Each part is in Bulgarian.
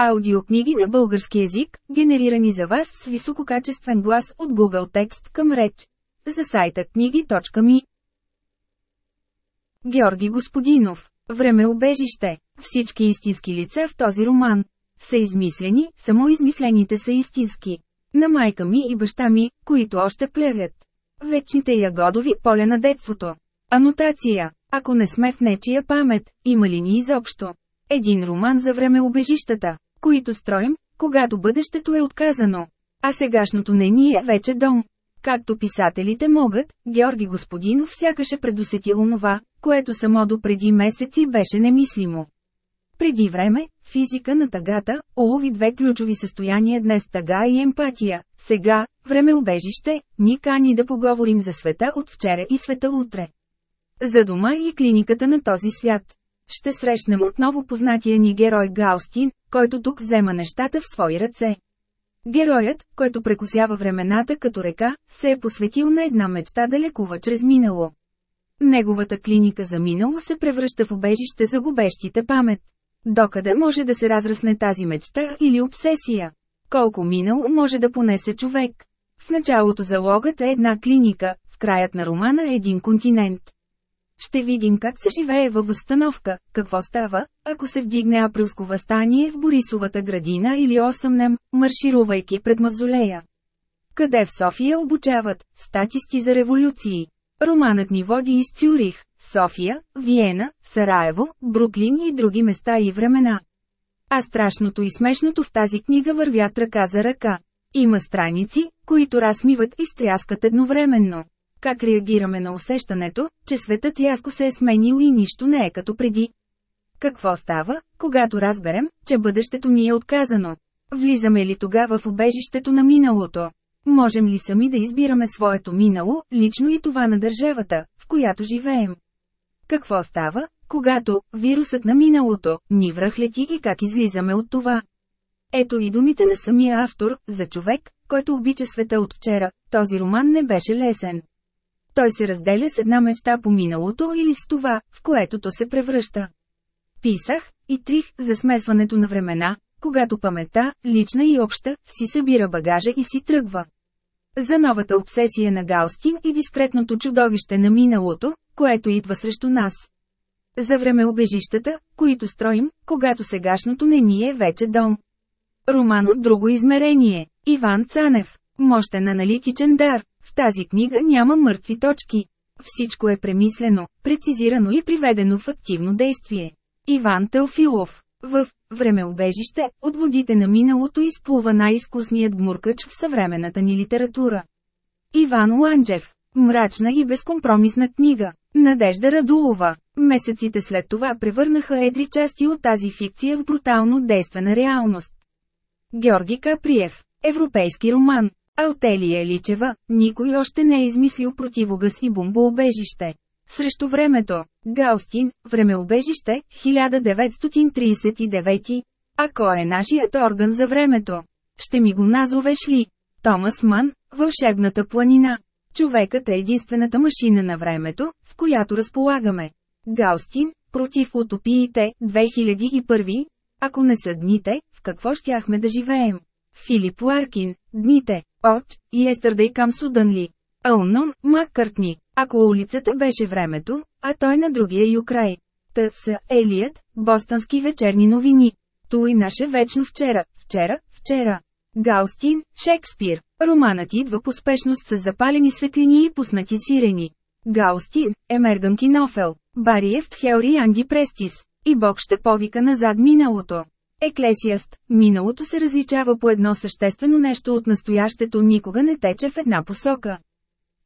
Аудиокниги на български език, генерирани за вас с висококачествен глас от Google Текст към реч. За сайта книги.ми Георги Господинов Времеобежище Всички истински лица в този роман са измислени, само измислените са истински. На майка ми и баща ми, които още плевят. Вечните ягодови поле на детството. Анотация. Ако не сме в нечия памет, има ли ни изобщо? Един роман за времеобежищата които строим, когато бъдещето е отказано. А сегашното не ни е вече дом. Както писателите могат, Георги Господинов сякаш е предусетил онова, което само до преди месеци беше немислимо. Преди време, физика на тъгата, улови две ключови състояния днес тъга и емпатия. Сега, времеобежище, ни кани да поговорим за света от вчера и света утре. За дома и клиниката на този свят. Ще срещнем отново познатия ни герой Гаустин, който тук взема нещата в свои ръце. Героят, който прекусява времената като река, се е посветил на една мечта да лекува чрез минало. Неговата клиника за минало се превръща в обежище за губещите памет. Докъде може да се разрасне тази мечта или обсесия? Колко минало може да понесе човек? В началото залогът е една клиника, в краят на романа е един континент. Ще видим как се живее във възстановка, какво става, ако се вдигне априлско възстание в Борисовата градина или осъмнем, марширувайки пред мавзолея. Къде в София обучават статисти за революции? Романът ни води из Цюрих, София, Виена, Сараево, Бруклин и други места и времена. А страшното и смешното в тази книга вървят ръка за ръка. Има страници, които размиват и стряскат едновременно. Как реагираме на усещането, че светът яско се е сменил и нищо не е като преди? Какво става, когато разберем, че бъдещето ни е отказано? Влизаме ли тогава в обежището на миналото? Можем ли сами да избираме своето минало, лично и това на държавата, в която живеем? Какво става, когато вирусът на миналото ни връхлети и как излизаме от това? Ето и думите на самия автор, за човек, който обича света от вчера, този роман не беше лесен той се разделя с една мечта по миналото или с това, в което то се превръща. Писах и трих за смесването на времена, когато паметта, лична и обща, си събира багажа и си тръгва. За новата обсесия на Гаустин и дискретното чудовище на миналото, което идва срещу нас. За времеобежищата, които строим, когато сегашното не ни е вече дом. Роман от друго измерение. Иван Цанев. Мощен аналитичен дар. В тази книга няма мъртви точки. Всичко е премислено, прецизирано и приведено в активно действие. Иван Теофилов в «Времеобежище» от водите на миналото изплува най-изкусният гмуркач в съвременната ни литература. Иван Ланджев Мрачна и безкомпромисна книга. Надежда Радулова. Месеците след това превърнаха едри части от тази фикция в брутално действена реалност. Георги Каприев. Европейски роман. Алтелия Личева, никой още не е измислил противогаз и бомбоубежище. Срещу времето. Гаустин, времеобежище, 1939. А кой е нашият орган за времето? Ще ми го назовеш ли? Томас Ман, Вълшебната планина. Човекът е единствената машина на времето, с която разполагаме. Гаустин, против утопиите, 2001. Ако не са дните, в какво щяхме да живеем? Филип Ларкин, Дните, Естърдей към Суданли. Алнон, Маккъртни. Ако улицата беше времето, а той на другия ю край. Т. С. Елият, Бостонски вечерни новини. Той наше вечно вчера, вчера, вчера. Гаустин, Шекспир. Романът идва по спешност с запалени светлини и пуснати сирени. Гаустин, Емерган Кинофел. Бариев Тхеори Анди Престис. И Бог ще повика назад миналото. Еклесиаст, миналото се различава по едно съществено нещо от настоящето никога не тече в една посока.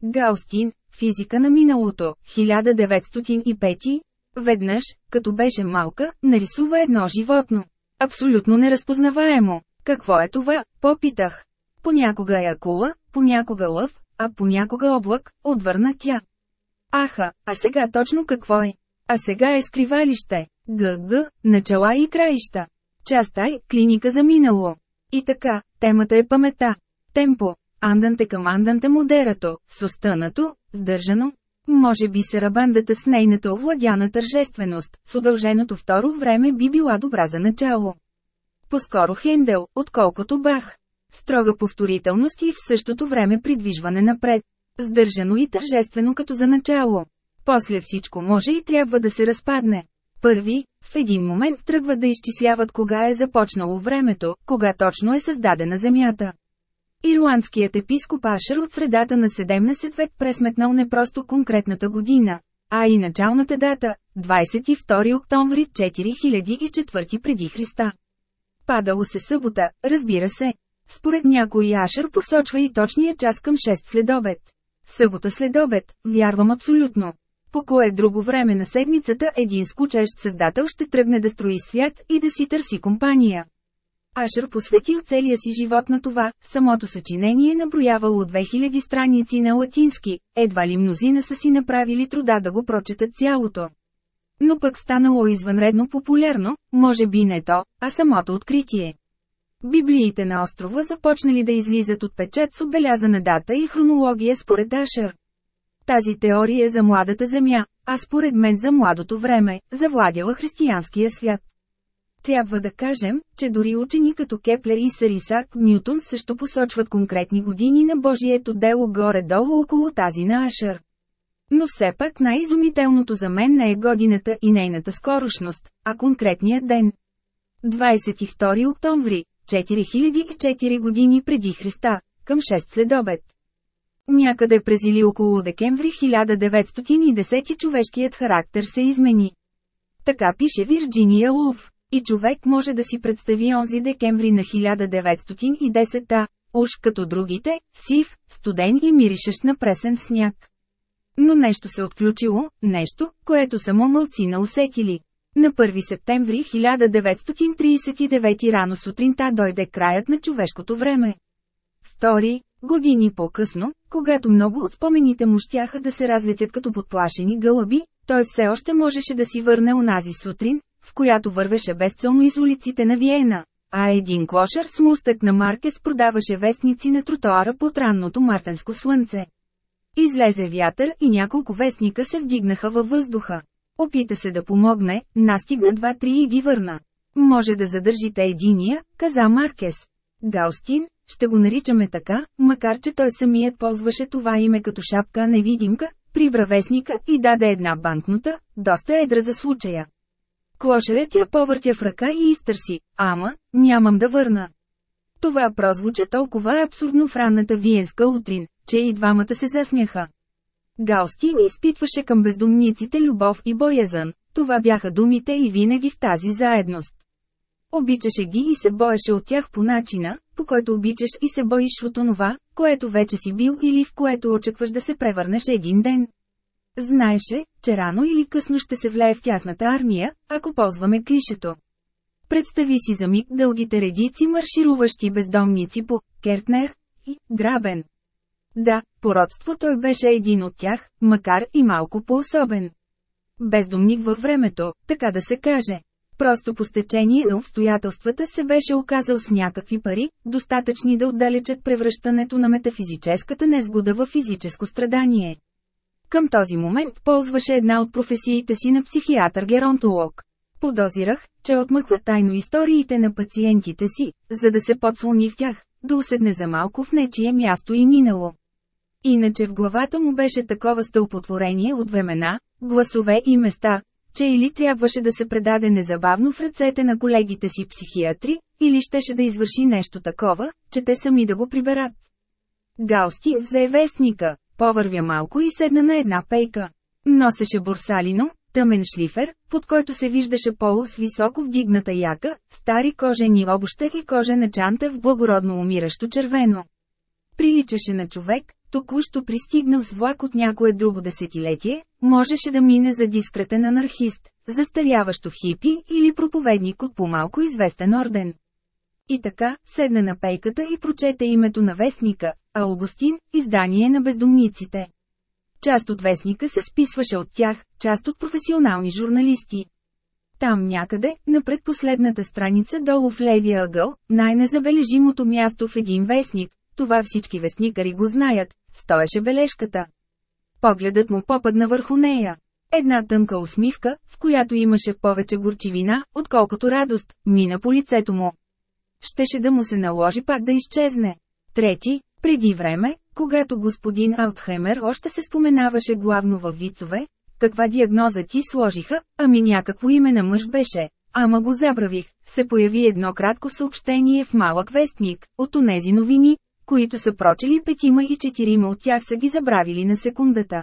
Гаустин, физика на миналото, 1905, веднъж, като беше малка, нарисува едно животно. Абсолютно неразпознаваемо. Какво е това, попитах. Понякога е акула, понякога лъв, а понякога облак, отвърна тя. Аха, а сега точно какво е? А сега е скривалище. ГГ, начала и краища. Част Ай, клиника за минало. И така, темата е памета. Темпо. Анданте към анданте модерато, с останато, сдържано. Може би сарабандата с нейната овладяна тържественост, с удълженото второ време би била добра за начало. По-скоро Хендел, отколкото Бах. Строга повторителност и в същото време придвижване напред. Сдържано и тържествено като за начало. После всичко може и трябва да се разпадне. Първи, в един момент тръгват да изчисляват кога е започнало времето, кога точно е създадена Земята. Ирландският епископ Ашер от средата на 17 век пресметнал не просто конкретната година, а и началната дата – 22 октомври 4004 преди Христа. Падало се събота, разбира се. Според някой Ашер посочва и точния час към 6 следобед. Събота следобед, вярвам абсолютно. По кое друго време на седмицата един скучещ създател ще тръгне да строи свят и да си търси компания. Ашер посветил целия си живот на това, самото съчинение наброявало 2000 страници на латински, едва ли мнозина са си направили труда да го прочетат цялото. Но пък станало извънредно популярно, може би не то, а самото откритие. Библиите на острова започнали да излизат от печат с отбелязана дата и хронология според Ашер. Тази теория е за младата земя, а според мен за младото време, завладяла християнския свят. Трябва да кажем, че дори учени като Кеплер и Сарисак Нютон също посочват конкретни години на Божието дело горе-долу около тази на Ашър. Но все пак най-изумителното за мен не е годината и нейната скорошност, а конкретният ден. 22 октомври, 4004 години преди Христа, към 6 следобед. Някъде през или около декември 1910 човешкият характер се измени. Така пише Вирджиния Улф. И човек може да си представи онзи декември на 1910-та, уж като другите, сив, студен и миришещ на пресен сняг. Но нещо се отключило, нещо, което само мълцина усетили. На 1 септември 1939 рано сутринта дойде краят на човешкото време. Втори, години по-късно, когато много от спомените му щяха да се разлетят като подплашени гълъби, той все още можеше да си върне онази сутрин, в която вървеше безцелно из улиците на Виена, а един клошар с мустък на Маркес продаваше вестници на тротоара под ранното мартенско слънце. Излезе вятър и няколко вестника се вдигнаха във въздуха. Опита се да помогне, настигна два-три и ги върна. Може да задържите единия, каза Маркес. Гаустин, ще го наричаме така, макар че той самият ползваше това име като шапка невидимка, прибра вестника и даде една банкнота, доста едра за случая. Клошерът я повъртя в ръка и изтърси, ама, нямам да върна. Това прозвуча толкова абсурдно в ранната виенска утрин, че и двамата се засмяха. Галстин изпитваше към бездумниците любов и боязън, това бяха думите и винаги в тази заедност. Обичаше ги и се боеше от тях по начина, по който обичаш и се боиш от онова, което вече си бил или в което очакваш да се превърнеш един ден. Знаеше, че рано или късно ще се влее в тяхната армия, ако ползваме клишето. Представи си за миг дългите редици маршируващи бездомници по Кертнер и Грабен. Да, по родство той беше един от тях, макар и малко по-особен. Бездомник във времето, така да се каже. Просто по стечение на обстоятелствата се беше оказал с някакви пари, достатъчни да отдалечат превръщането на метафизическата незгода в физическо страдание. Към този момент ползваше една от професиите си на психиатър-геронтолог. Подозирах, че отмъква тайно историите на пациентите си, за да се подслони в тях, да уседне за малко в нечие място и минало. Иначе в главата му беше такова стълпотворение от времена, гласове и места, че или трябваше да се предаде незабавно в ръцете на колегите си психиатри, или щеше да извърши нещо такова, че те сами да го приберат. Гаусти взе вестника, повървя малко и седна на една пейка. Носеше борсалино, тъмен шлифер, под който се виждаше поло с високо вдигната яка, стари кожени обуща и кожена чанта в благородно умиращо червено. Приличаше на човек, току-що пристигнал с влак от някое друго десетилетие, можеше да мине за дискретен анархист, застаряващо хипи или проповедник от по-малко известен орден. И така, седна на пейката и прочете името на вестника, Аугустин, издание на бездомниците. Част от вестника се списваше от тях, част от професионални журналисти. Там някъде, на предпоследната страница долу в левия ъгъл, най-незабележимото място в един вестник, това всички вестникари го знаят, стоеше бележката. Погледът му попадна върху нея. Една тънка усмивка, в която имаше повече горчивина, отколкото радост, мина по лицето му. щеше да му се наложи пак да изчезне. Трети, преди време, когато господин Алтхаймер още се споменаваше главно във вицове, каква диагноза ти сложиха, ами някакво име на мъж беше, ама го забравих, се появи едно кратко съобщение в малък вестник, от онези новини, които са прочели петима и четирима от тях са ги забравили на секундата.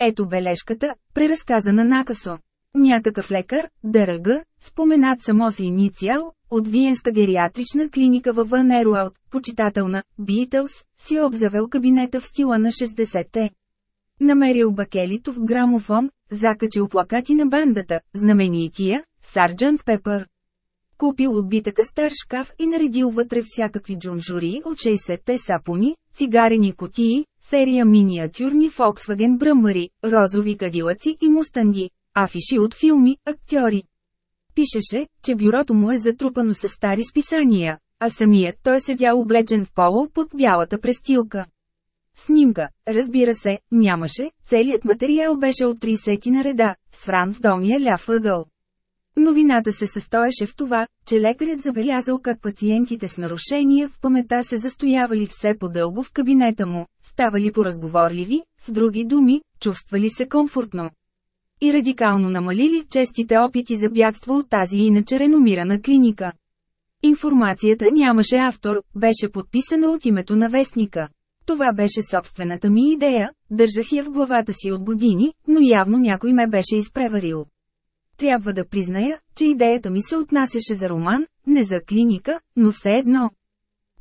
Ето бележката, преразказана накъсо. Някакъв лекар, ДРГ, споменат само с инициал, от Виенска гериатрична клиника във Ванеруалт, почитател на Битълс, си обзавел кабинета в стила на 60-те. Намерил бакелито в грамофон, закачил плакати на бандата, знаменития, Сарджант Пепър. Купил отбитъка стар шкаф и наредил вътре всякакви джунжури от 60-те сапони, цигарени котии, серия миниатюрни Volkswagen бръмъри, розови кадилаци и мустанги, афиши от филми, актьори. Пишеше, че бюрото му е затрупано с стари списания, а самият той е седял облечен в поло под бялата престилка. Снимка, разбира се, нямаше, целият материал беше от 30 на реда, свран в долния ляв ъгъл. Новината се състоеше в това, че лекарят забелязал как пациентите с нарушения в памета се застоявали все по-дълго в кабинета му, ставали поразговорливи, с други думи, чувствали се комфортно. И радикално намалили честите опити за бягство от тази иначе реномирана клиника. Информацията нямаше автор, беше подписана от името на вестника. Това беше собствената ми идея, държах я в главата си от години, но явно някой ме беше изпреварил. Трябва да призная, че идеята ми се отнасяше за роман, не за клиника, но все едно.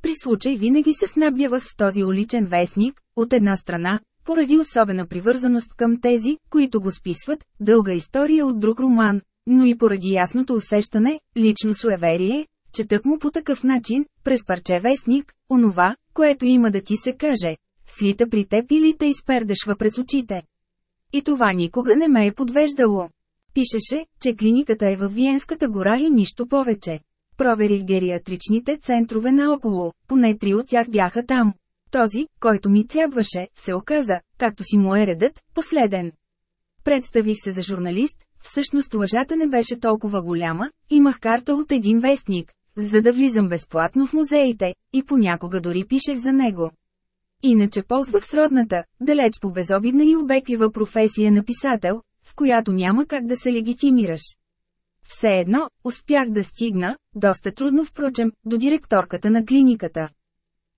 При случай винаги се снабдявах с този уличен вестник, от една страна, поради особена привързаност към тези, които го списват, дълга история от друг роман, но и поради ясното усещане, лично суеверие, че тъкмо по такъв начин, през парче вестник, онова, което има да ти се каже, слита при теб или те изпердешва през очите. И това никога не ме е подвеждало. Пишеше, че клиниката е във Виенската гора и нищо повече. Проверих гериатричните центрове наоколо, поне три от тях бяха там. Този, който ми трябваше, се оказа, както си му е редът, последен. Представих се за журналист, всъщност лъжата не беше толкова голяма, имах карта от един вестник, за да влизам безплатно в музеите, и понякога дори пишех за него. Иначе ползвах сродната, далеч по безобидна и обеклива професия на писател, с която няма как да се легитимираш. Все едно, успях да стигна, доста трудно впрочем, до директорката на клиниката.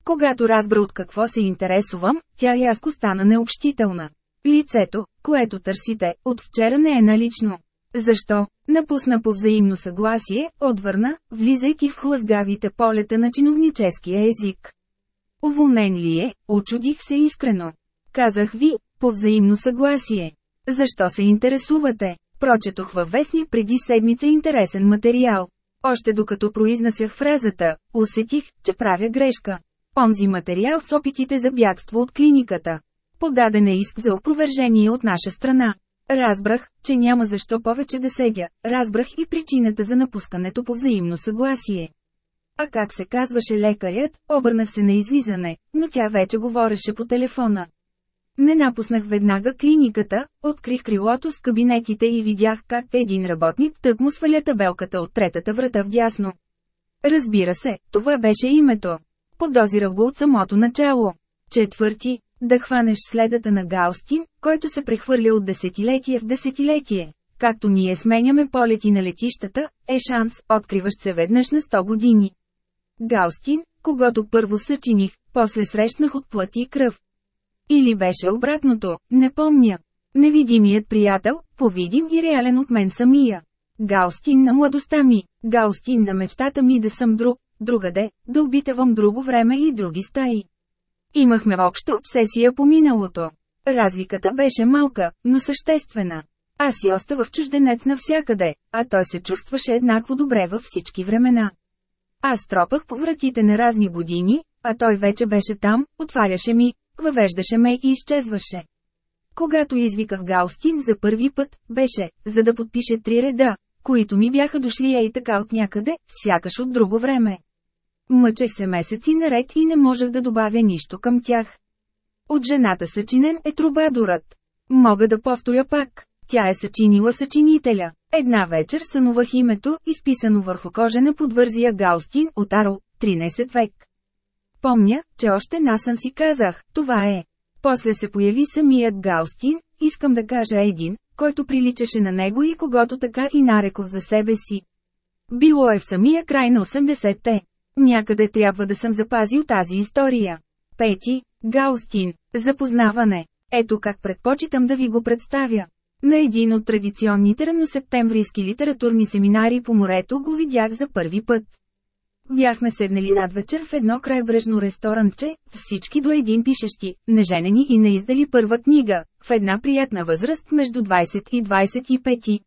Когато разбра от какво се интересувам, тя рязко стана необщителна. Лицето, което търсите, от вчера не е налично. Защо? Напусна по взаимно съгласие, отвърна, влизайки в хлъзгавите полета на чиновническия език. Уволнен ли е? Очудих се искрено. Казах ви, по взаимно съгласие. Защо се интересувате? Прочетох във вестник преди седмица интересен материал. Още докато произнасях фразата, усетих, че правя грешка. Онзи материал с опитите за бягство от клиниката. Подаден е иск за опровержение от наша страна. Разбрах, че няма защо повече да седя, разбрах и причината за напускането по взаимно съгласие. А как се казваше лекарят, обърнах се на излизане, но тя вече говореше по телефона. Не напуснах веднага клиниката, открих крилото с кабинетите и видях как един работник тък му сваля табелката от третата врата в дясно. Разбира се, това беше името. Подозирах го от самото начало. Четвърти, да хванеш следата на Гаустин, който се прехвърля от десетилетие в десетилетие. Както ние сменяме полети на летищата, е шанс, откриващ се веднъж на 100 години. Гаустин, когато първо съчиних, после срещнах от плати и кръв. Или беше обратното, не помня. Невидимият приятел, повидим и реален от мен самия. Гаустин на младостта ми, Гаустин на мечтата ми да съм друг, другаде, да обитавам друго време и други стаи. Имахме обща обсесия по миналото. Разликата беше малка, но съществена. Аз си оставах чужденец навсякъде, а той се чувстваше еднакво добре във всички времена. Аз тропах по вратите на разни години, а той вече беше там, отваряше ми, въвеждаше ме и изчезваше. Когато извиках Гаустин за първи път, беше, за да подпише три реда, които ми бяха дошли ей така от някъде, сякаш от друго време. Мъчех се месеци наред и не можех да добавя нищо към тях. От жената съчинен е трубадурът. Мога да повторя пак. Тя е съчинила съчинителя. Една вечер сънувах името, изписано върху кожена подвързия Гаустин от Аро, 13 век. Помня, че още насън си казах, това е. После се появи самият Гаустин, искам да кажа един, който приличаше на него и когото така и нарекох за себе си. Било е в самия край на 80-те. Някъде трябва да съм запазил тази история. Пети, Гаустин, запознаване. Ето как предпочитам да ви го представя. На един от традиционните раносептемврийски литературни семинари по морето го видях за първи път. Бяхме седнали над вечер в едно крайбрежно ресторантче, всички до един пишещи, неженени и не издали първа книга, в една приятна възраст между 20 и 25.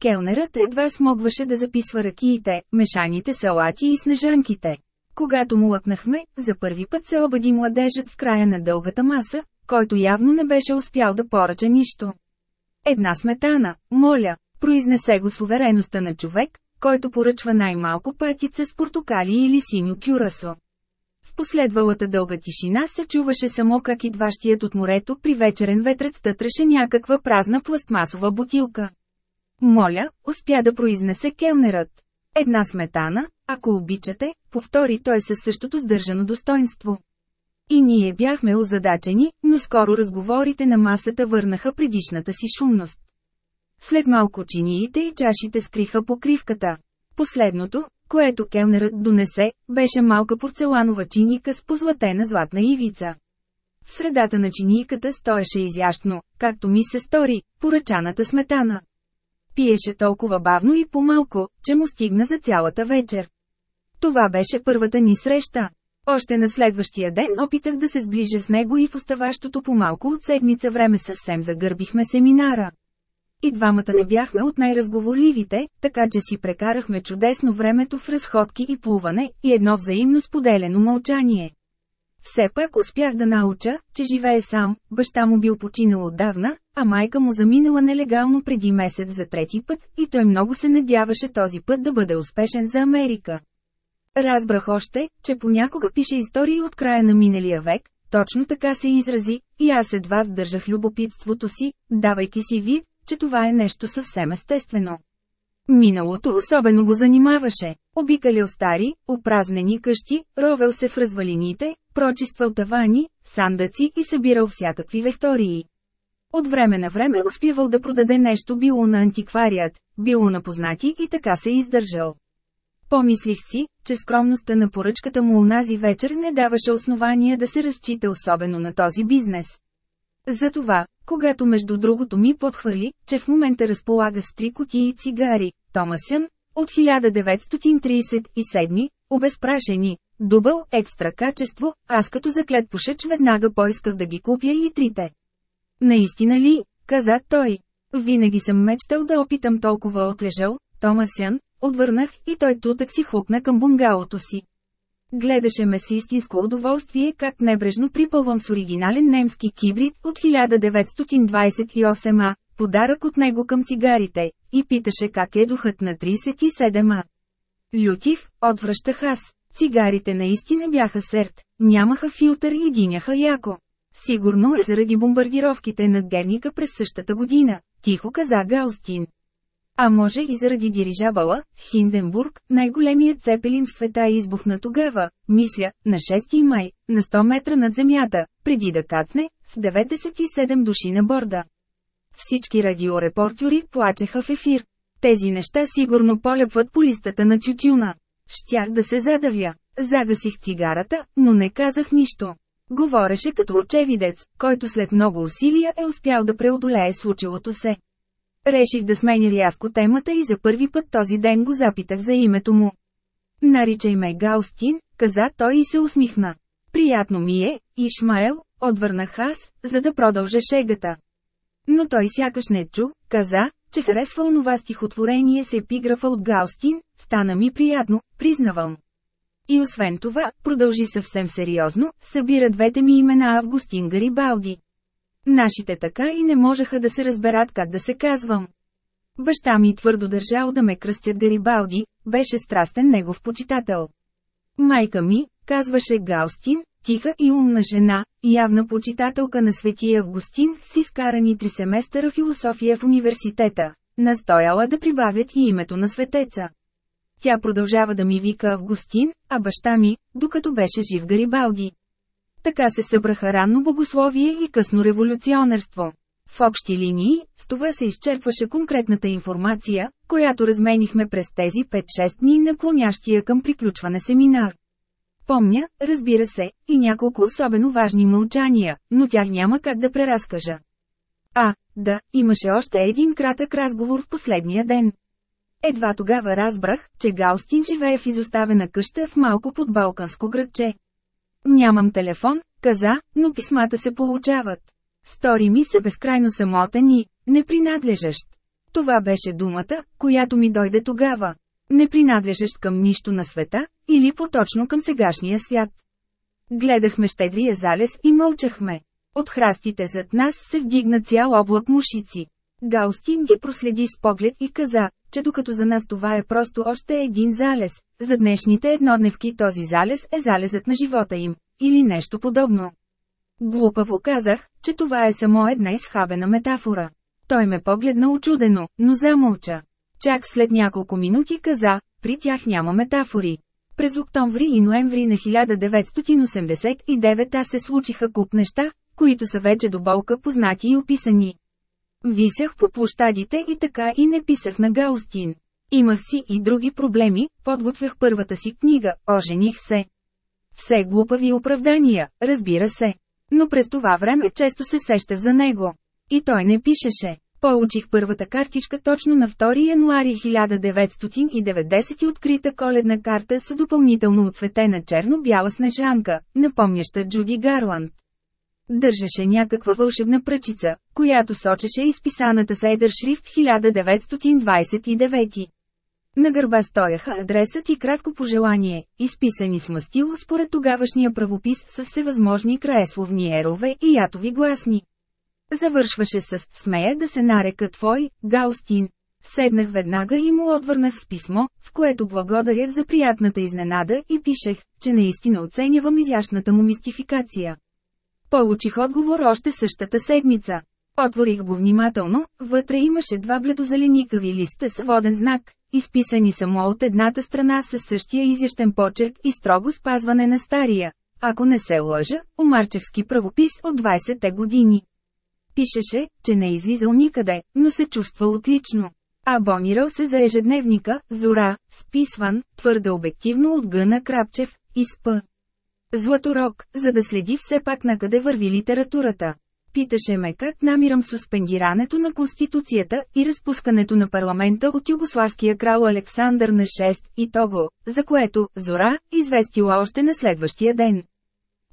Келнерът едва смогваше да записва ракиите, мешаните салати и снежанките. Когато му лъкнахме, за първи път се обади младежът в края на дългата маса, който явно не беше успял да поръча нищо. Една сметана, моля, произнесе го с увереността на човек, който поръчва най-малко патица с портокали или синьо кюрасо. В последвалата дълга тишина се чуваше само как идващият от морето при вечерен ветрец тътреше някаква празна пластмасова бутилка. Моля, успя да произнесе келнерът. Една сметана, ако обичате, повтори той със същото сдържано достоинство. И ние бяхме озадачени, но скоро разговорите на масата върнаха предишната си шумност. След малко чиниите и чашите скриха покривката. Последното, което келнерът донесе, беше малка порцеланова чиника с позлатена златна ивица. В средата на чиниката стоеше изящно, както ми се стори, поръчаната сметана. Пиеше толкова бавно и по-малко, че му стигна за цялата вечер. Това беше първата ни среща. Още на следващия ден опитах да се сближа с него и в оставащото по-малко от седмица време съвсем загърбихме семинара. И двамата не бяхме от най-разговорливите, така че си прекарахме чудесно времето в разходки и плуване, и едно взаимно споделено мълчание. Все пак успях да науча, че живее сам, баща му бил починал отдавна, а майка му заминала нелегално преди месец за трети път, и той много се надяваше този път да бъде успешен за Америка. Разбрах още, че понякога пише истории от края на миналия век, точно така се изрази, и аз едва сдържах любопитството си, давайки си вид, че това е нещо съвсем естествено. Миналото особено го занимаваше. Обикалял стари, опразнени къщи, ровел се в развалините, прочиствал тавани, сандъци и събирал всякакви вектории. От време на време успявал да продаде нещо било на антикварият, било на познати и така се издържал. Помислих си, че скромността на поръчката му унази вечер не даваше основания да се разчита особено на този бизнес. Затова, когато между другото ми подхвърли, че в момента разполага с три кутии цигари, Томасън, от 1937, обезпрашени, дубъл, екстра качество, аз като заклет пушеч веднага поисках да ги купя и трите. Наистина ли, каза той. Винаги съм мечтал да опитам толкова отлежал, Томасън, отвърнах и той тутък си хукна към бунгалото си. Гледаше ме с истинско удоволствие как небрежно припълвам с оригинален немски кибрид от 1928 а, подарък от него към цигарите, и питаше как е духът на 37 а. Лютив, отвръщах аз. Цигарите наистина бяха серт, нямаха филтър и диняха яко. Сигурно е заради бомбардировките над Герника през същата година, тихо каза Гаустин. А може и заради дирижабала, Хинденбург, най-големият цепелин в света е избухна тогава, мисля, на 6 май, на 100 метра над земята, преди да кацне, с 97 души на борда. Всички радиорепортери плачеха в ефир. Тези неща сигурно полепват по листата на чучуна. Щях да се задавя. Загасих цигарата, но не казах нищо. Говореше като очевидец, който след много усилия е успял да преодолее случилото се. Реших да сменя рязко темата и за първи път този ден го запитах за името му. Наричай ме Гаустин, каза той и се усмихна. Приятно ми е, Ишмаел, отвърнах аз, за да продължа шегата. Но той сякаш не чу, каза, че харесва онова стихотворение с епиграфа от Гаустин, стана ми приятно, признавам. И освен това, продължи съвсем сериозно, събира двете ми имена Августин Гарибалди. Нашите така и не можеха да се разберат как да се казвам. Баща ми твърдо държал да ме кръстят Гарибалди, беше страстен негов почитател. Майка ми, казваше Гаустин, Тиха и умна жена, явна почитателка на светия Августин, с изкарани три семестъра философия в университета, настояла да прибавят и името на светеца. Тя продължава да ми вика Августин, а баща ми, докато беше жив Гарибалди. Така се събраха ранно богословие и късно революционерство. В общи линии, с това се изчерпваше конкретната информация, която разменихме през тези 5-6 дни наклонящия към приключване семинар. Помня, разбира се, и няколко особено важни мълчания, но тях няма как да преразкажа. А, да, имаше още един кратък разговор в последния ден. Едва тогава разбрах, че Гаустин живее в изоставена къща в малко подбалканско градче. Нямам телефон, каза, но писмата се получават. Стори ми се безкрайно самотен и непринадлежащ. Това беше думата, която ми дойде тогава. Не принадлежащ към нищо на света, или поточно към сегашния свят. Гледахме щедрия залез и мълчахме. От храстите зад нас се вдигна цял облак мушици. Гаустин ги проследи с поглед и каза, че докато за нас това е просто още един залез, за днешните еднодневки този залез е залезът на живота им, или нещо подобно. Глупаво казах, че това е само една изхабена метафора. Той ме погледна очудено, но замълча. Чак след няколко минути каза, при тях няма метафори. През октомври и ноември на 1989 се случиха куп неща, които са вече до болка познати и описани. Висях по площадите и така и не писах на Гаустин. Имах си и други проблеми, подготвях първата си книга, ожених се. Все глупави оправдания, разбира се. Но през това време често се сещах за него. И той не пишеше. Получих първата картичка точно на 2 януари 1990 и открита коледна карта с допълнително отцветена черно-бяла снежанка, напомняща Джуди Гарланд. Държеше някаква вълшебна пръчица, която сочеше изписаната Сейдър шрифт 1929. На гърба стояха адресът и кратко пожелание, изписани с мастило според тогавашния правопис с всевъзможни краесловни ерове и ятови гласни. Завършваше с «Смея да се нарека твой, Гаустин». Седнах веднага и му отвърнах с писмо, в което благодарях за приятната изненада и пишех, че наистина оценявам изящната му мистификация. Получих отговор още същата седмица. Отворих го внимателно, вътре имаше два бледозеленикави листа с воден знак, изписани само от едната страна със същия изящен почерк и строго спазване на стария, ако не се лъжа, омарчевски правопис от 20-те години. Пишеше, че не е излизал никъде, но се чувствал отлично. Абонирал се за ежедневника, Зора, списван, твърде обективно от Гъна Крапчев, изп. Златорог, за да следи все пак на къде върви литературата. Питаше ме как намирам суспендирането на Конституцията и разпускането на парламента от югославския крал Александър на 6 и того, за което Зора известила още на следващия ден.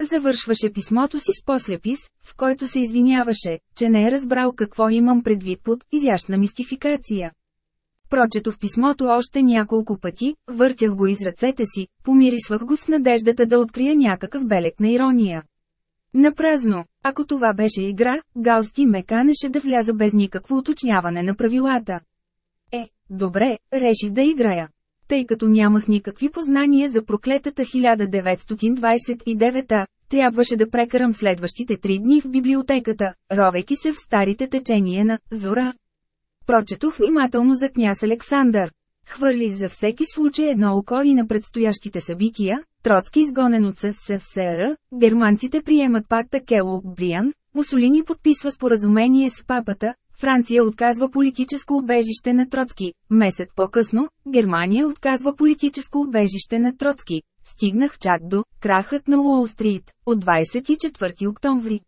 Завършваше писмото си с послепис, в който се извиняваше, че не е разбрал какво имам предвид под изящна мистификация. Прочето в писмото още няколко пъти, въртях го из ръцете си, помирисвах го с надеждата да открия някакъв белек на ирония. Напразно, ако това беше игра, Гаусти ме канеше да вляза без никакво уточняване на правилата. Е, добре, реших да играя. Тъй като нямах никакви познания за проклетата 1929, трябваше да прекарам следващите три дни в библиотеката, ровейки се в старите течения на «Зора». Прочетох внимателно за княз Александър. Хвърли за всеки случай едно око и на предстоящите събития, Троцки изгонен от СССР, германците приемат пакта Келук Бриан, Мусолини подписва споразумение с папата, Франция отказва политическо убежище на Троцки. Месец по-късно, Германия отказва политическо убежище на Троцки. Стигнах чак до крахът на Уолл-стрит от 24 октомври.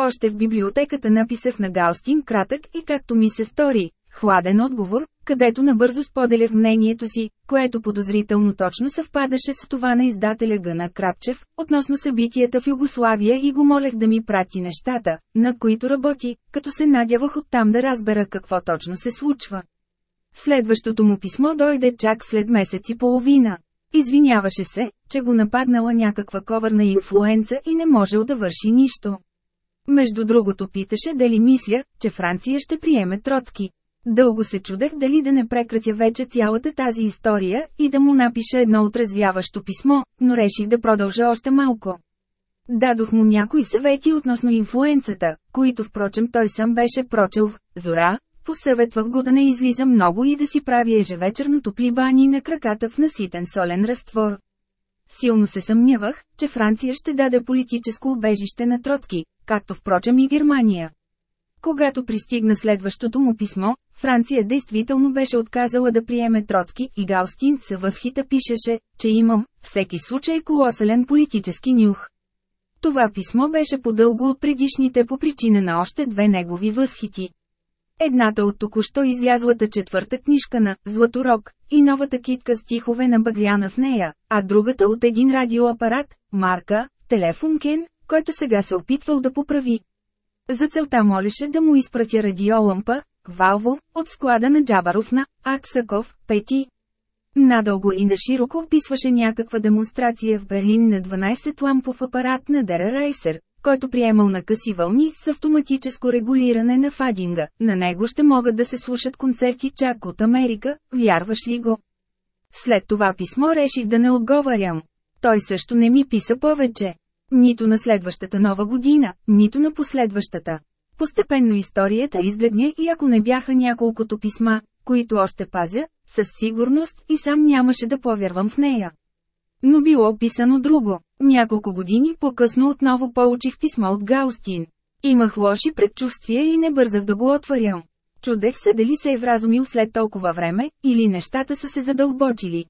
Още в библиотеката написах на Гаустин кратък и както ми се стори, хладен отговор, където набързо споделях мнението си, което подозрително точно съвпадаше с това на издателя Гъна Крапчев, относно събитията в Югославия и го молех да ми прати нещата, над които работи, като се надявах оттам да разбера какво точно се случва. Следващото му писмо дойде чак след месец и половина. Извиняваше се, че го нападнала някаква ковърна инфлуенца и не можел да върши нищо. Между другото питаше дали мисля, че Франция ще приеме Троцки. Дълго се чудех дали да не прекратя вече цялата тази история и да му напиша едно отрезвяващо писмо, но реших да продължа още малко. Дадох му някои съвети относно инфлуенцата, които впрочем той сам беше прочел в «Зора», посъветвах го да не излиза много и да си прави ежевечерно топли бани на краката в наситен солен разтвор. Силно се съмнявах, че Франция ще даде политическо убежище на Троцки, както впрочем и Германия. Когато пристигна следващото му писмо, Франция действително беше отказала да приеме Троцки и Галстин се възхита пишеше, че имам, всеки случай колосален политически нюх. Това писмо беше по-дълго от предишните по причина на още две негови възхити. Едната от току-що излязлата четвърта книжка на «Златорог» и новата китка стихове на Багряна в нея, а другата от един радиоапарат, марка, телефон Кен, който сега се опитвал да поправи. За целта молеше да му изпратя радиолампа, Валво, от склада на Джабаров на Аксаков, пети. Надълго и нашироко описваше някаква демонстрация в Берлин на 12 лампов апарат на Дера Райсер, който приемал на къси вълни с автоматическо регулиране на фадинга. На него ще могат да се слушат концерти чак от Америка, вярваш ли го? След това писмо реших да не отговарям. Той също не ми писа повече. Нито на следващата нова година, нито на последващата. Постепенно историята избледня и ако не бяха няколкото писма, които още пазя, със сигурност и сам нямаше да повярвам в нея. Но било писано друго. Няколко години по-късно отново получих писма от Гаустин. Имах лоши предчувствия и не бързах да го отварям. Чудех се дали се е вразумил след толкова време, или нещата са се задълбочили.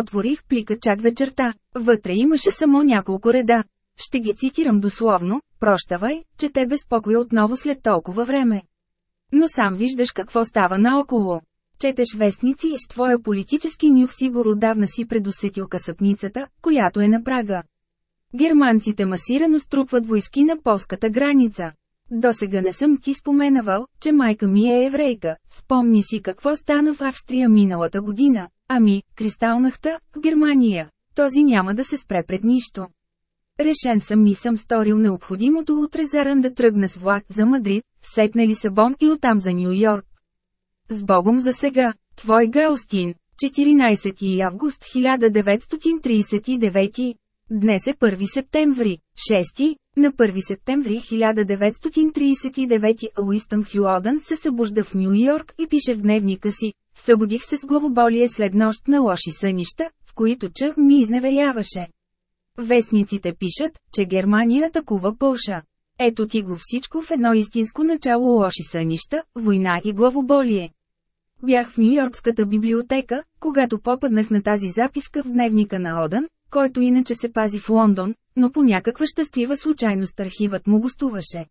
Отворих плика чак вечерта. Вътре имаше само няколко реда. Ще ги цитирам дословно, прощавай, че те безпокоя отново след толкова време. Но сам виждаш какво става наоколо. Четеш вестници и с твоя политически нюх сигур отдавна си предусетил касъпницата, която е на прага. Германците масирано струпват войски на полската граница. Досега не съм ти споменавал, че майка ми е еврейка, спомни си какво стана в Австрия миналата година, ами, кристалнахта, в Германия. Този няма да се спре пред нищо. Решен съм и съм сторил необходимото утре заран да тръгна с влак за Мадрид, сетна Лисабон и оттам за Нью Йорк. С Богом за сега, твой Гаустин, 14 август 1939. Днес е 1 септември, 6. На 1 септември 1939 Уистън Хюодън се събужда в Нью Йорк и пише в дневника си. Събудих се с главоболие след нощ на лоши сънища, в които Чъ ми изневеряваше. Вестниците пишат, че Германия атакува Полша. Ето ти го всичко в едно истинско начало лоши сънища, война и главоболие. Бях в Нью-Йоркската библиотека, когато попаднах на тази записка в дневника на Одън, който иначе се пази в Лондон, но по някаква щастлива случайност архивът му гостуваше.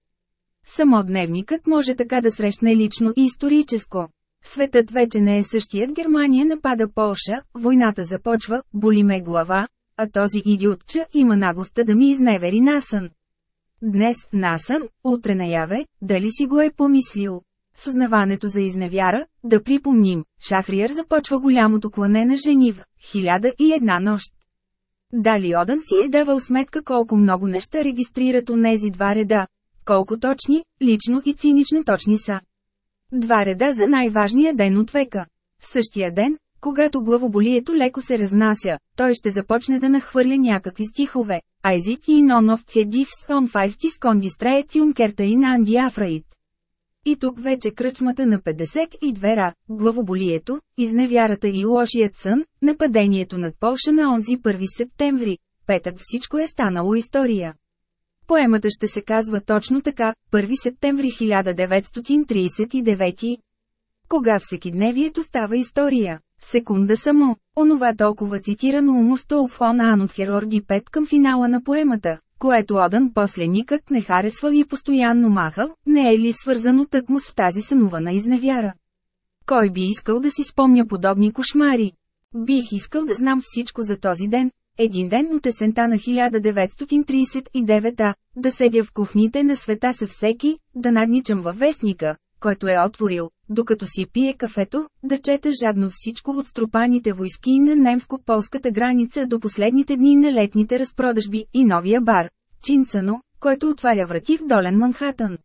Само дневникът може така да срещне лично и историческо. Светът вече не е същият Германия напада Полша, войната започва, боли ме глава, а този идиотча има наглостта да ми изневери насън. Днес насън, утре наяве, дали си го е помислил. С узнаването за изневяра, да припомним, Шахриер започва голямото клане на жени в «Хиляда и една нощ». Дали Одън си е давал сметка колко много неща регистрират нези два реда, колко точни, лично и цинично точни са. Два реда за най-важния ден от века. Същия ден, когато главоболието леко се разнася, той ще започне да нахвърля някакви стихове. Айзит и нон of Hedifs on five discondistrait юнкерта и на Андиафраит. И тук вече кръчмата на 52 ра, главоболието, изневярата и лошият сън, нападението над Полша на онзи 1 септември. Петък всичко е станало история. Поемата ще се казва точно така, 1 септември 1939. Кога всекидневието става история? Секунда само. Онова толкова цитирано умусто в Она Анотхерорги 5 към финала на поемата, което Одън после никак не харесва и постоянно махал, не е ли свързано тъкмо с тази сънувана изневяра? Кой би искал да си спомня подобни кошмари? Бих искал да знам всичко за този ден, един ден от есента на 1939 да седя в кухните на света със всеки, да надничам във вестника, който е отворил, докато си пие кафето, да чете жадно всичко от струпаните войски на немско-полската граница до последните дни на летните разпродажби и новия бар, Чинцано, който отваря врати в долен Манхатън.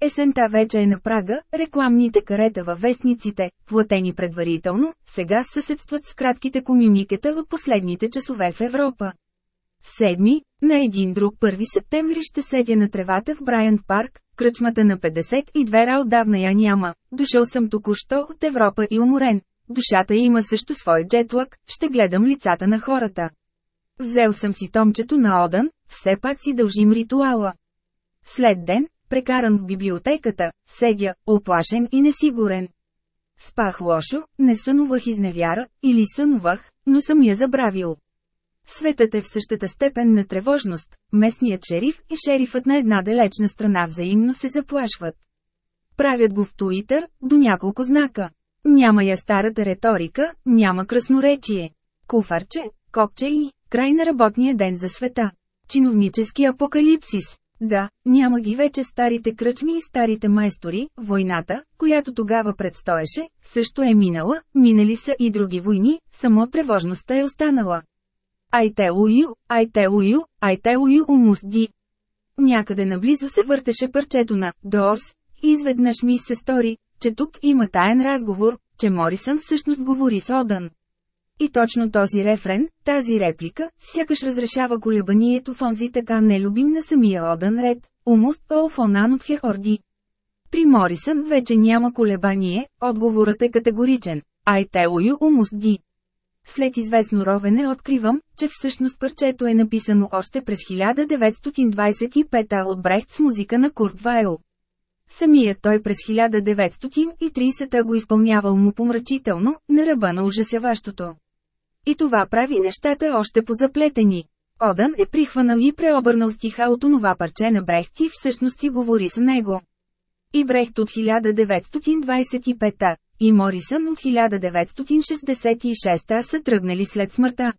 Есента вече е на прага, рекламните карета във вестниците, платени предварително, сега съседстват с кратките комюникета от последните часове в Европа. Седми, на един друг 1 септември ще седя на тревата в Брайант парк, кръчмата на 52 ра отдавна я няма, дошъл съм току-що от Европа и уморен. Душата има също свой джетлък, ще гледам лицата на хората. Взел съм си томчето на Одан, все пак си дължим ритуала. След ден, прекаран в библиотеката, седя, оплашен и несигурен. Спах лошо, не сънувах изневяра, или сънувах, но съм я забравил. Светът е в същата степен на тревожност, местният шериф и шерифът на една далечна страна взаимно се заплашват. Правят го в Туитър, до няколко знака. Няма я старата риторика, няма красноречие. Куфарче, копче и край на работния ден за света. Чиновнически апокалипсис. Да, няма ги вече старите кръчми и старите майстори, войната, която тогава предстоеше, също е минала, минали са и други войни, само тревожността е останала. Айте ую, айте ую, айте ую умусди. Някъде наблизо се въртеше парчето на Дорс, и изведнъж ми се стори, че тук има таен разговор, че Морисън всъщност говори с Одън. И точно този рефрен, тази реплика, сякаш разрешава колебанието в онзи така нелюбим на самия Одън ред, умуст Олфонан от Херорди. При Морисън вече няма колебание, отговорът е категоричен. Ай телою умуст ди. След известно ровене откривам, че всъщност парчето е написано още през 1925 от Брехт с музика на Курт Вайл. Самият той през 1930 го изпълнявал му помрачително, на ръба на ужасяващото. И това прави нещата още позаплетени. Одън е прихванал и преобърнал стиха от онова парче на Брехт и всъщност си говори с него. И Брехт от 1925 и Морисън от 1966 са тръгнали след смъртта.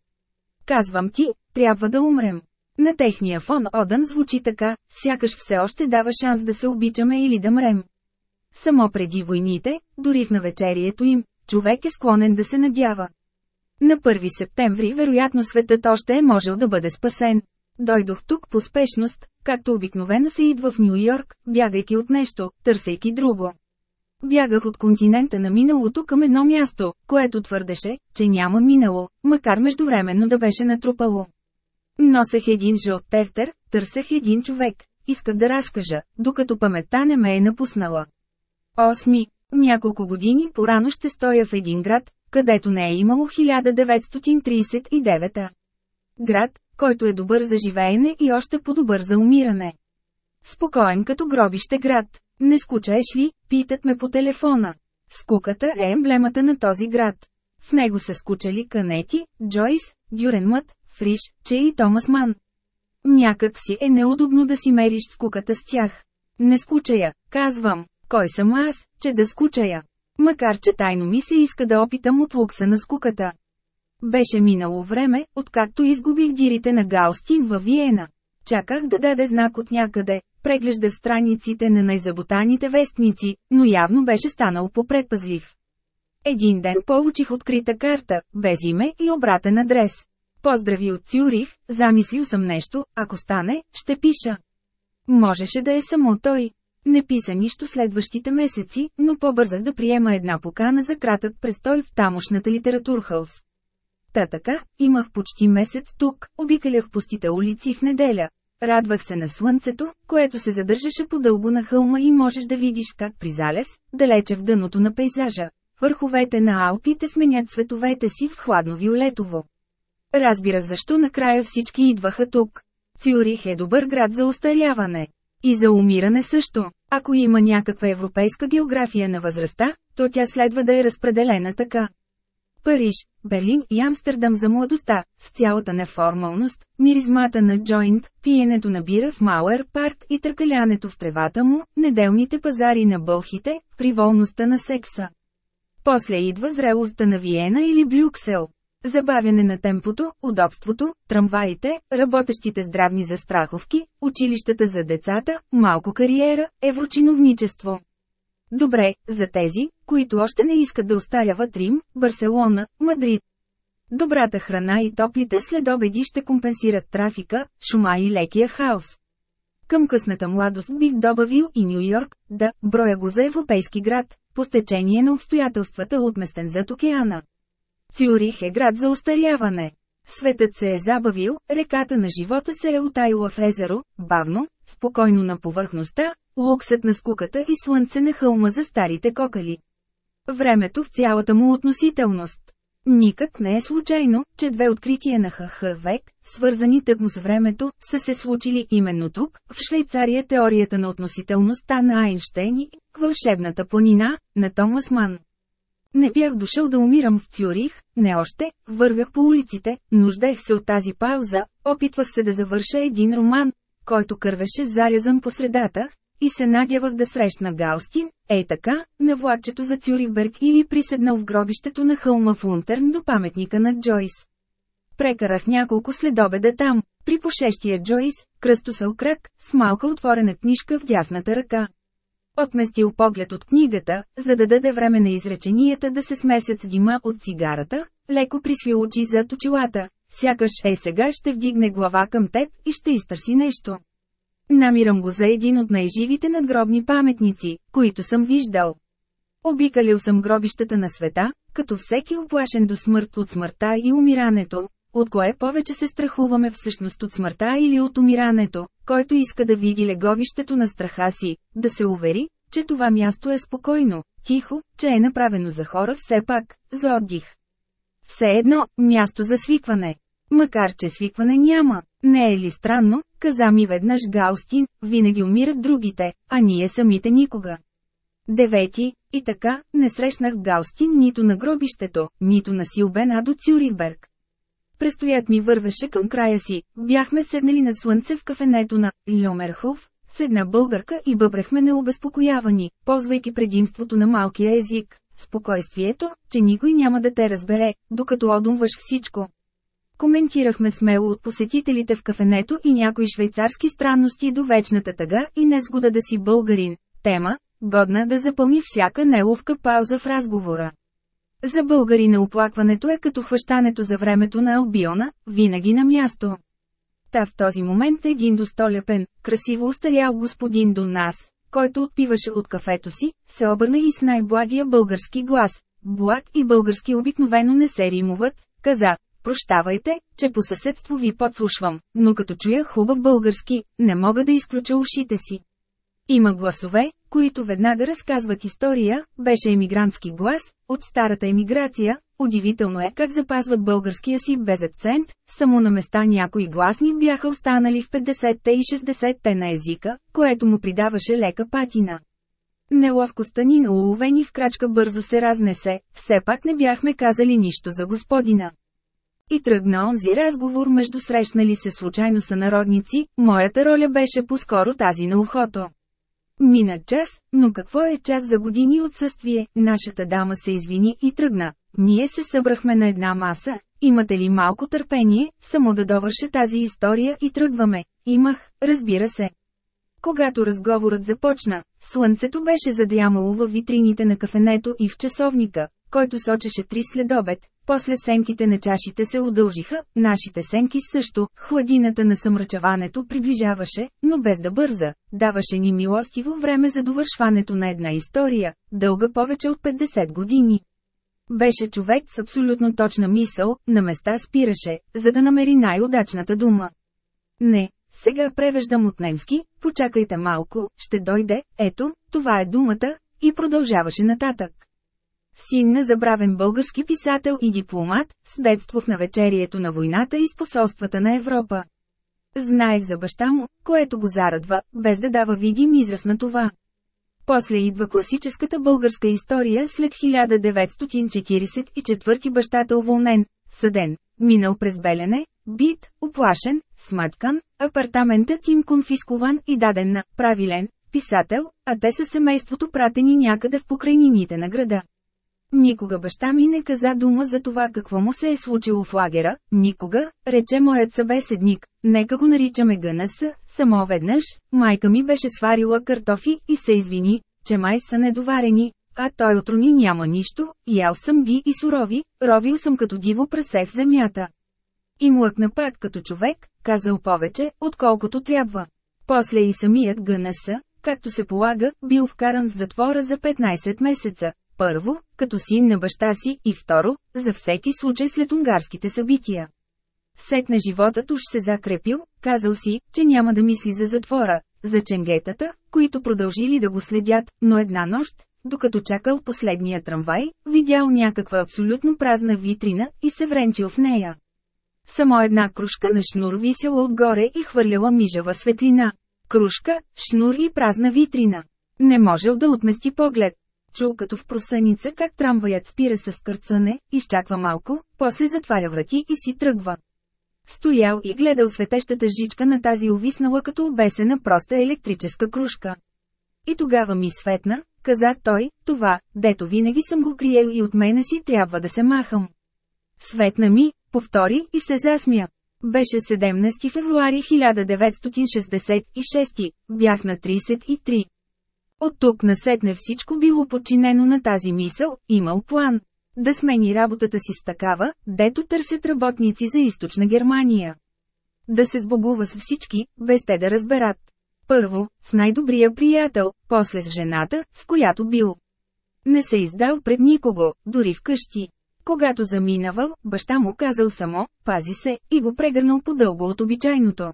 Казвам ти, трябва да умрем. На техния фон Одън звучи така, сякаш все още дава шанс да се обичаме или да мрем. Само преди войните, дори в навечерието им, човек е склонен да се надява. На 1 септември вероятно светът още е можел да бъде спасен. Дойдох тук по спешност, както обикновено се идва в Нью Йорк, бягайки от нещо, търсейки друго. Бягах от континента на миналото към едно място, което твърдеше, че няма минало, макар междувременно да беше натрупало. Носех един жълт тефтер, търсех един човек, исках да разкажа, докато паметта не ме е напуснала. Осми. Няколко години порано ще стоя в един град, където не е имало 1939. Град, който е добър за живеене и още по-добър за умиране. Спокоен като гробище град. Не скучаеш ли? Питат ме по телефона. Скуката е емблемата на този град. В него са скучали Канети, Джойс, Дюренмът, Фриш, Че и Томас Ман. Някак си е неудобно да си мериш скуката с тях. Не скучая, казвам. Кой съм аз, че да скучая? Макар че тайно ми се иска да опитам от лукса на скуката. Беше минало време, откакто изгубих дирите на Гаустин във Виена. Чаках да даде знак от някъде, преглежда в страниците на най-заботаните вестници, но явно беше станал попредпазлив. Един ден получих открита карта, без име и обратен адрес. Поздрави от Цюрих, замислил съм нещо, ако стане, ще пиша. Можеше да е само той. Не писа нищо следващите месеци, но побързах да приема една покана за кратък престой в тамошната литературхаус. Та така, имах почти месец тук, обикалях пустите улици в неделя. Радвах се на слънцето, което се задържаше по-дълго на хълма и можеш да видиш как при залез, далече в дъното на пейзажа, върховете на Алпите сменят цветовете си в хладно-виолетово. Разбирах защо накрая всички идваха тук. Цюрих е добър град за устаряване. И за умиране също. Ако има някаква европейска география на възрастта, то тя следва да е разпределена така. Париж, Берлин и Амстердам за младостта, с цялата неформалност, миризмата на джойнт, пиенето на бира в Мауер парк и търкалянето в тревата му, неделните пазари на бълхите, приволността на секса. После идва зрелостта на Виена или Брюксел. Забавяне на темпото, удобството, трамваите, работещите здравни застраховки, училищата за децата, малко кариера, еврочиновничество. Добре, за тези, които още не искат да остаряват Рим, Барселона, Мадрид. Добрата храна и топлите следобеди ще компенсират трафика, шума и лекия хаос. Към късната младост бих добавил и Нью Йорк, да, броя го за европейски град, по стечение на обстоятелствата отместен зад океана. Цюрих е град за устаряване. Светът се е забавил, реката на живота се е утаила в езеро, бавно, спокойно на повърхността, луксът на скуката и слънце на хълма за старите кокали. Времето в цялата му относителност. Никак не е случайно, че две открития на ХХ век, свързани тъкмо с времето, са се случили именно тук, в Швейцария теорията на относителността на Айнштейн и вълшебната планина на Томас Ман. Не бях дошъл да умирам в Цюрих, не още, вървях по улиците, нуждаех се от тази пауза, опитвах се да завърша един роман, който кървеше зарязан по средата, и се надявах да срещна Гаустин, ей така, на влакчето за Цюрихберг или приседнал в гробището на хълма в Унтерн до паметника на Джойс. Прекарах няколко следобеда там, при пошещия Джойс, кръстосъл крак, с малка отворена книжка в дясната ръка. Отместил поглед от книгата, за да даде време на изреченията да се смесят с дима от цигарата, леко присви очи зад очилата, сякаш е сега ще вдигне глава към теб и ще изтърси нещо. Намирам го за един от най-живите надгробни паметници, които съм виждал. Обикалил съм гробищата на света, като всеки оплашен до смърт от смъртта и умирането, от кое повече се страхуваме всъщност от смъртта или от умирането, който иска да види леговището на страха си, да се увери, че това място е спокойно, тихо, че е направено за хора все пак, за отдих. Все едно, място за свикване. Макар че свикване няма, не е ли странно, каза ми веднъж Гаустин, винаги умират другите, а ние самите никога. Девети, и така, не срещнах Гаустин нито на гробището, нито на Силбена до Цюрихберг. Престоят ми вървеше към края си, бяхме седнали на слънце в кафенето на Льомерхов, с една българка и бъбрехме необезпокоявани, ползвайки предимството на малкия език, спокойствието, че никой няма да те разбере, докато одумваш всичко. Коментирахме смело от посетителите в кафенето и някои швейцарски странности до вечната тъга и незгода да си българин. Тема, годна да запълни всяка неловка пауза в разговора. За българина оплакването е като хващането за времето на Албиона, винаги на място. Та в този момент един достолепен, красиво устарял господин до нас, който отпиваше от кафето си, се обърна и с най-благия български глас. Благ и български обикновено не се римуват, каза, прощавайте, че по съседство ви подслушвам, но като чуя хубав български, не мога да изключа ушите си. Има гласове, които веднага разказват история, беше емигрантски глас, от старата емиграция, удивително е как запазват българския си без акцент, само на места някои гласни бяха останали в 50-те и 60-те на езика, което му придаваше лека патина. Неловкостта ни на уловени в крачка бързо се разнесе, все пак не бяхме казали нищо за господина. И тръгна онзи разговор между срещнали се случайно са народници, моята роля беше по-скоро тази на ухото. Мина час, но какво е час за години отсъствие, нашата дама се извини и тръгна. Ние се събрахме на една маса, имате ли малко търпение, само да довърша тази история и тръгваме. Имах, разбира се. Когато разговорът започна, слънцето беше задрямало във витрините на кафенето и в часовника, който сочеше три следобед, после сенките на чашите се удължиха, нашите сенки също, хладината на съмрачаването приближаваше, но без да бърза, даваше ни милостиво време за довършването на една история, дълга повече от 50 години. Беше човек с абсолютно точна мисъл, на места спираше, за да намери най-удачната дума. Не, сега превеждам от немски, почакайте малко, ще дойде, ето, това е думата, и продължаваше нататък. Син на забравен български писател и дипломат, с детство в навечерието на войната и с посолствата на Европа. Знаех за баща му, което го зарадва, без да дава видим израз на това. После идва класическата българска история след 1944 бащата уволнен, съден, минал през Белене, бит, оплашен, смъткан, апартаментът им конфискуван и даден на правилен писател, а те са семейството пратени някъде в покрайнините на града. Никога баща ми не каза дума за това какво му се е случило в лагера, никога, рече моят събеседник, нека го наричаме ГНС, само веднъж, майка ми беше сварила картофи и се извини, че май са недоварени, а той отрони няма нищо, ял съм ги и сурови, ровил съм като диво прасе в земята. И млъкна пак като човек, казал повече, отколкото трябва. После и самият ГНС, както се полага, бил вкаран в затвора за 15 месеца, първо, като син на баща си и второ, за всеки случай след унгарските събития. Сетне животът уж се закрепил, казал си, че няма да мисли за затвора, за ченгетата, които продължили да го следят, но една нощ, докато чакал последния трамвай, видял някаква абсолютно празна витрина и се вренчил в нея. Само една кружка на шнур висела отгоре и хвърляла мижава светлина. Кружка, шнур и празна витрина. Не можел да отмести поглед. Чул като в просъница как трамваят спира с кърцане, изчаква малко, после затваря врати и си тръгва. Стоял и гледал светещата жичка на тази увиснала като обесена проста електрическа кружка. И тогава ми светна, каза той, това, дето винаги съм го криел и от мене си трябва да се махам. Светна ми, повтори и се засмя. Беше 17 февруари 1966, бях на 33. От тук насетне всичко било подчинено на тази мисъл, имал план. Да смени работата си с такава, дето търсят работници за източна Германия. Да се сбогува с всички, без те да разберат. Първо, с най-добрия приятел, после с жената, с която бил. Не се издал пред никого, дори вкъщи. Когато заминавал, баща му казал само, пази се, и го прегърнал по-дълго от обичайното.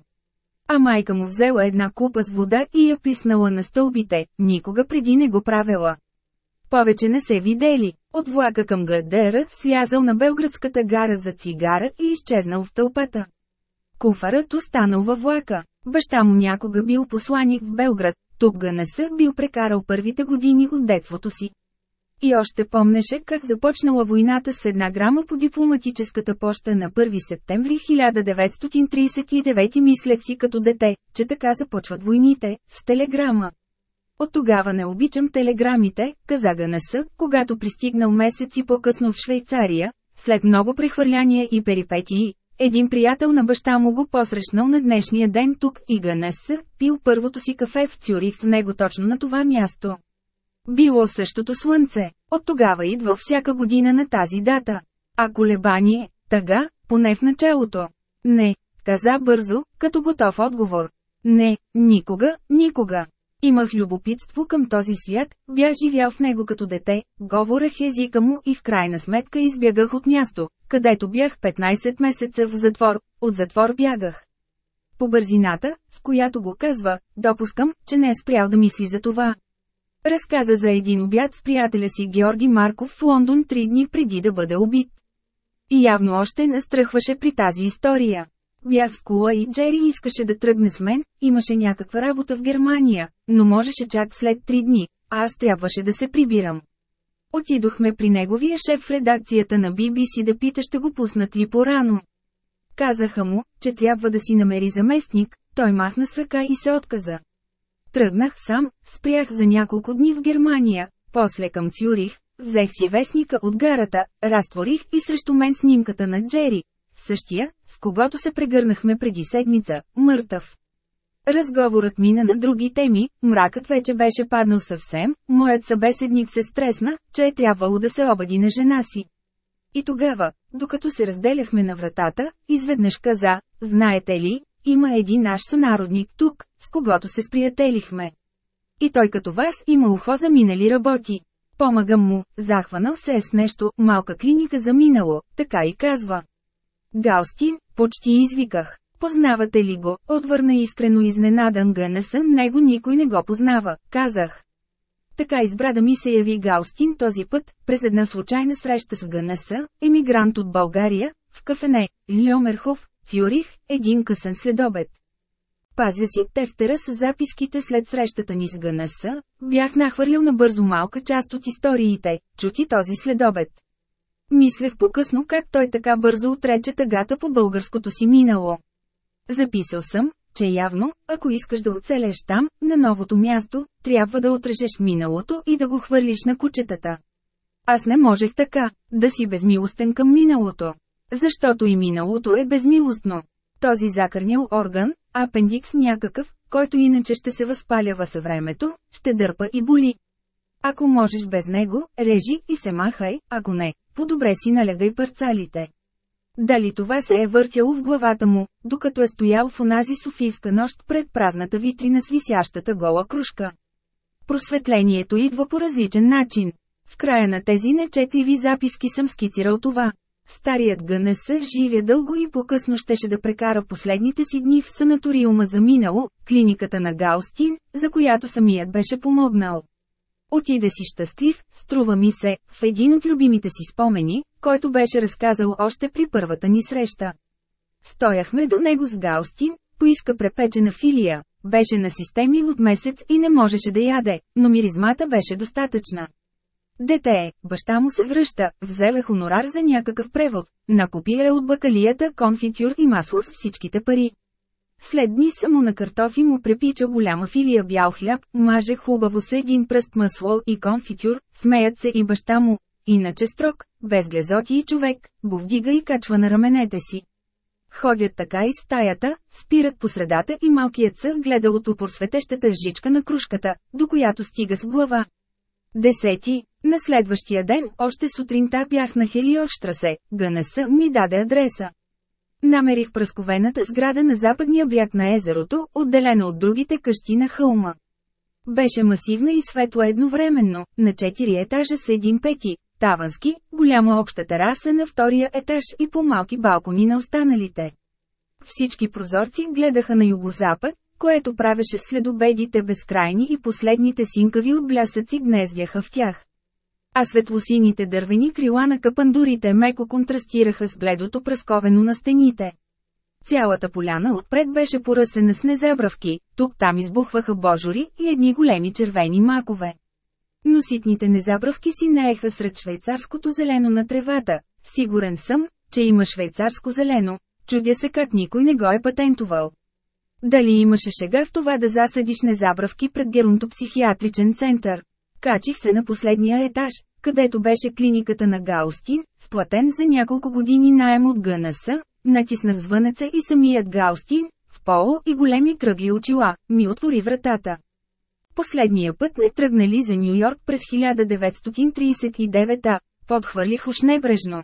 А майка му взела една купа с вода и я писнала на стълбите, никога преди не го правила. Повече не се видели. От влака към ГДР слязал на Белградската гара за цигара и изчезнал в тълпата. Куфарът останал във влака. Баща му някога бил посланик в Белград, тук ГНС бил прекарал първите години от детството си. И още помнеше как започнала войната с една грама по дипломатическата поща на 1 септември 1939 мислех си като дете, че така започват войните, с телеграма. От тогава не обичам телеграмите, каза Ганаса, когато пристигнал месеци по-късно в Швейцария, след много прехвърляния и перипетии. Един приятел на баща му го посрещнал на днешния ден тук и Ганаса, пил първото си кафе в Цюрих с него точно на това място. Било същото слънце, от тогава идва всяка година на тази дата. А колебание, тъга, поне в началото. Не, каза бързо, като готов отговор. Не, никога, никога. Имах любопитство към този свят, бях живял в него като дете, говорех езика му и в крайна сметка избягах от място, където бях 15 месеца в затвор, от затвор бягах. По бързината, с която го казва, допускам, че не е спрял да мисли за това. Разказа за един обяд с приятеля си Георги Марков в Лондон три дни преди да бъде убит. И явно още настръхваше при тази история. Бях в кола и Джери искаше да тръгне с мен, имаше някаква работа в Германия, но можеше чак след три дни, а аз трябваше да се прибирам. Отидохме при неговия шеф в редакцията на BBC да пита ще го пуснат ли по-рано. Казаха му, че трябва да си намери заместник, той махна с ръка и се отказа. Тръгнах сам, спрях за няколко дни в Германия, после към Цюрих, взех си вестника от гарата, разтворих и срещу мен снимката на Джери, Същия, с когото се прегърнахме преди седмица, мъртъв. Разговорът мина на други теми, мракът вече беше паднал съвсем, моят събеседник се стресна, че е трябвало да се обади на жена си. И тогава, докато се разделяхме на вратата, изведнъж каза, знаете ли, има един наш сънародник тук, с когото се сприятелихме. И той като вас има ухо за минали работи. Помагам му, захванал се е с нещо, малка клиника за минало, така и казва. Галстин, почти извиках. Познавате ли го? Отвърна искрено изненадан Гънеса, него никой не го познава, казах. Така избра да ми се яви Галстин този път, през една случайна среща с Гънеса, емигрант от България, в кафене, Льомерхов, Цюрих, един късен следобед. Пазя си тефтера с записките след срещата ни с Гънеса, бях нахвърлил набързо малка част от историите, чути този следобед. Мислех по-късно как той така бързо отрече тъгата по българското си минало. Записал съм, че явно, ако искаш да оцелеш там, на новото място, трябва да отрежеш миналото и да го хвърлиш на кучетата. Аз не можех така, да си безмилостен към миналото. Защото и миналото е безмилостно. Този закърнял орган, апендикс някакъв, който иначе ще се възпалява със времето, ще дърпа и боли. Ако можеш без него, режи и се махай, ако не, по-добре си налягай парцалите. Дали това се е въртяло в главата му, докато е стоял в онази софийска нощ пред празната витрина с висящата гола кружка. Просветлението идва по различен начин. В края на тези нечетливи записки съм скицирал това. Старият ГНС живя дълго и по-късно щеше да прекара последните си дни в санаториума за минало, клиниката на Гаустин, за която самият беше помогнал. Отиде си щастлив, струва ми се, в един от любимите си спомени, който беше разказал още при първата ни среща. Стояхме до него с Гаустин, поиска препечена филия, беше на системи от месец и не можеше да яде, но миризмата беше достатъчна. Дете е, баща му се връща, взеле хонорар за някакъв превод, накупи е от бакалията конфитюр и масло с всичките пари. След дни само на картофи му препича голяма филия бял хляб, маже хубаво с един пръст масло и конфитюр, смеят се и баща му. Иначе строг, без глезоти и човек, го вдига и качва на раменете си. Ходят така из стаята, спират по средата и малкият сър гледа от упор светещата жичка на кружката, до която стига с глава. Десети, на следващия ден, още сутринта бях на Хелиоштрасе, ГНС ми даде адреса. Намерих пръсковената сграда на западния бряг на езерото, отделена от другите къщи на хълма. Беше масивна и светла едновременно, на четири етажа с един пети, тавански, голяма обща тераса на втория етаж и по-малки балкони на останалите. Всички прозорци гледаха на югозапад, което правеше следобедите безкрайни и последните синкави от блясъци гнездяха в тях. А светлосините дървени крила на капандурите меко контрастираха с бледото пръсковено на стените. Цялата поляна отпред беше поръсена с незебравки, тук-там избухваха божори и едни големи червени макове. Но ситните незабравки си нееха сред швейцарското зелено на тревата. Сигурен съм, че има швейцарско зелено, чудя се как никой не го е патентовал. Дали имаше шега в това да засадиш незабравки пред геронтопсихиатричен център? Качих се на последния етаж, където беше клиниката на Гаустин, сплатен за няколко години найем от ГНС, натиснах звънеца и самият Гаустин, в поло и големи кръгли очила, ми отвори вратата. Последния път не тръгнали за Нью Йорк през 1939 подхвърлих уж небрежно.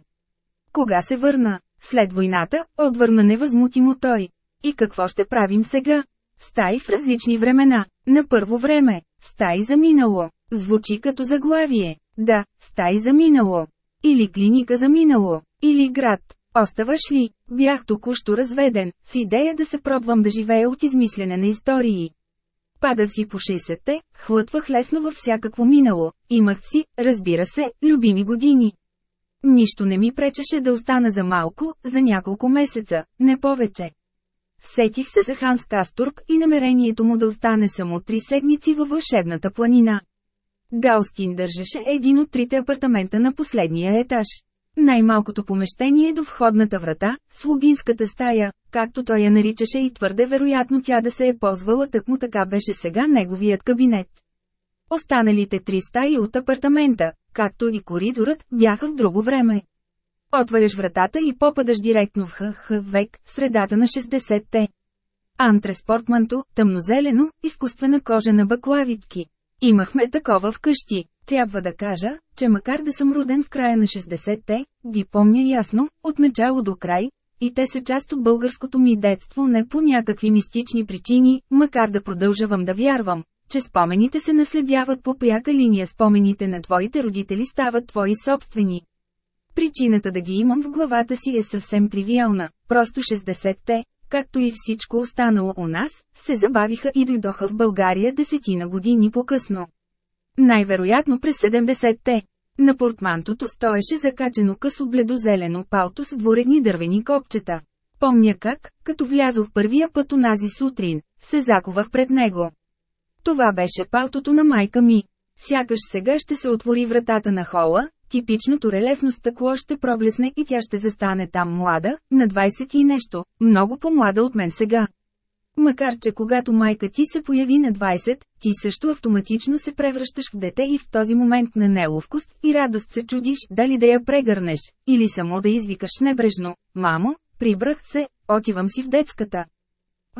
Кога се върна? След войната, отвърна невъзмутимо той. И какво ще правим сега? Стаи в различни времена. На първо време, стаи за минало. Звучи като заглавие. Да, стаи за минало. Или клиника за минало. Или град. Оставаш ли? Бях току-що разведен, с идея да се пробвам да живея от измислене на истории. Падах си по 60-те, хлътвах лесно във всякакво минало, имах си, разбира се, любими години. Нищо не ми пречеше да остана за малко, за няколко месеца, не повече. Сетих се за Ханс Кастурб и намерението му да остане само три седмици във вълшебната планина. Гаустин държеше един от трите апартамента на последния етаж. Най-малкото помещение до входната врата, слугинската стая, както той я наричаше и твърде вероятно тя да се е ползвала тъкмо така беше сега неговият кабинет. Останалите три стаи от апартамента, както и коридорът, бяха в друго време. Отваряш вратата и попадаш директно в ХХ век, средата на 60-те. Антрespортманто, тъмнозелено, изкуствена кожа на баклавитки. Имахме такова вкъщи. Трябва да кажа, че макар да съм роден в края на 60-те, ги помня ясно, от начало до край, и те са част от българското ми детство не по някакви мистични причини, макар да продължавам да вярвам, че спомените се наследяват по пряка линия спомените на твоите родители стават твои собствени. Причината да ги имам в главата си е съвсем тривиална, просто 60-те, както и всичко останало у нас, се забавиха и дойдоха в България десетина години по-късно. Най-вероятно през 70-те. На портмантото стоеше закачено късо бледозелено палто с дворедни дървени копчета. Помня как, като влязох първия път унази сутрин, се заковах пред него. Това беше палтото на майка ми. Сякаш сега ще се отвори вратата на хола, типичното релефно стъкло ще проблесне и тя ще застане там млада, на 20 и нещо, много по-млада от мен сега. Макар че когато майка ти се появи на 20, ти също автоматично се превръщаш в дете и в този момент на неловкост и радост се чудиш дали да я прегърнеш, или само да извикаш небрежно, мамо, прибрах се, отивам си в детската.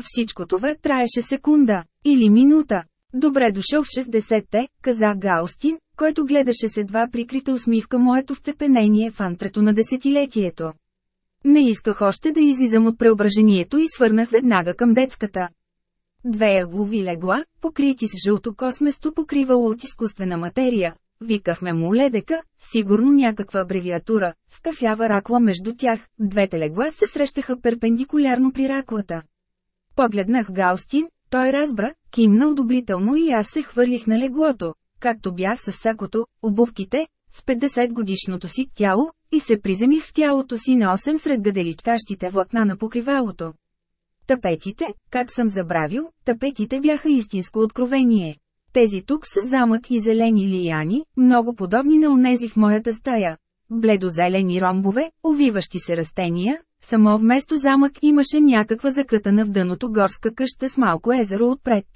Всичко това траеше секунда, или минута. Добре дошъл в 60-те, каза Гаустин, който гледаше с едва прикрита усмивка моето вцепенение в антрето на десетилетието. Не исках още да излизам от преображението и свърнах веднага към детската. Две ъглови легла, покрити с жълто косместо покривало от изкуствена материя, викахме му ледека, сигурно някаква абревиатура, с кафява ракла между тях, двете легла се срещаха перпендикулярно при раклата. Погледнах Гаустин, той разбра, кимна одобрително и аз се хвърлих на леглото, както бях с сакото, обувките, с 50 годишното си тяло, и се приземих в тялото си на 8 сред гаделичкащите влакна на покривалото. Тапетите, как съм забравил, тапетите бяха истинско откровение. Тези тук са замък и зелени лияни, много подобни на онези в моята стая. Бледозелени ромбове, увиващи се растения, само вместо замък имаше някаква закътана в дъното горска къща с малко езеро отпред.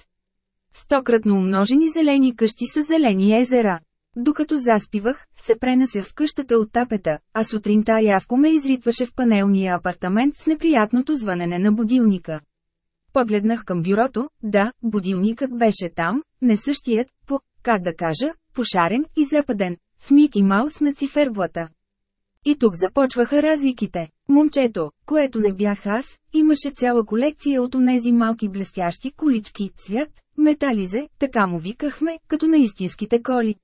Стократно умножени зелени къщи с зелени езера. Докато заспивах, се пренасях в къщата от тапета, а сутринта яско ме изритваше в панелния апартамент с неприятното звънене на будилника. Погледнах към бюрото, да, будилникът беше там, не същият, по, как да кажа, пошарен и западен, с Мики Маус на циферблата. И тук започваха разликите. Момчето, което не бях аз, имаше цяла колекция от онези малки блестящи колички, цвят, метализе, така му викахме, като на истинските коли.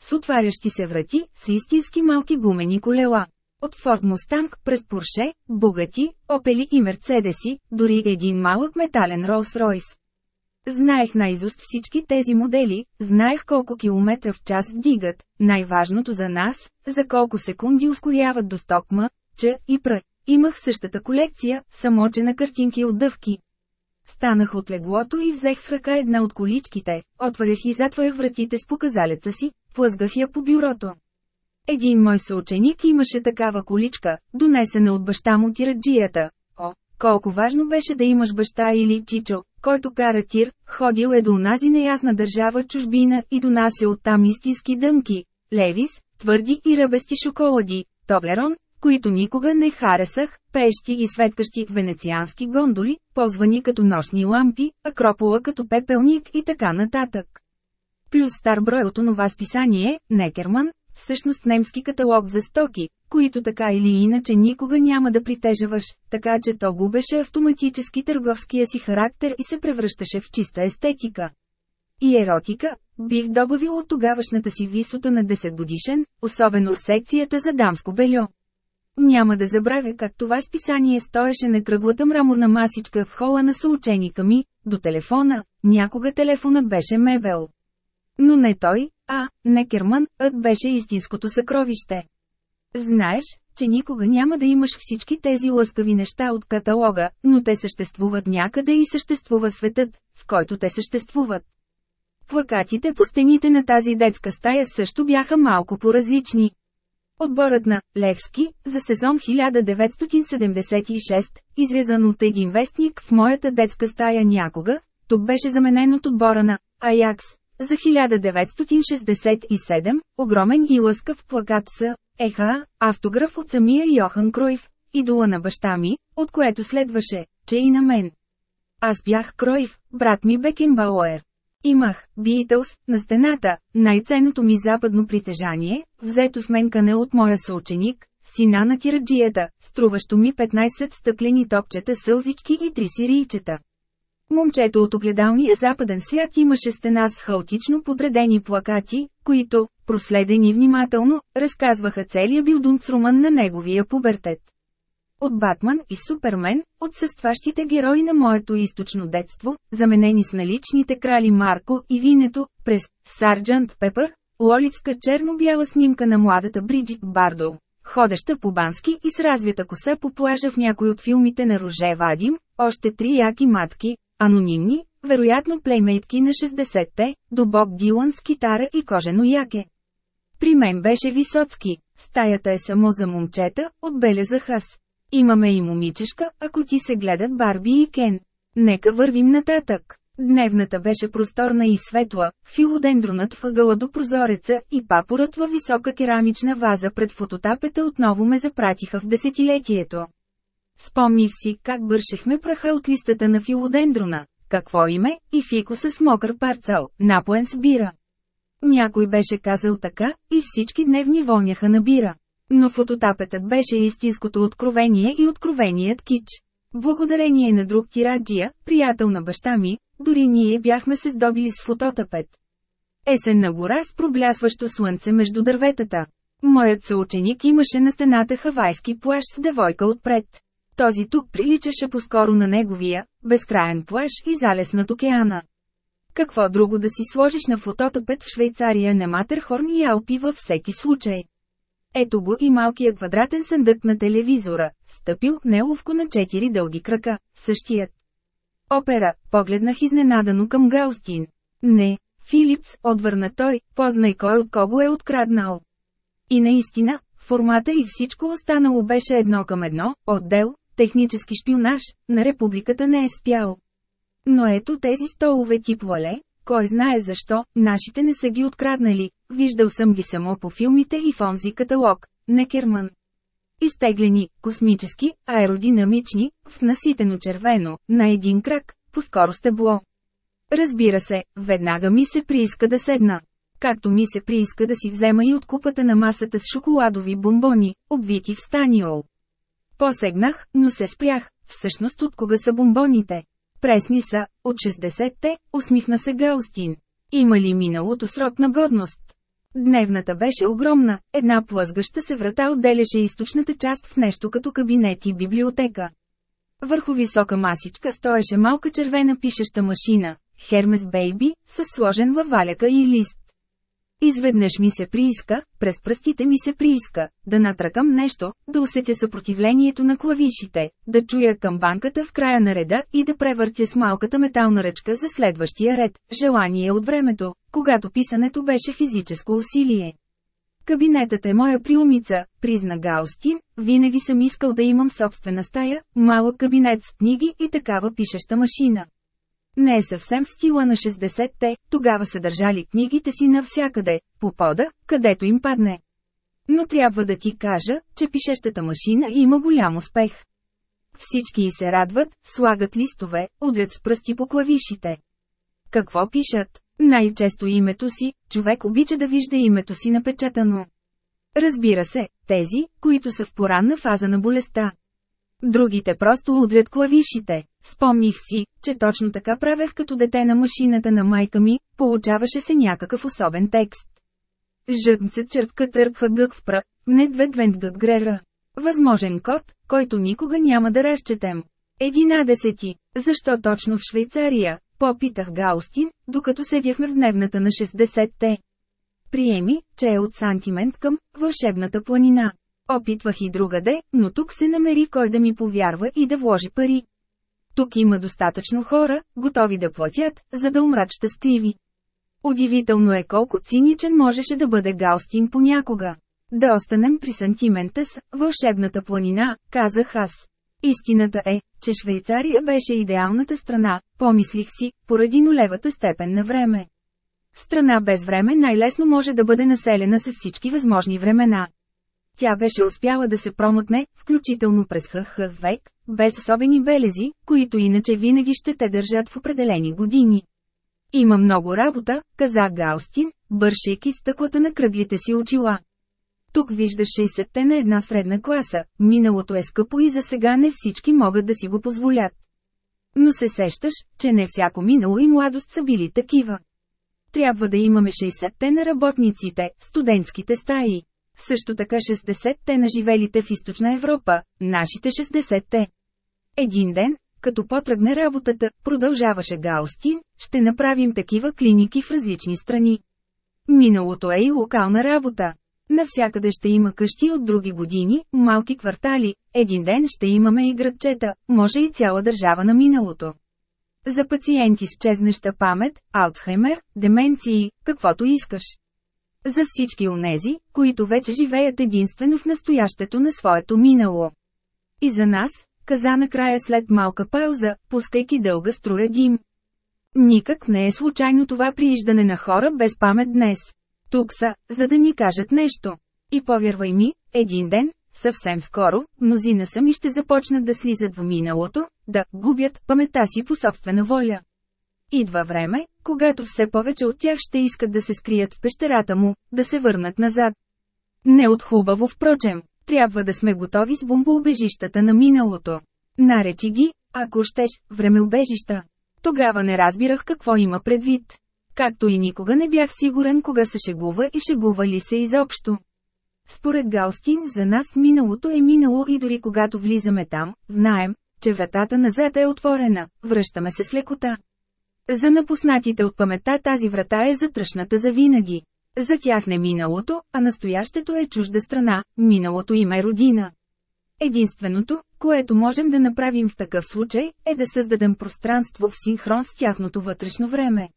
С отварящи се врати, с истински малки гумени колела. От Форд Мустанг през Порше, Бугати, Опели и Мерцедеси, дори един малък метален Ролс-Ройс. Знаех наизуст всички тези модели, знаех колко километра в час вдигат, най-важното за нас, за колко секунди ускоряват до стокма, ч и пр. Имах същата колекция, само че на картинки от дъвки. Станах от леглото и взех в ръка една от количките, отварях и затварях вратите с показалеца си, плъзгах я по бюрото. Един мой съученик имаше такава количка, донесена от баща му тираджията. О, колко важно беше да имаш баща или чичо, който кара тир, ходил е до унази неясна държава чужбина и донася оттам истински дънки, левис, твърди и ръбести шоколади, тоблерон, които никога не харесах, пещи и светкащи венециански гондоли, ползвани като нощни лампи, акропола като пепелник и така нататък. Плюс стар брой от онова списание, Некерман, всъщност немски каталог за стоки, които така или иначе никога няма да притежаваш, така че то губеше автоматически търговския си характер и се превръщаше в чиста естетика. И еротика, бих добавил от тогавашната си висота на 10 годишен, особено секцията за дамско бельо. Няма да забравя как това списание стоеше на кръглата мраморна масичка в хола на съученика ми, до телефона, някога телефонът беше мебел. Но не той, а, Некерман, ът беше истинското съкровище. Знаеш, че никога няма да имаш всички тези лъскави неща от каталога, но те съществуват някъде и съществува светът, в който те съществуват. Плакатите по стените на тази детска стая също бяха малко по-различни. Отборът на Левски за сезон 1976, изрезан от един вестник в моята детска стая някога, тук беше заменен от отбора на Аякс за 1967, огромен и лъскав плакат с Еха, автограф от самия Йохан Кройв, идола на баща ми, от което следваше, че и на мен. Аз бях Кройв, брат ми Бекенбауер. Имах Битълс на стената, най-ценното ми западно притежание, взето с менкане от моя съученик, сина на тираджията, струващо ми 15 стъклени топчета сълзички и три сирийчета. Момчето от огледалния западен свят имаше стена с хаотично подредени плакати, които, проследени внимателно, разказваха целия билдунцруман на неговия пубертет. От Батман и Супермен, от състващите герои на моето източно детство, заменени с наличните крали Марко и Винето, през Сарджант Пепър, лолицка черно-бяла снимка на младата Бриджит Бардо, ходеща по бански и с развита коса по плажа в някой от филмите на Роже Вадим, още три яки матки, анонимни, вероятно плеймейтки на 60-те, до Боб Дилан с китара и кожено яке. При мен беше Висоцки, стаята е само за момчета, отбелязах аз. Имаме и момичешка, ако ти се гледат Барби и Кен. Нека вървим нататък. Дневната беше просторна и светла, филодендронът въгъла до прозореца и папорът във висока керамична ваза пред фототапета отново ме запратиха в десетилетието. Спомних си как бършехме праха от листата на филодендрона, какво име, и фикуса с мокър парцал, напоен с бира. Някой беше казал така, и всички дневни воняха на бира. Но фототапетът беше истинското откровение и откровеният кич. Благодарение на друг тираджия, приятел на баща ми, дори ние бяхме се здобили с фототапет. Есенна гора с проблясващо слънце между дърветата. Моят съученик имаше на стената хавайски плащ с девойка отпред. Този тук приличаше по-скоро на неговия, безкраен плаж и залез над океана. Какво друго да си сложиш на фототопет в Швейцария на Матерхорн и Алпи във всеки случай. Ето го и малкия квадратен съндък на телевизора, стъпил неловко на четири дълги крака, същият. Опера, погледнах изненадано към Гаустин. Не, Филипс, отвърна той, познай кой от кого е откраднал. И наистина, формата и всичко останало беше едно към едно, отдел, технически шпионаж, на републиката не е спял. Но ето тези столове тип вале, кой знае защо, нашите не са ги откраднали, виждал съм ги само по филмите и в онзи каталог, Некерман. Изтеглени, космически, аеродинамични, в наситено червено, на един крак, по-скоро стебло. Разбира се, веднага ми се прииска да седна. Както ми се прииска да си взема и от купата на масата с шоколадови бомбони, обвити в станиол. Посегнах, но се спрях, всъщност от кога са бомбоните. Пресни са, от 60-те, усмихна се Гаустин. Има ли миналото срок на годност? Дневната беше огромна, една плъзгаща се врата отделяше източната част в нещо като кабинет и библиотека. Върху висока масичка стоеше малка червена пишеща машина, Хермес Бейби, с сложен във валяка и лист. Изведнъж ми се прииска, през пръстите ми се прииска, да натракам нещо, да усетя съпротивлението на клавишите, да чуя към банката в края на реда и да превъртя с малката метална ръчка за следващия ред, желание от времето, когато писането беше физическо усилие. Кабинетът е моя приумица, призна Гаустин, винаги съм искал да имам собствена стая, малък кабинет с книги и такава пишеща машина. Не е съвсем в стила на 60-те, тогава са държали книгите си навсякъде, по пода, където им падне. Но трябва да ти кажа, че пишещата машина има голям успех. Всички и се радват, слагат листове, удрят с пръсти по клавишите. Какво пишат? Най-често името си, човек обича да вижда името си напечатано. Разбира се, тези, които са в поранна фаза на болестта. Другите просто удрят клавишите. Спомних си, че точно така правех като дете на машината на майка ми, получаваше се някакъв особен текст. Жътнце чертка търпва гък в пръ, не дведвент гък грера. Възможен код, който никога няма да разчетем. Единадесети. Защо точно в Швейцария? Попитах Гаустин, докато седяхме в дневната на 60-те. Приеми, че е от сантимент към вълшебната планина. Опитвах и другаде, но тук се намери кой да ми повярва и да вложи пари. Тук има достатъчно хора, готови да платят, за да умрат щастливи. Удивително е колко циничен можеше да бъде Гаустин понякога. Да останем при сантимента с вълшебната планина, казах аз. Истината е, че Швейцария беше идеалната страна, помислих си, поради нулевата степен на време. Страна без време най-лесно може да бъде населена с всички възможни времена. Тя беше успяла да се промъкне, включително през ХХ век, без особени белези, които иначе винаги ще те държат в определени години. Има много работа, каза Гаустин, бършейки стъклата на кръглите си очила. Тук виждаш 60-те на една средна класа, миналото е скъпо и за сега не всички могат да си го позволят. Но се сещаш, че не всяко минало и младост са били такива. Трябва да имаме 60-те на работниците, студентските стаи. Също така 60-те на живелите в източна Европа, нашите 60-те. Един ден, като потръгне работата, продължаваше Гаустин, ще направим такива клиники в различни страни. Миналото е и локална работа. Навсякъде ще има къщи от други години, малки квартали, един ден ще имаме и градчета, може и цяла държава на миналото. За пациенти с чезнеща памет, Алцхаймер, деменции, каквото искаш. За всички онези, които вече живеят единствено в настоящето на своето минало. И за нас, каза накрая след малка пауза, пускайки дълга струя дим. Никак не е случайно това прииждане на хора без памет днес. Тук са, за да ни кажат нещо. И повярвай ми, един ден, съвсем скоро, мнозина сами ще започнат да слизат в миналото, да губят паметта си по собствена воля. Идва време, когато все повече от тях ще искат да се скрият в пещерата му, да се върнат назад. Не от хубаво впрочем, трябва да сме готови с бомбоубежищата на миналото. Наречи ги, ако щеш, времеубежища. Тогава не разбирах какво има предвид. Както и никога не бях сигурен кога се шегува и шегува ли се изобщо. Според Гаустин за нас миналото е минало и дори когато влизаме там, знаем, че вратата назад е отворена, връщаме се с лекота. За напуснатите от памета тази врата е затръшната за винаги. За тях не миналото, а настоящето е чужда страна, миналото им е родина. Единственото, което можем да направим в такъв случай, е да създадем пространство в синхрон с тяхното вътрешно време.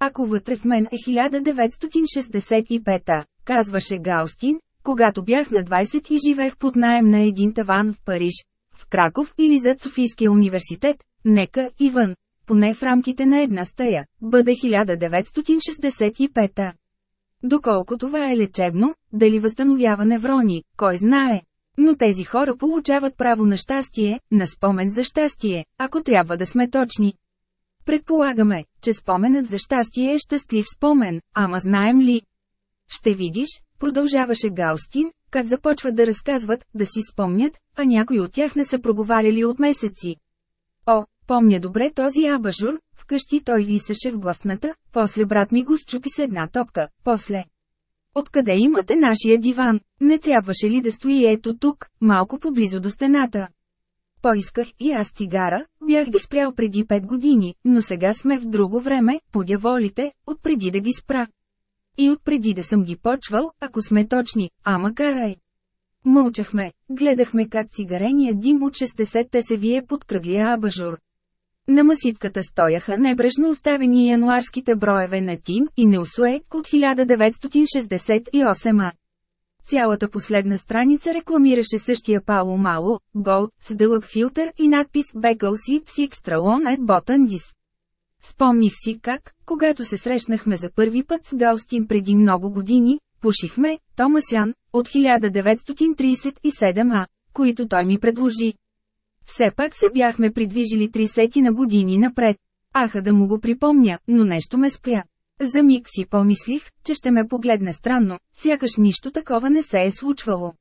Ако вътре в мен е 1965-та, казваше Гаустин, когато бях на 20 и живеех под наем на един таван в Париж, в Краков или зад Софийския университет, нека и вън, поне в рамките на една стая, бъде 1965-та. Доколко това е лечебно, дали възстановява неврони, кой знае. Но тези хора получават право на щастие, на спомен за щастие, ако трябва да сме точни. Предполагаме, че споменът за щастие е щастлив спомен, ама знаем ли? Ще видиш, продължаваше Гаустин, как започват да разказват, да си спомнят, а някои от тях не са проговаряли от месеци. Помня добре този абажур, вкъщи той висеше в гласната, после брат ми го счупи с една топка, после. Откъде имате нашия диван? Не трябваше ли да стои ето тук, малко поблизо до стената? Поисках и аз цигара, бях ги спрял преди 5 години, но сега сме в друго време, подяволите, отпреди да ги спра. И отпреди да съм ги почвал, ако сме точни, ама карай. Мълчахме, гледахме как цигарения дим от 60-те се вие под кръглия абажур. На маситката стояха небрежно оставени януарските броеве на Тим и Неусуек от 1968 а. Цялата последна страница рекламираше същия Пало Мало, Голд, с дълъг филтър и надпис Beckel Seeds Extra Long at Botandis. Спомних си как, когато се срещнахме за първи път с Гаустин преди много години, пушихме Томасян от 1937 а, които той ми предложи. Все пак се бяхме придвижили три сети на години напред. Аха да му го припомня, но нещо ме спря. За миг си помислих, че ще ме погледне странно, сякаш нищо такова не се е случвало.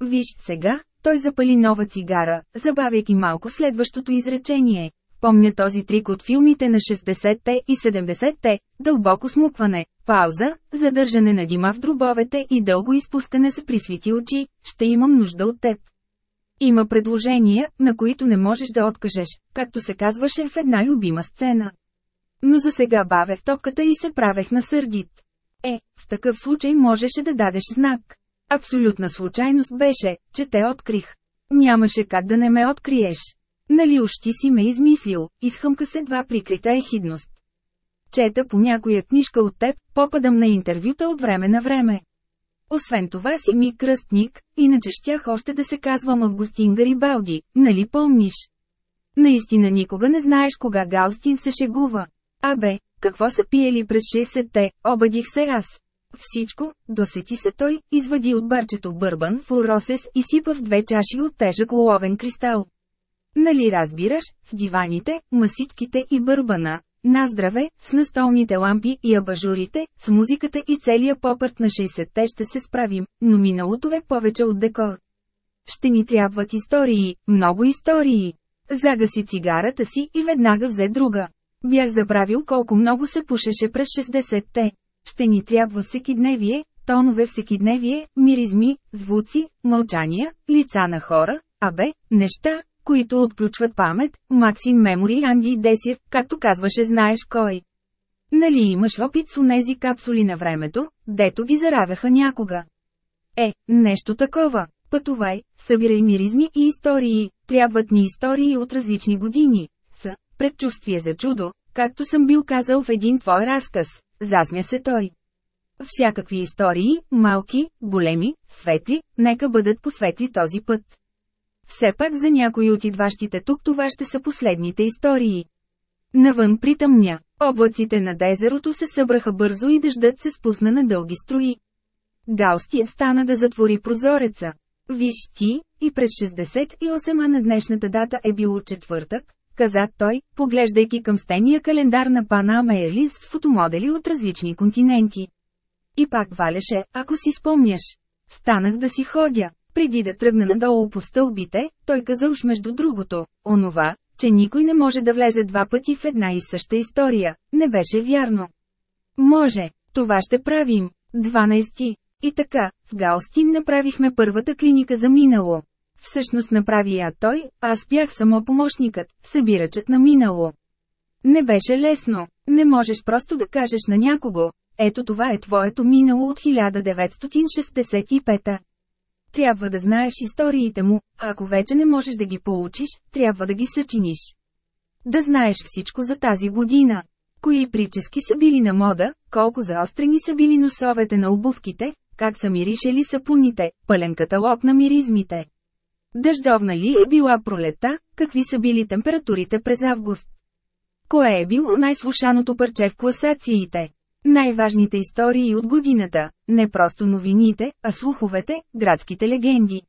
Виж сега, той запали нова цигара, забавяйки малко следващото изречение. Помня този трик от филмите на 60-те и 70-те, дълбоко смукване, пауза, задържане на дима в дробовете и дълго изпускане с присвити очи, ще имам нужда от теб. Има предложения, на които не можеш да откажеш, както се казваше в една любима сцена. Но за сега бавех топката и се правех на сърдит. Е, в такъв случай можеше да дадеш знак. Абсолютна случайност беше, че те открих. Нямаше как да не ме откриеш. Нали уж ти си ме измислил, изхъмка се два прикрита ехидност. Чета по някоя книжка от теб, попадам на интервюта от време на време. Освен това си ми кръстник, иначе щях още да се казвам Августин Гарибалди, нали помниш? Наистина никога не знаеш кога Гаустин се шегува. Абе, какво са пиели през 60-те, обадих се аз. Всичко, досети се той, извади от барчето бърбан флоросес и сипа в две чаши от тежък ловен кристал. Нали разбираш, с диваните, масичките и бърбана, Наздраве, с настолните лампи и абажурите, с музиката и целия попърт на 60-те ще се справим, но миналото е повече от декор. Ще ни трябват истории, много истории. Загаси цигарата си и веднага взе друга. Бях забравил колко много се пушеше през 60-те. Ще ни трябва всекидневие, тонове всекидневие, миризми, звуци, мълчания, лица на хора, абе, неща, които отключват памет, Максим Мемори Анди Десир, както казваше знаеш кой. Нали имаш опит с онези капсули на времето, дето ги заравяха някога? Е, нещо такова. Пътувай, събирай миризми и истории, трябват ни истории от различни години. Са, предчувствие за чудо, както съм бил казал в един твой разказ, засмя се той. Всякакви истории, малки, големи, светли, нека бъдат посветли този път. Все пак за някои от идващите тук това ще са последните истории. Навън притъмня. Облаците на дезерото се събраха бързо и дъждът се спусна на дълги строи. Гаустия стана да затвори прозореца. Виж ти, и през 68 а на днешната дата е било четвъртък, каза той, поглеждайки към стения календар на пана Амеелис с фотомодели от различни континенти. И пак валеше, ако си спомняш. Станах да си ходя. Преди да тръгна надолу по стълбите, той каза уж между другото, онова, че никой не може да влезе два пъти в една и съща история, не беше вярно. Може, това ще правим. 12. И така, с Галстин направихме първата клиника за минало. Всъщност направи я той, аз бях само помощникът, събирачът на минало. Не беше лесно, не можеш просто да кажеш на някого, ето това е твоето минало от 1965. Трябва да знаеш историите му, а ако вече не можеш да ги получиш, трябва да ги съчиниш. Да знаеш всичко за тази година. Кои прически са били на мода, колко заострени са били носовете на обувките, как са миришели сапуните, пълен каталог на миризмите. Дъждовна ли е била пролета, какви са били температурите през август? Кое е било най-слушаното парче в класациите? Най-важните истории от годината, не просто новините, а слуховете, градските легенди.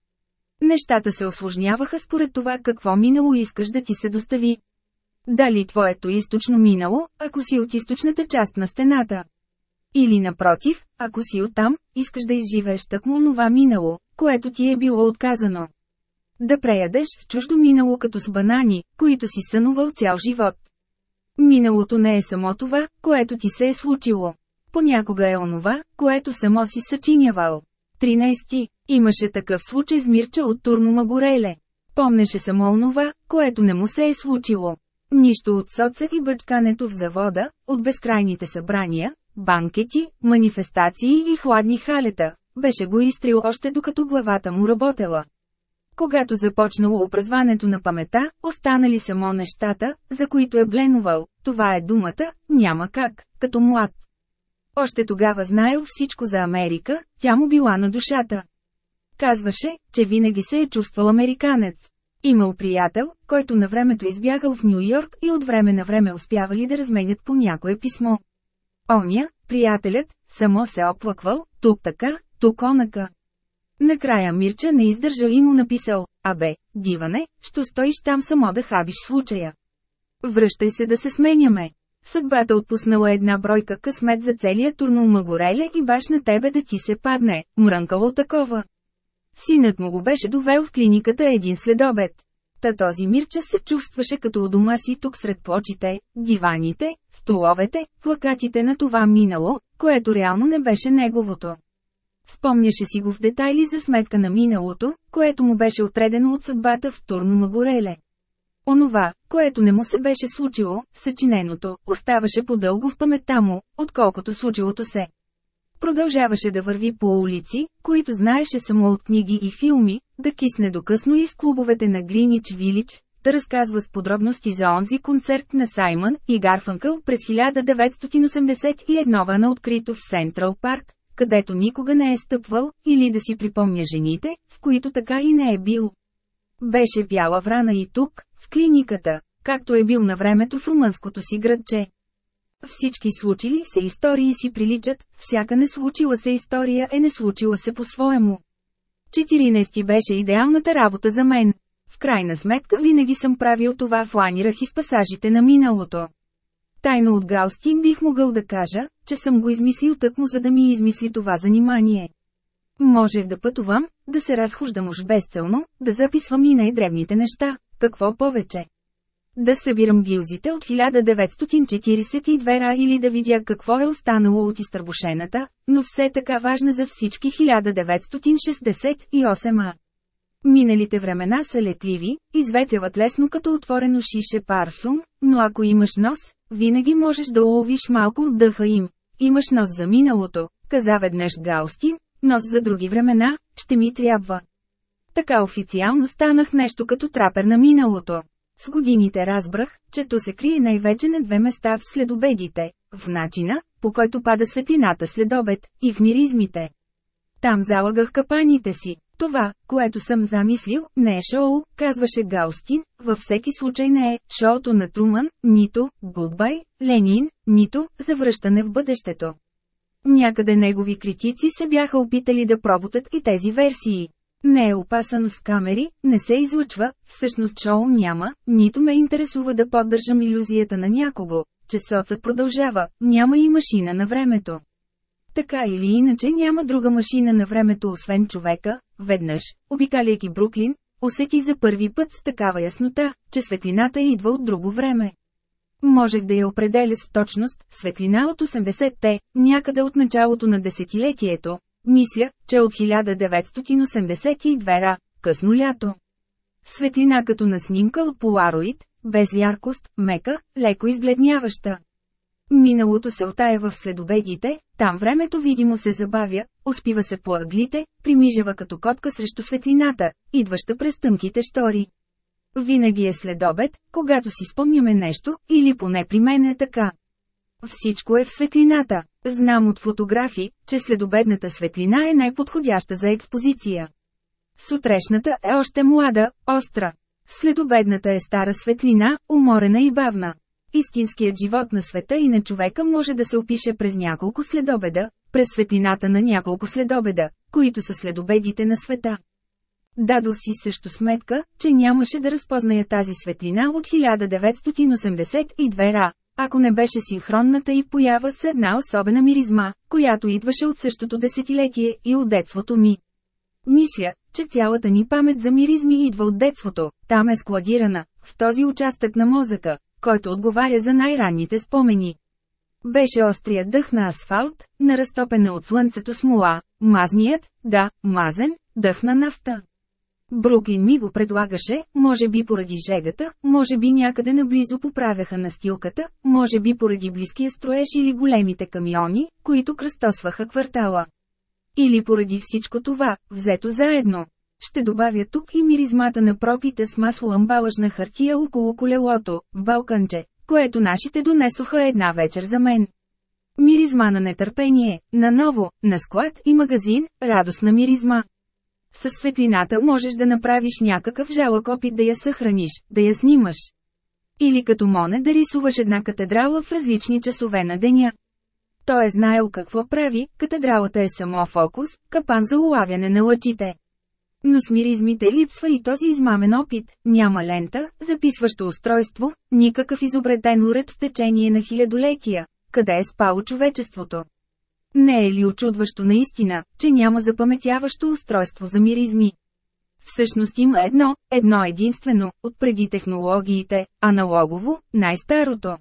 Нещата се осложняваха според това какво минало искаш да ти се достави. Дали твоето източно минало, ако си от източната част на стената. Или напротив, ако си оттам, искаш да изживееш тъкмо това минало, което ти е било отказано. Да преядеш в чуждо минало като с банани, които си сънувал цял живот. Миналото не е само това, което ти се е случило. Понякога е онова, което само си съчинявал. 13. Имаше такъв случай с Мирча от Турно Магореле. Помнеше само онова, което не му се е случило. Нищо от соца и бъчкането в завода, от безкрайните събрания, банкети, манифестации и хладни халета. Беше го изтрил още докато главата му работела. Когато започнало опразването на памета, останали само нещата, за които е бленувал, това е думата, няма как, като млад. Още тогава знаел всичко за Америка, тя му била на душата. Казваше, че винаги се е чувствал американец. Имал приятел, който на времето избягал в Нью Йорк и от време на време успявали да разменят по някое писмо. Оня, приятелят, само се оплаквал, тук така, тук онака. Накрая Мирча не издържал и му написал, абе, диване, що стоиш там само да хабиш случая. Връщай се да се сменяме. Съдбата отпуснала една бройка късмет за целия турнул Магореля и баш на тебе да ти се падне, мрънкало такова. Синът му го беше довел в клиниката един следобед. Та този Мирча се чувстваше като у дома си тук сред плочите, диваните, столовете, плакатите на това минало, което реално не беше неговото. Спомняше си го в детайли за сметка на миналото, което му беше отредено от съдбата в Турно Магореле. Онова, което не му се беше случило, съчиненото, оставаше по-дълго в паметта му, отколкото случилото се. Продължаваше да върви по улици, които знаеше само от книги и филми, да кисне докъсно из клубовете на Гринич Вилич, да разказва с подробности за онзи концерт на Саймън и Гарфанкъл през 1981 на открито в Сентрал Парк, където никога не е стъпвал, или да си припомня жените, с които така и не е бил. Беше бяла врана и тук, в клиниката, както е бил на времето в румънското си градче. Всички случили се истории си приличат, всяка не случила се история е не случила се по-своему. 14 беше идеалната работа за мен. В крайна сметка винаги съм правил това в ланирах и с пасажите на миналото. Тайно от Гаустин бих могъл да кажа, че съм го измислил тъкмо за да ми измисли това занимание. Можех да пътувам, да се разхождам уж безцелно, да записвам и най-древните неща, какво повече. Да събирам гилзите от 1942 ра или да видя какво е останало от изтърбушената, но все така важна за всички 1968 а. Миналите времена са летливи, изветяват лесно като отворено шише парфюм, но ако имаш нос, винаги можеш да уловиш малко от дъха им. Имаш нос за миналото, каза веднъж Гаустин, нос за други времена, ще ми трябва. Така официално станах нещо като трапер на миналото. С годините разбрах, че то се крие най-вече на две места в следобедите, в начина, по който пада светлината след обед, и в миризмите. Там залагах капаните си. Това, което съм замислил, не е шоу, казваше Гаустин, във всеки случай не е шоуто на Труман, нито Гудбай, Ленин, нито завръщане в бъдещето. Някъде негови критици се бяха опитали да пробутат и тези версии. Не е опасано с камери, не се излъчва, всъщност шоу няма, нито ме интересува да поддържам иллюзията на някого, че соцът продължава, няма и машина на времето. Така или иначе няма друга машина на времето освен човека, веднъж, обикаляйки Бруклин, усети за първи път с такава яснота, че светлината идва от друго време. Можех да я определя с точност, светлина от 80-те, някъде от началото на десетилетието. Мисля, че от 1982 ра, късно лято. Светлина като на снимка от полароид, без яркост, мека, леко избледняваща. Миналото се отая в следобедите, там времето видимо се забавя, успива се по ъглите, примижава като котка срещу светлината, идваща през тъмките штори. Винаги е следобед, когато си спомняме нещо, или поне при мен е така. Всичко е в светлината. Знам от фотографи, че следобедната светлина е най-подходяща за експозиция. Сутрешната е още млада, остра. Следобедната е стара светлина, уморена и бавна. Истинският живот на света и на човека може да се опише през няколко следобеда, през светлината на няколко следобеда, които са следобедите на света. Дадох си също сметка, че нямаше да разпозная тази светлина от 1982 ра, ако не беше синхронната и поява с една особена миризма, която идваше от същото десетилетие и от детството ми. Мисля, че цялата ни памет за миризми идва от детството, там е складирана, в този участък на мозъка, който отговаря за най-ранните спомени. Беше острият дъх на асфалт, на разтопена от слънцето смола, мазният, да, мазен, дъх на нафта. Бруклин ми го предлагаше, може би поради жегата, може би някъде наблизо поправяха настилката, може би поради близкия строеж или големите камиони, които кръстосваха квартала. Или поради всичко това, взето заедно. Ще добавя тук и миризмата на пропита с масло амбалажна хартия около колелото, в балканче, което нашите донесоха една вечер за мен. Миризма на нетърпение, наново, на склад и магазин, радостна миризма. С светлината можеш да направиш някакъв жалък опит да я съхраниш, да я снимаш. Или като Моне да рисуваш една катедрала в различни часове на деня. Той е знаел какво прави, катедралата е само фокус, капан за улавяне на лъчите. Но с миризмите липсва и този измамен опит, няма лента, записващо устройство, никакъв изобретен уред в течение на хилядолетия. Къде е спало човечеството? Не е ли очудващо наистина, че няма запаметяващо устройство за миризми? Всъщност има едно, едно единствено, от преди технологиите, аналогово, най-старото.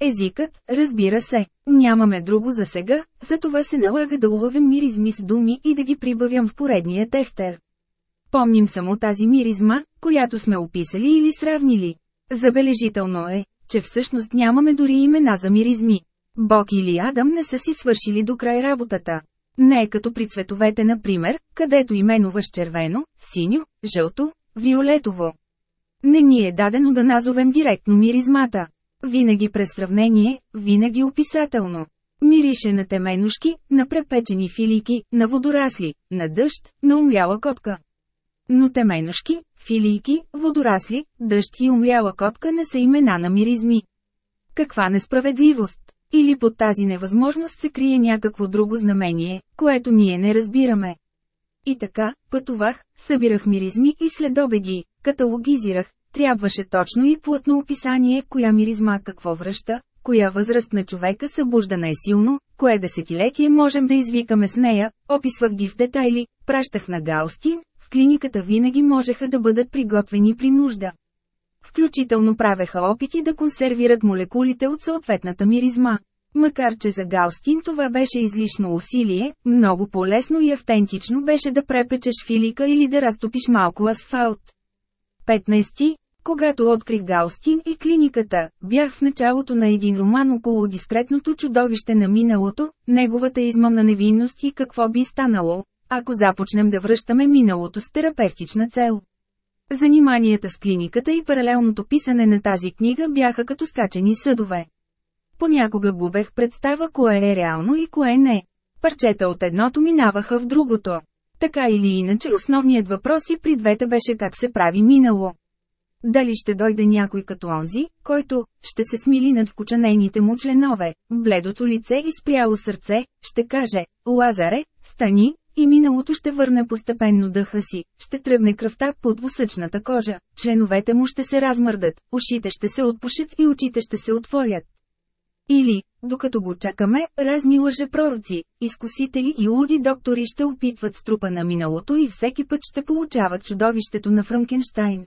Езикът, разбира се, нямаме друго за сега, затова се налага да уловим миризми с думи и да ги прибавям в поредния тефтер. Помним само тази миризма, която сме описали или сравнили. Забележително е, че всъщност нямаме дори имена за миризми. Бог или Адам не са си свършили до край работата. Не е като при цветовете, например, където именуваш червено, синьо, жълто, виолетово. Не ни е дадено да назовем директно миризмата. Винаги през сравнение, винаги описателно. Мирише на теменушки, на препечени филики, на водорасли, на дъжд, на умляла котка. Но теменушки, филийки, водорасли, дъжд и умляла котка не са имена на миризми. Каква несправедливост! Или под тази невъзможност се крие някакво друго знамение, което ние не разбираме. И така, пътувах, събирах миризми и следобеди, каталогизирах, трябваше точно и плътно описание коя миризма какво връща, коя възраст на човека събуждана е силно, кое десетилетие можем да извикаме с нея, описвах ги в детайли, пращах на Гаустин, в клиниката винаги можеха да бъдат приготвени при нужда. Включително правеха опити да консервират молекулите от съответната миризма. Макар че за Гаустин това беше излишно усилие, много по-лесно и автентично беше да препечеш филика или да разтопиш малко асфалт. 15. Когато открих Гаустин и клиниката, бях в началото на един роман около дискретното чудовище на миналото, неговата измамна невинност и какво би станало, ако започнем да връщаме миналото с терапевтична цел. Заниманията с клиниката и паралелното писане на тази книга бяха като скачени съдове. Понякога губех представа кое е реално и кое не. Парчета от едното минаваха в другото. Така или иначе основният въпрос и при двете беше как се прави минало. Дали ще дойде някой като онзи, който ще се смили над вкучанените му членове, бледото лице и спряло сърце, ще каже, Лазаре, стани, и миналото ще върне постепенно дъха си, ще тръгне кръвта под двусъчната кожа, членовете му ще се размърдат, ушите ще се отпушат и очите ще се отворят. Или, докато го чакаме, разни лъжепророци, изкусители и луди доктори ще опитват струпа на миналото и всеки път ще получават чудовището на Франкенштайн.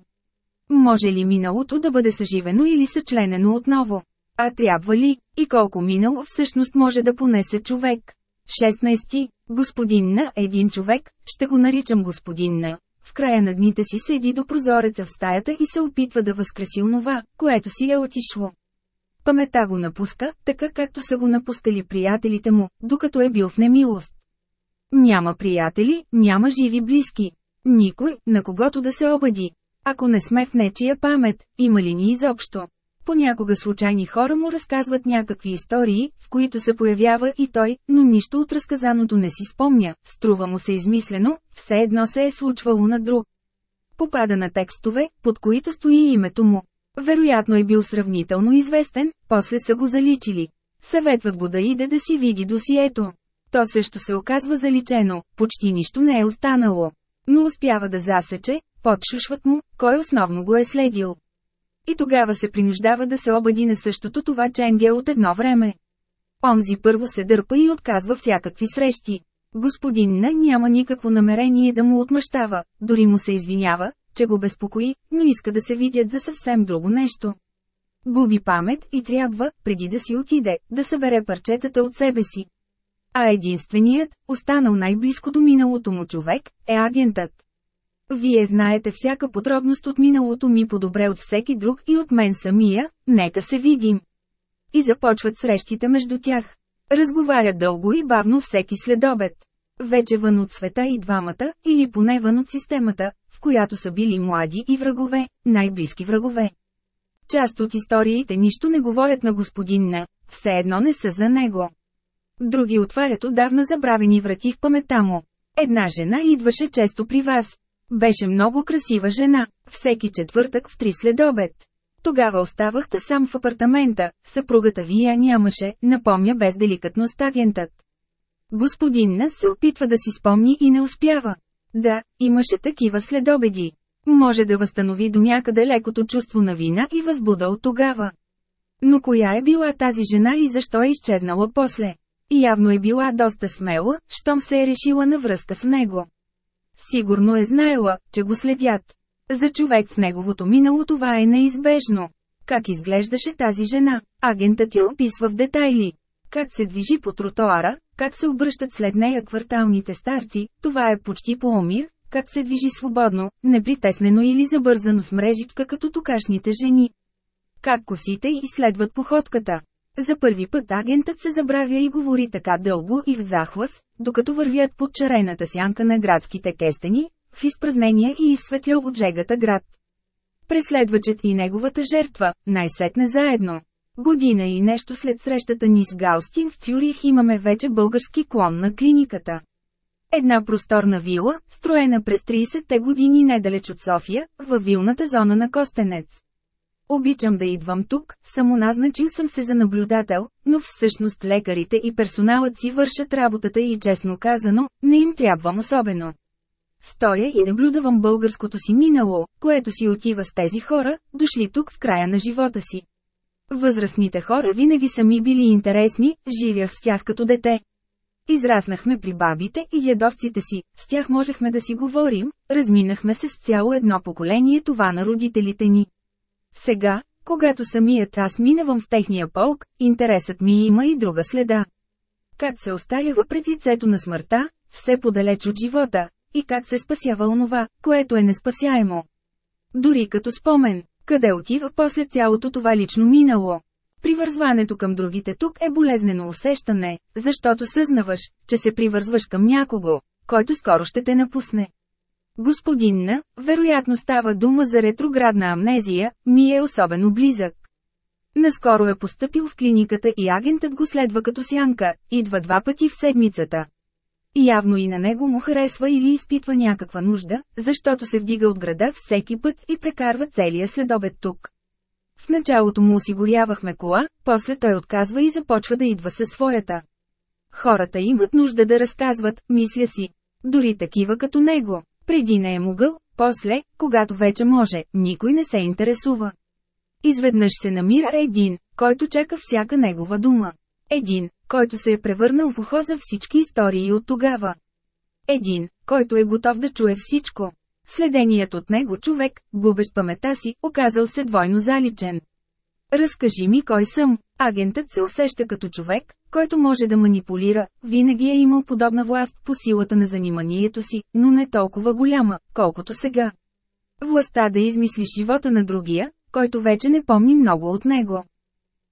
Може ли миналото да бъде съживено или съчленено отново? А трябва ли, и колко минало всъщност може да понесе човек? 16. Господин на един човек, ще го наричам господин на. В края на дните си седи до прозореца в стаята и се опитва да възкреси онова, което си е отишло. Памета го напуска, така както са го напускали приятелите му, докато е бил в немилост. Няма приятели, няма живи близки. Никой, на когото да се обади. Ако не сме в нечия памет, има ли ни изобщо? Понякога случайни хора му разказват някакви истории, в които се появява и той, но нищо от разказаното не си спомня, струва му се измислено, все едно се е случвало на друг. Попада на текстове, под които стои името му. Вероятно е бил сравнително известен, после са го заличили. Съветват го да иде да си види досието. То също се оказва заличено, почти нищо не е останало. Но успява да засече, подшушват му, кой основно го е следил. И тогава се принуждава да се обади на същото това ченге от едно време. Онзи първо се дърпа и отказва всякакви срещи. Господин Н няма никакво намерение да му отмъщава, дори му се извинява, че го безпокои, но иска да се видят за съвсем друго нещо. Губи памет и трябва, преди да си отиде, да събере парчетата от себе си. А единственият, останал най-близко до миналото му човек, е агентът. Вие знаете всяка подробност от миналото ми по-добре от всеки друг и от мен самия, нека се видим. И започват срещите между тях. Разговарят дълго и бавно всеки следобед. Вече вън от света и двамата, или поне вън от системата, в която са били млади и врагове, най-близки врагове. Част от историите нищо не говорят на господин На, все едно не са за него. Други отварят отдавна забравени врати в памета му. Една жена идваше често при вас. Беше много красива жена, всеки четвъртък в три следобед. Тогава оставахте сам в апартамента, съпругата ви я нямаше, напомня без деликатност агентът. Господин се опитва да си спомни и не успява. Да, имаше такива следобеди. Може да възстанови до някъде лекото чувство на вина и възбуда от тогава. Но коя е била тази жена и защо е изчезнала после? Явно е била доста смела, щом се е решила на връзка с него. Сигурно е знаела, че го следят. За човек с неговото минало това е неизбежно. Как изглеждаше тази жена? Агентът я описва в детайли. Как се движи по тротоара, как се обръщат след нея кварталните старци, това е почти по омир, как се движи свободно, непритеснено или забързано с мрежичка като токашните жени. Как косите изследват походката. За първи път агентът се забравя и говори така дълго и в захлас, докато вървят под чарената сянка на градските кестени, в изпразнения и изсветлял от жегата град. Преследвачът и неговата жертва, най-сетне заедно. Година и нещо след срещата ни с Гаустин в Цюрих имаме вече български клон на клиниката. Една просторна вила, строена през 30-те години недалеч от София, във вилната зона на Костенец. Обичам да идвам тук, самоназначил съм се за наблюдател, но всъщност лекарите и персоналът си вършат работата и честно казано, не им трябвам особено. Стоя и наблюдавам българското си минало, което си отива с тези хора, дошли тук в края на живота си. Възрастните хора винаги са ми били интересни, живях с тях като дете. Израснахме при бабите и дядовците си, с тях можехме да си говорим, разминахме се с цяло едно поколение това на родителите ни. Сега, когато самият аз минавам в техния полк, интересът ми има и друга следа. Как се остарява пред лицето на смъртта, все подалеч от живота, и как се спасява онова, което е неспасяемо. Дори като спомен, къде отива после цялото това лично минало. Привързването към другите тук е болезнено усещане, защото съзнаваш, че се привързваш към някого, който скоро ще те напусне. Господинна, вероятно става дума за ретроградна амнезия, ми е особено близък. Наскоро е поступил в клиниката и агентът го следва като сянка, идва два пъти в седмицата. Явно и на него му харесва или изпитва някаква нужда, защото се вдига от града всеки път и прекарва целия следобед тук. В началото му осигурявахме кола, после той отказва и започва да идва със своята. Хората имат нужда да разказват, мисля си. Дори такива като него. Преди не е могъл, после, когато вече може, никой не се интересува. Изведнъж се намира един, който чака всяка негова дума. Един, който се е превърнал в ухо за всички истории от тогава. Един, който е готов да чуе всичко. Следеният от него човек, губещ памета си, оказал се двойно заличен. Разкажи ми кой съм. Агентът се усеща като човек, който може да манипулира, винаги е имал подобна власт по силата на заниманието си, но не толкова голяма, колкото сега. Властта да измислиш живота на другия, който вече не помни много от него.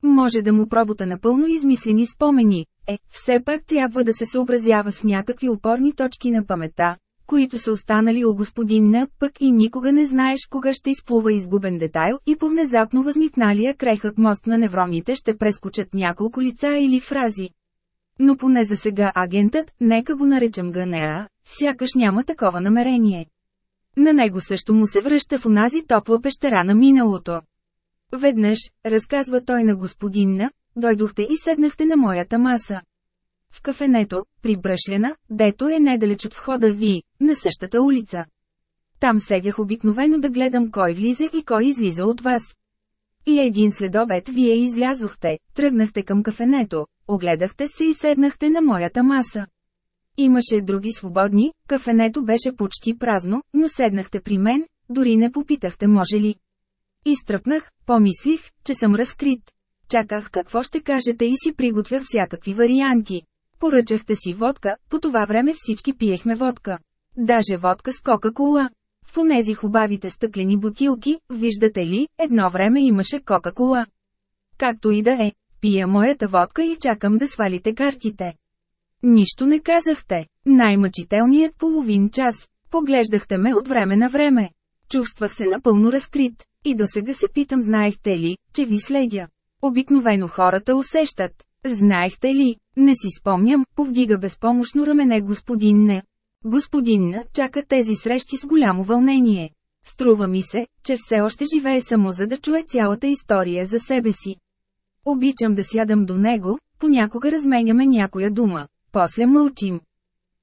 Може да му пробута напълно измислени спомени, е, все пак трябва да се съобразява с някакви опорни точки на памета, които са останали у господин Н, пък и никога не знаеш кога ще изплува изгубен детайл и по внезапно възникналия крехък мост на невроните ще прескочат няколко лица или фрази. Но поне за сега агентът, нека го наречем ГНА, сякаш няма такова намерение. На него също му се връща в онази топла пещера на миналото. Веднъж, разказва той на господинна, дойдохте и седнахте на моята маса. В кафенето, при Бръшлена, дето е недалеч от входа ви, на същата улица. Там седях обикновено да гледам кой влиза и кой излиза от вас. И един следобед вие излязохте, тръгнахте към кафенето, огледахте се и седнахте на моята маса. Имаше други свободни, кафенето беше почти празно, но седнахте при мен, дори не попитахте може ли. Изтръпнах, помислих, че съм разкрит. Чаках какво ще кажете и си приготвях всякакви варианти. Поръчахте си водка, по това време всички пиехме водка. Даже водка с Кока-Кола. В онези хубавите стъклени бутилки, виждате ли, едно време имаше Кока-Кола. Както и да е, пия моята водка и чакам да свалите картите. Нищо не казахте. Най-мъчителният половин час. Поглеждахте ме от време на време. Чувствах се напълно разкрит. И до сега се питам знаехте ли, че ви следя. Обикновено хората усещат. Знаехте ли? Не си спомням, повдига безпомощно рамене господин Не. Господин Не чака тези срещи с голямо вълнение. Струва ми се, че все още живее само за да чуе цялата история за себе си. Обичам да сядам до него, понякога разменяме някоя дума, после мълчим.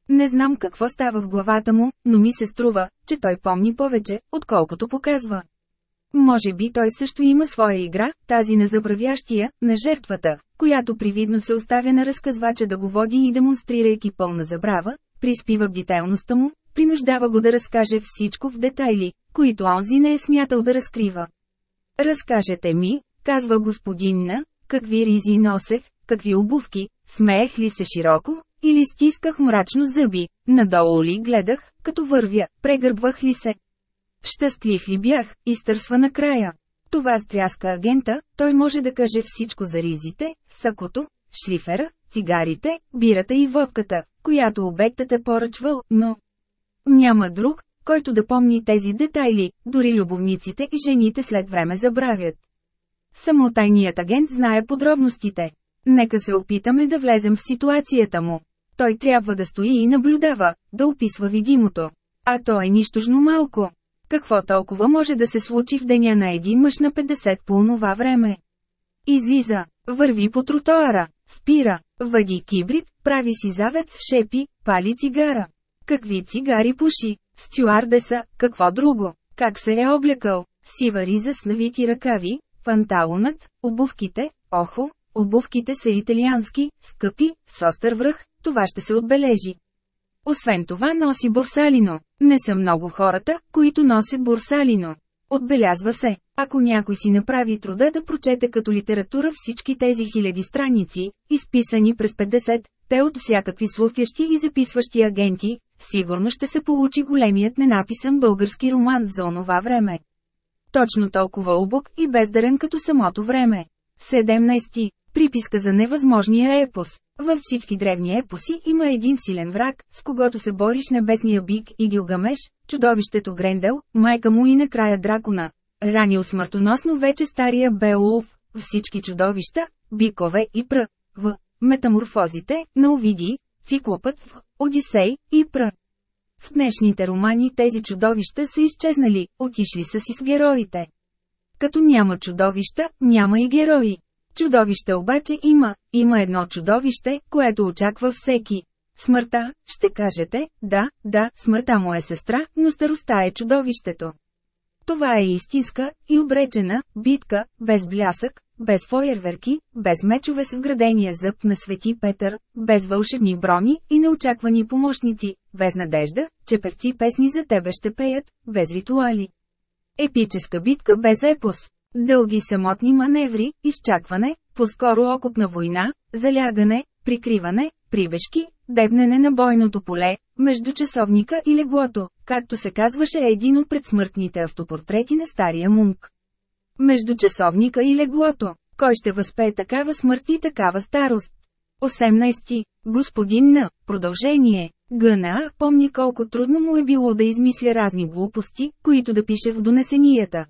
Не знам какво става в главата му, но ми се струва, че той помни повече, отколкото показва. Може би той също има своя игра, тази на забравящия, на жертвата, която привидно се оставя на разказвача да го води и демонстрирайки пълна забрава, приспива бдителността му, принуждава го да разкаже всичко в детайли, които онзи не е смятал да разкрива. Разкажете ми, казва господинна, какви ризи носех, какви обувки, смеех ли се широко, или стисках мрачно зъби, надолу ли гледах, като вървя, прегърбвах ли се. Щастлив ли бях, изтърсва накрая. Това стряска агента, той може да каже всичко за ризите, сакото, шлифера, цигарите, бирата и водката, която обектът е поръчвал, но... Няма друг, който да помни тези детайли, дори любовниците и жените след време забравят. Само тайният агент знае подробностите. Нека се опитаме да влезем в ситуацията му. Той трябва да стои и наблюдава, да описва видимото. А то е нищожно малко. Какво толкова може да се случи в деня на един мъж на 50 по онова време? Излиза, върви по тротоара, спира, въди кибрид, прави си завец в шепи, пали цигара. Какви цигари пуши? Стюардеса, какво друго? Как се е облекал? Сива риза с навити ръкави, панталонът, обувките, охо, обувките са италиански, скъпи, с остър връх, това ще се отбележи. Освен това носи борсалино. Не са много хората, които носят борсалино. Отбелязва се, ако някой си направи труда да прочете като литература всички тези хиляди страници, изписани през 50, те от всякакви слухящи и записващи агенти, сигурно ще се получи големият ненаписан български роман за онова време. Точно толкова обук и бездарен като самото време. 17. Приписка за невъзможния епос. Във всички древни епоси има един силен враг, с когото се бориш небесния бик и Гилгамеш, чудовището Грендел, майка му и накрая дракона. Ранил смъртоносно вече стария Беолов, всички чудовища, бикове и пр. В. Метаморфозите, на Овиди, Циклопът в Одисей и пр. В днешните романи тези чудовища са изчезнали, отишли са си с героите. Като няма чудовища, няма и герои. Чудовище обаче има, има едно чудовище, което очаква всеки. Смъртта, ще кажете, да, да, смъртта му е сестра, но староста е чудовището. Това е истинска и обречена битка, без блясък, без фойерверки, без мечове с вградения зъб на Свети Петър, без вълшебни брони и неочаквани помощници, без надежда, че певци песни за тебе ще пеят, без ритуали. Епическа битка без епос. Дълги самотни маневри, изчакване, по-скоро окопна война, залягане, прикриване, прибежки, дебнене на бойното поле, между часовника и леглото, както се казваше един от предсмъртните автопортрети на стария Мунк. Между часовника и леглото, кой ще възпее такава смърт и такава старост? 18. Господин Н. Продължение. Гъна помни колко трудно му е било да измисля разни глупости, които да пише в донесенията.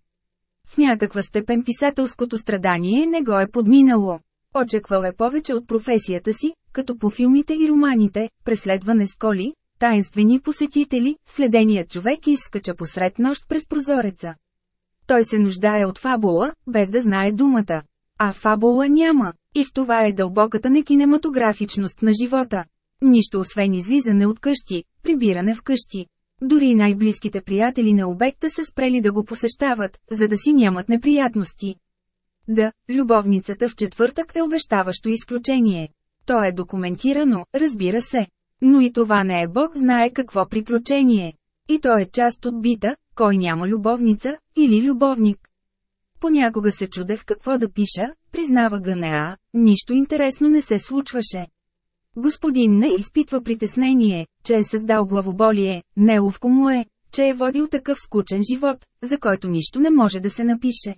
В някаква степен писателското страдание не го е подминало. Очаквал е повече от професията си, като по филмите и романите, преследване с коли, таинствени посетители, следеният човек изскача посред нощ през прозореца. Той се нуждае от фабула, без да знае думата. А фабула няма. И в това е дълбоката некинематографичност на живота. Нищо освен излизане от къщи, прибиране в къщи. Дори най-близките приятели на обекта са спрели да го посещават, за да си нямат неприятности. Да, любовницата в четвъртък е обещаващо изключение. То е документирано, разбира се. Но и това не е Бог знае какво приключение. И то е част от бита, кой няма любовница, или любовник. Понякога се чудех какво да пиша, признава ГНА, нищо интересно не се случваше. Господин не изпитва притеснение, че е създал главоболие, неловко му е, че е водил такъв скучен живот, за който нищо не може да се напише.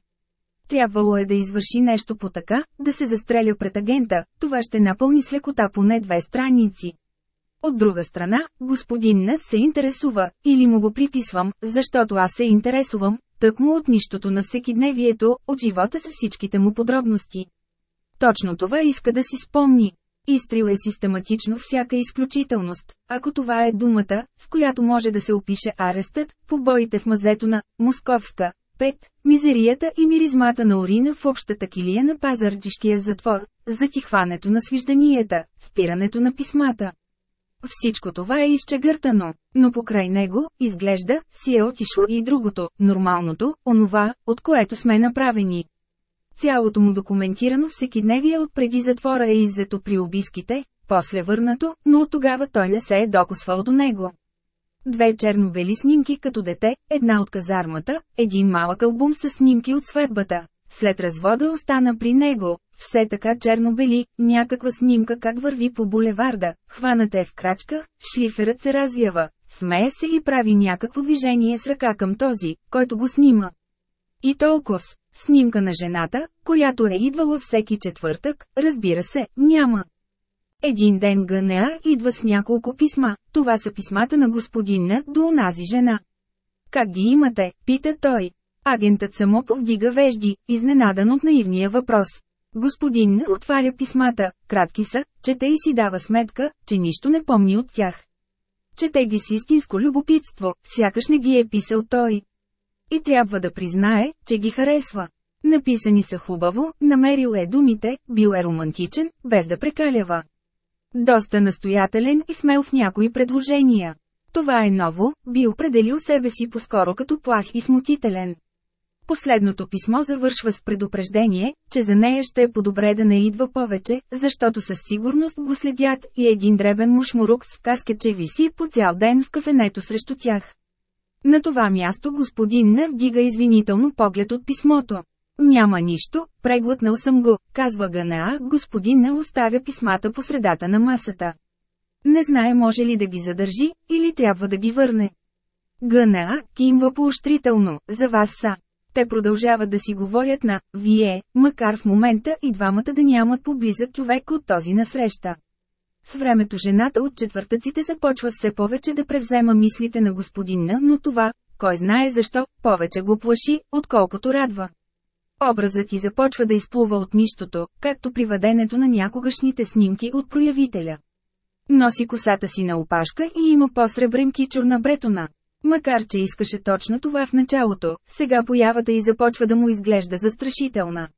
Трябвало е да извърши нещо по така, да се застреля пред агента, това ще напълни с лекота поне две страници. От друга страна, господин Нът се интересува, или му го приписвам, защото аз се интересувам, тъкмо от нищото на всекидневието, от живота с всичките му подробности. Точно това иска да си спомни. Изтрил е систематично всяка изключителност, ако това е думата, с която може да се опише арестът, побоите в мазето на Московска, 5. Мизерията и миризмата на урина в общата килия на пазарджишкия затвор, затихването на свижданията, спирането на писмата. Всичко това е изчегъртано, но покрай него, изглежда, си е отишло и другото, нормалното, онова, от което сме направени. Цялото му документирано всекидневие от преди затвора е иззето при обиските, после върнато, но от тогава той не се е докосвал до него. Две черно-бели снимки като дете, една от казармата, един малък албум с снимки от сватбата. След развода остана при него, все така черно-бели, някаква снимка как върви по булеварда, хваната е в крачка, шлиферът се развява, смее се и прави някакво движение с ръка към този, който го снима. И толкова, снимка на жената, която е идвала всеки четвъртък, разбира се, няма. Един ден ГНА идва с няколко писма, това са писмата на господина до онази жена. Как ги имате, пита той. Агентът само повдига вежди, изненадан от наивния въпрос. Господин отваря писмата, кратки са, чете и си дава сметка, че нищо не помни от тях. Чете ги с истинско любопитство, сякаш не ги е писал той. И трябва да признае, че ги харесва. Написани са хубаво, намерил е думите, бил е романтичен, без да прекалява. Доста настоятелен и смел в някои предложения. Това е ново, би определил себе си по-скоро като плах и смутителен. Последното писмо завършва с предупреждение, че за нея ще е по-добре да не идва повече, защото със сигурност го следят и един дребен мушмурук с каскетче виси по цял ден в кафенето срещу тях. На това място господин не вдига извинително поглед от писмото. Няма нищо, преглътнал съм го, казва Ганаа, господин не оставя писмата по средата на масата. Не знае може ли да ги задържи, или трябва да ги върне. Гънаа кимва поощрително, за вас са. Те продължават да си говорят на «Вие», макар в момента и двамата да нямат поблизък човек от този насреща. С времето жената от четвъртъците започва все повече да превзема мислите на господина, но това, кой знае защо, повече го плаши, отколкото радва. Образът ти започва да изплува от нищото, както при въденето на някогашните снимки от проявителя. Носи косата си на опашка и има по-сребрен кичур на бретона. Макар че искаше точно това в началото, сега появата й започва да му изглежда застрашителна.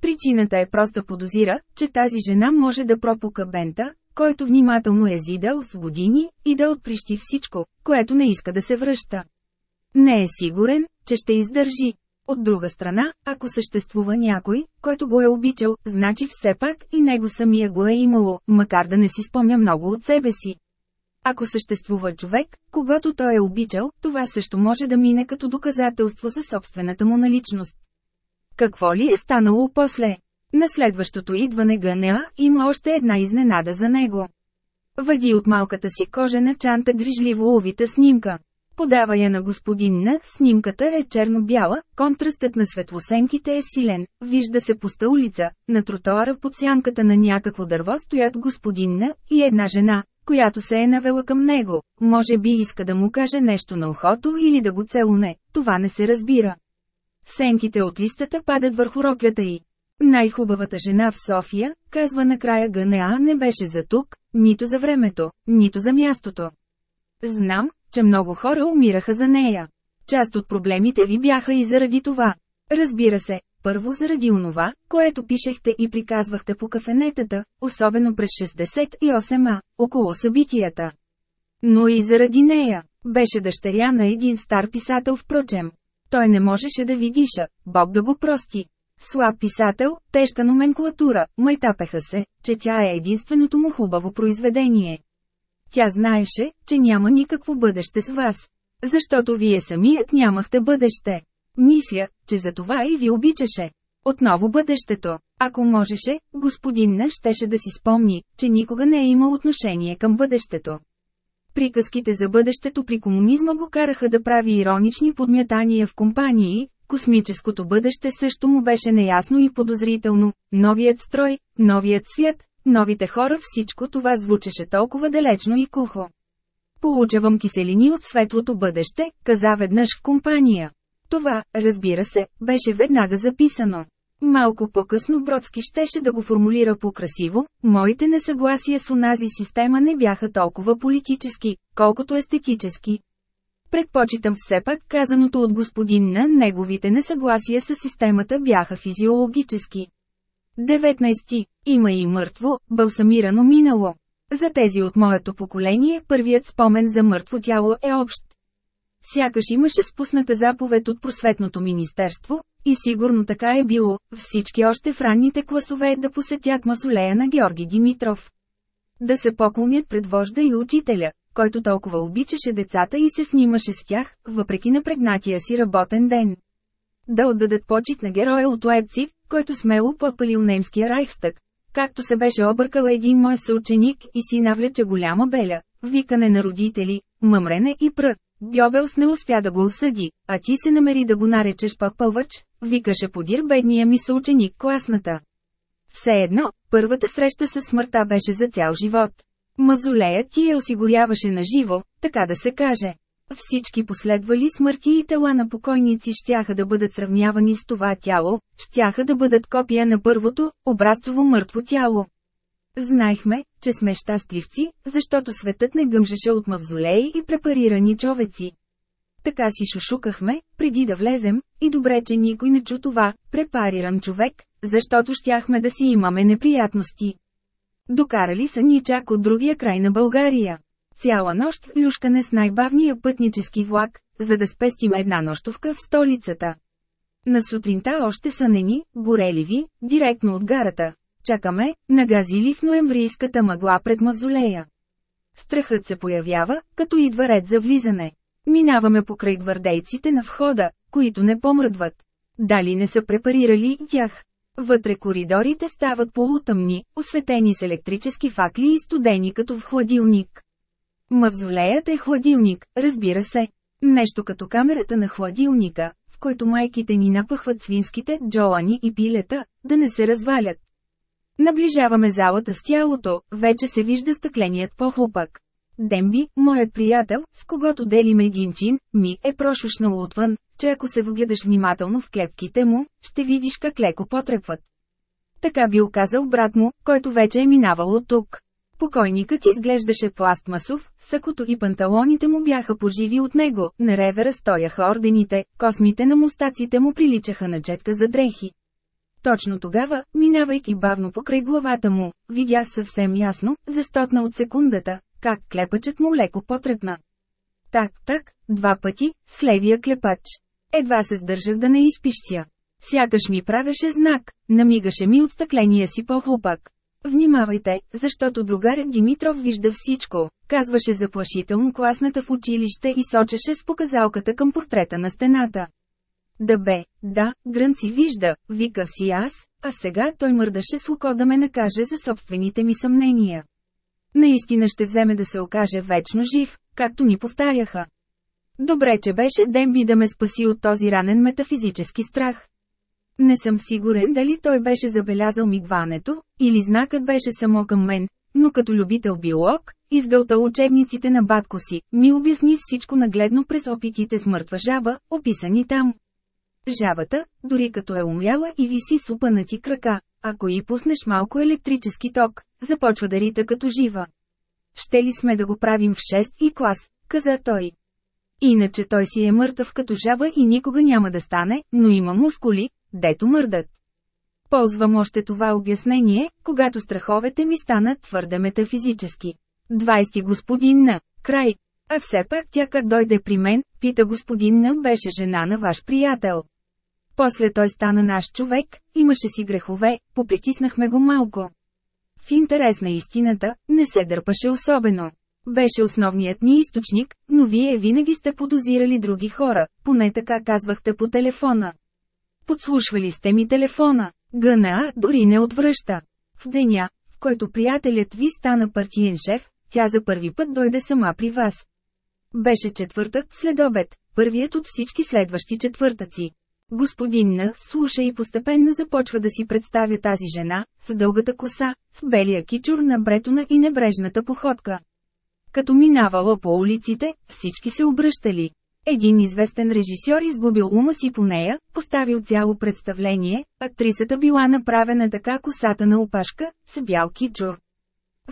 Причината е просто подозира, че тази жена може да пропука бента, който внимателно е зидал с години, и да отприщи всичко, което не иска да се връща. Не е сигурен, че ще издържи. От друга страна, ако съществува някой, който го е обичал, значи все пак и него самия го е имало, макар да не си спомня много от себе си. Ако съществува човек, когато той е обичал, това също може да мине като доказателство за собствената му наличност. Какво ли е станало после? На следващото идване ГНА има още една изненада за него. Въди от малката си кожена чанта грижливо ловита снимка. Подава я на господин Н. Снимката е черно-бяла, контрастът на светлосенките е силен, вижда се пуста улица, на тротоара под сянката на някакво дърво стоят господин и една жена, която се е навела към него. Може би иска да му каже нещо на ухото или да го целуне, това не се разбира. Сенките от листата падат върху роклята й. Най-хубавата жена в София, казва накрая ГНА не беше за тук, нито за времето, нито за мястото. Знам, че много хора умираха за нея. Част от проблемите ви бяха и заради това. Разбира се, първо заради онова, което пишехте и приказвахте по кафенетата, особено през 68-а, около събитията. Но и заради нея. Беше дъщеря на един стар писател впрочем. Той не можеше да ви диша, Бог да го прости. Слаб писател, тежка номенклатура, майтапеха се, че тя е единственото му хубаво произведение. Тя знаеше, че няма никакво бъдеще с вас. Защото вие самият нямахте бъдеще. Мисля, че за това и ви обичаше. Отново бъдещето. Ако можеше, господин Нъж щеше да си спомни, че никога не е имал отношение към бъдещето. Приказките за бъдещето при комунизма го караха да прави иронични подмятания в компании, космическото бъдеще също му беше неясно и подозрително, новият строй, новият свят, новите хора всичко това звучеше толкова далечно и кухо. Получавам киселини от светлото бъдеще, каза веднъж в компания. Това, разбира се, беше веднага записано. Малко по-късно Бродски щеше да го формулира по-красиво, моите несъгласия с онази система не бяха толкова политически, колкото естетически. Предпочитам все пак казаното от господин на неговите несъгласия с системата бяха физиологически. 19. Има и мъртво, балсамирано минало. За тези от моето поколение първият спомен за мъртво тяло е общ. Сякаш имаше спусната заповед от просветното министерство, и сигурно така е било, всички още в ранните класове да посетят мазолея на Георги Димитров. Да се поклонят пред вожда и учителя, който толкова обичаше децата и се снимаше с тях, въпреки напрегнатия си работен ден. Да отдадат почет на героя от Лайпциг, който смело попалил немския райхстък. Както се беше объркал един мой съученик и си навлече голяма беля, викане на родители, мъмрене и пръ. Гьобелс не успя да го осъди, а ти се намери да го наречеш пъпълвач, викаше подир бедния ми съученик класната. Все едно, първата среща с смъртта беше за цял живот. Мазолеят ти я осигуряваше на живо, така да се каже. Всички последвали смърти и тела на покойници щяха да бъдат сравнявани с това тяло, щяха да бъдат копия на първото, образцово мъртво тяло. Знаехме, че сме щастливци, защото светът не гъмжеше от мавзолеи и препарирани човеци. Така си шушукахме, преди да влезем, и добре, че никой не чу това, препариран човек, защото щяхме да си имаме неприятности. Докарали са ни чак от другия край на България. Цяла нощ люшкане с най-бавния пътнически влак, за да спестим една нощовка в столицата. На сутринта още са нени, гореливи, директно от гарата. Чакаме, нагазили в ноемврийската мъгла пред мазолея. Страхът се появява, като идва ред за влизане. Минаваме покрай гвардейците на входа, които не помръдват. Дали не са препарирали тях? Вътре коридорите стават полутъмни, осветени с електрически факли и студени като в хладилник. Мавзолеят е хладилник, разбира се. Нещо като камерата на хладилника, в който майките ни напъхват свинските джолани и пилета, да не се развалят. Наближаваме залата с тялото, вече се вижда стъкленият похлопък. Демби, моят приятел, с когото делим един чин, ми е прошушнал отвън, че ако се вгледаш внимателно в клепките му, ще видиш как леко потрепват. Така би оказал брат му, който вече е минавал от тук. Покойникът изглеждаше пластмасов, сакото и панталоните му бяха поживи от него, на ревера стояха ордените, космите на мустаците му приличаха на четка за дрехи. Точно тогава, минавайки бавно покрай главата му, видях съвсем ясно, застотна от секундата, как клепачът му леко потрепна. Так, так, два пъти, с левия клепач. Едва се сдържах да не изпищя. Сякаш ми правеше знак, намигаше ми от стъкления си похлопак. Внимавайте, защото другарят Димитров вижда всичко, казваше заплашително класната в училище и сочеше с показалката към портрета на стената. Да бе, да, грънци вижда, виках си аз, а сега той мърдаше с око да ме накаже за собствените ми съмнения. Наистина ще вземе да се окаже вечно жив, както ни повтаряха. Добре, че беше Демби да ме спаси от този ранен метафизически страх. Не съм сигурен дали той беше забелязал мигването, или знакът беше само към мен, но като любител биолог, изгълта учебниците на батко си, ми обясни всичко нагледно през опитите с мъртва жаба, описани там. Жабата, дори като е умряла и виси с упънати крака, ако и пуснеш малко електрически ток, започва да рита като жива. Ще ли сме да го правим в 6 и клас, каза той. Иначе той си е мъртъв като жаба и никога няма да стане, но има мускули, дето мърдат. Ползвам още това обяснение, когато страховете ми станат твърде метафизически. 20 господин на край. А все пак тя как дойде при мен, пита господин на беше жена на ваш приятел. После той стана наш човек, имаше си грехове, попритиснахме го малко. В интерес на истината, не се дърпаше особено. Беше основният ни източник, но вие винаги сте подозирали други хора, поне така казвахте по телефона. Подслушвали сте ми телефона. ГНА дори не отвръща. В деня, в който приятелят ви стана партиен шеф, тя за първи път дойде сама при вас. Беше четвъртък след обед, първият от всички следващи четвъртъци. Господин Н. слуша и постепенно започва да си представя тази жена, с дългата коса, с белия кичур на бретона и небрежната походка. Като минавала по улиците, всички се обръщали. Един известен режисьор изгубил ума си по нея, поставил цяло представление, актрисата била направена така косата на опашка, с бял кичур.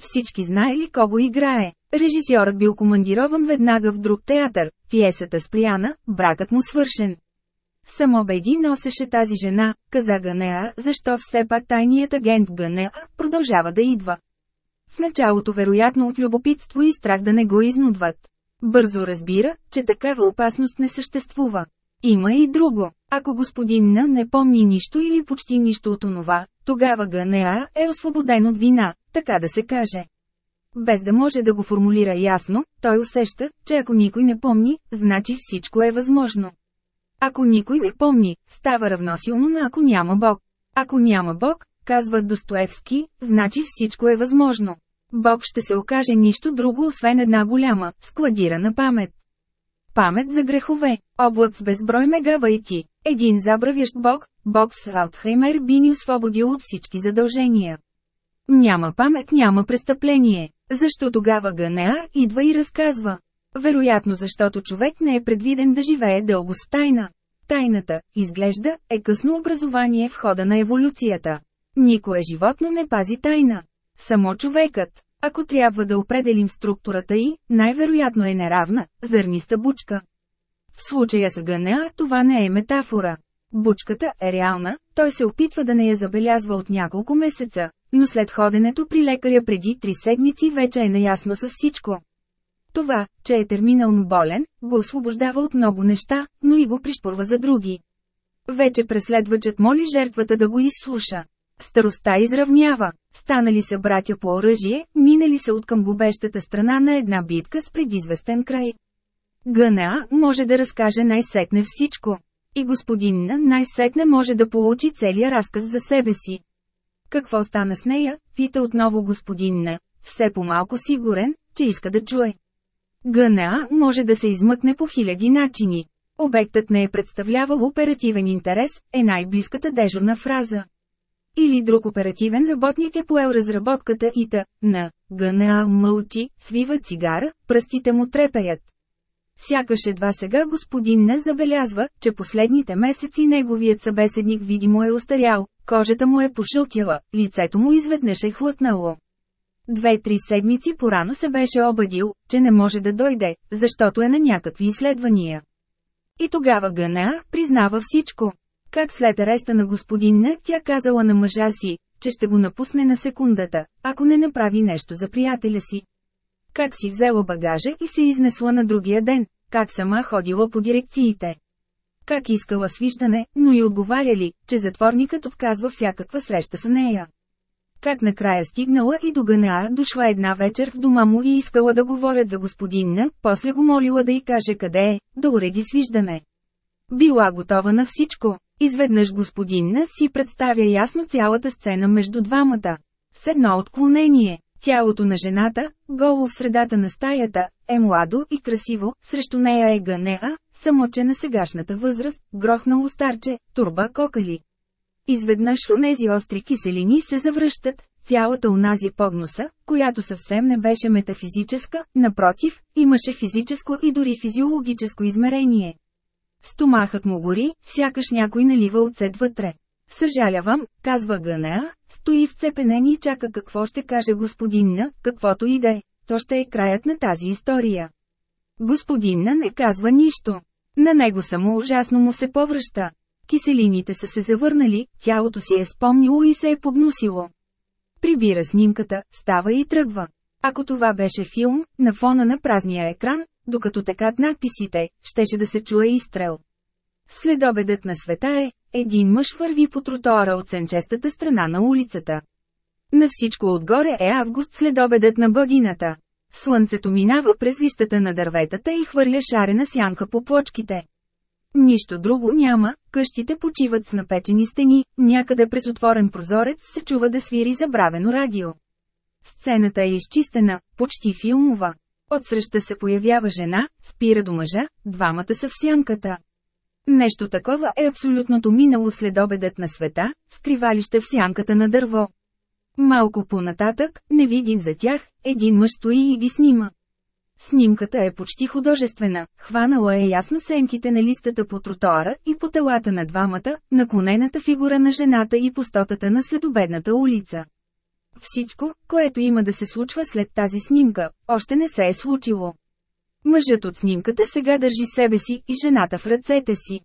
Всички знаели кого играе. Режисьорът бил командирован веднага в друг театър, пиесата спряна, бракът му свършен. Само Беди носеше тази жена, каза Ганеа, защо все пак тайният агент Ганеа продължава да идва. В началото вероятно от любопитство и страх да не го изнудват. Бързо разбира, че такава опасност не съществува. Има и друго. Ако господин Н не помни нищо или почти нищо от онова, тогава ГНА е освободен от вина, така да се каже. Без да може да го формулира ясно, той усеща, че ако никой не помни, значи всичко е възможно. Ако никой не помни, става равносилно на ако няма Бог. Ако няма Бог, казва Достоевски, значи всичко е възможно. Бог ще се окаже нищо друго освен една голяма, складирана памет. Памет за грехове, облак с безброй мегабайти, един забравящ Бог, Бог с Алтхаймер би ни освободил от всички задължения. Няма памет, няма престъпление. Защо тогава Ганеа идва и разказва? Вероятно защото човек не е предвиден да живее дълго с тайна. Тайната, изглежда, е късно образование в хода на еволюцията. Никое животно не пази тайна. Само човекът. Ако трябва да определим структурата й, най-вероятно е неравна, зърниста бучка. В случая с ГНА това не е метафора. Бучката е реална, той се опитва да не я забелязва от няколко месеца, но след ходенето при лекаря преди три седмици вече е наясно с всичко. Това, че е терминално болен, го освобождава от много неща, но и го пришпорва за други. Вече преследвачът моли жертвата да го изслуша. Староста изравнява. Станали са братя по оръжие, минали са от към губещата страна на една битка с предизвестен край. ГНА може да разкаже най-сетне всичко. И господин най-сетне може да получи целия разказ за себе си. Какво стана с нея, пита отново господин Н, все по-малко сигурен, че иска да чуе. ГНА може да се измъкне по хиляди начини. Обектът не е представлявал оперативен интерес, е най-близката дежурна фраза. Или друг оперативен работник е поел разработката и та, на, ГНА мълчи, свива цигара, пръстите му трепеят. Сякаш едва сега господин не забелязва, че последните месеци неговият събеседник видимо е устарял, кожата му е пошълтяла, лицето му изведнъж е хлътнало. Две-три седмици порано се беше обадил, че не може да дойде, защото е на някакви изследвания. И тогава Гана признава всичко. Как след ареста на господин Не, тя казала на мъжа си, че ще го напусне на секундата, ако не направи нещо за приятеля си. Как си взела багажа и се изнесла на другия ден, как сама ходила по дирекциите. Как искала свищане, но и отговаряли, че затворникът отказва всякаква среща с нея. Как накрая стигнала и до ГНА дошла една вечер в дома му и искала да говорят за господинна, после го молила да й каже къде е, да уреди свиждане. Била готова на всичко. Изведнъж господинна си представя ясно цялата сцена между двамата. С едно отклонение. Тялото на жената, голо в средата на стаята, е младо и красиво, срещу нея е Ганеа, самоче на сегашната възраст, грохнало старче, турба кокали. Изведнъж онези остри киселини се завръщат, цялата унази погноса, която съвсем не беше метафизическа, напротив, имаше физическо и дори физиологическо измерение. Стомахът му гори, сякаш някой налива оцет вътре. Съжалявам, казва Гънеа, стои вцепенен и чака какво ще каже господинна, каквото и да е. То ще е краят на тази история. Господинна не казва нищо. На него само ужасно му се повръща. Киселините са се завърнали, тялото си е спомнило и се е погнусило. Прибира снимката, става и тръгва. Ако това беше филм, на фона на празния екран, докато текат надписите, щеше да се чуе изстрел. Следобедът на света е, един мъж върви по тротоара от сенчестата страна на улицата. На всичко отгоре е август следобедът на годината. Слънцето минава през листата на дърветата и хвърля шарена сянка по плочките. Нищо друго няма, къщите почиват с напечени стени, някъде през отворен прозорец се чува да свири забравено радио. Сцената е изчистена, почти филмова. Отсреща се появява жена, спира до мъжа, двамата са в сянката. Нещо такова е абсолютното минало след обедът на света, скривалище в сянката на дърво. Малко по-нататък, невидим за тях, един мъж стои и ги снима. Снимката е почти художествена, хванала е ясно сенките на листата по тротоара и по телата на двамата, наклонената фигура на жената и пустотата на следобедната улица. Всичко, което има да се случва след тази снимка, още не се е случило. Мъжът от снимката сега държи себе си и жената в ръцете си.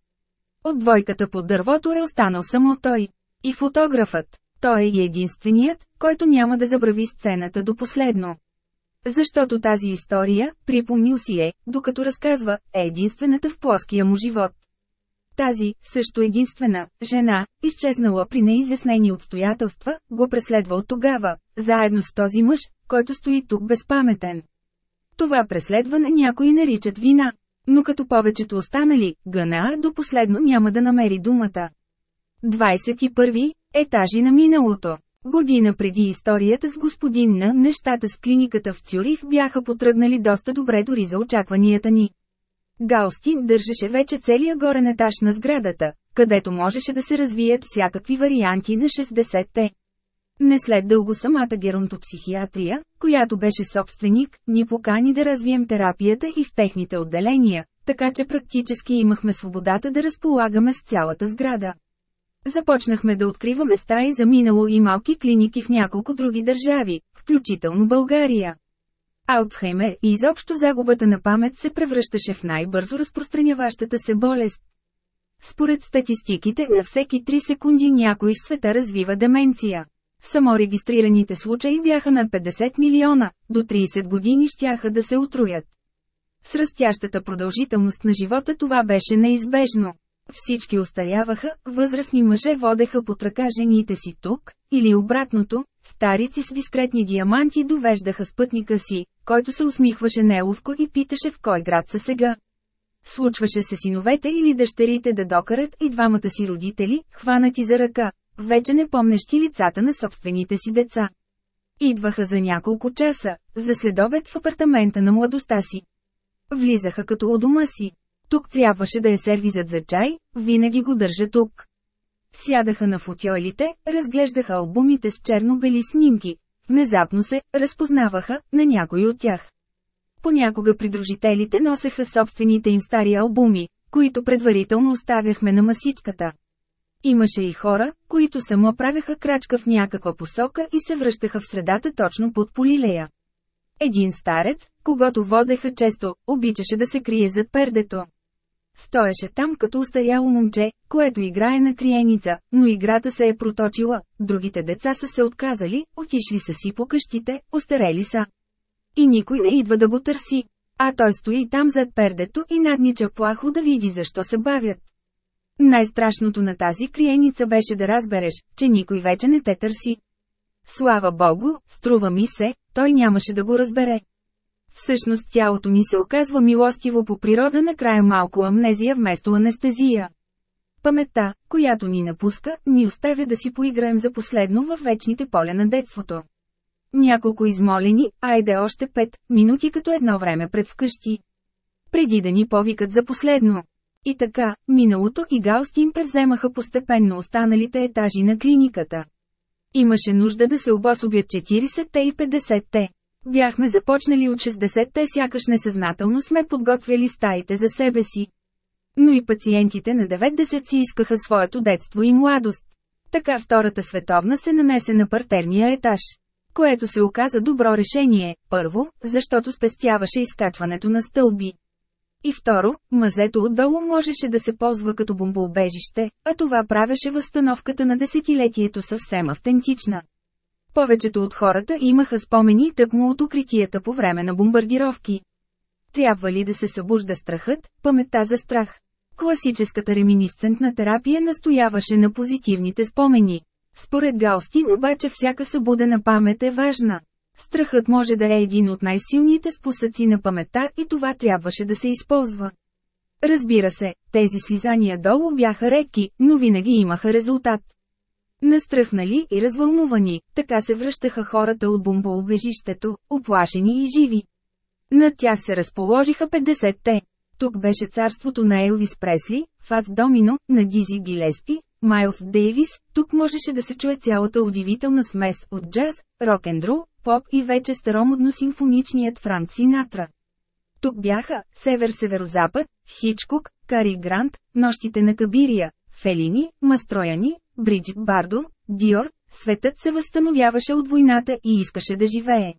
От двойката под дървото е останал само той. И фотографът. Той е единственият, който няма да забрави сцената до последно. Защото тази история, припомнил си е, докато разказва, е единствената в плоския му живот. Тази, също единствена, жена, изчезнала при неизяснени обстоятелства, го преследва от тогава, заедно с този мъж, който стои тук безпаметен. Това преследване някои наричат вина. Но като повечето останали, ГНА до последно няма да намери думата. 21. Етажи на миналото Година преди историята с господин на нещата с клиниката в Цюрих бяха потръгнали доста добре дори за очакванията ни. Гаустин държеше вече целия горен етаж на сградата, където можеше да се развият всякакви варианти на 60-те. Не след дълго самата геронтопсихиатрия, която беше собственик, ни покани да развием терапията и в техните отделения, така че практически имахме свободата да разполагаме с цялата сграда. Започнахме да откриваме стаи за минало и малки клиники в няколко други държави, включително България. Алцхаймер и изобщо загубата на памет се превръщаше в най-бързо разпространяващата се болест. Според статистиките, на всеки 3 секунди някой в света развива деменция. Само регистрираните случаи бяха над 50 милиона, до 30 години щяха да се отруят. С растящата продължителност на живота това беше неизбежно. Всички остаряваха, възрастни мъже водеха под ръка жените си тук, или обратното, старици с дискретни диаманти довеждаха спътника си, който се усмихваше неловко и питаше в кой град са сега. Случваше се синовете или дъщерите да докарат и двамата си родители, хванати за ръка, вече не помнещи лицата на собствените си деца. Идваха за няколко часа, за следобед в апартамента на младостта си. Влизаха като у дома си. Тук трябваше да е сервизът за чай, винаги го държа тук. Сядаха на футиолите, разглеждаха албумите с черно-бели снимки. Внезапно се разпознаваха на някой от тях. Понякога придружителите носеха собствените им стари албуми, които предварително оставяхме на масичката. Имаше и хора, които само правеха крачка в някаква посока и се връщаха в средата точно под полилея. Един старец, когато водеха често, обичаше да се крие зад пердето. Стоеше там като устаряло момче, което играе на криеница, но играта се е проточила, другите деца са се отказали, отишли са си по къщите, остарели са. И никой не идва да го търси. А той стои там зад пердето и наднича плахо да види защо се бавят. Най-страшното на тази криеница беше да разбереш, че никой вече не те търси. Слава Богу, струва ми се, той нямаше да го разбере. Всъщност тялото ни се оказва милостиво по природа накрая малко амнезия вместо анестезия. Паметта, която ни напуска, ни оставя да си поиграем за последно във вечните поля на детството. Няколко измолени, айде още пет, минути като едно време пред вкъщи. Преди да ни повикат за последно. И така, миналото и Гаустин превземаха постепенно останалите етажи на клиниката. Имаше нужда да се обособят 40-те и 50-те. Бяхме започнали от 60-те, сякаш несъзнателно сме подготвяли стаите за себе си. Но и пациентите на 90 си искаха своето детство и младост. Така Втората световна се нанесе на партерния етаж. Което се оказа добро решение, първо, защото спестяваше изкачването на стълби. И второ, мазето отдолу можеше да се ползва като бомбоубежище, а това правеше възстановката на десетилетието съвсем автентична. Повечето от хората имаха спомени тъкмо от укритията по време на бомбардировки. Трябва ли да се събужда страхът, паметта за страх? Класическата реминисцентна терапия настояваше на позитивните спомени. Според Гаустин обаче всяка събудена памет е важна. Страхът може да е един от най-силните спусъци на паметта и това трябваше да се използва. Разбира се, тези слизания долу бяха редки, но винаги имаха резултат. Настръхнали и развълнувани, така се връщаха хората от бомбоубежището, оплашени и живи. Над тях се разположиха 50-те. Тук беше царството на Елвис Пресли, Фац Домино, на Дизи Гилеспи, Майлз Дейвис, тук можеше да се чуе цялата удивителна смес от джаз, рок-н-рол, поп и вече старомодно-симфоничният Франк Синатра. Тук бяха Север-Северозапад, Хичкок, Кари Грант, Нощите на Кабирия, Фелини, Мастрояни, Бриджит Бардо, Диор, светът се възстановяваше от войната и искаше да живее.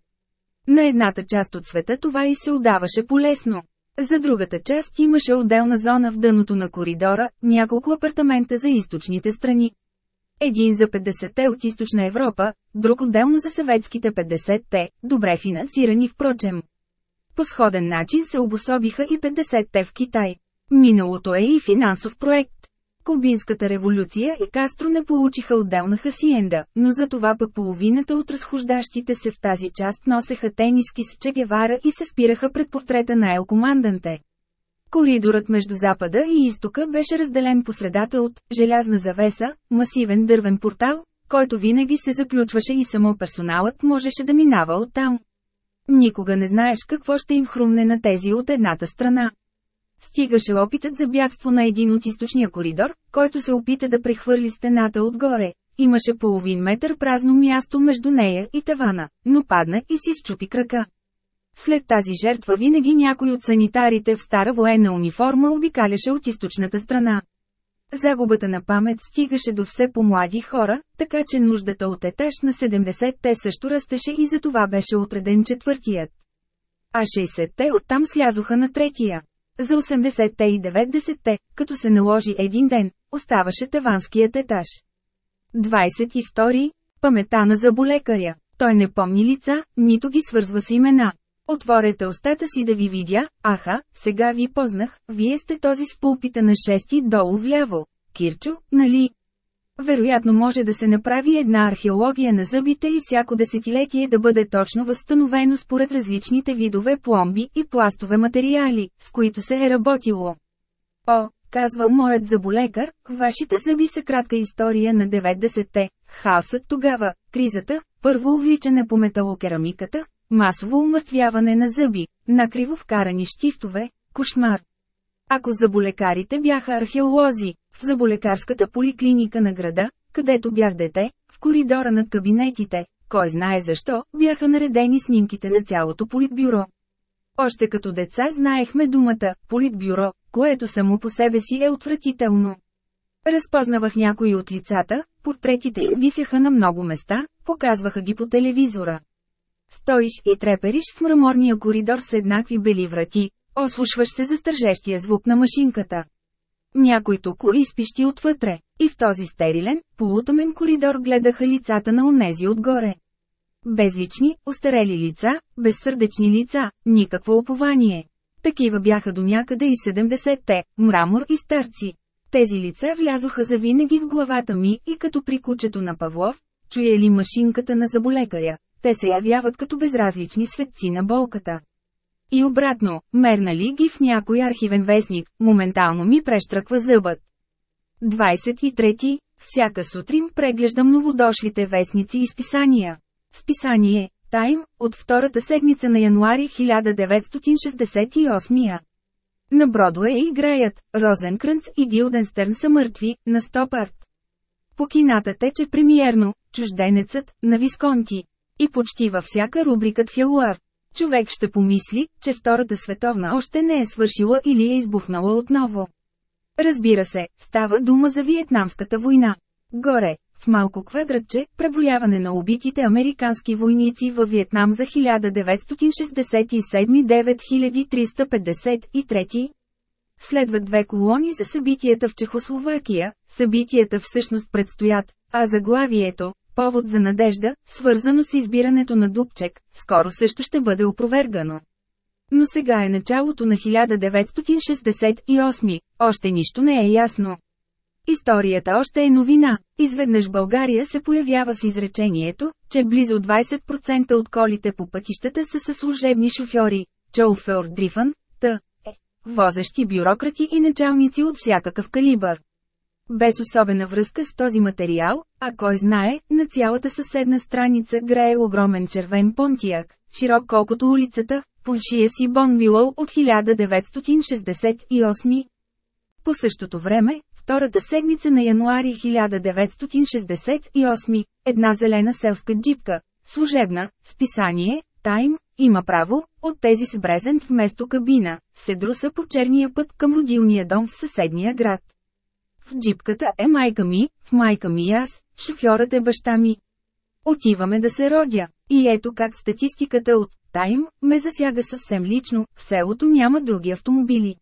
На едната част от света това и се отдаваше полезно. За другата част имаше отделна зона в дъното на коридора, няколко апартамента за източните страни. Един за 50-те от източна Европа, друг отделно за съветските 50-те, добре финансирани впрочем. По сходен начин се обособиха и 50-те в Китай. Миналото е и финансов проект. Кубинската революция и Кастро не получиха отделна хасиенда, но за това пък половината от разхождащите се в тази част носеха тениски с Чегевара и се спираха пред портрета на Ел Команданте. Коридорът между Запада и Изтока беше разделен по средата от желязна завеса, масивен дървен портал, който винаги се заключваше и само персоналът можеше да минава оттам. Никога не знаеш какво ще им хрумне на тези от едната страна. Стигаше опитът за бягство на един от източния коридор, който се опита да прехвърли стената отгоре. Имаше половин метър празно място между нея и тавана, но падна и си щупи крака. След тази жертва винаги някой от санитарите в стара военна униформа обикаляше от източната страна. Загубата на памет стигаше до все по-млади хора, така че нуждата от етаж на 70-те също растеше и за това беше отреден четвъртият. А 60-те оттам слязоха на третия. За 80-те и 90-те, като се наложи един ден, оставаше таванският етаж. 22. Памета на заболекаря. Той не помни лица, нито ги свързва с имена. Отворете устата си да ви видя, аха, сега ви познах, вие сте този с пулпита на шести долу вляво. Кирчо, нали? Вероятно може да се направи една археология на зъбите и всяко десетилетие да бъде точно възстановено според различните видове пломби и пластове материали, с които се е работило. О, казва моят заболекар, вашите зъби са кратка история на 90-те, хаосът тогава, кризата, първо увличане по металокерамиката, масово умъртвяване на зъби, накриво вкарани щифтове, кошмар. Ако заболекарите бяха археолози, в заболекарската поликлиника на града, където бях дете, в коридора над кабинетите, кой знае защо, бяха наредени снимките на цялото политбюро. Още като деца знаехме думата «политбюро», което само по себе си е отвратително. Разпознавах някои от лицата, портретите им висяха на много места, показваха ги по телевизора. Стоиш и трепериш в мраморния коридор с еднакви бели врати, ослушваш се за стържещия звук на машинката. Някой тук изпищи отвътре, и в този стерилен, полутъмен коридор гледаха лицата на онези отгоре. Безлични, остарели лица, безсърдечни лица, никакво упование. Такива бяха до някъде и 70-те, мрамор и старци. Тези лица влязоха завинаги в главата ми и като при кучето на Павлов, чуе ли машинката на заболекаря, те се явяват като безразлични светци на болката. И обратно, мернали ги в някой архивен вестник, моментално ми прещръква зъбът. 23. Всяка сутрин преглеждам новодошлите вестници и списания. Списание Тайм от втората седмица на януари 1968. На Бродуей играят, Розенкрънц и Гилденстерн са мъртви, на Стопарт. По кината тече премиерно, чужденецът, на Висконти. И почти във всяка рубрика Филуар. Човек ще помисли, че Втората световна още не е свършила или е избухнала отново. Разбира се, става дума за Виетнамската война. Горе, в малко квадратче, преброяване на убитите американски войници във Виетнам за 1967-9353. Следват две колони за събитията в Чехословакия, събитията всъщност предстоят, а заглавието, повод за надежда, свързано с избирането на Дубчек, скоро също ще бъде опровергано. Но сега е началото на 1968, още нищо не е ясно. Историята още е новина. Изведнъж България се появява с изречението, че близо 20% от колите по пътищата са със служебни шофьори, чоуфер дрифан, т. е, возещи бюрократи и началници от всякакъв калибър. Без особена връзка с този материал, а кой знае, на цялата съседна страница грее огромен червен понтияк, широк колкото улицата, Поншия си Бон от 1968. По същото време, втората седмица на януари 1968, една зелена селска джипка, служебна, списание, Тайм, има право, от тези с брезент вместо кабина, се друса по черния път към родилния дом в съседния град. В джипката е майка ми, в майка ми аз, шофьорът е баща ми. Отиваме да се родя. И ето как статистиката от Тайм ме засяга съвсем лично, в селото няма други автомобили.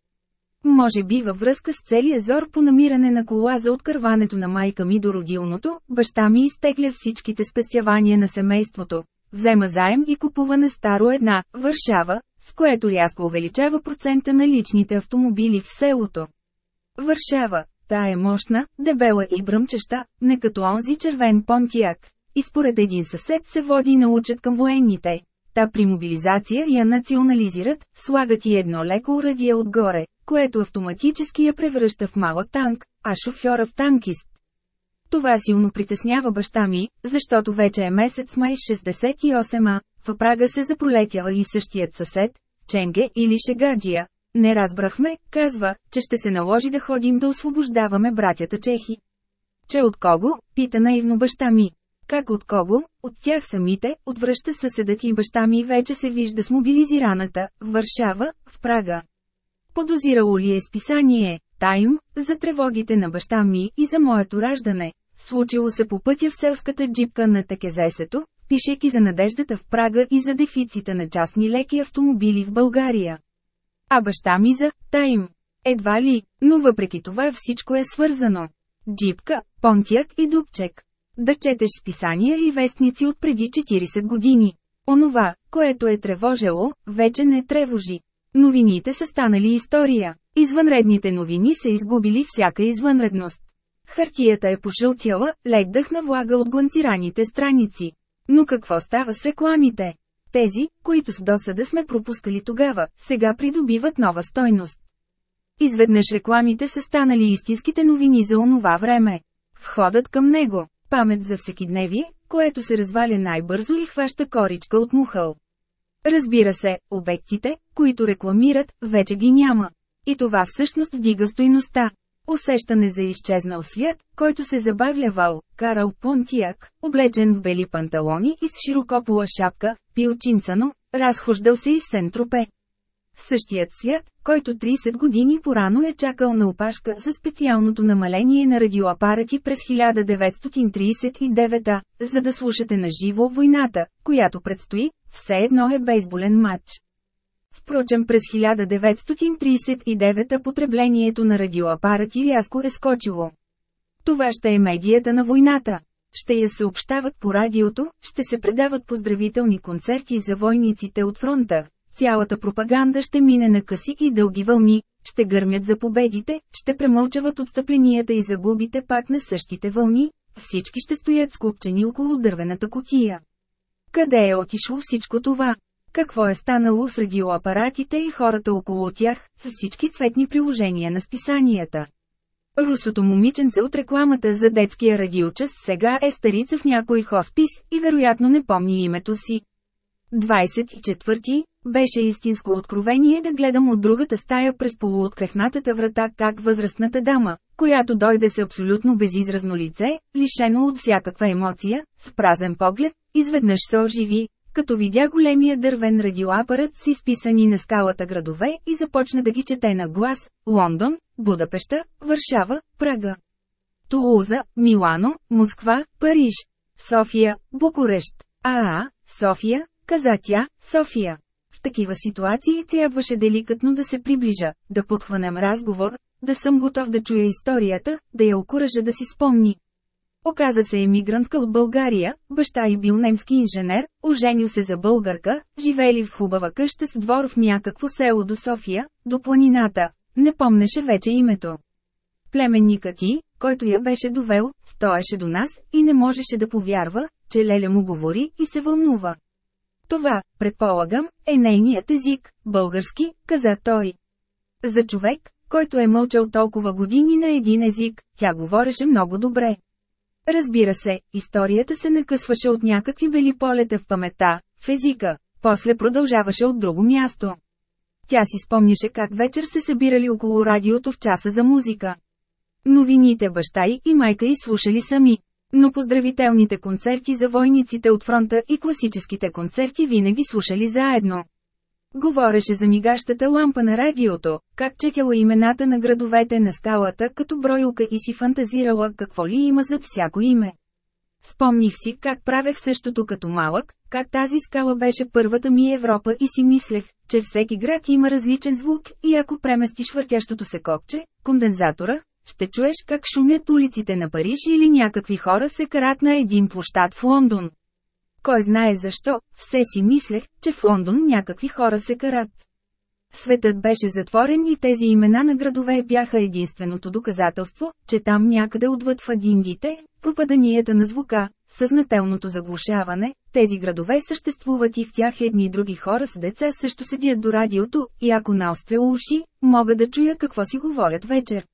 Може би във връзка с целия зор по намиране на кола за откърването на майка ми до родилното, баща ми изтегля всичките спестявания на семейството. Взема заем и купува на старо една, Варшава, с което рязко увеличава процента на личните автомобили в селото. Варшава, та е мощна, дебела и бръмчеща, не като онзи червен понтияк. И според един съсед се води научат към военните. Та при мобилизация я национализират, слагат и едно леко урадие отгоре, което автоматически я превръща в малък танк, а шофьора в танкист. Това силно притеснява баща ми, защото вече е месец май 68а, в Прага се запролетяла и същият съсед, Ченге или Шегаджия. Не разбрахме, казва, че ще се наложи да ходим да освобождаваме братята чехи. Че от кого? Пита наивно баща ми. Как от кого? От тях самите, отвръща съседът и баща ми вече се вижда с мобилизираната, в Варшава, в Прага. Подозирало ли е списание, Тайм, за тревогите на баща ми и за моето раждане. Случило се по пътя в селската джипка на Текезесето, пишейки за надеждата в Прага и за дефицита на частни леки автомобили в България. А баща ми за Тайм. Едва ли, но въпреки това всичко е свързано. Джипка, Понтияк и Дубчек. Да четеш списания и вестници от преди 40 години. Онова, което е тревожило, вече не тревожи. Новините са станали история. Извънредните новини са изгубили всяка извънредност. Хартията е пошълтяла, лек дъх навлага от гланцираните страници. Но какво става с рекламите? Тези, които с досада сме пропускали тогава, сега придобиват нова стойност. Изведнъж рекламите са станали истинските новини за онова време. Входът към него – памет за всекидневие, което се разваля най-бързо и хваща коричка от мухъл. Разбира се, обектите, които рекламират, вече ги няма. И това всъщност вдига стойността. Усещане за изчезнал свят, който се забавлявал, карал понтияк, облечен в бели панталони и с широкопола шапка, пил чинцано, разхождал се из Сентропе. Същият свят, който 30 години порано е чакал на опашка за специалното намаление на радиоапарати през 1939 за да слушате на живо войната, която предстои, все едно е бейсболен матч. Впрочем през 1939 потреблението на радиоапарати рязко е скочило. Това ще е медията на войната. Ще я съобщават по радиото, ще се предават поздравителни концерти за войниците от фронта, Цялата пропаганда ще мине на къси и дълги вълни, ще гърмят за победите, ще премълчават отстъпленията и загубите пак на същите вълни, всички ще стоят скупчени около дървената котия. Къде е отишло всичко това? Какво е станало с радиоапаратите и хората около тях, с всички цветни приложения на списанията? Русото момиченце от рекламата за детския радиочас сега е старица в някой хоспис и вероятно не помни името си. 24. Беше истинско откровение да гледам от другата стая през полуоткрехнатата врата как възрастната дама, която дойде с абсолютно безизразно лице, лишено от всякаква емоция, с празен поглед, изведнъж се оживи, като видя големия дървен радиоапарат с изписани на скалата градове и започна да ги чете на глас – Лондон, Будапешта, Варшава, Прага. Тулуза, Милано, Москва, Париж, София, Букурещ, Аа, София, каза тя, София. В такива ситуации трябваше деликатно да се приближа, да подхванем разговор, да съм готов да чуя историята, да я окуража да си спомни. Оказа се емигрантка от България, баща и бил немски инженер, оженил се за българка, живели в хубава къща с двор в някакво село до София, до планината. Не помнеше вече името. Племенникът ти, който я беше довел, стоеше до нас и не можеше да повярва, че Леля му говори и се вълнува. Това, предполагам, е нейният език, български, каза той. За човек, който е мълчал толкова години на един език, тя говореше много добре. Разбира се, историята се накъсваше от някакви бели полета в памета, в езика, после продължаваше от друго място. Тя си спомняше как вечер се събирали около радиото в часа за музика. Новините баща и майка й слушали сами. Но поздравителните концерти за войниците от фронта и класическите концерти винаги слушали заедно. Говореше за мигащата лампа на радиото, как четяла имената на градовете на скалата като броилка и си фантазирала какво ли има зад всяко име. Спомних си как правех същото като малък, как тази скала беше първата ми Европа и си мислех, че всеки град има различен звук и ако преместиш въртящото се копче, кондензатора, ще чуеш как шумят улиците на Париж или някакви хора се карат на един площад в Лондон. Кой знае защо, все си мислех, че в Лондон някакви хора се карат. Светът беше затворен и тези имена на градове бяха единственото доказателство, че там някъде отвъд фадингите, пропаданията на звука, съзнателното заглушаване, тези градове съществуват и в тях едни други хора с деца също седят до радиото, и ако наостря уши, мога да чуя какво си говорят вечер.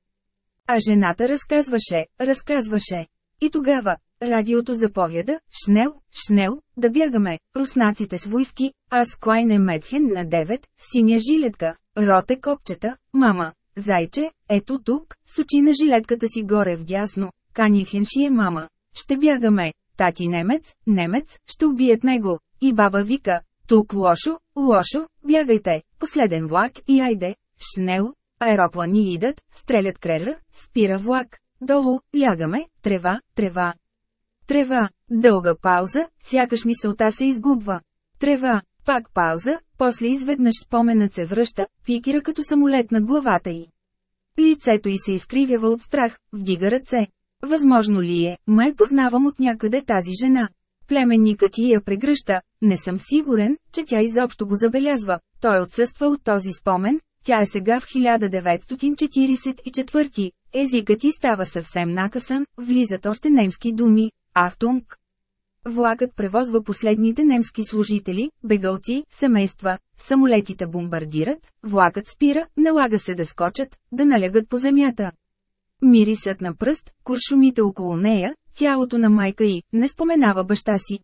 А жената разказваше, разказваше. И тогава, радиото заповяда, шнел, шнел, да бягаме, руснаците с войски, аз Клайне Медхен на 9, синя жилетка, роте копчета, мама, зайче, ето тук, сочи на жилетката си горе вдясно, Канихен ши е мама. Ще бягаме, тати немец, немец, ще убият него, и баба вика, тук лошо, лошо, бягайте, последен влак и айде, шнел, Аероплани идат, стрелят крера, спира влак. Долу, лягаме, трева, трева. Трева, дълга пауза, сякаш мисълта се изгубва. Трева, пак пауза, после изведнъж споменът се връща, пикира като самолет над главата й. Лицето й се изкривява от страх, вдига ръце. Възможно ли е, май познавам от някъде тази жена. Племенникът ти я прегръща, не съм сигурен, че тя изобщо го забелязва, той отсъства от този спомен, тя е сега в 1944, езикът ти става съвсем накъсан, влизат още немски думи, Ахтунг. Влакът превозва последните немски служители, бегалци, семейства, самолетите бомбардират, влакът спира, налага се да скочат, да налягат по земята. Мирисът на пръст, куршумите около нея, тялото на майка й, не споменава баща си.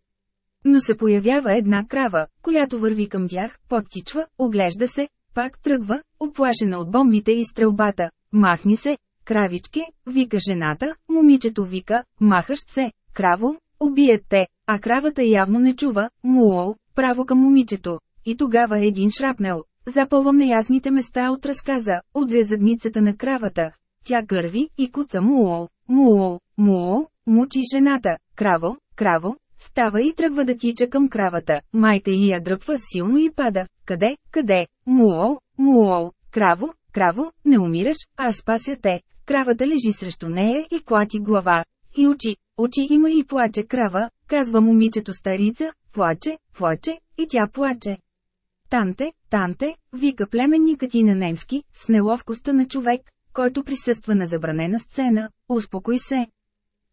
Но се появява една крава, която върви към тях, подтичва, оглежда се, пак тръгва, оплашена от бомбите и стрелбата. Махни се, кравичке, вика жената, момичето вика, махащ се, краво, убият те, а кравата явно не чува, муол, право към момичето. И тогава един шрапнел. Запълвам неясните места от разказа, удря задницата на кравата. Тя гърви и куца муол, муол, муол, мучи жената, краво, краво, Става и тръгва да тича към кравата, майка и я дръпва силно и пада. Къде, къде? Муол, муол, краво, краво, не умираш, аз спася те. Кравата лежи срещу нея и клати глава. И очи, очи има и плаче крава, казва момичето старица, плаче, плаче, и тя плаче. Танте, танте, вика племенникът и на немски, с неловкостта на човек, който присъства на забранена сцена, успокой се.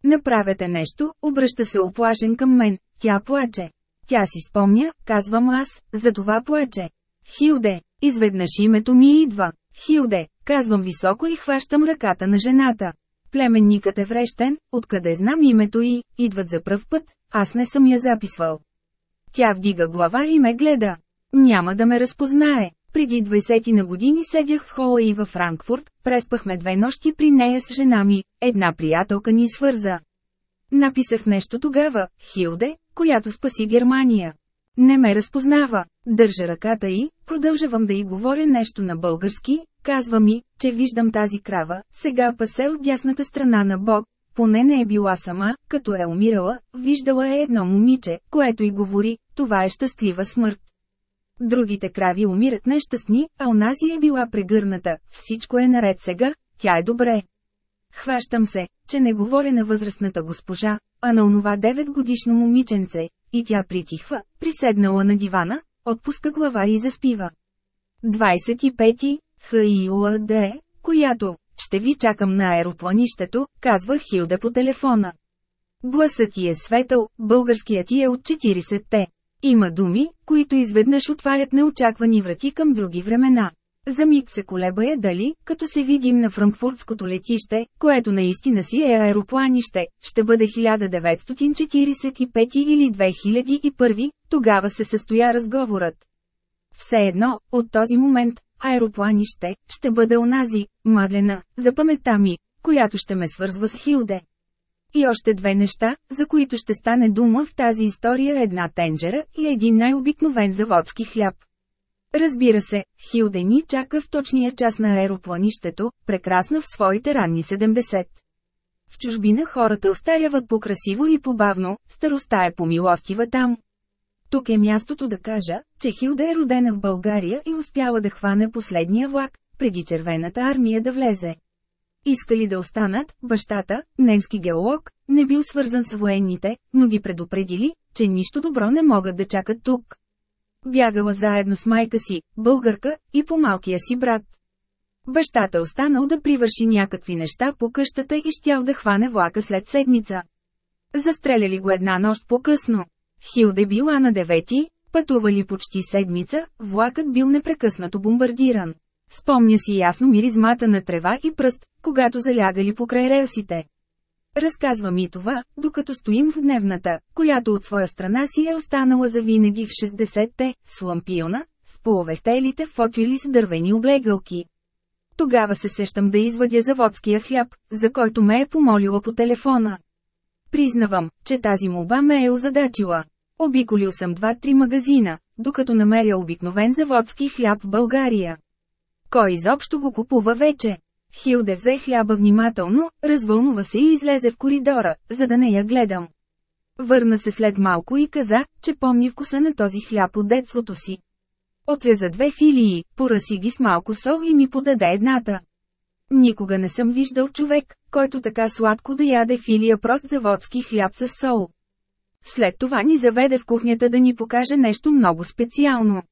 Направете нещо, обръща се оплашен към мен, тя плаче. Тя си спомня, казвам аз, за това плаче. Хилде, изведнъж името ми идва. Хилде, казвам високо и хващам ръката на жената. Племенникът е врещен, откъде знам името й, идват за пръв път, аз не съм я записвал. Тя вдига глава и ме гледа. Няма да ме разпознае. Преди 20 на години седях в хола и във Франкфурт, преспахме две нощи при нея с жена ми, една приятелка ни свърза. Написах нещо тогава, Хилде, която спаси Германия. Не ме разпознава. Държа ръката й, продължавам да й говоря нещо на български, казва ми, че виждам тази крава, сега пасе от дясната страна на Бог, поне не е била сама, като е умирала, виждала е едно момиче, което й говори, това е щастлива смърт. Другите крави умират нещастни, а онази е била прегърната, всичко е наред сега, тя е добре. Хващам се, че не говоря на възрастната госпожа, а на онова 9 годишно момиченце, и тя притихва, приседнала на дивана, отпуска глава и заспива. 25. ХИЛД, която, ще ви чакам на аеропланището, казва Хилда по телефона. Гласът ти е светъл, българският ти е от 40-те. Има думи, които изведнъж отварят неочаквани врати към други времена. За миг се колебая дали, като се видим на франкфуртското летище, което наистина си е аеропланище, ще бъде 1945 или 2001, тогава се състоя разговорът. Все едно, от този момент, аеропланище, ще бъде онази, Мадлена, за паметта ми, която ще ме свързва с Хилде. И още две неща, за които ще стане дума в тази история една тенджера и един най-обикновен заводски хляб. Разбира се, Хилде ни чака в точния час на аеропланището, прекрасна в своите ранни 70. В чужбина хората остаряват по-красиво и побавно, староста е помилостива там. Тук е мястото да кажа, че Хилда е родена в България и успяла да хване последния влак, преди червената армия да влезе. Искали да останат, бащата, немски геолог, не бил свързан с военните, но ги предупредили, че нищо добро не могат да чакат тук. Бягала заедно с майка си, българка, и по малкия си брат. Бащата останал да привърши някакви неща по къщата и щял да хване влака след седмица. Застреляли го една нощ по-късно. Хилде била на девети, пътували почти седмица, влакът бил непрекъснато бомбардиран. Спомня си ясно миризмата на трева и пръст, когато залягали покрай релсите. Разказва ми това, докато стоим в дневната, която от своя страна си е останала завинаги в 60-те, с лампилна, с половехтелите фотвили с дървени облегалки. Тогава се сещам да извадя заводския хляб, за който ме е помолила по телефона. Признавам, че тази молба ме е озадачила. Обиколил съм два-три магазина, докато намеря обикновен заводски хляб в България. Кой изобщо го купува вече? Хилде взе хляба внимателно, развълнува се и излезе в коридора, за да не я гледам. Върна се след малко и каза, че помни вкуса на този хляб от детството си. Отреза две филии, пораси ги с малко сол и ми подаде едната. Никога не съм виждал човек, който така сладко да яде филия прост заводски хляб с сол. След това ни заведе в кухнята да ни покаже нещо много специално.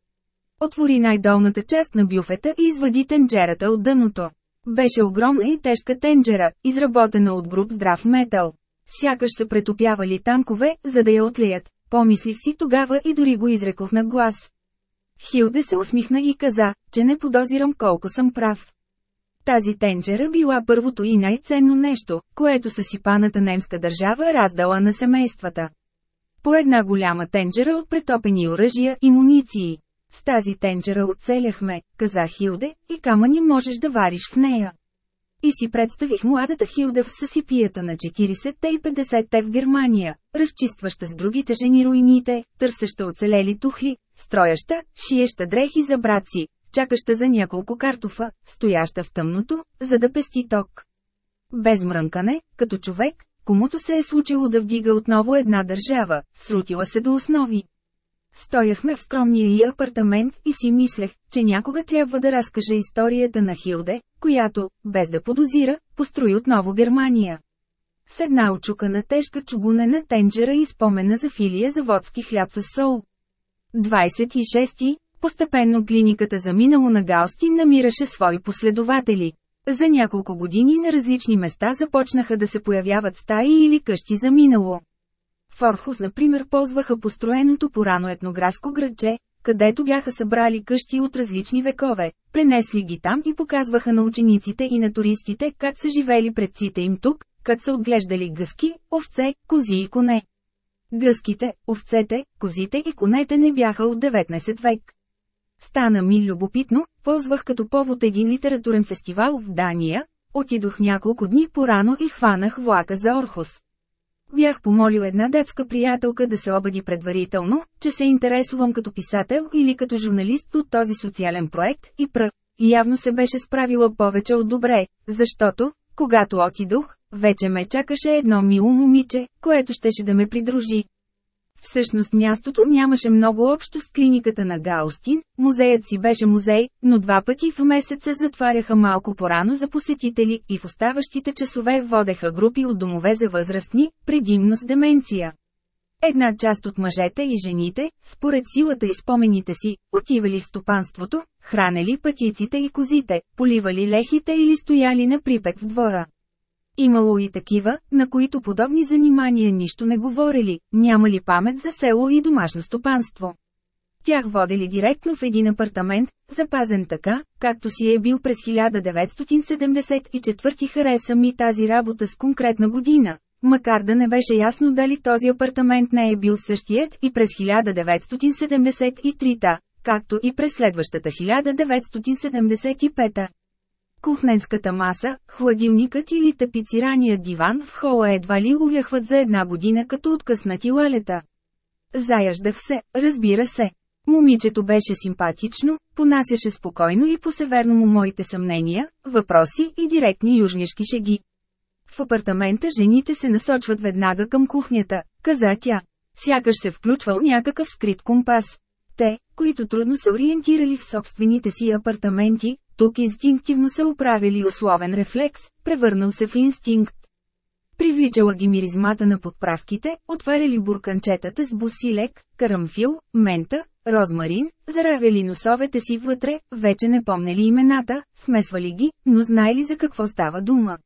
Отвори най-долната част на бюфета и извади тенджерата от дъното. Беше огромна и тежка тенджера, изработена от груб здрав метал. Сякаш са претопявали танкове, за да я отлеят. Помислих си тогава и дори го изрекох на глас. Хилде се усмихна и каза, че не подозирам колко съм прав. Тази тенджера била първото и най-ценно нещо, което съсипаната немска държава раздала на семействата. По една голяма тенджера от претопени оръжия и муниции. С тази тенджера оцеляхме, каза Хилде, и камъни можеш да вариш в нея. И си представих младата Хилда в съсипията на 40-те и 50-те в Германия, разчистваща с другите жени руините, търсеща оцелели тухли, строяща, шиеща дрехи за братци, чакаща за няколко картофа, стояща в тъмното, за да пести ток. Без мрънкане, като човек, комуто се е случило да вдига отново една държава, срутила се до основи. Стояхме в скромния и апартамент и си мислех, че някога трябва да разкаже историята на Хилде, която, без да подозира, построи отново Германия. С една очукана тежка чугунена тенджера и спомена за филия заводски хляб с сол. 26. Постепенно клиниката за минало на Гаусти намираше свои последователи. За няколко години на различни места започнаха да се появяват стаи или къщи за минало. В Орхус например ползваха построеното порано етнографско градче, където бяха събрали къщи от различни векове, пренесли ги там и показваха на учениците и на туристите как са живели предците им тук, как са отглеждали гъски, овце, кози и коне. Гъските, овцете, козите и конете не бяха от 19 век. Стана ми любопитно, ползвах като повод един литературен фестивал в Дания, отидох няколко дни порано и хванах влака за Орхус. Бях помолил една детска приятелка да се обади предварително, че се интересувам като писател или като журналист от този социален проект и пр. Явно се беше справила повече от добре, защото, когато отидох, вече ме чакаше едно мило момиче, което щеше да ме придружи. Всъщност мястото нямаше много общо с клиниката на Гаустин, музеят си беше музей, но два пъти в месеца затваряха малко порано за посетители и в оставащите часове водеха групи от домове за възрастни, предимно с деменция. Една част от мъжете и жените, според силата и спомените си, отивали в стопанството, хранели пътиците и козите, поливали лехите или стояли на припек в двора. Имало и такива, на които подобни занимания нищо не говорили, нямали памет за село и домашно стопанство. Тях водели директно в един апартамент, запазен така, както си е бил през 1974 хареса ми тази работа с конкретна година, макар да не беше ясно дали този апартамент не е бил същият и през 1973-та, както и през следващата 1975-та. Кухненската маса, хладилникът или тапицираният диван в хола едва ли увяхват за една година като откъснати лалета. Заяждах се, разбира се. Момичето беше симпатично, понасяше спокойно и по-северно му моите съмнения, въпроси и директни южнишки шеги. В апартамента жените се насочват веднага към кухнята, каза тя. Сякаш се включвал някакъв скрит компас. Те, които трудно се ориентирали в собствените си апартаменти, тук инстинктивно се оправили условен рефлекс, превърнал се в инстинкт. Привличала ги миризмата на подправките, отваряли бурканчетата с бусилек, карамфил, мента, розмарин, заравяли носовете си вътре, вече не помнели имената, смесвали ги, но знаели за какво става дума.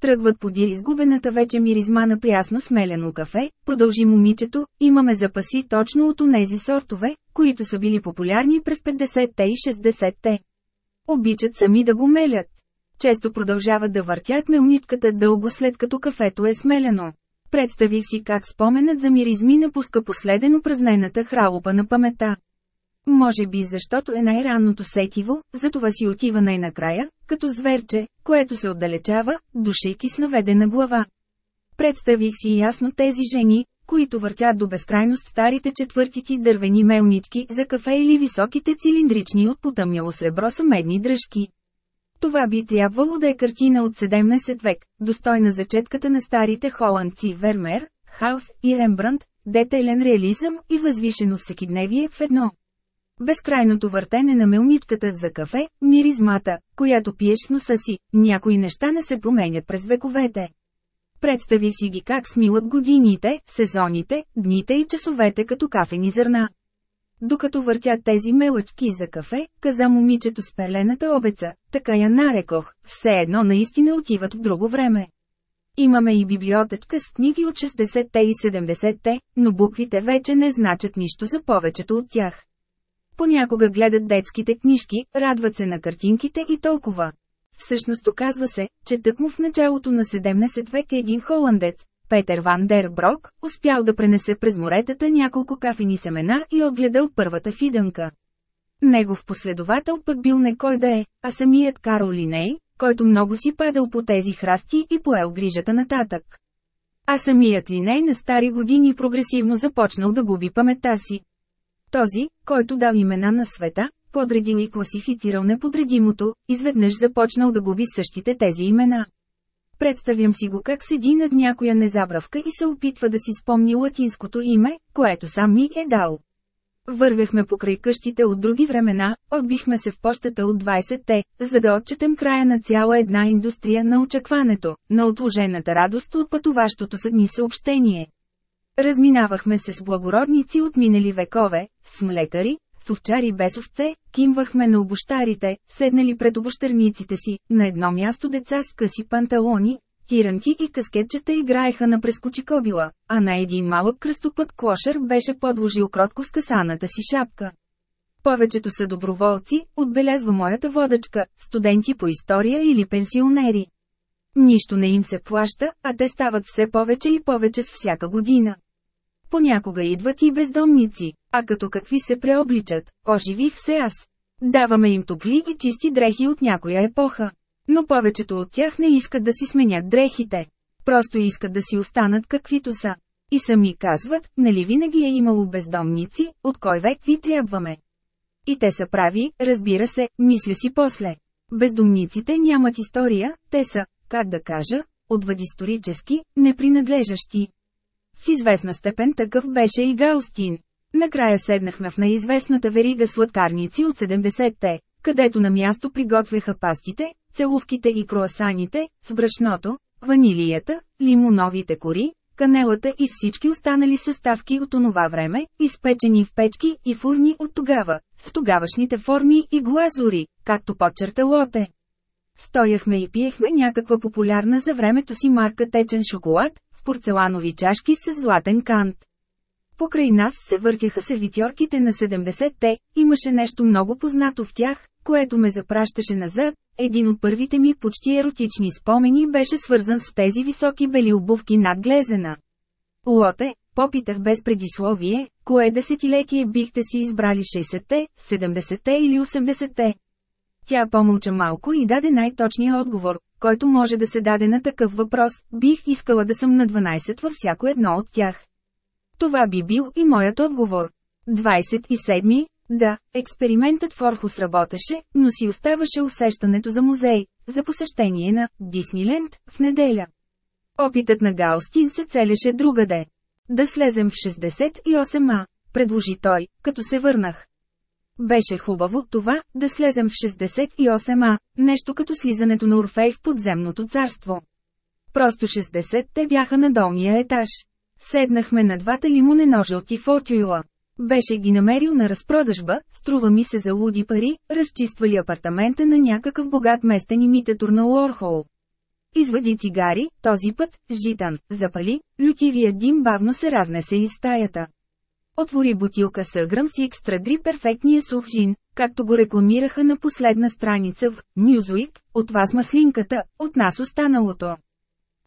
Тръгват подир изгубената вече миризма на прясно смелено кафе, продължи момичето, имаме запаси точно от онези сортове, които са били популярни през 50-те и 60-те. Обичат сами да го мелят. Често продължават да въртят мелнитката дълго след като кафето е смелено. Представи си как споменът за миризми напуска последен упразнената хралупа на памета. Може би защото е най-ранното сетиво, затова си отива най-накрая, като зверче, което се отдалечава, душейки с наведена глава. Представих си ясно тези жени, които въртят до безкрайност старите четвъртити дървени мелнички за кафе или високите цилиндрични от потъмняло сребро са медни дръжки. Това би трябвало да е картина от 17 век, достойна за четката на старите холандци Вермер, Хаус и Рембрандт, детайлен реализъм и възвишено всекидневие в едно. Безкрайното въртене на мелничката за кафе, миризмата, която пиеш в носа си, някои неща не се променят през вековете. Представи си ги как смилат годините, сезоните, дните и часовете като кафени зърна. Докато въртят тези мелъчки за кафе, каза момичето с перлената обеца, така я нарекох, все едно наистина отиват в друго време. Имаме и библиотечка с книги от 60-те и 70-те, но буквите вече не значат нищо за повечето от тях. Понякога гледат детските книжки, радват се на картинките и толкова. Всъщност оказва се, че тъкмо в началото на 17 век един холандец, Петър Ван Дер Брок, успял да пренесе през моретата няколко кафени семена и отгледал първата фидънка. Негов последовател пък бил не кой да е, а самият Карл Линей, който много си падал по тези храсти и поел грижата нататък. А самият Линей на стари години прогресивно започнал да губи паметта си. Този, който дал имена на света, подредил и класифицирал неподредимото, изведнъж започнал да губи същите тези имена. Представям си го как седи над някоя незабравка и се опитва да си спомни латинското име, което сам ми е дал. Вървяхме покрай къщите от други времена, отбихме се в пощата от 20-те, за да отчетем края на цяла една индустрия на очакването, на отложената радост от пътуващото са дни съобщение. Разминавахме се с благородници от минали векове, с млекари, с овчари без овце, кимвахме на обощарите, седнали пред обощарниците си, на едно място деца с къси панталони, тиранки и каскетчета играеха на прескочикобила, а на един малък кръстопът клошер беше подложил кротко скъсаната си шапка. Повечето са доброволци, отбелязва моята водачка, студенти по история или пенсионери. Нищо не им се плаща, а те стават все повече и повече с всяка година. Понякога идват и бездомници, а като какви се преобличат, оживих се аз. Даваме им топли и чисти дрехи от някоя епоха. Но повечето от тях не искат да си сменят дрехите. Просто искат да си останат каквито са. И сами казват, нали винаги е имало бездомници, от кой век ви трябваме. И те са прави, разбира се, мисля си после. Бездомниците нямат история, те са, как да кажа, отвъд исторически, непринадлежащи. В известна степен такъв беше и Гаустин. Накрая седнахме в неизвестната верига сладкарници от 70-те, където на място приготвяха пастите, целувките и круасаните, с брашното, ванилията, лимоновите кори, канелата и всички останали съставки от онова време, изпечени в печки и фурни от тогава, с тогавашните форми и глазури, както подчерта Лоте. Стояхме и пиехме някаква популярна за времето си марка течен шоколад, порцеланови чашки с златен кант. Покрай нас се въртяха сервитьорките на 70-те, имаше нещо много познато в тях, което ме запращаше назад. Един от първите ми почти еротични спомени беше свързан с тези високи бели обувки над глезена. Лоте, попитах без предисловие, кое десетилетие бихте си избрали 60-те, 70-те или 80-те. Тя помълча малко и даде най-точния отговор, който може да се даде на такъв въпрос, бих искала да съм на 12 във всяко едно от тях. Това би бил и моят отговор. 27. Да, експериментът в Орхус работеше, но си оставаше усещането за музей, за посещение на Дисниленд в неделя. Опитът на Гаустин се целеше другаде. Да слезем в 68А, предложи той, като се върнах. Беше хубаво това, да слезем в 68А, нещо като слизането на Орфей в подземното царство. Просто 60-те бяха на долния етаж. Седнахме на двата лимонено-жълти фотюила. Беше ги намерил на разпродажба, струва ми се за луди пари, разчиствали апартамента на някакъв богат местен имитатор на Уорхол. Извади цигари, този път, житан, запали, лютивия дим бавно се разнесе из стаята. Отвори бутилка с Аграм си екстрадри перфектния сух жин, както го рекламираха на последна страница в Newsweek, от вас маслинката, от нас останалото.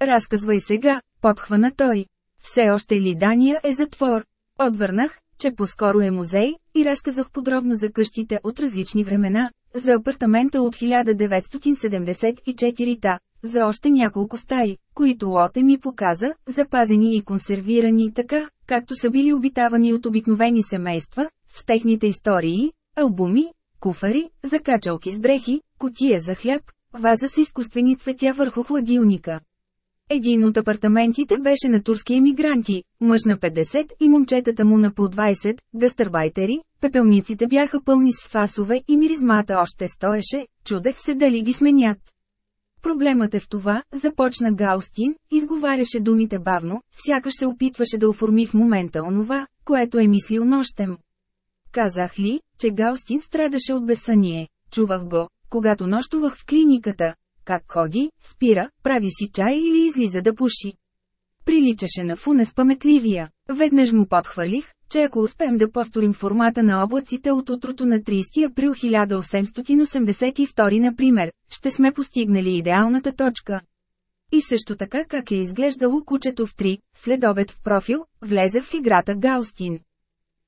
Разказвай сега, подхвана той. Все още ли Дания е затвор? Отвърнах, че по-скоро е музей, и разказах подробно за къщите от различни времена, за апартамента от 1974-та, за още няколко стаи, които Лоте ми показа, запазени и консервирани така, както са били обитавани от обикновени семейства, с техните истории, албуми, куфари, закачалки с дрехи, котия за хляб, ваза с изкуствени цветя върху хладилника. Един от апартаментите беше на турски емигранти, мъж на 50 и момчетата му на по 20, гастърбайтери, пепелниците бяха пълни с фасове и миризмата още стоеше, чудех се дали ги сменят. Проблемът е в това, започна Гаустин, изговаряше думите бавно, сякаш се опитваше да оформи в момента онова, което е мислил нощем. Казах ли, че Гаустин страдаше от безсъние, чувах го, когато нощувах в клиниката, как ходи, спира, прави си чай или излиза да пуши. Приличаше на Фунес паметливия. Веднъж му подхвалих, че ако успеем да повторим формата на облаците от утрото на 30 април 1882 например, ще сме постигнали идеалната точка. И също така как е изглеждало кучето в 3, след обед в профил, влезе в играта Гаустин.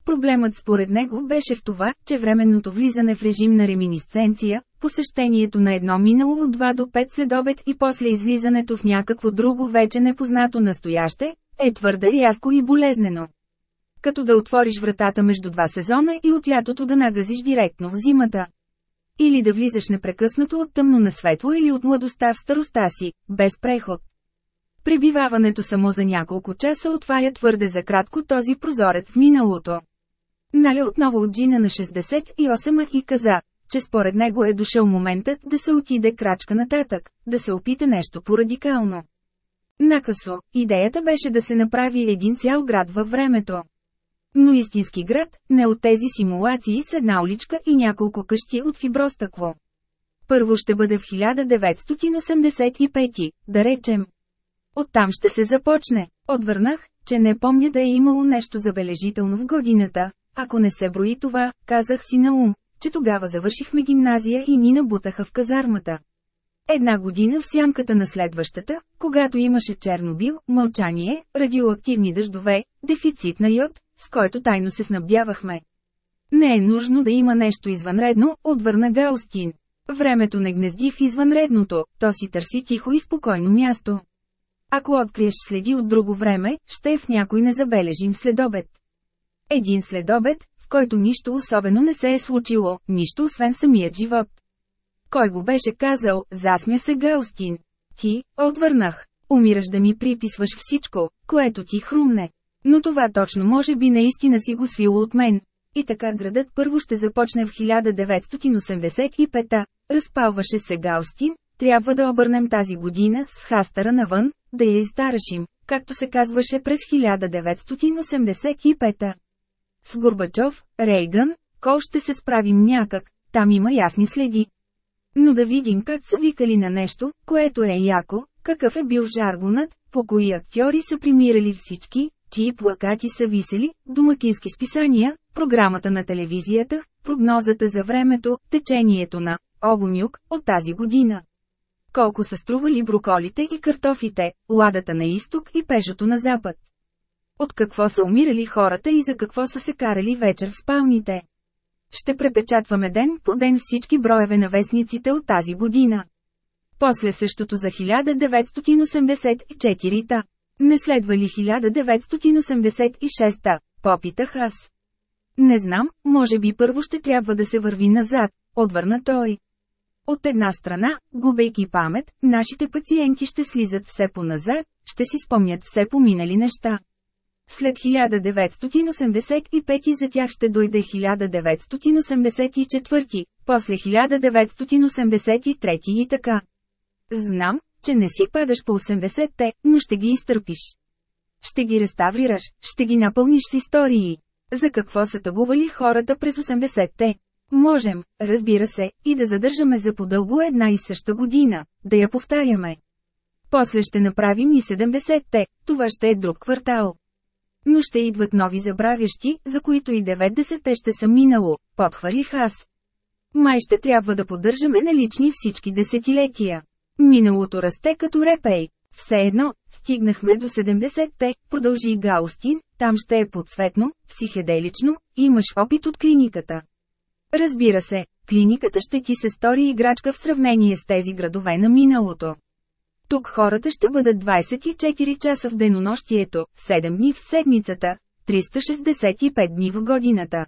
Проблемът според него беше в това, че временното влизане в режим на реминисценция, посещението на едно минало от 2 до 5 следобед и после излизането в някакво друго вече непознато настояще, е твърде рязко и болезнено. Като да отвориш вратата между два сезона и от лятото да нагазиш директно в зимата. Или да влизаш непрекъснато от тъмно на светло или от младостта в староста си, без преход. Пребиваването само за няколко часа отваря твърде за кратко този прозорец в миналото. Наля отново от Джина на 68 и каза, че според него е дошъл моментът да се отиде крачка нататък, да се опита нещо по-радикално. Накъсо, идеята беше да се направи един цял град във времето. Но истински град, не от тези симулации с една уличка и няколко къщи от фибростъкло. Първо ще бъде в 1985, да речем. Оттам ще се започне. Отвърнах, че не помня да е имало нещо забележително в годината. Ако не се брои това, казах си на ум, че тогава завършихме гимназия и ни набутаха в казармата. Една година в сянката на следващата, когато имаше Чернобил, мълчание, радиоактивни дъждове, дефицит на йод, с който тайно се снабдявахме. Не е нужно да има нещо извънредно, отвърна Гаустин. Времето не гнезди в извънредното, то си търси тихо и спокойно място. Ако откриеш следи от друго време, ще е в някой незабележим следобед. Един следобед, в който нищо особено не се е случило, нищо освен самият живот. Кой го беше казал, засмя се Гаустин. Ти, отвърнах, умираш да ми приписваш всичко, което ти хрумне. Но това точно може би наистина си го свило от мен. И така градът първо ще започне в 1985-та, разпалваше се Гаустин, трябва да обърнем тази година с хастъра навън, да я изтарашим, както се казваше през 1985-та. С Горбачов, Рейган, Кол ще се справим някак, там има ясни следи. Но да видим как са викали на нещо, което е яко, какъв е бил жаргонът, по кои актьори са примирали всички, чии плакати са висели, домакински списания, програмата на телевизията, прогнозата за времето, течението на Огонюк от тази година. Колко са стрували броколите и картофите, ладата на изток и пежото на запад. От какво са умирали хората и за какво са се карали вечер в спалните. Ще препечатваме ден по ден всички броеве на вестниците от тази година. После същото за 1984-та. Не следва ли 1986-та, попитах аз. Не знам, може би първо ще трябва да се върви назад, отвърна той. От една страна, губейки памет, нашите пациенти ще слизат все по-назад, ще си спомнят все по-минали неща. След 1985 за тях ще дойде 1984, после 1983 и така. Знам, че не си падаш по 80-те, но ще ги изтърпиш. Ще ги реставрираш, ще ги напълниш с истории. За какво са тъгували хората през 80-те? Можем, разбира се, и да задържаме за подълго една и съща година, да я повтаряме. После ще направим и 70-те, това ще е друг квартал. Но ще идват нови забравящи, за които и 90-те ще са минало, подхвалих аз. Май ще трябва да поддържаме налични всички десетилетия. Миналото расте като репей. Все едно, стигнахме до 70-те, продължи Гаустин, там ще е подсветно, психеделично, имаш опит от клиниката. Разбира се, клиниката ще ти се стори играчка в сравнение с тези градове на миналото. Тук хората ще бъдат 24 часа в денонощието, 7 дни в седмицата, 365 дни в годината.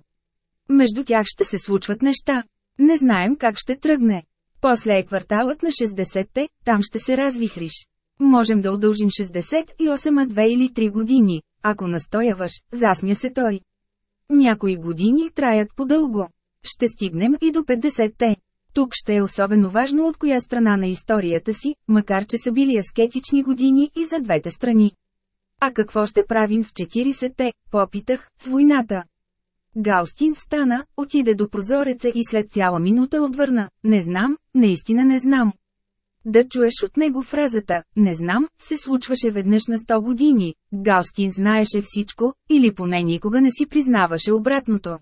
Между тях ще се случват неща. Не знаем как ще тръгне. После е кварталът на 60-те, там ще се развихриш. Можем да удължим 68 а 2 или 3 години, ако настояваш, засмя се той. Някои години траят по-дълго. Ще стигнем и до 50-те. Тук ще е особено важно от коя страна на историята си, макар че са били аскетични години и за двете страни. А какво ще правим с 40-те, попитах, с войната? Гаустин стана, отиде до прозореца и след цяла минута отвърна, не знам, наистина не знам. Да чуеш от него фразата «Не знам» се случваше веднъж на 100 години. Гаустин знаеше всичко, или поне никога не си признаваше обратното.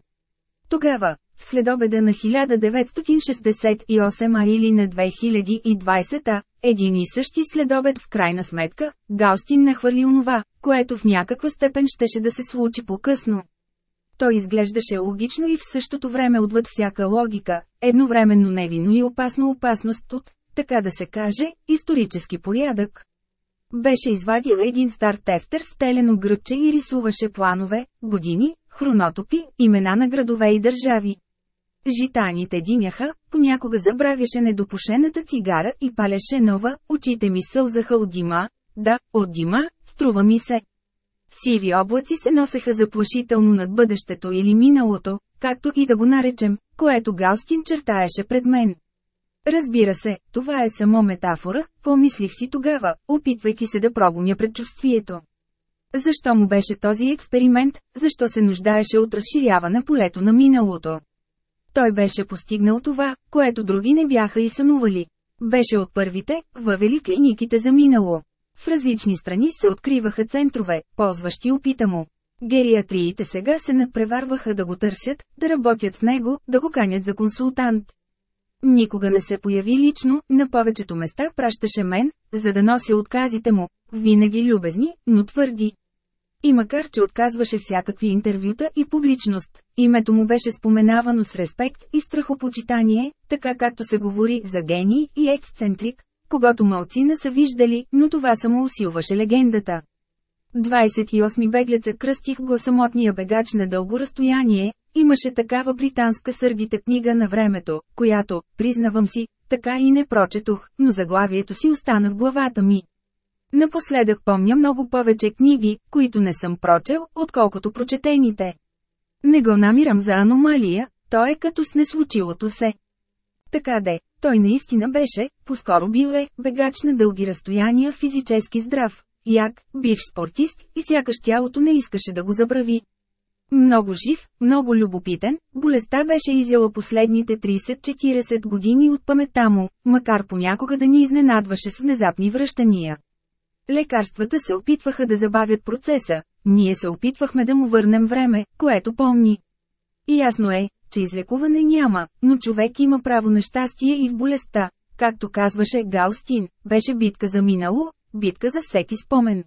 Тогава, в следобеда на 1968 а или на 2020, един и същи следобед в крайна сметка, Гаустин нахвърли онова, което в някаква степен щеше да се случи по-късно. Той изглеждаше логично и в същото време отвъд всяка логика, едновременно невинно и опасно опасност от, така да се каже, исторически порядък. Беше извадил един стар тефтер с телено гръбче и рисуваше планове, години, хронотопи, имена на градове и държави. Житаните димяха, понякога забравяше недопушената цигара и палеше нова, очите ми сълзаха от дима, да, от дима, струва ми се. Сиви облаци се носеха заплашително над бъдещето или миналото, както и да го наречем, което Галстин чертаеше пред мен. Разбира се, това е само метафора, помислих си тогава, опитвайки се да прогоня предчувствието. Защо му беше този експеримент, защо се нуждаеше от разширяване полето на миналото? Той беше постигнал това, което други не бяха и сънували. Беше от първите, въвели клиниките за минало. В различни страни се откриваха центрове, ползващи опита му. Гериатриите сега се надпреварваха да го търсят, да работят с него, да го канят за консултант. Никога не се появи лично, на повечето места пращаше мен, за да нося отказите му, винаги любезни, но твърди. И макар че отказваше всякакви интервюта и публичност, името му беше споменавано с респект и страхопочитание, така както се говори за гений и ексцентрик, когато малцина са виждали, но това само усилваше легендата. 28 беглеца кръстих го самотния бегач на дълго разстояние, имаше такава британска сърдита книга на времето, която, признавам си, така и не прочетох, но заглавието си остана в главата ми. Напоследък помня много повече книги, които не съм прочел, отколкото прочетените. Не го намирам за аномалия, то е като с неслучилото се. Така де, той наистина беше, поскоро бил е, бегач на дълги разстояния физически здрав, як, бив спортист и сякаш тялото не искаше да го забрави. Много жив, много любопитен, болестта беше изяла последните 30-40 години от памета му, макар понякога да ни изненадваше с внезапни връщания. Лекарствата се опитваха да забавят процеса, ние се опитвахме да му върнем време, което помни. И ясно е, че излекуване няма, но човек има право на щастие и в болестта. Както казваше Гаустин, беше битка за минало, битка за всеки спомен.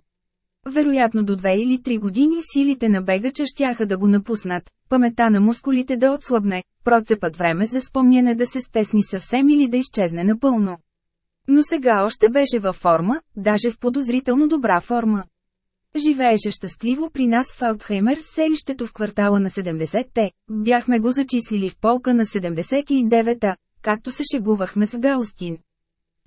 Вероятно до две или три години силите на бегача щяха да го напуснат, памета на мускулите да отслабне, процепът време за спомняне да се стесни съвсем или да изчезне напълно. Но сега още беше във форма, даже в подозрително добра форма. Живееше щастливо при нас в Аутхеймер, селището в квартала на 70-те, бяхме го зачислили в полка на 79-та, както се шегувахме с Гаустин.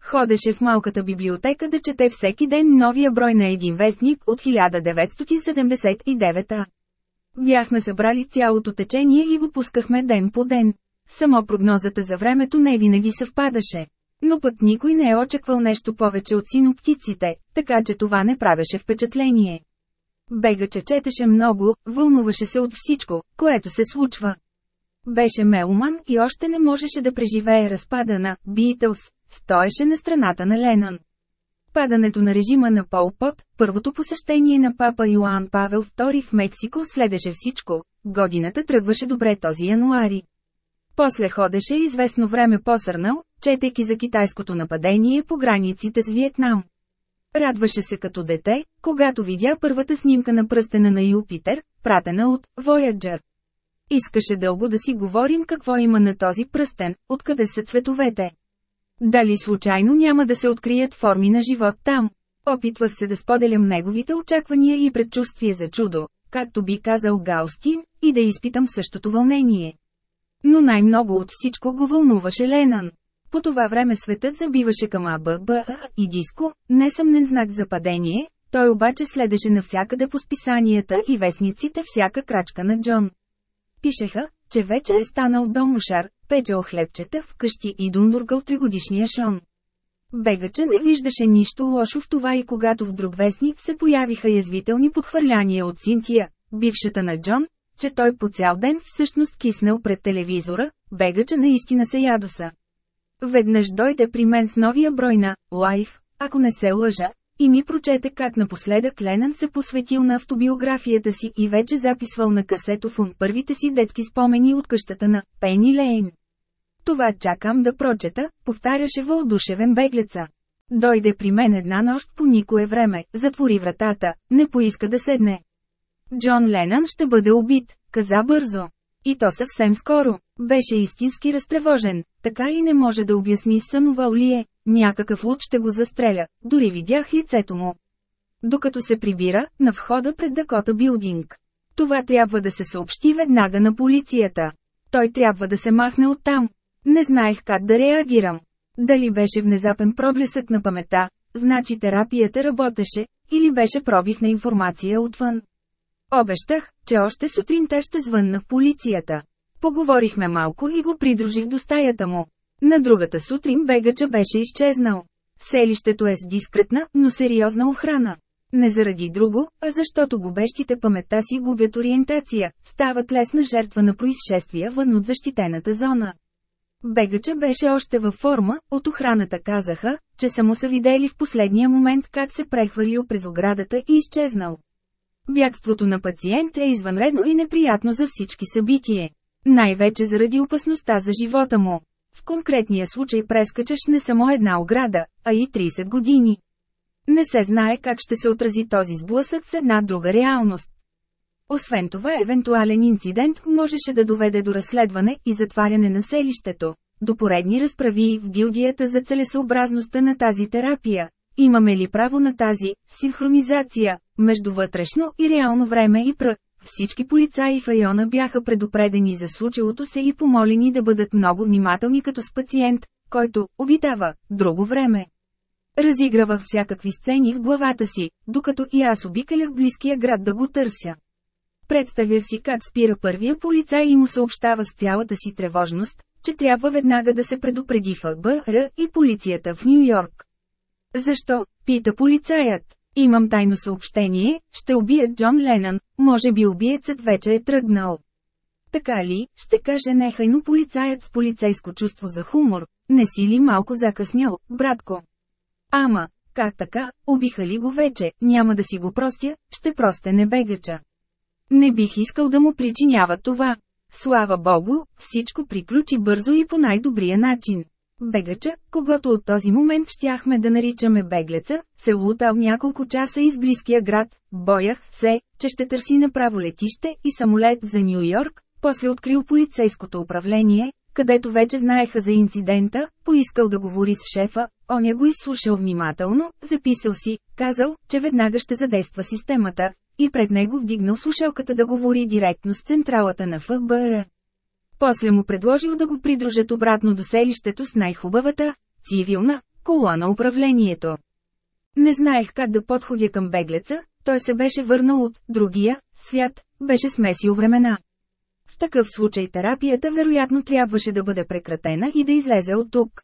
Ходеше в малката библиотека да чете всеки ден новия брой на един вестник от 1979-та. Бяхме събрали цялото течение и го пускахме ден по ден. Само прогнозата за времето не винаги съвпадаше. Но пък никой не е очаквал нещо повече от синоптиците, така че това не правеше впечатление. Бегаче четеше много, вълнуваше се от всичко, което се случва. Беше меломан и още не можеше да преживее разпада на Битълс, стоеше на страната на Ленън. Падането на режима на Пол Пот, първото посещение на папа Йоан Павел II в Мексико следеше всичко, годината тръгваше добре този януари. После ходеше известно време посърнал, четейки за китайското нападение по границите с Виетнам. Радваше се като дете, когато видя първата снимка на пръстена на Юпитер, пратена от Voyager. Искаше дълго да си говорим какво има на този пръстен, откъде са цветовете. Дали случайно няма да се открият форми на живот там? Опитвах се да споделям неговите очаквания и предчувствия за чудо, както би казал Гаустин, и да изпитам същото вълнение. Но най-много от всичко го вълнуваше Ленън. По това време светът забиваше към АББА и диско, несъмнен знак за падение, той обаче следеше навсякъде по списанията и вестниците всяка крачка на Джон. Пишеха, че вече е станал домушар, печел хлебчета вкъщи и дундургал тригодишния Шон. Бегача не виждаше нищо лошо в това и когато в друг вестник се появиха язвителни подхвърляния от Синтия, бившата на Джон, че той по цял ден всъщност киснал пред телевизора, бегача наистина се ядоса. Веднъж дойде при мен с новия брой на «Лайф», ако не се лъжа, и ми прочете как напоследък Ленън се посветил на автобиографията си и вече записвал на касетофон първите си детски спомени от къщата на Пени Лейн. Това чакам да прочета, повтаряше вълдушевен беглеца. Дойде при мен една нощ по никое време, затвори вратата, не поиска да седне. Джон Ленън ще бъде убит, каза бързо. И то съвсем скоро. Беше истински разтревожен, така и не може да обясни сънувал ли е, някакъв луд ще го застреля, дори видях лицето му. Докато се прибира, на входа пред Дакота Билдинг. Това трябва да се съобщи веднага на полицията. Той трябва да се махне оттам. Не знаех как да реагирам. Дали беше внезапен проблесък на памета, значи терапията работеше, или беше пробив на информация отвън. Обещах, че още сутринта ще звънна в полицията. Поговорихме малко и го придружих до стаята му. На другата сутрин бегача беше изчезнал. Селището е с дискретна, но сериозна охрана. Не заради друго, а защото губещите паметта си губят ориентация, стават лесна жертва на происшествия вън от защитената зона. Бегача беше още във форма, от охраната казаха, че само са видели в последния момент как се прехвърлил през оградата и изчезнал. Бягството на пациент е извънредно и неприятно за всички събитие. Най-вече заради опасността за живота му. В конкретния случай прескачаш не само една ограда, а и 30 години. Не се знае как ще се отрази този сблъсък с една друга реалност. Освен това, евентуален инцидент можеше да доведе до разследване и затваряне на селището, до поредни разправи в гилдията за целесообразността на тази терапия. Имаме ли право на тази синхронизация между вътрешно и реално време и пр. Всички полицаи в района бяха предупредени за случилото се и помолени да бъдат много внимателни като с пациент, който обитава друго време. Разигравах всякакви сцени в главата си, докато и аз обикалях близкия град да го търся. Представя си как спира първия полицай и му съобщава с цялата си тревожност, че трябва веднага да се предупреди ФБР и полицията в Нью Йорк. Защо? Пита полицаят. Имам тайно съобщение, ще убият Джон Ленън, може би убиецът вече е тръгнал. Така ли, ще каже нехайно полицаят с полицейско чувство за хумор, не си ли малко закъснял, братко? Ама, как така, убиха ли го вече, няма да си го простя, ще просте не бегача. Не бих искал да му причинява това. Слава Богу, всичко приключи бързо и по най-добрия начин. Бегача, когато от този момент щяхме да наричаме беглеца, се лутал няколко часа из близкия град, боях се, че ще търси направо летище и самолет за Нью Йорк, после открил полицейското управление, където вече знаеха за инцидента, поискал да говори с шефа, оня го изслушал внимателно, записал си, казал, че веднага ще задейства системата, и пред него вдигнал слушалката да говори директно с централата на ФБР. После му предложил да го придружат обратно до селището с най-хубавата, цивилна, кола на управлението. Не знаех как да подходя към беглеца, той се беше върнал от другия свят, беше смесил времена. В такъв случай терапията вероятно трябваше да бъде прекратена и да излезе от тук.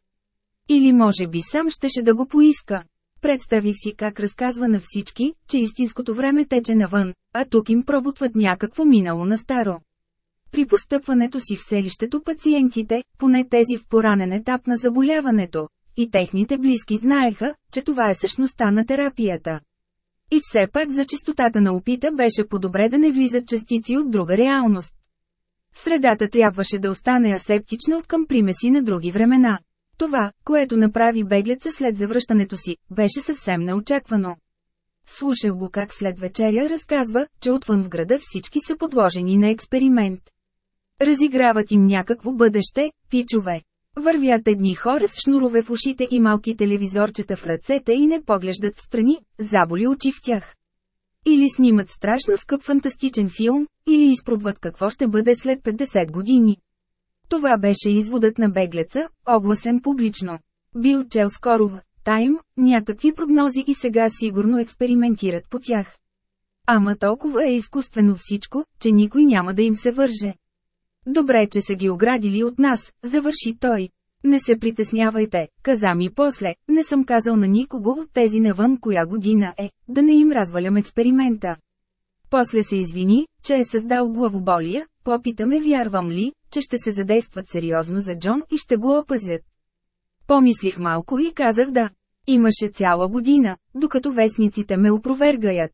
Или може би сам щеше да го поиска. Представих си как разказва на всички, че истинското време тече навън, а тук им пробутват някакво минало на старо. При постъпването си в селището пациентите, поне тези в поранен етап на заболяването, и техните близки знаеха, че това е същността на терапията. И все пак за чистотата на опита беше по-добре да не влизат частици от друга реалност. Средата трябваше да остане асептична от към примеси на други времена. Това, което направи беглеца след завръщането си, беше съвсем неочаквано. Слушах го как след вечеря разказва, че отвън в града всички са подложени на експеримент. Разиграват им някакво бъдеще, пичове. Вървят едни хора с шнурове в ушите и малки телевизорчета в ръцете и не поглеждат в страни, заболи очи в тях. Или снимат страшно скъп фантастичен филм, или изпробват какво ще бъде след 50 години. Това беше изводът на беглеца, огласен публично. Бил чел скоро Тайм, някакви прогнози и сега сигурно експериментират по тях. Ама толкова е изкуствено всичко, че никой няма да им се върже. Добре, че са ги оградили от нас, завърши той. Не се притеснявайте, каза ми после, не съм казал на никого от тези навън коя година е, да не им развалям експеримента. После се извини, че е създал главоболия, попитаме вярвам ли, че ще се задействат сериозно за Джон и ще го опазят. Помислих малко и казах да. Имаше цяла година, докато вестниците ме опровергаят.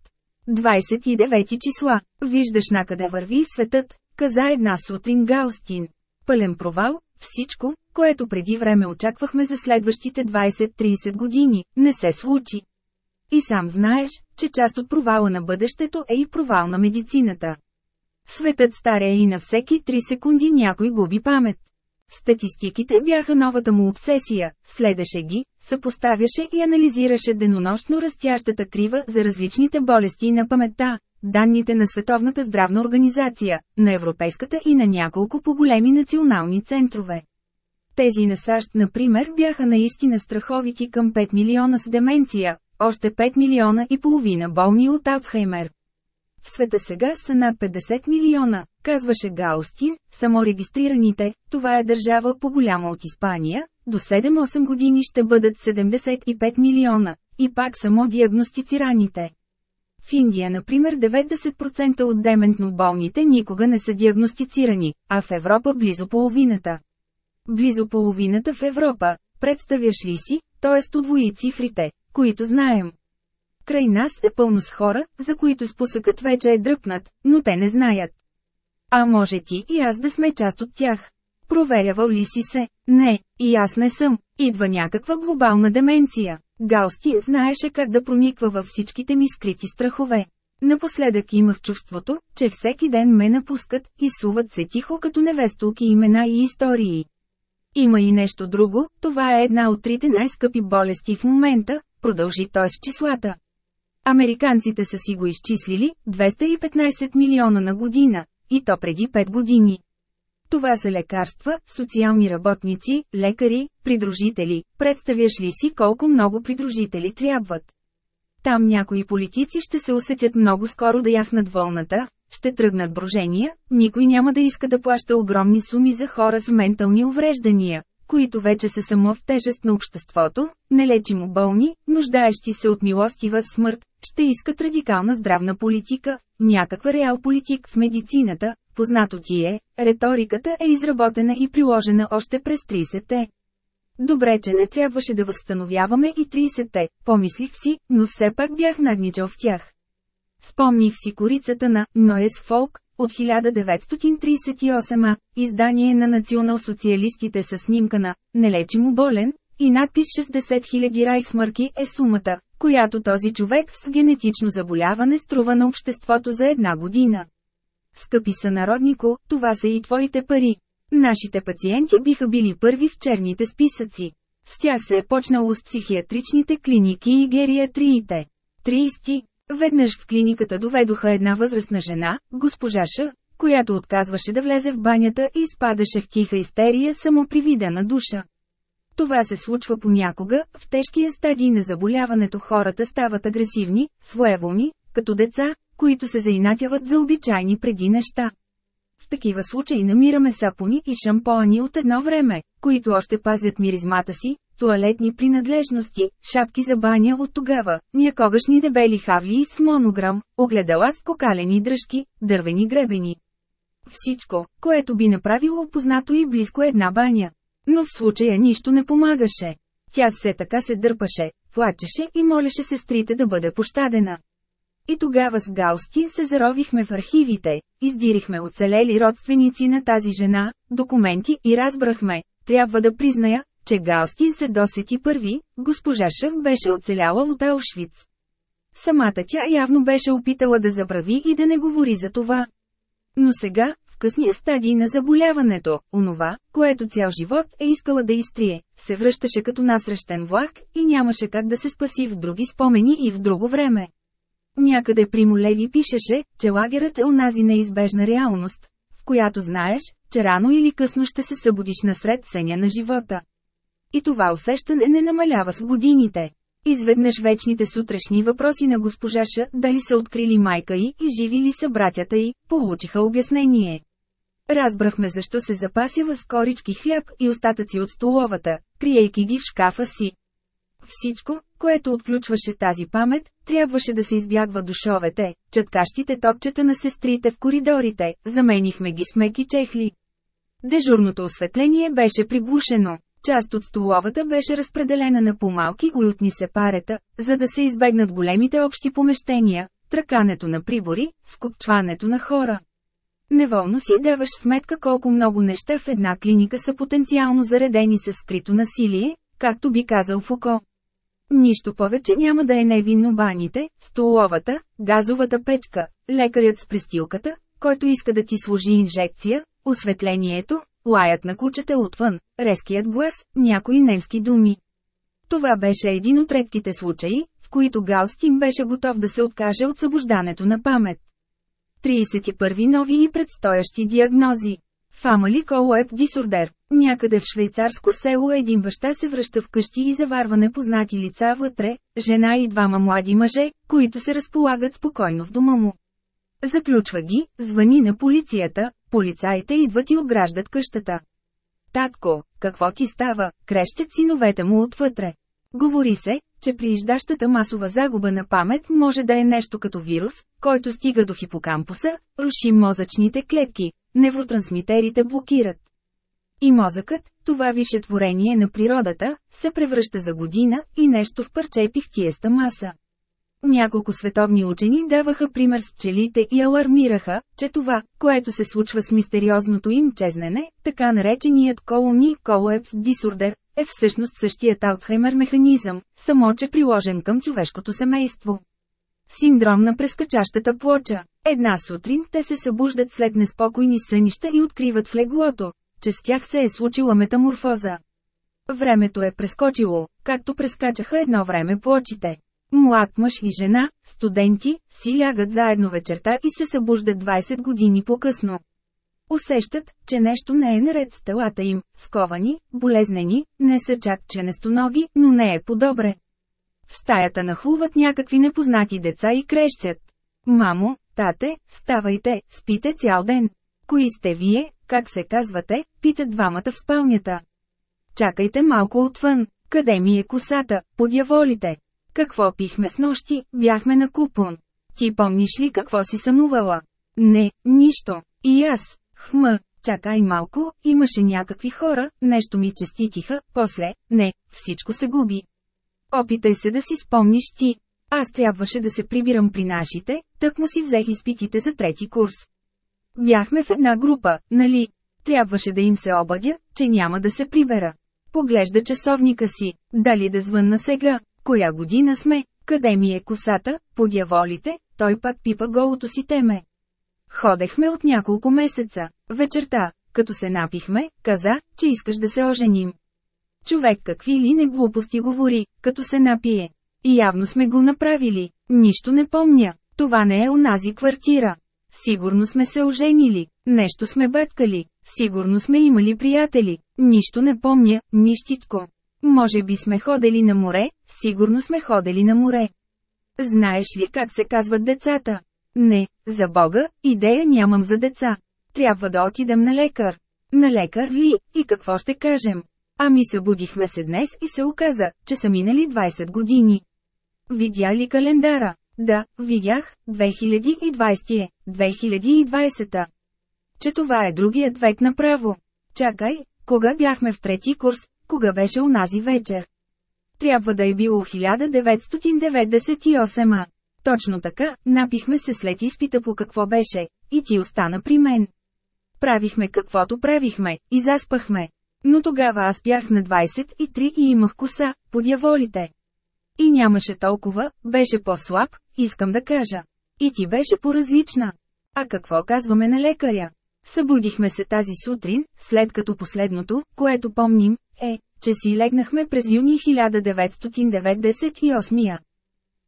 29 числа, виждаш накъде върви светът, каза една сутрин Гаустин. Пълен провал, всичко, което преди време очаквахме за следващите 20-30 години, не се случи. И сам знаеш, че част от провала на бъдещето е и провал на медицината. Светът старее и на всеки 3 секунди някой губи памет. Статистиките бяха новата му обсесия, следеше ги, съпоставяше и анализираше денонощно растящата крива за различните болести на паметта, данните на Световната здравна организация, на Европейската и на няколко по-големи национални центрове. Тези на САЩ, например, бяха наистина страховити към 5 милиона с деменция, още 5 милиона и половина болни от Алцхаймер. В света сега са над 50 милиона, казваше Гаустин, само регистрираните, това е държава по-голяма от Испания, до 7-8 години ще бъдат 75 милиона, и пак само диагностицираните. В Индия, например, 90% от дементно болните никога не са диагностицирани, а в Европа близо половината. близо половината в Европа. Представяш ли си, т.е. удвои цифрите, които знаем. Край нас е пълно с хора, за които спусъкът вече е дръпнат, но те не знаят. А може ти и аз да сме част от тях. Проверявал ли си се? Не, и аз не съм. Идва някаква глобална деменция. Галсти знаеше как да прониква във всичките ми скрити страхове. Напоследък имах чувството, че всеки ден ме напускат и суват се тихо като невестолки имена и истории. Има и нещо друго, това е една от трите най-скъпи болести в момента, продължи той с числата. Американците са си го изчислили, 215 милиона на година, и то преди 5 години. Това са лекарства, социални работници, лекари, придружители. Представяш ли си колко много придружители трябват? Там някои политици ще се усетят много скоро да яхнат вълната, ще тръгнат брожения, никой няма да иска да плаща огромни суми за хора с ментални увреждания, които вече са само в тежест на обществото, нелечимо болни, нуждаещи се от милостива смърт, ще искат радикална здравна политика, някаква реал политик в медицината, познато ти е, риториката е изработена и приложена още през 30-те. Добре, че не трябваше да възстановяваме и 30-те, помислих си, но все пак бях нагничал в тях. Спомних си корицата на Ноес Фолк от 1938 а, издание на национал-социалистите с снимка на «Нелечимо болен» и надпис 60 000 райхсмърки е сумата, която този човек с генетично заболяване струва на обществото за една година. Скъпи сънароднико, това са и твоите пари. Нашите пациенти биха били първи в черните списъци. С тях се е почнало с психиатричните клиники и гериатриите. 30. Веднъж в клиниката доведоха една възрастна жена, госпожа Ш, която отказваше да влезе в банята и спадаше в тиха истерия само при вида на душа. Това се случва понякога, в тежкия стадий на заболяването хората стават агресивни, своеволни, като деца, които се заинатяват за обичайни преди неща. В такива случаи намираме сапони и шампоани от едно време, които още пазят миризмата си, туалетни принадлежности, шапки за баня от тогава, някогашни дебели хавли с монограм, огледала с кокалени дръжки, дървени гребени. Всичко, което би направило познато и близко една баня. Но в случая нищо не помагаше. Тя все така се дърпаше, плачеше и молеше сестрите да бъде пощадена. И тогава с Гаусти се заровихме в архивите, издирихме оцелели родственици на тази жена, документи и разбрахме, трябва да призная, че Гаустин се досети първи, госпожа Шъх беше оцеляла от Аушвиц. Самата тя явно беше опитала да забрави и да не говори за това. Но сега, в късния стадий на заболяването, онова, което цял живот е искала да изтрие, се връщаше като насрещен влак и нямаше как да се спаси в други спомени и в друго време. Някъде при Молеви пишеше, че лагерът е онази неизбежна реалност, в която знаеш, че рано или късно ще се събудиш насред сеня на живота. И това усещане не намалява с годините. Изведнъж вечните сутрешни въпроси на госпожаша, дали са открили майка й и живи ли са братята й, получиха обяснение. Разбрахме защо се запасява с корички хляб и остатъци от столовата, криейки ги в шкафа си. Всичко, което отключваше тази памет, трябваше да се избягва душовете, чаткащите топчета на сестрите в коридорите, заменихме ги с меки чехли. Дежурното осветление беше приглушено. Част от столовата беше разпределена на по-малки уютни сепарета, за да се избегнат големите общи помещения, тръкането на прибори, скупчването на хора. Неволно си даваш сметка колко много неща в една клиника са потенциално заредени с скрито насилие, както би казал Фуко. Нищо повече няма да е невинно баните, столовата, газовата печка, лекарят с престилката, който иска да ти служи инжекция, осветлението, лаят на кучета отвън, резкият глас, някои немски думи. Това беше един от редките случаи, в които Гаустин беше готов да се откаже от събуждането на памет. 31 нови и предстоящи диагнози. Family Co-Ep Disorder. Някъде в швейцарско село един баща се връща вкъщи и заварва непознати лица вътре, жена и двама млади мъже, които се разполагат спокойно в дома му. Заключва ги, звъни на полицията, полицаите идват и ограждат къщата. Татко, какво ти става, крещят синовете му отвътре. Говори се, че прииждащата масова загуба на памет може да е нещо като вирус, който стига до хипокампуса, руши мозъчните клетки, невротрансмитерите блокират. И мозъкът, това више творение на природата, се превръща за година и нещо в парче пихтиеста маса. Няколко световни учени даваха пример с пчелите и алармираха, че това, което се случва с мистериозното им чезнене, така нареченият колони колоепс дисордер, е всъщност същият Алцхаймер механизъм, само че приложен към човешкото семейство. Синдром на прескачащата плоча. Една сутрин те се събуждат след неспокойни сънища и откриват в леглото, че с тях се е случила метаморфоза. Времето е прескочило, както прескачаха едно време плочите. Млад мъж и жена, студенти, си лягат заедно вечерта и се събуждат 20 години по-късно. Усещат, че нещо не е наред с телата им, сковани, болезнени, не са чак ченестоноги, но не е по-добре. В стаята нахлуват някакви непознати деца и крещят. Мамо, тате, ставайте, спите цял ден. Кои сте вие, как се казвате, питат двамата в спалнята. Чакайте малко отвън, къде ми е косата, подяволите. Какво пихме с нощи, бяхме на купон. Ти помниш ли какво си сънувала? Не, нищо. И аз. Хм, чакай малко, имаше някакви хора, нещо ми честитиха, после, не, всичко се губи. Опитай се да си спомниш ти. Аз трябваше да се прибирам при нашите, тък му си взех изпитите за трети курс. Бяхме в една група, нали? Трябваше да им се обадя, че няма да се прибера. Поглежда часовника си, дали да звънна сега, коя година сме, къде ми е косата, подяволите, той пак пипа голото си теме. Ходехме от няколко месеца. Вечерта, като се напихме, каза, че искаш да се оженим. Човек какви ли не глупости говори, като се напие. И явно сме го направили. Нищо не помня. Това не е унази квартира. Сигурно сме се оженили. Нещо сме бъткали. Сигурно сме имали приятели. Нищо не помня, нищичко. Може би сме ходили на море, сигурно сме ходили на море. Знаеш ли как се казват децата? Не, за Бога, идея нямам за деца. Трябва да отидем на лекар. На лекар ли, и какво ще кажем? Ами събудихме се днес и се оказа, че са минали 20 години. Видя ли календара? Да, видях, 2020 е, 2020. Че това е другият век направо. Чакай, кога бяхме в трети курс, кога беше унази вечер? Трябва да е било 1998 а. Точно така, напихме се след изпита по какво беше, и ти остана при мен. Правихме каквото правихме, и заспахме. Но тогава аз бях на 23 и имах коса, подяволите. И нямаше толкова, беше по-слаб, искам да кажа. И ти беше по-различна. А какво казваме на лекаря? Събудихме се тази сутрин, след като последното, което помним, е, че си легнахме през юни 1998.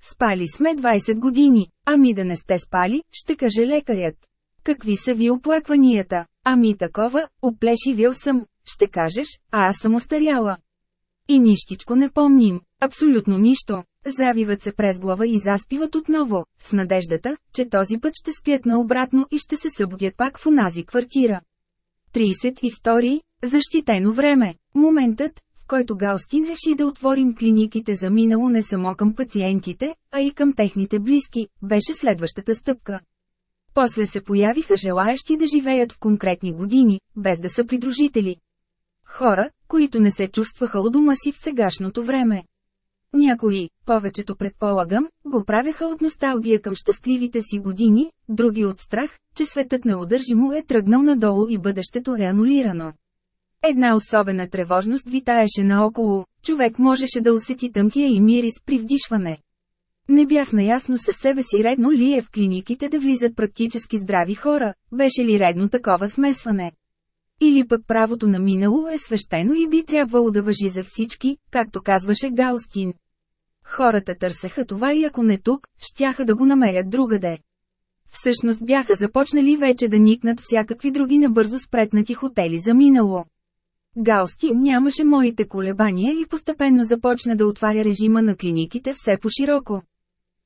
Спали сме 20 години, ами да не сте спали, ще каже лекарят. Какви са ви оплакванията? Ами такова, оплешивил съм, ще кажеш, а аз съм остаряла. И нищичко не помним, абсолютно нищо. Завиват се през глава и заспиват отново, с надеждата, че този път ще спят наобратно и ще се събудят пак в онази квартира. 32. Защитено време. Моментът, който Галстин реши да отворим клиниките за минало не само към пациентите, а и към техните близки, беше следващата стъпка. После се появиха желаящи да живеят в конкретни години, без да са придружители. Хора, които не се чувстваха у дома си в сегашното време. Някои, повечето предполагам, го правеха от носталгия към щастливите си години, други от страх, че светът неудържимо е тръгнал надолу и бъдещето е анулирано. Една особена тревожност витаеше наоколо, човек можеше да усети тънкия и мирис при вдишване. Не бях наясно със себе си редно ли е в клиниките да влизат практически здрави хора, беше ли редно такова смесване. Или пък правото на минало е свещено и би трябвало да въжи за всички, както казваше Гаустин. Хората търсеха това и ако не тук, щяха да го намерят другаде. Всъщност бяха започнали вече да никнат всякакви други набързо спретнати хотели за минало. Гаустин нямаше моите колебания и постепенно започна да отваря режима на клиниките все по-широко.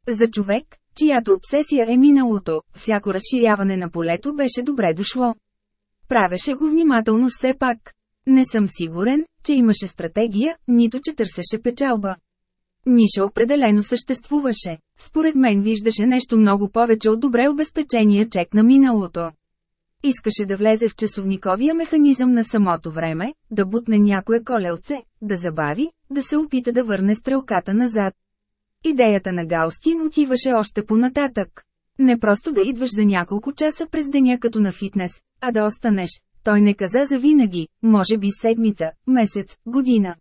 За човек, чиято обсесия е миналото, всяко разширяване на полето беше добре дошло. Правеше го внимателно все пак. Не съм сигурен, че имаше стратегия, нито че търсеше печалба. Ниша определено съществуваше. Според мен виждаше нещо много повече от добре обезпечения чек на миналото. Искаше да влезе в часовниковия механизъм на самото време, да бутне някое колелце, да забави, да се опита да върне стрелката назад. Идеята на Гаустин отиваше още по-нататък. Не просто да идваш за няколко часа през деня като на фитнес, а да останеш. Той не каза за винаги, може би седмица, месец, година.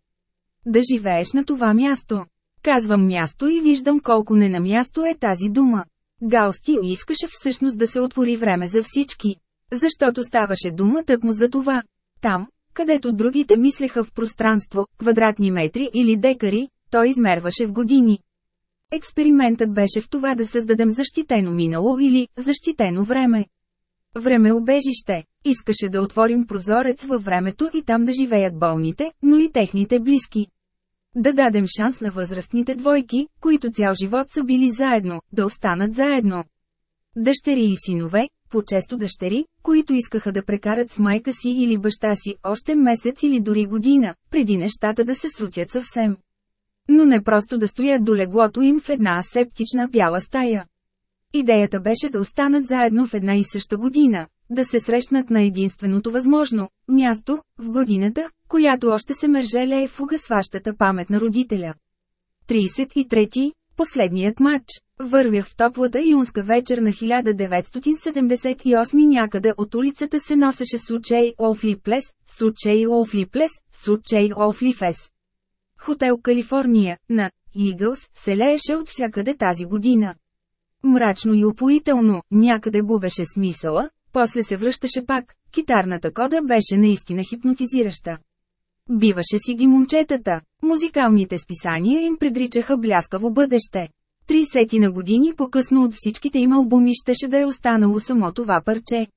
Да живееш на това място. Казвам място и виждам колко не на място е тази дума. Гаустин искаше всъщност да се отвори време за всички. Защото ставаше дума тъкмо за това. Там, където другите мислеха в пространство, квадратни метри или декари, той измерваше в години. Експериментът беше в това да създадем защитено минало или защитено време. Време убежище. Искаше да отворим прозорец във времето и там да живеят болните, но и техните близки. Да дадем шанс на възрастните двойки, които цял живот са били заедно, да останат заедно. Дъщери и синове, по-често дъщери, които искаха да прекарат с майка си или баща си още месец или дори година, преди нещата да се срутят съвсем. Но не просто да стоят до леглото им в една асептична бяла стая. Идеята беше да останат заедно в една и съща година, да се срещнат на единственото възможно място, в годината, която още се мържеле е в угасващата памет на родителя. 33. Последният матч. Вървях в топлата юнска вечер на 1978 някъде от улицата се носеше Сучей Олфли Плес, Сучей Олфли Плес, Сучей Олфли Фес. Хотел Калифорния, на Игълс, се лееше от всякъде тази година. Мрачно и упоително, някъде губеше смисъла, после се връщаше пак, китарната кода беше наистина хипнотизираща. Биваше си ги момчетата, музикалните списания им предричаха бляскаво бъдеще. Три сети на години по-късно от всичките им албуми щеше да е останало само това парче.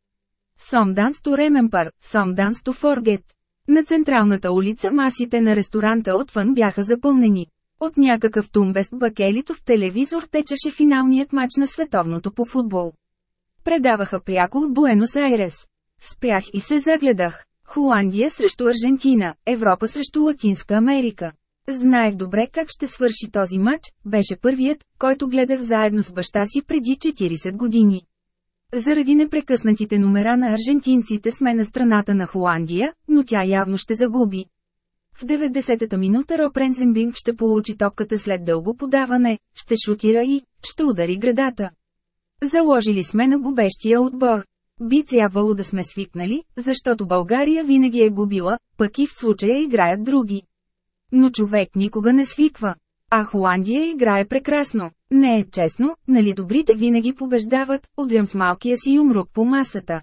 Some Dance to Remember, Some Dance to Forget. На централната улица масите на ресторанта отвън бяха запълнени. От някакъв тумбест бакелито в телевизор течеше финалният матч на световното по футбол. Предаваха пряко от Буенос Айрес. Спрях и се загледах. Холандия срещу Аржентина, Европа срещу Латинска Америка. Знаех добре как ще свърши този матч, беше първият, който гледах заедно с баща си преди 40 години. Заради непрекъснатите номера на аржентинците сме на страната на Холандия, но тя явно ще загуби. В 90-та минута Роб Рензенбинг ще получи топката след дълго подаване, ще шутира и ще удари градата. Заложили сме на губещия отбор. Би трябвало да сме свикнали, защото България винаги е губила, пък и в случая играят други. Но човек никога не свиква. А Холандия играе прекрасно. Не е честно, нали добрите винаги побеждават, удрям с малкия си умрук по масата.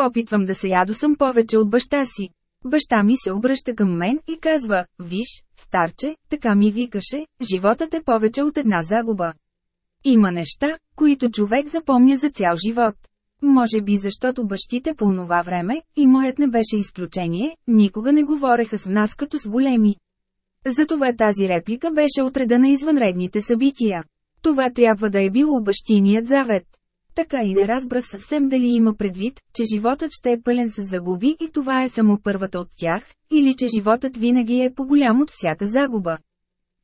Опитвам да се ядосам повече от баща си. Баща ми се обръща към мен и казва, виж, старче, така ми викаше, животът е повече от една загуба. Има неща, които човек запомня за цял живот. Може би защото бащите по това време, и моят не беше изключение, никога не говореха с нас като с големи. Затова тази реплика беше отреда на извънредните събития. Това трябва да е било бащиният завет. Така и не разбрах съвсем дали има предвид, че животът ще е пълен с загуби и това е само първата от тях, или че животът винаги е по-голям от всяка загуба.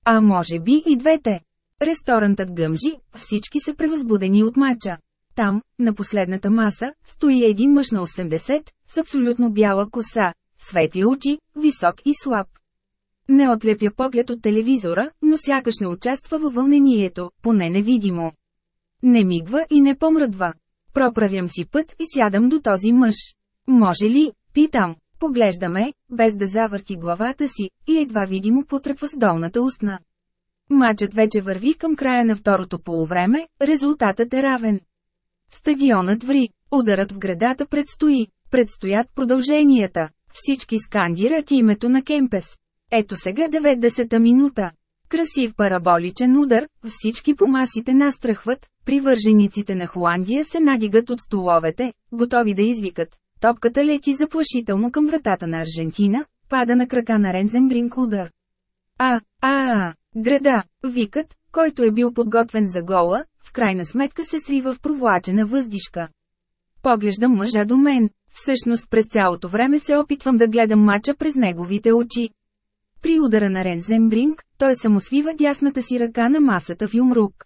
А може би и двете. Ресторантът гъмжи, всички са превъзбудени от мача. Там, на последната маса, стои един мъж на 80, с абсолютно бяла коса, свети очи, висок и слаб. Не отлепя поглед от телевизора, но сякаш не участва във вълнението, поне невидимо. Не мигва и не помръдва. Проправям си път и сядам до този мъж. Може ли, питам, поглеждаме, без да завърти главата си, и едва видимо потръпва с долната устна. Мачът вече върви към края на второто полувреме, резултатът е равен. Стадионът ври, ударът в градата предстои, предстоят продълженията. Всички скандират името на Кемпес. Ето сега 90-та минута. Красив параболичен удар, всички по масите настрахват, привържениците на Холандия се надигат от столовете, готови да извикат. Топката лети заплашително към вратата на Аржентина, пада на крака на Рензенбринк удар. А, а, а, града, викът, който е бил подготвен за гола, в крайна сметка се срива в провлачена въздишка. Поглеждам мъжа до мен, всъщност през цялото време се опитвам да гледам мача през неговите очи. При удара на Рензенбринг, той само свива дясната си ръка на масата в юмрук.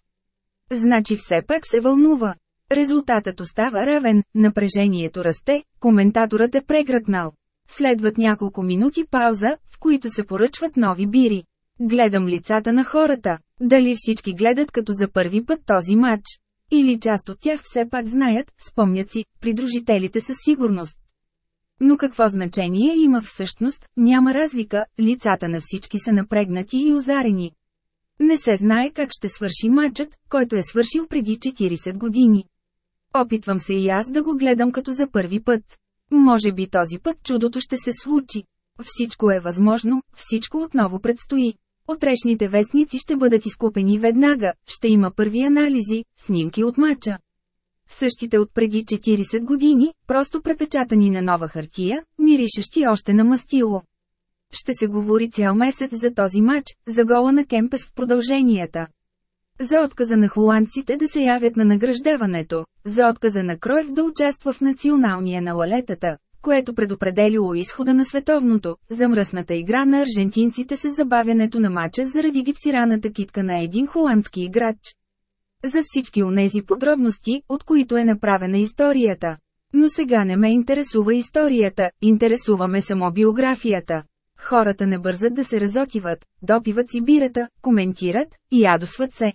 Значи все пак се вълнува. Резултатът остава равен, напрежението расте, коментаторът е прегръкнал. Следват няколко минути пауза, в които се поръчват нови бири. Гледам лицата на хората. Дали всички гледат като за първи път този матч? Или част от тях все пак знаят, спомнят си, придружителите със сигурност. Но какво значение има всъщност, няма разлика, лицата на всички са напрегнати и озарени. Не се знае как ще свърши матчът, който е свършил преди 40 години. Опитвам се и аз да го гледам като за първи път. Може би този път чудото ще се случи. Всичко е възможно, всичко отново предстои. Отрешните вестници ще бъдат изкупени веднага, ще има първи анализи, снимки от мача. Същите от преди 40 години, просто препечатани на нова хартия, миришещи още на мастило. Ще се говори цял месец за този матч, за гола на Кемпес в продълженията. За отказа на холандците да се явят на награждаването, за отказа на Кроев да участва в националния на лалетата, което предопределило изхода на световното, за мръсната игра на аржентинците с забавянето на матча заради гипсираната китка на един холандски играч. За всички онези подробности, от които е направена историята. Но сега не ме интересува историята, интересуваме само биографията. Хората не бързат да се разотиват, допиват си бирата, коментират и ядосват се.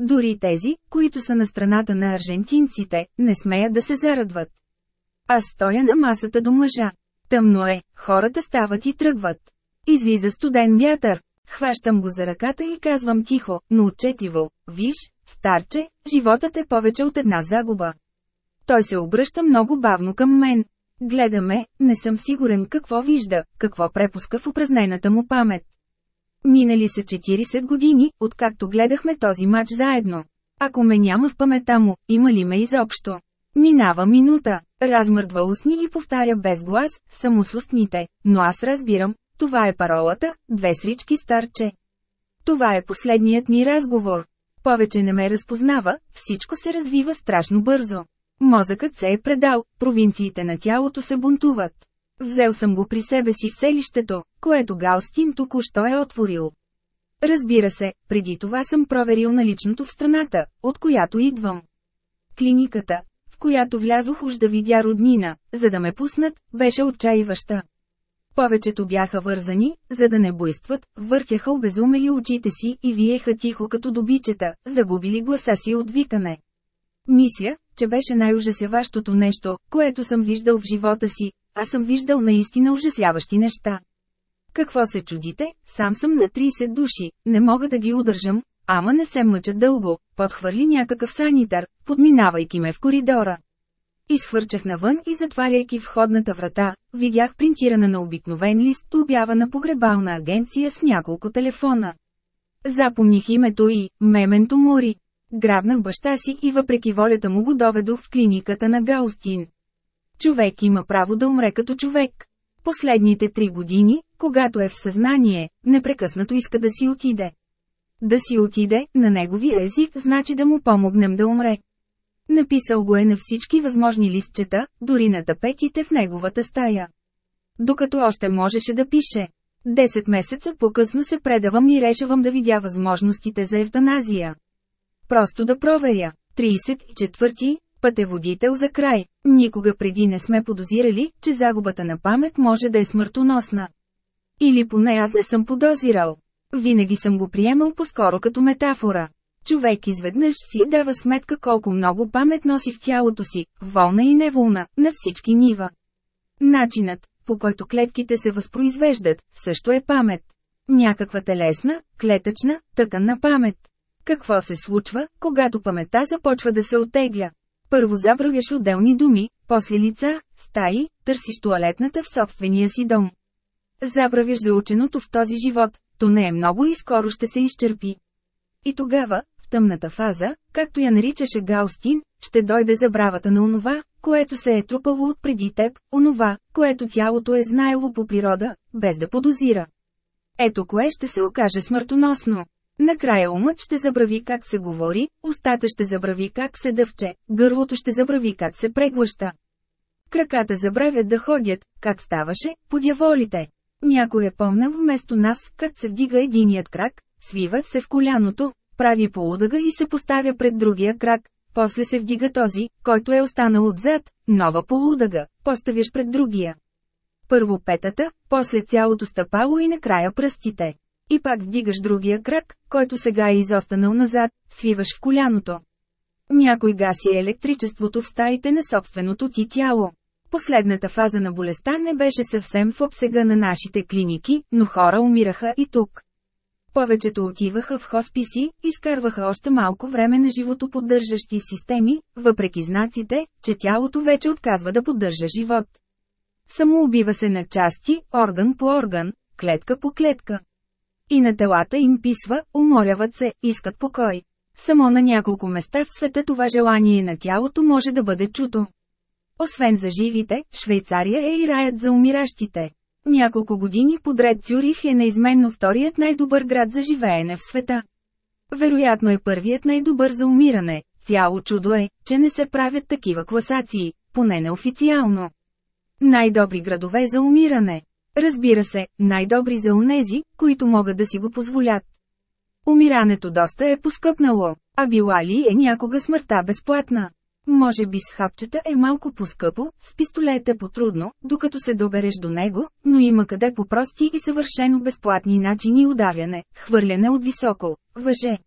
Дори тези, които са на страната на аржентинците, не смеят да се зарадват. Аз стоя на масата до мъжа. Тъмно е, хората стават и тръгват. Излиза студен вятър. Хващам го за ръката и казвам тихо, но отчетиво, виж, старче, животът е повече от една загуба. Той се обръща много бавно към мен. Гледаме, не съм сигурен какво вижда, какво препуска в упразнената му памет. Минали са 40 години, откакто гледахме този матч заедно. Ако ме няма в памета му, има ли ме изобщо? Минава минута, размърдва устни и повтаря без глас, само с устните, но аз разбирам, това е паролата, две срички старче. Това е последният ни разговор. Повече не ме разпознава, всичко се развива страшно бързо. Мозъкът се е предал, провинциите на тялото се бунтуват. Взел съм го при себе си в селището, което Галстин току-що е отворил. Разбира се, преди това съм проверил наличното в страната, от която идвам. Клиниката, в която влязох уж да видя роднина, за да ме пуснат, беше отчаиваща. Повечето бяха вързани, за да не буйстват, въртяха обезумели очите си и виеха тихо като добичета, загубили гласа си от викане. Мисля, че беше най-ужасяващото нещо, което съм виждал в живота си, а съм виждал наистина ужасяващи неща. Какво се чудите, сам съм на 30 души, не мога да ги удържам, ама не се мъчат дълго, подхвърли някакъв санитар, подминавайки ме в коридора. Изхвърчах навън и затваряйки входната врата, видях принтирана на обикновен лист обява на погребална агенция с няколко телефона. Запомних името и Мементо Мори. Грабнах баща си и въпреки волята му го доведох в клиниката на Гаустин. Човек има право да умре като човек. Последните три години, когато е в съзнание, непрекъснато иска да си отиде. Да си отиде, на неговия език, значи да му помогнем да умре. Написал го е на всички възможни листчета, дори на тапетите в неговата стая. Докато още можеше да пише. Десет месеца по-късно се предавам и решавам да видя възможностите за евтаназия. Просто да проверя. 34. Пътеводител за край. Никога преди не сме подозирали, че загубата на памет може да е смъртоносна. Или поне аз не съм подозирал. Винаги съм го приемал по-скоро като метафора. Човек изведнъж си дава сметка колко много памет носи в тялото си, волна и неволна, на всички нива. Начинът, по който клетките се възпроизвеждат, също е памет. Някаква телесна, клетъчна, тъканна памет. Какво се случва, когато паметта започва да се оттегля? Първо забравяш отделни думи, после лица, стаи, търсиш туалетната в собствения си дом. Забравяш за ученото в този живот, то не е много и скоро ще се изчерпи. И тогава, тъмната фаза, както я наричаше Гаустин, ще дойде забравата на онова, което се е трупало от преди теб, онова, което тялото е знаело по природа, без да подозира. Ето кое ще се окаже смъртоносно. Накрая умът ще забрави как се говори, устата ще забрави как се дъвче, гърлото ще забрави как се преглъща. Краката забравят да ходят, как ставаше, по дяволите. Някой е помна вместо нас, как се вдига единият крак, свива се в коляното, прави полудъга и се поставя пред другия крак, после се вдига този, който е останал отзад, нова полудъга, поставяш пред другия. Първо петата, после цялото стъпало и накрая пръстите. И пак вдигаш другия крак, който сега е изостанал назад, свиваш в коляното. Някой гаси електричеството в стаите на собственото ти тяло. Последната фаза на болестта не беше съвсем в обсега на нашите клиники, но хора умираха и тук. Повечето отиваха в хосписи, изкарваха още малко време на животоподдържащи системи, въпреки знаците, че тялото вече отказва да поддържа живот. Самоубива се на части, орган по орган, клетка по клетка. И на телата им писва, умоляват се, искат покой. Само на няколко места в света това желание на тялото може да бъде чуто. Освен за живите, Швейцария е и раят за умиращите. Няколко години подред Цюрих е неизменно вторият най-добър град за живеене в света. Вероятно е първият най-добър за умиране. Цяло чудо е, че не се правят такива класации, поне неофициално. Най-добри градове за умиране. Разбира се, най-добри за унези, които могат да си го позволят. Умирането доста е поскъпнало, а била ли е някога смъртта безплатна? Може би с хапчета е малко по-скъпо, с пистолет е по-трудно, докато се добереш до него, но има къде по-прости и съвършено безплатни начини ударяне, хвърляне от високо, въже.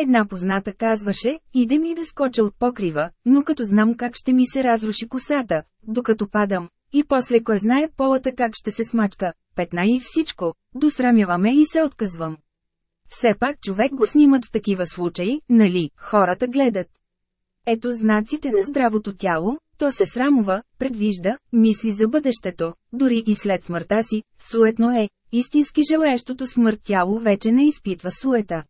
Една позната казваше, иде ми да скоча от покрива, но като знам как ще ми се разруши косата, докато падам, и после кой знае полата как ще се смачка, петна и всичко, досрамяваме и се отказвам. Все пак човек го снимат в такива случаи, нали, хората гледат. Ето знаците на здравото тяло, то се срамува, предвижда, мисли за бъдещето, дори и след смъртта си, суетно е, истински желаещото смърт тяло вече не изпитва суета.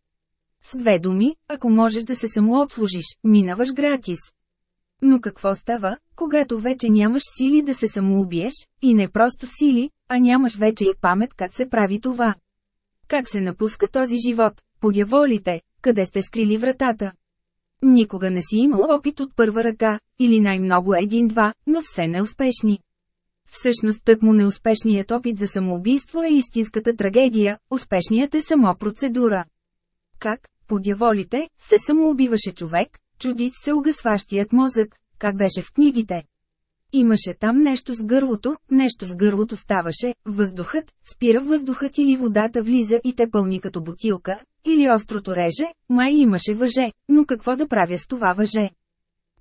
С две думи, ако можеш да се самообслужиш, минаваш гратис. Но какво става, когато вече нямаш сили да се самоубиеш, и не просто сили, а нямаш вече и памет как се прави това? Как се напуска този живот, подяволите, къде сте скрили вратата? Никога не си имал опит от първа ръка, или най-много един-два, но все неуспешни. Всъщност тъкмо неуспешният опит за самоубийство е истинската трагедия, успешният е само процедура. Как, по дяволите, се самоубиваше човек, чудит се угасващият мозък, как беше в книгите. Имаше там нещо с гърлото, нещо с гърлото ставаше, въздухът, спира въздухът или водата влиза и те пълни като бутилка, или острото реже, май имаше въже, но какво да правя с това въже?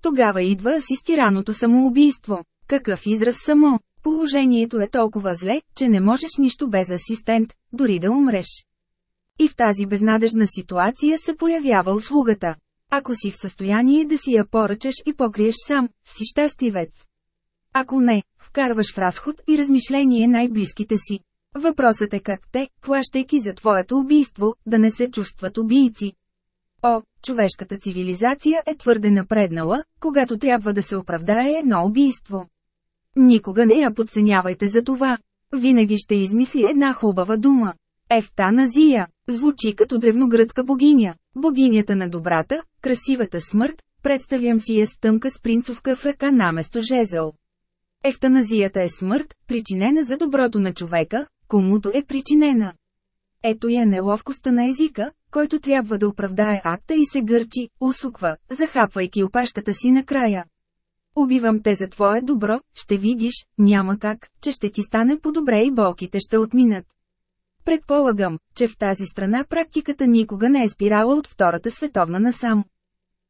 Тогава идва асистираното самоубийство. Какъв израз само? Положението е толкова зле, че не можеш нищо без асистент, дори да умреш. И в тази безнадежна ситуация се появява услугата. Ако си в състояние да си я поръчаш и покриеш сам, си щастивец. Ако не, вкарваш в разход и размишление най-близките си. Въпросът е как те, плащайки за твоето убийство, да не се чувстват убийци. О, човешката цивилизация е твърде напреднала, когато трябва да се оправдае едно убийство. Никога не я подценявайте за това. Винаги ще измисли една хубава дума. Ефтаназия. Звучи като древногръцка богиня. Богинята на добрата, красивата смърт, представям си я с тънка спринцовка в ръка наместо жезъл. Ефтаназията е смърт, причинена за доброто на човека, комуто е причинена. Ето я неловкостта на езика, който трябва да оправдае акта и се гърчи, усуква, захапвайки опашката си накрая. Убивам те за твое добро, ще видиш, няма как, че ще ти стане по-добре и болките ще отминат. Предполагам, че в тази страна практиката никога не е спирала от Втората световна насам.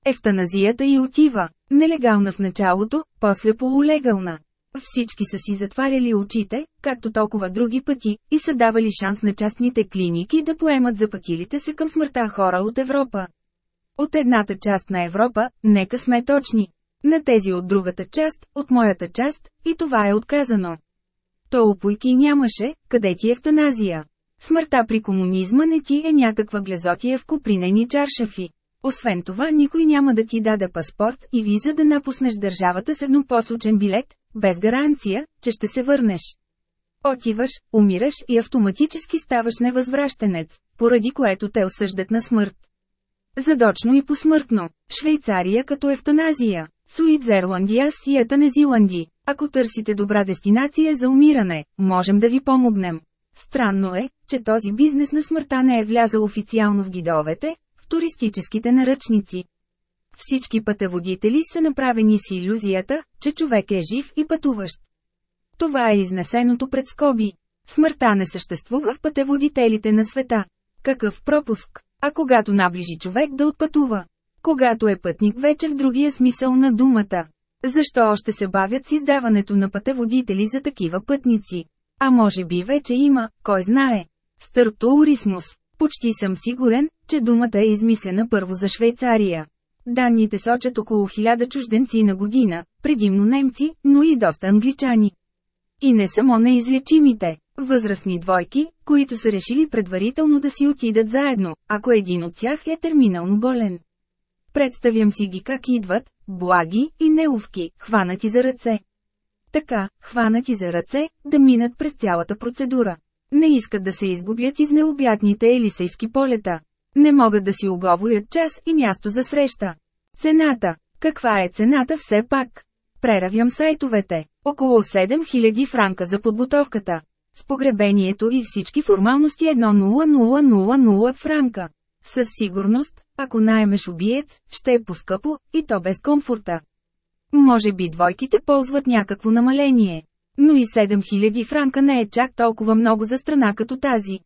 Ефтаназията и отива, нелегална в началото, после полулегална. Всички са си затваряли очите, както толкова други пъти, и са давали шанс на частните клиники да поемат запътилите се към смъртта хора от Европа. От едната част на Европа, нека сме точни. На тези от другата част, от моята част, и това е отказано. То опойки нямаше, къде ти е евтаназия. Смъртта при комунизма не ти е някаква глезотия в купринени чаршафи. Освен това никой няма да ти даде паспорт и виза да напуснеш държавата с еднопослучен билет, без гаранция, че ще се върнеш. Отиваш, умираш и автоматически ставаш невъзвращенец, поради което те осъждат на смърт. Задочно и посмъртно. Швейцария като ефтаназия. Суидзерландия и Етанезиланди. Ако търсите добра дестинация за умиране, можем да ви помогнем. Странно е, че този бизнес на смъртта не е влязал официално в гидовете, туристическите наръчници. Всички пътеводители са направени с иллюзията, че човек е жив и пътуващ. Това е изнесеното пред скоби. Смъртта не съществува в пътеводителите на света. Какъв пропуск? А когато наближи човек да отпътува? Когато е пътник вече в другия смисъл на думата. Защо още се бавят с издаването на пътеводители за такива пътници? А може би вече има, кой знае. Стърптоурисмус. Почти съм сигурен, че думата е измислена първо за Швейцария. Данните сочат около 1000 чужденци на година, предимно немци, но и доста англичани. И не само неизлечимите, възрастни двойки, които са решили предварително да си отидат заедно, ако един от тях е терминално болен. Представям си ги как идват, благи и неловки, хванати за ръце. Така, хванати за ръце, да минат през цялата процедура. Не искат да се изгубят из необятните елисейски полета. Не могат да си оговорят час и място за среща. Цената. Каква е цената все пак? Преравям сайтовете. Около 7000 франка за подготовката. С погребението и всички формалности 10000 франка. Със сигурност, ако найемеш убиец, ще е поскъпо, и то без комфорта. Може би двойките ползват някакво намаление. Но и 7000 франка не е чак толкова много за страна като тази.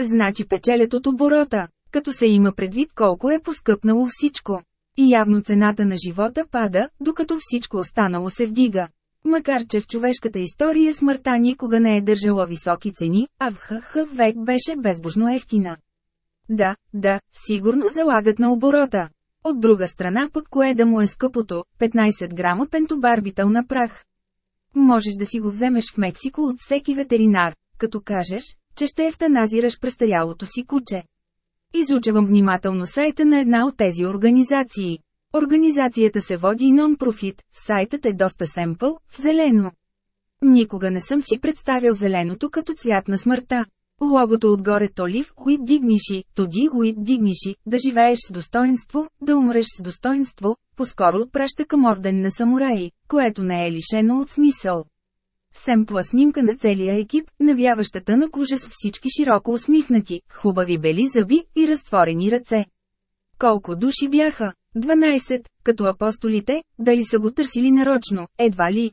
Значи печелят от оборота, като се има предвид колко е поскъпнало всичко. И явно цената на живота пада, докато всичко останало се вдига. Макар че в човешката история смъртта никога не е държала високи цени, а в ХХ век беше безбожно ефтина. Да, да, сигурно залагат на оборота. От друга страна пък кое да му е скъпото, 15 грама пентобарбител на прах. Можеш да си го вземеш в Мексико от всеки ветеринар, като кажеш, че ще ефтаназираш престарялото си куче. Изучавам внимателно сайта на една от тези организации. Организацията се води нон-профит, сайтът е доста семпъл, в зелено. Никога не съм си представял зеленото като цвят на смъртта. Логото отгоре то лив, уит дигниши, тоди уит дигниши, да живееш с достоинство, да умреш с достоинство, по-скоро отпраща към орден на самураи, което не е лишено от смисъл. Семпла снимка на целия екип, навяващата на кужа с всички широко усмихнати, хубави бели зъби и разтворени ръце. Колко души бяха? 12, като апостолите, дали са го търсили нарочно, едва ли.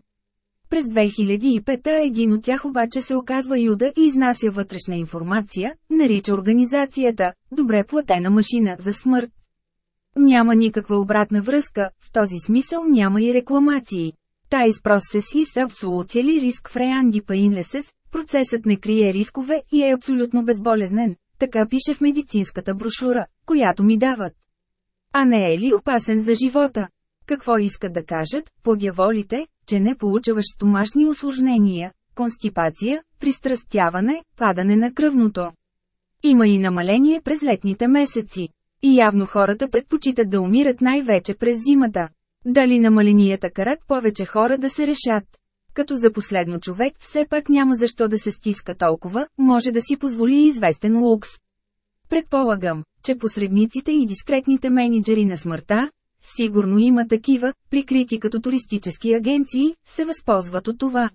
През 2005 един от тях обаче се оказва юда и изнася вътрешна информация, нарича организацията «добре платена машина за смърт». Няма никаква обратна връзка, в този смисъл няма и рекламации. Tais process is absolutely risk free painless, процесът не крие рискове и е абсолютно безболезнен, така пише в медицинската брошура, която ми дават. А не е ли опасен за живота? Какво искат да кажат, подяволите, че не получаваш стомашни осложнения, констипация, пристрастяване, падане на кръвното. Има и намаление през летните месеци. И явно хората предпочитат да умират най-вече през зимата. Дали намаленията карат повече хора да се решат? Като за последно човек все пак няма защо да се стиска толкова, може да си позволи известен лукс. Предполагам, че посредниците и дискретните менеджери на смъртта, сигурно има такива, прикрити като туристически агенции, се възползват от това.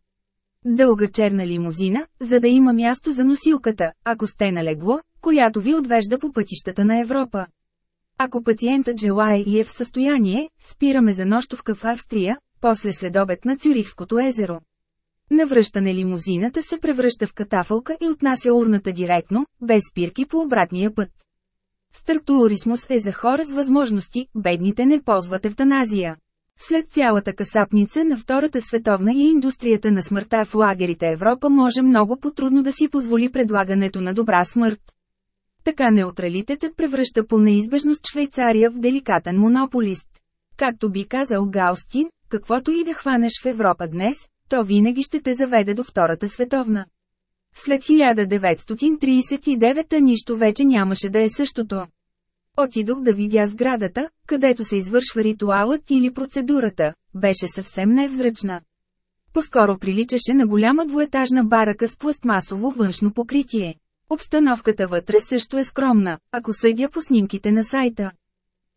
Дълга черна лимузина, за да има място за носилката, ако сте на легло, която ви отвежда по пътищата на Европа. Ако пациентът желая и е в състояние, спираме за нощовка в Австрия, после следобед на Цюрихското езеро. Навръщане лимузината се превръща в катафалка и отнася урната директно, без спирки по обратния път. Структурисмус е за хора с възможности, бедните не ползват евтаназия. След цялата касапница на Втората световна и индустрията на смъртта в лагерите Европа може много потрудно да си позволи предлагането на добра смърт. Така неутралитетът превръща по неизбежност Швейцария в деликатен монополист. Както би казал Гаустин, каквото и да хванеш в Европа днес, то винаги ще те заведе до Втората световна. След 1939 нищо вече нямаше да е същото. Отидох да видя сградата, където се извършва ритуалът или процедурата, беше съвсем невзрачна. Поскоро приличаше на голяма двуетажна барака с пластмасово външно покритие. Обстановката вътре също е скромна, ако съдя по снимките на сайта.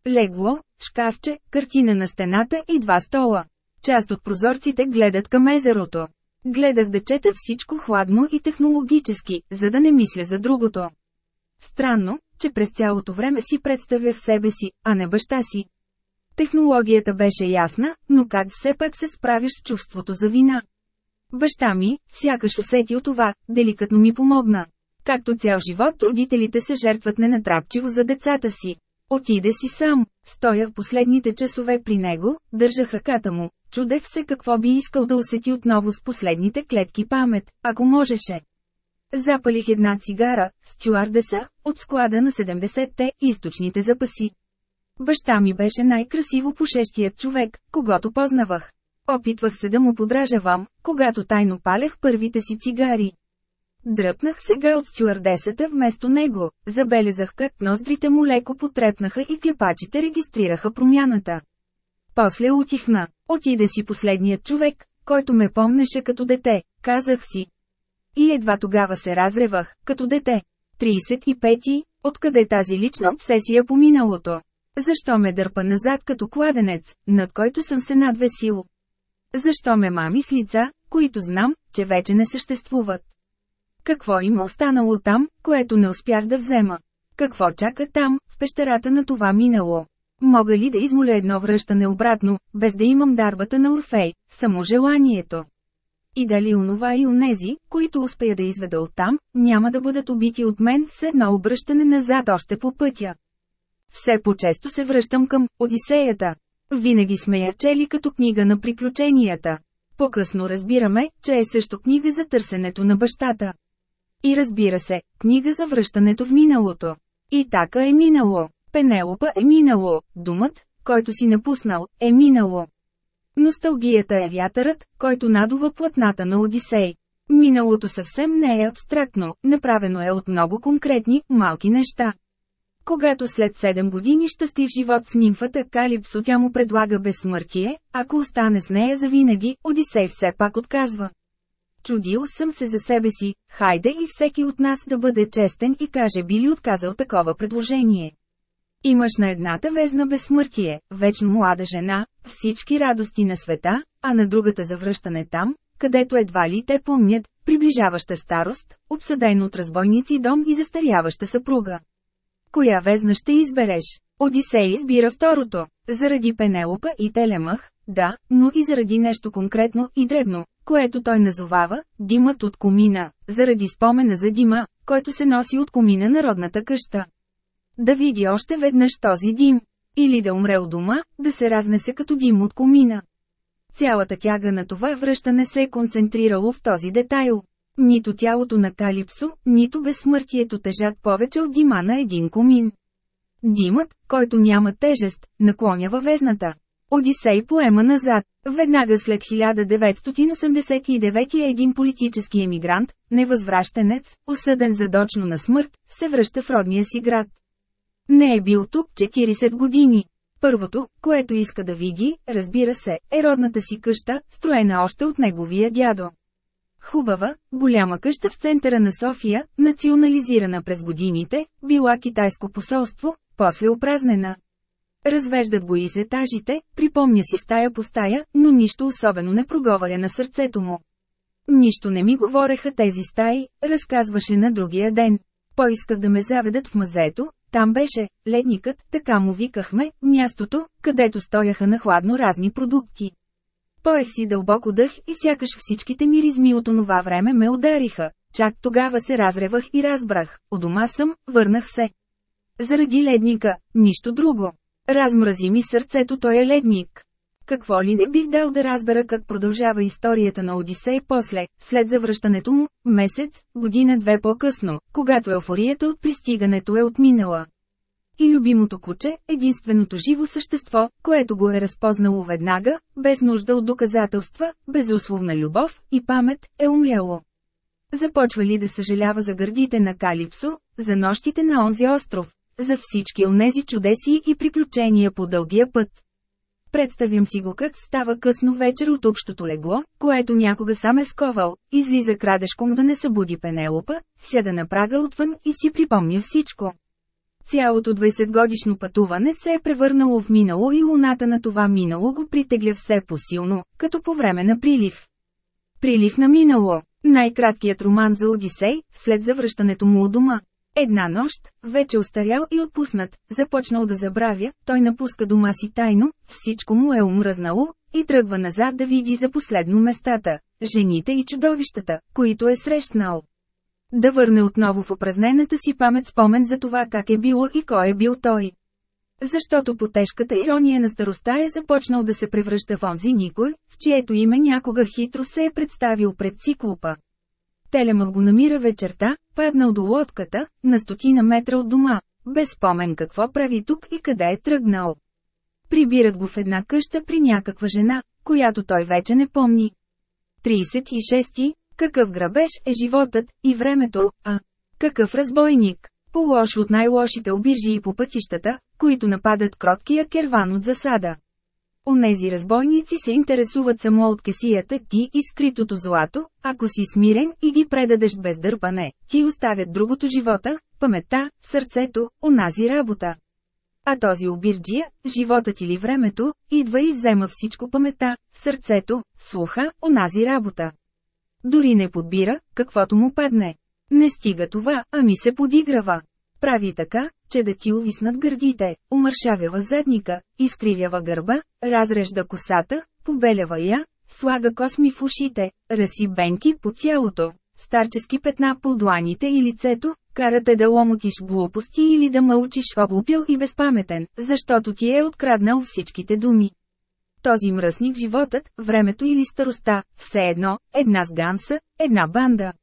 Легло, шкафче, картина на стената и два стола. Част от прозорците гледат към езерото. Гледах да чета всичко хладно и технологически, за да не мисля за другото. Странно, че през цялото време си представях себе си, а не баща си. Технологията беше ясна, но как все пак се справяш с чувството за вина? Баща ми, сякаш усетил това, деликатно ми помогна. Както цял живот родителите се жертват ненатрапчиво за децата си. Отиде си сам, стоях последните часове при него, държах ръката му, чудех се какво би искал да усети отново с последните клетки памет, ако можеше. Запалих една цигара, стюардеса, от склада на 70-те източните запаси. Баща ми беше най-красиво пушещият човек, когато познавах. Опитвах се да му подражавам, когато тайно палях първите си цигари. Дръпнах сега от стюардесата вместо него, забелязах как ноздрите му леко потрепнаха и клепачите регистрираха промяната. После утихна. Отиде си последният човек, който ме помнеше като дете, казах си. И едва тогава се разревах, като дете. 35. Откъде тази лична обсесия по миналото? Защо ме дърпа назад като кладенец, над който съм се надвесил? Защо ме мами с лица, които знам, че вече не съществуват? Какво има останало там, което не успях да взема? Какво чака там, в пещерата на това минало? Мога ли да измоля едно връщане обратно, без да имам дарбата на Орфей, само желанието? И дали онова и онези, които успея да изведа оттам, няма да бъдат убити от мен с едно обръщане назад още по пътя. Все по-често се връщам към Одисеята. Винаги сме я чели като книга на приключенията. По-късно разбираме, че е също книга за търсенето на бащата. И разбира се, книга за връщането в миналото. И така е минало. Пенелопа е минало, думът, който си напуснал, е минало. Носталгията е вятърът, който надува платната на Одисей. Миналото съвсем не е абстрактно, направено е от много конкретни, малки неща. Когато след 7 години щастлив живот с нимфата Калипсо тя му предлага безсмъртие, ако остане с нея завинаги, Одисей все пак отказва. Чудил съм се за себе си, хайде и всеки от нас да бъде честен и каже би ли отказал такова предложение. Имаш на едната везна безсмъртие, вечно млада жена, всички радости на света, а на другата завръщане там, където едва ли те помнят, приближаваща старост, обсъден от разбойници дом и застаряваща съпруга. Коя везна ще избереш? Одисей избира второто. Заради Пенелопа и Телемах, да, но и заради нещо конкретно и дребно, което той назовава «димът от комина», заради спомена за дима, който се носи от комина на родната къща. Да види още веднъж този дим. Или да умре от дома, да се разнесе като дим от комина. Цялата тяга на това връщане се е концентрирало в този детайл. Нито тялото на Калипсо, нито безсмъртието тежат повече от дима на един комин. Димът, който няма тежест, наклонява везната. Одисей поема назад. Веднага след 1989 един политически емигрант, невъзвращенец, осъден задочно на смърт, се връща в родния си град. Не е бил тук 40 години. Първото, което иска да види, разбира се, е родната си къща, строена още от неговия дядо. Хубава, голяма къща в центъра на София, национализирана през годините, била китайско посолство, после опразнена. Развеждат го из етажите, припомня си стая по стая, но нищо особено не проговаря на сърцето му. Нищо не ми говореха тези стаи, разказваше на другия ден. Поисках да ме заведат в мазето, там беше, ледникът, така му викахме, мястото, където стояха на хладно разни продукти. Поех си дълбоко дъх и сякаш всичките миризми от онова време ме удариха. Чак тогава се разревах и разбрах, у дома съм, върнах се. Заради ледника, нищо друго. Размрази ми сърцето той е ледник. Какво ли не бих дал да разбера как продължава историята на Одисей после, след завръщането му, месец, година-две по-късно, когато еуфорията от пристигането е отминала. И любимото куче, единственото живо същество, което го е разпознало веднага, без нужда от доказателства, безусловна любов и памет, е умряло. Започва ли да съжалява за гърдите на Калипсо, за нощите на онзи остров, за всички онези чудеси и приключения по дългия път. Представям си го как става късно вечер от общото легло, което някога сам е сковал, излиза крадешком да не събуди Пенелопа, сяда на прага отвън и си припомня всичко. Цялото 20-годишно пътуване се е превърнало в минало и луната на това минало го притегля все по-силно, като по време на прилив. Прилив на минало – най-краткият роман за Одисей, след завръщането му у дома. Една нощ, вече устарял и отпуснат, започнал да забравя, той напуска дома си тайно, всичко му е умръзнало, и тръгва назад да види за последно местата, жените и чудовищата, които е срещнал. Да върне отново в опразнената си памет спомен за това как е било и кой е бил той. Защото по тежката ирония на староста е започнал да се превръща в онзи никой, с чието име някога хитро се е представил пред циклопа. Телемът го намира вечерта, паднал до лодката, на стотина метра от дома, без спомен какво прави тук и къде е тръгнал. Прибират го в една къща при някаква жена, която той вече не помни. 36. Какъв грабеж е животът и времето, а? Какъв разбойник? По-лош от най-лошите обиржи и по пътищата, които нападат кроткия керван от засада. Онези разбойници се интересуват само от кесията ти и скритото злато, ако си смирен и ги предадеш без дърпане, ти оставят другото живота, паметта, сърцето, онази работа. А този обирджия, животът или времето, идва и взема всичко памета, сърцето, слуха, онази работа. Дори не подбира, каквото му падне. Не стига това, ами се подиграва. Прави така, че да ти увиснат гърдите, умършавява задника, изкривява гърба, разрежда косата, побелява я, слага косми в ушите, раси бенки по тялото, старчески петна по дланите и лицето, карате да ломотиш глупости или да мълчиш облупил и безпаметен, защото ти е откраднал всичките думи. Този мръсник животът, времето или староста, все едно, една сганса, една банда.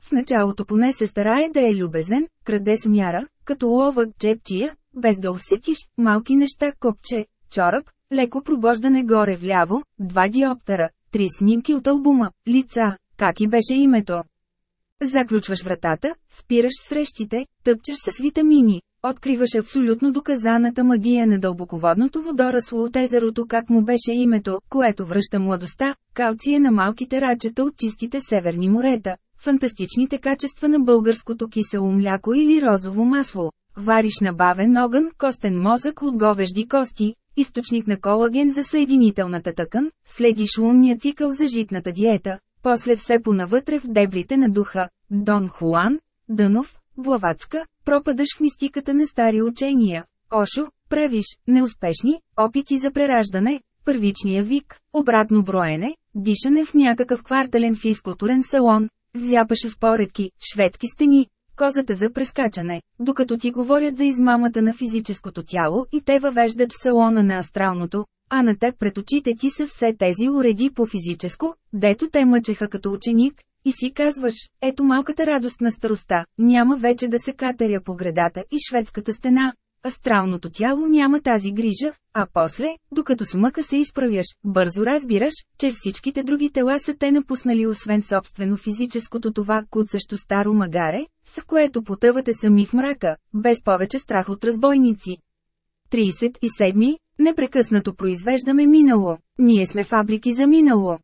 В началото поне се старае да е любезен, краде с мяра, като ловък джепчия, без да усетиш, малки неща копче, чорап, леко пробождане горе вляво, два диоптера, три снимки от албума, лица, как и беше името. Заключваш вратата, спираш срещите, тъпчеш с витамини, откриваш абсолютно доказаната магия на дълбоководното водорасло от езерото как му беше името, което връща младостта, калция на малките рачета от чистите северни морета, фантастичните качества на българското кисело мляко или розово масло, вариш на бавен огън костен мозък от говежди кости, източник на колаген за съединителната тъкан, следиш лунния цикъл за житната диета, после все понавътре в дебрите на духа, Дон Хуан, Дънов, Блаватска, пропадаш в мистиката на стари учения. Ошо, правиш, неуспешни, опити за прераждане, първичния вик, обратно броене, дишане в някакъв квартален физкултурен салон, зяпаш успоредки, шведски стени, козата за прескачане, докато ти говорят за измамата на физическото тяло и те въвеждат в салона на астралното, а на теб пред очите ти са все тези уреди по физическо, дето те мъчеха като ученик, и си казваш, ето малката радост на староста, няма вече да се катеря по градата и шведската стена. Астралното тяло няма тази грижа, а после, докато с мъка се изправяш, бързо разбираш, че всичките други тела са те напуснали освен собствено физическото това куцащо старо магаре, с което потъвате сами в мрака, без повече страх от разбойници. 37. Непрекъснато произвеждаме минало. Ние сме фабрики за минало.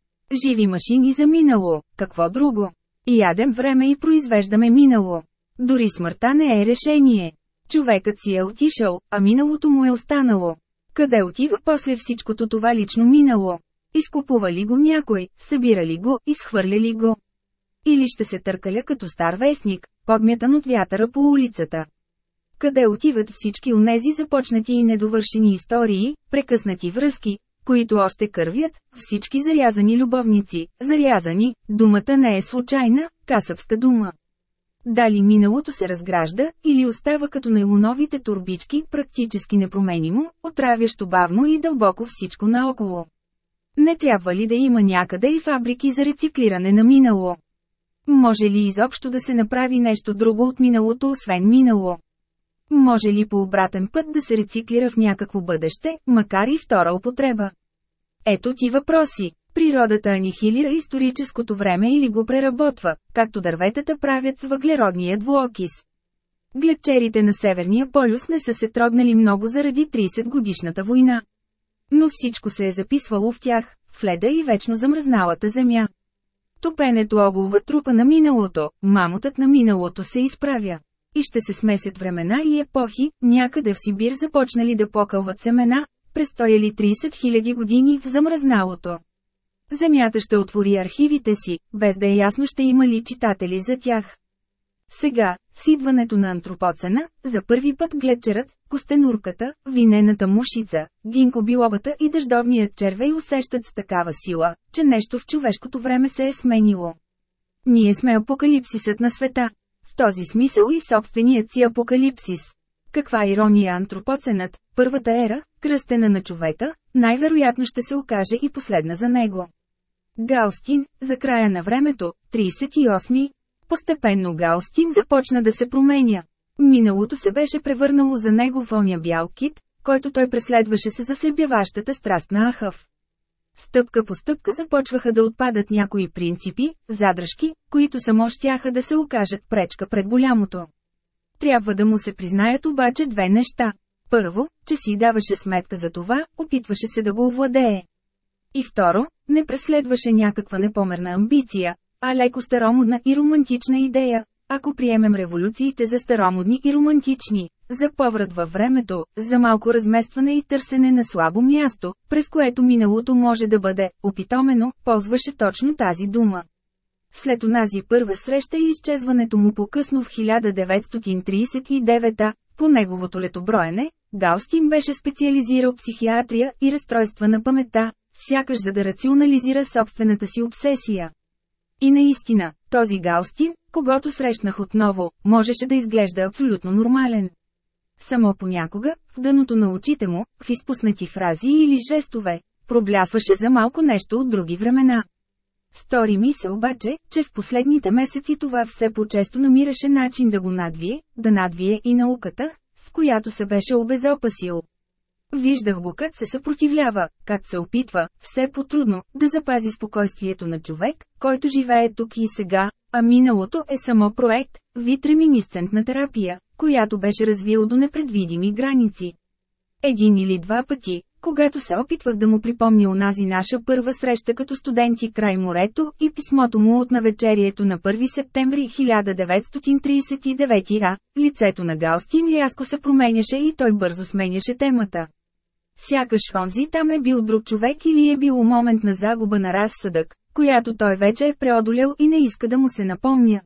Живи машини за минало, какво друго? Ядем време и произвеждаме минало. Дори смъртта не е решение. Човекът си е отишъл, а миналото му е останало. Къде отива после всичкото това лично минало? Изкупува ли го някой, събира ли го, изхвърля ли го? Или ще се търкаля като стар вестник, подмятан от вятъра по улицата? Къде отиват всички онези започнати и недовършени истории, прекъснати връзки, които още кървят, всички зарязани любовници, зарязани, думата не е случайна, касъвска дума. Дали миналото се разгражда, или остава като нейлоновите турбички, практически непроменимо, отравящо бавно и дълбоко всичко наоколо. Не трябва ли да има някъде и фабрики за рециклиране на минало? Може ли изобщо да се направи нещо друго от миналото, освен минало? Може ли по обратен път да се рециклира в някакво бъдеще, макар и втора употреба? Ето ти въпроси. Природата анихилира историческото време или го преработва, както дърветата правят с въглеродния двуокис. Гледчерите на Северния полюс не са се трогнали много заради 30 годишната война. Но всичко се е записвало в тях, в леда и вечно замръзналата земя. Топенето оголва трупа на миналото, мамотът на миналото се изправя. И ще се смесят времена и епохи, някъде в Сибир започнали да покълват семена, престояли 30 000 години в замръзналото. Земята ще отвори архивите си, без да е ясно ще има ли читатели за тях. Сега, с идването на антропоцена, за първи път гледчерът, костенурката, винената мушица, гинкобиловата и дъждовният червей усещат с такава сила, че нещо в човешкото време се е сменило. Ние сме апокалипсисът на света. В този смисъл и собственият си апокалипсис. Каква ирония антропоценът, първата ера, кръстена на човека, най-вероятно ще се окаже и последна за него. Гаустин, за края на времето, 38. Постепенно Гаустин започна да се променя. Миналото се беше превърнало за него в оня бял кит, който той преследваше се заслепяващата страст на Ахав. Стъпка по стъпка започваха да отпадат някои принципи, задръжки, които само щяха да се окажат пречка пред голямото. Трябва да му се признаят обаче две неща. Първо, че си даваше сметка за това, опитваше се да го овладее. И второ, не преследваше някаква непомерна амбиция, а леко старомодна и романтична идея. Ако приемем революциите за старомодни и романтични, за поврат във времето, за малко разместване и търсене на слабо място, през което миналото може да бъде опитомено, ползваше точно тази дума. След онази първа среща и изчезването му по-късно в 1939 по неговото летоброене, Гаустин беше специализирал психиатрия и разстройства на паметта, сякаш за да рационализира собствената си обсесия. И наистина, този Гаустин, когато срещнах отново, можеше да изглежда абсолютно нормален. Само понякога, в дъното на очите му, в изпуснати фрази или жестове, проблясваше за малко нещо от други времена. Стори ми се обаче, че в последните месеци това все по-често намираше начин да го надвие, да надвие и науката, с която се беше обезопасил. Виждах го как се съпротивлява, как се опитва, все по-трудно, да запази спокойствието на човек, който живее тук и сега, а миналото е само проект, вид реминисцентна терапия, която беше развил до непредвидими граници. Един или два пъти, когато се опитвах да му припомня онази наша първа среща като студенти край морето и писмото му от навечерието на 1 септември 1939 а, лицето на Галстин рязко се променяше и той бързо сменяше темата. Сякаш онзи там е бил друг човек или е било момент на загуба на разсъдък, която той вече е преодолял и не иска да му се напомня.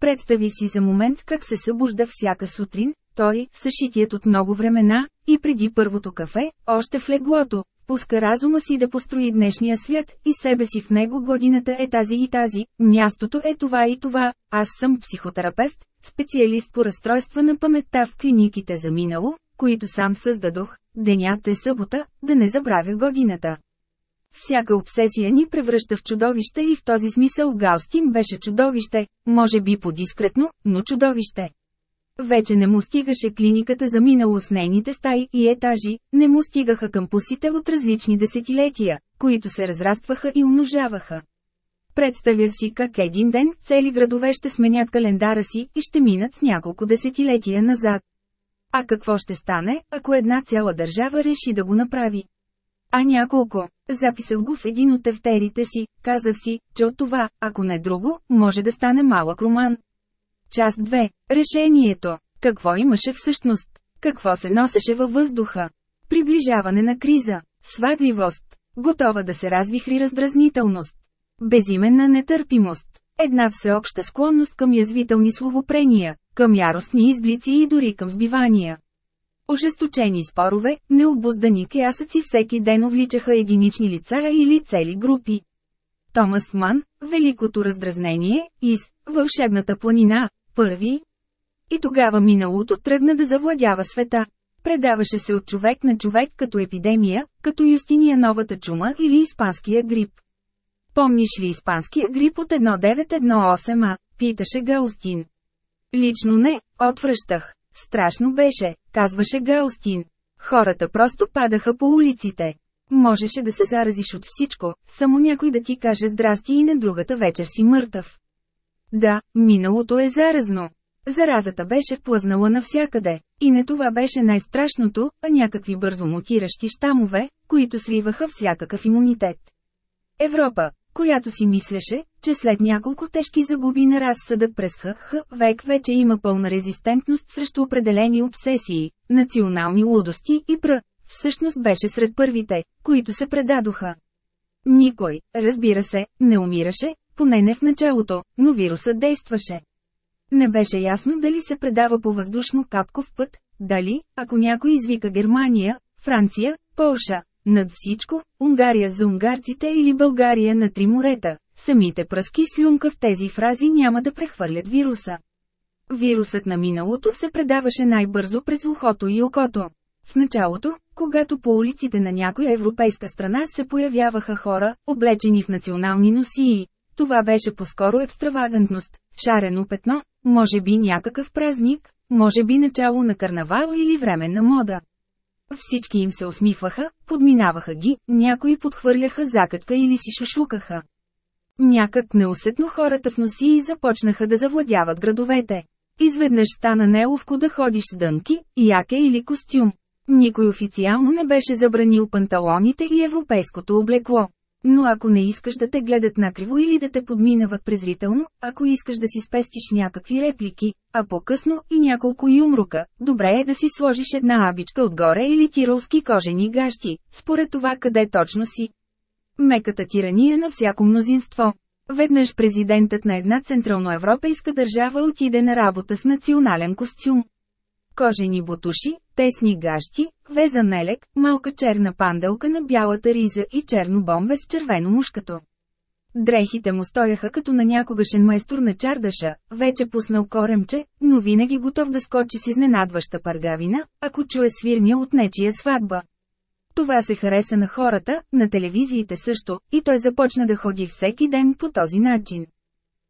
Представих си за момент как се събужда всяка сутрин, той, съшитият от много времена, и преди първото кафе, още в леглото, пуска разума си да построи днешния свят и себе си в него годината е тази и тази, мястото е това и това, аз съм психотерапевт, специалист по разстройства на паметта в клиниките за минало, които сам създадох, денят е събота, да не забравя годината. Всяка обсесия ни превръща в чудовище и в този смисъл Гаустин беше чудовище, може би по-дискретно, но чудовище. Вече не му стигаше клиниката за минало с нейните стаи и етажи, не му стигаха кампусите от различни десетилетия, които се разрастваха и умножаваха. Представя си как един ден цели градове ще сменят календара си и ще минат с няколко десетилетия назад. А какво ще стане, ако една цяла държава реши да го направи? А няколко. Записах го в един от тефтерите си, казах си, че от това, ако не друго, може да стане малък роман. Част 2. Решението. Какво имаше всъщност? Какво се носеше във въздуха? Приближаване на криза. Сватливост. Готова да се развихри раздразнителност. Безименна нетърпимост. Една всеобща склонност към язвителни словопрения, към яростни изблици и дори към сбивания. Ожесточени спорове, необуздани кясъци всеки ден увличаха единични лица или цели групи. Томас Ман, Великото раздразнение, из Вълшебната планина, първи. И тогава миналото тръгна да завладява света. Предаваше се от човек на човек като епидемия, като Юстиния новата чума или испанския грип. Помниш ли испанския грип от 1918а? Питаше Гаустин. Лично не, отвръщах. Страшно беше, казваше Гаустин. Хората просто падаха по улиците. Можеше да се заразиш от всичко, само някой да ти каже здрасти и на другата вечер си мъртъв. Да, миналото е заразно. Заразата беше плъзнала навсякъде. И не това беше най-страшното, а някакви бързо мутиращи щамове, които сриваха всякакъв имунитет. Европа, която си мислеше, че след няколко тежки загуби на разсъдък през ХХ век вече има пълна резистентност срещу определени обсесии, национални лудости и пр. Всъщност беше сред първите, които се предадоха. Никой, разбира се, не умираше, поне не в началото, но вирусът действаше. Не беше ясно дали се предава по въздушно капков път, дали, ако някой извика Германия, Франция, Полша, над всичко, Унгария за унгарците или България на три морета, самите пръски слюнка в тези фрази няма да прехвърлят вируса. Вирусът на миналото се предаваше най-бързо през ухото и окото. В началото, когато по улиците на някоя европейска страна се появяваха хора, облечени в национални носии, това беше по-скоро екстравагантност, шарено петно, може би някакъв празник, може би начало на карнавал или време на мода. Всички им се усмихваха, подминаваха ги, някои подхвърляха закатка или си шушукаха. Някак неусетно хората в носии започнаха да завладяват градовете. Изведнъж стана неловко да ходиш с дънки, яке или костюм. Никой официално не беше забранил панталоните и европейското облекло. Но ако не искаш да те гледат накриво или да те подминават презрително, ако искаш да си спестиш някакви реплики, а по-късно и няколко юмрука, добре е да си сложиш една абичка отгоре или тиролски кожени гащи, според това къде точно си. Меката тирания на всяко мнозинство. Веднъж президентът на една централноевропейска държава отиде на работа с национален костюм. Кожени бутуши, тесни гащи, везан елек, малка черна панделка на бялата риза и черно бомбе с червено мушкато. Дрехите му стояха като на някогашен майстор на чардаша, вече пуснал коремче, но винаги готов да скочи с изненадваща паргавина, ако чуе свирня от нечия сватба. Това се хареса на хората, на телевизиите също, и той започна да ходи всеки ден по този начин.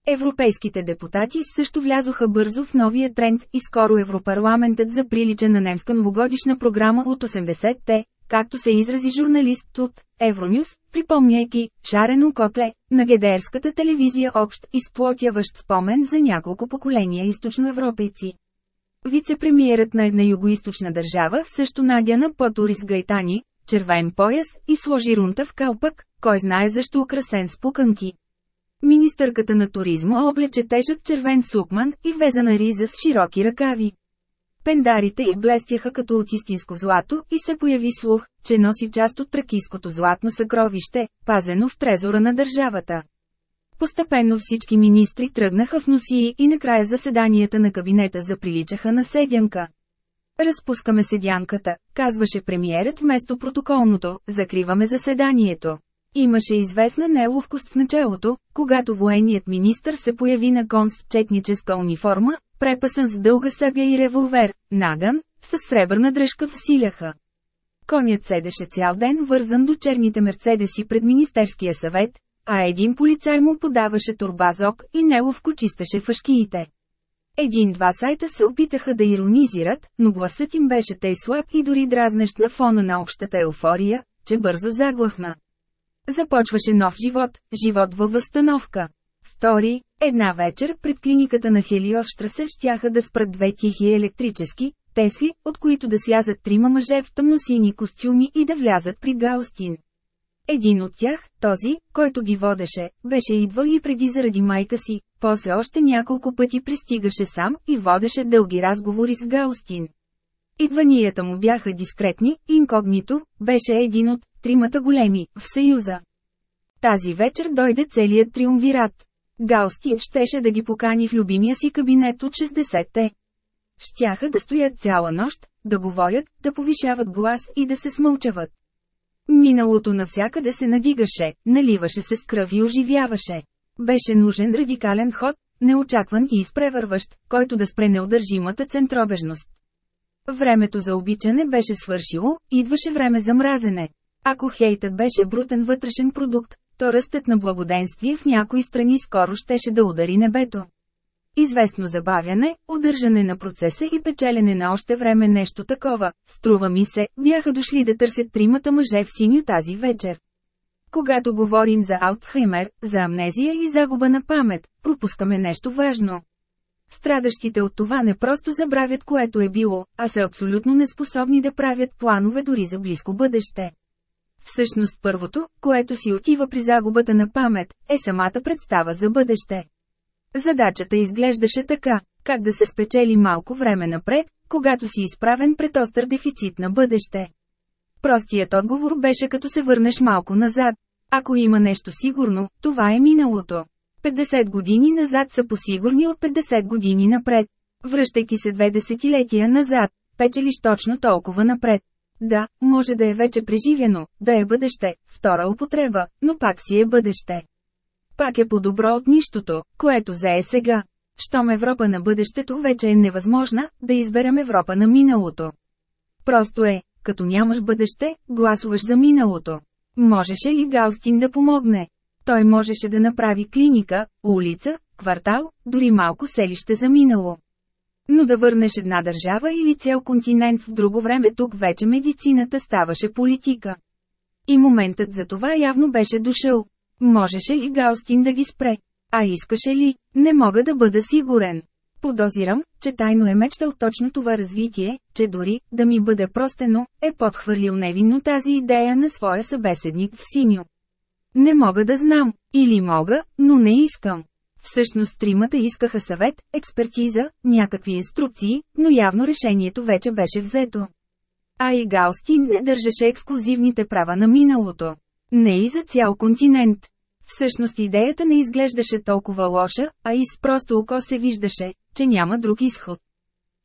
Европейските депутати също влязоха бързо в новия тренд и скоро Европарламентът заприлича на немска новогодишна програма от 80-те, както се изрази журналист от Евронюс, припомняйки «шарено котле» на гедерската телевизия общ изплотяващ спомен за няколко поколения източноевропейци. Вице-премиерът на една югоисточна държава също надя на Потурис Гайтани, червен пояс и сложи рунта в калпък, кой знае защо украсен с пуканки. Министърката на туризма облече тежък червен сукман и везана риза с широки ръкави. Пендарите й блестяха като от истинско злато и се появи слух, че носи част от тракийското златно съкровище, пазено в трезора на държавата. Постепенно всички министри тръгнаха в носии и накрая заседанията на кабинета заприличаха на седянка. Разпускаме седянката, казваше премиерът вместо протоколното, закриваме заседанието. Имаше известна неловкост в началото, когато военният министр се появи на кон с четническа униформа, препасан с дълга сабя и револвер, наган, с сребърна дръжка в силяха. Конят седеше цял ден вързан до черните мерцедеси пред Министерския съвет, а един полицай му подаваше турба зоб и неловко чистеше фашкиите. Един-два сайта се опитаха да иронизират, но гласът им беше тъй слаб и дори дразнещ на фона на общата еуфория, че бързо заглъхна. Започваше нов живот, живот във възстановка. Втори, една вечер пред клиниката на Хелиоштраса щяха да спрат две тихи електрически, Тесли, от които да слязат трима мъже в тъмносини костюми и да влязат при Гаустин. Един от тях, този, който ги водеше, беше идвал и преди заради майка си, после още няколко пъти пристигаше сам и водеше дълги разговори с Гаустин. Идванията му бяха дискретни, инкогнито, беше един от тримата големи, в Съюза. Тази вечер дойде целият триумвират. Гаустин щеше да ги покани в любимия си кабинет от 60-те. Щяха да стоят цяла нощ, да говорят, да повишават глас и да се смълчават. Миналото навсякъде се надигаше, наливаше се с кръв и оживяваше. Беше нужен радикален ход, неочакван и изпревърващ, който да спре неудържимата центробежност. Времето за обичане беше свършило, идваше време за мразене. Ако хейтът беше брутен вътрешен продукт, то ръстът на благоденствие в някои страни скоро щеше да удари небето. Известно забавяне, удържане на процеса и печелене на още време нещо такова, струва ми се, бяха дошли да търсят тримата мъже в синьо тази вечер. Когато говорим за Алцхаймер, за амнезия и загуба на памет, пропускаме нещо важно. Страдащите от това не просто забравят което е било, а са абсолютно неспособни да правят планове дори за близко бъдеще. Всъщност първото, което си отива при загубата на памет, е самата представа за бъдеще. Задачата изглеждаше така, как да се спечели малко време напред, когато си изправен пред остър дефицит на бъдеще. Простият отговор беше като се върнеш малко назад. Ако има нещо сигурно, това е миналото. 50 години назад са посигурни от 50 години напред. Връщайки се две десетилетия назад, печелиш точно толкова напред. Да, може да е вече преживено, да е бъдеще, втора употреба, но пак си е бъдеще. Пак е по-добро от нищото, което зае сега. Щом Европа на бъдещето вече е невъзможна, да изберем Европа на миналото. Просто е, като нямаш бъдеще, гласуваш за миналото. Можеше ли Гаустин да помогне? Той можеше да направи клиника, улица, квартал, дори малко селище за минало. Но да върнеш една държава или цял континент в друго време тук вече медицината ставаше политика. И моментът за това явно беше дошъл. Можеше ли Гаустин да ги спре? А искаше ли? Не мога да бъда сигурен. Подозирам, че тайно е мечтал точно това развитие, че дори, да ми бъде простено, е подхвърлил невинно тази идея на своя събеседник в синьо. Не мога да знам, или мога, но не искам. Всъщност тримата искаха съвет, експертиза, някакви инструкции, но явно решението вече беше взето. А и Гаустин не държеше ексклюзивните права на миналото. Не и за цял континент. Всъщност идеята не изглеждаше толкова лоша, а и с просто око се виждаше, че няма друг изход.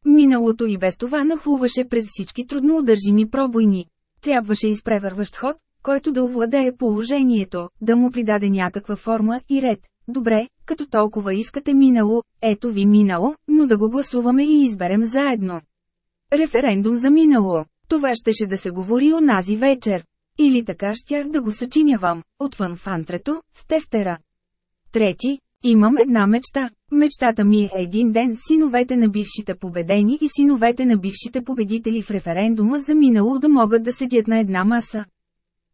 Миналото и без това нахлуваше през всички трудноудържими пробойни. Трябваше изпревърващ ход, който да овладее положението, да му придаде някаква форма и ред. Добре, като толкова искате минало, ето ви минало, но да го гласуваме и изберем заедно. Референдум за минало. Това щеше да се говори онази вечер. Или така щях да го съчинявам, отвън в антрето, с тефтера. Трети, имам една мечта. Мечтата ми е един ден синовете на бившите победени и синовете на бившите победители в референдума за минало да могат да седят на една маса.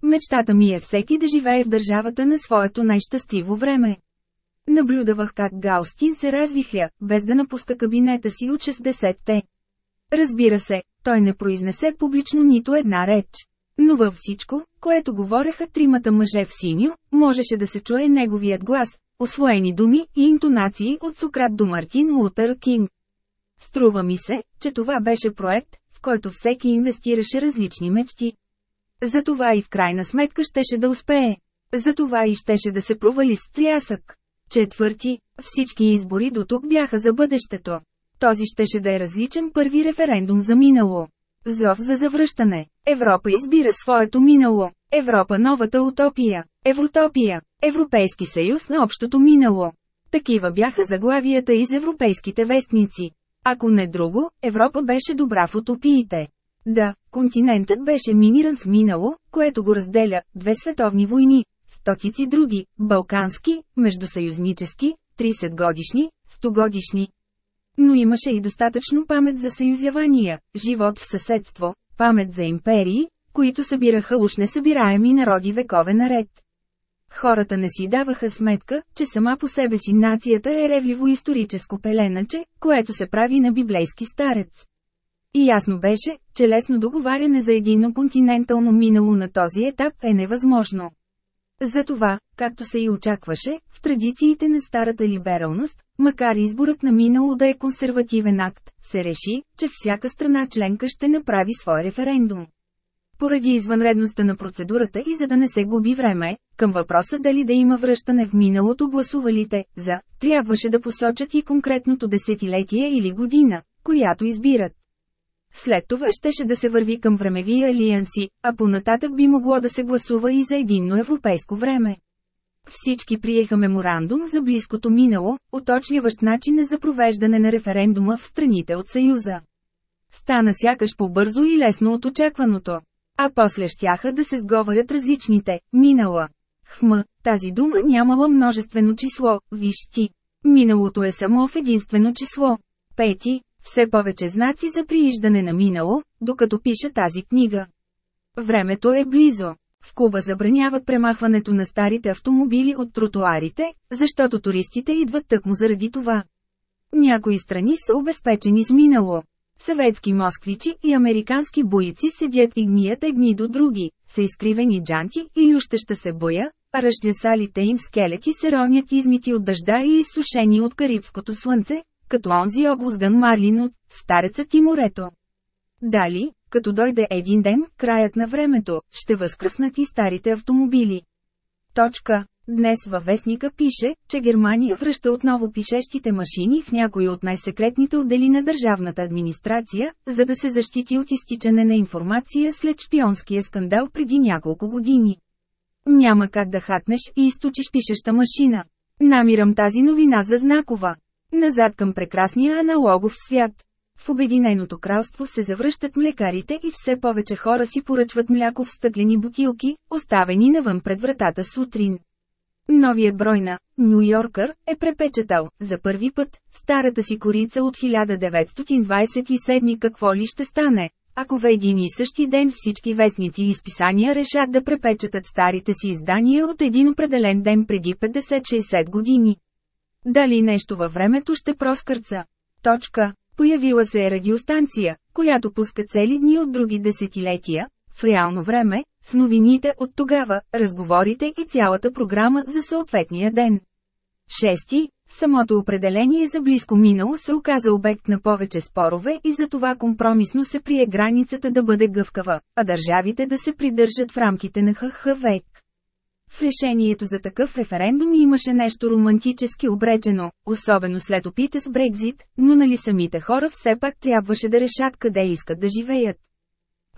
Мечтата ми е всеки да живее в държавата на своето най-щастиво време. Наблюдавах как Гаустин се развихля, без да напуска кабинета си от 60-те. Разбира се, той не произнесе публично нито една реч. Но във всичко, което говореха тримата мъже в синьо, можеше да се чуе неговият глас, освоени думи и интонации от Сократ до Мартин Лутър Кинг. Струва ми се, че това беше проект, в който всеки инвестираше различни мечти. Затова и в крайна сметка щеше да успее. Затова и щеше да се провали с трясък. Четвърти, всички избори до тук бяха за бъдещето. Този щеше да е различен първи референдум за минало. Зов за завръщане. Европа избира своето минало. Европа новата утопия. Евротопия. Европейски съюз на общото минало. Такива бяха заглавията из европейските вестници. Ако не друго, Европа беше добра в утопиите. Да, континентът беше миниран с минало, което го разделя, две световни войни, стотици други, балкански, междусъюзнически, 30 годишни, 100 годишни. Но имаше и достатъчно памет за съюзявания, живот в съседство, памет за империи, които събираха уж несъбираеми народи векове наред. Хората не си даваха сметка, че сама по себе си нацията е ревливо историческо пеленаче, което се прави на библейски старец. И ясно беше, че лесно договаряне за единно континентално минало на този етап е невъзможно. Затова, както се и очакваше, в традициите на старата либералност, макар изборът на минало да е консервативен акт, се реши, че всяка страна членка ще направи свой референдум. Поради извънредността на процедурата и за да не се губи време, към въпроса дали да има връщане в миналото гласувалите «за», трябваше да посочат и конкретното десетилетие или година, която избират. След това щеше да се върви към времеви алианси, а понататък би могло да се гласува и за единно европейско време. Всички приеха меморандум за близкото минало, уточняващ начина за провеждане на референдума в страните от Съюза. Стана сякаш по-бързо и лесно от очакваното. А после щяха да се сговарят различните, минала. Хм, тази дума нямала множествено число, виж ти. Миналото е само в единствено число. Пети, все повече знаци за прииждане на минало, докато пиша тази книга. Времето е близо. В Куба забраняват премахването на старите автомобили от тротуарите, защото туристите идват тъкмо заради това. Някои страни са обезпечени с минало. Съветски москвичи и американски бойци седят и гният едни до други, са изкривени джанти и ющеща се боя, а ръждясалите им скелети се ронят измити от дъжда и изсушени от карибското слънце, като онзи облузган марлин от старецът и морето. Дали, като дойде един ден, краят на времето, ще възкръснат и старите автомобили. Точка. Днес във вестника пише, че Германия връща отново пишещите машини в някои от най-секретните отдели на държавната администрация, за да се защити от изтичане на информация след шпионския скандал преди няколко години. Няма как да хакнеш и източиш пишеща машина. Намирам тази новина за знакова. Назад към прекрасния аналогов свят. В Обединеното кралство се завръщат млекарите и все повече хора си поръчват мляко в стъклени бутилки, оставени навън пред вратата сутрин. Новият брой на Нью Йоркър е препечатал, за първи път, старата си корица от 1927 какво ли ще стане, ако в един и същи ден всички вестници и изписания решат да препечатат старите си издания от един определен ден преди 50-60 години. Дали нещо във времето ще проскърца? Точка. Появила се е радиостанция, която пуска цели дни от други десетилетия, в реално време, с новините от тогава, разговорите и цялата програма за съответния ден. Шести, самото определение за близко минало се оказа обект на повече спорове и за това компромисно се прие границата да бъде гъвкава, а държавите да се придържат в рамките на ХХ век. В решението за такъв референдум имаше нещо романтически обречено, особено след опита с Брекзит, но нали самите хора все пак трябваше да решат къде искат да живеят.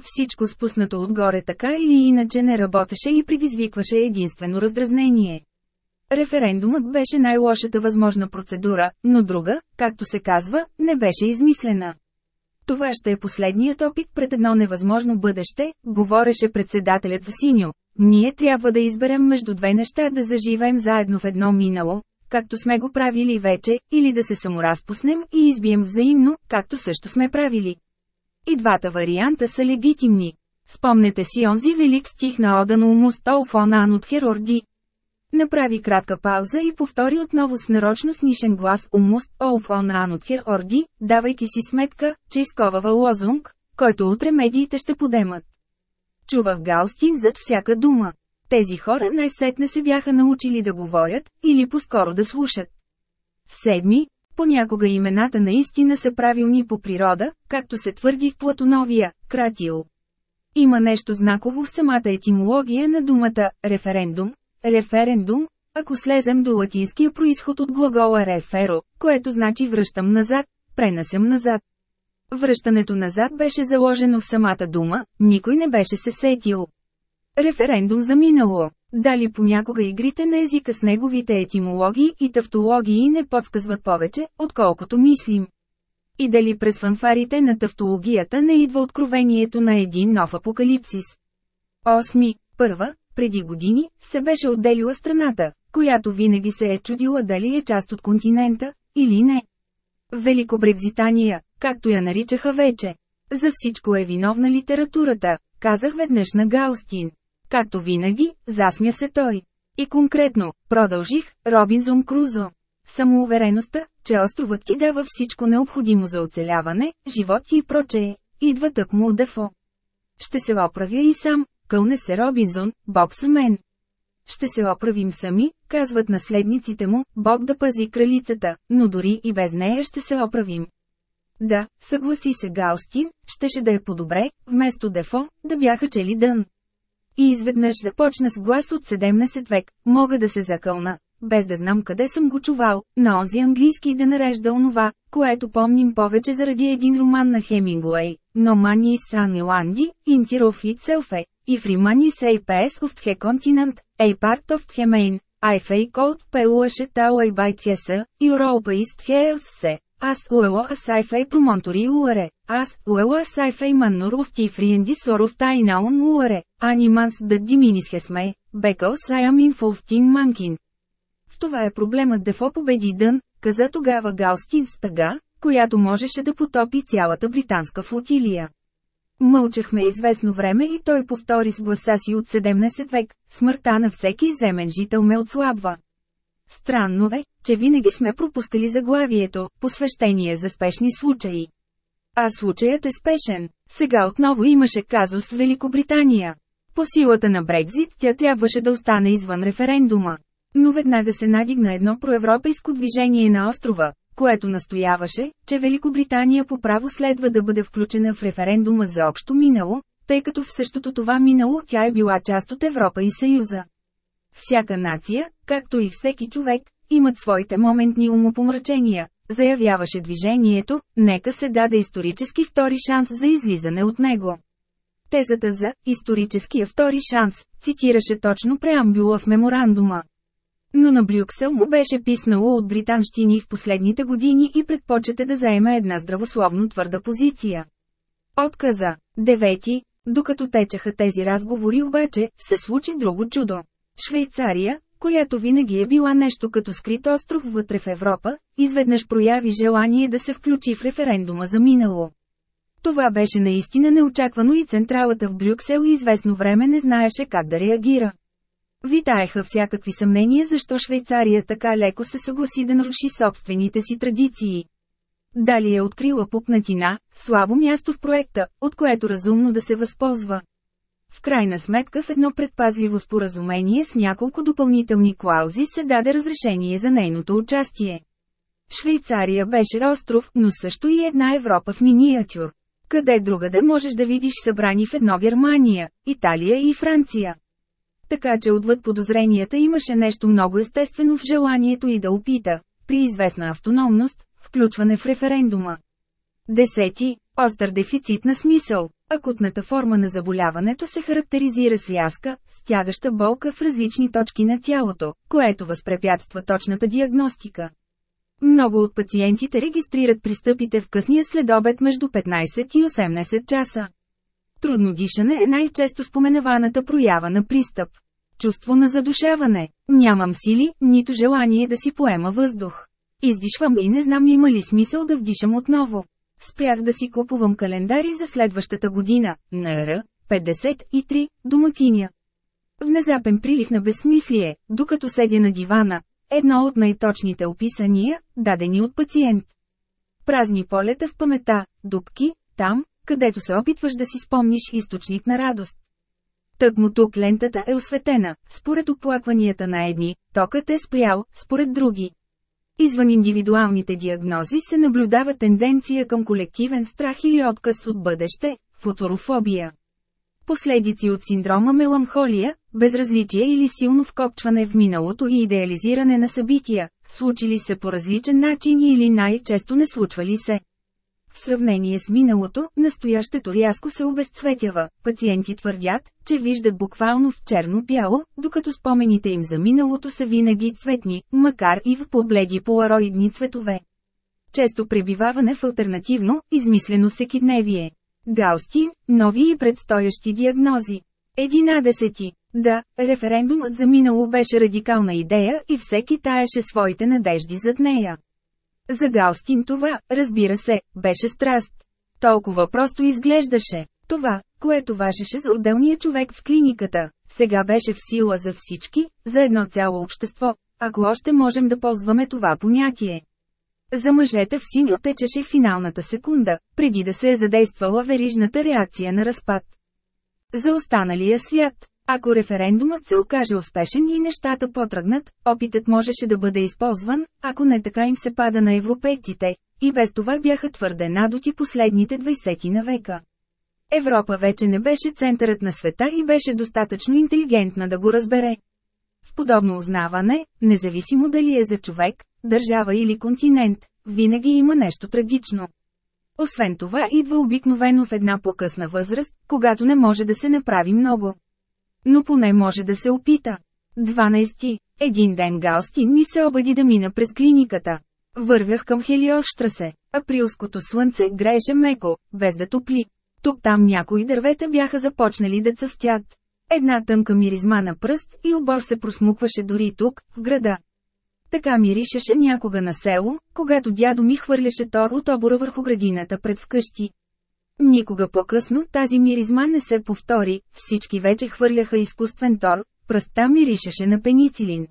Всичко спуснато отгоре така или иначе не работеше и предизвикваше единствено раздразнение. Референдумът беше най-лошата възможна процедура, но друга, както се казва, не беше измислена. Това ще е последният опит пред едно невъзможно бъдеще, говореше председателят в синьо. Ние трябва да изберем между две неща да заживеем заедно в едно минало, както сме го правили вече, или да се саморазпуснем и избием взаимно, както също сме правили. И двата варианта са легитимни. Спомнете си онзи велик стих на Одан Умус Толфонан от Херорди. Направи кратка пауза и повтори отново с нарочно снишен глас Умуст Олфонан от Херорди, давайки си сметка, че изковава лозунг, който утре медиите ще подемат. Чувах Гаустин зад всяка дума. Тези хора най-сетне се бяха научили да говорят, или по-скоро да слушат. Седми, Понякога имената наистина са правилни по природа, както се твърди в Платоновия, Кратил. Има нещо знаково в самата етимология на думата «референдум», «референдум», ако слезем до латинския происход от глагола «реферо», което значи връщам назад, пренасям назад. Връщането назад беше заложено в самата дума, никой не беше се сетил. Референдум за минало. Дали понякога игрите на езика с неговите етимологии и тавтологии не подсказват повече, отколкото мислим. И дали през фанфарите на тавтологията не идва откровението на един нов апокалипсис. Осми, първа, преди години, се беше отделила страната, която винаги се е чудила дали е част от континента, или не. Великобрекзитания, както я наричаха вече. За всичко е виновна литературата, казах веднъж на Гаустин. Както винаги, засмя се той. И конкретно, продължих, Робинзон Крузо. Самоувереността, че островът ти дава всичко необходимо за оцеляване, живот и прочее, идва тъкмо от дефо. Ще се оправя и сам, кълне се Робинзон, Бог с мен. Ще се оправим сами, казват наследниците му, Бог да пази кралицата, но дори и без нея ще се оправим. Да, съгласи се Гаустин, щеше да е по-добре, вместо Дефо, да бяха чели дън. И изведнъж започна с глас от 17 век, мога да се закълна, без да знам къде съм го чувал, на онзи английски да нарежда онова, което помним повече заради един роман на Хемингуей, но мани сан Иланди, Inter of itself, и фримани сей пес of the continent, a part of the main, I fake out пелуаше тауай байтфеса, Europa ist се. Аз уело асайфей промонтори уаре. Аз уело асайфей маннор в тифриенди соров тайнаун уаре. Аниманс да диминис хесмей. Бекъл сайамин фолфтин манкин. В това е проблемът Дефо победи дън, каза тогава Гаустин с тъга, която можеше да потопи цялата британска флотилия. Мълчахме известно време и той повтори с гласа си от 17 век, смъртта на всеки земен жител ме отслабва. Странно е, че винаги сме пропускали заглавието «Посвещение за спешни случаи». А случаят е спешен. Сега отново имаше казус с Великобритания. По силата на Брекзит тя трябваше да остане извън референдума. Но веднага се надигна едно проевропейско движение на острова, което настояваше, че Великобритания по право следва да бъде включена в референдума за общо минало, тъй като в същото това минало тя е била част от Европа и Съюза. Всяка нация, както и всеки човек, имат своите моментни умопомрачения, заявяваше движението, нека се даде исторически втори шанс за излизане от него. Тезата за «историческия втори шанс» цитираше точно преамбюла в меморандума. Но на Брюксел му беше писнало от британщини в последните години и предпочете да заеме една здравословно твърда позиция. Отказа. Девети. Докато течаха тези разговори обаче, се случи друго чудо. Швейцария, която винаги е била нещо като скрит остров вътре в Европа, изведнъж прояви желание да се включи в референдума за минало. Това беше наистина неочаквано и централата в Брюксел известно време не знаеше как да реагира. Витаеха всякакви съмнения защо Швейцария така леко се съгласи да наруши собствените си традиции. Дали е открила пукнатина, слабо място в проекта, от което разумно да се възползва. В крайна сметка в едно предпазливо споразумение с няколко допълнителни клаузи се даде разрешение за нейното участие. Швейцария беше остров, но също и една Европа в миниатюр. Къде другаде можеш да видиш събрани в едно Германия, Италия и Франция. Така че отвъд подозренията имаше нещо много естествено в желанието и да опита, при известна автономност, включване в референдума. Десети – остър дефицит на смисъл. Акутната форма на заболяването се характеризира с рязка, стягаща болка в различни точки на тялото, което възпрепятства точната диагностика. Много от пациентите регистрират пристъпите в късния следобед между 15 и 18 часа. Трудно дишане е най-често споменаваната проява на пристъп. Чувство на задушаване. Нямам сили, нито желание да си поема въздух. Издишвам и не знам има ли смисъл да вдишам отново. Спрях да си купувам календари за следващата година, на Р. 53, домакиня. Внезапен прилив на безсмислие, докато седя на дивана, едно от най-точните описания, дадени от пациент. Празни полета в памета, дупки, там, където се опитваш да си спомниш източник на радост. Тъкмо тук лентата е осветена, според оплакванията на едни, токът е спрял, според други. Извън индивидуалните диагнози се наблюдава тенденция към колективен страх или отказ от бъдеще, футурофобия. Последици от синдрома меланхолия, безразличие или силно вкопчване в миналото и идеализиране на събития, случили се по различен начин или най-често не случвали се. В сравнение с миналото, настоящето рязко се обезцветява. Пациенти твърдят, че виждат буквално в черно-бяло, докато спомените им за миналото са винаги цветни, макар и в побледи полароидни цветове. Често пребиваване в альтернативно, измислено всекидневие. Гаустин, нови и предстоящи диагнози. 11. Да, референдумът за минало беше радикална идея и всеки таеше своите надежди зад нея. За Гаустин това, разбира се, беше страст. Толкова просто изглеждаше. Това, което важеше за отделния човек в клиниката, сега беше в сила за всички, за едно цяло общество, ако още можем да ползваме това понятие. За мъжете в синьо течеше финалната секунда, преди да се е задействала верижната реакция на разпад. За останалия свят, ако референдумът се окаже успешен и нещата потръгнат, опитът можеше да бъде използван, ако не така им се пада на европейците, и без това бяха твърде надоти последните 20 на века. Европа вече не беше центърът на света и беше достатъчно интелигентна да го разбере. В подобно узнаване, независимо дали е за човек, държава или континент, винаги има нещо трагично. Освен това идва обикновено в една по-късна възраст, когато не може да се направи много. Но поне може да се опита. 12. Един ден Галстин ми се обади да мина през клиниката. Вървях към Хелиострасе. Априлското слънце грееше меко, без да топли. Тук там някои дървета бяха започнали да цъфтят. Една тънка миризма на пръст и обор се просмукваше дори тук, в града. Така миришеше някога на село, когато дядо ми хвърляше тор от обора върху градината пред вкъщи. Никога по-късно тази миризма не се повтори, всички вече хвърляха изкуствен тор, пръстта миришеше на пеницилин.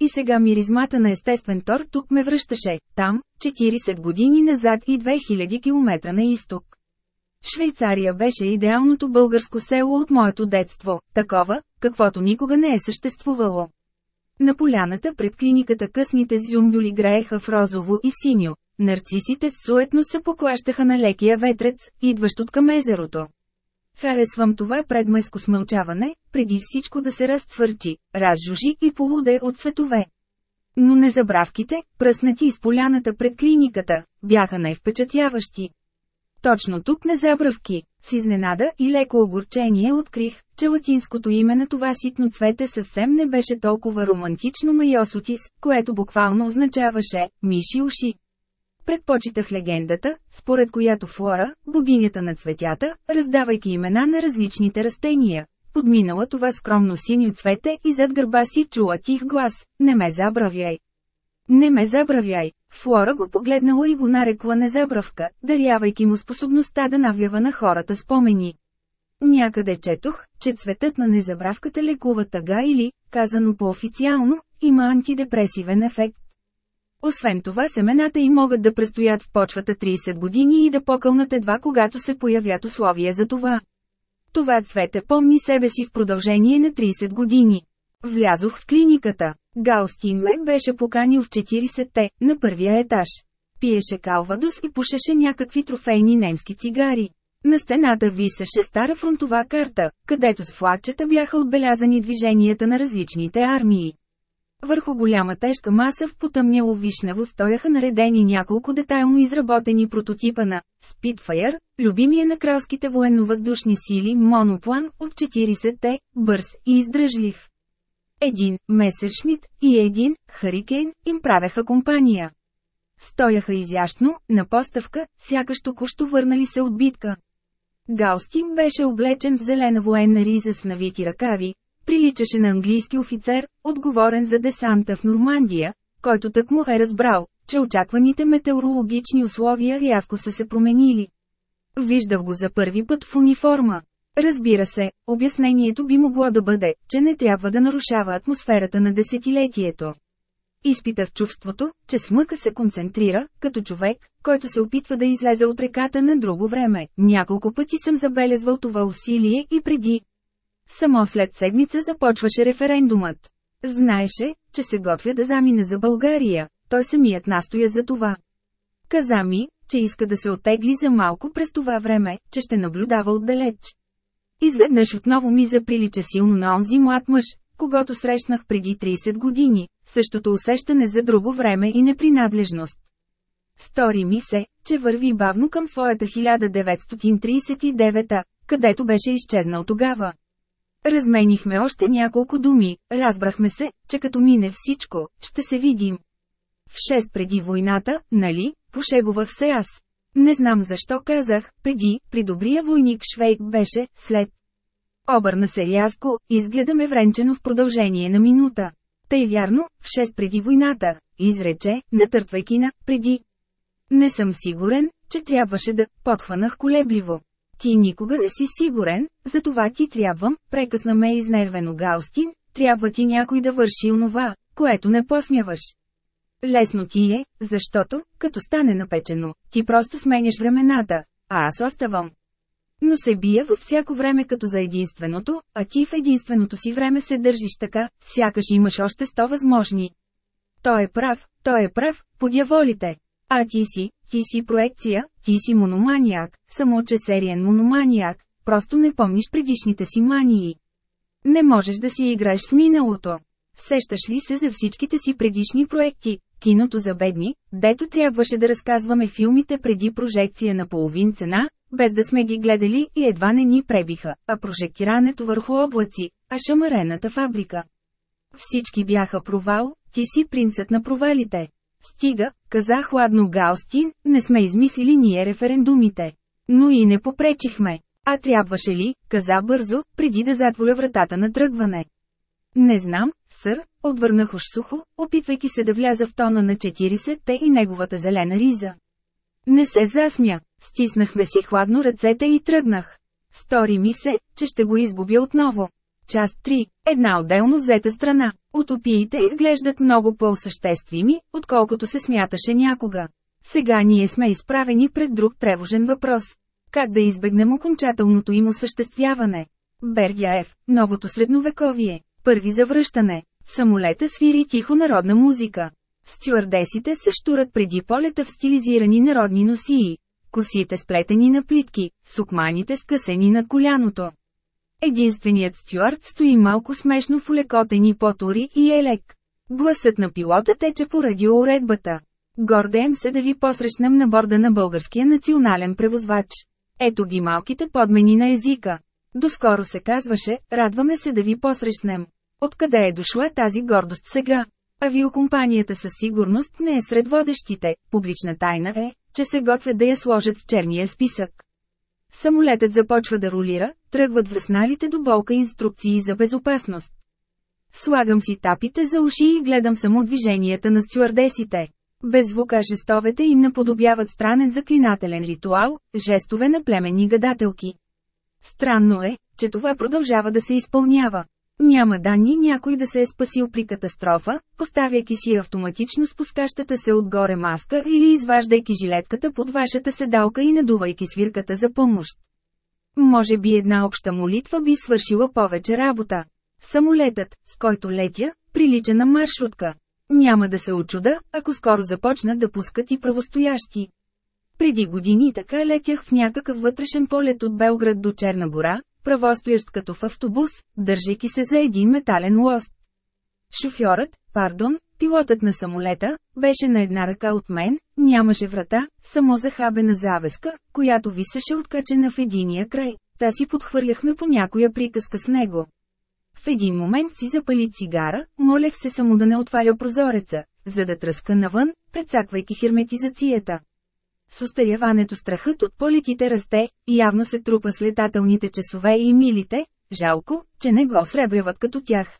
И сега миризмата на естествен тор тук ме връщаше, там, 40 години назад и 2000 км на изток. Швейцария беше идеалното българско село от моето детство, такова, каквото никога не е съществувало. На поляната пред клиниката късните зюмбюли грееха в розово и синьо, нарцисите суетно се поклащаха на лекия ветрец, идващ от към езерото. Харесвам това предмайско смълчаване, преди всичко да се разцвърчи, разжужи и полуде от цветове. Но незабравките, пръснати из поляната пред клиниката, бяха най-впечатляващи. Точно тук незабравки, с изненада и леко огорчение открих, че латинското име на това ситно цвете съвсем не беше толкова романтично майосотис, което буквално означаваше «миши уши». Предпочитах легендата, според която Флора, богинята на цветята, раздавайки имена на различните растения, подминала това скромно синьо цвете и зад гърба си чула тих глас «Не ме забравяй». Не ме забравяй. Флора го погледнала и го нарекла незабравка, дарявайки му способността да навява на хората спомени. Някъде четох, че цветът на незабравката лекува тъга или, казано по-официално, има антидепресивен ефект. Освен това семената и могат да престоят в почвата 30 години и да покълнат едва когато се появят условия за това. Това цвете помни себе си в продължение на 30 години. Влязох в клиниката. Гаустин ме беше поканил в 40-те, на първия етаж. Пиеше калвадос и пушеше някакви трофейни немски цигари. На стената висеше стара фронтова карта, където с флагчета бяха отбелязани движенията на различните армии. Върху голяма тежка маса в потъмняло вишнево стояха наредени няколко детайлно изработени прототипа на Spitfire, любимия на кралските военновъздушни сили моноплан от 40-те, бърз и издръжлив. Един Месершмит и един Харикейн им правеха компания. Стояха изящно, на поставка, сякаш току-що върнали се от битка. Гаустин беше облечен в зелена военна риза с навити ръкави, приличаше на английски офицер, отговорен за десанта в Нормандия, който так му е разбрал, че очакваните метеорологични условия рязко са се променили. Виждах го за първи път в униформа. Разбира се, обяснението би могло да бъде, че не трябва да нарушава атмосферата на десетилетието. Изпитах чувството, че смъка се концентрира, като човек, който се опитва да излезе от реката на друго време. Няколко пъти съм забелезвал това усилие и преди. Само след седмица започваше референдумът. Знаеше, че се готвя да замине за България, той самият настоя за това. Каза ми, че иска да се отегли за малко през това време, че ще наблюдава отдалеч. Изведнъж отново ми заприлича силно на онзи млад мъж, когато срещнах преди 30 години, същото усещане за друго време и непринадлежност. Стори ми се, че върви бавно към своята 1939, където беше изчезнал тогава. Разменихме още няколко думи, разбрахме се, че като мине всичко, ще се видим. В 6 преди войната, нали, пошегувах се аз. Не знам защо казах, преди, при добрия войник Швейк беше, след. Обърна се рязко, изгледаме вренчено в продължение на минута. Тъй вярно, в 6 преди войната, изрече, натъртвайки на, преди. Не съм сигурен, че трябваше да, подхванах колебливо. Ти никога не си сигурен, затова ти трябвам, прекъсна ме изнервено Гаустин, трябва ти някой да върши онова, което не посмяваш. Лесно ти е, защото, като стане напечено, ти просто сменяш времената, а аз оставам. Но се бия във всяко време като за единственото, а ти в единственото си време се държиш така, сякаш имаш още сто възможни. Той е прав, той е прав, подяволите. А ти си, ти си проекция, ти си мономаниак, само че сериен мономаниак, просто не помниш предишните си мании. Не можеш да си играеш с миналото. Сещаш ли се за всичките си предишни проекти, киното за бедни, дето трябваше да разказваме филмите преди прожекция на половин цена, без да сме ги гледали и едва не ни пребиха, а прожектирането върху облаци, а шамарената фабрика. Всички бяха провал, ти си принцът на провалите. Стига, каза хладно Гаустин, не сме измислили ние референдумите. Но и не попречихме. А трябваше ли, каза бързо, преди да затворя вратата на тръгване. Не знам, сър, отвърнах уж сухо, опитвайки се да вляза в тона на 40-те и неговата зелена риза. Не се засмя, стиснахме си хладно ръцете и тръгнах. Стори ми се, че ще го изгубя отново. Част 3. Една отделно взета страна. Утопиите изглеждат много по-осъществими, отколкото се смяташе някога. Сега ние сме изправени пред друг тревожен въпрос. Как да избегнем окончателното им осъществяване? Бердяев, новото средновековие, първи завръщане. Самолета свири тихо народна музика. Стюардесите се штурат преди полета в стилизирани народни носии. косите сплетени на плитки, сукманите скъсени на коляното. Единственият стюард стои малко смешно в улекотени потори и е лек. Гласът на пилота тече по радиоуредбата. Гордеем се да ви посрещнем на борда на българския национален превозвач. Ето ги малките подмени на езика. Доскоро се казваше, радваме се да ви посрещнем. Откъде е дошла тази гордост сега? Авиокомпанията със сигурност не е сред водещите, публична тайна е, че се готвят да я сложат в черния списък. Самолетът започва да ролира, тръгват връзналите до болка инструкции за безопасност. Слагам си тапите за уши и гледам само движенията на стюардесите. Без звука жестовете им наподобяват странен заклинателен ритуал, жестове на племенни гадателки. Странно е, че това продължава да се изпълнява. Няма данни някой да се е спасил при катастрофа, поставяйки си автоматично спускащата се отгоре маска или изваждайки жилетката под вашата седалка и надувайки свирката за помощ. Може би една обща молитва би свършила повече работа. Самолетът, с който летя, прилича на маршрутка. Няма да се очуда, ако скоро започнат да пускат и правостоящи. Преди години така летях в някакъв вътрешен полет от Белград до Черна гора, правостоящ като в автобус, държейки се за един метален лост. Шофьорът, пардон, пилотът на самолета, беше на една ръка от мен, нямаше врата, само захабена завеска, която висеше откачена в единия край. Та си подхвърляхме по някоя приказка с него. В един момент си запали цигара, молех се само да не отваря прозореца, за да тръска навън, предсаквайки херметизацията. С остаряването страхът от полетите расте, явно се трупа с летателните часове и милите, жалко, че не го сребряват като тях.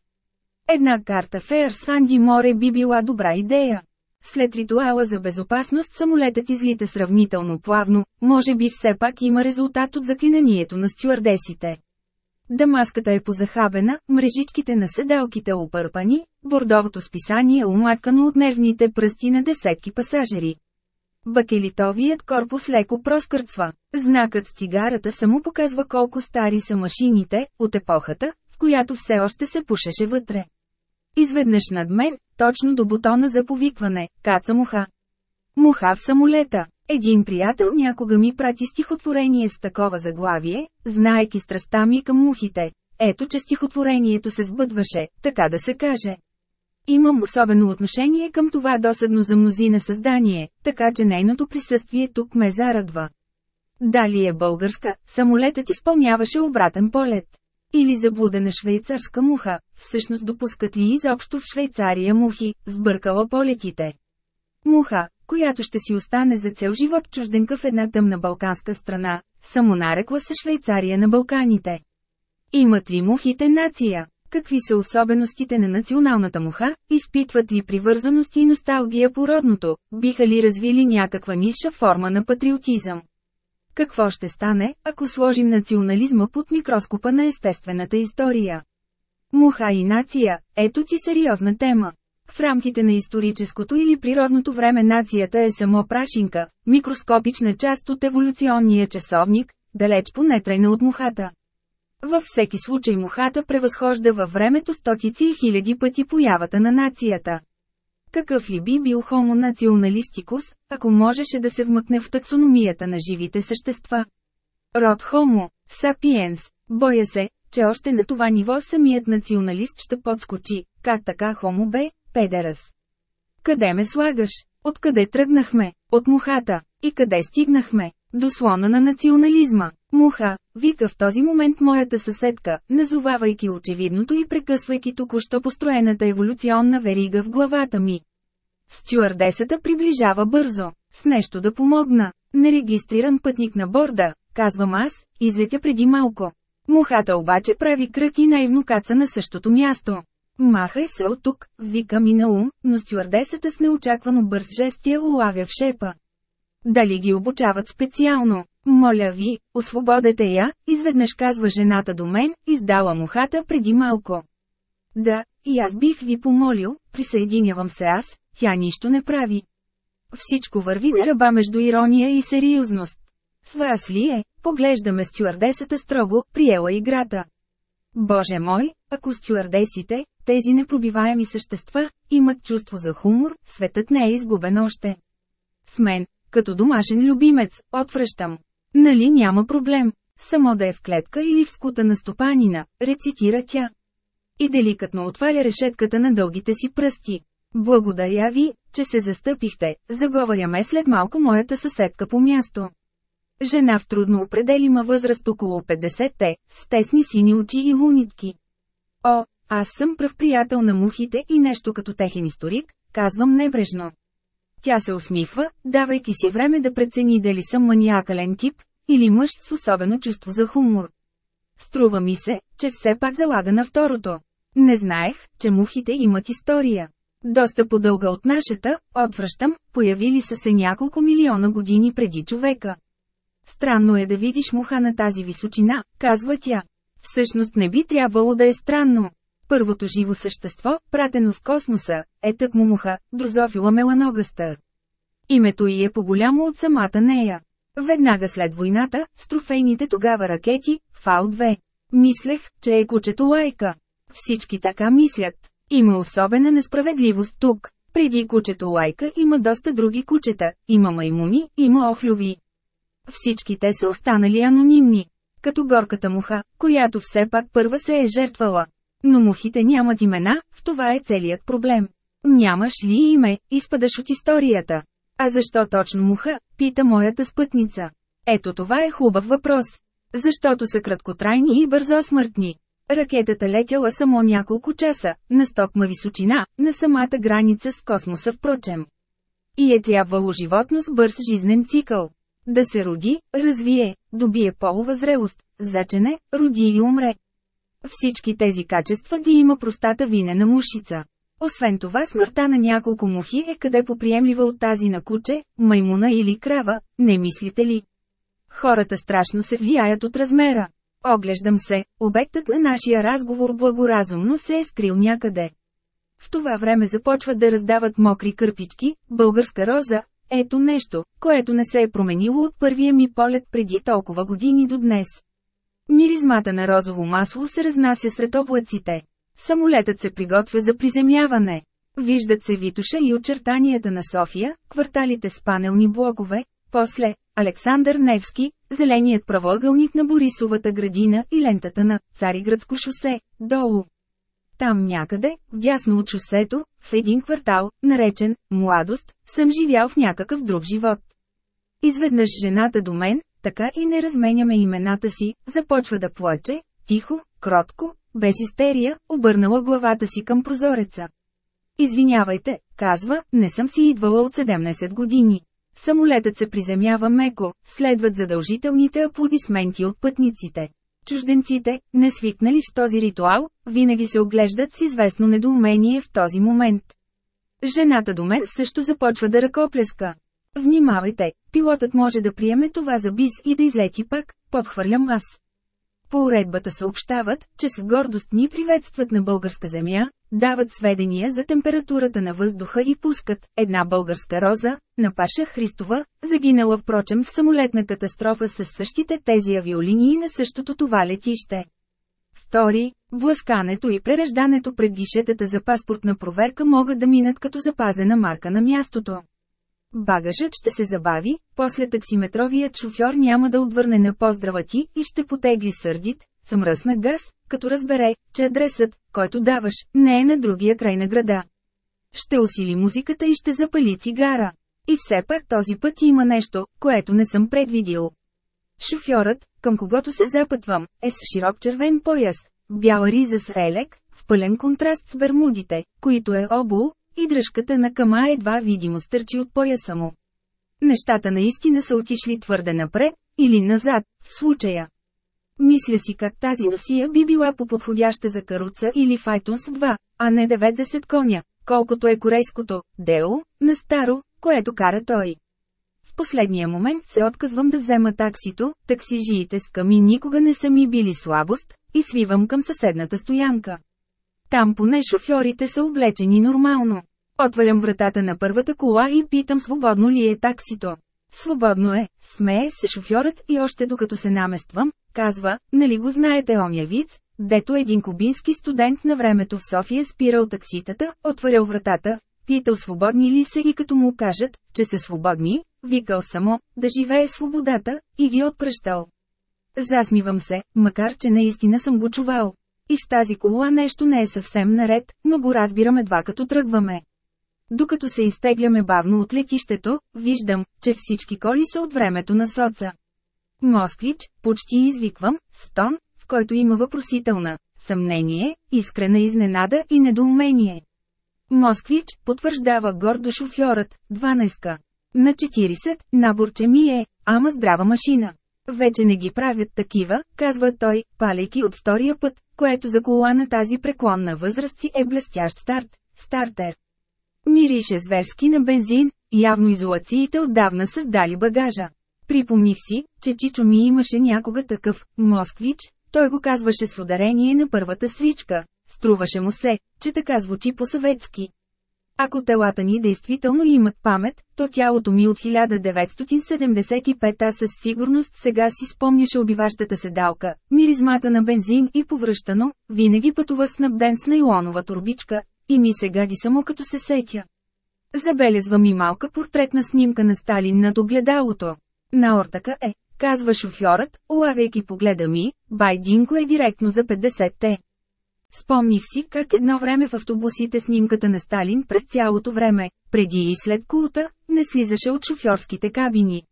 Една карта с Анди Море би била добра идея. След ритуала за безопасност самолетът излита сравнително плавно, може би все пак има резултат от заклинанието на стюардесите. Дамаската е позахабена, мрежичките на седалките опърпани, бордовото списание е уматкано от нервните пръсти на десетки пасажери. Бакелитовият корпус леко проскърцва. Знакът с цигарата само показва колко стари са машините, от епохата, в която все още се пушеше вътре. Изведнъж над мен, точно до бутона за повикване, каца муха. Муха в самолета. Един приятел някога ми прати стихотворение с такова заглавие, знаеки страстта ми към мухите. Ето че стихотворението се сбъдваше, така да се каже. Имам особено отношение към това досадно за мнозина създание, така че нейното присъствие тук ме зарадва. Дали е българска, самолетът изпълняваше обратен полет. Или заблудена швейцарска муха, всъщност допускат ли изобщо в Швейцария мухи, сбъркала полетите. Муха, която ще си остане за цел живот чужденка в една тъмна балканска страна, само нарекла се Швейцария на Балканите. Имат ли мухите нация? Какви са особеностите на националната муха, изпитват ли привързаност и носталгия по родното, биха ли развили някаква ниша форма на патриотизъм? Какво ще стане, ако сложим национализма под микроскопа на естествената история? Муха и нация, ето ти сериозна тема. В рамките на историческото или природното време нацията е само прашинка, микроскопична част от еволюционния часовник, далеч понетрайна от мухата. Във всеки случай мухата превъзхожда във времето стотици и хиляди пъти появата на нацията. Какъв ли би бил хомо националистикус, ако можеше да се вмъкне в таксономията на живите същества? Род хомо, сапиенс, боя се, че още на това ниво самият националист ще подскочи, как така хомо бе, педерас. Къде ме слагаш? Откъде тръгнахме? От мухата. И къде стигнахме? До слона на национализма. Муха, вика в този момент моята съседка, назовавайки очевидното и прекъсвайки току-що построената еволюционна верига в главата ми. Стюардесата приближава бързо, с нещо да помогна. Нерегистриран пътник на борда, казвам аз, излетя преди малко. Мухата обаче прави кръг и наивно каца на същото място. Махай се от тук, вика ми на ум, но стюардесата с неочаквано бърз жест я улавя в шепа. Дали ги обучават специално? Моля ви, освободете я, изведнъж казва жената до мен, издала мухата преди малко. Да, и аз бих ви помолил, присъединявам се аз, тя нищо не прави. Всичко върви на ръба между ирония и сериозност. С вас ли е, поглеждаме стюардесата строго, приела играта. Боже мой, ако стюардесите, тези непробиваеми същества, имат чувство за хумор, светът не е изгубен още. С мен, Като домашен любимец, отвръщам. Нали няма проблем. Само да е в клетка или в скута на стопанина, рецитира тя. И деликатно отваря решетката на дългите си пръсти. Благодаря ви, че се застъпихте, заговаряме след малко моята съседка по място. Жена в трудно определима възраст около 50-те, с тесни сини очи и лунитки. О, аз съм пръв приятел на мухите и нещо като техен историк, казвам небрежно. Тя се усмихва, давайки си време да прецени дали съм маниакален тип, или мъж с особено чувство за хумор. Струва ми се, че все пак залага на второто. Не знаех, че мухите имат история. Доста по-дълга от нашата, отвръщам, появили са се няколко милиона години преди човека. Странно е да видиш муха на тази височина, казва тя. Всъщност не би трябвало да е странно. Първото живо същество, пратено в космоса, е тъкмо муха, дрозофила меланогъстър. Името й е по-голямо от самата нея. Веднага след войната, с трофейните тогава ракети, Фау-2. Мислех, че е кучето лайка. Всички така мислят. Има особена несправедливост тук. Преди кучето лайка има доста други кучета, има маймуни, има охлюви. Всички те са останали анонимни. Като горката муха, която все пак първа се е жертвала. Но мухите нямат имена, в това е целият проблем. Нямаш ли име, изпадаш от историята. А защо точно муха, пита моята спътница. Ето това е хубав въпрос. Защото са краткотрайни и бързо смъртни. Ракетата летяла само няколко часа, на стокма височина, на самата граница с космоса впрочем. И е трябвало животно с бърз жизнен цикъл. Да се роди, развие, добие полова зрелост, зачене, роди и умре. Всички тези качества ги има простата винена мушица. Освен това смъртта на няколко мухи е къде поприемлива от тази на куче, маймуна или крава, не мислите ли? Хората страшно се влияят от размера. Оглеждам се, обектът на нашия разговор благоразумно се е скрил някъде. В това време започват да раздават мокри кърпички, българска роза, ето нещо, което не се е променило от първия ми полет преди толкова години до днес. Миризмата на розово масло се разнася сред облаците. Самолетът се приготвя за приземяване. Виждат се Витуша и очертанията на София, кварталите с панелни блокове, после Александър Невски, зеленият правоъгълник на Борисовата градина и лентата на Цариградско шосе, долу. Там някъде, дясно от шосето, в един квартал, наречен «Младост», съм живял в някакъв друг живот. Изведнъж жената до мен, така и не разменяме имената си, започва да плаче, тихо, кротко, без истерия, обърнала главата си към прозореца. Извинявайте, казва, не съм си идвала от 17 години. Самолетът се приземява меко, следват задължителните аплодисменти от пътниците. Чужденците, не свикнали с този ритуал, винаги се оглеждат с известно недоумение в този момент. Жената до мен също започва да ръкоплеска. Внимавайте, пилотът може да приеме това за бис и да излети пак, подхвърлям аз. По уредбата съобщават, че с гордост ни приветстват на българска земя, дават сведения за температурата на въздуха и пускат една българска роза, на Паша Христова, загинала впрочем в самолетна катастрофа с същите тези авиолинии на същото това летище. Втори, блъскането и пререждането пред гишетата за паспортна проверка могат да минат като запазена марка на мястото. Багажът ще се забави, после таксиметровият шофьор няма да отвърне на поздрава ти и ще потегли сърдит, съмръсна газ, като разбере, че адресът, който даваш, не е на другия край на града. Ще усили музиката и ще запали цигара. И все пак този път има нещо, което не съм предвидил. Шофьорът, към когото се запътвам, е с широк червен пояс, бяла риза с релек, в пълен контраст с бермудите, които е обул, и дръжката на кама едва видимо стърчи от пояса му. Нещата наистина са отишли твърде напред, или назад, в случая. Мисля си как тази носия би била по-подходяща за каруца или Файтунс 2, а не 90 коня, колкото е корейското «Део» на старо, което кара той. В последния момент се отказвам да взема таксито, таксижиите с ками никога не са ми били слабост, и свивам към съседната стоянка. Там поне шофьорите са облечени нормално. Отварям вратата на първата кола и питам свободно ли е таксито. Свободно е, смее се шофьорът и още докато се намествам, казва, нали го знаете оня виц, дето един кубински студент на времето в София спирал такситата, отварял вратата, Питал свободни ли са и като му кажат, че са свободни, викал само, да живее свободата, и ги отпръщал. Засмивам се, макар че наистина съм го чувал. И с тази кола нещо не е съвсем наред, но го разбираме два като тръгваме. Докато се изтегляме бавно от летището, виждам, че всички коли са от времето на соца. Москвич, почти извиквам, с тон, в който има въпросителна, съмнение, искрена изненада и недоумение. Москвич, потвърждава гордо шофьорът, 12 На 40, наборче ми е, ама здрава машина. Вече не ги правят такива, казва той, палейки от втория път, което за кола на тази преклонна възраст си е блестящ старт, стартер. Мирише зверски на бензин, явно изолациите отдавна създали багажа. Припомних си, че Чичо ми имаше някога такъв «Москвич», той го казваше с ударение на първата сричка. Струваше му се, че така звучи по-съветски. Ако телата ни действително имат памет, то тялото ми от 1975 със сигурност сега си спомняше обиващата седалка, миризмата на бензин и повръщано, винаги пътувах снабден с нейлонова турбичка, и ми се гади само като се сетя. Забелязва ми малка портретна снимка на Сталин над огледалото. На ортака е, казва шофьорът, улавяйки погледа ми, Байдинко е директно за 50-те. Спомних си как едно време в автобусите снимката на Сталин през цялото време, преди и след култа, не слизаше от шофьорските кабини.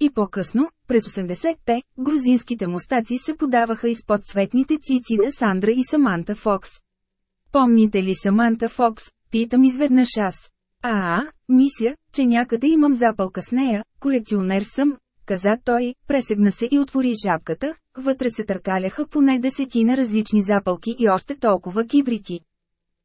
И по-късно, през 80-те, грузинските мустаци се подаваха изпод цветните цици на Сандра и Саманта Фокс. Помните ли Саманта Фокс? Питам изведнъж аз. А, мисля, че някъде имам запалка с нея, колекционер съм, каза той, пресегна се и отвори жабката, вътре се търкаляха поне десетина различни запалки и още толкова кибрити.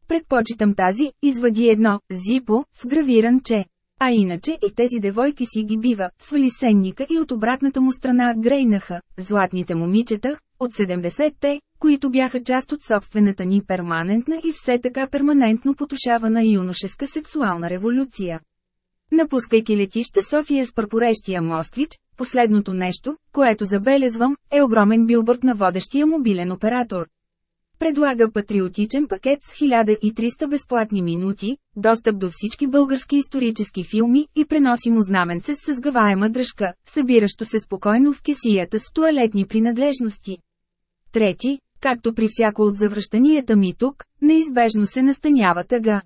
Предпочитам тази, извади едно, зипо, с гравиран че. А иначе и тези девойки си ги бива, свали сенника и от обратната му страна грейнаха, златните момичета, от 70-те, които бяха част от собствената ни перманентна и все така перманентно потушавана юношеска сексуална революция. Напускайки летище София с пърпорещия Москвич, последното нещо, което забелезвам, е огромен билборд на водещия мобилен оператор. Предлага патриотичен пакет с 1300 безплатни минути, достъп до всички български исторически филми и преносимо знаменце с сгъваема дръжка, събиращо се спокойно в кесията с туалетни принадлежности. Трети, както при всяко от завръщанията ми тук, неизбежно се настанява тъга.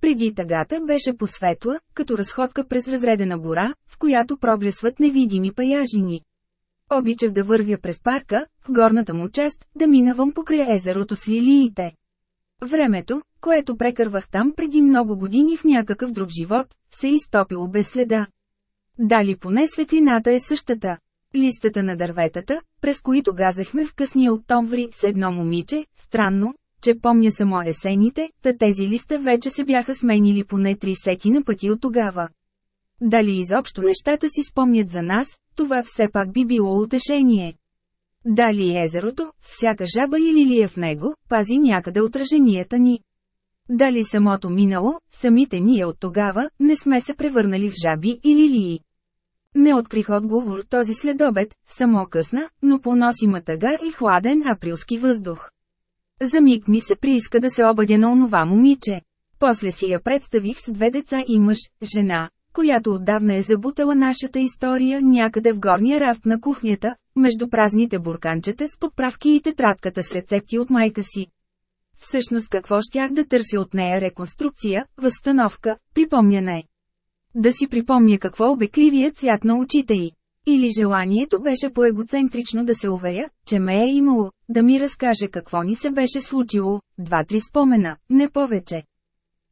Преди тъгата беше посветла, като разходка през разредена гора, в която проблесват невидими паяжини. Обичах да вървя през парка, в горната му част, да минавам покрай езерото с лилиите. Времето, което прекървах там преди много години в някакъв друг живот, се изтопило без следа. Дали поне светлината е същата. Листата на дърветата, през които газехме в късния октомври с едно момиче, странно, че помня само есените, та тези листа вече се бяха сменили поне три сети на пъти от тогава. Дали изобщо нещата си спомнят за нас, това все пак би било утешение. Дали езерото, всяка жаба или лилия в него, пази някъде отраженията ни. Дали самото минало, самите ние от тогава, не сме се превърнали в жаби или лилии. Не открих отговор този следобед, само късна, но поносима тъга и хладен априлски въздух. За миг ми се прииска да се обадя на онова момиче. После си я представих с две деца и мъж, жена, която отдавна е забутала нашата история някъде в горния рафт на кухнята, между празните бурканчета с подправки и тетрадката с рецепти от майка си. Всъщност какво щях да търся от нея реконструкция, възстановка, припомняне. Да си припомня какво обекливият цвят на очите й. Или желанието беше по-егоцентрично да се уверя, че ме е имало, да ми разкаже какво ни се беше случило, два-три спомена, не повече.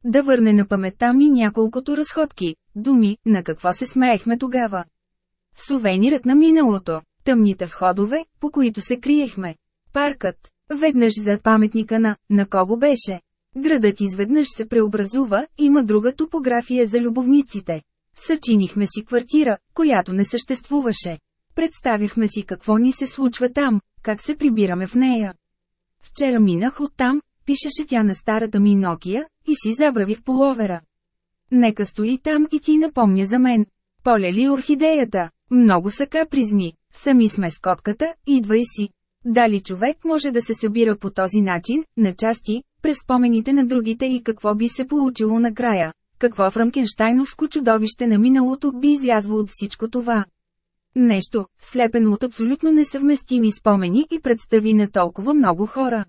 Да върне на паметта ми няколкото разходки, думи, на какво се смеехме тогава. Сувенирът на миналото, тъмните входове, по които се криехме. Паркът, веднъж зад паметника на, на кого беше. Градът изведнъж се преобразува, има друга топография за любовниците. Съчинихме си квартира, която не съществуваше. Представихме си какво ни се случва там, как се прибираме в нея. Вчера минах оттам, пишеше тя на старата ми Nokia, и си забрави в половера. Нека стои там и ти напомня за мен. Поля ли орхидеята? Много са капризни. Сами сме с котката, идвай си. Дали човек може да се събира по този начин, на части, през спомените на другите и какво би се получило накрая? Какво Франкенштайновско чудовище на миналото би излязло от всичко това? Нещо, слепено от абсолютно несъвместими спомени и представи на толкова много хора.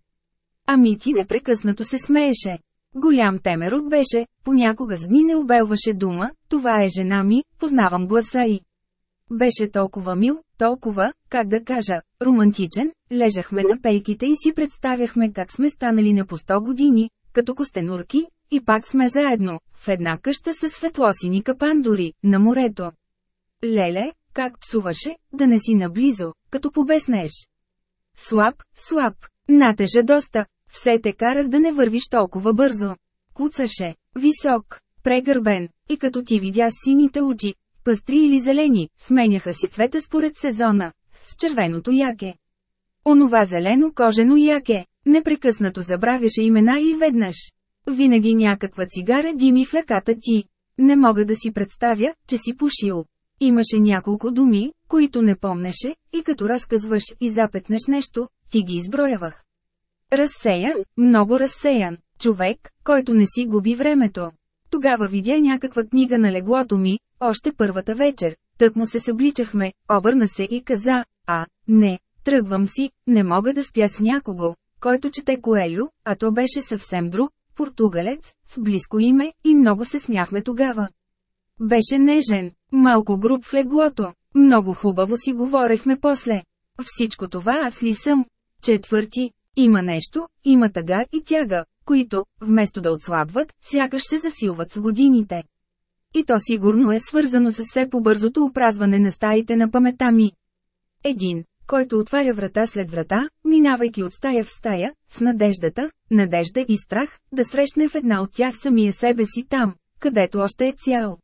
Ами ти непрекъснато се смееше. Голям темерот беше, понякога с дни не обелваше дума, това е жена ми, познавам гласа и. Беше толкова мил, толкова, как да кажа, романтичен, лежахме на пейките и си представяхме как сме станали на по 100 години, като костенурки, и пак сме заедно, в една къща с светлосини капандори, на морето. Леле, как псуваше, да не си наблизо, като побеснеш. Слаб, слаб, натежа доста, все те карах да не вървиш толкова бързо. Куцаше, висок, прегърбен, и като ти видя сините очи, пъстри или зелени, сменяха си цвета според сезона, с червеното яке. Онова зелено кожено яке, непрекъснато забравяше имена и веднъж. Винаги някаква цигара дими в ръката ти. Не мога да си представя, че си пушил. Имаше няколко думи, които не помнеше, и като разказваш и запетнеш нещо, ти ги изброявах. Разсеян, много разсеян, човек, който не си губи времето. Тогава видя някаква книга на леглото ми, още първата вечер, тък му се събличахме, обърна се и каза, а, не, тръгвам си, не мога да спя с някого, който чете Коелю, а то беше съвсем друг, португалец, с близко име, и много се смяхме тогава. Беше нежен, малко груб в леглото, много хубаво си говорехме после. Всичко това аз ли съм? Четвърти, има нещо, има тъга и тяга, които, вместо да отслабват, сякаш се засилват с годините. И то сигурно е свързано с все по-бързото опразване на стаите на памета ми. Един, който отваря врата след врата, минавайки от стая в стая, с надеждата, надежда и страх, да срещне в една от тях самия себе си там, където още е цял.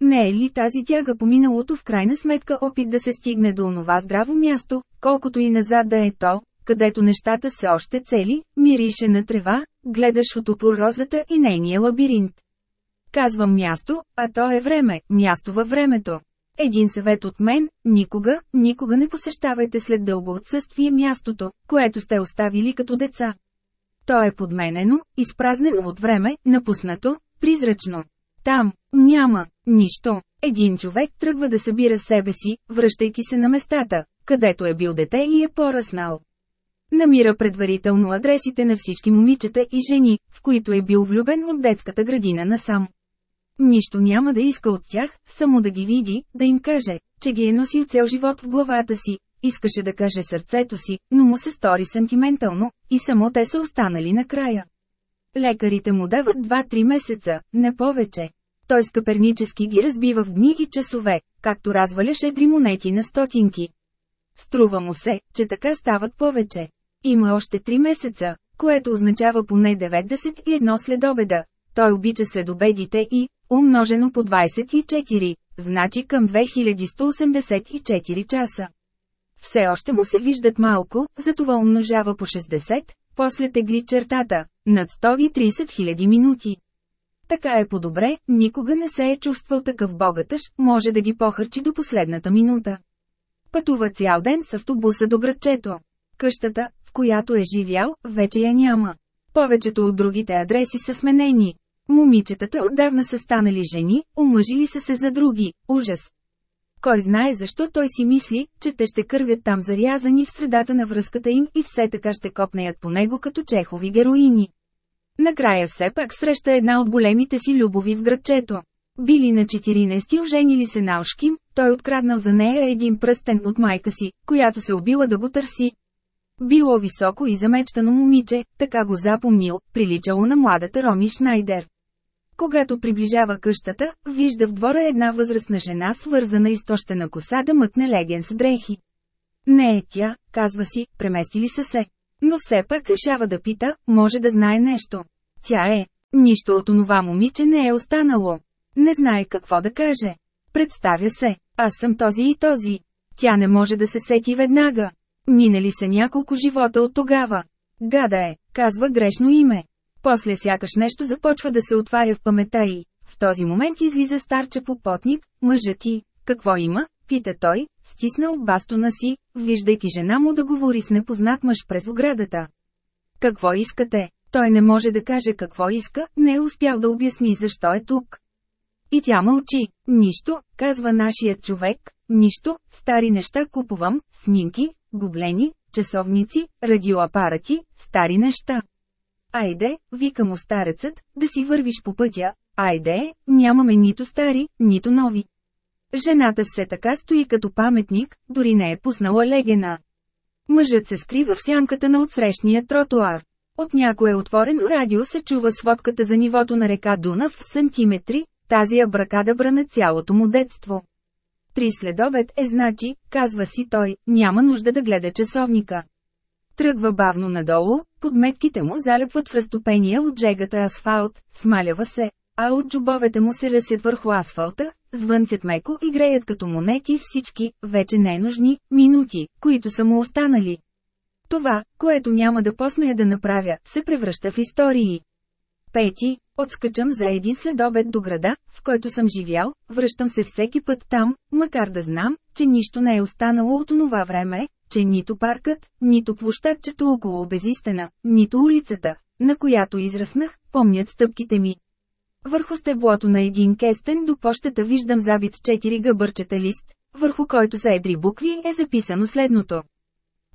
Не е ли тази тяга по миналото в крайна сметка опит да се стигне до онова здраво място, колкото и назад да е то, където нещата са още цели, мирише на трева, гледаш от упор розата и нейния лабиринт. Казвам място, а то е време, място във времето. Един съвет от мен – никога, никога не посещавайте след дълго отсъствие мястото, което сте оставили като деца. То е подменено, изпразнено от време, напуснато, призрачно. Там, няма, нищо. Един човек тръгва да събира себе си, връщайки се на местата, където е бил дете и е поръснал. Намира предварително адресите на всички момичета и жени, в които е бил влюбен от детската градина насам. Нищо няма да иска от тях, само да ги види, да им каже, че ги е носил цел живот в главата си. Искаше да каже сърцето си, но му се стори сантиментално, и само те са останали накрая. Лекарите му дават 2-3 месеца, не повече. Той скъпернически ги разбива в дни и часове, както разваляше монети на стотинки. Струва му се, че така стават повече. Има още 3 месеца, което означава поне 91 след обеда. Той обича следобедите и, умножено по 24, значи към 2184 часа. Все още му се виждат малко, затова умножава по 60, после тегли чертата, над 130 000 минути. Така е по-добре, никога не се е чувствал такъв богатъж, може да ги похарчи до последната минута. Пътува цял ден с автобуса до градчето. Къщата, в която е живял, вече я няма. Повечето от другите адреси са сменени. Момичетата отдавна са станали жени, омъжили са се за други. Ужас! Кой знае защо той си мисли, че те ще кървят там зарязани в средата на връзката им и все така ще копнеят по него като чехови героини. Накрая все пак среща една от големите си любови в градчето. Били на 14 оженили се на Ошким, той откраднал за нея един пръстен от майка си, която се убила да го търси. Било високо и замечтано момиче, така го запомнил, приличало на младата Роми Шнайдер. Когато приближава къщата, вижда в двора една възрастна жена свързана изтощена коса да мъкне леген с дрехи. Не е тя, казва си, преместили са се. Но все пак решава да пита, може да знае нещо. Тя е. Нищо от онова момиче не е останало. Не знае какво да каже. Представя се, аз съм този и този. Тя не може да се сети веднага. Минали са няколко живота от тогава. Гада е, казва грешно име. После сякаш нещо започва да се отваря в памета и, в този момент излиза старче попотник, мъжът ти, какво има, Пита той, стиснал бастона си, виждайки жена му да говори с непознат мъж през оградата. Какво искате? Той не може да каже какво иска, не е успял да обясни защо е тук. И тя мълчи. Нищо, казва нашият човек, нищо, стари неща купувам, снимки, гоблени, часовници, радиоапарати, стари неща. Айде, вика му старецът, да си вървиш по пътя, айде, нямаме нито стари, нито нови. Жената все така стои като паметник, дори не е пуснала легена. Мъжът се скрива в сянката на отсрещния тротуар. От някое отворено радио се чува сводката за нивото на река Дунав в сантиметри, тази абракадабра на цялото му детство. Три следобед е значи, казва си той, няма нужда да гледа часовника. Тръгва бавно надолу, подметките му залепват в разтопения от жегата асфалт, смалява се, а от джубовете му се разсят върху асфалта, звънцят меко и греят като монети всички, вече ненужни, минути, които са му останали. Това, което няма да посмея да направя, се превръща в истории. Пети, отскачам за един следобед до града, в който съм живял, връщам се всеки път там, макар да знам, че нищо не е останало от онова време, че нито паркът, нито площадчето около безистена, нито улицата, на която израснах, помнят стъпките ми. Върху стеблото на един кестен до пощата виждам забит с четири гъбърчета лист, върху който за едри букви е записано следното.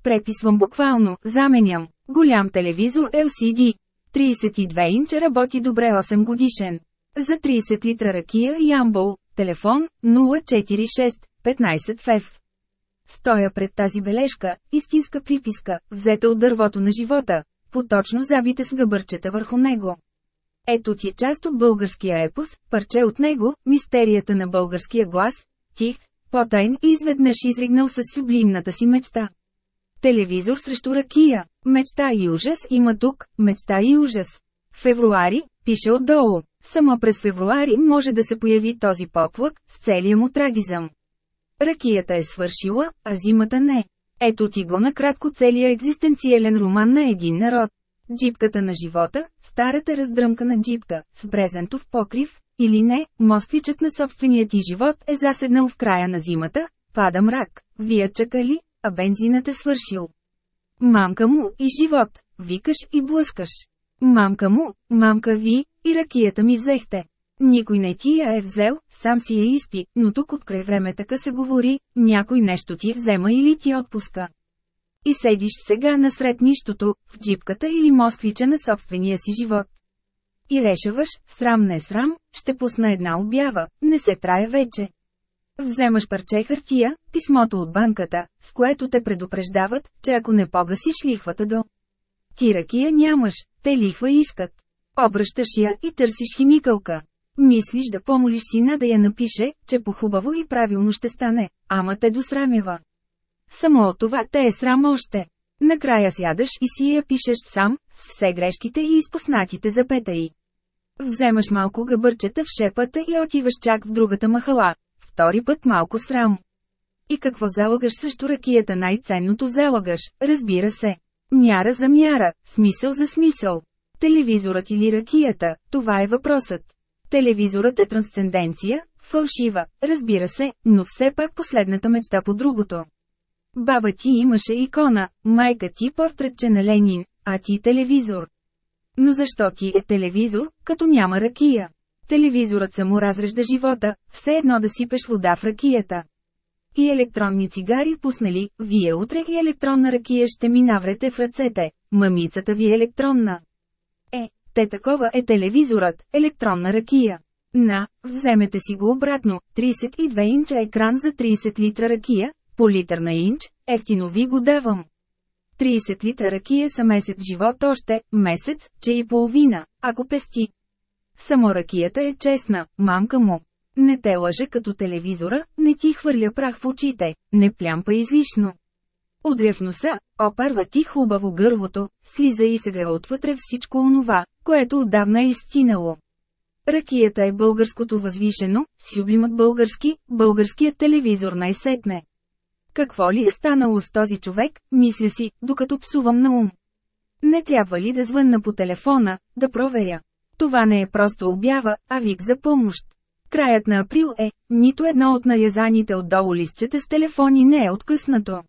Преписвам буквално, заменям. Голям телевизор LCD. 32 инча работи добре 8 годишен. За 30 литра ракия Ямбол, телефон 046 15 ФФ. Стоя пред тази бележка, истинска приписка, взета от дървото на живота, поточно забите с гъбърчета върху него. Ето ти част от българския епос, парче от него, мистерията на българския глас, тих, потайн и изведнъж изригнал с сюблимната си мечта. Телевизор срещу ракия. Мечта и ужас има тук, мечта и ужас. Февруари, пише отдолу. Само през февруари може да се появи този поплък, с целия му трагизъм. Ракията е свършила, а зимата не. Ето ти го накратко целият екзистенциален роман на един народ. Джипката на живота, старата раздръмкана джипка, с брезентов покрив, или не, москвичът на собственият ти живот е заседнал в края на зимата, пада мрак, вие чакали, а бензинът е свършил. Мамка му и живот, викаш и блъскаш. Мамка му, мамка ви, и ракията ми взехте. Никой не ти я е взел, сам си я изпи, но тук от край време така се говори, някой нещо ти взема или ти отпуска. И седиш сега насред нищото, в джипката или москвича на собствения си живот. И решаваш, срам не срам, ще пусна една обява, не се трая вече. Вземаш парче хартия, писмото от банката, с което те предупреждават, че ако не погасиш лихвата до ти ракия нямаш, те лихва искат. Обръщаш я и търсиш химикалка. Мислиш да помолиш сина да я напише, че по-хубаво и правилно ще стане, ама те досрамява. Само от това те е срам още. Накрая сядаш и си я пишеш сам, с все грешките и изпуснатите запетаи. Вземаш малко гъбърчета в шепата и отиваш чак в другата махала, втори път малко срам. И какво залагаш срещу ракията най-ценното залагаш, разбира се. Мяра за мяра, смисъл за смисъл. Телевизорът или ракията, това е въпросът. Телевизорът е трансценденция, фалшива, разбира се, но все пак последната мечта по другото. Баба ти имаше икона, майка ти портретче на Ленин, а ти телевизор. Но защо ти е телевизор, като няма ракия? Телевизорът само разрежда живота, все едно да сипеш вода в ракията. И електронни цигари пуснали, вие утре и електронна ракия ще ми наврете в ръцете, мамицата ви е електронна. Е, те такова е телевизорът, електронна ракия. На, вземете си го обратно, 32 инча екран за 30 литра ракия, по литър на инч, ефтино ви го давам. 30 литра ракия са месец живот още, месец, че и половина, ако пести. Само ракията е честна, мамка му. Не те лъже като телевизора, не ти хвърля прах в очите, не плямпа излишно. Удря в носа, опарва ти хубаво гърлото, слиза и се грева отвътре всичко онова, което отдавна е изтинало. Ракията е българското възвишено, сюблимът български, българският телевизор най-сетне. Какво ли е станало с този човек, мисля си, докато псувам на ум. Не трябва ли да звънна по телефона, да проверя. Това не е просто обява, а вик за помощ. Краят на април е, нито едно от нарязаните отдолу листчета с телефони не е откъснато.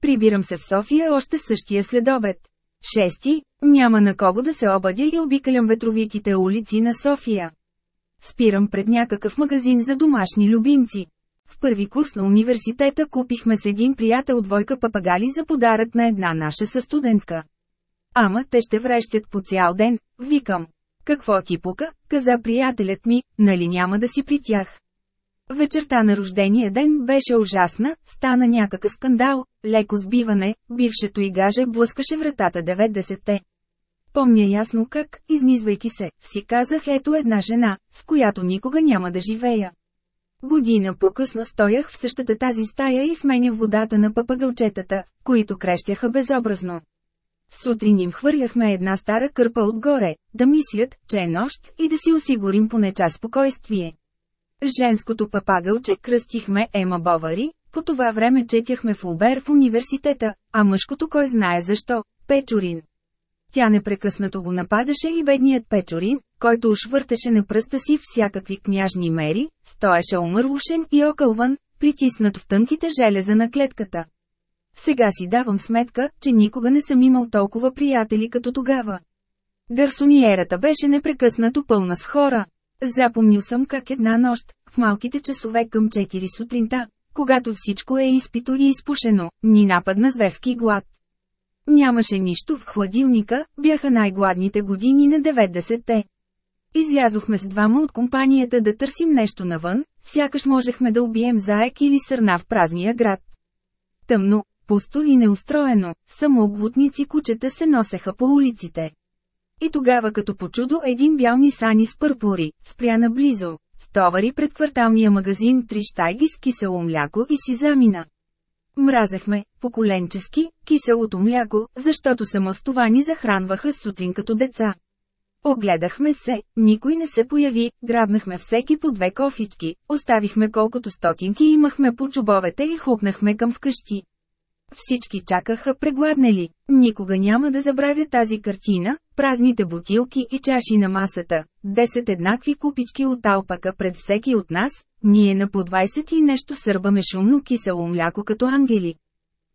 Прибирам се в София още същия следобед. Шести, няма на кого да се обадя и обикалям ветровитите улици на София. Спирам пред някакъв магазин за домашни любимци. В първи курс на университета купихме с един приятел двойка папагали за подарък на една наша състудентка. Ама те ще врещат по цял ден, викам. Какво ти пука, каза приятелят ми, нали няма да си при тях. Вечерта на рождения ден беше ужасна, стана някакъв скандал, леко сбиване, бившето и гаже блъскаше вратата 90-те. Помня ясно как, изнизвайки се, си казах ето една жена, с която никога няма да живея. Година по-късно стоях в същата тази стая и сменях водата на папагълчетата, които крещяха безобразно. Сутрин им хвърляхме една стара кърпа отгоре, да мислят, че е нощ и да си осигурим поне час спокойствие. Женското папагълче кръстихме Ема Бовари, по това време четяхме в Улбер в университета, а мъжкото кой знае защо – Печорин. Тя непрекъснато го нападаше и бедният Печорин, който ушвъртеше на пръста си всякакви княжни мери, стоеше омърлушен и окълван, притиснат в тънките железа на клетката. Сега си давам сметка, че никога не съм имал толкова приятели като тогава. Гарсониерата беше непрекъснато пълна с хора. Запомнил съм как една нощ, в малките часове към 4 сутринта, когато всичко е изпито и изпушено, ни нападна зверски глад. Нямаше нищо в хладилника, бяха най-гладните години на 90-те. Излязохме с двама от компанията да търсим нещо навън, сякаш можехме да убием заек или сърна в празния град. Тъмно, пусто и неустроено, само оглутници кучета се носеха по улиците. И тогава като по чудо един бял нисани с пърпори, спря наблизо, стовари пред кварталния магазин три штайги с кисело мляко и си замина. Мразехме, поколенчески, киселото мляко, защото само с това ни захранваха сутрин като деца. Огледахме се, никой не се появи, грабнахме всеки по две кофички, оставихме колкото стотинки имахме по чубовете и хукнахме към вкъщи. Всички чакаха прегладнели. Никога няма да забравя тази картина, празните бутилки и чаши на масата, десет еднакви купички от алпака пред всеки от нас, ние на по 20 и нещо сърбаме шумно кисело мляко като ангели.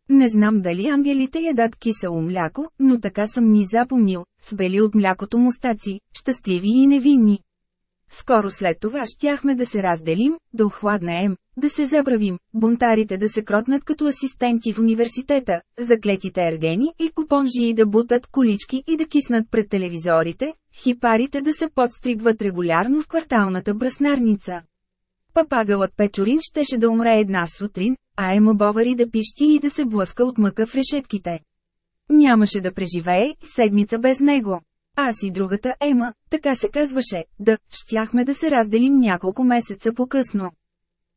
Не знам дали ангелите ядат кисело мляко, но така съм ни запомнил, с бели от млякото мустаци, щастливи и невинни. Скоро след това щяхме да се разделим, да охладнеем, да се забравим, бунтарите да се кротнат като асистенти в университета, заклетите ергени и купонжии да бутат колички и да киснат пред телевизорите, хипарите да се подстригват регулярно в кварталната браснарница. Папагълът Печорин щеше да умре една сутрин, а Ема Бовари да пищи и да се блъска от мъка в решетките. Нямаше да преживее седмица без него. Аз и другата Ема, така се казваше, да, щяхме да се разделим няколко месеца по-късно.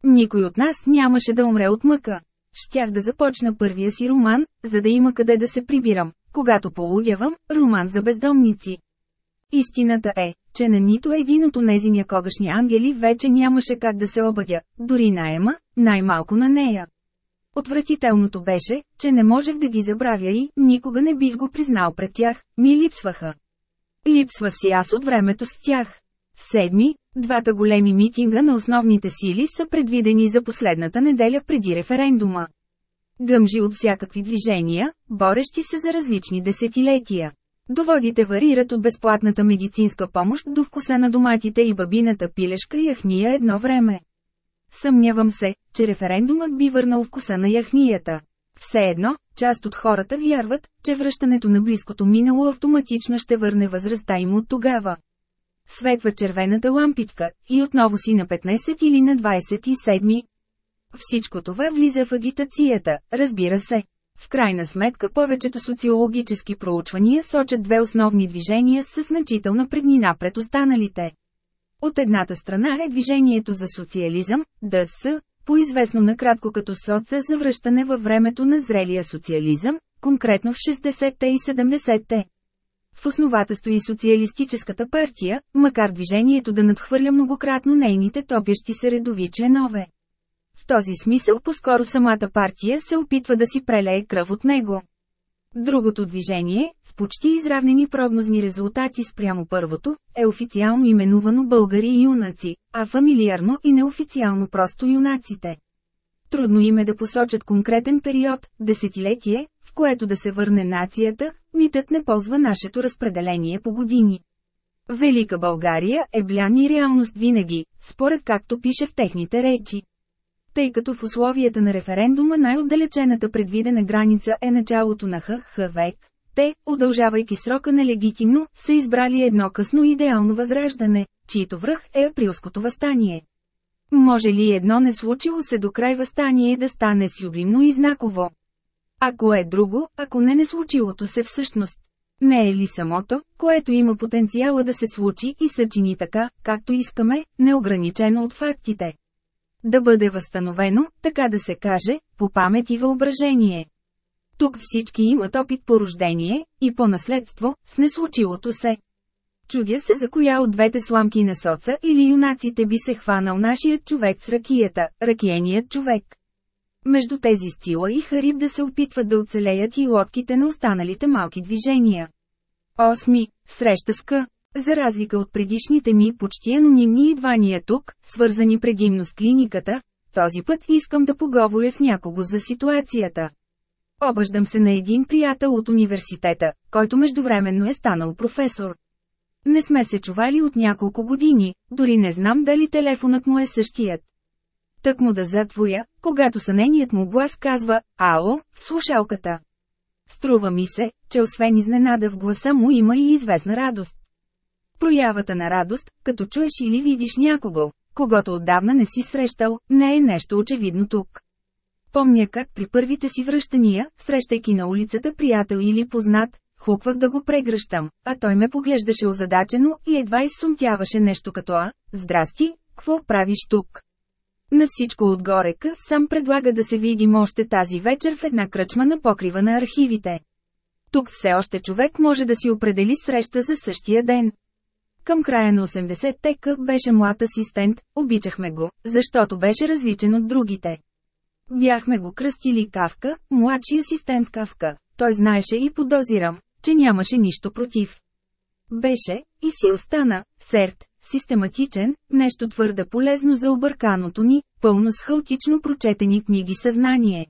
Никой от нас нямаше да умре от мъка. Щях да започна първия си роман, за да има къде да се прибирам, когато полудявам, роман за бездомници. Истината е, че на нито един от онези някогашни ангели вече нямаше как да се обадя, дори на Ема, най-малко на нея. Отвратителното беше, че не можех да ги забравя и никога не бих го признал пред тях, ми липсваха. Липсвах си аз от времето с тях. Седми, двата големи митинга на основните сили са предвидени за последната неделя преди референдума. Гъмжи от всякакви движения, борещи се за различни десетилетия. Доводите варират от безплатната медицинска помощ до вкуса на доматите и бабината пилешка яхния едно време. Съмнявам се, че референдумът би върнал вкуса на яхнията. Все едно, част от хората вярват, че връщането на близкото минало автоматично ще върне възрастта им от тогава. Светва червената лампичка, и отново си на 15 или на 27. Всичко това влиза в агитацията, разбира се. В крайна сметка повечето социологически проучвания сочат две основни движения с значителна преднина пред останалите. От едната страна е движението за социализъм, ДС, поизвестно накратко като соца за връщане във времето на зрелия социализъм, конкретно в 60-те и 70-те. В основата стои социалистическата партия, макар движението да надхвърля многократно нейните топящи се редови членове. В този смисъл по-скоро самата партия се опитва да си прелее кръв от него. Другото движение, с почти изравнени прогнозни резултати спрямо първото, е официално именувано българи и юнаци, а фамилиарно и неофициално просто юнаците. Трудно им е да посочат конкретен период, десетилетие, в което да се върне нацията, митът не ползва нашето разпределение по години. Велика България е блян и реалност винаги, според както пише в техните речи. Тъй като в условията на референдума най-отдалечената предвидена граница е началото на ХХ век, те, удължавайки срока на легитимно, са избрали едно късно идеално възраждане, чието връх е априлското възстание. Може ли едно не случило се до край възстание да стане сюблимно и знаково? Ако е друго, ако не не случилото се всъщност. Не е ли самото, което има потенциала да се случи и съчини така, както искаме, неограничено от фактите? Да бъде възстановено, така да се каже, по памет и въображение. Тук всички имат опит по рождение и по наследство, с неслучилото се. Чудя се за коя от двете сламки на соца или юнаците би се хванал нашият човек с ракията, ракиеният човек. Между тези Сцила и Хариб да се опитват да оцелеят и лодките на останалите малки движения. Осми. Среща с К. За разлика от предишните ми почти анонимни идвания тук, свързани предимно с клиниката, този път искам да поговоря с някого за ситуацията. Обаждам се на един приятел от университета, който междувременно е станал професор. Не сме се чували от няколко години, дори не знам дали телефонът му е същият. Тък му да затворя, когато съненият му глас казва «Ало» в слушалката. Струва ми се, че освен изненада в гласа му има и известна радост. Проявата на радост, като чуеш или видиш някого, когато отдавна не си срещал, не е нещо очевидно тук. Помня как при първите си връщания, срещайки на улицата приятел или познат, хуквах да го прегръщам, а той ме поглеждаше озадачено и едва изсумтяваше нещо като «А, здрасти, какво правиш тук?» На всичко отгоре К сам предлага да се видим още тази вечер в една кръчма на покрива на архивите. Тук все още човек може да си определи среща за същия ден. Към края на 80-те К беше млад асистент, обичахме го, защото беше различен от другите. Бяхме го кръстили Кавка, младши асистент Кавка. Той знаеше и подозирам, че нямаше нищо против. Беше, и си остана, серт, систематичен, нещо твърде полезно за обърканото ни, пълно с хаотично прочетени книги съзнание.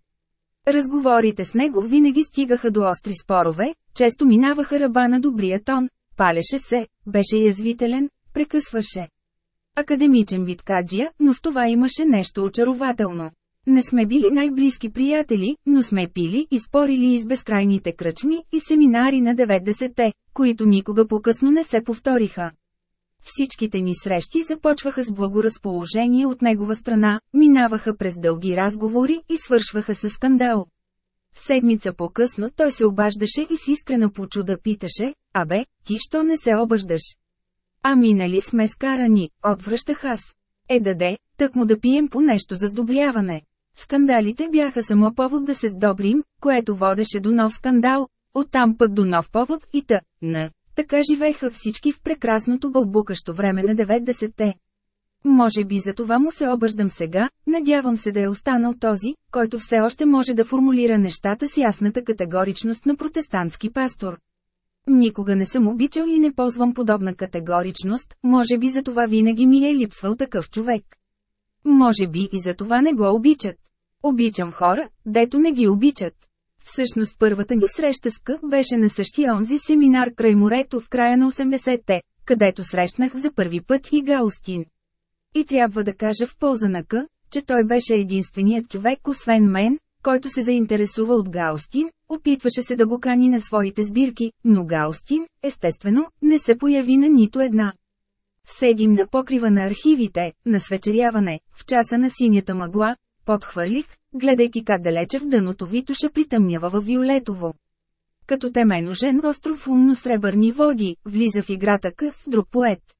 Разговорите с него винаги стигаха до остри спорове, често минаваха ръба на добрия тон, палеше се, беше язвителен, прекъсваше. Академичен биткаджия, но в това имаше нещо очарователно. Не сме били най-близки приятели, но сме пили и спорили из безкрайните кръчми и семинари на 90-те, които никога по-късно не се повториха. Всичките ни срещи започваха с благоразположение от негова страна, минаваха през дълги разговори и свършваха с скандал. Седмица по-късно той се обаждаше и с искрена почуда питаше, «Абе, ти що не се обаждаш?» Ами нали сме скарани, отвръщах аз. Е даде, тък му да пием по нещо за сдобряване. Скандалите бяха само повод да се сдобрим, което водеше до нов скандал, оттам пък до нов повод и та, на. Така живееха всички в прекрасното бълбукащо време на 90-те. Може би за това му се обаждам сега, надявам се да е останал този, който все още може да формулира нещата с ясната категоричност на протестантски пастор. Никога не съм обичал и не ползвам подобна категоричност, може би за това винаги ми е липсвал такъв човек. Може би и за това не го обичат. Обичам хора, дето не ги обичат. Всъщност първата ни среща с Къ беше на същия онзи семинар край морето в края на 80-те, където срещнах за първи път и Гаустин. И трябва да кажа в полза на К, че той беше единственият човек освен мен, който се заинтересува от Гаустин, опитваше се да го кани на своите сбирки, но Гаустин, естествено, не се появи на нито една. Седим на покрива на архивите, на свечеряване, в часа на синята мъгла, подхвърлих, гледайки как далече в дъното Витуша притъмнява във Виолетово. Като теменожен остров умно-сребърни води, влиза в играта къс друг поет.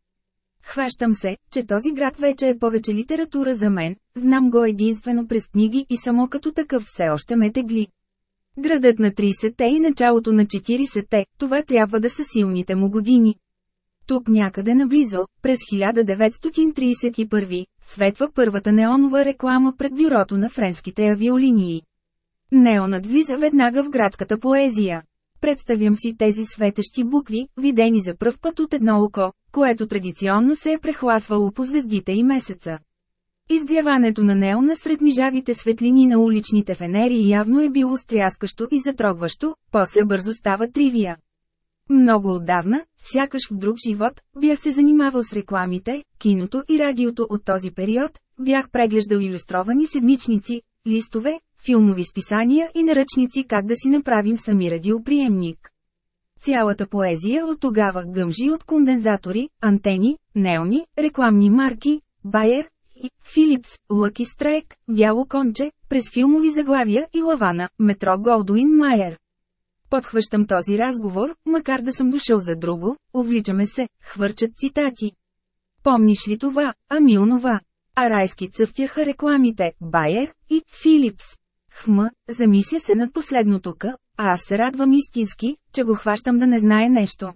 Хващам се, че този град вече е повече литература за мен, знам го единствено през книги и само като такъв все още ме тегли. Градът на 30-те и началото на 40-те, това трябва да са силните му години. Тук някъде наблизо, през 1931, светва първата неонова реклама пред бюрото на френските авиолинии. Неонът влиза веднага в градската поезия. Представям си тези светещи букви, видени за пръв път от едно око, което традиционно се е прехласвало по звездите и месеца. Изгряването на неона сред мижавите светлини на уличните фенери явно е било стряскащо и затрогващо, после бързо става тривия. Много отдавна, сякаш в друг живот, бях се занимавал с рекламите, киното и радиото от този период, бях преглеждал иллюстровани седмичници, листове, филмови списания и наръчници как да си направим сами радиоприемник. Цялата поезия от тогава гъмжи от кондензатори, антени, неони, рекламни марки, Байер, и Филипс, Лъки Страйк, Бяло конче, през филмови заглавия и лавана, метро Голдуин Майер. Подхващам този разговор, макар да съм дошъл за друго, увличаме се, хвърчат цитати. Помниш ли това, ами онова? А райски цъфтяха рекламите, Байер и Филипс. Хма, замисля се над последното къ, а аз се радвам истински, че го хващам да не знае нещо.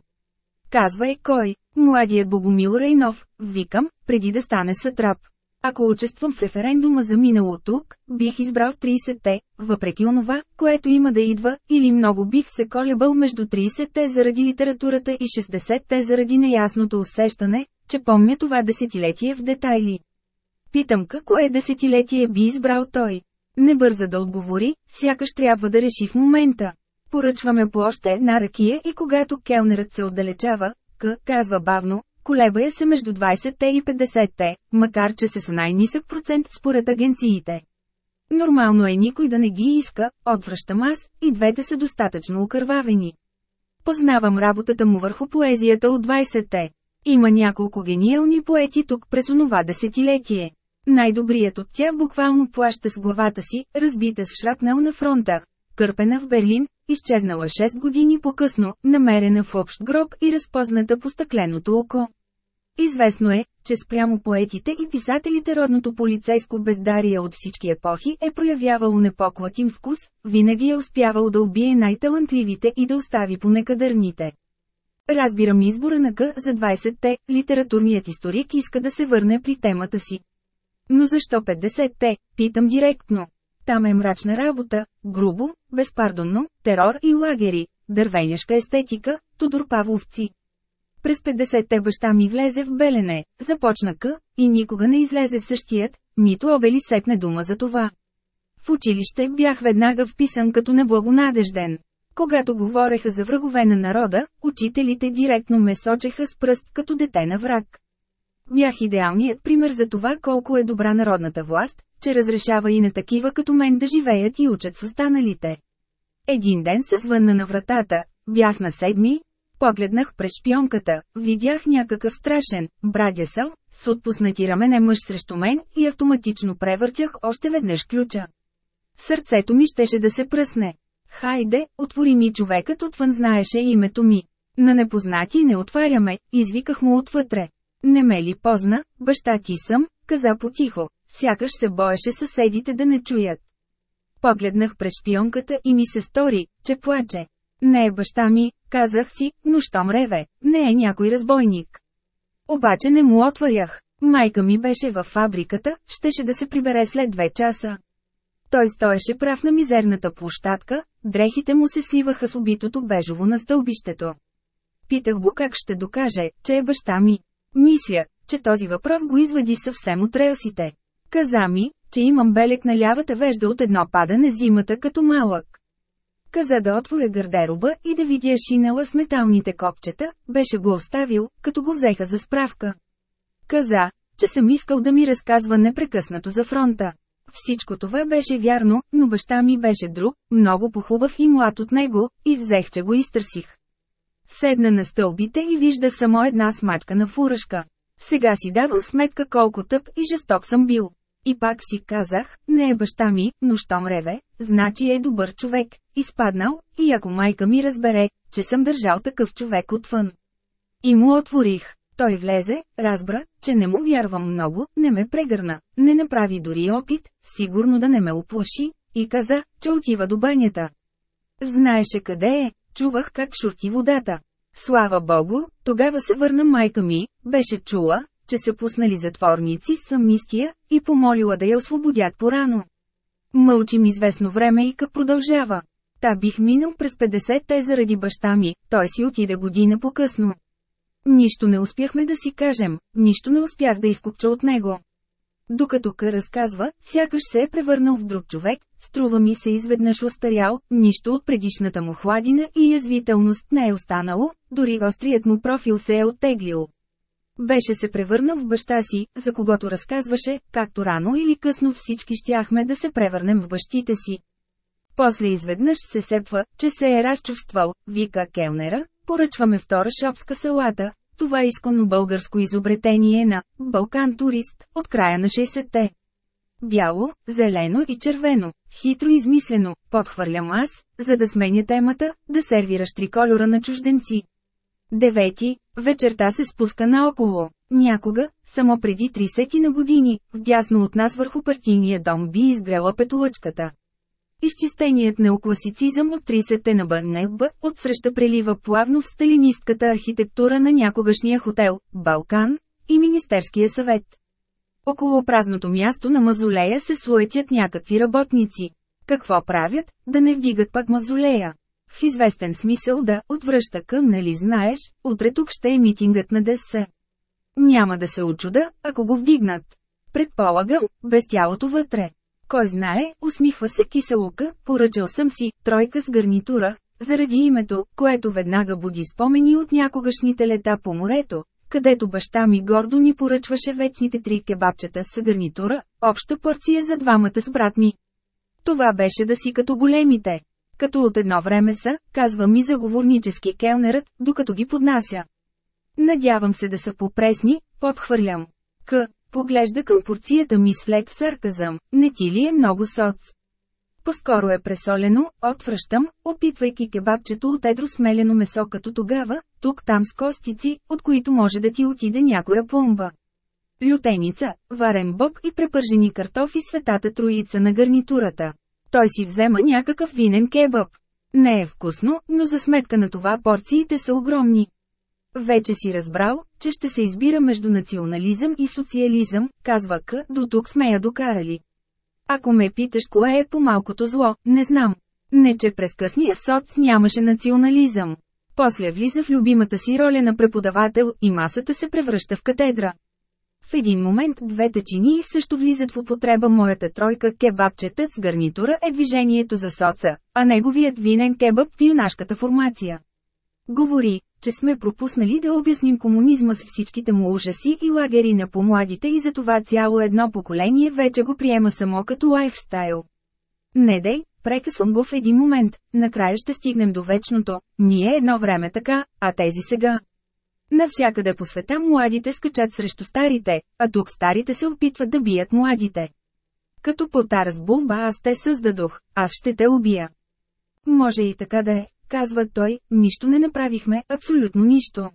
Казва е кой, младият Богомил Рейнов, викам, преди да стане сътрап. Ако участвам в референдума за минало тук, бих избрал 30-те, въпреки онова, което има да идва, или много бих се колебал между 30-те заради литературата и 60-те заради неясното усещане, че помня това десетилетие в детайли. Питам какво е десетилетие би избрал той. Не бърза да отговори, сякаш трябва да реши в момента. Поръчваме по още една ракия и когато келнерът се отдалечава, К, казва бавно, колебая се между 20-те и 50-те, макар че се са най-нисък процент според агенциите. Нормално е никой да не ги иска, отвръщам аз, и двете са достатъчно окървавени. Познавам работата му върху поезията от 20-те. Има няколко гениални поети тук през онова десетилетие. Най-добрият от тях буквално плаща с главата си, разбита с шрапнел на фронта. Кърпена в Берлин, изчезнала 6 години по-късно, намерена в общ гроб и разпозната по стъкленото око. Известно е, че спрямо поетите и писателите родното полицейско бездарие от всички епохи е проявявало непоклатим вкус, винаги е успявал да убие най-талантливите и да остави понекадърните. Разбирам избора на К за 20-те, литературният историк иска да се върне при темата си. Но защо 50-те, питам директно. Там е мрачна работа, грубо, безпардонно, терор и лагери, дървеняшка естетика, Тодор Павловци. През 50-те баща ми влезе в Белене, започна К, и никога не излезе същият, нито обели сетне дума за това. В училище бях веднага вписан като неблагонадежден. Когато говореха за врагове на народа, учителите директно ме сочеха с пръст като дете на враг. Бях идеалният пример за това колко е добра народната власт, че разрешава и на такива като мен да живеят и учат с останалите. Един ден се звънна на вратата, бях на седми, погледнах през шпионката, видях някакъв страшен, брадясъл, с отпуснати рамене мъж срещу мен и автоматично превъртях още веднъж ключа. Сърцето ми щеше да се пръсне. Хайде, отвори ми човекът отвън знаеше името ми. На непознати не отваряме, извиках му отвътре. Не ме ли позна, баща ти съм, каза потихо, сякаш се боеше съседите да не чуят. Погледнах през шпионката и ми се стори, че плаче. Не е баща ми, казах си, но щом реве, не е някой разбойник. Обаче не му отварях. Майка ми беше във фабриката, щеше да се прибере след две часа. Той стоеше прав на мизерната площадка, дрехите му се сливаха с убитото бежово на стълбището. Питах го как ще докаже, че е баща ми. Мисля, че този въпрос го извади съвсем от релсите. Каза ми, че имам белек на лявата вежда от едно падане зимата като малък. Каза да отворя гардероба и да видя шинела с металните копчета, беше го оставил, като го взеха за справка. Каза, че съм искал да ми разказва непрекъснато за фронта. Всичко това беше вярно, но баща ми беше друг, много похубав и млад от него, и взех, че го изтърсих. Седна на стълбите и виждах само една смачка на фурашка. Сега си давам сметка колко тъп и жесток съм бил. И пак си казах, не е баща ми, но щом реве, значи е добър човек, изпаднал, и ако майка ми разбере, че съм държал такъв човек отвън. И му отворих. Той влезе, разбра, че не му вярвам много, не ме прегърна, не направи дори опит, сигурно да не ме оплаши, и каза, че отива до банята. Знаеше къде е, чувах как шурти водата. Слава богу, тогава се върна майка ми, беше чула, че се пуснали затворници в самистия, и помолила да я освободят порано. Мълчим известно време и как продължава. Та бих минал през 50-те заради баща ми, той си отиде година по-късно. Нищо не успяхме да си кажем, нищо не успях да изкупча от него. Докато Къ разказва, сякаш се е превърнал в друг човек, струва ми се изведнъж остарял, нищо от предишната му хладина и язвителност не е останало, дори острият му профил се е оттеглил. Беше се превърнал в баща си, за когото разказваше, както рано или късно всички щяхме да се превърнем в бащите си. После изведнъж се сепва, че се е разчувствал, вика келнера, поръчваме втора шопска салата, това изконно българско изобретение на «Балкан турист» от края на 60-те. Бяло, зелено и червено, хитро измислено, подхвърлям аз, за да сменя темата, да сервираш триколора на чужденци. Девети, вечерта се спуска наоколо. Някога, само преди 30 на години, вдясно от нас върху партийния дом би изгрела петолъчката. Изчистеният неокласицизъм от 30-те на БНБ отсреща прелива плавно в сталинистката архитектура на някогашния хотел, Балкан, и Министерския съвет. Около празното място на мазолея се суетят някакви работници. Какво правят? Да не вдигат пак мазолея. В известен смисъл да, отвръща към, нали знаеш, утре тук ще е митингът на ДС. Няма да се очуда, ако го вдигнат. Предполагам, без тялото вътре. Кой знае, усмихва се киселука, поръчал съм си, тройка с гарнитура, заради името, което веднага буди спомени от някогашните лета по морето, където баща ми гордо ни поръчваше вечните три кебабчета с гарнитура, обща порция за двамата с брат ми. Това беше да си като големите. Като от едно време са, казва ми заговорнически келнерът, докато ги поднася. Надявам се да са попресни, подхвърлям. К. Поглежда към порцията ми с лек сарказъм, не ти ли е много соц? По-скоро е пресолено, отвръщам, опитвайки кебабчето от едро смелено месо като тогава, тук-там с костици, от които може да ти отиде някоя пломба. Лютеница, варен боб и препържени картофи светата троица на гарнитурата. Той си взема някакъв винен кебаб. Не е вкусно, но за сметка на това порциите са огромни. Вече си разбрал, че ще се избира между национализъм и социализъм, казва К, до тук сме я докарали. Ако ме питаш кое е по-малкото зло, не знам. Не че през късния соц нямаше национализъм. После влиза в любимата си роля на преподавател и масата се превръща в катедра. В един момент двете чинии също влизат в употреба моята тройка кебабчетът с гарнитура е движението за соца, а неговият винен кебаб в юнашката формация. Говори, че сме пропуснали да обясним комунизма с всичките му ужаси и лагери на помладите и затова цяло едно поколение вече го приема само като лайфстайл. Не дей, прекъсвам го в един момент, накрая ще стигнем до вечното, ние едно време така, а тези сега. Навсякъде по света младите скачат срещу старите, а тук старите се опитват да бият младите. Като по Тарас Булба аз те създадох, аз ще те убия. Може и така да е, казва той, нищо не направихме, абсолютно нищо.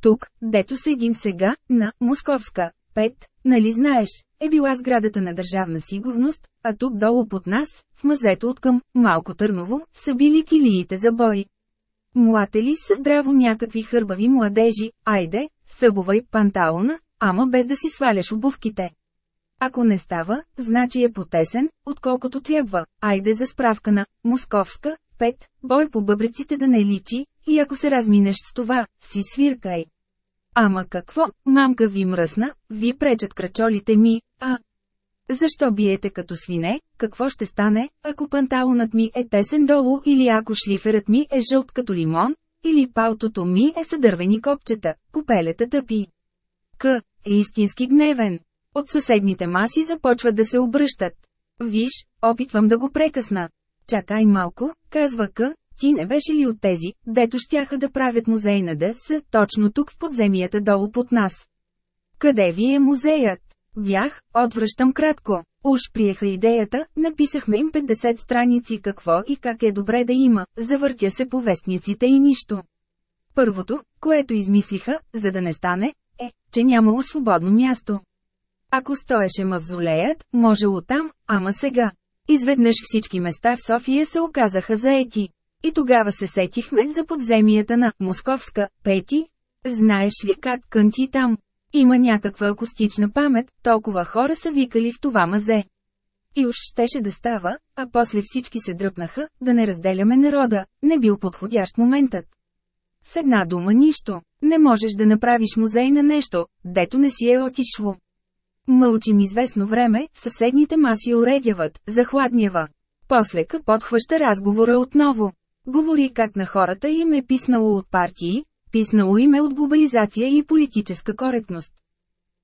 Тук, дето седим сега, на Московска, 5, нали знаеш, е била сградата на държавна сигурност, а тук долу под нас, в мазето от към Малко Търново, са били килиите за бой. Млатели са здраво някакви хърбави младежи, айде, събувай панталона, ама без да си сваляш обувките. Ако не става, значи е потесен, отколкото трябва, айде за справка на Московска, 5, бой по бъбреците да не личи, и ако се разминеш с това, си свиркай. Ама какво, мамка ви мръсна, ви пречат крачолите ми, а... Защо биете като свине, какво ще стане, ако панталонът ми е тесен долу или ако шлиферът ми е жълт като лимон, или палтото ми е съдървени копчета, купелета тъпи. К. е истински гневен. От съседните маси започват да се обръщат. Виж, опитвам да го прекъсна. Чакай малко, казва К, ти не беше ли от тези, дето щяха да правят музей на ДС, точно тук в подземията долу под нас? Къде ви е музеят? Бях, отвръщам кратко. Уж приеха идеята, написахме им 50 страници какво и как е добре да има, завъртя се по вестниците и нищо. Първото, което измислиха, за да не стане, е, че нямало свободно място. Ако стоеше мавзолеят, можело там, ама сега. Изведнъж всички места в София се оказаха заети. И тогава се сетихме за подземията на Московска, Пети. Знаеш ли как кънти там? Има някаква акустична памет, толкова хора са викали в това мазе. И уж щеше да става, а после всички се дръпнаха, да не разделяме народа, не бил подходящ моментът. С една дума нищо, не можеш да направиш музей на нещо, дето не си е отишло. Мълчим известно време, съседните маси уредяват, захладнява. После къп подхваща разговора отново. Говори как на хората им е писнало от партии, писнало им е от глобализация и политическа коректност.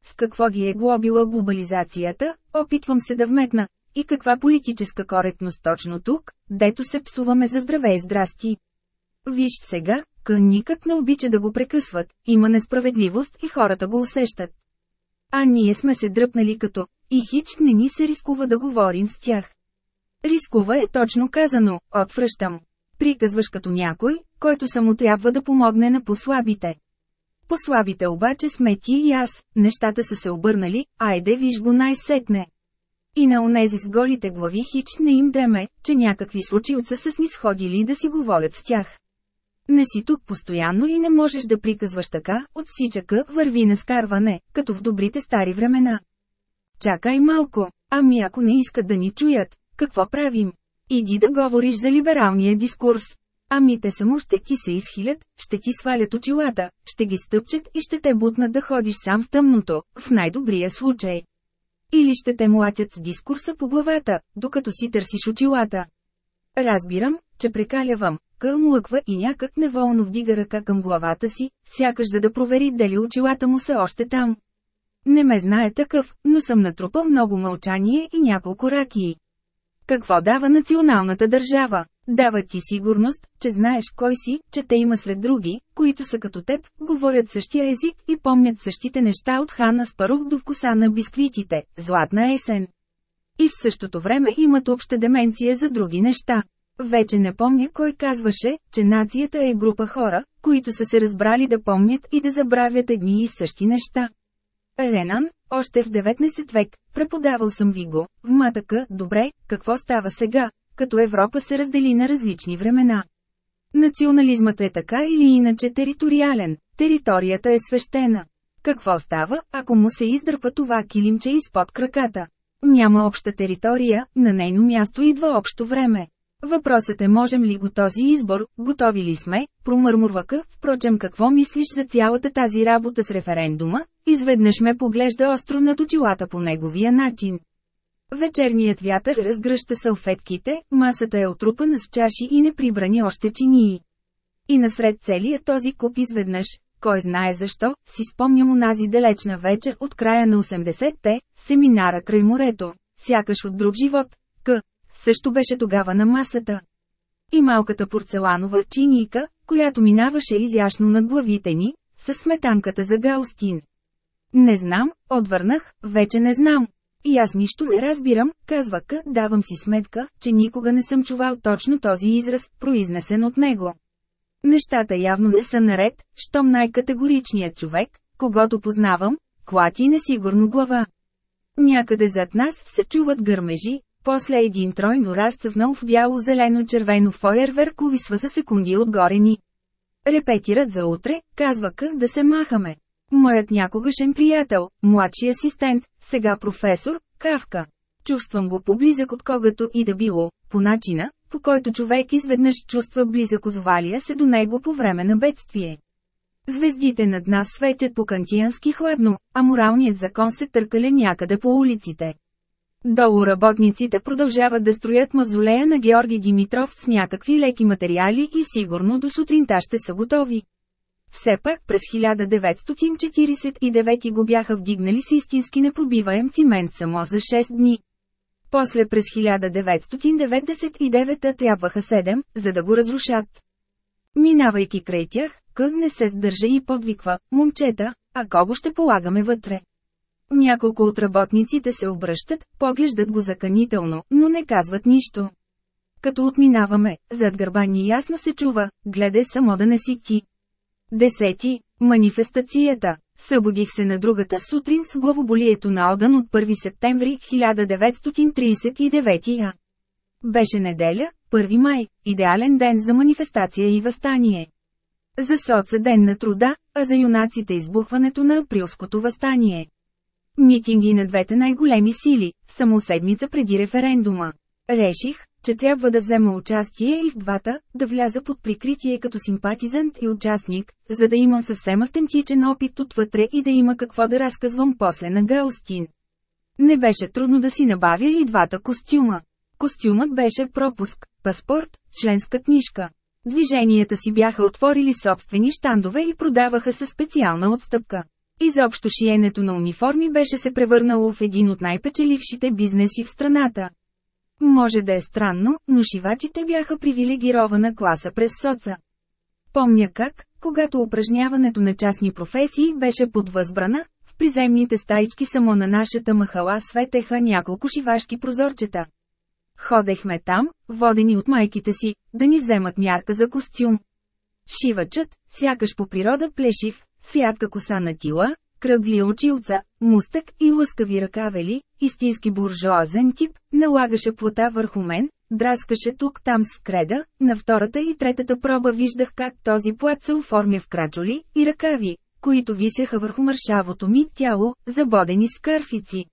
С какво ги е глобила глобализацията, опитвам се да вметна. И каква политическа коректност точно тук, дето се псуваме за здраве и здрасти. Виж сега, кън никак не обича да го прекъсват, има несправедливост и хората го усещат. А ние сме се дръпнали като, и хич не ни се рискува да говорим с тях. Рискува е точно казано, отвръщам. Приказваш като някой, който само трябва да помогне на послабите. Послабите обаче сме ти и аз, нещата са се обърнали, айде виж го най-сетне. И на онези с голите глави хич не им дреме, че някакви случилца са снисходили да си говорят с тях. Не си тук постоянно и не можеш да приказваш така, от сичака върви на скарване, като в добрите стари времена. Чакай малко, ами ако не искат да ни чуят, какво правим? Иди да говориш за либералния дискурс. Ами те само ще ти се изхилят, ще ти свалят очилата, ще ги стъпчат и ще те бутнат да ходиш сам в тъмното, в най-добрия случай. Или ще те млатят с дискурса по главата, докато си търсиш очилата. Разбирам, че прекалявам, къл лъква и някак неволно вдига ръка към главата си, сякаш за да провери дали очилата му са още там. Не ме знае такъв, но съм натрупал много мълчание и няколко ракии. Какво дава националната държава? Дава ти сигурност, че знаеш кой си, че те има сред други, които са като теб, говорят същия език и помнят същите неща от Хана Спарух до вкуса на бисквитите, златна есен. И в същото време имат обща деменция за други неща. Вече не помня кой казваше, че нацията е група хора, които са се разбрали да помнят и да забравят едни и същи неща. Ренан, още в 19 век, преподавал съм ви го, в матъка, добре, какво става сега, като Европа се раздели на различни времена. Национализмът е така или иначе териториален, територията е свещена. Какво става, ако му се издърпа това килимче изпод краката? Няма обща територия, на нейно място идва общо време. Въпросът е можем ли го този избор, готови ли сме, промърмурвака, впрочем какво мислиш за цялата тази работа с референдума, изведнъж ме поглежда остро над очилата по неговия начин. Вечерният вятър разгръща салфетките, масата е отрупана с чаши и не прибрани още чинии. И насред целият този куп изведнъж, кой знае защо, си спомням унази далечна вечер от края на 80-те, семинара край морето, сякаш от друг живот. Също беше тогава на масата. И малката порцеланова чиника, която минаваше изящно над главите ни, с сметанката за гаустин. Не знам, отвърнах, вече не знам. И аз нищо не разбирам, казва К, давам си сметка, че никога не съм чувал точно този израз, произнесен от него. Нещата явно не са наред, щом най-категоричният човек, когато познавам, клати несигурно глава. Някъде зад нас се чуват гърмежи, после един тройно разцъвнал в бяло-зелено-червено фойерверк увисва за секунди отгоре ни. Репетират за утре, казва К да се махаме. Моят някогашен приятел, младши асистент, сега професор, Кавка. Чувствам го поблизък от когато и да било, по начина, по който човек изведнъж чувства близък озвалия се до него по време на бедствие. Звездите над нас светят по кантиянски хладно, а моралният закон се търкале някъде по улиците. Долу работниците продължават да строят мавзолея на Георги Димитров с някакви леки материали и сигурно до сутринта ще са готови. Все пак през 1949 го бяха вдигнали с истински непробиваем цимент само за 6 дни. После през 1999 трябваха 7, за да го разрушат. Минавайки край тях, Кън не се сдържа и подвиква, момчета, а кого ще полагаме вътре? Няколко от работниците се обръщат, поглеждат го заканително, но не казват нищо. Като отминаваме, зад гърба ни ясно се чува, гледай само да не си ти. Десети. Манифестацията. Събудих се на другата сутрин с главоболието на огън от 1 септември 1939 а. Беше неделя, 1 май, идеален ден за манифестация и възстание. За соца ден на труда, а за юнаците избухването на априлското възстание. Митинги на двете най-големи сили, само седмица преди референдума. Реших, че трябва да взема участие и в двата, да вляза под прикритие като симпатизант и участник, за да имам съвсем автентичен опит отвътре и да има какво да разказвам после на Гаустин. Не беше трудно да си набавя и двата костюма. Костюмът беше пропуск, паспорт, членска книжка. Движенията си бяха отворили собствени щандове и продаваха със специална отстъпка. Изобщо шиенето на униформи беше се превърнало в един от най-печелившите бизнеси в страната. Може да е странно, но шивачите бяха привилегирована класа през соца. Помня как, когато упражняването на частни професии беше под възбрана, в приземните стаички само на нашата махала светеха няколко шивашки прозорчета. Ходехме там, водени от майките си, да ни вземат мярка за костюм. Шивачът, сякаш по природа плешив, с рядка коса на тила, кръгли очилца, мустък и лъскави ръкавели, истински буржуазен тип, налагаше плота върху мен, драскаше тук-там с креда, на втората и третата проба виждах как този плат се оформя в крачоли и ръкави, които висяха върху мършавото ми тяло, забодени с карфици.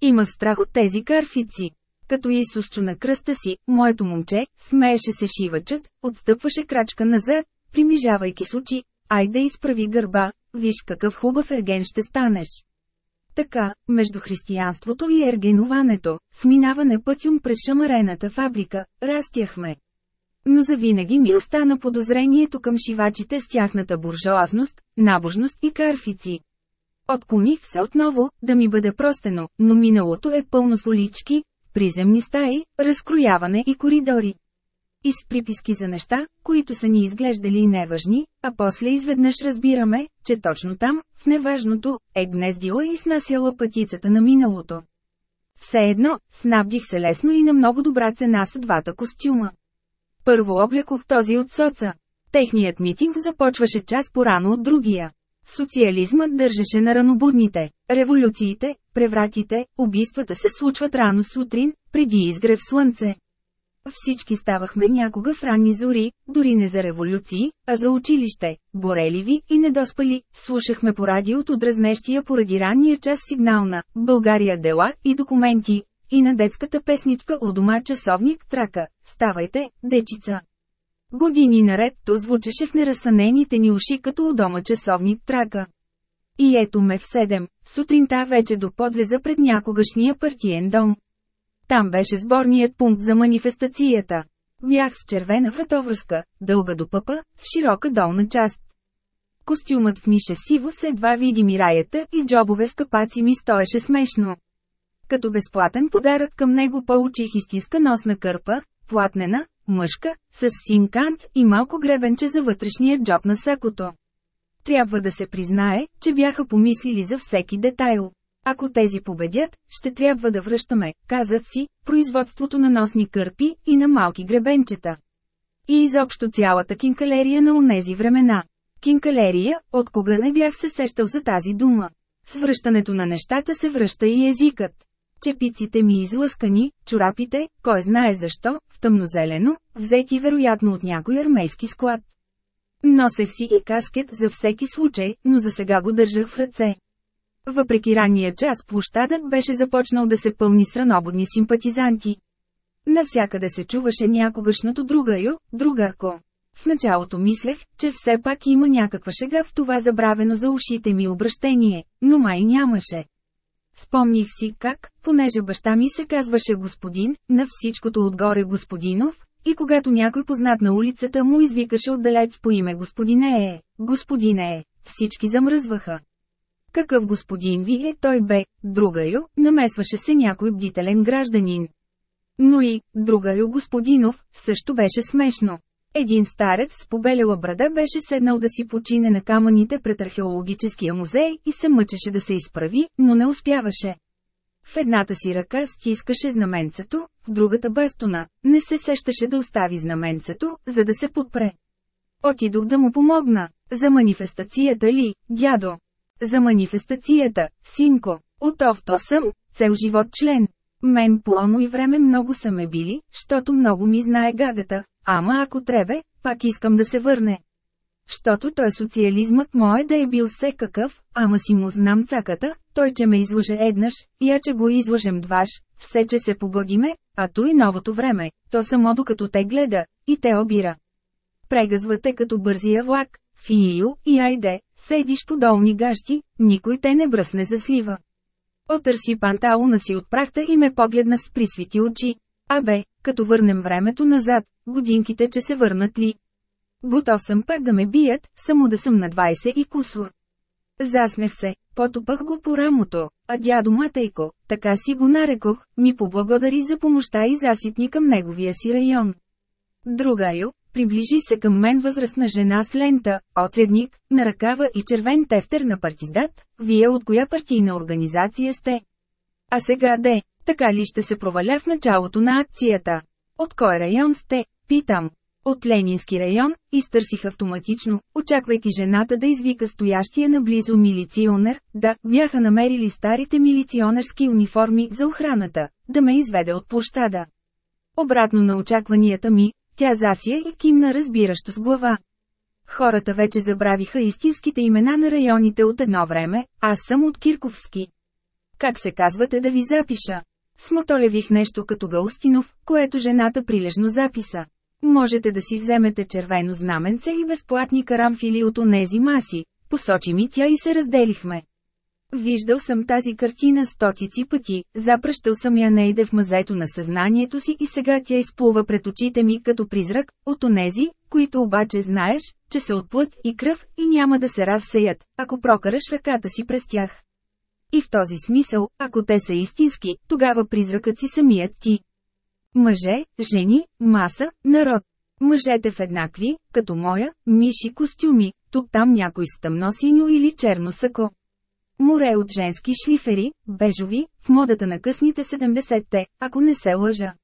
Имах страх от тези карфици. Като Исусчо на кръста си, моето момче, смееше се шивачът, отстъпваше крачка назад, примижавайки с очи, ай да изправи гърба, виж какъв хубав ерген ще станеш. Така, между християнството и ергенуването, с минаване пътюм през шамарената фабрика, растяхме. Но завинаги ми остана подозрението към шивачите с тяхната буржуазност, набожност и карфици. Отклоних се отново, да ми бъде простено, но миналото е пълно с улички, приземни стаи, разкрояване и коридори. И с приписки за неща, които са ни изглеждали неважни, а после изведнъж разбираме, че точно там, в неважното, е гнездила и снасяла пътицата на миналото. Все едно, снабдих се лесно и на много добра цена с двата костюма. Първо облекох този от соца. Техният митинг започваше час по-рано от другия. Социализмът държеше на ранобудните. Революциите, превратите, убийствата се случват рано сутрин, преди изгрев слънце. Всички ставахме някога в ранни зори, дори не за революции, а за училище, бореливи и недоспали, слушахме по радиото дразнещия поради ранния час сигнал на «България дела» и документи, и на детската песничка у дома часовник трака «Ставайте, дечица». Години наред то звучеше в неразсънените ни уши като у дома часовник трака. И ето ме в седем, сутринта вече до подлеза пред някогашния партиен дом. Там беше сборният пункт за манифестацията. Бях с червена вратовръзка, дълга до пъпа, с широка долна част. Костюмът в мише сиво с едва види мираята и джобове с капаци ми стоеше смешно. Като безплатен подарък към него получих истинска носна кърпа, платнена, мъжка, с синкант и малко гребенче за вътрешния джоб на сакото. Трябва да се признае, че бяха помислили за всеки детайл. Ако тези победят, ще трябва да връщаме, казах си, производството на носни кърпи и на малки гребенчета. И изобщо цялата кинкалерия на онези времена. Кинкалерия, от кога не бях се сещал за тази дума. С връщането на нещата се връща и езикът. Чепиците ми излъскани, чорапите, кой знае защо, в тъмнозелено, взети вероятно от някой армейски склад. Носех си и каскет за всеки случай, но за сега го държах в ръце. Въпреки ранния час площадът беше започнал да се пълни с ранободни симпатизанти. Навсякъде се чуваше някогашното другаю, другарко. В началото мислех, че все пак има някаква шега в това забравено за ушите ми обращение, но май нямаше. Спомних си как, понеже баща ми се казваше господин, на всичкото отгоре господинов, и когато някой познат на улицата му извикаше отдалеч по име господине е, господине е, всички замръзваха. Какъв господин ви е той бе, другаю, намесваше се някой бдителен гражданин. Но и, другаю господинов, също беше смешно. Един старец с побелела брада беше седнал да си почине на камъните пред археологическия музей и се мъчеше да се изправи, но не успяваше. В едната си ръка стискаше знаменцето, в другата бастона, не се сещаше да остави знаменцето, за да се подпре. Отидох да му помогна. За манифестацията ли, дядо? За манифестацията, синко. От овто съм, цел живот член. Мен по оно и време много са ме били, щото много ми знае гагата, ама ако требе, пак искам да се върне. Щото той социализмът мое да е бил все какъв, ама си му знам цаката, той че ме излъже еднъж, я че го излъжем дваш, все че се погодиме, а то и новото време, то само докато те гледа, и те обира. Прегазвате като бързия влак, фиио, и айде, седиш по долни гащи, никой те не бръсне за слива. Отърси панталона си от прахта и ме погледна с присвити очи. Абе, като върнем времето назад, годинките че се върнат ли? Готов съм пак да ме бият, само да съм на 20 и кусор. Заснех се, потопах го по рамото, а дядо Матейко, така си го нарекох, ми поблагодари за помощта и заситни към неговия си район. Другайо, приближи се към мен възрастна жена с лента, отрядник, на ръкава и червен тефтер на партиздат, вие от коя партийна организация сте? А сега де, така ли ще се проваля в началото на акцията? От кой район сте? Питам. От Ленински район, изтърсих автоматично, очаквайки жената да извика стоящия наблизо милиционер, да, бяха намерили старите милиционерски униформи за охраната, да ме изведе от площада. Обратно на очакванията ми, тя засия и кимна разбиращо с глава. Хората вече забравиха истинските имена на районите от едно време, аз съм от Кирковски. Как се казвате да ви запиша? Смотолевих нещо като Гаустинов, което жената прилежно записа. Можете да си вземете червено знаменце и безплатни карамфили от онези маси. Посочи ми тя и се разделихме. Виждал съм тази картина стотици пъти, запръщал съм я нейде в мазето на съзнанието си и сега тя изплува пред очите ми като призрак, от онези, които обаче знаеш, че са от плът и кръв и няма да се разсеят, ако прокараш ръката си през тях. И в този смисъл, ако те са истински, тогава призракът си самият ти. Мъже, жени, маса, народ. Мъжете в еднакви, като моя, миши костюми, тук-там някой с тъмно синьо или черно сако. Море от женски шлифери, бежови, в модата на късните 70-те, ако не се лъжа.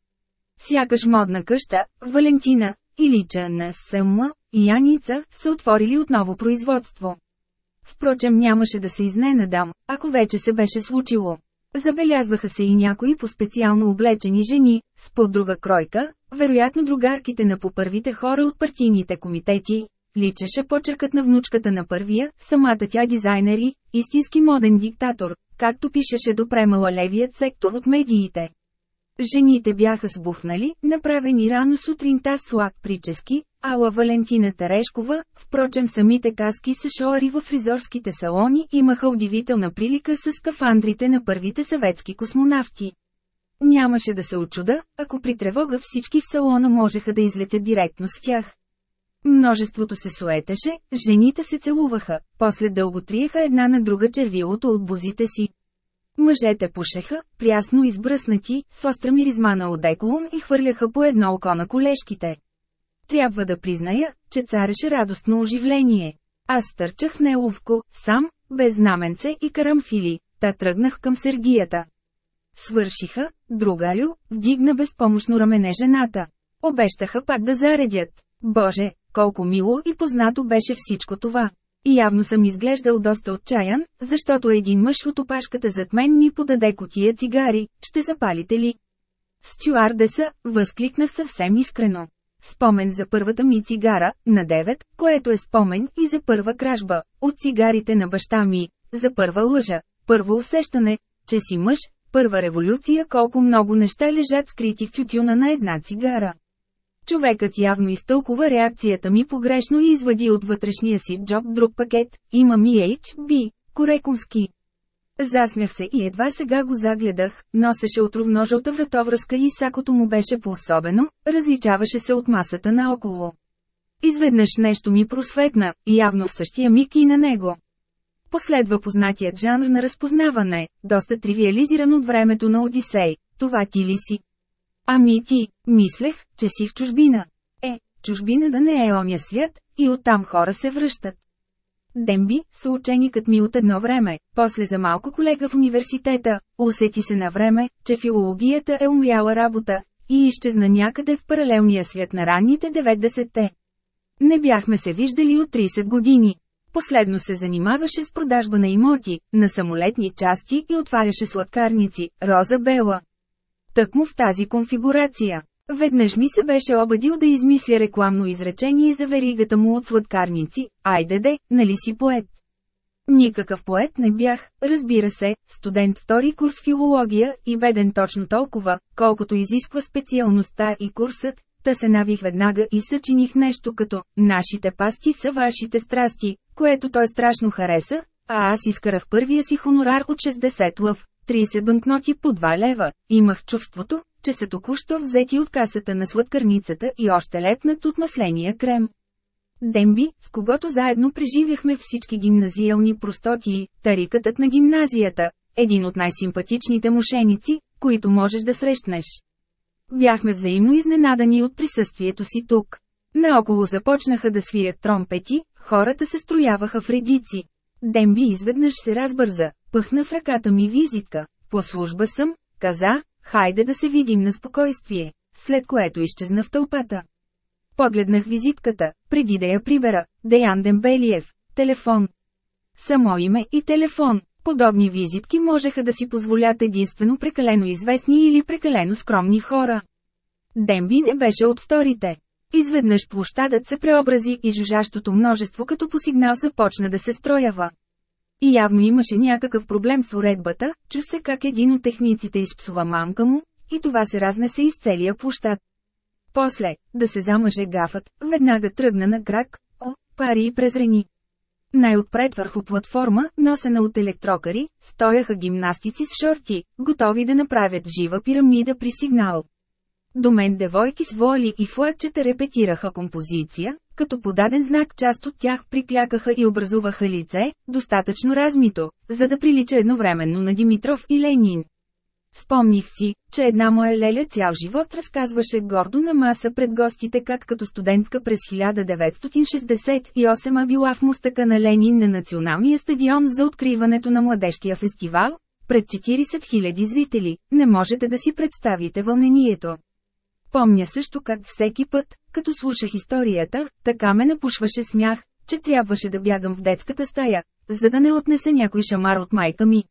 Сякаш модна къща, Валентина, или ЧНСМ, и Яница, са отворили отново производство. Впрочем нямаше да се изненадам, ако вече се беше случило. Забелязваха се и някои по специално облечени жени, с по-друга кройка, вероятно другарките на попървите хора от партийните комитети. Личеше почеркът на внучката на първия, самата тя дизайнер и истински моден диктатор, както пишеше допремала левият сектор от медиите. Жените бяха сбухнали, направени рано сутринта с лак прически, ала Валентина Терешкова, впрочем самите каски с шоари в фризорските салони имаха удивителна прилика с скафандрите на първите съветски космонавти. Нямаше да се очуда, ако при тревога всички в салона можеха да излетят директно с тях. Множеството се суетеше, жените се целуваха, после дълго триеха една на друга червилото от бузите си. Мъжете пушеха, прясно избръснати, с остра миризма на одеколон и хвърляха по едно око на колешките. Трябва да призная, че цареше радостно оживление. Аз стърчах неловко, сам, без знаменце и карамфили, та тръгнах към Сергията. Свършиха, другалю, вдигна безпомощно рамене жената. Обещаха пак да заредят. Боже, колко мило и познато беше всичко това. И явно съм изглеждал доста отчаян, защото един мъж от опашката зад мен ми подаде котия цигари, ще запалите ли? Стюардеса, възкликнах съвсем искрено. Спомен за първата ми цигара, на 9, което е спомен и за първа кражба, от цигарите на баща ми, за първа лъжа, първо усещане, че си мъж, първа революция колко много неща лежат скрити в тютюна на една цигара. Човекът явно изтълкува реакцията ми погрешно и извади от вътрешния си джоб друг пакет, има ми HB, Корекумски. Засмях се и едва сега го загледах, носеше отровножълта вратовръзка и сакото му беше по-особено, различаваше се от масата наоколо. Изведнъж нещо ми просветна, явно същия миг и на него. Последва познатият жанр на разпознаване, доста тривиализиран от времето на Одисей. Това ти ли си? Ами ти, мислех, че си в чужбина. Е, чужбина да не е оня свят, и оттам хора се връщат. Демби, съученикът ми от едно време, после за малко колега в университета, усети се на време, че филологията е умряла работа, и изчезна някъде в паралелния свят на ранните 90-те. Не бяхме се виждали от 30 години. Последно се занимаваше с продажба на имоти, на самолетни части и отваряше сладкарници, роза бела. Тъкмо в тази конфигурация. Веднъж ми се беше обадил да измисля рекламно изречение за веригата му от сладкарници, айде де, нали си поет. Никакъв поет не бях, разбира се, студент втори курс филология и беден точно толкова, колкото изисква специалността и курсът, та се навих веднага и съчиних нещо като «Нашите пасти са вашите страсти», което той страшно хареса, а аз изкарах първия си хонорар от 60 лъв, 30 банкноти по 2 лева. Имах чувството, че са току-що взети от касата на сладкарницата и още лепнат от масления крем. Демби, с когото заедно преживяхме всички гимназиални простотии, тарикатът на гимназията, един от най-симпатичните мошеници, които можеш да срещнеш. Бяхме взаимно изненадани от присъствието си тук. Наоколо започнаха да свирят тромпети, хората се строяваха в редици. Демби изведнъж се разбърза, пъхна в ръката ми визитка. По служба съм, каза, хайде да се видим на спокойствие, след което изчезна в тълпата. Погледнах визитката, преди да я прибера, Деян Дембелиев, телефон. Само име и телефон. Подобни визитки можеха да си позволят единствено прекалено известни или прекалено скромни хора. Демби не беше от вторите. Изведнъж площадът се преобрази и жужащото множество като по сигнал започна да се строява. И явно имаше някакъв проблем с уредбата, чу се как един от техниците изпсува мамка му, и това се разнесе из целия площад. После, да се замъже гафът, веднага тръгна на крак, о, пари и презрени. Най-отпред върху платформа, носена от електрокари, стояха гимнастици с шорти, готови да направят жива пирамида при сигнал. До мен девойки с воли и флагчета репетираха композиция, като подаден знак част от тях приклякаха и образуваха лице, достатъчно размито, за да прилича едновременно на Димитров и Ленин. Спомних си, че една моя леля цял живот разказваше гордо на маса пред гостите как като студентка през 1968 била в мустъка на Ленин на Националния стадион за откриването на младежкия фестивал, пред 40 000 зрители, не можете да си представите вълнението. Помня също как всеки път, като слушах историята, така ме напушваше смях, че трябваше да бягам в детската стая, за да не отнесе някой шамар от майка ми.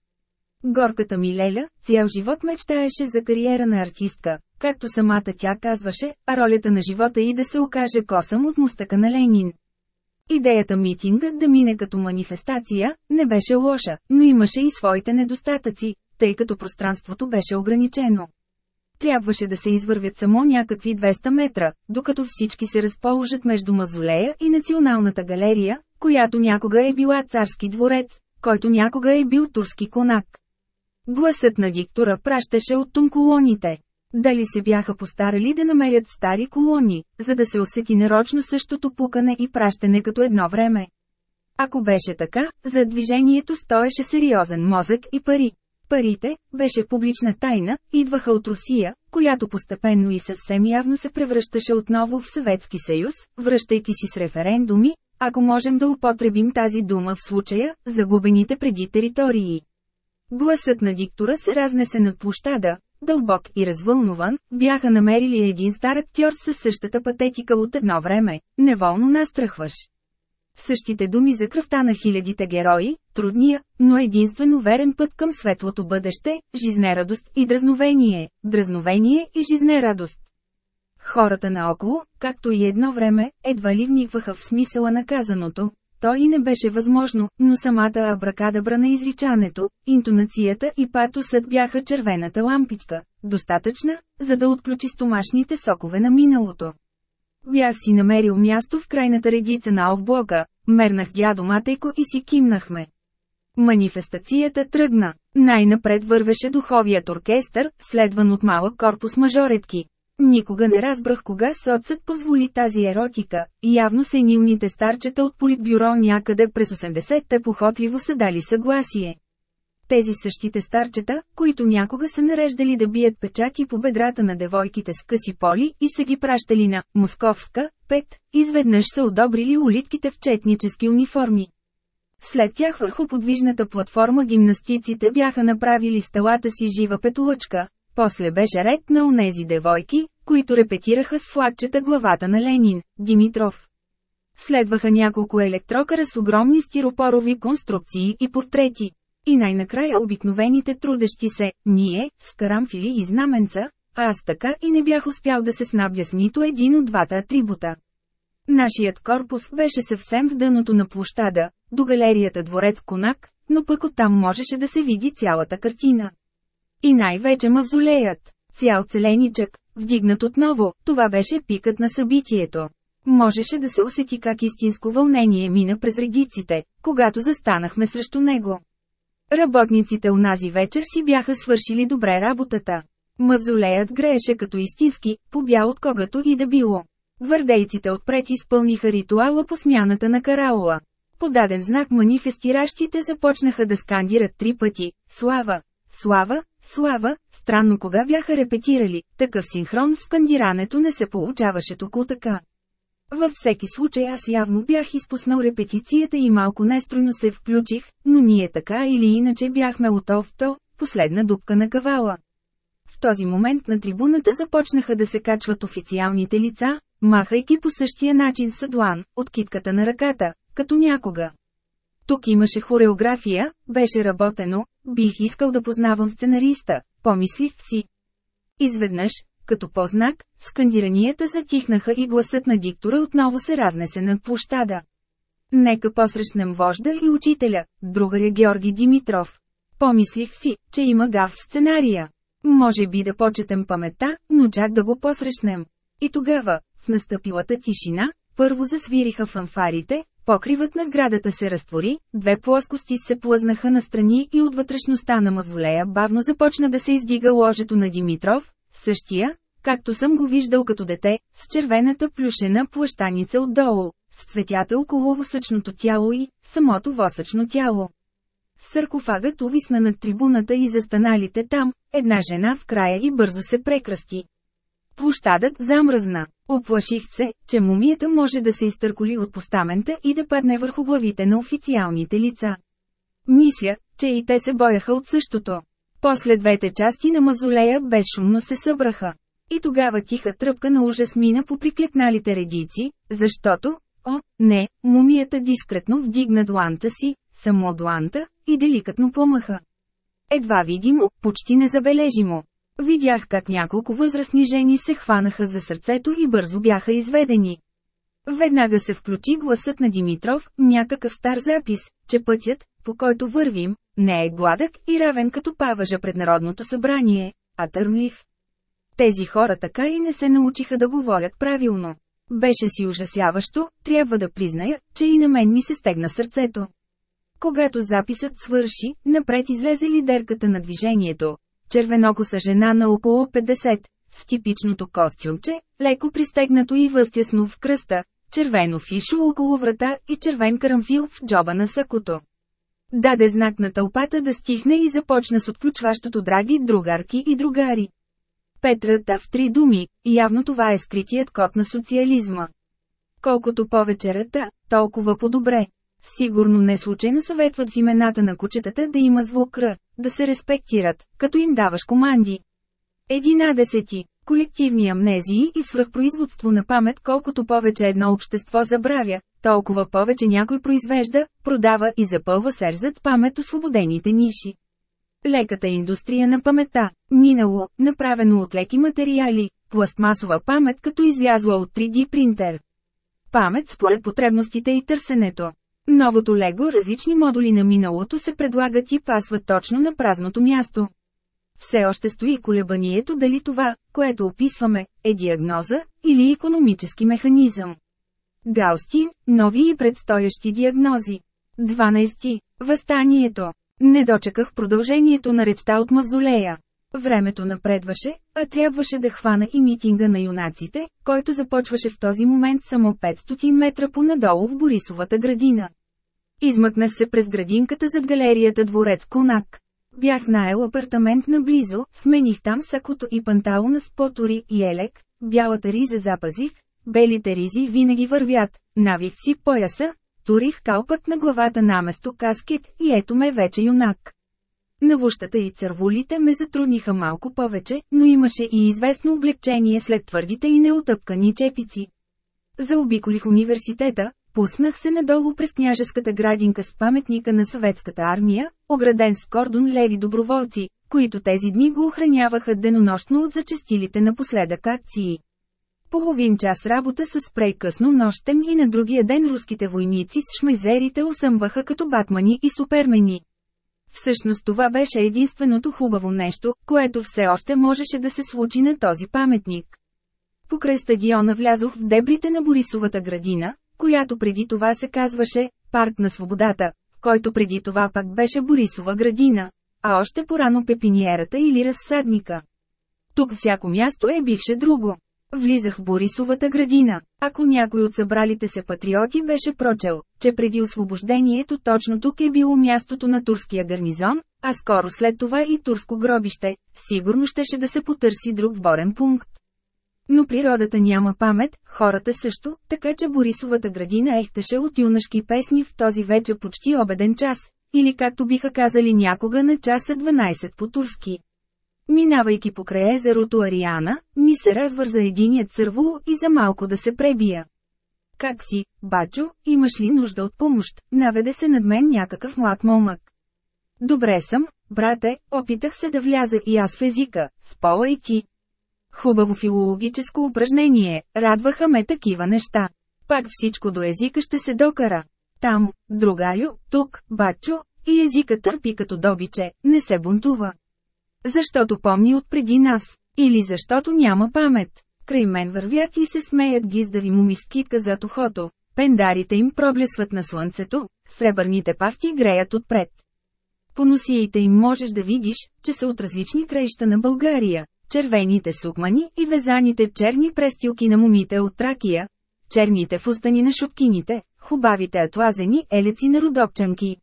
Горката ми Леля, цял живот мечтаеше за кариера на артистка, както самата тя казваше, а ролята на живота и да се окаже косъм от мустъка на Ленин. Идеята митингът да мине като манифестация не беше лоша, но имаше и своите недостатъци, тъй като пространството беше ограничено. Трябваше да се извървят само някакви 200 метра, докато всички се разположат между мазолея и Националната галерия, която някога е била царски дворец, който някога е бил турски конак. Гласът на диктора пращаше от тун колоните. Дали се бяха постарали да намерят стари колони, за да се усети нарочно същото пукане и пращане като едно време? Ако беше така, за движението стоеше сериозен мозък и пари. Парите, беше публична тайна, идваха от Русия, която постепенно и съвсем явно се превръщаше отново в Съветски съюз, връщайки си с референдуми, ако можем да употребим тази дума в случая, загубените преди територии. Гласът на диктора се разнесе над площада, дълбок и развълнуван, бяха намерили един стар актьор със същата патетика от едно време, неволно настрахваш. Същите думи за кръвта на хилядите герои, трудния, но единствено верен път към светлото бъдеще, жизнерадост и дразновение, дразновение и жизнерадост. Хората наоколо, както и едно време, едва ли вникваха в смисъла на казаното, то и не беше възможно, но самата абракадабра на изричането, интонацията и патосът бяха червената лампичка, достатъчна, за да отключи стомашните сокове на миналото. Бях си намерил място в крайната редица на блока, мернах дядо Матейко и си кимнахме. Манифестацията тръгна. Най-напред вървеше духовият оркестър, следван от малък корпус мажоретки. Никога не разбрах кога соцът позволи тази еротика, явно сенилните старчета от политбюро някъде през 80-те похотливо са дали съгласие. Тези същите старчета, които някога са нареждали да бият печати по бедрата на девойките с къси поли и са ги пращали на «Московска», пет, изведнъж са одобрили улитките в четнически униформи. След тях върху подвижната платформа гимнастиците бяха направили стелата си жива петолъчка, после беше ред на унези девойки, които репетираха с флагчета главата на Ленин, Димитров. Следваха няколко електрокара с огромни стиропорови конструкции и портрети. И най-накрая обикновените трудещи се, ние, с карамфили и знаменца, а аз така и не бях успял да се снабдя с нито един от двата атрибута. Нашият корпус беше съвсем в дъното на площада, до галерията дворец Конак, но пък оттам можеше да се види цялата картина. И най-вече мавзолеят, цял целеничък, вдигнат отново, това беше пикът на събитието. Можеше да се усети как истинско вълнение мина през редиците, когато застанахме срещу него. Работниците унази вечер си бяха свършили добре работата. Мавзолеят грееше като истински, побял от когато и да било. Гвардейците отпред изпълниха ритуала по смяната на караула. Подаден знак манифестиращите започнаха да скандират три пъти – Слава! Слава! Слава! Странно кога бяха репетирали, такъв синхрон в скандирането не се получаваше току така. Във всеки случай аз явно бях изпуснал репетицията и малко нестройно се включих, но ние така или иначе бяхме от овто, последна дупка на кавала. В този момент на трибуната започнаха да се качват официалните лица, махайки по същия начин съдлан, от китката на ръката, като някога. Тук имаше хореография, беше работено, бих искал да познавам сценариста, помислих си. Изведнъж, като познак, скандиранията затихнаха и гласът на диктора отново се разнесе над площада. Нека посрещнем вожда и учителя, другаря Георги Димитров. Помислих си, че има гав в сценария. Може би да почетем паметта, но чак да го посрещнем. И тогава, в настъпилата тишина, първо засвириха фанфарите, покривът на сградата се разтвори, две плоскости се плъзнаха настрани и от вътрешността на мавзолея бавно започна да се издига ложето на Димитров, същия, както съм го виждал като дете, с червената плюшена плащаница отдолу, с цветята около восъчното тяло и самото восъчно тяло. Саркофагът увисна над трибуната и застаналите там, една жена в края и бързо се прекръсти. Площадът замръзна. Оплаших се, че мумията може да се изтърколи от постамента и да падне върху главите на официалните лица. Мисля, че и те се бояха от същото. После двете части на мазолея безшумно се събраха. И тогава тиха тръпка на ужас мина по приклекналите редици, защото, о, не, мумията дискретно вдигна дланта си, само дланта, и деликатно помаха. Едва видимо, почти незабележимо. Видях как няколко възрастни жени се хванаха за сърцето и бързо бяха изведени. Веднага се включи гласът на Димитров, някакъв стар запис, че пътят, по който вървим, не е гладък и равен като паважа пред Народното събрание, а търмлив. Тези хора така и не се научиха да говорят правилно. Беше си ужасяващо, трябва да призная, че и на мен ми се стегна сърцето. Когато записът свърши, напред излезе лидерката на движението. Червенокоса жена на около 50, с типичното костюмче, леко пристегнато и възтясно в кръста, червено фишо около врата и червен карамфил в джоба на сакото. Даде знак на тълпата да стихне и започна с отключващото драги другарки и другари. Петрата в три думи, явно това е скритият код на социализма. Колкото повече рата, толкова по-добре. Сигурно не случайно съветват в имената на кучетата да има звук Р, да се респектират, като им даваш команди. Единадесети. Колективни амнезии и свръхпроизводство на памет колкото повече едно общество забравя, толкова повече някой произвежда, продава и запълва серзът памет освободените ниши. Леката индустрия на памета, минало, направено от леки материали, пластмасова памет като излязла от 3D принтер. Памет според потребностите и търсенето. Новото лего различни модули на миналото се предлагат и пасват точно на празното място. Все още стои колебанието дали това, което описваме, е диагноза или економически механизъм. Гаустин, нови и предстоящи диагнози. 12. Възстанието. Не дочеках продължението на речта от мавзолея. Времето напредваше, а трябваше да хвана и митинга на юнаците, който започваше в този момент само 500 метра понадолу в Борисовата градина. Измъкнах се през градинката зад галерията Дворец Конак. Бях наел апартамент наблизо, смених там сакото и панталона с потори и елек, бялата риза запазих, белите ризи винаги вървят, навих си пояса, турих калпът на главата наместо каскет и ето ме вече юнак. Навущата и цървулите ме затрудниха малко повече, но имаше и известно облегчение след твърдите и неотъпкани чепици. Заобиколих университета, пуснах се надолу през княжеската градинка с паметника на съветската армия, ограден с кордон леви доброволци, които тези дни го охраняваха денонощно от зачастилите напоследък акции. Половин час работа с спрей късно нощем и на другия ден руските войници с шмайзерите усъмваха като батмани и супермени. Всъщност това беше единственото хубаво нещо, което все още можеше да се случи на този паметник. Покрай стадиона влязох в дебрите на Борисовата градина, която преди това се казваше «Парк на свободата», който преди това пак беше Борисова градина, а още порано пепиниерата или разсадника. Тук всяко място е бивше друго. Влизах в Борисовата градина. Ако някой от събралите се патриоти беше прочел, че преди освобождението точно тук е било мястото на турския гарнизон, а скоро след това и турско гробище, сигурно щеше да се потърси друг сборен пункт. Но природата няма памет, хората също, така че Борисовата градина ехтеше от юнашки песни в този вече почти обеден час, или както биха казали някога на часа 12 по турски. Минавайки покрай езерото Ариана, ми се развърза единият сървол и за малко да се пребия. Как си, бачо, имаш ли нужда от помощ? Наведе се над мен някакъв млад момък. Добре съм, брате, опитах се да вляза и аз в езика, с пола и ти. Хубаво филологическо упражнение, радваха ме такива неща. Пак всичко до езика ще се докара. Там, другарю, тук, бачо, и езика търпи като добиче, не се бунтува. Защото помни от преди нас, или защото няма памет. Край мен вървят и се смеят гиздави му мискитка зад ухото, пендарите им проблесват на слънцето, сребърните павти греят отпред. По носиите им можеш да видиш, че са от различни краища на България, червените сукмани и везаните черни престилки на момите от Тракия, черните фустани на шопкините, хубавите атлазени елеци на родопчанки.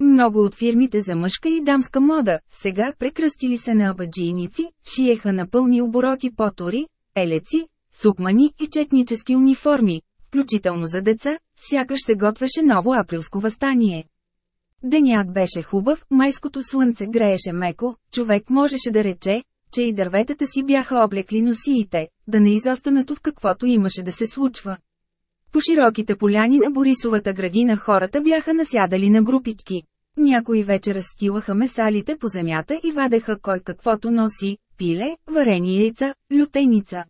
Много от фирмите за мъжка и дамска мода, сега прекръстили се на абаджийници, шиеха на пълни обороти потори, елеци, сукмани и четнически униформи, включително за деца, сякаш се готвеше ново априлско възстание. Денят беше хубав, майското слънце грееше меко, човек можеше да рече, че и дърветата си бяха облекли носиите, да не изостанат от каквото имаше да се случва. По широките поляни на Борисовата градина хората бяха насядали на групички. Някои вече разстилаха месалите по земята и вадеха кой каквото носи – пиле, варени яйца, лютеница.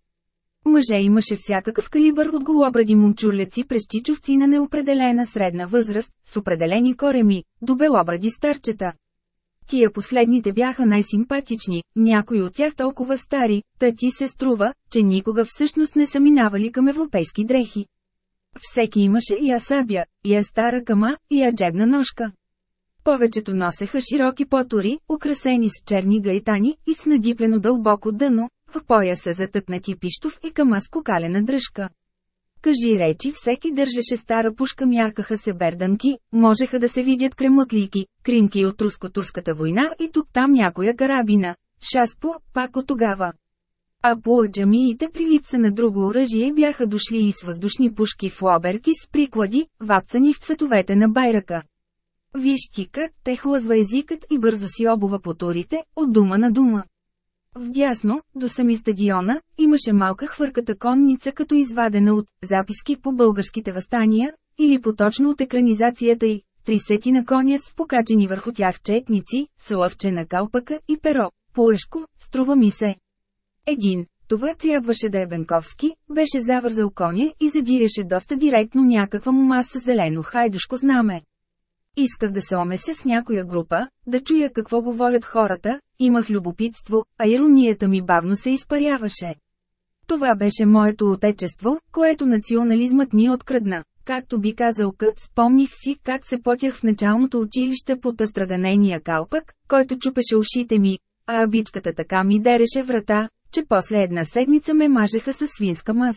Мъже имаше всякакъв калибър от голобради момчурлеци през чичовци на неопределена средна възраст, с определени кореми, до белобради старчета. Тия последните бяха най-симпатични, някои от тях толкова стари, та ти се струва, че никога всъщност не са минавали към европейски дрехи. Всеки имаше и асабя, и стара кама, и джебна ножка. Повечето носеха широки потори, украсени с черни гайтани и с надиплено дълбоко дъно, в пояса затъкнати пиштов и кама с кокалена дръжка. Кажи речи всеки държеше стара пушка мяркаха се берданки, можеха да се видят кремъклики, кринки от руско-турската война и тук-там някоя карабина. Шаспо, пак от тогава. А по джамиите при липса на друго оръжие бяха дошли и с въздушни пушки в лоберки с приклади, вапцани в цветовете на байрака. Виж ти как те хлъзва езикът и бързо си обува потурите, от дума на дума. Вдясно, до сами стадиона, имаше малка хвърката конница като извадена от записки по българските възстания, или поточно от екранизацията й, три сети на коня с покачени върху тях четници, слъвче на калпака и перо, полешко, струва ми се. Един, това трябваше да е Бенковски, беше завързал коня и задиреше доста директно някаква му маса зелено хайдушко знаме. Исках да се омеся с някоя група, да чуя какво говорят хората, имах любопитство, а иронията ми бавно се изпаряваше. Това беше моето отечество, което национализмът ни открадна. Както би казал Кът, спомних си как се потях в началното училище под астраганения калпък, който чупеше ушите ми, а абичката така ми дереше врата, че после една седмица ме мажеха със свинска мъс.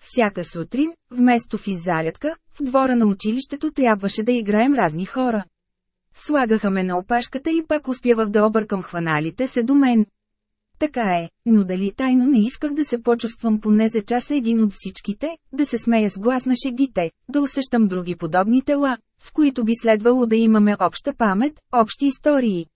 Всяка сутрин, вместо в иззарядка, в двора на училището трябваше да играем разни хора. Слагаха ме на опашката и пак успявах да объркам хваналите се до мен. Така е, но дали тайно не исках да се почувствам поне за час един от всичките, да се смея с глас на шегите, да усещам други подобни тела, с които би следвало да имаме обща памет, общи истории.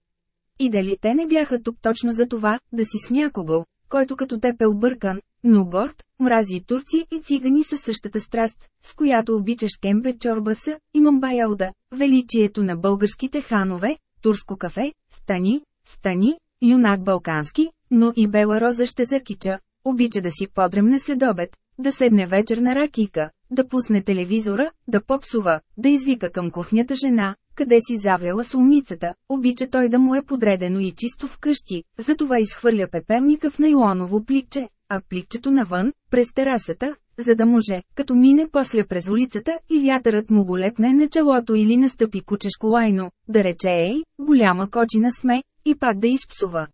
И дали те не бяха тук точно за това, да си с някого, който като теб е объркан, но горд, мрази турци и цигани със същата страст, с която обичаш кембе чорбаса и мамбаялда, величието на българските ханове, турско кафе, стани, стани, юнак балкански, но и бела роза ще закича, обича да си подремне след обед, да седне вечер на ракийка, да пусне телевизора, да попсува, да извика към кухнята жена, къде си завяла сумницата, обича той да му е подредено и чисто вкъщи, затова изхвърля пепелника в найлоново пликче, а пликчето навън, през терасата, за да може, като мине после през улицата и вятърът му го лепне на челото или настъпи кучешко лайно, да рече ей, голяма кочина сме, и пак да изпсува.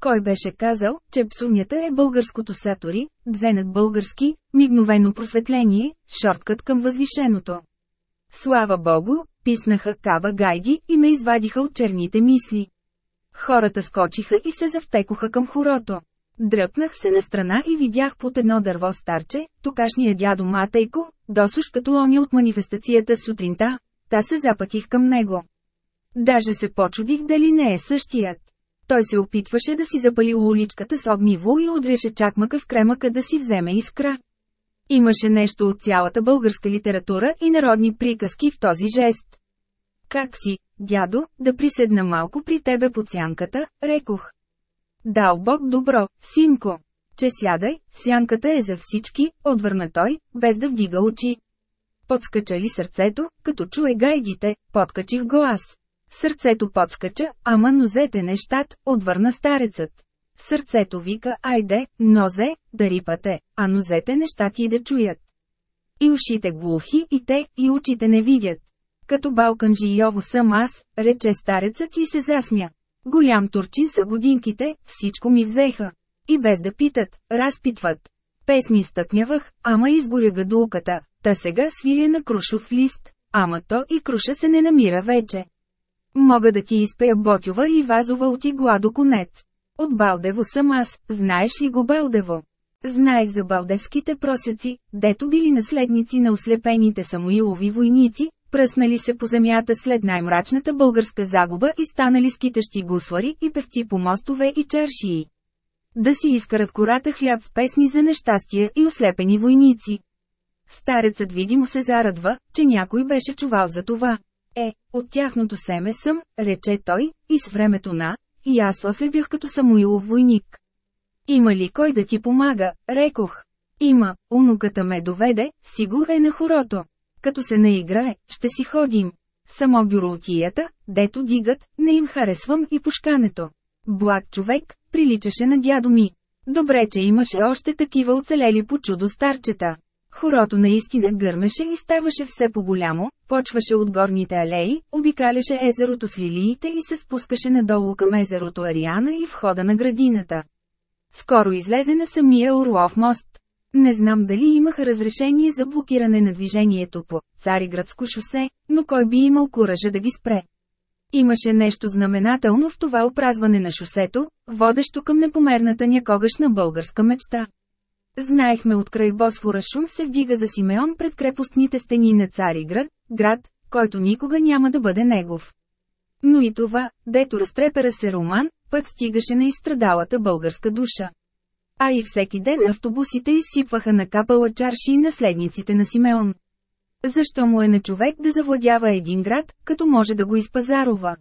Кой беше казал, че псунята е българското сатори, дзенът български, мигновено просветление, шорткът към възвишеното. Слава Богу, писнаха каба гайди и ме извадиха от черните мисли. Хората скочиха и се завтекоха към хорото. Дръпнах се на страна и видях под едно дърво старче, токашния дядо Матейко, досуш като оня от манифестацията сутринта, та се запътих към него. Даже се почудих дали не е същият. Той се опитваше да си запали уличката с огниво и удреше чакмака в кремъка да си вземе искра. Имаше нещо от цялата българска литература и народни приказки в този жест. Как си, дядо, да приседна малко при тебе под сянката, рекох. Дал Бог добро, синко. Че сядай, сянката е за всички, отвърна той, без да вдига очи. Подскача ли сърцето, като чуе гайдите, подкачих го аз. Сърцето подскача, ама нозете нещат, отвърна старецът. Сърцето вика, айде, нозе, да рипате, а нозете неща ти да чуят. И ушите глухи и те, и очите не видят. Като балкан жийово съм аз, рече старецът и се засмя. Голям турчин са годинките, всичко ми взеха. И без да питат, разпитват. Песни стъкнявах, ама изгоря гадулката, та сега свиря на крушов лист, ама то и круша се не намира вече. Мога да ти изпея Ботюва и Вазова от игла до конец. От Балдево съм аз, знаеш ли го Балдево? Знаех за балдевските просяци, дето били наследници на ослепените Самуилови войници, пръснали се по земята след най-мрачната българска загуба и станали скитащи гусвари и певци по мостове и чершии. Да си изкарат кората хляб в песни за нещастия и ослепени войници. Старецът видимо се зарадва, че някой беше чувал за това. Е, от тяхното семе съм, рече той, и с времето на, и аз ослепях като Самуилов войник. Има ли кой да ти помага, рекох. Има, унуката ме доведе, сигур е на хорото. Като се наиграе, ще си ходим. Само бюротията, дето дигат, не им харесвам и пушкането. Благ човек, приличаше на дядо ми. Добре, че имаше още такива оцелели по чудо старчета. Хорото наистина гърмеше и ставаше все по-голямо, почваше от горните алеи, обикаляше езерото с лилиите и се спускаше надолу към езерото Ариана и входа на градината. Скоро излезе на самия Орлов мост. Не знам дали имаха разрешение за блокиране на движението по Цариградско шосе, но кой би имал куража да ги спре. Имаше нещо знаменателно в това опразване на шосето, водещо към непомерната някогашна българска мечта. Знаехме от край Босфора шум се вдига за Симеон пред крепостните стени на Цариград, град, който никога няма да бъде негов. Но и това, дето разтрепера се роман, пък стигаше на изстрадалата българска душа. А и всеки ден автобусите изсипваха на капала чарши и наследниците на Симеон. Защо му е на човек да завладява един град, като може да го изпазарова?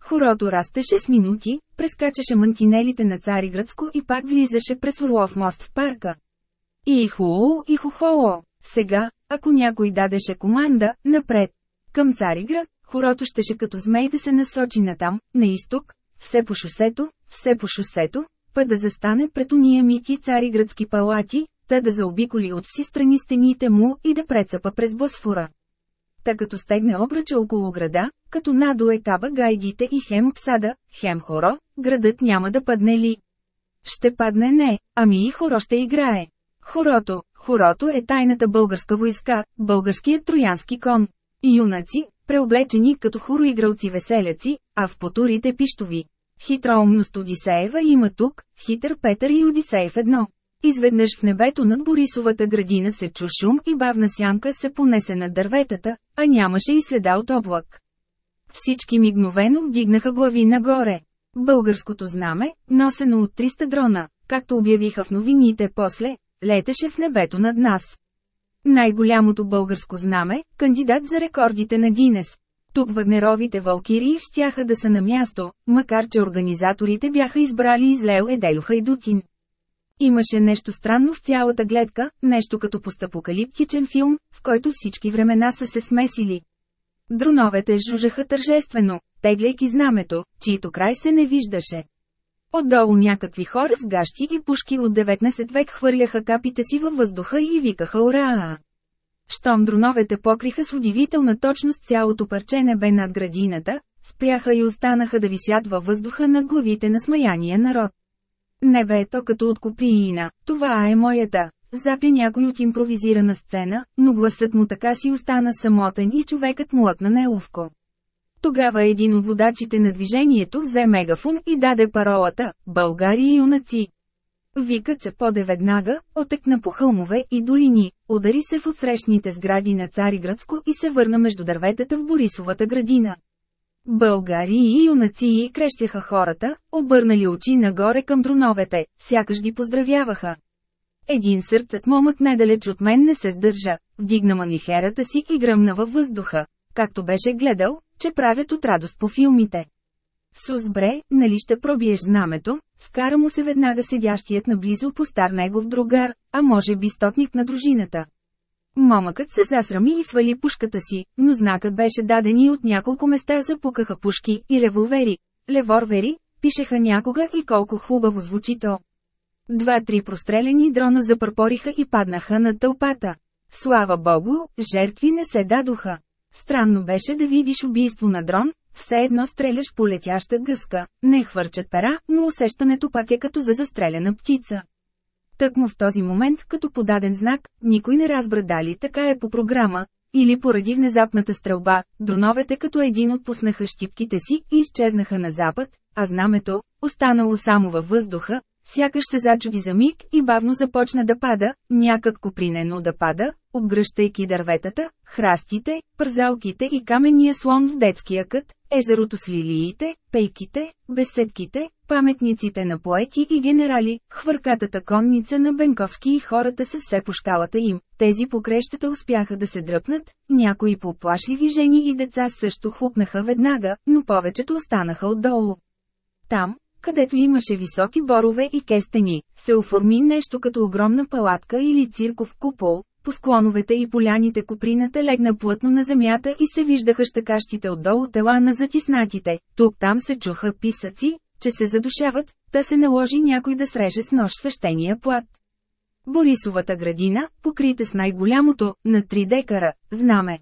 Хорото растеше с минути, прескачаше мантинелите на Цариградско и пак влизаше през Орлов мост в парка. И хуло, и хухоло. Сега, ако някой дадеше команда, напред. Към Цариград, хорото щеше като змей да се насочи натам, на изток, все по шосето, все по шосето, па да застане пред уния мити цариградски палати, та да заобиколи от вси страни стените му и да прецапа през Босфора. Та като стегне обръча около града, като надуе каба гайдите и хем псада, хем хоро, градът няма да падне ли? Ще падне не, ами и хоро ще играе. Хорото, хорото е тайната българска войска, българският троянски кон. Юнаци, преоблечени като хороигралци-веселяци, а в потурите пиштови. Хитроумност Одисеева има тук, хитър Петър и Одисеев едно. Изведнъж в небето над Борисовата градина се чу шум и бавна сянка се понесе над дърветата, а нямаше и следа от облак. Всички мигновено вдигнаха глави нагоре. Българското знаме, носено от 300 дрона, както обявиха в новините после, летеше в небето над нас. Най-голямото българско знаме, кандидат за рекордите на Гинес. Тук въгнеровите валкирии щяха да са на място, макар че организаторите бяха избрали Излео Еделю Хайдутин. Имаше нещо странно в цялата гледка, нещо като постапокалиптичен филм, в който всички времена са се смесили. Дроновете жужаха тържествено, тегляйки знамето, чието край се не виждаше. Отдолу някакви хора с гащи и пушки от 19 век хвърляха капите си във въздуха и викаха «Ура!». Щом дроновете покриха с удивителна точност цялото парче небе над градината, спряха и останаха да висят във въздуха над главите на смаяния народ. Небето като от коприина, това е моята. Запя някой от импровизирана сцена, но гласът му така си остана самотен и човекът млъкна неловко. Тогава един от водачите на движението взе мегафон и даде паролата «Българи и юнаци». Викът се поде веднага, отекна по хълмове и долини, удари се в отсрещните сгради на Цариградско и се върна между дърветата в Борисовата градина. Българи и юнаци и крещяха хората, обърнали очи нагоре към дроновете, сякаш ги поздравяваха. Един сърцът момък недалеч от мен не се сдържа, вдигна манихерата си и гръмна във въздуха, както беше гледал, че правят от радост по филмите. Сузбре, нали ще пробиеш знамето, скара му се веднага седящият наблизо по стар негов другар, а може би стотник на дружината. Момъкът се засрами и свали пушката си, но знакът беше даден и от няколко места запукаха пушки и револвери. Леворвери, пишеха някога и колко хубаво звучи то. Два-три прострелени дрона запърпориха и паднаха на тълпата. Слава богу, жертви не се дадоха. Странно беше да видиш убийство на дрон, все едно стреляш по летяща гъска, не хвърчат пера, но усещането пак е като за застреляна птица. Тъкмо в този момент, като подаден знак, никой не разбра дали така е по програма, или поради внезапната стрелба, дроновете като един отпуснаха щипките си и изчезнаха на запад, а знамето, останало само във въздуха, Сякаш се зачуди за миг и бавно започна да пада, някак копринено да пада, обгръщайки дърветата, храстите, пързалките и каменния слон в детския кът, езерото с лилиите, пейките, беседките, паметниците на поети и генерали, хвъркатата конница на Бенковски и хората са все по шкалата им. Тези покрещата успяха да се дръпнат, някои поплашливи жени и деца също хлупнаха веднага, но повечето останаха отдолу. Там, където имаше високи борове и кестени, се оформи нещо като огромна палатка или цирков купол, по склоновете и поляните куприната легна плътно на земята и се виждаха щекащите отдолу тела на затиснатите. Тук-там се чуха писъци, че се задушават, да се наложи някой да среже с нож свещения плат. Борисовата градина, покрита с най-голямото, на три декара, знаме.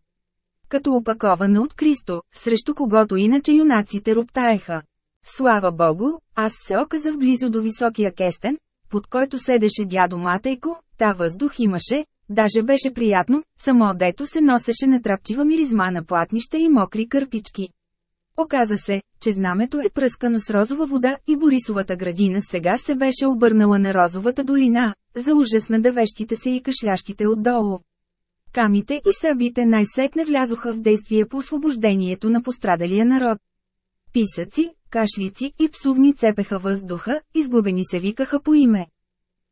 Като опакована от Кристо, срещу когото иначе юнаците роптаеха. Слава богу, аз се оказах близо до високия кестен, под който седеше дядо Матейко, та въздух имаше, даже беше приятно, само дето се носеше натрапчива миризма на платнища и мокри кърпички. Оказа се, че знамето е пръскано с розова вода и Борисовата градина сега се беше обърнала на розовата долина, за ужас на давещите се и кашлящите отдолу. Камите и събите най-сетне влязоха в действие по освобождението на пострадалия народ. Писъци, кашлици и псувни цепеха въздуха, изгубени се викаха по име.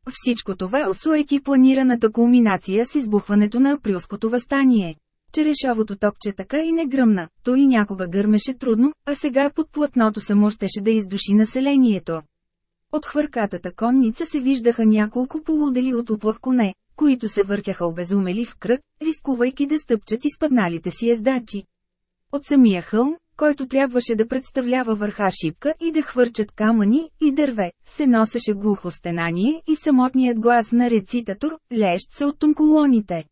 Всичко това осуети планираната кулминация с избухването на априлското възстание. Черешовото топче така и не гръмна, то и някога гърмеше трудно, а сега под платното само щеше да издуши населението. От хвъркатата конница се виждаха няколко полудели от оплах коне, които се въртяха обезумели в кръг, рискувайки да стъпчат изпадналите си ездачи. От самия хълм, който трябваше да представлява върха шипка и да хвърчат камъни и дърве, се носеше глухо стенание и самотният глас на рецитатор, лещ се от тонколоните.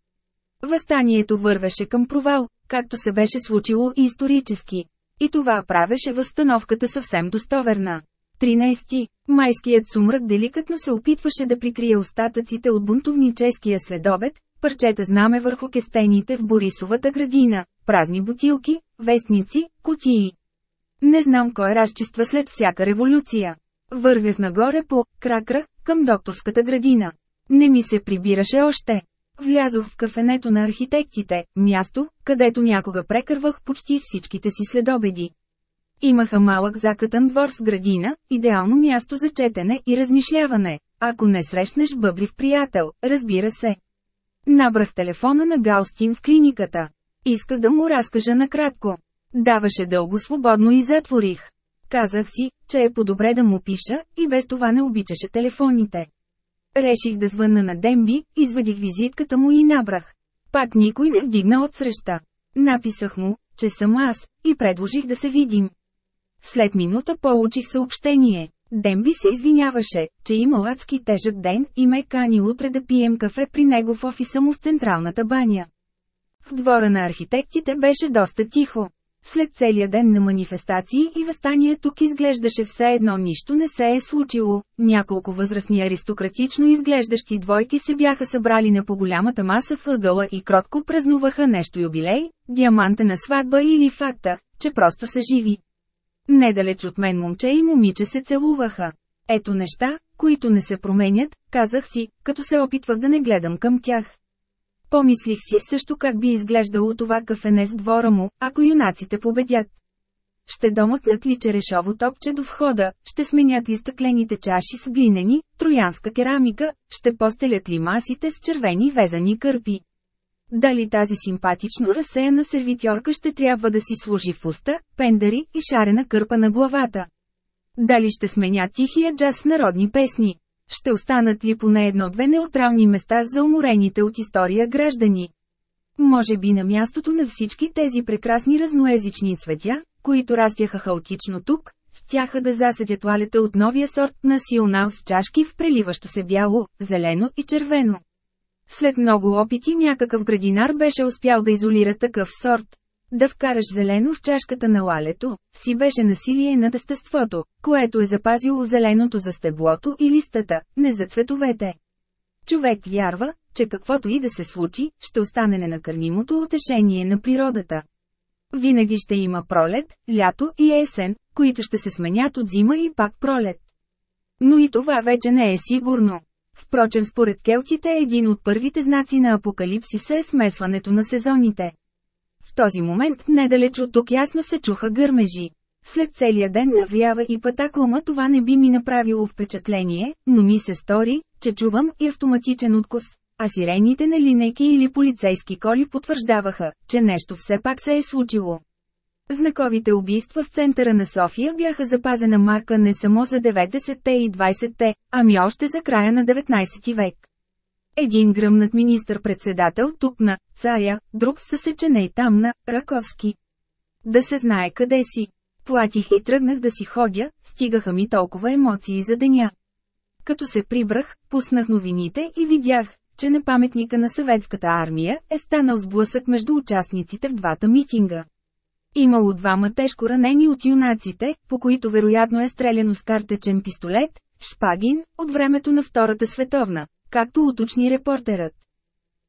Възстанието вървеше към провал, както се беше случило исторически. И това правеше възстановката съвсем достоверна. 13. Майският сумрак деликатно се опитваше да прикрие остатъците от бунтовническия следобед, парчета знаме върху кестените в Борисовата градина, празни бутилки, вестници, кутии. Не знам кой разчиства след всяка революция. Вървях нагоре по кракра към докторската градина. Не ми се прибираше още. Влязох в кафенето на архитектите, място, където някога прекървах почти всичките си следобеди. Имаха малък закътан двор с градина, идеално място за четене и размишляване, ако не срещнеш бъбрив приятел, разбира се. Набрах телефона на Гаустин в клиниката. Исках да му разкажа накратко. Даваше дълго свободно и затворих. Казах си, че е по-добре да му пиша, и без това не обичаше телефоните. Реших да звънна на Демби, извадих визитката му и набрах. Пак никой не вдигна от среща. Написах му, че съм аз, и предложих да се видим. След минута получих съобщение. Демби се извиняваше, че има адски тежък ден и ме кани утре да пием кафе при него в офиса му в централната баня. В двора на архитектите беше доста тихо. След целия ден на манифестации и възстание тук изглеждаше все едно нищо не се е случило. Няколко възрастни аристократично изглеждащи двойки се бяха събрали на по-голямата маса в ъгъла и кротко празнуваха нещо юбилей, диаманта на сватба или факта, че просто са живи. Недалеч от мен момче и момиче се целуваха. Ето неща, които не се променят, казах си, като се опитвах да не гледам към тях. Помислих си също как би изглеждало това кафене с двора му, ако юнаците победят. Ще домъкнат ли черешово топче до входа, ще сменят ли стъклените чаши с глинени, троянска керамика, ще постелят ли масите с червени везани кърпи. Дали тази симпатично разсеяна сервитьорка ще трябва да си служи в уста, пендари и шарена кърпа на главата. Дали ще сменят тихия джаз с народни песни. Ще останат ли поне едно-две неутрални места за уморените от история граждани? Може би на мястото на всички тези прекрасни разноезични цветя, които растяха хаотично тук, щяха да засадят туалета от новия сорт на силнал с чашки в преливащо се бяло, зелено и червено. След много опити някакъв градинар беше успял да изолира такъв сорт. Да вкараш зелено в чашката на лалето, си беше насилие над естеството, което е запазило зеленото за стеблото и листата, не за цветовете. Човек вярва, че каквото и да се случи, ще остане ненакърнимото утешение на природата. Винаги ще има пролет, лято и есен, които ще се сменят от зима и пак пролет. Но и това вече не е сигурно. Впрочем според келтите един от първите знаци на апокалипсиса е смесването на сезоните. В този момент недалеч от тук ясно се чуха гърмежи. След целия ден навява и пътаклама това не би ми направило впечатление, но ми се стори, че чувам и автоматичен откос, а сирените на линейки или полицейски коли потвърждаваха, че нещо все пак се е случило. Знаковите убийства в центъра на София бяха запазена марка не само за 90-те и 20-те, ами още за края на 19 век. Един гръмнат министър-председател тук на царя, друг съсечене и там на Раковски. Да се знае къде си. Платих и тръгнах да си ходя, стигаха ми толкова емоции за деня. Като се прибрах, пуснах новините и видях, че на паметника на съветската армия е станал сблъсък между участниците в двата митинга. Имало двама тежко ранени от юнаците, по които вероятно е стреляно с картечен пистолет, Шпагин, от времето на Втората световна, както уточни репортерът.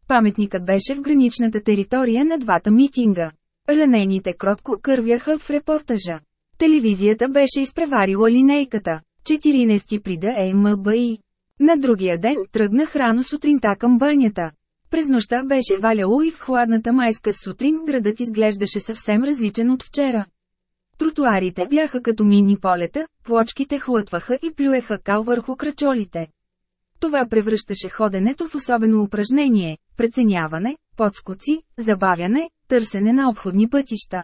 Паметникът беше в граничната територия на двата митинга. Ранените кротко кървяха в репортажа. Телевизията беше изпреварила линейката. 14 при ДМБИ. На другия ден тръгнах рано сутринта към банята. През нощта беше валяло и в хладната майска сутрин градът изглеждаше съвсем различен от вчера. Тротуарите бяха като мини полета, плочките хлътваха и плюеха кал върху крачолите. Това превръщаше ходенето в особено упражнение – преценяване, подскоци, забавяне, търсене на обходни пътища.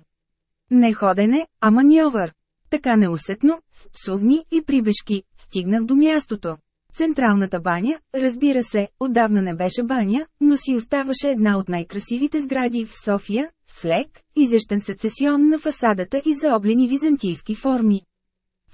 Не ходене, а маньовър. Така неусетно, с псовни и прибежки, стигнах до мястото. Централната баня, разбира се, отдавна не беше баня, но си оставаше една от най-красивите сгради в София, с лек, изящен сецесион на фасадата и заоблени византийски форми.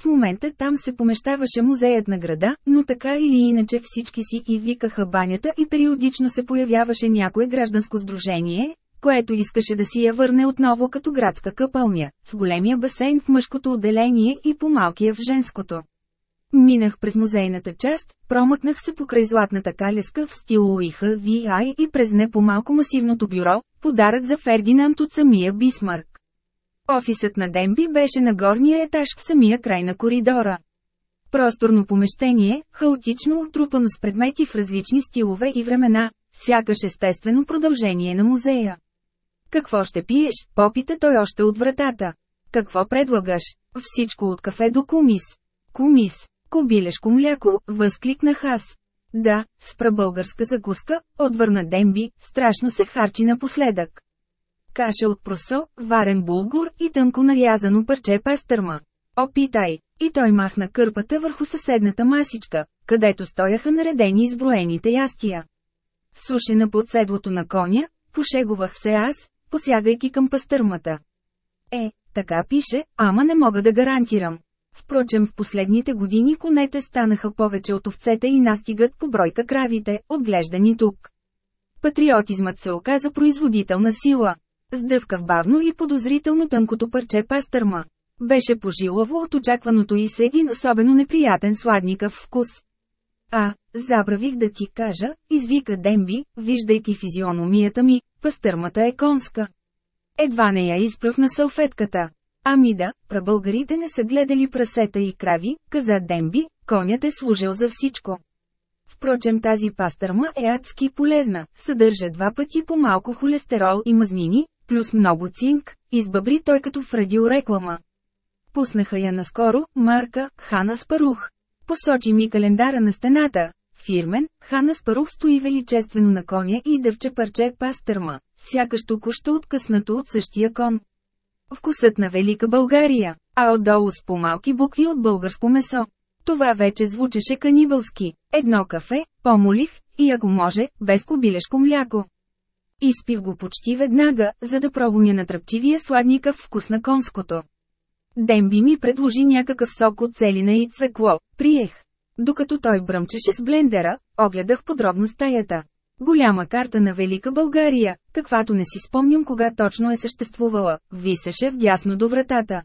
В момента там се помещаваше музеят на града, но така или иначе всички си и викаха банята и периодично се появяваше някое гражданско сдружение, което искаше да си я върне отново като градска къпълня, с големия басейн в мъжкото отделение и по-малкия в женското. Минах през музейната част, промъкнах се покрай златната калеска в стил Луиха VI и през не по-малко масивното бюро, подарък за Фердинанд от самия Бисмарк. Офисът на Демби беше на горния етаж в самия край на коридора. Просторно помещение, хаотично отрупано с предмети в различни стилове и времена, сякаш естествено продължение на музея. Какво ще пиеш, попита той още от вратата. Какво предлагаш? Всичко от кафе до кумис. Кумис. Кобилешко мляко, възкликнах аз. Да, спра българска закуска, отвърна Демби, страшно се харчи напоследък. Каша от просо, варен булгур и тънко нарязано парче пастърма. Опитай! И той махна кърпата върху съседната масичка, където стояха наредени изброените ястия. Сушена под седлото на коня, пошегувах се аз, посягайки към пастърмата. Е, така пише, ама не мога да гарантирам. Впрочем в последните години конете станаха повече от овцете и настигат по бройка кравите, отглеждани тук. Патриотизмът се оказа производителна сила. Сдъвках бавно и подозрително тънкото парче пастърма. Беше пожилаво от очакваното и с един особено неприятен сладникъв вкус. А, забравих да ти кажа, извика Демби, виждайки физиономията ми, пастърмата е конска. Едва не я изпръв на салфетката. Ами да, прабългарите не са гледали прасета и крави, каза Демби, конят е служил за всичко. Впрочем тази пастърма е адски полезна, съдържа два пъти по малко холестерол и мазнини, плюс много цинк, избъбри той като в радиореклама. Пуснаха я наскоро, марка, Хана Спарух. Посочи ми календара на стената. Фирмен, Хана Спарух стои величествено на коня и дъвче парче пастърма, сякаш току-що откъснато от същия кон. Вкусът на Велика България, а отдолу с по-малки букви от българско месо. Това вече звучеше канибалски. Едно кафе, помолих, и ако може, без кобилешко мляко. Изпив го почти веднага, за да пробуня на тръпчивия сладникъв вкус на конското. Демби ми предложи някакъв сок от целина и цвекло, приех. Докато той бръмчеше с блендера, огледах подробно стаята. Голяма карта на Велика България, каквато не си спомням кога точно е съществувала, висеше вдясно до вратата.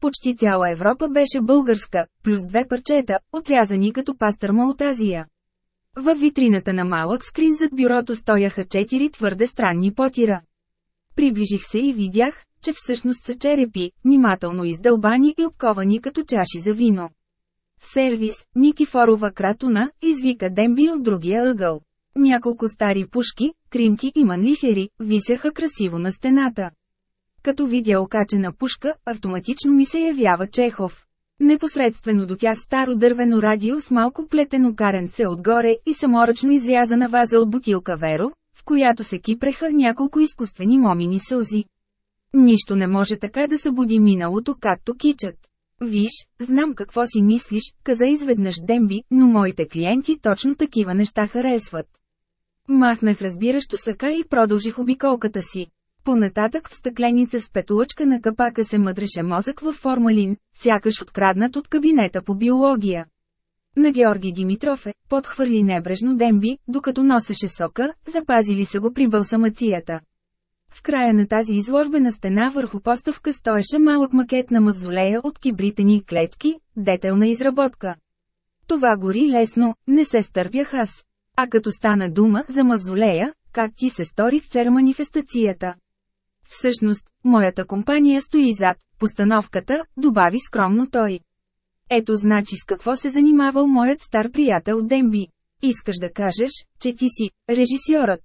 Почти цяла Европа беше българска, плюс две парчета, отрязани като пастърма от Азия. Във витрината на малък скрин зад бюрото стояха четири твърде странни потира. Приближих се и видях, че всъщност са черепи, внимателно издълбани и обковани като чаши за вино. Сервис, Никифорова кратуна, извика Демби от другия ъгъл. Няколко стари пушки, кринки и манлихери, висяха красиво на стената. Като видя окачена пушка, автоматично ми се явява Чехов. Непосредствено до тях старо дървено радио с малко плетено каренце отгоре и саморъчно изрязана ваза от бутилка Веро, в която се кипреха няколко изкуствени момини сълзи. Нищо не може така да събуди миналото, както кичат. Виж, знам какво си мислиш, каза изведнъж Демби, но моите клиенти точно такива неща харесват. Махнах разбиращо сака и продължих обиколката си. Понататък в стъкленица с петулъчка на капака се мъдреше мозък във формалин, сякаш откраднат от кабинета по биология. На Георги Димитров е, подхвърли небрежно Демби, докато носеше сока, запазили са го при бълсамацията. В края на тази изложбена стена върху поставка стоеше малък макет на мавзолея от кибритени клетки, детелна изработка. Това гори лесно, не се стърпях аз. А като стана дума за мавзолея, как ти се стори вчера манифестацията? Всъщност, моята компания стои зад постановката, добави скромно той. Ето значи с какво се занимавал моят стар приятел Демби. Искаш да кажеш, че ти си режисьорът.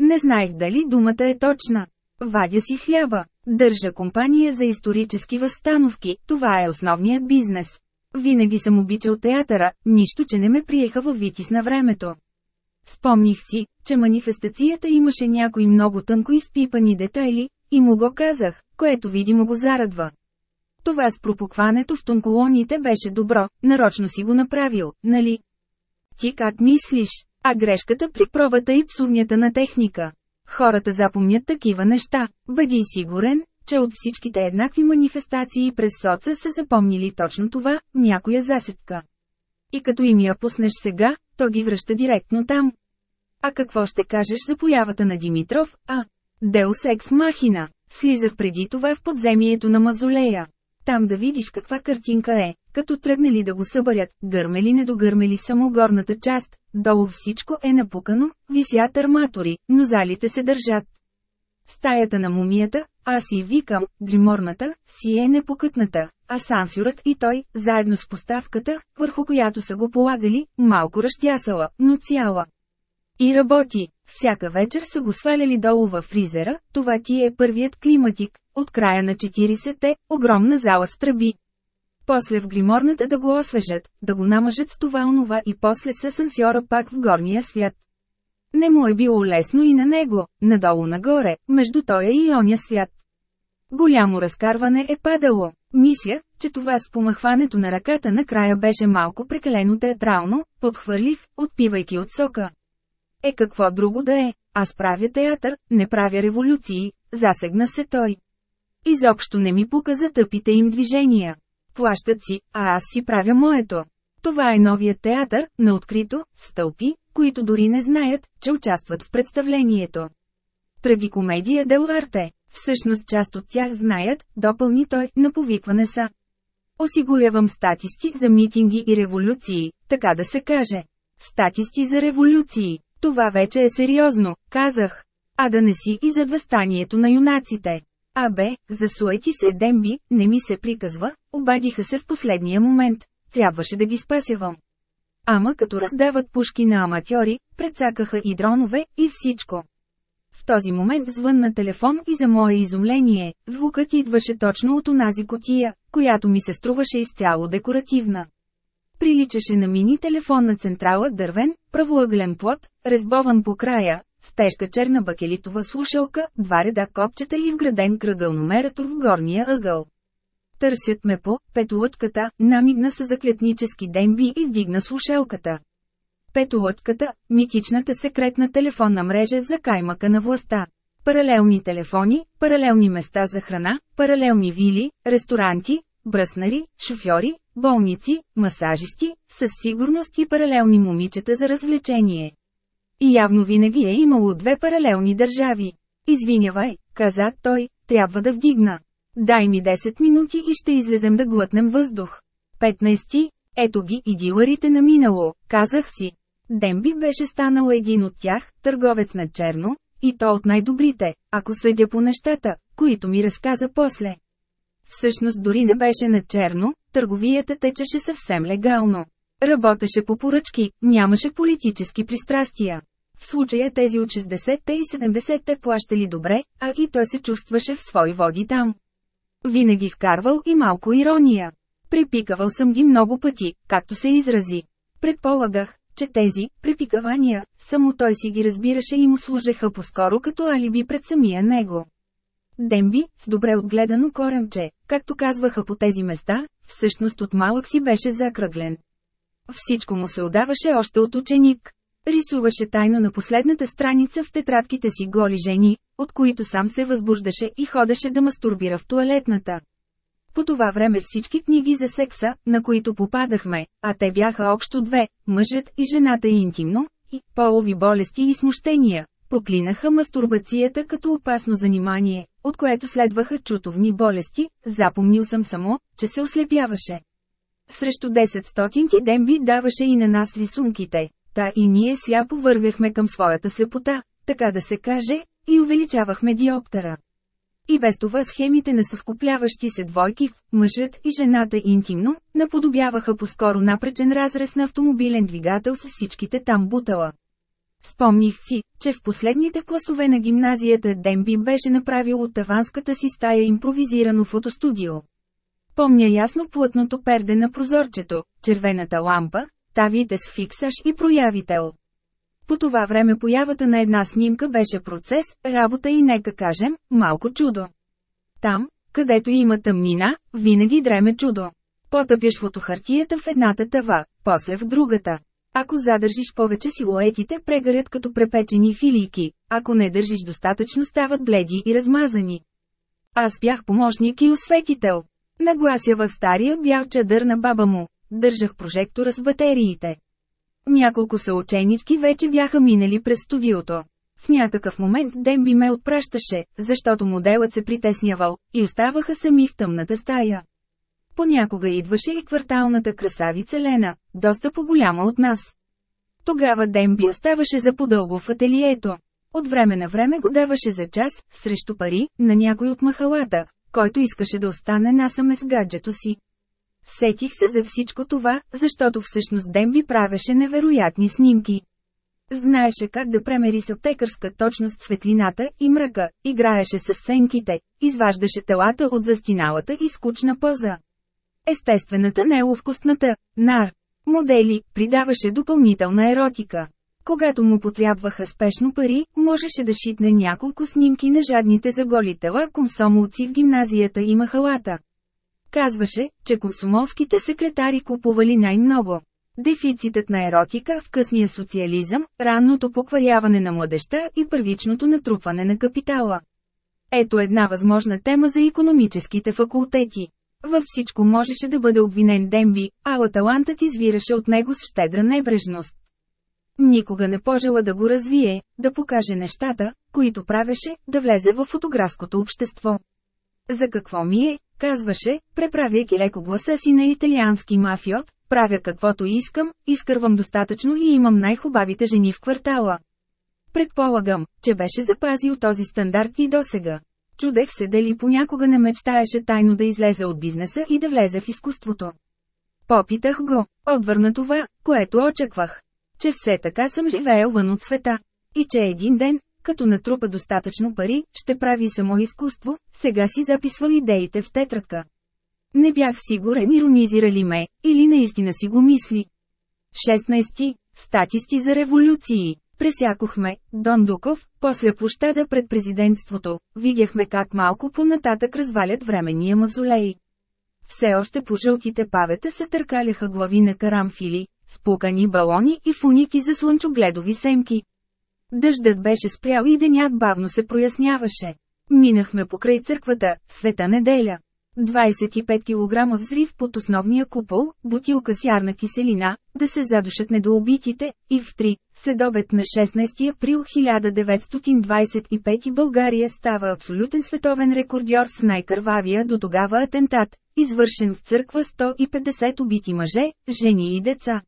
Не знаех дали думата е точна. Вадя си хляба. Държа компания за исторически възстановки, това е основният бизнес. Винаги съм обичал театъра, нищо, че не ме приеха във Витис на времето. Спомних си, че манифестацията имаше някои много тънко изпипани детайли, и му го казах, което видимо го зарадва. Това с пропукването в тонколоните беше добро, нарочно си го направил, нали? Ти как мислиш? А грешката при пробата и псувнята на техника. Хората запомнят такива неща. Бъди сигурен, че от всичките еднакви манифестации през соца са запомнили точно това, някоя засетка. И като им я пуснеш сега, то ги връща директно там. А какво ще кажеш за появата на Димитров, а? Деус екс махина. Слизах преди това в подземието на мазолея. Там да видиш каква картинка е, като тръгнали да го събарят, гърмели недогърмели само горната част, долу всичко е напукано, висят арматори, но залите се държат. Стаята на мумията, аз си викам, гриморната, си е непокътната, а сансюрът и той, заедно с поставката, върху която са го полагали, малко разтясала, но цяла. И работи. Всяка вечер са го сваляли долу във фризера, това ти е първият климатик, от края на 40-те, огромна зала с тръби. После в гриморната да го освежат, да го намажат с това онова и после с асансьора пак в горния свят. Не му е било лесно и на него, надолу-нагоре, между тоя и оня свят. Голямо разкарване е падало. Мисля, че това с помахването на ръката накрая беше малко прекалено театрално, подхвърлив, отпивайки от сока. Е какво друго да е, аз правя театър, не правя революции, засегна се той. Изобщо не ми показа тъпите им движения. Плащат си, а аз си правя моето. Това е новият театър, на открито, стълпи, които дори не знаят, че участват в представлението. Трагикомедия Дел Арте. Всъщност част от тях знаят, допълни той, на повикване са. Осигурявам статисти за митинги и революции, така да се каже. Статисти за революции. Това вече е сериозно, казах. А да не си и за възстанието на юнаците. А бе, засуети се демби, не ми се приказва, обадиха се в последния момент. Трябваше да ги спасявам. Ама като раздават пушки на аматьори, предсакаха и дронове, и всичко. В този момент звънна телефон и за мое изумление, звукът идваше точно от онази котия, която ми се струваше изцяло декоративна. Приличаше на мини телефонна централа дървен, правоъгълен плод, резбован по края, с тежка черна бакелитова слушалка, два реда копчета и вграден кръгъл номератор в горния ъгъл. Търсят ме по петолъчката, намигна с заклетнически демби и вдигна слушалката. Петолъчката, митичната секретна телефонна мрежа за каймака на властта. Паралелни телефони, паралелни места за храна, паралелни вили, ресторанти, бръснари, шофьори, болници, масажисти, със сигурност и паралелни момичета за развлечение. И явно винаги е имало две паралелни държави. Извинявай, каза той, трябва да вдигна. Дай ми 10 минути и ще излезем да глътнем въздух. 15. Ето ги и диларите на минало, казах си. Демби беше станал един от тях, търговец на черно, и то от най-добрите, ако съдя по нещата, които ми разказа после. Всъщност дори не беше на черно, търговията течеше съвсем легално. Работеше по поръчки, нямаше политически пристрастия. В случая тези от 60-те и 70-те плащали добре, а и той се чувстваше в свои води там. Винаги вкарвал и малко ирония. Припикавал съм ги много пъти, както се изрази. Предполагах, че тези припикавания, само той си ги разбираше и му служеха по-скоро като алиби пред самия него. Демби, с добре отгледано коремче, както казваха по тези места, всъщност от малък си беше закръглен. Всичко му се отдаваше още от ученик. Рисуваше тайно на последната страница в тетрадките си голи жени, от които сам се възбуждаше и ходеше да мастурбира в туалетната. По това време всички книги за секса, на които попадахме, а те бяха общо две – мъжът и жената интимно, и полови болести и смущения, проклинаха мастурбацията като опасно занимание, от което следваха чутовни болести, запомнил съм само, че се ослепяваше. Срещу 10 стотинки Демби даваше и на нас рисунките, та и ние сляпо вървяхме към своята слепота, така да се каже, и увеличавахме диоптера. И без това схемите на съвкупляващи се двойки в мъжът и жената интимно, наподобяваха по-скоро напречен разрез на автомобилен двигател с всичките там бутала. Спомних си, че в последните класове на гимназията Демби беше направил от таванската си стая импровизирано фотостудио. Помня ясно плътното перде на прозорчето, червената лампа, тавите с фиксаж и проявител. По това време появата на една снимка беше процес, работа и нека кажем, малко чудо. Там, където има тъмнина, винаги дреме чудо. Потъпяш фотохартията в едната тава, после в другата. Ако задържиш повече силуетите прегарят като препечени филийки, ако не държиш достатъчно стават бледи и размазани. Аз бях помощник и осветител. Нагласявах стария бял чадър на баба му. Държах прожектора с батериите. Няколко съученички вече бяха минали през студиото. В някакъв момент Демби ме отпращаше, защото моделът се притеснявал, и оставаха сами в тъмната стая. Понякога идваше и кварталната красавица Лена, доста по-голяма от нас. Тогава Демби оставаше за подълго в ателието. От време на време го даваше за час, срещу пари, на някой от махалата, който искаше да остане насаме с гаджето си. Сетих се за всичко това, защото всъщност Демби правеше невероятни снимки. Знаеше как да премери с аптекарска точност светлината и мръка, играеше с сенките, изваждаше телата от застиналата и скучна поза. Естествената неловкостната, нар, модели, придаваше допълнителна еротика. Когато му потрябваха спешно пари, можеше да шитне няколко снимки на жадните за тела комсомолци в гимназията има халата. Казваше, че комсомолските секретари купували най-много. Дефицитът на еротика в късния социализъм, ранното покваряване на младеща и първичното натрупване на капитала. Ето една възможна тема за економическите факултети. Във всичко можеше да бъде обвинен Демби, а Аталантът извираше от него с щедра небрежност. Никога не пожела да го развие, да покаже нещата, които правеше, да влезе в фотографското общество. За какво ми е, казваше, преправяйки леко гласа си на италиански мафиот, правя каквото искам, изкървам достатъчно и имам най-хубавите жени в квартала. Предполагам, че беше запазил този стандарт и досега. Чудех се дали понякога не мечтаеше тайно да излезе от бизнеса и да влезе в изкуството. Попитах го, отвърна това, което очаквах. Че все така съм живеел вън от света. И че един ден, като натрупа достатъчно пари, ще прави само изкуство, сега си записва идеите в тетрадка. Не бях сигурен иронизира ли ме, или наистина си го мисли. 16. Статисти за революции Пресякохме, Дон Дуков, после площада пред президентството, видяхме как малко по-нататък развалят временния мавзолей. Все още по жълтите павета се търкаляха глави на карамфили, спукани балони и фуники за слънчогледови семки. Дъждът беше спрял и денят бавно се проясняваше. Минахме покрай църквата, света неделя. 25 кг взрив под основния купол, бутилка с ярна киселина, да се задушат недоубитите, и в 3, следобед на 16 април 1925 България става абсолютен световен рекордьор с най-кървавия до тогава атентат, извършен в църква 150 убити мъже, жени и деца.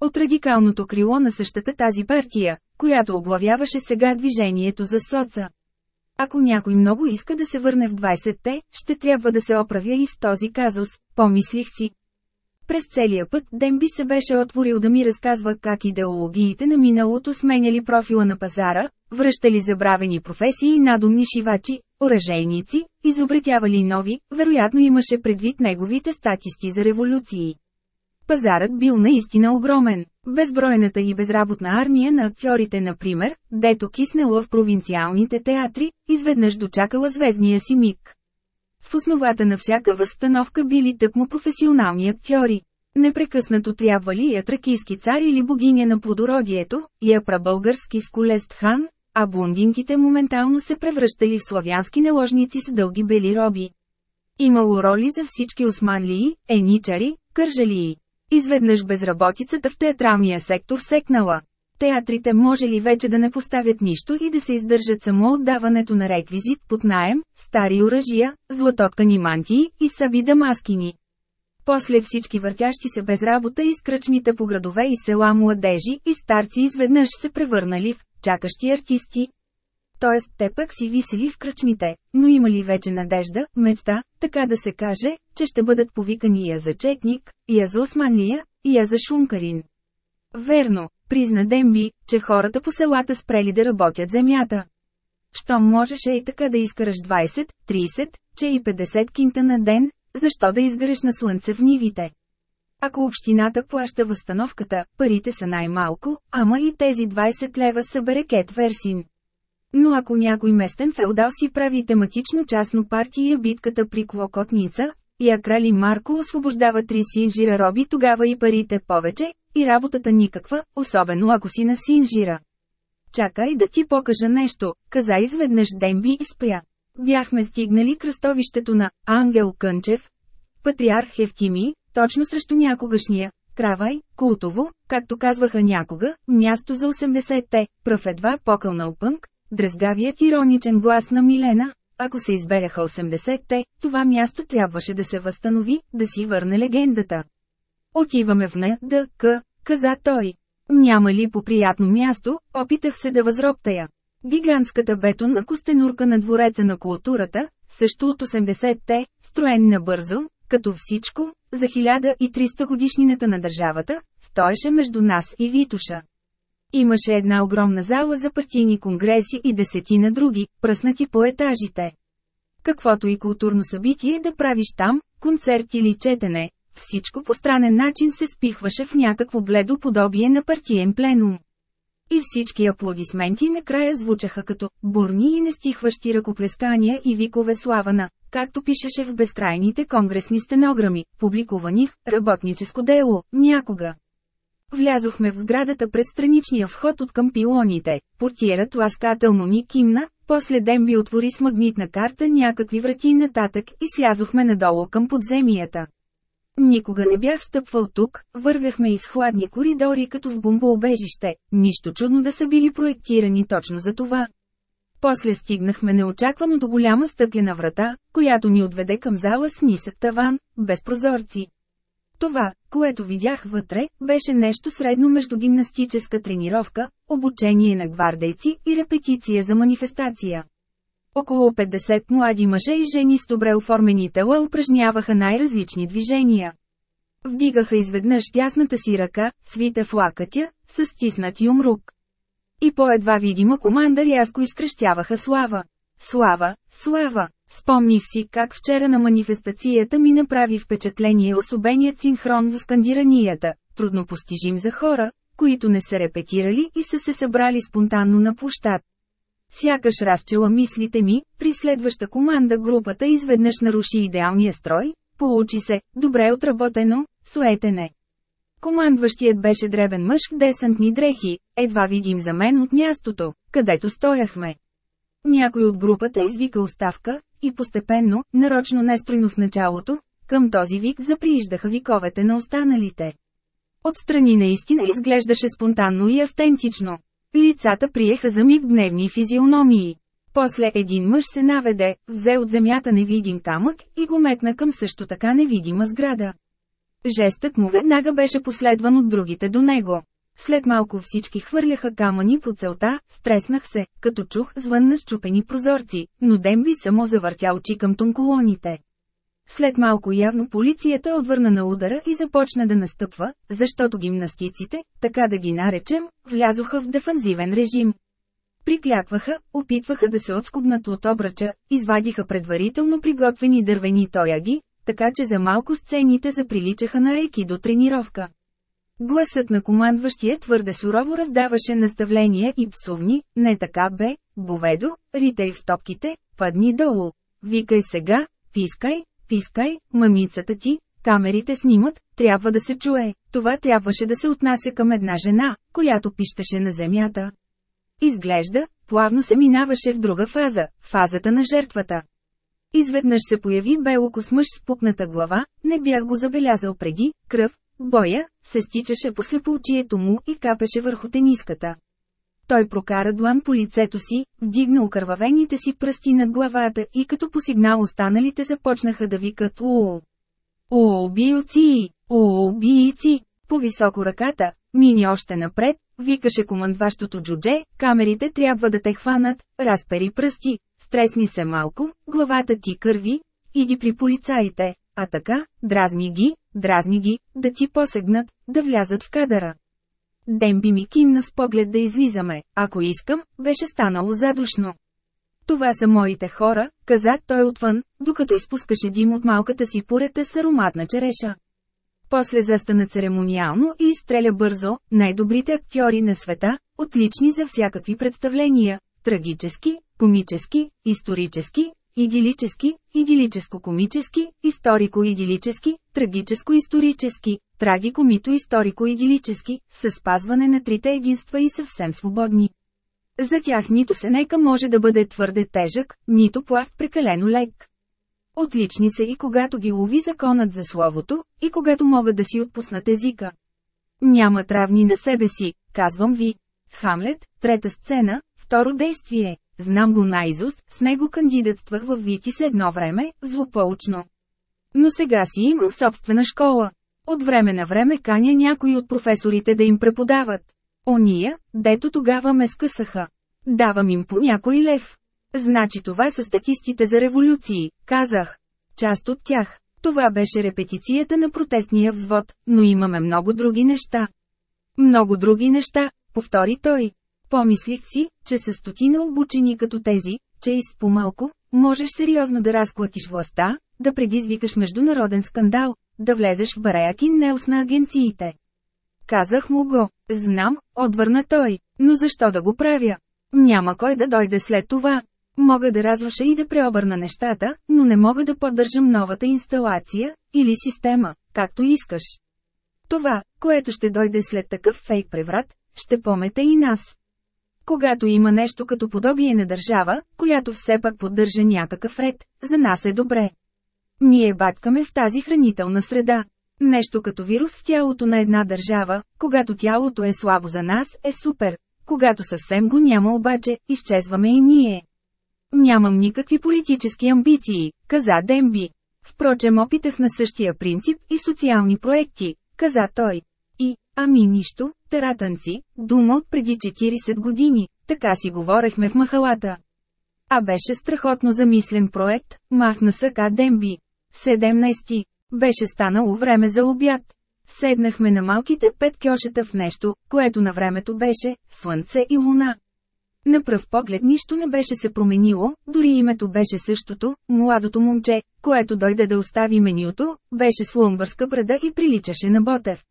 От радикалното крило на същата тази партия, която оглавяваше сега движението за соца. Ако някой много иска да се върне в 20-те, ще трябва да се оправя и с този казус, помислих си. През целия път Демби се беше отворил да ми разказва как идеологиите на миналото сменяли профила на пазара, връщали забравени професии надумни шивачи, оръжейници, изобретявали нови, вероятно имаше предвид неговите статисти за революции. Пазарът бил наистина огромен. Безбройната и безработна армия на актьорите например, дето киснела в провинциалните театри, изведнъж дочакала звездния си миг. В основата на всяка възстановка били тъкмо професионални актьори. Непрекъснато трябва ли я тракийски цар или богиня на плодородието, я прабългарски сколест хан, а блондинките моментално се превръщали в славянски наложници с дълги бели роби. Имало роли за всички османлии, еничари, кържалии. Изведнъж безработицата в театралния сектор секнала. Театрите може ли вече да не поставят нищо и да се издържат само отдаването на реквизит под наем, стари оръжия, златоткани мантии и саби дамаскини. После всички въртящи се без работа и скръчните по градове и села младежи и старци изведнъж се превърнали в чакащи артисти, т.е. те пък си висели в кръчмите, но има ли вече надежда, мечта, така да се каже, че ще бъдат повикани я за четник, я за османлия, я за шункарин. Верно, призна Демби, че хората по селата спрели да работят земята. Щом можеше и така да изкараш 20, 30, че и 50 кинта на ден, защо да изгареш на слънце в нивите? Ако общината плаща възстановката, парите са най-малко, ама и тези 20 лева са берекет версин. Но ако някой местен феодал си прави тематично частно партия битката при Клокотница, и Акрали Марко освобождава три синжира роби тогава и парите повече, и работата никаква, особено ако си на синжира. Чакай да ти покажа нещо, каза изведнъж Демби и спря. Бяхме стигнали кръстовището на Ангел Кънчев, патриарх Евтими, точно срещу някогашния, Кравай, култово, както казваха някога, място за 80-те, пръв едва покълнал пънк, Дрезгавият ироничен глас на Милена, ако се избереха 80-те, това място трябваше да се възстанови, да си върне легендата. Отиваме в НДК, каза той. Няма ли по приятно място, опитах се да възроптая. Гигантската бетонна костенурка на двореца на културата, също от 80-те, строен набързо, като всичко, за 1300 годишнината на държавата, стоеше между нас и Витуша. Имаше една огромна зала за партийни конгреси и десетина други, пръснати по етажите. Каквото и културно събитие да правиш там, концерт или четене, всичко по странен начин се спихваше в някакво бледо подобие на партиен пленум. И всички аплодисменти накрая звучаха като бурни и нестихващи ръкоплескания и викове славана, както пишеше в безкрайните конгресни стенограми, публикувани в «Работническо дело» някога. Влязохме в сградата през страничния вход от към пилоните, портиерът ласкателно ни кимна, после Демби отвори с магнитна карта някакви врати нататък и слязохме надолу към подземията. Никога не бях стъпвал тук, вървяхме из хладни коридори като в бомбоубежище, нищо чудно да са били проектирани точно за това. После стигнахме неочаквано до голяма стъклена врата, която ни отведе към зала с нисък таван, без прозорци. Това, което видях вътре, беше нещо средно между гимнастическа тренировка, обучение на гвардейци и репетиция за манифестация. Около 50 млади мъже и жени с добре оформени тела упражняваха най-различни движения. Вдигаха изведнъж тясната си ръка, свита в лакътя, с стиснат юмрук. И по едва видима команда рязко изкръщяваха слава. Слава, слава! Спомних си как вчера на манифестацията ми направи впечатление особеният синхрон в скандиранията, трудно постижим за хора, които не са репетирали и са се събрали спонтанно на площад. Сякаш разчела мислите ми, при следваща команда групата изведнъж наруши идеалния строй, получи се, добре отработено, суетене. Командващият беше дребен мъж в десантни дрехи, едва видим за мен от мястото, където стояхме. Някой от групата извика оставка, и постепенно, нарочно нестройно в началото, към този вик заприиждаха виковете на останалите. Отстрани наистина изглеждаше спонтанно и автентично. Лицата приеха за миг гневни физиономии. После един мъж се наведе, взе от земята невидим камък и го метна към също така невидима сграда. Жестът му веднага беше последван от другите до него. След малко всички хвърляха камъни по целта, стреснах се, като чух звън на щупени прозорци, но Демби само завъртя очи към тонколоните. След малко явно полицията отвърна на удара и започна да настъпва, защото гимнастиците, така да ги наречем, влязоха в дефанзивен режим. Приклякваха, опитваха да се отскубнат от обръча, извадиха предварително приготвени дървени тояги, така че за малко сцените заприличаха на реки до тренировка. Гласът на командващия твърде сурово раздаваше наставления и псовни, не така бе, Боведо, ритай в топките, падни долу. Викай сега, пискай, пискай, мамицата ти, камерите снимат, трябва да се чуе. Това трябваше да се отнася към една жена, която пищеше на земята. Изглежда, плавно се минаваше в друга фаза, фазата на жертвата. Изведнъж се появи белоко с мъж с пукната глава, не бях го забелязал преди, кръв, боя, се стичаше по слепоочието му и капеше върху тениската. Той прокара длан по лицето си, вдигна окървавените си пръсти над главата и като по сигнал останалите започнаха да викат «Уу! Уу, убийци! Уу, убийци!» По-високо ръката, мини още напред, викаше командващото джудже, камерите трябва да те хванат, разпери пръсти, стресни се малко, главата ти кърви, иди при полицаите, а така, дразни ги, дразни ги, да ти посегнат, да влязат в кадъра. Демби ми кимна с поглед да излизаме, ако искам, беше станало задушно. Това са моите хора, каза той отвън, докато изпускаше дим от малката си порета с ароматна череша. После застана церемониално и изстреля бързо, най-добрите актьори на света, отлични за всякакви представления, трагически, комически, исторически, идилически, идилическо-комически, историко-идилически, трагическо-исторически, трагико-мито-историко-идилически, със спазване на трите единства и съвсем свободни. За тях нито сенека може да бъде твърде тежък, нито плав прекалено лек. Отлични са и когато ги лови законът за словото, и когато могат да си отпуснат езика. Нямат равни на себе си, казвам ви. Хамлет, трета сцена, второ действие. Знам го наизуст, с него кандидатствах в Витис едно време, злополучно. Но сега си имам собствена школа. От време на време каня някои от професорите да им преподават. Ония, дето тогава ме скъсаха. Давам им по някой лев. Значи това са статистите за революции, казах. Част от тях. Това беше репетицията на протестния взвод, но имаме много други неща. Много други неща, повтори той. Помислих си, че са стотина обучени като тези, че и с по-малко, можеш сериозно да разклатиш властта, да предизвикаш международен скандал, да влезеш в бараяк и неус на агенциите. Казах му го, знам, отвърна той, Но защо да го правя? Няма кой да дойде след това. Мога да разруша и да преобърна нещата, но не мога да поддържам новата инсталация, или система, както искаш. Това, което ще дойде след такъв фейк преврат, ще помете и нас. Когато има нещо като подобие на държава, която все пак поддържа някакъв ред, за нас е добре. Ние баткаме в тази хранителна среда. Нещо като вирус в тялото на една държава, когато тялото е слабо за нас, е супер. Когато съвсем го няма обаче, изчезваме и ние. Нямам никакви политически амбиции, каза Демби. Впрочем опитах на същия принцип и социални проекти, каза той. И, ами нищо, тератанци, дума от преди 40 години, така си говорехме в махалата. А беше страхотно замислен проект, махна с Демби. 17. Беше станало време за обяд. Седнахме на малките пет кьошета в нещо, което на времето беше слънце и луна. На пръв поглед нищо не беше се променило, дори името беше същото, младото момче, което дойде да остави менюто, беше с лъмбърска брада и приличаше на Ботев.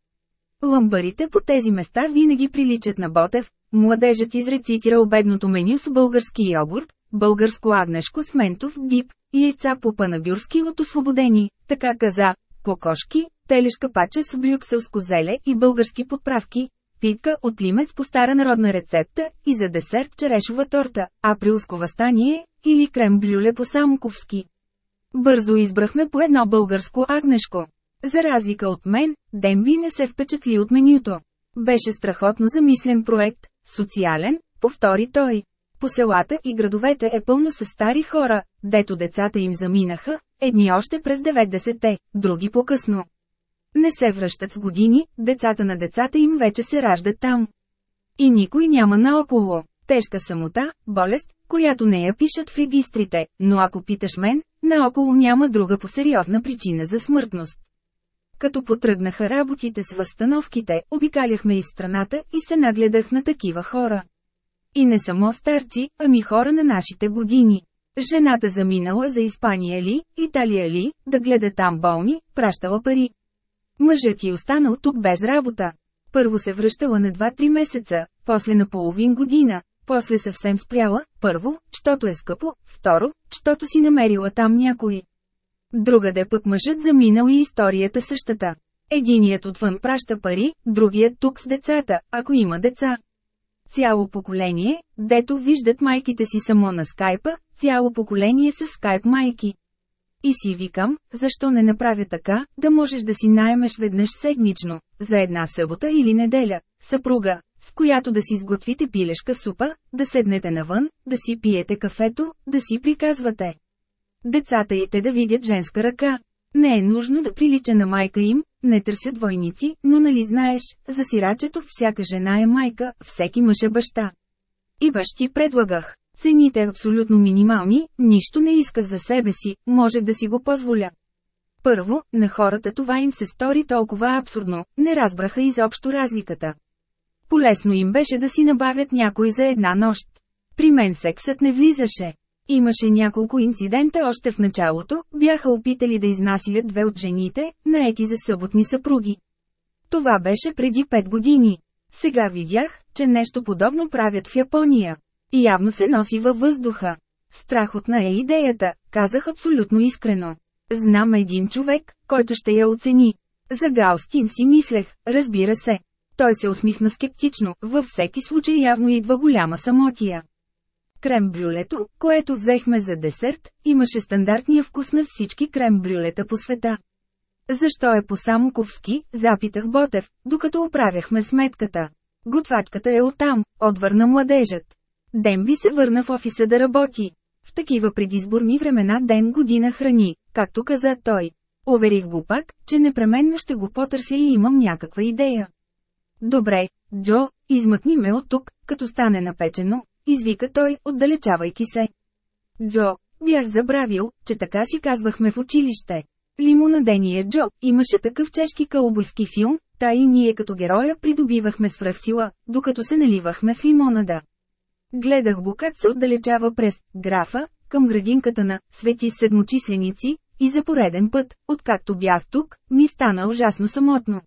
Лъмбарите по тези места винаги приличат на Ботев, младежът изрецитира обедното меню с български йогурт, българско агнешко с ментов дип, яйца по панагюрски от освободени, така каза, кокошки, телешка паче с брюкселско зеле и български подправки, питка от лимец по стара народна рецепта и за десерт черешова торта, априлско възстание или крем-блюле по самковски. Бързо избрахме по едно българско агнешко. За разлика от мен, Демби не се впечатли от менюто. Беше страхотно замислен проект, социален, повтори той. По селата и градовете е пълно с стари хора, дето децата им заминаха, едни още през 90-те, други по-късно. Не се връщат с години, децата на децата им вече се раждат там. И никой няма наоколо. Тежка самота, болест, която не я пишат в регистрите, но ако питаш мен, наоколо няма друга по-сериозна причина за смъртност. Като потръгнаха работите с възстановките, обикаляхме из страната и се нагледах на такива хора. И не само старци, ами хора на нашите години. Жената заминала за Испания ли, Италия ли, да гледа там болни, пращала пари. Мъжът ти останал тук без работа. Първо се връщала на 2-3 месеца, после на половин година, после съвсем спряла, първо, щото е скъпо, второ, щото си намерила там някой. Другаде пък мъжът заминал и историята същата. Единият отвън праща пари, другият тук с децата, ако има деца. Цяло поколение, дето виждат майките си само на скайпа, цяло поколение с скайп майки. И си викам, защо не направя така, да можеш да си найемеш веднъж седмично, за една събота или неделя, съпруга, с която да си сготвите пилешка супа, да седнете навън, да си пиете кафето, да си приказвате. Децата и те да видят женска ръка. Не е нужно да прилича на майка им, не търсят войници, но нали знаеш, за сирачето всяка жена е майка, всеки мъж е баща. И бащи предлагах. Цените абсолютно минимални, нищо не исках за себе си, може да си го позволя. Първо, на хората това им се стори толкова абсурдно, не разбраха изобщо разликата. Полесно им беше да си набавят някой за една нощ. При мен сексът не влизаше. Имаше няколко инцидента още в началото, бяха опитали да изнасилят две от жените, наети за съботни съпруги. Това беше преди 5 години. Сега видях, че нещо подобно правят в Япония. И явно се носи във въздуха. Страхотна е идеята, казах абсолютно искрено. Знам един човек, който ще я оцени. За Гаустин си мислех, разбира се. Той се усмихна скептично, във всеки случай явно идва голяма самотия. Крем-брюлето, което взехме за десерт, имаше стандартния вкус на всички крем-брюлета по света. Защо е по-самоковски, запитах Ботев, докато оправяхме сметката. Готвачката е оттам, отвърна младежът. Демби се върна в офиса да работи. В такива предизборни времена ден година храни, както каза той. Уверих го пак, че непременно ще го потърся и имам някаква идея. Добре, Джо, измъкни ме от тук, като стане напечено, извика той, отдалечавайки се. Джо, бях забравил, че така си казвахме в училище. Лимонадения Джо, имаше такъв чешки кълбойски филм, та и ние като героя придобивахме свръхсила, докато се наливахме с лимонада. Гледах го как се отдалечава през графа, към градинката на свети седмочисленици, и за пореден път, откакто бях тук, ми стана ужасно самотно.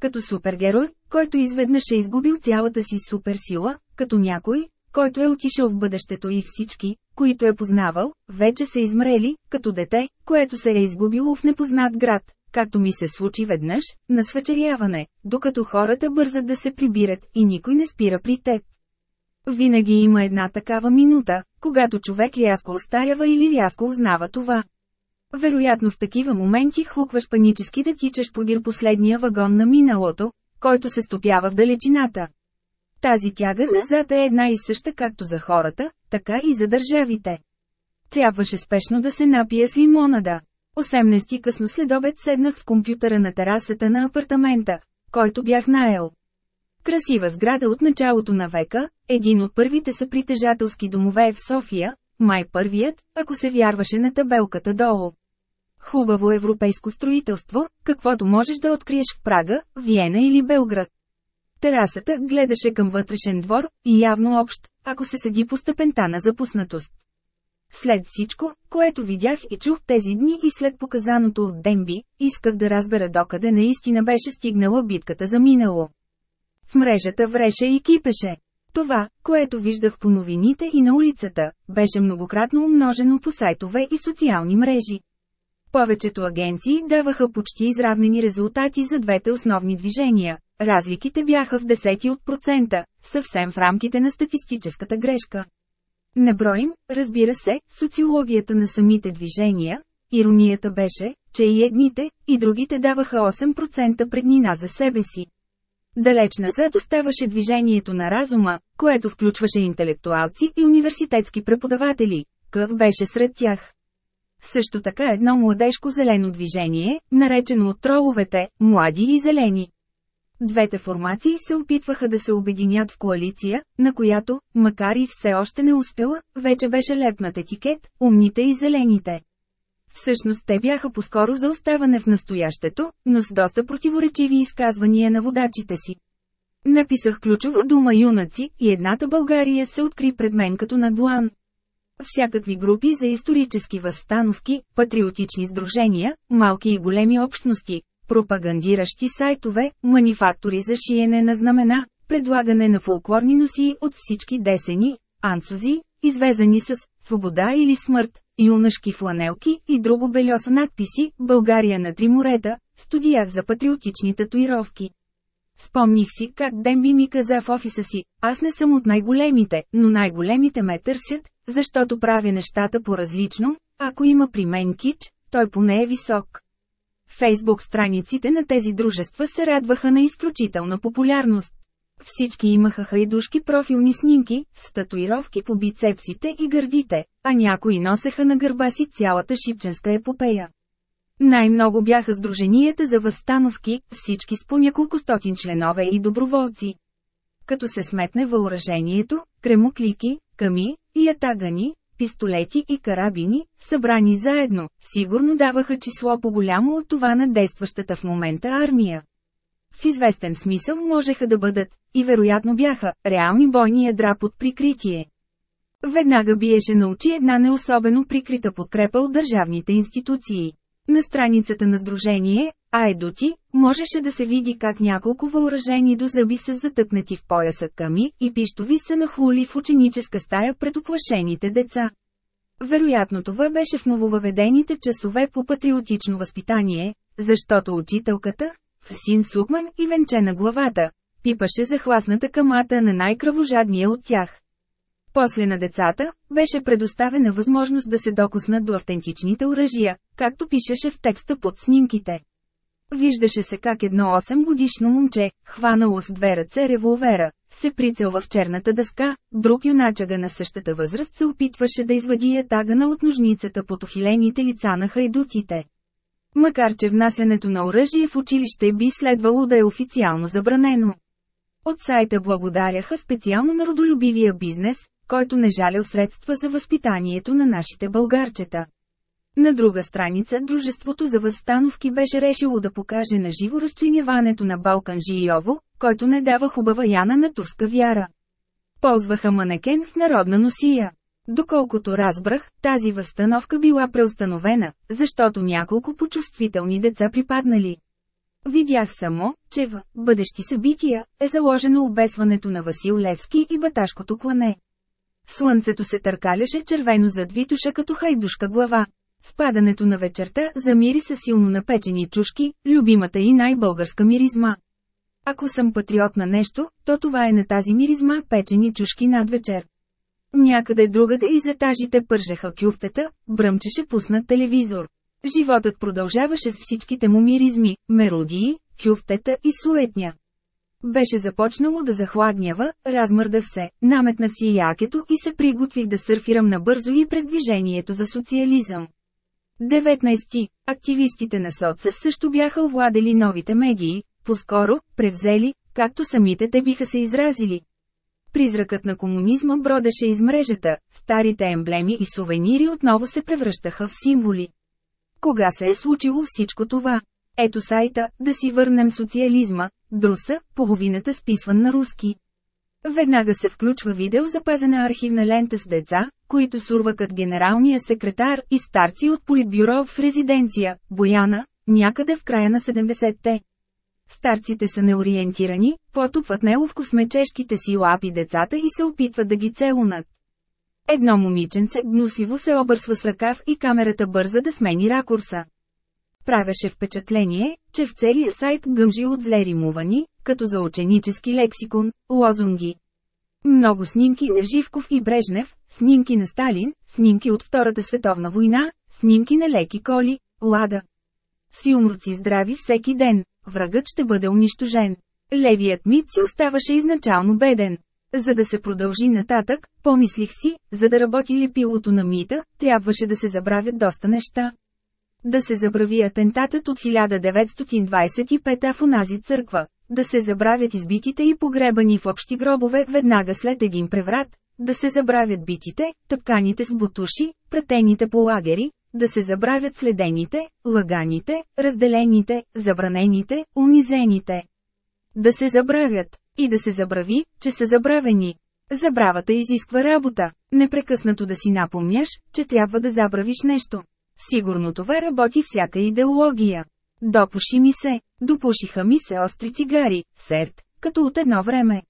Като супергерой, който изведнъж е изгубил цялата си суперсила, като някой, който е отишъл в бъдещето и всички, които е познавал, вече са измрели, като дете, което се е изгубило в непознат град, както ми се случи веднъж, на свечеряване, докато хората бързат да се прибират и никой не спира при теб. Винаги има една такава минута, когато човек рязко остарява или рязко узнава това. Вероятно в такива моменти хукваш панически да тичаш подир последния вагон на миналото, който се стопява в далечината. Тази тяга назад е една и съща както за хората, така и за държавите. Трябваше спешно да се напие с лимонада. 18 късно след седнах в компютъра на терасата на апартамента, който бях наел. Красива сграда от началото на века, един от първите са притежателски домове в София, май първият, ако се вярваше на табелката долу. Хубаво европейско строителство, каквото можеш да откриеш в Прага, Виена или Белград. Терасата гледаше към вътрешен двор, и явно общ, ако се седи по степента на запуснатост. След всичко, което видях и чух тези дни и след показаното от Демби, исках да разбера докъде наистина беше стигнала битката за минало. В мрежата вреше и кипеше. Това, което виждах по новините и на улицата, беше многократно умножено по сайтове и социални мрежи. Повечето агенции даваха почти изравнени резултати за двете основни движения. Разликите бяха в десети от процента, съвсем в рамките на статистическата грешка. Не броим, разбира се, социологията на самите движения. Иронията беше, че и едните, и другите даваха 8% преднина за себе си. Далеч назад оставаше движението на разума, което включваше интелектуалци и университетски преподаватели. Къв беше сред тях? Също така едно младежко зелено движение, наречено от троловете, млади и зелени. Двете формации се опитваха да се обединят в коалиция, на която, макар и все още не успела, вече беше лепнат етикет – умните и зелените. Всъщност те бяха по-скоро за оставане в настоящето, но с доста противоречиви изказвания на водачите си. Написах ключова дума юнаци и едната България се откри пред мен като на длан. Всякакви групи за исторически възстановки, патриотични сдружения, малки и големи общности, пропагандиращи сайтове, манифактори за шиене на знамена, предлагане на фолклорни носии от всички десени, анцузи, извезани с «Свобода или смърт», юнашки фланелки и друго бельоса надписи «България на три морета», студиях за патриотични татуировки. Спомних си как Демби ми каза в офиса си, аз не съм от най-големите, но най-големите ме търсят, защото правя нещата по-различно, ако има при мен кич, той поне е висок. Фейсбук страниците на тези дружества се радваха на изключителна популярност. Всички имаха хайдушки профилни снимки, с татуировки по бицепсите и гърдите, а някои носеха на гърба си цялата шипченска епопея. Най-много бяха сдруженията за възстановки, всички с по няколко стотин членове и доброволци. Като се сметне въоръжението, кремоклики, ками, ятагани, пистолети и карабини, събрани заедно, сигурно даваха число по-голямо от това на действащата в момента армия. В известен смисъл можеха да бъдат, и вероятно бяха, реални бойни ядра под прикритие. Веднага биеше на очи една неособено прикрита подкрепа от държавните институции. На страницата на сдружение, Айдоти, можеше да се види как няколко въоръжени до зъби са затъкнати в пояса ками и пиштови са нахлули в ученическа стая пред оплашените деца. Вероятно това беше в нововъведените часове по патриотично възпитание, защото учителката, в син сукман и венче на главата, пипаше захласната камата на най-кръвожадния от тях. После на децата, беше предоставена възможност да се докоснат до автентичните оръжия, както пишеше в текста под снимките. Виждаше се как едно 8 годишно момче, хванало с две ръце револвера, се прицелва в черната дъска, друг юначага на същата възраст се опитваше да извади ятагана от ножницата под охилените лица на хайдутите. Макар че внасянето на оръжие в училище би следвало да е официално забранено. От сайта благодаряха специално на родолюбивия бизнес, който не жалял средства за възпитанието на нашите българчета. На друга страница Дружеството за възстановки беше решило да покаже на живо разчиняването на Балкан Жийово, който не дава хубава яна на турска вяра. Ползваха манекен в народна носия. Доколкото разбрах, тази възстановка била преустановена, защото няколко почувствителни деца припаднали. Видях само, че в «Бъдещи събития» е заложено обесването на Васил Левски и баташкото клане. Слънцето се търкаляше червено зад Витуша като хайдушка глава. Спадането на вечерта замири са силно напечени чушки, любимата и най-българска миризма. Ако съм патриот на нещо, то това е на тази миризма печени чушки над вечер. Някъде другаде из етажите пържеха кюфтета, бръмчеше пуснат телевизор. Животът продължаваше с всичките му миризми, меродии, кюфтета и суетня. Беше започнало да захладнява, размърдах се, наметнах си якето и се приготвих да сърфирам набързо и през движението за социализъм. 19. Активистите на соца също бяха овладели новите медии, по-скоро, превзели, както самите те биха се изразили. Призракът на комунизма бродеше из мрежата, старите емблеми и сувенири отново се превръщаха в символи. Кога се е случило всичко това? Ето сайта, да си върнем социализма, Друса, половината списван на руски. Веднага се включва видео запазена архивна лента с деца, които сурвакат генералния секретар и старци от политбюро в резиденция, Бояна, някъде в края на 70-те. Старците са неориентирани, потупват неловко с мечешките си лапи децата и се опитват да ги целунат. Едно момиченце гнусливо се обърсва с ръкав и камерата бърза да смени ракурса. Правеше впечатление, че в целия сайт гъмжи от зле римувани, като за ученически лексикон, лозунги. Много снимки на Живков и Брежнев, снимки на Сталин, снимки от Втората световна война, снимки на леки коли, лада. С юмруци здрави всеки ден, врагът ще бъде унищожен. Левият мит си оставаше изначално беден. За да се продължи нататък, помислих си, за да работи лепилото на мита, трябваше да се забравят доста неща. Да се забрави атентатът от 1925 в онази църква, да се забравят избитите и погребани в общи гробове веднага след един преврат, да се забравят битите, тъпканите с бутуши, пратените по лагери, да се забравят следените, лаганите, разделените, забранените, унизените. Да се забравят, и да се забрави, че са забравени. Забравата изисква работа, непрекъснато да си напомняш, че трябва да забравиш нещо. Сигурно това работи всяка идеология. Допуши ми се, допушиха ми се остри цигари, серт, като от едно време.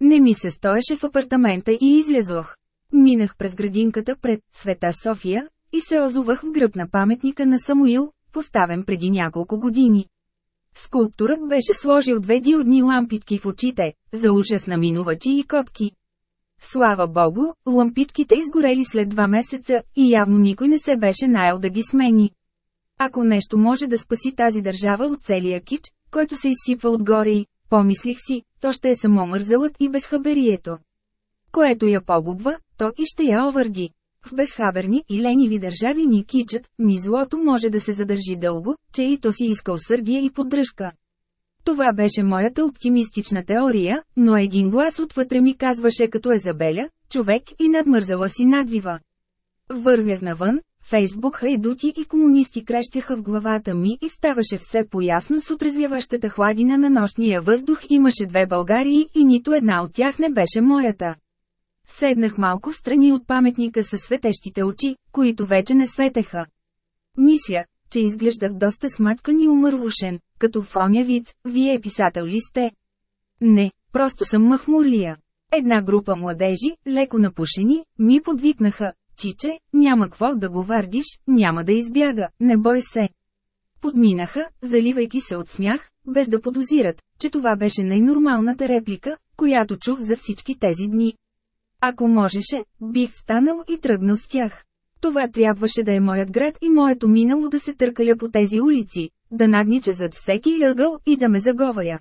Не ми се стоеше в апартамента и излезох. Минах през градинката пред Света София и се озовах в гръб на паметника на Самуил, поставен преди няколко години. Скулптурът беше сложил две диодни лампитки в очите, за ужас на минувачи и котки. Слава богу, лампитките изгорели след два месеца и явно никой не се беше наел да ги смени. Ако нещо може да спаси тази държава от целия кич, който се изсипва отгоре и, помислих си, то ще е само мързелът и безхаберието. Което я погубва, то и ще я овърди. В безхаберни и лениви държави ни кичат, ни злото може да се задържи дълго, че и то си иска усърдие и поддръжка. Това беше моята оптимистична теория, но един глас отвътре ми казваше като е забеля, човек и надмързала си надвива. Вървях навън, Фейсбук хайдути и комунисти крещяха в главата ми и ставаше все по-ясно с отрезвяващата хладина на нощния въздух имаше две Българии и нито една от тях не беше моята. Седнах малко в страни от паметника със светещите очи, които вече не светеха. Мисля, че изглеждах доста смачкан и умървушен, като в оня виц, вие писател ли сте? Не, просто съм махмурлия. Една група младежи, леко напушени, ми подвикнаха, чиче, няма какво да го вардиш, няма да избяга, не бой се. Подминаха, заливайки се от смях, без да подозират, че това беше най-нормалната реплика, която чух за всички тези дни. Ако можеше, бих станал и тръгнал с тях. Това трябваше да е моят град и моето минало да се търкаля по тези улици, да наднича зад всеки ъгъл и да ме заговаря.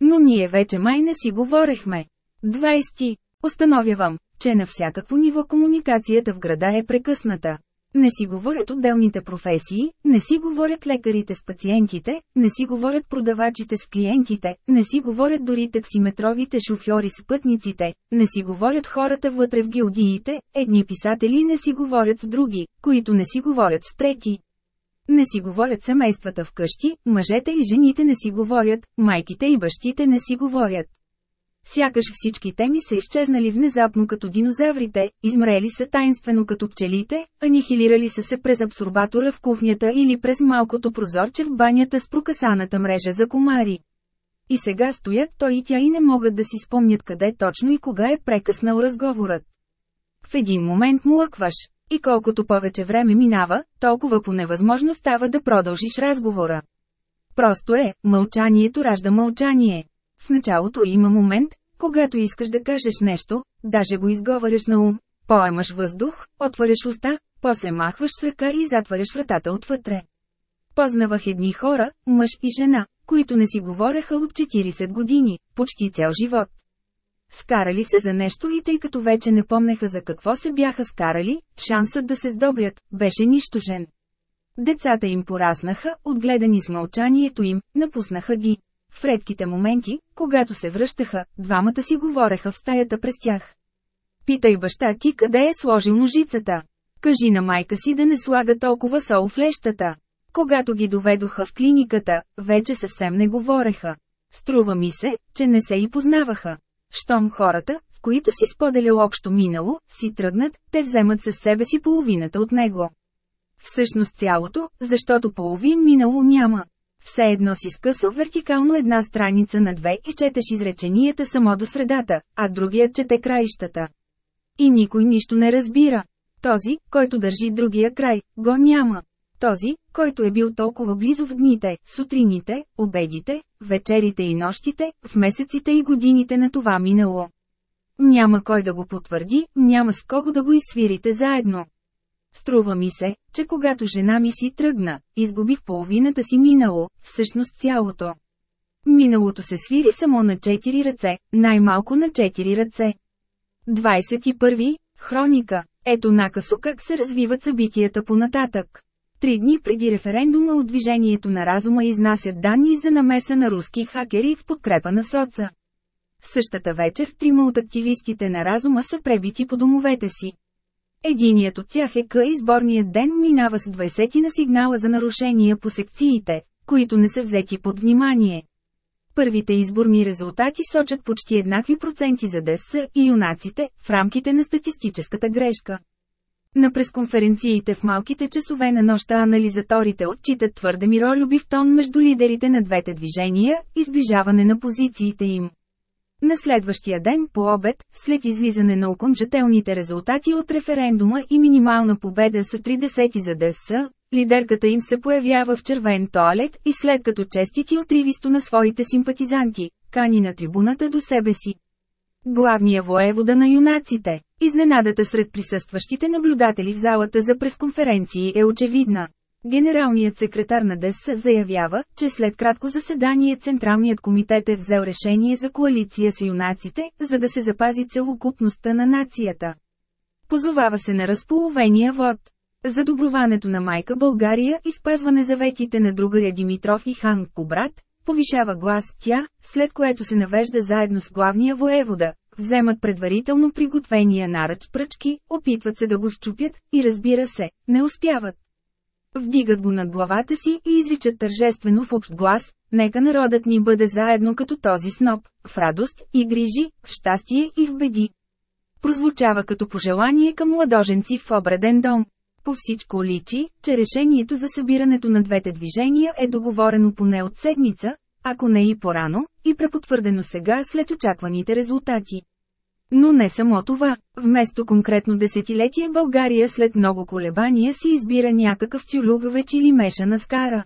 Но ние вече май не си говорехме. 20. Установявам, че на всякакво ниво комуникацията в града е прекъсната. Не си говорят отделните професии, не си говорят лекарите с пациентите, не си говорят продавачите с клиентите, не си говорят дори таксиметровите шофьори с пътниците, не си говорят хората вътре в гилдиите, едни писатели не си говорят с други, които не си говорят с трети. Не си говорят семействата вкъщи, мъжете и жените не си говорят, майките и бащите не си говорят. Сякаш всички теми са изчезнали внезапно като динозаврите, измрели са таинствено като пчелите, анихилирали са се през абсорбатора в кухнята или през малкото прозорче в банята с прокасаната мрежа за комари. И сега стоят той и тя и не могат да си спомнят къде точно и кога е прекъснал разговорът. В един момент му лъкваш. И колкото повече време минава, толкова по невъзможно става да продължиш разговора. Просто е, мълчанието ражда мълчание. В началото има момент, когато искаш да кажеш нещо, даже го изговаряш на ум, поемаш въздух, отваряш уста, после махваш с ръка и затваряш вратата отвътре. Познавах едни хора, мъж и жена, които не си говореха от 40 години, почти цял живот. Скарали се за нещо и тъй като вече не помнеха за какво се бяха скарали, шансът да се сдобрят, беше нищожен. Децата им пораснаха, отгледани с мълчанието им, напуснаха ги. В редките моменти, когато се връщаха, двамата си говореха в стаята през тях. Питай баща ти къде е сложил ножицата. Кажи на майка си да не слага толкова сол в лещата. Когато ги доведоха в клиниката, вече съвсем не говореха. Струва ми се, че не се и познаваха. Щом хората, в които си споделял общо минало, си тръгнат, те вземат със себе си половината от него. Всъщност цялото, защото половин минало няма. Все едно си скъсал вертикално една страница на две и четеш изреченията само до средата, а другият чете краищата. И никой нищо не разбира. Този, който държи другия край, го няма. Този, който е бил толкова близо в дните, сутрините, обедите, вечерите и нощите, в месеците и годините на това минало. Няма кой да го потвърди, няма с кого да го изсвирите заедно. Струва ми се, че когато жена ми си тръгна, изгубих половината си минало, всъщност цялото. Миналото се свири само на четири ръце, най-малко на четири ръце. 21. Хроника. Ето накъсо как се развиват събитията по нататък. Три дни преди референдума от Движението на разума изнасят данни за намеса на руски хакери в подкрепа на соца. Същата вечер трима от активистите на разума са пребити по домовете си. Единият от тях е К. Изборният ден минава с 20 на сигнала за нарушения по секциите, които не са взети под внимание. Първите изборни резултати сочат почти еднакви проценти за ДС и юнаците, в рамките на статистическата грешка. На пресконференциите в малките часове на нощта анализаторите отчитат твърде миролюбив тон между лидерите на двете движения и сближаване на позициите им. На следващия ден по обед, след излизане на окончателните резултати от референдума и минимална победа са 30 за ДС, лидерката им се появява в червен туалет и след като честити отривисто на своите симпатизанти, кани на трибуната до себе си. Главния воевода на юнаците. Изненадата сред присъстващите наблюдатели в залата за пресконференции е очевидна. Генералният секретар на ДС заявява, че след кратко заседание Централният комитет е взел решение за коалиция с юнаците, за да се запази целокупността на нацията. Позовава се на разполовения вод. За доброването на майка България и спазване заветите на другаря Димитров и хан Кобрат, повишава глас тя, след което се навежда заедно с главния воевода, вземат предварително приготвения наръч пръчки, опитват се да го счупят, и разбира се, не успяват. Вдигат го над главата си и изричат тържествено в общ глас, нека народът ни бъде заедно като този сноп, в радост и грижи, в щастие и в беди. Прозвучава като пожелание към младоженци в обреден дом. По всичко личи, че решението за събирането на двете движения е договорено поне от седмица, ако не и по-рано, и препотвърдено сега след очакваните резултати. Но не само това, вместо конкретно десетилетие България след много колебания си избира някакъв тюлуговеч или мешана скара.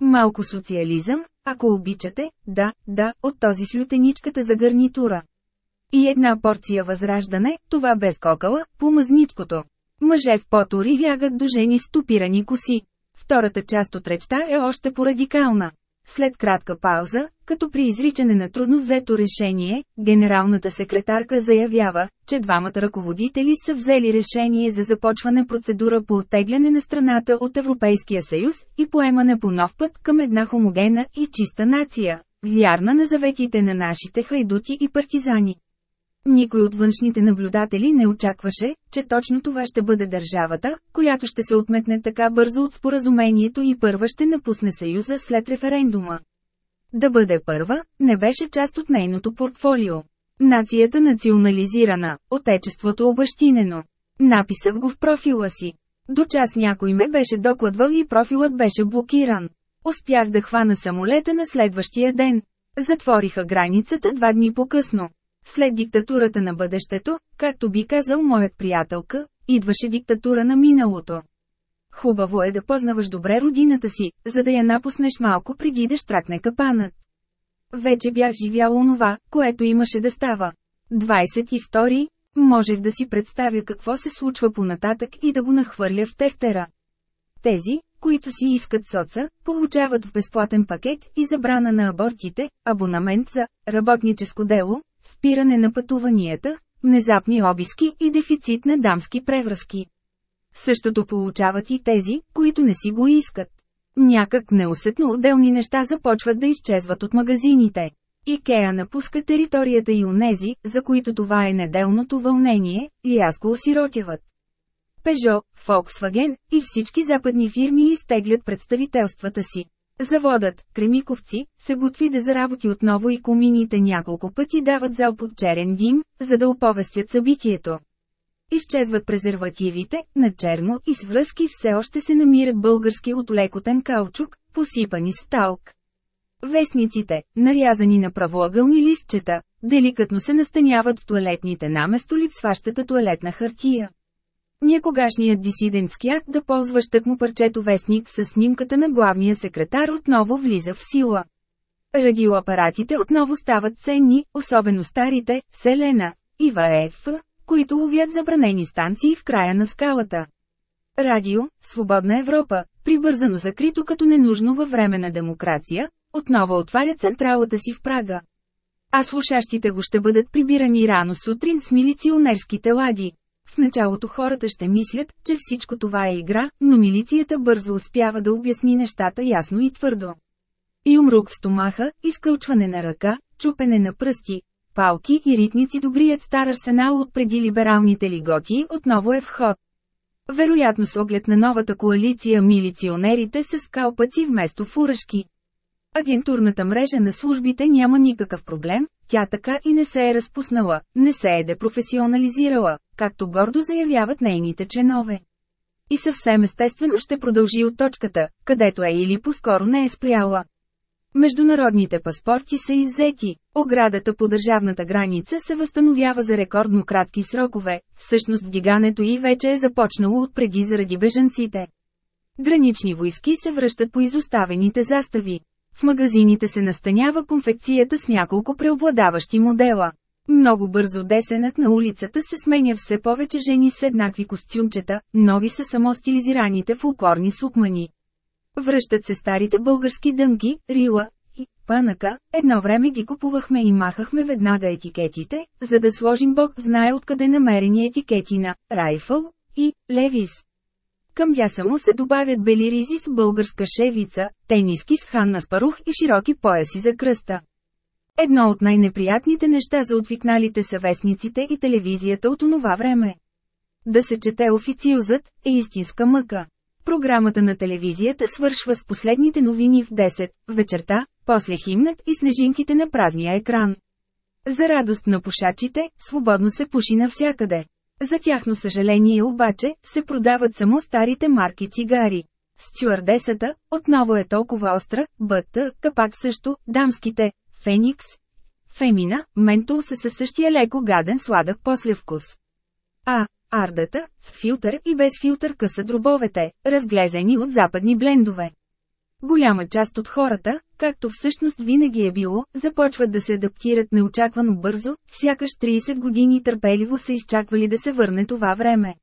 Малко социализъм, ако обичате, да, да, от този слютеничката за гарнитура. И една порция възраждане, това без кокала, по мъзничкото. Мъже в потори лягат до жени с топирани коси. Втората част от речта е още по-радикална. След кратка пауза, като при изричане на трудно взето решение, генералната секретарка заявява, че двамата ръководители са взели решение за започване процедура по оттегляне на страната от Европейския съюз и поемане по нов път към една хомогена и чиста нация, вярна на заветите на нашите хайдути и партизани. Никой от външните наблюдатели не очакваше, че точно това ще бъде държавата, която ще се отметне така бързо от споразумението и първа ще напусне Съюза след референдума. Да бъде първа, не беше част от нейното портфолио. Нацията национализирана, отечеството обащинено. Написах го в профила си. До час някой ме беше докладвал и профилът беше блокиран. Успях да хвана самолета на следващия ден. Затвориха границата два дни по-късно. След диктатурата на бъдещето, както би казал моят приятелка, идваше диктатура на миналото. Хубаво е да познаваш добре родината си, за да я напуснеш малко преди да штракне капанът. Вече бях живял онова, което имаше да става. 22. Можех да си представя какво се случва понататък и да го нахвърля в тефтера. Тези, които си искат соца, получават в безплатен пакет и забрана на абортите, абонамент за работническо дело, спиране на пътуванията, внезапни обиски и дефицит на дамски превръзки. Същото получават и тези, които не си го искат. Някак неусетно отделни неща започват да изчезват от магазините. Икеа напуска територията и унези, за които това е неделното вълнение, рязко осиротяват. Пежо, Volkswagen и всички западни фирми изтеглят представителствата си. Заводът, Кремиковци, се готви да заработи отново и комините няколко пъти дават залп от черен дим, за да оповестят събитието. Изчезват презервативите, на черно и с връзки все още се намират български от лекотен каучук, посипани с талк. Вестниците, нарязани на правоъгълни листчета, деликатно се настаняват в туалетните наместо липсващата туалетна хартия. Някогашният дисидентски акт да ползваш тъкмо парчето вестник с снимката на главния секретар отново влиза в сила. Радиоапаратите отново стават ценни, особено старите, Селена, и ВАЕФ, които ловят забранени станции в края на скалата. Радио, Свободна Европа, прибързано закрито като ненужно във време на демокрация, отново отваря централата си в Прага. А слушащите го ще бъдат прибирани рано сутрин с милиционерските лади. В началото хората ще мислят, че всичко това е игра, но милицията бързо успява да обясни нещата ясно и твърдо. Юмрук в стомаха, изкълчване на ръка, чупене на пръсти, палки и ритници добрият стар арсенал от преди либералните лиготи отново е в ход. Вероятно с оглед на новата коалиция милиционерите с скалпаци вместо фурашки. Агентурната мрежа на службите няма никакъв проблем, тя така и не се е разпуснала, не се е депрофесионализирала, както гордо заявяват нейните членове. И съвсем естествено ще продължи от точката, където е или по-скоро не е спряла. Международните паспорти са иззети, оградата по държавната граница се възстановява за рекордно кратки срокове, всъщност вдигането и вече е започнало от преди заради бежанците. Гранични войски се връщат по изоставените застави. В магазините се настанява конфекцията с няколко преобладаващи модела. Много бързо десенът на улицата се сменя все повече жени с еднакви костюмчета, нови са само стилизираните фулкорни сукмани. Връщат се старите български дънки, рила и панака, едно време ги купувахме и махахме веднага етикетите, за да сложим Бог знае откъде намерени етикети на Райфъл и Левис. Към дяса му се добавят бели ризи с българска шевица, тениски с ханна спарух и широки пояси за кръста. Едно от най-неприятните неща за отвикналите са вестниците и телевизията от онова време. Да се чете официозът е истинска мъка. Програмата на телевизията свършва с последните новини в 10 вечерта, после химнат и снежинките на празния екран. За радост на пушачите, свободно се пуши навсякъде. За тяхно съжаление обаче, се продават само старите марки цигари. Стюардесата, отново е толкова остра, БТ, капак също, дамските, Феникс, Фемина, ментол са със същия леко гаден сладък послевкус. А, ардата, с филтър и без филтър къса дробовете, разглезени от западни блендове. Голяма част от хората, както всъщност винаги е било, започват да се адаптират неочаквано бързо, сякаш 30 години търпеливо са изчаквали да се върне това време.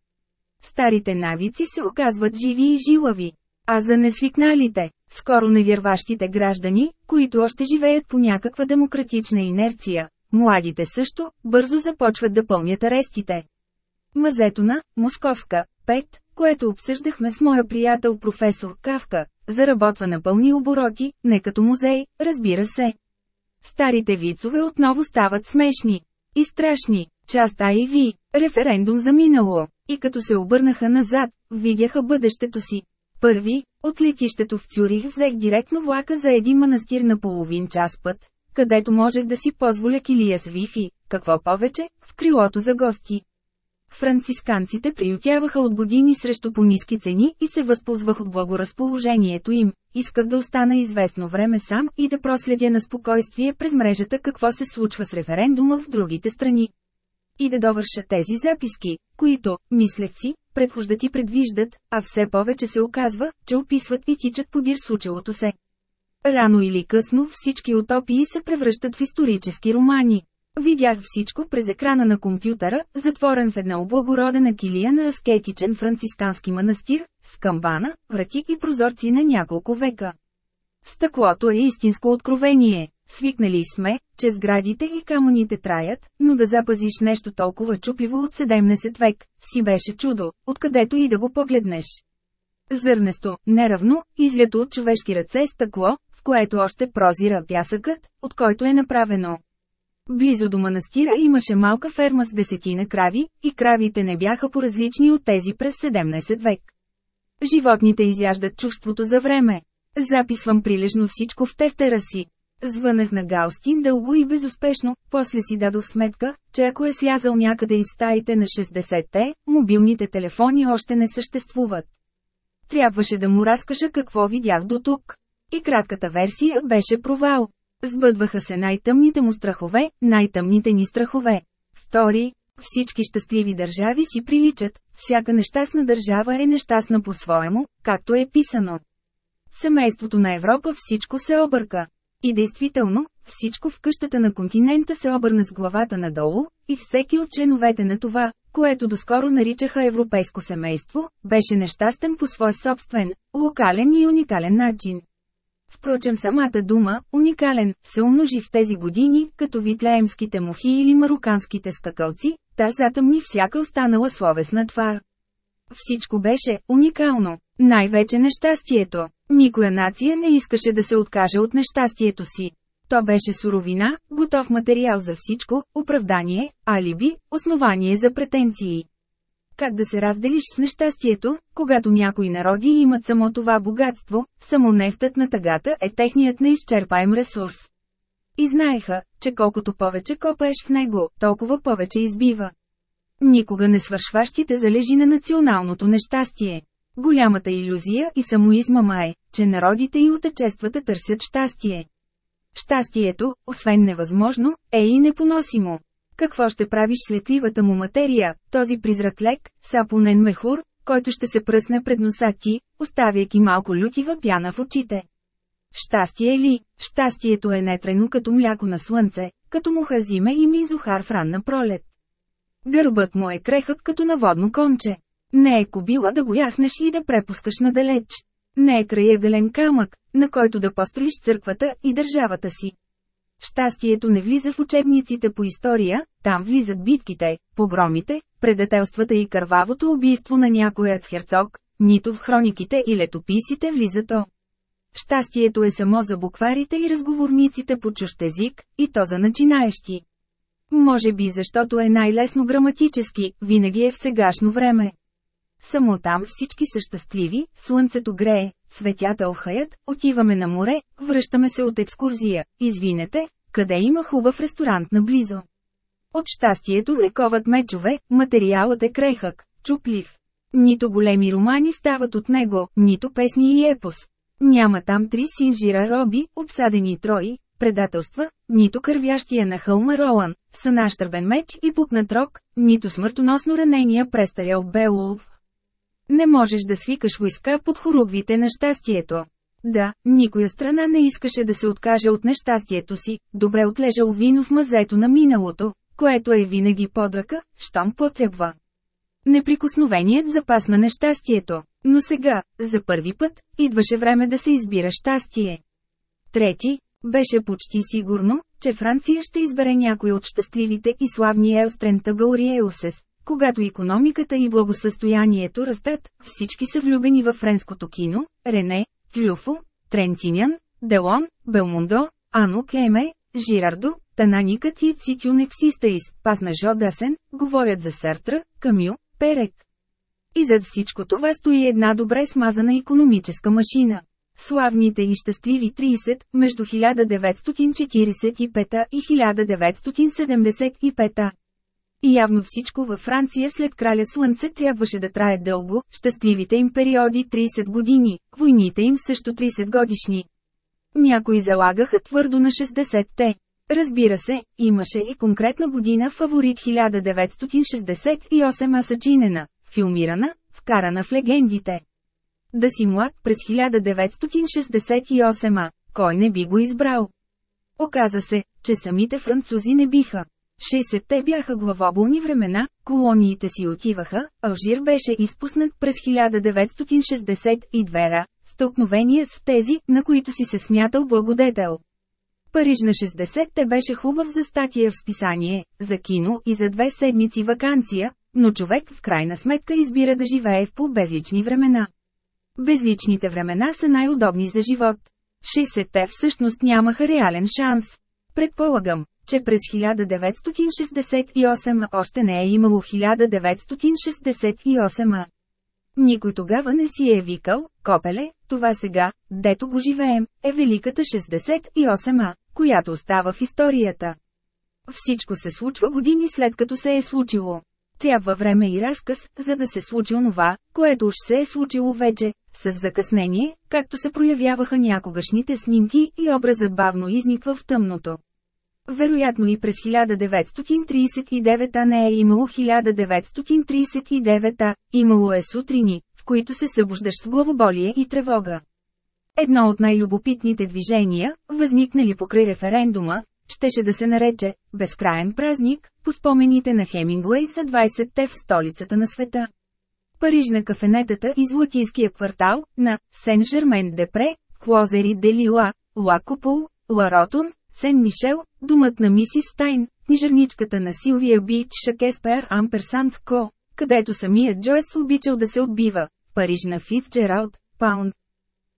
Старите навици се оказват живи и жилави. А за несвикналите, скоро невярващите граждани, които още живеят по някаква демократична инерция, младите също, бързо започват да пълнят арестите. Мазетона, Московска, 5, което обсъждахме с моя приятел професор Кавка, заработва на пълни обороти, не като музей, разбира се. Старите вицове отново стават смешни. И страшни. Част А и Ви. Референдум за минало. И като се обърнаха назад, видяха бъдещето си. Първи, от летището в Цюрих взех директно влака за един манастир на половин час път, където можех да си позволя килия с вифи, какво повече, в крилото за гости. Францисканците приютяваха от години срещу по-низки цени и се възползвах от благоразположението им. Исках да остана известно време сам и да проследя на спокойствие през мрежата какво се случва с референдума в другите страни. И да довърша тези записки, които, мислех си, предхождат и предвиждат, а все повече се оказва, че описват и тичат подир случилото се. Рано или късно всички утопии се превръщат в исторически романи. Видях всичко през екрана на компютъра, затворен в една облагородена килия на аскетичен францискански манастир, с камбана, врати и прозорци на няколко века. Стъклото е истинско откровение. Свикнали сме, че сградите и камъните траят, но да запазиш нещо толкова чупливо от 17 век, си беше чудо, откъдето и да го погледнеш. Зърнесто, неравно, излято от човешки ръце стъкло, в което още прозира пясъкът, от който е направено. Близо до манастира имаше малка ферма с десетина крави, и кравите не бяха по-различни от тези през 17 век. Животните изяждат чувството за време. Записвам прилежно всичко в тефтера си. Звънах на Гаустин дълго и безуспешно, после си дадох сметка, че ако е слязал някъде из стаите на 60-те, мобилните телефони още не съществуват. Трябваше да му разкажа какво видях до тук. И кратката версия беше провал. Сбъдваха се най-тъмните му страхове, най-тъмните ни страхове. Втори, всички щастливи държави си приличат, всяка нещастна държава е нещастна по-своему, както е писано. Семейството на Европа всичко се обърка. И действително, всичко в къщата на континента се обърна с главата надолу, и всеки от членовете на това, което доскоро наричаха европейско семейство, беше нещастен по свой собствен, локален и уникален начин. Впрочем самата дума, уникален, се умножи в тези години, като витлеемските мухи или мароканските скакалци, та затъмни всяка останала словесна твар. Всичко беше уникално, най-вече нещастието. Никоя нация не искаше да се откаже от нещастието си. То беше суровина, готов материал за всичко, оправдание, алиби, основание за претенции. Как да се разделиш с нещастието, когато някои народи имат само това богатство, само нефтът на тъгата е техният неизчерпаем ресурс. И знаеха, че колкото повече копаеш в него, толкова повече избива. Никога не свършващите залежи на националното нещастие. Голямата иллюзия и самоизмама е, че народите и отечествата търсят щастие. Щастието, освен невъзможно, е и непоносимо. Какво ще правиш с летливата му материя, този призрак лек, сапонен мехур, който ще се пръсне пред носа ти, оставяйки малко лютива пяна в очите? Щастие ли? Щастието е нетрено като мляко на слънце, като мухазиме и мизухар в ранна пролет. Гърбът му е крехък като наводно конче. Не е кобила да го яхнеш и да препускаш надалеч. Не е краягален камък, на който да построиш църквата и държавата си. Щастието не влиза в учебниците по история, там влизат битките, погромите, предателствата и кървавото убийство на някой херцог, нито в хрониките и летописите влиза то. Щастието е само за букварите и разговорниците по чужд език, и то за начинаещи. Може би защото е най-лесно граматически, винаги е в сегашно време. Само там всички са щастливи, слънцето грее, светята охаят, отиваме на море, връщаме се от екскурзия, извинете, къде има хубав ресторант наблизо. От щастието лековат мечове, материалът е крехък, чуплив. Нито големи романи стават от него, нито песни и епос. Няма там три синжира роби, обсадени трои, предателства, нито кървящия на хълма Ролан, са нащърбен меч и пукнат рок, нито смъртоносно ранения престарял Беулов. Не можеш да свикаш войска под хоругвите на щастието. Да, никоя страна не искаше да се откаже от нещастието си, добре отлежал вино в мазето на миналото, което е винаги под ръка, щом потребва. Неприкосновеният запас на нещастието, но сега, за първи път, идваше време да се избира щастие. Трети, беше почти сигурно, че Франция ще избере някой от щастливите и славни Елстрен Тагауриеусес, когато економиката и благосъстоянието растат, всички са влюбени във френското кино, Рене, Флюфо, Трентинян, Делон, Белмундо, Ано Кеме, Жирардо, Тананикът и Цитюнексистаис, пасна Жо Дасен, говорят за Сартра, Камю, Перек. И зад всичко това стои една добре смазана економическа машина. Славните и щастливи 30, между 1945 и 1975. И явно всичко във Франция след краля Слънце трябваше да трае дълго, щастливите им периоди 30 години, войните им също 30 годишни. Някои залагаха твърдо на 60-те. Разбира се, имаше и конкретна година фаворит 1968 Асачинена, филмирана, вкарана в легендите. Да си млад през 1968 кой не би го избрал? Оказа се, че самите французи не биха. 60-те бяха главоболни времена, колониите си отиваха, Алжир беше изпуснат през 1962 стълкновение с тези, на които си се смятал благодетел. Париж на 60-те беше хубав за статия в списание, за кино и за две седмици вакансия, но човек в крайна сметка избира да живее в по-безлични времена. Безличните времена са най-удобни за живот. 60-те всъщност нямаха реален шанс. Предполагам, че през 1968 още не е имало 1968 Никой тогава не си е викал, копеле, това сега, дето го живеем, е великата 68 която остава в историята. Всичко се случва години след като се е случило. Трябва време и разказ, за да се случи онова, което уж се е случило вече, с закъснение, както се проявяваха някогашните снимки и образът бавно изниква в тъмното. Вероятно и през 1939 не е имало 1939 имало е сутрини, в които се събуждаш с главоболие и тревога. Едно от най-любопитните движения, възникнали покрай референдума, щеше да се нарече «Безкраен празник», по спомените на Хемингуей за 20-те в столицата на света. Париж на кафенетата из латинския квартал, на Сен-Жермен-де-Пре, Клозери де Лила, Лакопол, Ларотун, Сен-Мишел, думът на мисис Стайн, книжарничката на Силвия Бич Шакеспер Амперсант Ко, където самият Джойс обичал да се отбива, Париж на Фитджералд, Паунд.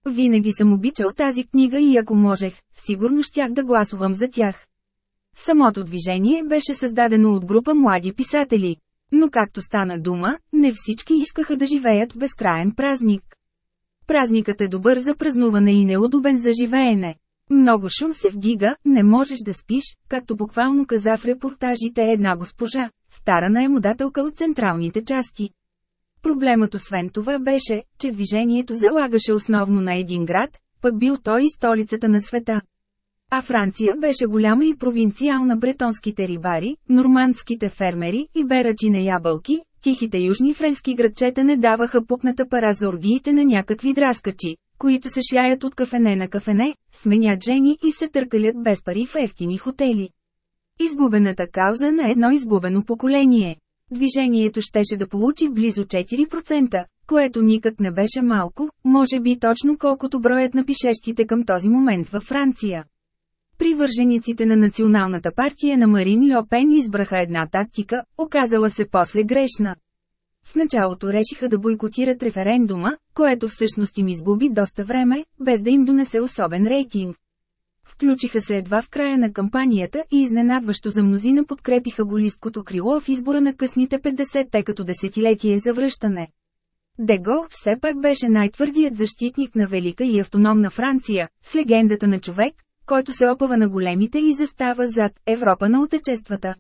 Винаги съм обичал тази книга и ако можех, сигурно щях да гласувам за тях. Самото движение беше създадено от група млади писатели. Но както стана дума, не всички искаха да живеят в безкраен празник. Празникът е добър за празнуване и неудобен за живеене. Много шум се вдига, не можеш да спиш, както буквално каза в репортажите една госпожа, стара наемодателка от централните части. Проблемът освен това беше, че движението залагаше основно на един град, пък бил той и столицата на света. А Франция беше голяма и провинциална бретонските рибари, нормандските фермери и берачи на ябълки, тихите южни френски градчета не даваха пукната пара за оргиите на някакви драскачи, които се шляят от кафене на кафене, сменят жени и се търкалят без пари в ефтини хотели. Изгубената кауза на едно изгубено поколение. Движението щеше да получи близо 4%, което никак не беше малко, може би точно колкото броят на пишещите към този момент във Франция. Привържениците на Националната партия на Марин Льопен избраха една тактика, оказала се после грешна. В началото решиха да бойкотират референдума, което всъщност им изгуби доста време, без да им донесе особен рейтинг. Включиха се едва в края на кампанията и изненадващо за мнозина подкрепиха голисткото крило в избора на късните 50-те като десетилетие за връщане. Дего все пак беше най-твърдият защитник на велика и автономна Франция, с легендата на човек, който се опава на големите и застава зад Европа на отечествата.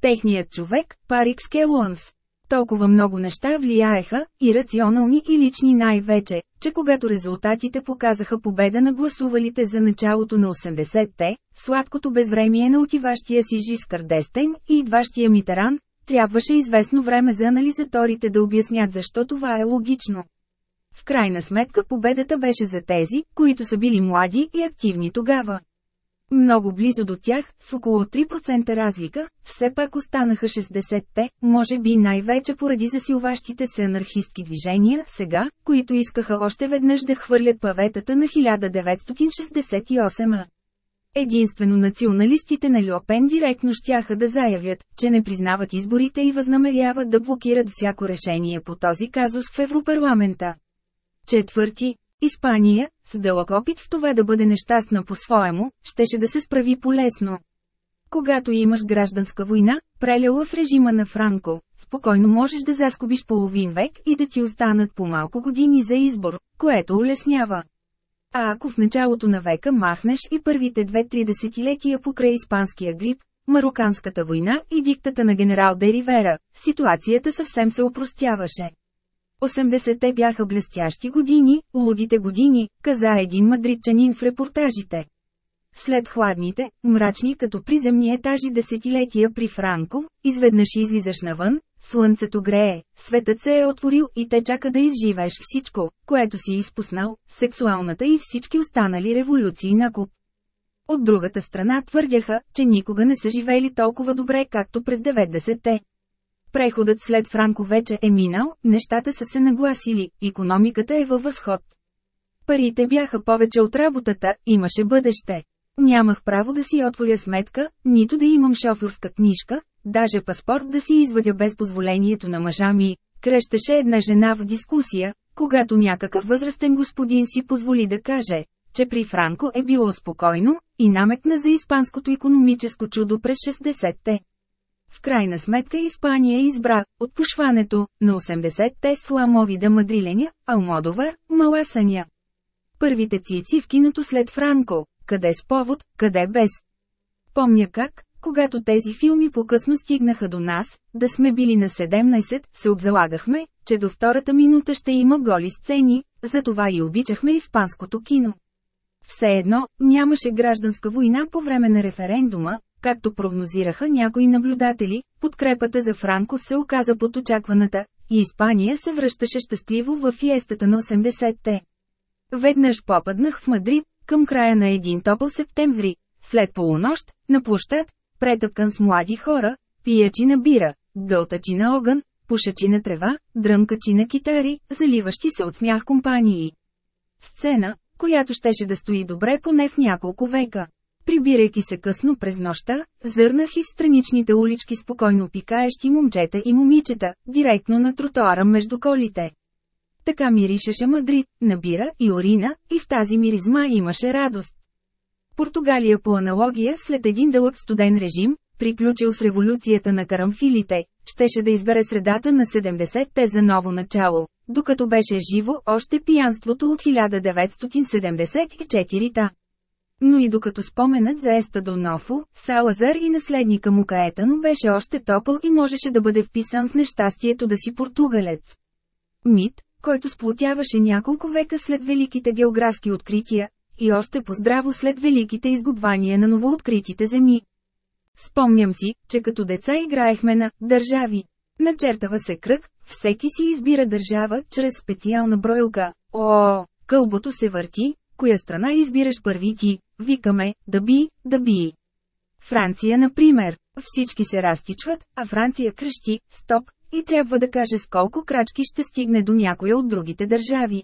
Техният човек, Парик Скелуанс, толкова много неща влияеха, и рационални и лични най-вече, че когато резултатите показаха победа на гласувалите за началото на 80-те, сладкото безвремие на отиващия си Жискар Дестен и идващия Митеран, трябваше известно време за анализаторите да обяснят защо това е логично. В крайна сметка победата беше за тези, които са били млади и активни тогава. Много близо до тях, с около 3% разлика, все пак останаха 60-те, може би най-вече поради засилващите се анархистки движения, сега, които искаха още веднъж да хвърлят паветата на 1968 Единствено националистите на Люопен директно щяха да заявят, че не признават изборите и възнамеряват да блокират всяко решение по този казус в Европарламента. Четвърти, Испания, с дълъг опит в това да бъде нещастна по-своему, щеше да се справи полезно. Когато имаш гражданска война, преляла в режима на Франко, спокойно можеш да заскобиш половин век и да ти останат по малко години за избор, което улеснява. А ако в началото на века махнеш и първите две-три десетилетия покрай испанския грип, Мароканската война и диктата на генерал Деривера, ситуацията съвсем се опростяваше. 80-те бяха блестящи години, лудите години, каза един мадридчанин в репортажите. След хладните, мрачни като приземни етажи десетилетия при Франко, изведнъж излизаш навън, слънцето грее, светът се е отворил и те чака да изживееш всичко, което си изпуснал, сексуалната и всички останали революции на куп. От другата страна твърдяха, че никога не са живели толкова добре както през 90-те. Преходът след Франко вече е минал, нещата са се нагласили, економиката е във възход. Парите бяха повече от работата, имаше бъдеще. Нямах право да си отворя сметка, нито да имам шофьорска книжка, даже паспорт да си извадя без позволението на мъжа ми. Крещеше една жена в дискусия, когато някакъв възрастен господин си позволи да каже, че при Франко е било спокойно, и намекна за испанското економическо чудо през 60-те. В крайна сметка Испания избра отпушването на 80-те сламовида мадриленя, Алмодовар, Маласаня. Първите цици в киното след Франко, къде с повод, къде без. Помня как, когато тези филми по-късно стигнаха до нас, да сме били на 17, се обзалагахме, че до втората минута ще има голи сцени, затова и обичахме испанското кино. Все едно, нямаше гражданска война по време на референдума, както прогнозираха някои наблюдатели, подкрепата за Франко се оказа под очакваната, и Испания се връщаше щастливо в фиестата на 80-те. Веднъж попаднах в Мадрид, към края на един топъл септември, след полунощ, на площад, претъпкан с млади хора, пиячи на бира, гълтачи на огън, пушачи на трева, дръмкачи на китари, заливащи се от смях компании. Сцена, която щеше да стои добре поне в няколко века. Прибирайки се късно през нощта, зърнах из страничните улички спокойно пикаещи момчета и момичета, директно на тротуара между колите. Така миришеше Мадрид, набира и орина, и в тази миризма имаше радост. Португалия по аналогия след един дълъг студен режим, приключил с революцията на карамфилите, щеше да избере средата на 70-те за ново начало, докато беше живо още пиянството от 1974-та. Но и докато споменът за Естадо Нофо, Салазар и наследника му Каетано беше още топъл и можеше да бъде вписан в нещастието да си португалец. Мит, който сплотяваше няколко века след великите географски открития, и още поздраво след великите изгубвания на новооткритите земи. Спомням си, че като деца играехме на «държави». Начертава се кръг, всеки си избира държава чрез специална бройлка. О, кълбото се върти, коя страна избираш първи ти, викаме, да би, да би. Франция, например, всички се разтичват, а Франция кръщи, стоп, и трябва да каже с колко крачки ще стигне до някоя от другите държави.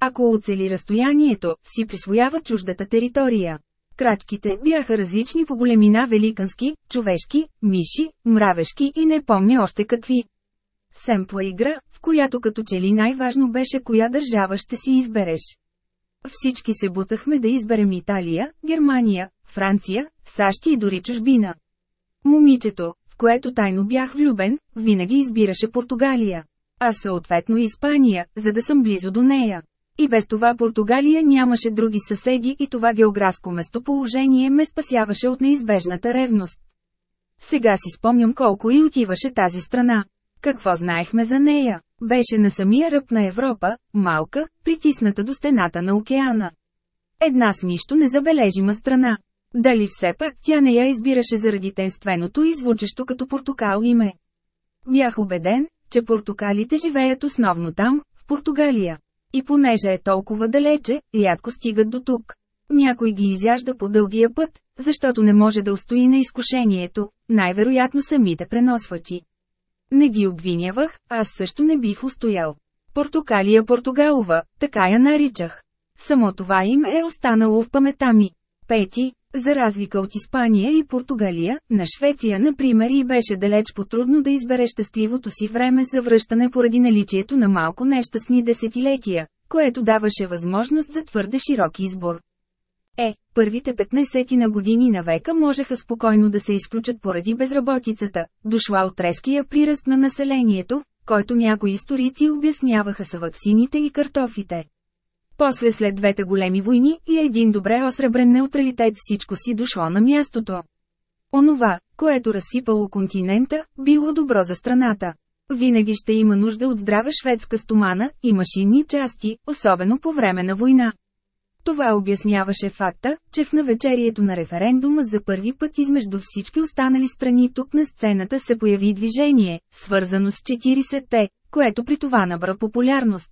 Ако оцели разстоянието, си присвоява чуждата територия. Крачките бяха различни по големина великански, човешки, миши, мравешки и не помня още какви. Семпла игра, в която като че ли най-важно беше коя държава ще си избереш. Всички се бутахме да изберем Италия, Германия, Франция, САЩ и дори чужбина. Момичето, в което тайно бях влюбен, винаги избираше Португалия. А съответно Испания, за да съм близо до нея. И без това Португалия нямаше други съседи и това географско местоположение ме спасяваше от неизбежната ревност. Сега си спомням колко и отиваше тази страна. Какво знаехме за нея? Беше на самия ръб на Европа, малка, притисната до стената на океана. Една с нищо незабележима страна. Дали все пак тя не я избираше заради тенственото и звучещо като портокал име? Бях убеден, че портокалите живеят основно там, в Португалия. И понеже е толкова далече, рядко стигат до тук. Някой ги изяжда по дългия път, защото не може да устои на изкушението, най-вероятно самите преносвачи. Не ги обвинявах, аз също не бих устоял. Портокалия Португалова, така я наричах. Само това им е останало в памета ми. Пети, за разлика от Испания и Португалия, на Швеция например и беше далеч по-трудно да избере щастливото си време за връщане поради наличието на малко нещастни десетилетия, което даваше възможност за твърде широк избор. Е, първите 15 на години на века можеха спокойно да се изключат поради безработицата, дошла от резкия приръст на населението, който някои историци обясняваха са ваксините и картофите. После след двете големи войни и един добре осребрен неутралитет всичко си дошло на мястото. Онова, което разсипало континента, било добро за страната. Винаги ще има нужда от здрава шведска стомана и машинни части, особено по време на война. Това обясняваше факта, че в навечерието на референдума за първи път измежду всички останали страни тук на сцената се появи движение, свързано с 40-те, което при това набра популярност.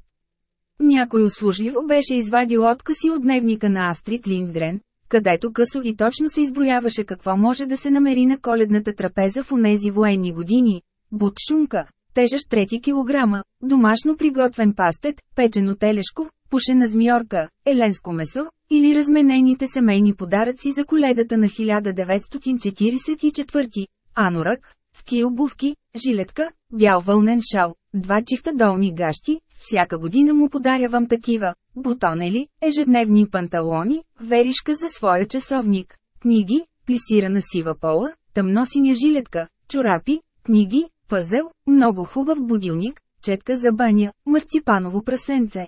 Някой услужливо беше извадил откъси от дневника на Астрид Лингрен, където късо и точно се изброяваше какво може да се намери на коледната трапеза в онези военни години. Бут шунка, тежащ 3 кг, домашно приготвен пастет, печено телешко, пушена змиорка, еленско месо, или разменените семейни подаръци за коледата на 1944, анорак, ски обувки, жилетка, бял вълнен шал, два чифта долни гащи, всяка година му подарявам такива, бутонели, ежедневни панталони, веришка за своя часовник, книги, плисирана сива пола, тъмносиня жилетка, чорапи, книги, пъзел, много хубав будилник, четка за баня, марципаново прасенце.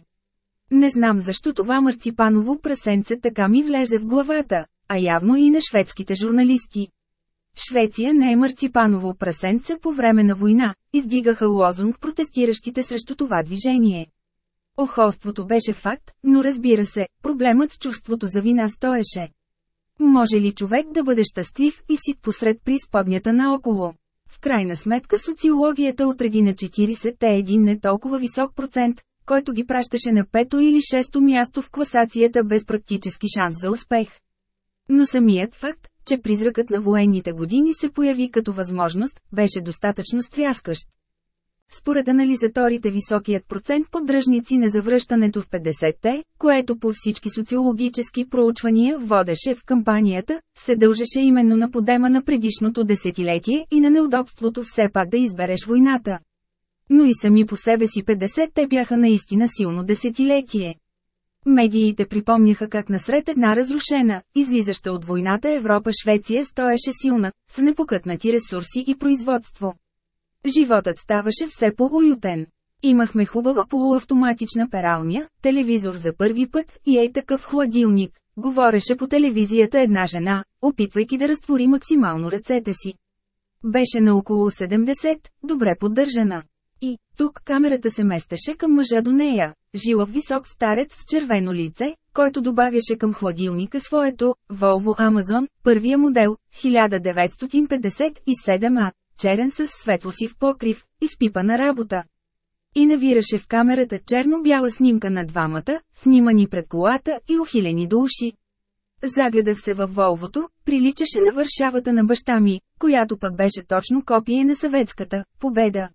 Не знам защо това марципаново прасенце така ми влезе в главата, а явно и на шведските журналисти. Швеция не е марципаново прасенце по време на война, издигаха лозунг протестиращите срещу това движение. Охолството беше факт, но разбира се, проблемът с чувството за вина стоеше. Може ли човек да бъде щастлив и сит посред преизподнята наоколо? В крайна сметка социологията отреди на 40 е един не толкова висок процент, който ги пращаше на пето или шесто място в класацията без практически шанс за успех. Но самият факт, че призракът на военните години се появи като възможност, беше достатъчно стряскащ. Според анализаторите високият процент поддръжници на завръщането в 50-те, което по всички социологически проучвания водеше в кампанията, се дължеше именно на подема на предишното десетилетие и на неудобството все пак да избереш войната. Но и сами по себе си 50-те бяха наистина силно десетилетие. Медиите припомняха как насред една разрушена, излизаща от войната Европа Швеция стоеше силна, с непокътнати ресурси и производство. Животът ставаше все по-уютен. Имахме хубава полуавтоматична пералня, телевизор за първи път и ей такъв хладилник, говореше по телевизията една жена, опитвайки да разтвори максимално ръцете си. Беше на около 70, добре поддържана. И, тук камерата се местеше към мъжа до нея, жилав висок старец с червено лице, който добавяше към хладилника своето, Volvo Amazon, първия модел, 1957А, черен с светлосив покрив, изпипана работа. И навираше в камерата черно-бяла снимка на двамата, снимани пред колата и ухилени до уши. Загледах се във Волвото, приличаше на вършавата на баща ми, която пък беше точно копие на съветската победа.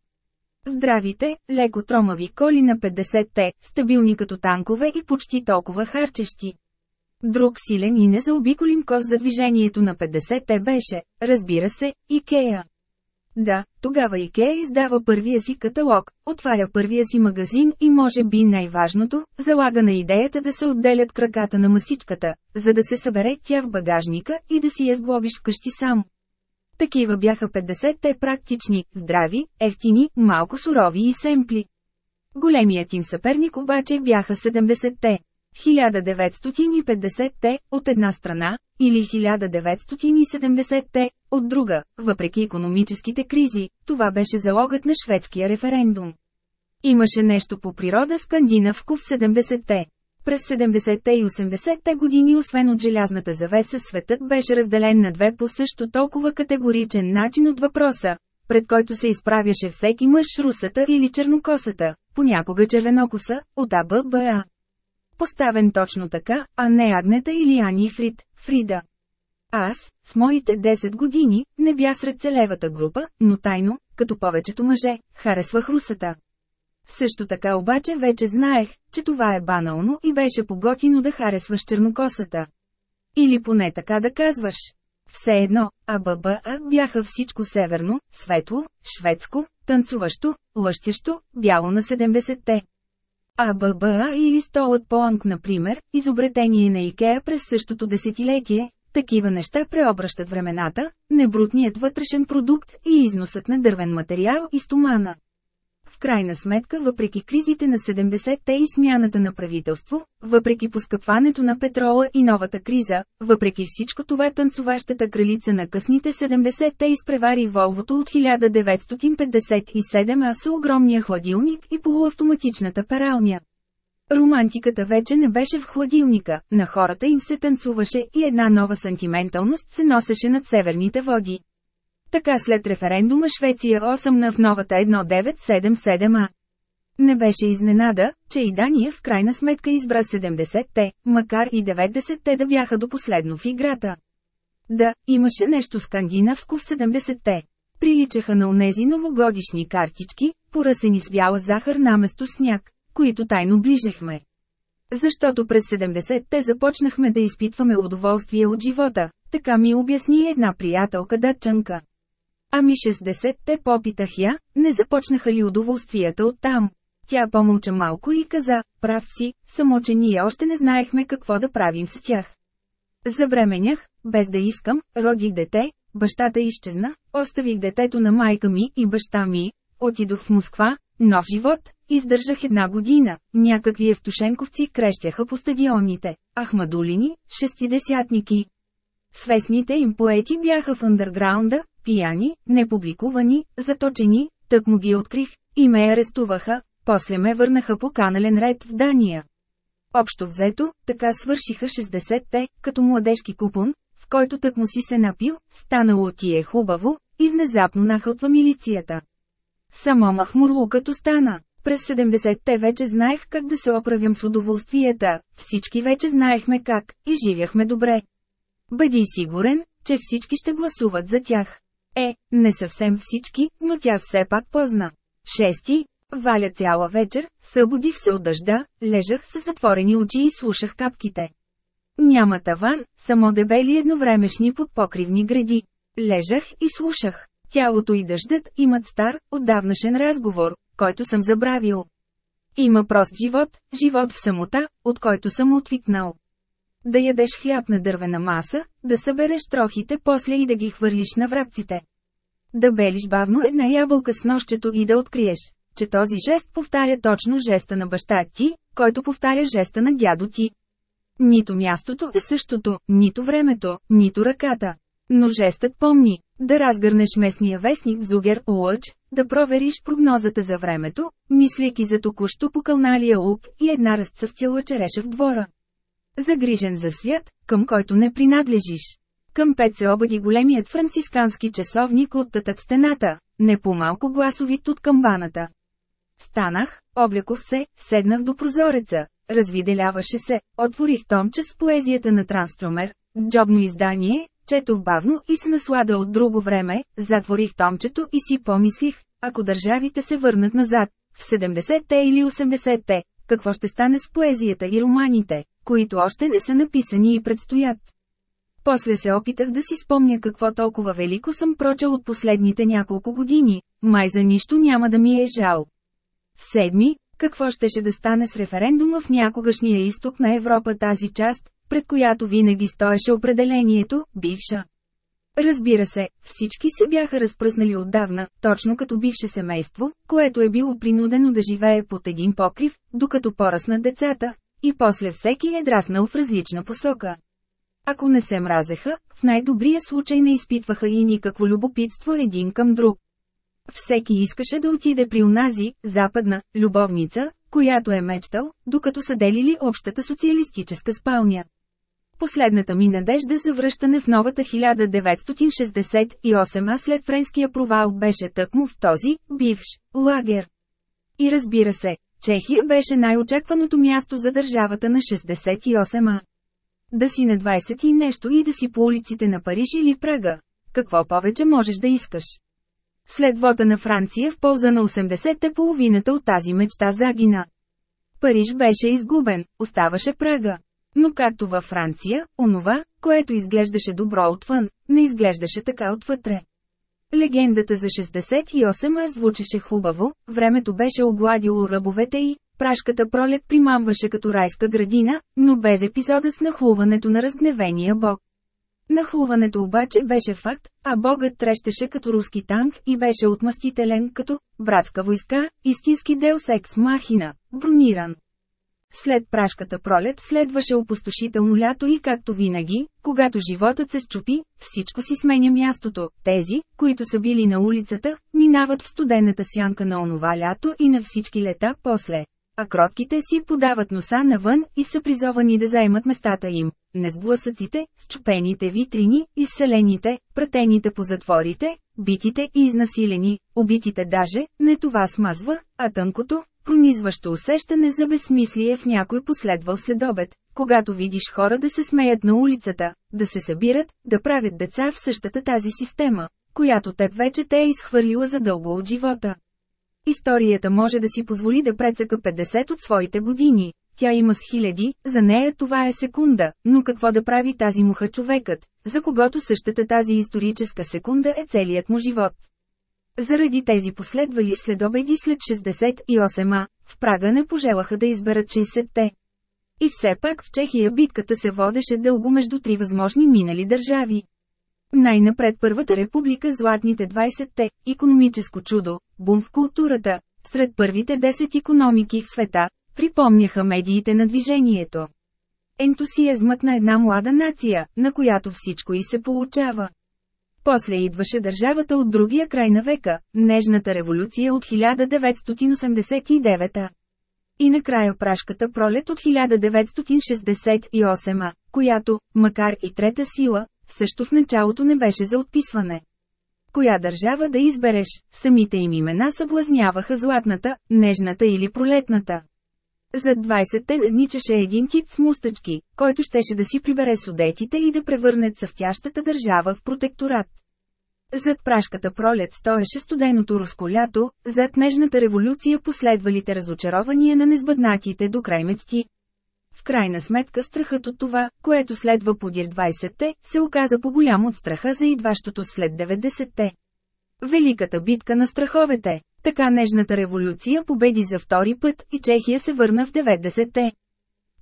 Здравите, леко тромави коли на 50-те, стабилни като танкове и почти толкова харчещи. Друг силен и незаобиколен коз за движението на 50-те беше, разбира се, Икея. Да, тогава Икея издава първия си каталог, отваря първия си магазин и може би най-важното, залага на идеята да се отделят краката на масичката, за да се събере тя в багажника и да си я сглобиш вкъщи сам. Такива бяха 50-те практични, здрави, ефтини, малко сурови и семпли. Големият им съперник обаче бяха 70-те. 1950-те, от една страна, или 1970-те, от друга, въпреки економическите кризи, това беше залогът на шведския референдум. Имаше нещо по природа скандинавко в 70-те. През 70-те и 80-те години освен от желязната завеса светът беше разделен на две по също толкова категоричен начин от въпроса, пред който се изправяше всеки мъж русата или чернокосата, понякога червенокоса, от АББА. Поставен точно така, а не Агнета или Ани Фрид, Фрида. Аз, с моите 10 години, не бях сред целевата група, но тайно, като повечето мъже, харесвах русата. Също така обаче вече знаех, че това е банално и беше поготино да харесваш чернокосата. Или поне така да казваш. Все едно, АББА бяха всичко северно, светло, шведско, танцуващо, лъщещо, бяло на 70-те. АББА или столът по Анг, например, изобретение на Икеа през същото десетилетие, такива неща преобръщат времената, небрутният вътрешен продукт и износът на дървен материал и стомана. В крайна сметка, въпреки кризите на 70-те и смяната на правителство, въпреки поскъпването на петрола и новата криза, въпреки всичко това танцуващата кралица на късните 70-те изпревари Волвото от 1957 а с огромния хладилник и полуавтоматичната пералня. Романтиката вече не беше в хладилника, на хората им се танцуваше и една нова сантименталност се носеше над северните води. Така след референдума Швеция 8 на в новата 1977А. Не беше изненада, че и Дания в крайна сметка избра 70-те, макар и 90-те да бяха до последно в играта. Да, имаше нещо скандинавско в 70-те. Приличаха на онези новогодишни картички, поръсени с бяла захар наместо сняг, които тайно ближехме. Защото през 70-те започнахме да изпитваме удоволствие от живота, така ми обясни една приятелка датчанка. Ами 60-те попитах я, не започнаха ли удоволствията от там. Тя помълча малко и каза, прав си, само че ние още не знаехме какво да правим с тях. Забременях, без да искам, родих дете, бащата изчезна, оставих детето на майка ми и баща ми, отидох в Москва, нов живот, издържах една година, някакви евтушенковци крещяха по стадионите, ахмадулини, шестидесятники. Свестните им поети бяха в андерграунда, пияни, непубликувани, заточени, тък му ги открих, и ме арестуваха, после ме върнаха по канален ред в Дания. Общо взето, така свършиха 60-те, като младежки купон, в който тък му си се напил, станало ти е хубаво, и внезапно нахълтва милицията. Само махмурло като стана. През 70-те вече знаех как да се оправям с удоволствията, всички вече знаехме как, и живяхме добре. Бъди сигурен, че всички ще гласуват за тях. Е, не съвсем всички, но тя все пак позна. Шести, валя цяла вечер, събудих се от дъжда, лежах с затворени очи и слушах капките. Няма таван, само дебели едновремешни подпокривни гради. Лежах и слушах. Тялото и дъждът имат стар, отдавнашен разговор, който съм забравил. Има прост живот, живот в самота, от който съм отвикнал. Да ядеш хляб на дървена маса, да събереш трохите после и да ги хвърлиш на врабците. Да белиш бавно една ябълка с нощчето и да откриеш, че този жест повтаря точно жеста на баща ти, който повтаря жеста на дядо ти. Нито мястото е същото, нито времето, нито ръката. Но жестът помни, да разгърнеш местния вестник Зугер Лъч, да провериш прогнозата за времето, мислейки за току-що покълналия лук и една разцъфтяла череша в двора. Загрижен за свят, към който не принадлежиш. Към пет се обади големият францискански часовник от тътък стената, не по-малко гласовит от камбаната. Станах, облякох се, седнах до прозореца, развиделяваше се, отворих томче с поезията на Транструмер, джобно издание, четох бавно и с наслада от друго време, затворих томчето и си помислих, ако държавите се върнат назад, в 70-те или 80-те, какво ще стане с поезията и романите, които още не са написани и предстоят. После се опитах да си спомня какво толкова велико съм прочел от последните няколко години, май за нищо няма да ми е жал. Седми, какво щеше да стане с референдума в някогашния изток на Европа тази част, пред която винаги стоеше определението «бивша». Разбира се, всички се бяха разпръснали отдавна, точно като бивше семейство, което е било принудено да живее под един покрив, докато пораснат децата, и после всеки е драснал в различна посока. Ако не се мразеха, в най-добрия случай не изпитваха и никакво любопитство един към друг. Всеки искаше да отиде при унази, западна, любовница, която е мечтал, докато са делили общата социалистическа спалня. Последната ми надежда за връщане в новата 1968 а след френския провал беше тъкмо в този, бивш, лагер. И разбира се, Чехия беше най-очакваното място за държавата на 68 а. Да си на 20 и нещо и да си по улиците на Париж или Прага. Какво повече можеш да искаш? След вода на Франция в полза на 80-те половината от тази мечта загина. Париж беше изгубен, оставаше Прага. Но както във Франция, онова, което изглеждаше добро отвън, не изглеждаше така отвътре. Легендата за 68 звучеше хубаво, времето беше огладило ръбовете и, прашката пролет примамваше като райска градина, но без епизода с нахлуването на разгневения бог. Нахлуването обаче беше факт, а Богът трещеше като руски танк и беше отмъстителен като братска войска, истински Деус екс махина, брониран. След прашката пролет следваше опустошително лято и както винаги, когато животът се счупи, всичко си сменя мястото. Тези, които са били на улицата, минават в студената сянка на онова лято и на всички лета после. А кротките си подават носа навън и са призовани да заемат местата им. Не сблъсъците, счупените витрини, изселените, пратените по затворите, битите и изнасилени, убитите даже, не това смазва, а тънкото, пронизващо усещане за безсмислие в някой последвал следобед, когато видиш хора да се смеят на улицата, да се събират, да правят деца в същата тази система, която теб вече те е изхвърлила задълго от живота. Историята може да си позволи да прецъка 50 от своите години. Тя има с хиляди, за нея това е секунда, но какво да прави тази муха човекът, за когото същата тази историческа секунда е целият му живот. Заради тези последвали следобеди след 68-а, в Прага не пожелаха да изберат 60-те. И все пак в Чехия битката се водеше дълго между три възможни минали държави. Най-напред Първата република Златните 20-те, економическо чудо, бум в културата, сред първите 10 економики в света, припомняха медиите на движението. Ентусиазмът на една млада нация, на която всичко и се получава. После идваше държавата от другия край на века, нежната революция от 1989 И накрая прашката пролет от 1968 която, макар и трета сила, също в началото не беше за отписване. Коя държава да избереш, самите им имена съблазняваха златната, нежната или пролетната. За 20-те надничаше един тип с мустачки, който щеше да си прибере судетите и да превърне цъфтящата държава в протекторат. Зад прашката пролет стоеше студеното руско лято, зад нежната революция последвалите разочарования на незбъднатите до край мечти. В крайна сметка страхът от това, което следва подир 20-те, се оказа по-голям от страха за идващото след 90-те. Великата битка на страховете. Така нежната революция победи за втори път и Чехия се върна в 90-те.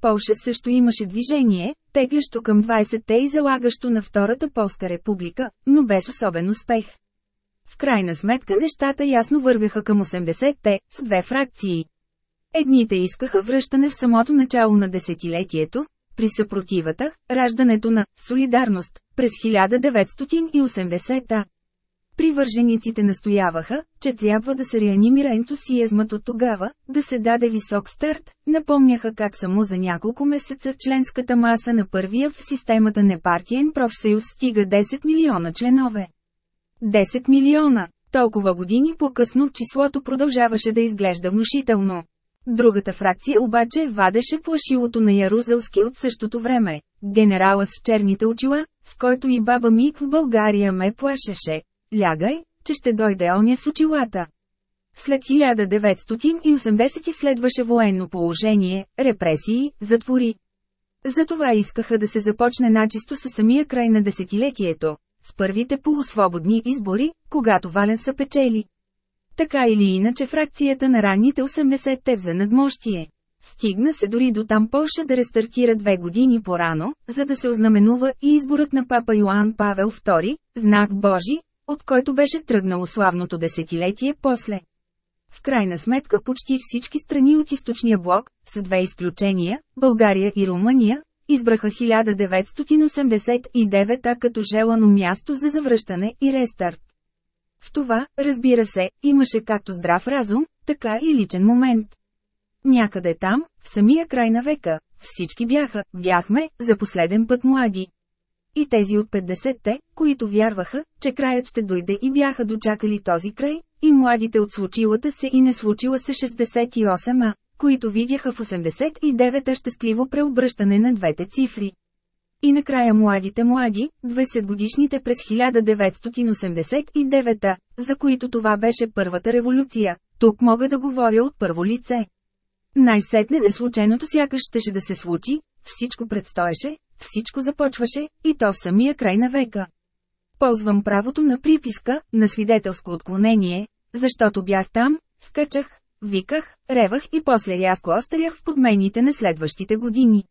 Полша също имаше движение, теглящо към 20-те и залагащо на Втората Полска република, но без особен успех. В крайна сметка нещата ясно вървяха към 80-те, с две фракции. Едните искаха връщане в самото начало на десетилетието, при съпротивата, раждането на «Солидарност» през 1980-та. Привържениците настояваха, че трябва да се реанимира ентусиазмът от тогава, да се даде висок старт, напомняха как само за няколко месеца членската маса на първия в системата непартиен профсъюз стига 10 милиона членове. 10 милиона! Толкова години по-късно числото продължаваше да изглежда внушително. Другата фракция обаче вадеше плашилото на Ярузелски от същото време. Генерала с черните очила, с който и баба ми в България ме плашеше. Лягай, че ще дойде оня с очилата. След 1980 следваше военно положение, репресии, затвори. Затова искаха да се започне начисто със самия край на десетилетието, с първите полусвободни избори, когато Вален са печели. Така или иначе фракцията на ранните 80-те взе надмощие. Стигна се дори до там Полша да рестартира две години по-рано, за да се ознаменува и изборът на папа Йоанн Павел II, знак Божи, от който беше тръгнало славното десетилетие после. В крайна сметка почти всички страни от източния блок, с две изключения, България и Румъния, избраха 1989 като желано място за завръщане и рестарт. В това, разбира се, имаше както здрав разум, така и личен момент. Някъде там, в самия край на века, всички бяха, бяхме, за последен път млади. И тези от 50-те, които вярваха, че краят ще дойде и бяха дочакали този край, и младите от случилата се и не случила се 68-а, които видяха в 89-та щастливо преобръщане на двете цифри. И накрая младите млади, 20 годишните през 1989, за които това беше първата революция, тук мога да говоря от първо лице. Най-сетне неслучайното сякаш щеше да се случи, всичко предстоеше, всичко започваше, и то в самия край на века. Ползвам правото на приписка, на свидетелско отклонение, защото бях там, скачах, виках, ревах и после рязко остарях в подмените на следващите години.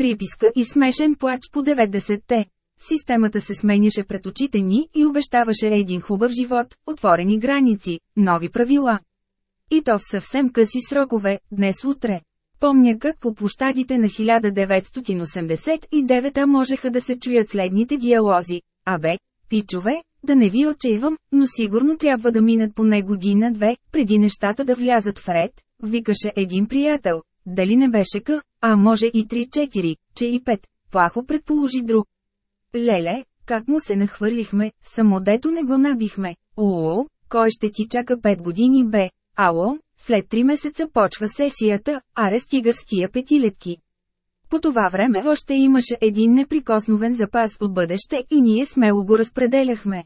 Приписка и смешен плач по 90-те. системата се сменяше пред очите ни и обещаваше един хубав живот, отворени граници, нови правила. И то в съвсем къси срокове, днес-утре. Помня как по площадите на 1989 можеха да се чуят следните диалози. Абе, пичове, да не ви отчаивам, но сигурно трябва да минат поне година-две, преди нещата да влязат в ред, викаше един приятел. Дали не беше къ, а може и 3-4, че и 5, плахо предположи друг. Леле, как му се нахвърлихме, само дето не го набихме. Уу, кой ще ти чака 5 години бе? Ало, след 3 месеца почва сесията, аре стига с тия петилетки. По това време още имаше един неприкосновен запас от бъдеще и ние смело го разпределяхме.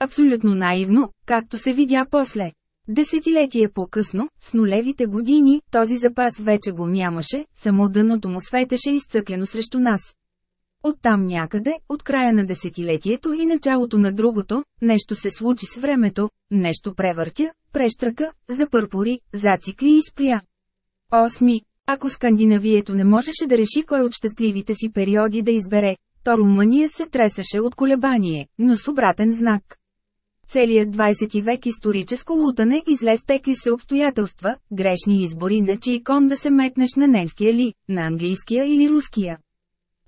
Абсолютно наивно, както се видя после. Десетилетие по-късно, с нулевите години, този запас вече го нямаше, само дъното му светеше изцъклено срещу нас. Оттам някъде, от края на десетилетието и началото на другото, нещо се случи с времето, нещо превъртя, прещръка, запърпори, зацикли и спря. Осми. Ако Скандинавието не можеше да реши кой от щастливите си периоди да избере, то Румъния се тресеше от колебание, но с обратен знак. Целият 20 век историческо лутане излез текли се обстоятелства, грешни избори на чий кон да се метнеш на немския ли, на английския или руския.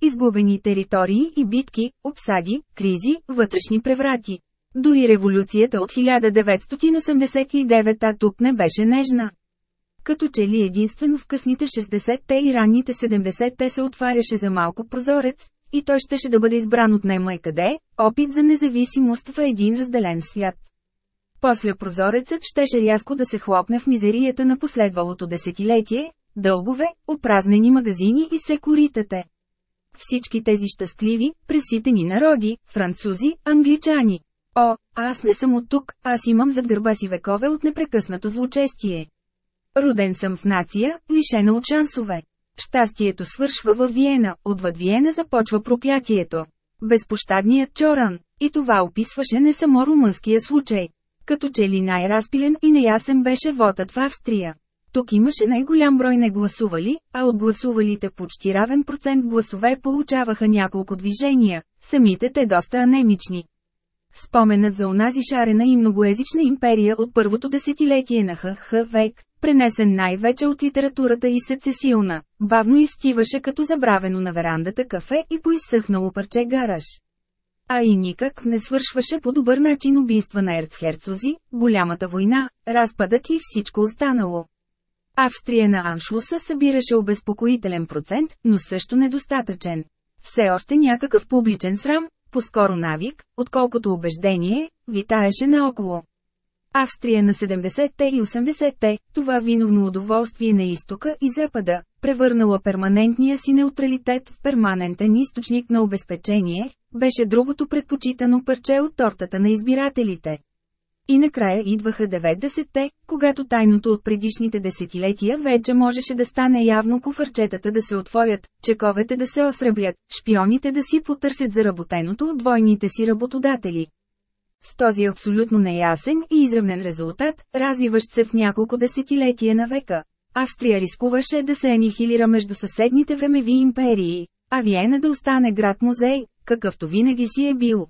Изгубени територии и битки, обсади, кризи, вътрешни преврати. Дори революцията от 1989 тук не беше нежна. Като че ли единствено в късните 60-те и ранните 70-те се отваряше за малко прозорец, и той щеше да бъде избран от нема и къде, опит за независимост в един разделен свят. После прозорецът щеше рязко да се хлопне в мизерията на последвалото десетилетие, дългове, опразнени магазини и секуритете. Всички тези щастливи, преситени народи, французи, англичани. О, аз не съм от тук, аз имам зад гърба си векове от непрекъснато злочестие. Роден съм в нация, лишена от шансове. Щастието свършва във Виена, отвъд Виена започва проклятието. Безпощадният чоран. И това описваше не само румънския случай. Като че ли най-разпилен и неясен беше вотът в Австрия. Тук имаше най-голям брой не гласували, а от гласувалите почти равен процент гласове получаваха няколко движения, самите те доста анемични. Споменът за онази шарена и многоезична империя от първото десетилетие на ХХ век, пренесен най-вече от литературата и сецесилна, бавно изстиваше като забравено на верандата кафе и поизсъхнало парче гараж. А и никак не свършваше по добър начин убийства на ерцхерцози, голямата война, разпадът и всичко останало. Австрия на Аншлуса събираше обезпокоителен процент, но също недостатъчен. Все още някакъв публичен срам, по-скоро навик, отколкото убеждение, витаеше наоколо. Австрия на 70-те и 80-те, това виновно удоволствие на изтока и запада, превърнала перманентния си неутралитет в перманентен източник на обезпечение, беше другото предпочитано парче от тортата на избирателите. И накрая идваха 90-те, когато тайното от предишните десетилетия вече можеше да стане явно куфарчетата да се отворят, чековете да се осръблят, шпионите да си потърсят заработеното от двойните си работодатели. С този абсолютно неясен и изравнен резултат, развиващ се в няколко десетилетия на века, Австрия рискуваше да се анихилира между съседните времеви империи, а Виена да остане град-музей, какъвто винаги си е бил.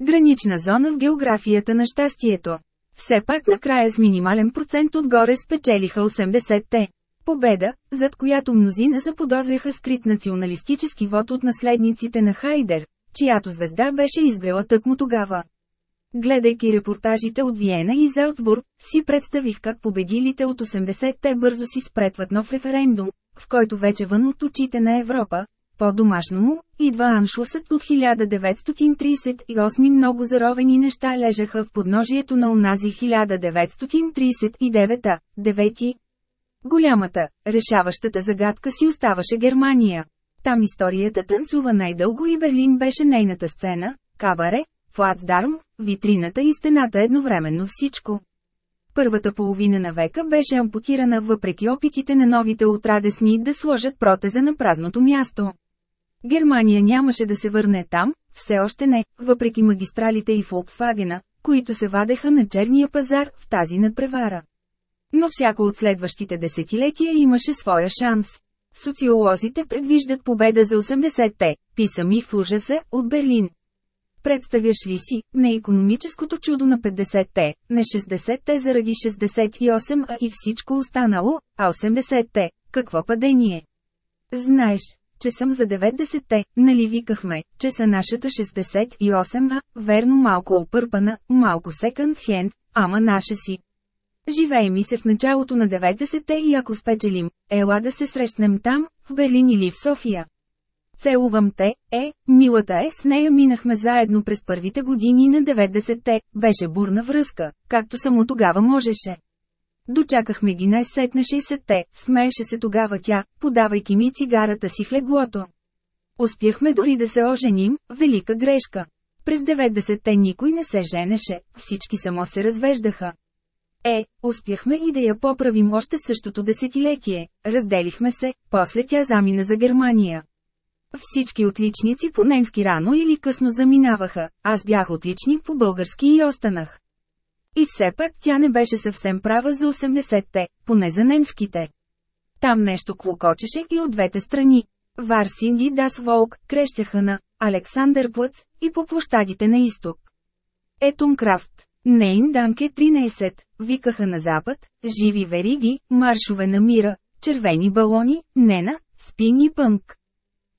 Гранична зона в географията на щастието. Все пак накрая с минимален процент отгоре спечелиха 80-те. Победа, зад която мнозина заподозряха скрит националистически вод от наследниците на Хайдер, чиято звезда беше изгрела тъкмо тогава. Гледайки репортажите от Виена и Зелцбург, си представих как победилите от 80-те бързо си спретват нов референдум, в който вече вън от очите на Европа, по-домашно му, идва аншлусът от 1938 много заровени неща лежаха в подножието на унази 1939 девети. Голямата, решаващата загадка си оставаше Германия. Там историята танцува най-дълго и Берлин беше нейната сцена, кабаре, Флацдарм, витрината и стената едновременно всичко. Първата половина на века беше ампутирана въпреки опитите на новите отрадесни да сложат протеза на празното място. Германия нямаше да се върне там, все още не, въпреки магистралите и Фолксвагена, които се вадеха на черния пазар в тази надпревара. Но всяко от следващите десетилетия имаше своя шанс. Социолозите предвиждат победа за 80-те, писа ми в ужаса, от Берлин. Представяш ли си, не економическото чудо на 50-те, не 60-те заради 68, а и всичко останало, а 80-те, какво падение? Знаеш, че съм за 90-те, нали викахме, че са нашата 68, а, верно малко опърпана, малко секънд хенд, ама наша си. Живее ми се в началото на 90-те и ако спечелим, ела да се срещнем там, в Берлин или в София. Целувам те, е, милата е, с нея минахме заедно през първите години на 90-те, беше бурна връзка, както само тогава можеше. Дочакахме ги най-сетне 60-те, смееше се тогава тя, подавайки ми цигарата си в леглото. Успяхме дори да се оженим, велика грешка. През 90-те никой не се женеше, всички само се развеждаха. Е, успяхме и да я поправим още същото десетилетие, разделихме се, после тя замина за Германия. Всички отличници по немски рано или късно заминаваха, аз бях отличник по български и останах. И все пак тя не беше съвсем права за 80-те, поне за немските. Там нещо клокочеше и от двете страни. Вар Синди Дас Волк крещяха на Александър Плъц и по площадите на изток. Етун Крафт. Нейн Данке 13, викаха на запад, живи вериги, маршове на мира, червени балони, нена, спин и пънк.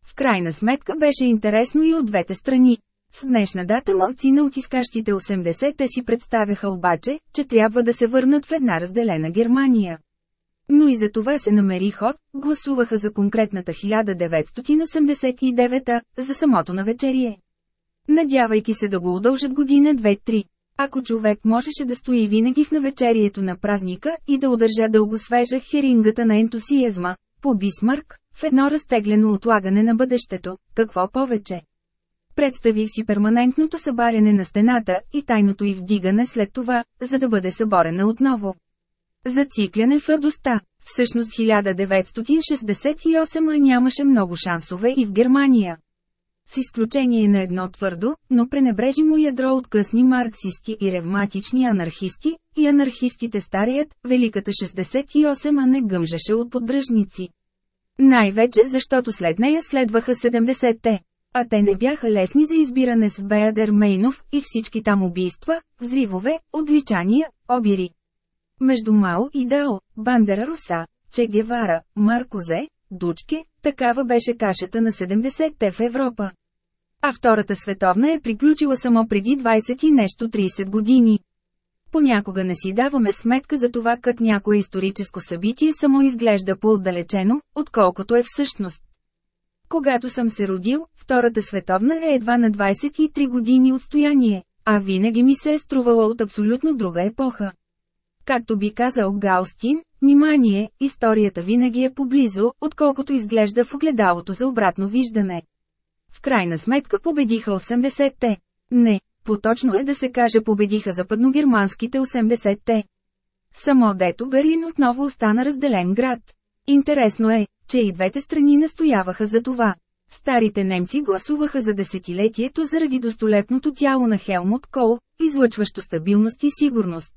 В крайна сметка беше интересно и от двете страни. С днешна дата мълци на отискащите 80-те си представяха обаче, че трябва да се върнат в една разделена Германия. Но и за това се намери ход, гласуваха за конкретната 1989 за самото навечерие. Надявайки се да го удължат година 2-3. Ако човек можеше да стои винаги в навечерието на празника и да удържа дълго свежа херингата на ентусиазма, по Бисмарк, в едно разтеглено отлагане на бъдещето, какво повече? Представих си перманентното събаряне на стената и тайното й вдигане след това, за да бъде съборена отново. Зацикляне в радостта. Всъщност 1968 нямаше много шансове и в Германия. С изключение на едно твърдо, но пренебрежимо ядро от късни марксисти и ревматични анархисти, и анархистите старият, Великата 68 а не гъмжеше от поддръжници. Най-вече защото след нея следваха 70-те. А те не бяха лесни за избиране с Беадер Мейнов и всички там убийства, взривове, отвличания, обири. Между Мао и Дао, Бандера Руса, Че Гевара, Маркозе, Дучке, такава беше кашата на 70-те в Европа. А Втората световна е приключила само преди 20 и нещо 30 години. Понякога не си даваме сметка за това как някое историческо събитие само изглежда по-отдалечено, отколкото е всъщност. Когато съм се родил, Втората световна е едва на 23 години отстояние, а винаги ми се е струвала от абсолютно друга епоха. Както би казал Гаустин, внимание, историята винаги е поблизо, отколкото изглежда в огледалото за обратно виждане. В крайна сметка победиха 80-те. Не, поточно е да се каже победиха западногерманските 80-те. Само дето Берлин отново остана разделен град. Интересно е, че и двете страни настояваха за това. Старите немци гласуваха за десетилетието заради достолепното тяло на Хелмут Кол, излъчващо стабилност и сигурност.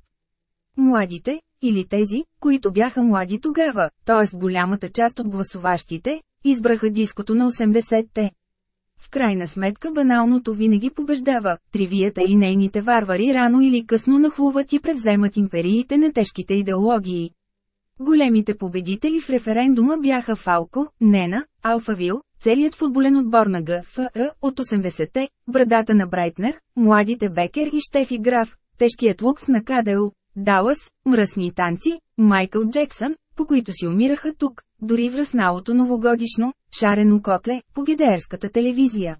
Младите, или тези, които бяха млади тогава, т.е. голямата част от гласуващите, избраха диското на 80-те. В крайна сметка баналното винаги побеждава, тривията и нейните варвари рано или късно нахлуват и превземат империите на тежките идеологии. Големите победители в референдума бяха Фалко, Нена, Алфавил, целият футболен отбор на ГФР от 80-те, брадата на Брайтнер, младите Бекер и Штефи Граф, тежкият лукс на Кадел, Далас, мръсни танци, Майкъл Джексън, по които си умираха тук, дори в разналото новогодишно, шарено котле, по гедеерската телевизия.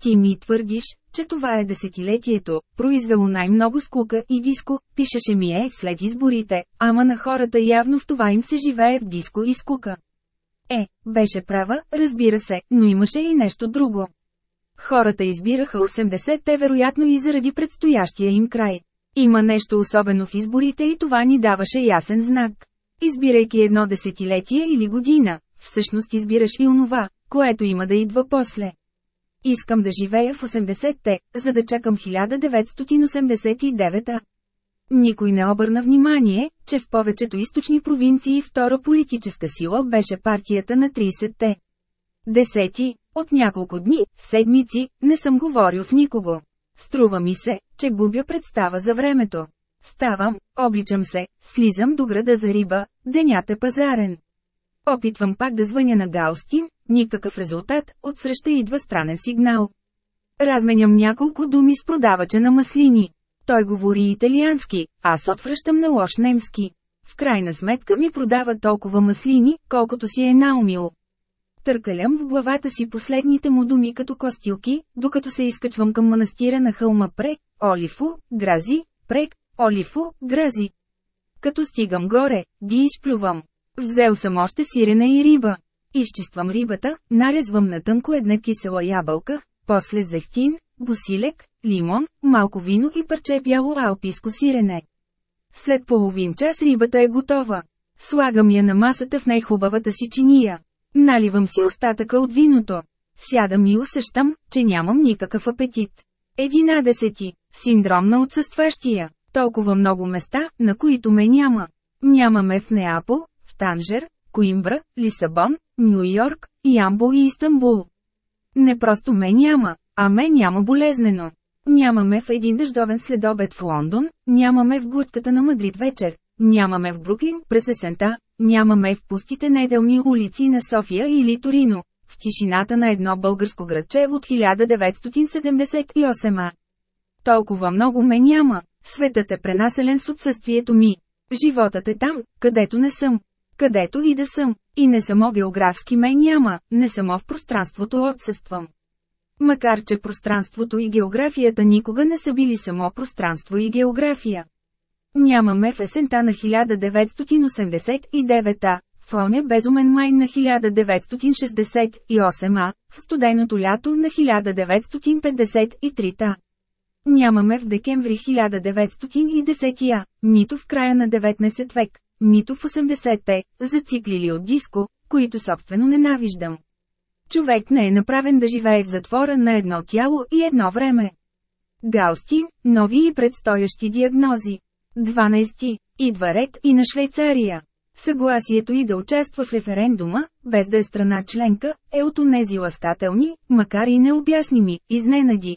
Ти ми твърдиш, че това е десетилетието, произвело най-много скука и диско, пишеше ми е след изборите, ама на хората явно в това им се живее в диско и скука. Е, беше права, разбира се, но имаше и нещо друго. Хората избираха 80-те вероятно и заради предстоящия им край. Има нещо особено в изборите и това ни даваше ясен знак. Избирайки едно десетилетие или година, всъщност избираш и онова, което има да идва после. Искам да живея в 80-те, за да чакам 1989-та. Никой не обърна внимание, че в повечето източни провинции втора политическа сила беше партията на 30-те. Десети, от няколко дни, седмици, не съм говорил с никого. Струва ми се, че губя представа за времето. Ставам, обличам се, слизам до града за риба, денят е пазарен. Опитвам пак да звъня на Гаустин, никакъв резултат, отсреща идва странен сигнал. Разменям няколко думи с продавача на маслини. Той говори италиански, аз отвръщам на лош немски. В крайна сметка ми продава толкова маслини, колкото си е наумил. Търкалям в главата си последните му думи като костилки, докато се изкачвам към манастира на хълма Прек, Олифо, Грази, Прек, Олифо, Грази. Като стигам горе, ги изплювам. Взел съм още сирена и риба. Изчиствам рибата, нарезвам на тънко една кисела ябълка, после зехтин, босилек, лимон, малко вино и парче бяло алпийско сирене. След половин час рибата е готова. Слагам я на масата в най-хубавата си чиния. Наливам си остатъка от виното. Сядам и усещам, че нямам никакъв апетит. Единадесети. Синдром на отсъстващия. Толкова много места, на които ме няма. Нямаме в Неапол, в Танжер, Коимбра, Лисабон, Нью Йорк, Ямбол и Истанбул. Не просто ме няма, а ме няма болезнено. Нямаме в един дъждовен следобед в Лондон, нямаме в глутката на Мадрид вечер, нямаме в Бруклин през есента, нямаме в пустите неделни улици на София или Торино, в тишината на едно българско градче от 1978 Толкова много ме няма, светът е пренаселен с отсъствието ми. Животът е там, където не съм. Където и да съм, и не само географски ме няма, не само в пространството отсъствам. Макар че пространството и географията никога не са били само пространство и география. Нямаме в есента на 1989-та, в оня безумен май на 1968-а, в студеното лято на 1953-та. Нямаме в декември 1910-я, нито в края на 19 век, нито в 80-те, зациклили от диско, които собствено ненавиждам. Човек не е направен да живее в затвора на едно тяло и едно време. Гаустин, нови и предстоящи диагнози. 12. Идва ред и на Швейцария. Съгласието и да участва в референдума, без да е страна членка, е от онези ласкателни, макар и необясними, изненади.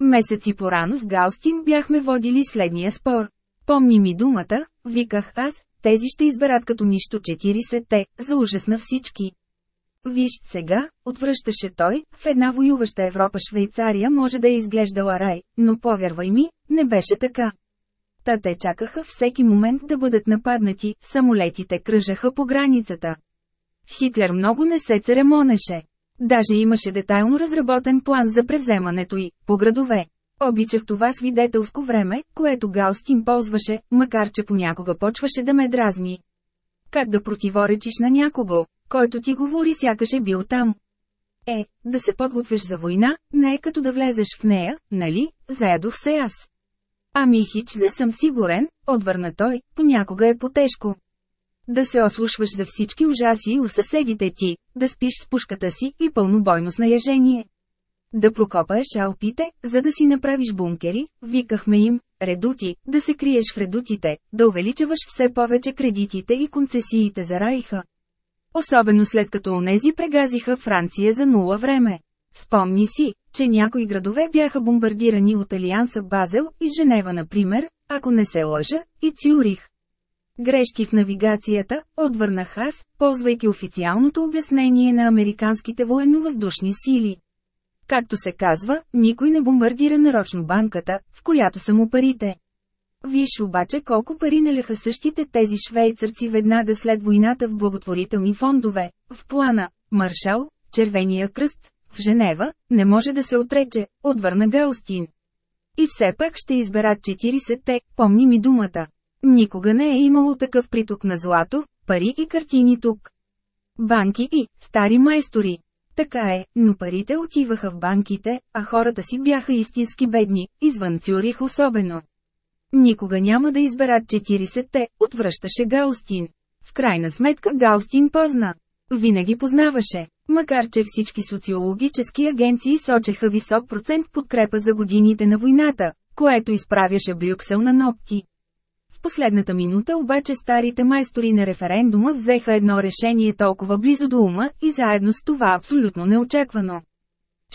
Месеци порано с Гаустин бяхме водили следния спор. Помни ми думата, виках аз, тези ще изберат като нищо 40-те, за ужас на всички. Виж сега, отвръщаше той, в една воюваща Европа Швейцария може да е изглеждала рай, но повярвай ми, не беше така. Та те чакаха всеки момент да бъдат нападнати, самолетите кръжаха по границата. Хитлер много не се церемонеше. Даже имаше детайлно разработен план за превземането й, по градове. Обичах това свидетелско време, което Гаустин ползваше, макар че понякога почваше да ме дразни. Как да противоречиш на някого, който ти говори сякаш е бил там? Е, да се подготвиш за война, не е като да влезеш в нея, нали, заедох се аз. Ами хич не съм сигурен, отвърна той, понякога е потежко. Да се ослушваш за всички ужаси у съседите ти, да спиш с пушката си и пълнобойно снаряжение. Да прокопаеш алпите, за да си направиш бункери, викахме им, редути, да се криеш в редутите, да увеличаваш все повече кредитите и концесиите за Райха. Особено след като онези прегазиха Франция за нула време. Спомни си, че някои градове бяха бомбардирани от Алианса Базел и Женева например, ако не се лъжа, и Цюрих. Грешки в навигацията, отвърнах аз, ползвайки официалното обяснение на американските военновъздушни сили. Както се казва, никой не бомбардира нарочно банката, в която са му парите. Виж обаче колко пари наляха същите тези швейцарци веднага след войната в благотворителни фондове, в плана, Маршал, Червения кръст, в Женева, не може да се отрече, отвърна Гаустин. И все пак ще изберат 40-те, помни ми думата. Никога не е имало такъв приток на злато, пари и картини тук. Банки и стари майстори. Така е, но парите отиваха в банките, а хората си бяха истински бедни, извън Цюрих особено. Никога няма да изберат 40-те, отвръщаше Гаустин. В крайна сметка Гаустин позна. Винаги познаваше, макар че всички социологически агенции сочеха висок процент подкрепа за годините на войната, което изправяше Брюксел на ногти. Последната минута обаче старите майстори на референдума взеха едно решение толкова близо до ума и заедно с това абсолютно неочаквано.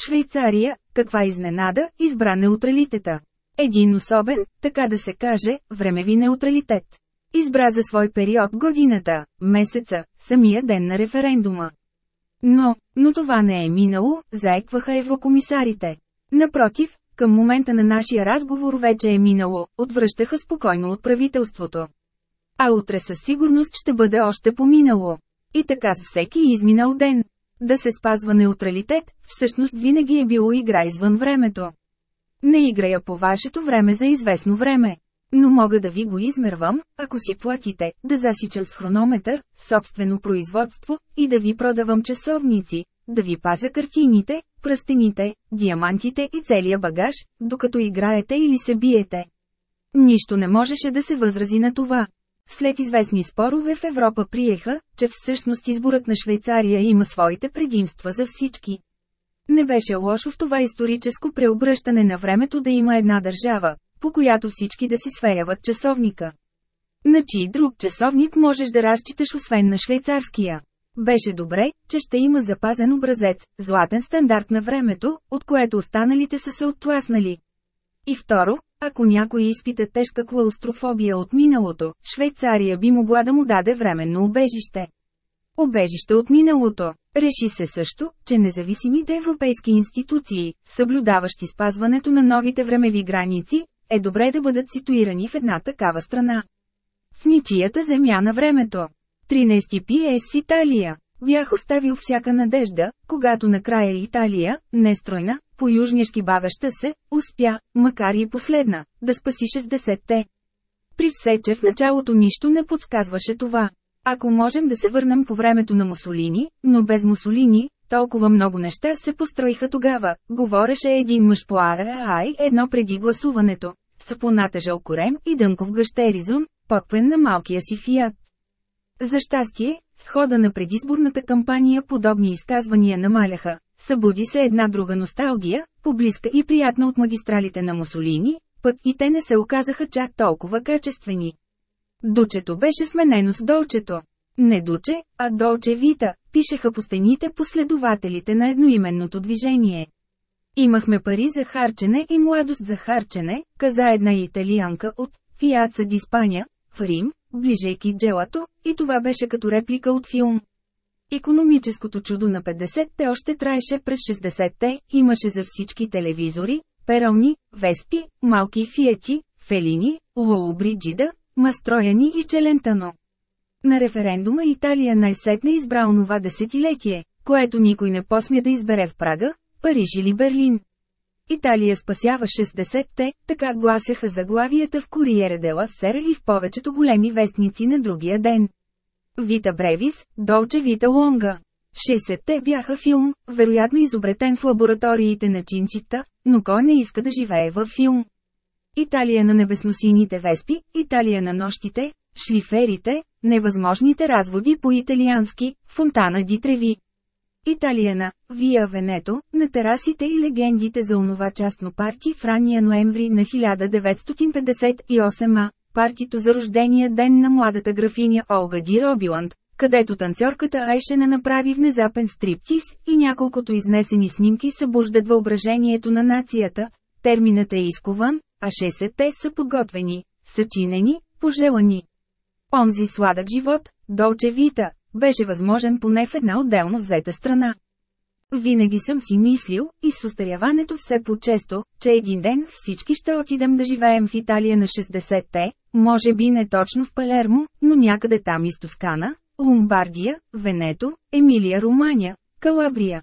Швейцария, каква изненада, избра неутралитета. Един особен, така да се каже, времеви неутралитет. Избра за свой период годината, месеца, самия ден на референдума. Но, но това не е минало, заекваха еврокомисарите. Напротив, към момента на нашия разговор вече е минало, отвръщаха спокойно от правителството. А утре със сигурност ще бъде още поминало. И така с всеки изминал ден. Да се спазва неутралитет, всъщност винаги е било игра извън времето. Не играя по вашето време за известно време. Но мога да ви го измервам, ако си платите, да засичам с хронометър, собствено производство, и да ви продавам часовници, да ви пазя картините, пръстените, диамантите и целия багаж, докато играете или се биете. Нищо не можеше да се възрази на това. След известни спорове в Европа приеха, че всъщност изборът на Швейцария има своите предимства за всички. Не беше лошо в това историческо преобръщане на времето да има една държава, по която всички да си сверяват часовника. На чий друг часовник можеш да разчиташ освен на швейцарския? Беше добре, че ще има запазен образец, златен стандарт на времето, от което останалите са се оттласнали. И второ, ако някой изпита тежка клаустрофобия от миналото, Швейцария би могла да му даде временно убежище. Обежище от миналото. Реши се също, че независимите европейски институции, съблюдаващи спазването на новите времеви граници, е добре да бъдат ситуирани в една такава страна. В ничията земя на времето. 13 П.С. Италия. Бях оставил всяка надежда, когато накрая Италия, нестройна, по-южняшки бавеща се, успя, макар и последна, да спаси 60-те. При все, че в началото нищо не подсказваше това. Ако можем да се върнем по времето на Мусолини, но без Мусолини, толкова много неща се построиха тогава, говореше един мъж по ай едно преди гласуването. Сапоната жълкорем и дънков гъщеризон, подпрен на малкия си фиат. За щастие, с хода на предизборната кампания подобни изказвания намаляха. Събуди се една друга носталгия, поблизка и приятна от магистралите на Мусолини, пък и те не се оказаха чак толкова качествени. Дучето беше сменено с долчето. Не Дуче, а Долче Вита, пишеха по стените последователите на едноименното движение. Имахме пари за харчене и младост за харчене, каза една италианка от Фиаца Диспаня, в Рим, ближейки джелато, и това беше като реплика от филм. Економическото чудо на 50-те още траеше през 60-те, имаше за всички телевизори, перални, веспи, малки фиети, фелини, лолобриджида, мастрояни и челентано. На референдума Италия най-сетне избра онова десетилетие, което никой не посмя да избере в Прага, Париж или Берлин. Италия спасява 60-те, така гласяха заглавията в Куриере Дела Сера и в повечето големи вестници на другия ден. Вита Бревис, Долче Вита Лонга. 60-те бяха филм, вероятно изобретен в лабораториите на Чинчита, но кой не иска да живее във филм? Италия на небесносините веспи, Италия на нощите, шлиферите, невъзможните разводи по италиански, фонтана ди треви. Италиена, Вия Венето, на терасите и легендите за онова частно парти в ранния ноември на 1958 а, партито за рождения ден на младата графиня Олга Ди Робиланд, където танцорката Айшена направи внезапен стриптиз и няколкото изнесени снимки събуждат въображението на нацията, терминът е изкован, а 60-те са подготвени, съчинени, пожелани. Онзи сладък живот, Долче Вита, беше възможен поне в една отделно взета страна. Винаги съм си мислил, и с устаряването все по-често, че един ден всички ще отидем да живеем в Италия на 60-те, може би не точно в Палермо, но някъде там из Тоскана, Ломбардия, Венето, Емилия Романя, Калабрия.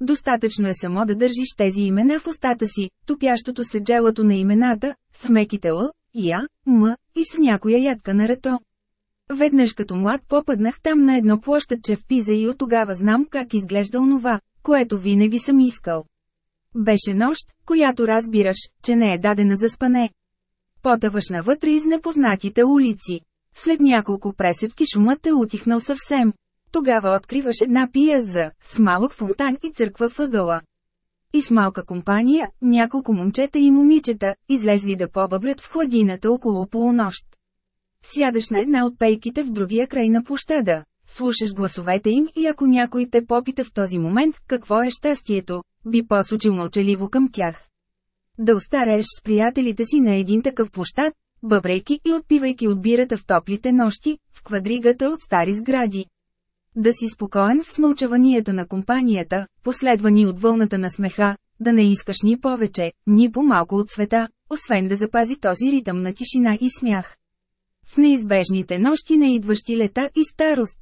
Достатъчно е само да държиш тези имена в устата си, топящото се джелато на имената, с меките Л, Я, М и с някоя ядка на рето. Веднъж като млад попаднах там на едно площадче в Пиза и от тогава знам как изглежда онова, което винаги съм искал. Беше нощ, която разбираш, че не е дадена за спане. Потъваш навътре из непознатите улици. След няколко пресетки шумът е утихнал съвсем. Тогава откриваш една пияза, с малък фонтан и църква въгъла. И с малка компания, няколко момчета и момичета, излезли да побъбрят в хладината около полунощ. Сядаш на една от пейките в другия край на площада. Слушаш гласовете им и ако някой те попита в този момент какво е щастието, би посочил мълчаливо към тях. Да остарееш с приятелите си на един такъв площад, бъбрейки и отпивайки от бирата в топлите нощи, в квадригата от стари сгради. Да си спокоен в смълчаванията на компанията, последвани от вълната на смеха, да не искаш ни повече, ни по-малко от света, освен да запази този ритъм на тишина и смях. В неизбежните нощи на идващи лета и старост.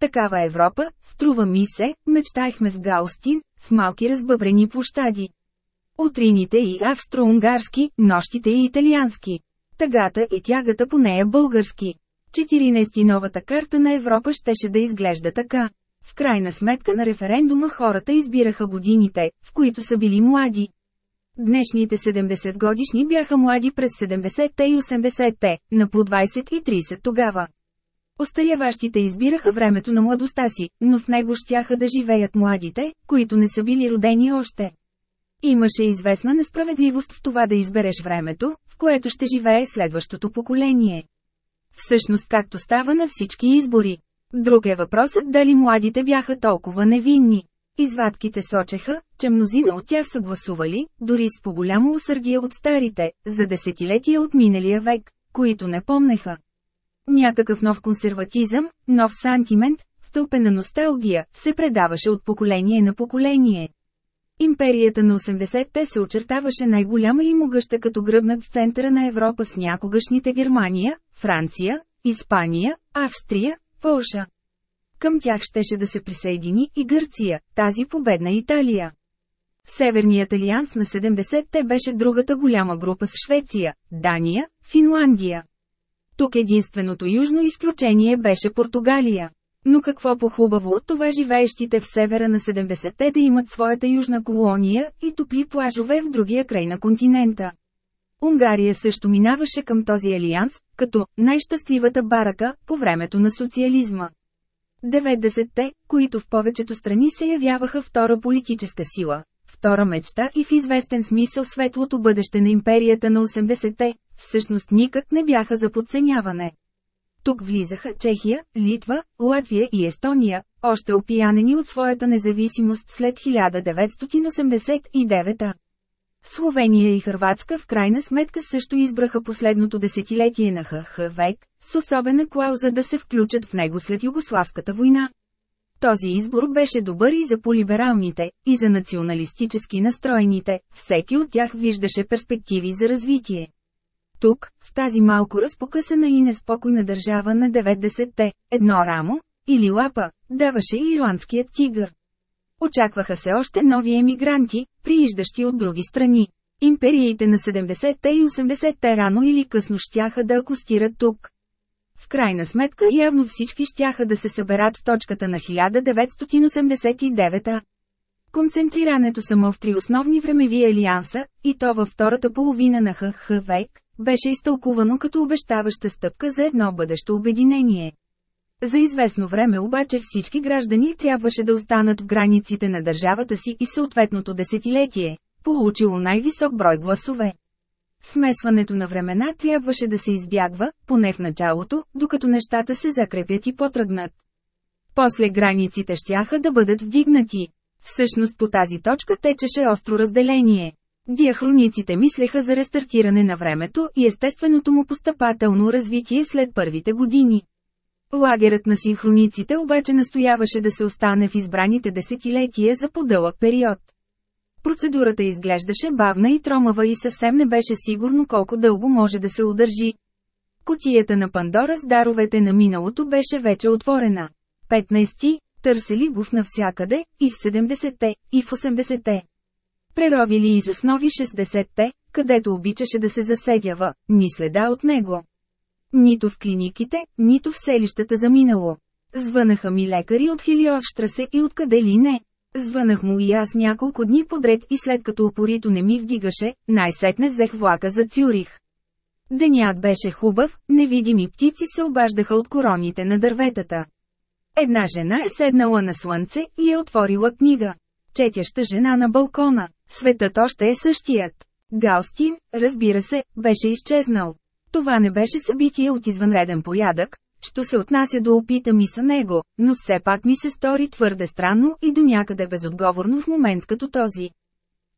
Такава Европа, струва ми се, мечтахме с Гаустин, с малки разбъбрени площади. Утрините и австро-унгарски, нощите и италиански. Тъгата и тягата по нея български. 14 новата карта на Европа щеше да изглежда така. В крайна сметка на референдума хората избираха годините, в които са били млади. Днешните 70 годишни бяха млади през 70-те и 80-те, на по 20 и 30 тогава. Остаряващите избираха времето на младостта си, но в него щяха да живеят младите, които не са били родени още. Имаше известна несправедливост в това да избереш времето, в което ще живее следващото поколение. Всъщност както става на всички избори. Друг е въпросът дали младите бяха толкова невинни. Извадките сочеха, че мнозина от тях са гласували, дори с по-голямо усърдие от старите, за десетилетия от миналия век, които не помнеха. Някакъв нов консерватизъм, нов сантимент, втълпена носталгия, се предаваше от поколение на поколение. Империята на 80-те се очертаваше най-голяма и могъща като гръбнак в центъра на Европа с някогашните Германия, Франция, Испания, Австрия, Полша. Към тях щеше да се присъедини и Гърция, тази победна Италия. Северният алианс на 70-те беше другата голяма група с Швеция, Дания, Финландия. Тук единственото южно изключение беше Португалия. Но какво по-хубаво от това живеещите в севера на 70-те да имат своята южна колония и топли плажове в другия край на континента. Унгария също минаваше към този алианс, като най-щастливата барака по времето на социализма. 90-те, които в повечето страни се явяваха втора политическа сила, втора мечта и в известен смисъл светлото бъдеще на империята на 80-те, всъщност никак не бяха за подценяване. Тук влизаха Чехия, Литва, Латвия и Естония, още опиянени от своята независимост след 1989 Словения и Хърватска в крайна сметка също избраха последното десетилетие на ХХ век, с особена клауза да се включат в него след Югославската война. Този избор беше добър и за полибералните, и за националистически настроените, всеки от тях виждаше перспективи за развитие. Тук, в тази малко разпокъсана и неспокойна държава на 90-те, едно рамо, или лапа, даваше ирландският тигър. Очакваха се още нови емигранти, прииждащи от други страни. Империите на 70-те и 80-те рано или късно щяха да акустират тук. В крайна сметка явно всички щяха да се съберат в точката на 1989 Концентрирането само в три основни времеви алианса, и то във втората половина на ХХ век, беше изтълкувано като обещаваща стъпка за едно бъдещо обединение. За известно време обаче всички граждани трябваше да останат в границите на държавата си и съответното десетилетие, получило най-висок брой гласове. Смесването на времена трябваше да се избягва, поне в началото, докато нещата се закрепят и потръгнат. После границите щяха да бъдат вдигнати. Всъщност по тази точка течеше остро разделение. Диахрониците мислеха за рестартиране на времето и естественото му постъпателно развитие след първите години. Лагерът на синхрониците обаче настояваше да се остане в избраните десетилетия за подълъг период. Процедурата изглеждаше бавна и тромава и съвсем не беше сигурно колко дълго може да се удържи. Котията на Пандора с даровете на миналото беше вече отворена. 15. Търсели го в навсякъде, и в 70-те, и в 80-те. Преровили из основи 60-те, където обичаше да се заседява, ни следа от него. Нито в клиниките, нито в селищата за минало. Звънаха ми лекари от Хилиовштрасе и откъде ли не. Звънах му и аз няколко дни подред и след като опорито не ми вдигаше, най-сетне взех влака за Цюрих. Денят беше хубав, невидими птици се обаждаха от короните на дърветата. Една жена е седнала на слънце и е отворила книга. Четяща жена на балкона. Светът още е същият. Галстин, разбира се, беше изчезнал. Това не беше събитие от извънреден порядък, що се отнася до опита ми са него, но все пак ми се стори твърде странно и до някъде безотговорно в момент като този.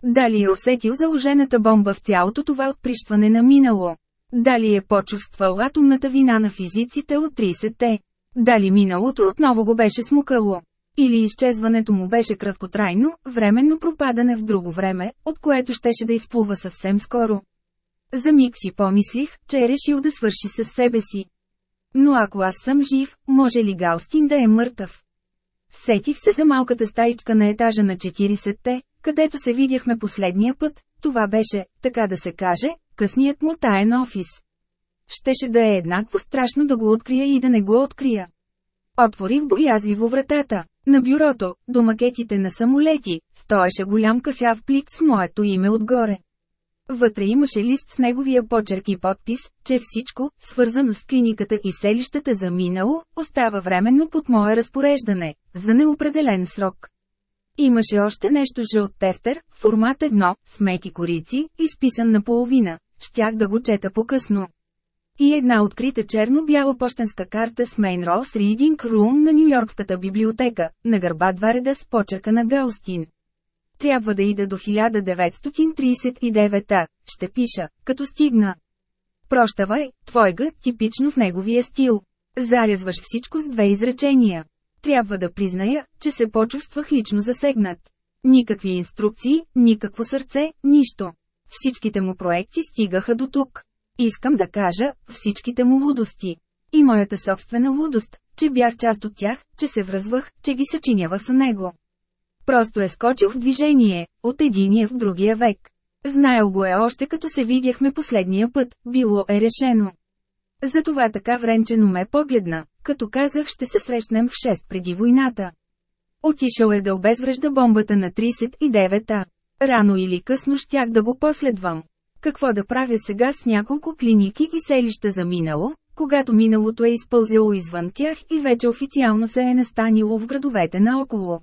Дали е усетил заложената бомба в цялото това отприщване на минало? Дали е почувствал атомната вина на физиците от 30-те? Дали миналото отново го беше смукало? Или изчезването му беше краткотрайно, временно пропадане в друго време, от което щеше да изплува съвсем скоро? За миг си помислих, че е решил да свърши с себе си. Но ако аз съм жив, може ли Гаустин да е мъртъв? Сетих се за малката стаичка на етажа на 40-те, където се видяхме последния път, това беше, така да се каже, късният му таен офис. Щеше да е еднакво страшно да го открия и да не го открия. Отворих боязливо вратата. На бюрото, до макетите на самолети, стоеше голям кафяв плик с моето име отгоре. Вътре имаше лист с неговия почерк и подпис, че всичко, свързано с клиниката и селищата за минало, остава временно под мое разпореждане, за неопределен срок. Имаше още нещо жълт тефтер, формат 1, с меки корици, изписан наполовина. Щях да го чета по-късно. И една открита черно-бяла почтенска карта с Main Rose Reading Room на Нью-Йоркската библиотека, на гърба два реда с почерка на Гаустин. Трябва да ида до 1939-та, ще пиша, като стигна. Прощавай, твойга, типично в неговия стил. Зарязваш всичко с две изречения. Трябва да призная, че се почувствах лично засегнат. Никакви инструкции, никакво сърце, нищо. Всичките му проекти стигаха до тук. Искам да кажа, всичките му лудости. И моята собствена лудост, че бях част от тях, че се връзвах, че ги съчинявах с него. Просто е скочил в движение, от единия в другия век. Знаел го е още като се видяхме последния път, било е решено. Затова така вренчено ме погледна, като казах ще се срещнем в 6 преди войната. Отишъл е да обезврежда бомбата на 39-та. Рано или късно щях да го последвам. Какво да правя сега с няколко клиники и селища за минало, когато миналото е изпълзяло извън тях и вече официално се е настанило в градовете наоколо?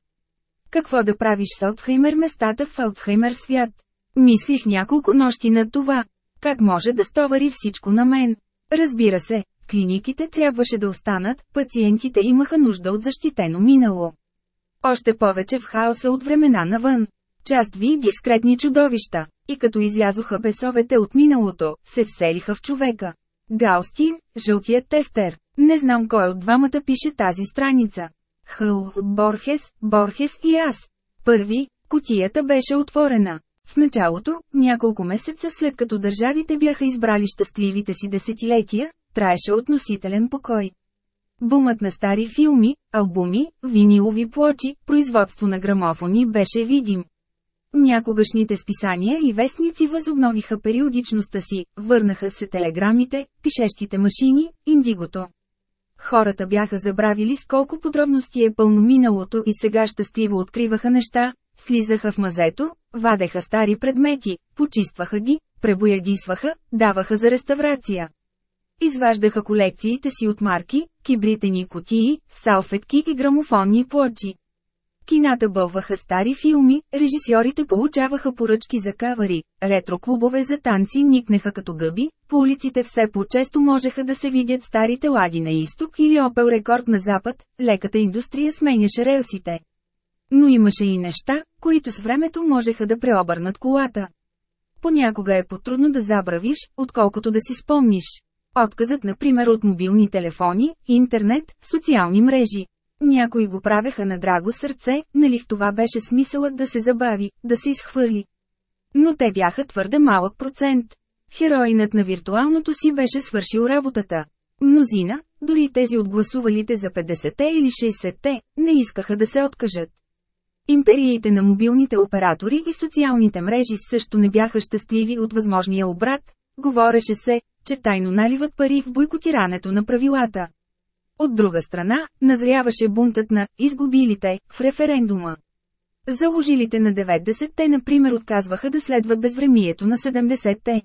Какво да правиш с Алцхаймер местата в Алцхаймер свят? Мислих няколко нощи над това. Как може да стовари всичко на мен? Разбира се, клиниките трябваше да останат, пациентите имаха нужда от защитено минало. Още повече в хаоса от времена навън. Част ви дискретни чудовища, и като излязоха бесовете от миналото, се вселиха в човека. Гаустин, жълтият тефтер. Не знам кой от двамата пише тази страница. Хъл, Борхес, Борхес и аз. Първи, котията беше отворена. В началото, няколко месеца след като държавите бяха избрали щастливите си десетилетия, траеше относителен покой. Бумът на стари филми, албуми, винилови плочи, производство на грамофони беше видим. Някогашните списания и вестници възобновиха периодичността си, върнаха се телеграмите, пишещите машини, индигото. Хората бяха забравили с колко подробности е пълно миналото и сега щастливо откриваха неща, слизаха в мазето, вадеха стари предмети, почистваха ги, пребоядисваха, даваха за реставрация. Изваждаха колекциите си от марки, кибритени котии, салфетки и грамофонни плочи. Кината бълваха стари филми, режисьорите получаваха поръчки за кавари, ретро-клубове за танци никнеха като гъби, по улиците все по-често можеха да се видят старите лади на изток или Опел рекорд на запад, леката индустрия сменяше релсите. Но имаше и неща, които с времето можеха да преобърнат колата. Понякога е по-трудно да забравиш, отколкото да си спомниш. Отказът, например, от мобилни телефони, интернет, социални мрежи. Някои го правеха на драго сърце, нали в това беше смисълът да се забави, да се изхвърли. Но те бяха твърде малък процент. Хероинът на виртуалното си беше свършил работата. Мнозина, дори тези от гласувалите за 50-те или 60-те, не искаха да се откажат. Империите на мобилните оператори и социалните мрежи също не бяха щастливи от възможния обрат, говореше се, че тайно наливат пари в бойкотирането на правилата. От друга страна, назряваше бунтът на «изгубилите» в референдума. Заложилите на 90-те например отказваха да следват безвремието на 70-те.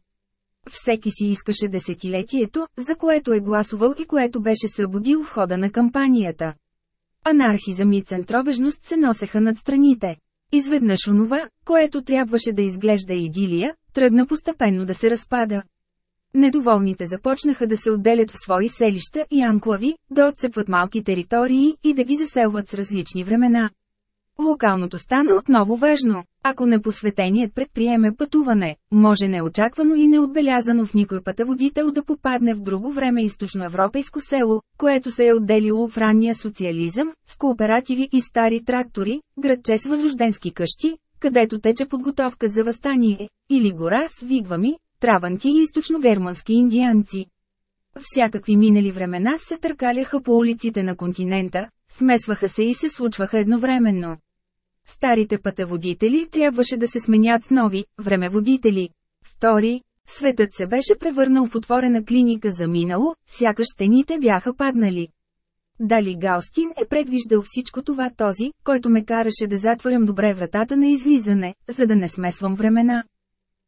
Всеки си искаше десетилетието, за което е гласувал и което беше събудил в хода на кампанията. Анархизъм и центробежност се носеха над страните. Изведнъж онова, което трябваше да изглежда идилия, тръгна постепенно да се разпада. Недоволните започнаха да се отделят в свои селища и анклави, да отцепват малки територии и да ги заселват с различни времена. Локалното стана отново важно. Ако непосветеният предприеме пътуване, може неочаквано и неотбелязано в никой пътеводител да попадне в друго време източноевропейско село, което се е отделило в ранния социализъм, с кооперативи и стари трактори, градче с възрожденски къщи, където тече подготовка за възстание, или гора с вигвами, траванти и източно-германски индианци. Всякакви минали времена се търкаляха по улиците на континента, смесваха се и се случваха едновременно. Старите пътеводители трябваше да се сменят с нови, времеводители. Втори, светът се беше превърнал в отворена клиника за минало, сякаш стените бяха паднали. Дали Гаустин е предвиждал всичко това този, който ме караше да затворям добре вратата на излизане, за да не смесвам времена.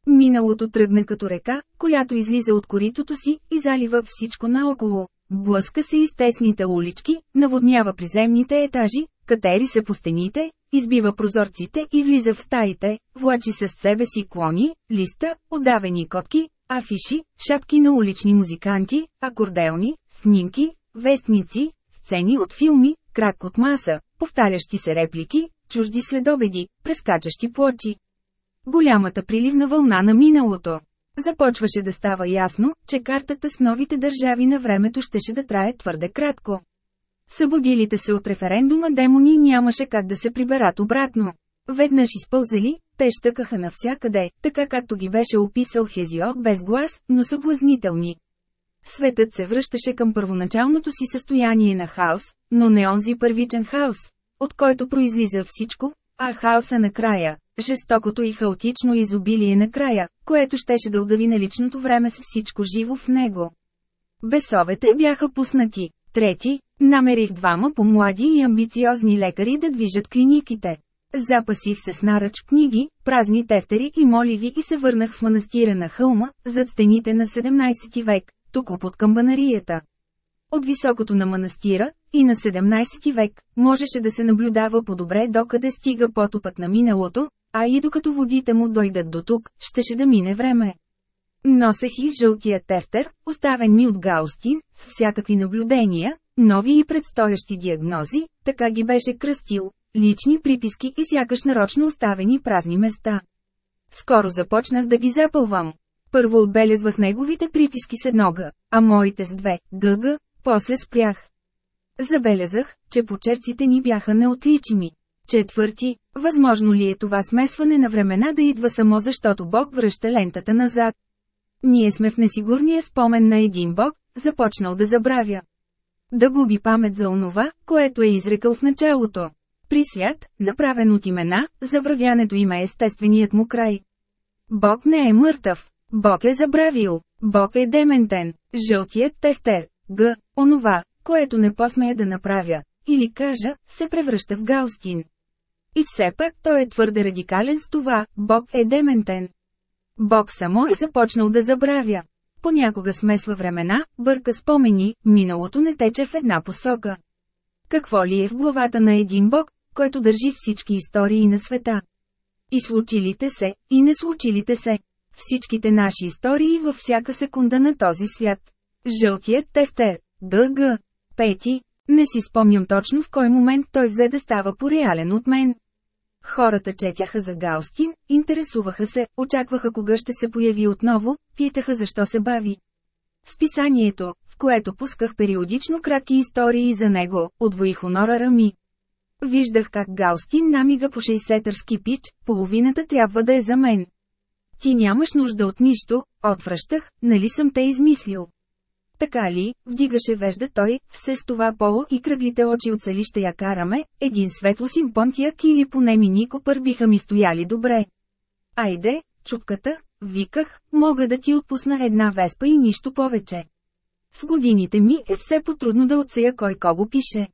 Миналото тръгна като река, която излиза от коритото си и залива всичко наоколо. Блъска се из тесните улички, наводнява приземните етажи, катери се по стените, избива прозорците и влиза в стаите, влачи с себе си клони, листа, отдавени котки, афиши, шапки на улични музиканти, акордеони, снимки, вестници, сцени от филми, крак от маса, повтарящи се реплики, чужди следобеди, прескачащи плочи. Голямата приливна вълна на миналото. Започваше да става ясно, че картата с новите държави на времето щеше да трае твърде кратко. Събудилите се от референдума демони нямаше как да се приберат обратно. Веднъж изпълзали, те щъкаха навсякъде, така както ги беше описал Хезиот без глас, но съблазнителни. Светът се връщаше към първоначалното си състояние на хаос, но не онзи първичен хаос, от който произлиза всичко, а хаоса накрая, жестокото и хаотично изобилие накрая, което щеше да удави на личното време с всичко живо в него. Бесовете бяха пуснати. Трети, намерих двама по-млади и амбициозни лекари да движат клиниките. Запасих се с наръч книги, празни тефтери и моливи и се върнах в манастира на хълма, зад стените на 17 век, тук под камбанарията. От високото на манастира, и на 17 век, можеше да се наблюдава по-добре докъде стига потопът на миналото, а и докато водите му дойдат до тук, щеше да мине време. Носех и жълтия тефтер, оставен ми от Гаустин, с всякакви наблюдения, нови и предстоящи диагнози, така ги беше кръстил, лични приписки и сякаш нарочно оставени празни места. Скоро започнах да ги запълвам. Първо отбелезвах неговите приписки с еднога, а моите с две, гъга, после спрях. Забелязах, че почерците ни бяха неотличими. Четвърти, възможно ли е това смесване на времена да идва само защото Бог връща лентата назад? Ние сме в несигурния спомен на един Бог, започнал да забравя. Да губи памет за онова, което е изрекал в началото. При свят, направен от имена, забравянето има естественият му край. Бог не е мъртъв. Бог е забравил. Бог е дементен. Жълтият тефтер. Г. Онова, което не посмея да направя, или кажа, се превръща в Гаустин. И все пак той е твърде радикален с това, Бог е дементен. Бог само е започнал да забравя. Понякога смесва времена, бърка спомени, миналото не тече в една посока. Какво ли е в главата на един Бог, който държи всички истории на света? И случилите се, и не случилите се. Всичките наши истории във всяка секунда на този свят. Жълтият тефтер, ДГ. Пети, не си спомням точно в кой момент той взе да става пореален от мен. Хората четяха за Гаустин, интересуваха се, очакваха кога ще се появи отново, питаха защо се бави. Списанието, в което пусках периодично кратки истории за него, отвоих онора ми. Виждах как Гаустин намига по 60-търски пич, половината трябва да е за мен. Ти нямаш нужда от нищо, отвръщах, нали съм те измислил. Така ли, вдигаше вежда той, все с това поло и кръглите очи от селище я караме, един светлосин понтияк или поне ми пър биха ми стояли добре. Айде, чупката, виках, мога да ти отпусна една веспа и нищо повече. С годините ми е все потрудно да отсея кой кого пише.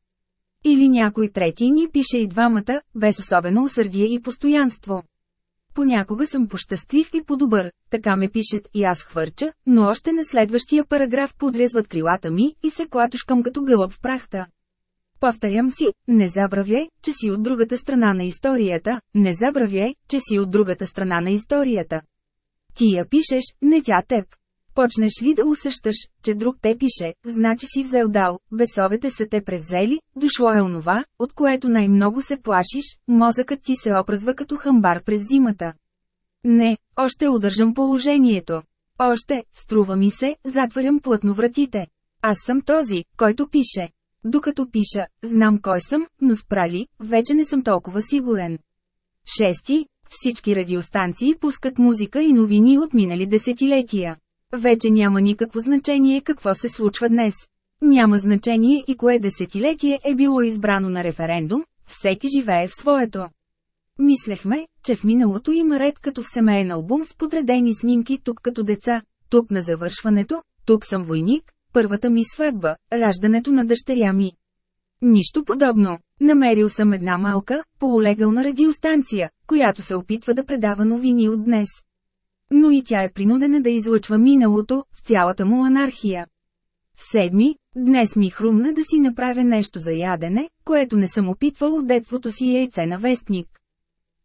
Или някой трети ни пише и двамата, без особено усърдие и постоянство. Понякога съм пощастлив и по-добър, така ме пишат и аз хвърча, но още на следващия параграф подрезват крилата ми и се клатушкам като гълъб в прахта. Повтарям си, не забравяй, че си от другата страна на историята, не забравяй, че си от другата страна на историята. Ти я пишеш, не тя теб. Почнеш ли да усещаш, че друг те пише, значи си взел дал, бесовете са те превзели, дошло е онова, от което най-много се плашиш, мозъкът ти се опръзва като хамбар през зимата. Не, още удържам положението. Още, струва ми се, затварям плътно вратите. Аз съм този, който пише. Докато пиша, знам кой съм, но спрали, вече не съм толкова сигурен. Шести, всички радиостанции пускат музика и новини от минали десетилетия. Вече няма никакво значение какво се случва днес. Няма значение и кое десетилетие е било избрано на референдум, всеки живее в своето. Мислехме, че в миналото има ред като в семейен албум с подредени снимки тук като деца, тук на завършването, тук съм войник, първата ми сватба, раждането на дъщеря ми. Нищо подобно. Намерил съм една малка, полулегална радиостанция, която се опитва да предава новини от днес. Но и тя е принудена да излъчва миналото, в цялата му анархия. Седми, днес ми хрумна да си направя нещо за ядене, което не съм опитвал от детството си яйце на вестник.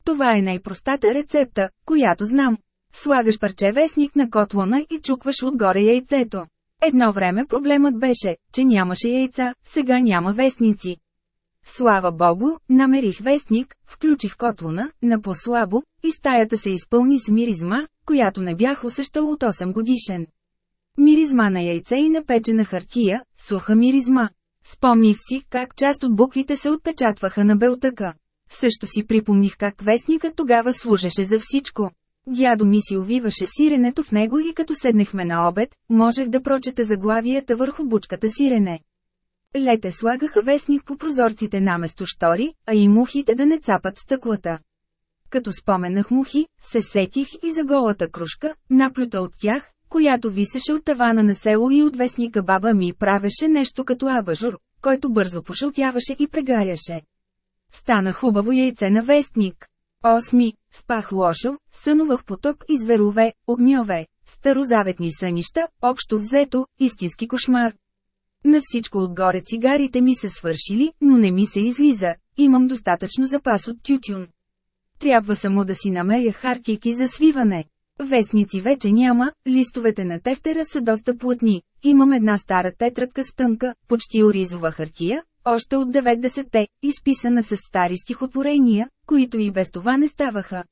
Това е най-простата рецепта, която знам. Слагаш парче вестник на котлона и чукваш отгоре яйцето. Едно време проблемът беше, че нямаше яйца, сега няма вестници. Слава богу, намерих вестник, включих котлона, на по-слабо, и стаята се изпълни с миризма, която не бях усещал от 8 годишен. Миризма на яйце и на печена хартия, суха миризма. Спомних си как част от буквите се отпечатваха на белтъка. Също си припомних как вестникът тогава служеше за всичко. Дядо ми си увиваше сиренето в него и като седнахме на обед, можех да прочета заглавията върху бучката сирене. Лете слагаха вестник по прозорците наместо штори, а и мухите да не цапат стъклата. Като споменах мухи, се сетих и за голата кружка, наплюта от тях, която висеше от тавана на село и от вестника баба ми правеше нещо като абажур, който бързо пошълтяваше и прегаряше. Стана хубаво яйце на вестник. Осми, спах лошо, сънувах потоп и зверове, огньове, старозаветни сънища, общо взето, истински кошмар. На всичко отгоре цигарите ми се свършили, но не ми се излиза, имам достатъчно запас от тютюн. Трябва само да си намеря хартийки за свиване. Вестници вече няма, листовете на тефтера са доста плътни. Имам една стара тетрадка с тънка, почти оризова хартия, още от 90-те, изписана с стари стихотворения, които и без това не ставаха.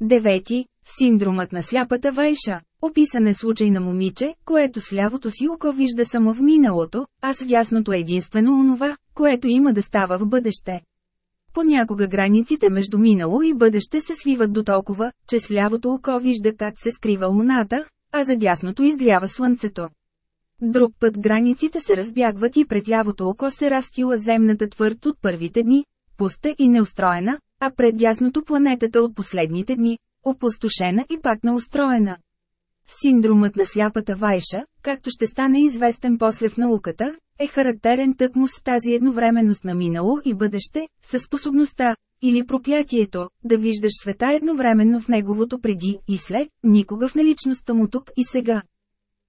Девети, синдромът на сляпата вайша. Описан е случай на момиче, което с лявото си око вижда само в миналото, а с дясното единствено онова, което има да става в бъдеще. Понякога границите между минало и бъдеще се свиват до толкова, че с лявото око вижда как се скрива луната, а за дясното изгрява слънцето. Друг път границите се разбягват и пред лявото око се разтила земната твърд от първите дни, пуста и неустроена, а пред дясното планетата от последните дни, опустошена и пак неустроена. Синдромът на сляпата вайша, както ще стане известен после в науката, е характерен тъкмо с тази едновременност на минало и бъдеще, със способността, или проклятието, да виждаш света едновременно в неговото преди и след, никога в наличността му тук и сега.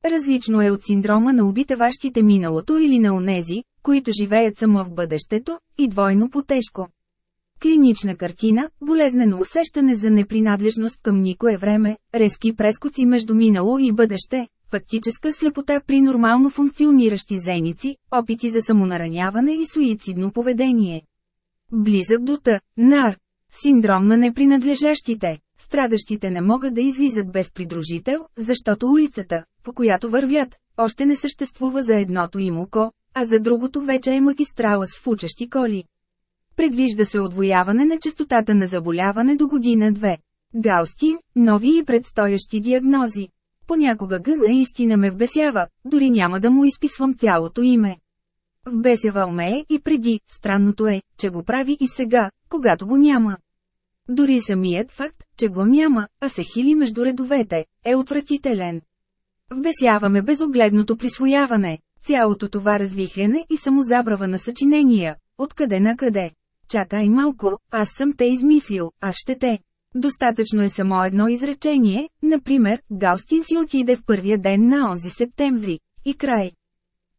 Различно е от синдрома на обитаващите миналото или на онези, които живеят само в бъдещето, и двойно по-тежко. Клинична картина, болезнено усещане за непринадлежност към никое време, резки прескоци между минало и бъдеще, фактическа слепота при нормално функциониращи зеници, опити за самонараняване и суицидно поведение. Близък до Т. НАР. Синдром на непринадлежащите. Страдащите не могат да излизат без придружител, защото улицата, по която вървят, още не съществува за едното им око, а за другото вече е магистрала с фучащи коли. Предвижда се отвояване на частотата на заболяване до година-две. Гаусти, нови и предстоящи диагнози. Понякога Г наистина ме вбесява, дори няма да му изписвам цялото име. Вбесявал ме е и преди, странното е, че го прави и сега, когато го няма. Дори самият факт, че го няма, а се хили между редовете, е отвратителен. Вбесяваме безогледното присвояване, цялото това развихляне и самозабрава на съчинения, откъде на къде. Чакай малко, аз съм те измислил, аз ще те. Достатъчно е само едно изречение, например, Гаустин си отиде в първия ден на онзи септември. И край.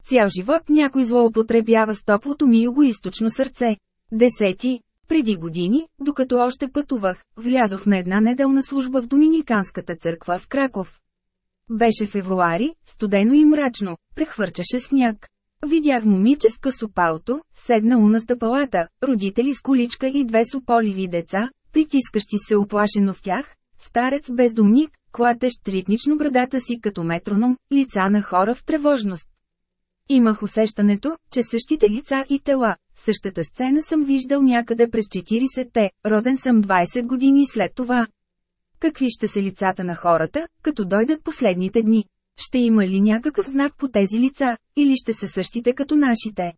Цял живот някой злоупотребява с топлото ми югоисточно сърце. Десети. Преди години, докато още пътувах, влязох на една неделна служба в Доминиканската църква в Краков. Беше февруари, студено и мрачно, прехвърчаше сняг. Видях момиче с късо палто, седнало на стъпалата, родители с количка и две сополиви деца, притискащи се оплашено в тях, старец бездомник, клатещ ритмично брадата си като метроном, лица на хора в тревожност. Имах усещането, че същите лица и тела, същата сцена съм виждал някъде през 40-те, роден съм 20 години след това. Какви ще са лицата на хората, като дойдат последните дни? Ще има ли някакъв знак по тези лица, или ще са същите като нашите?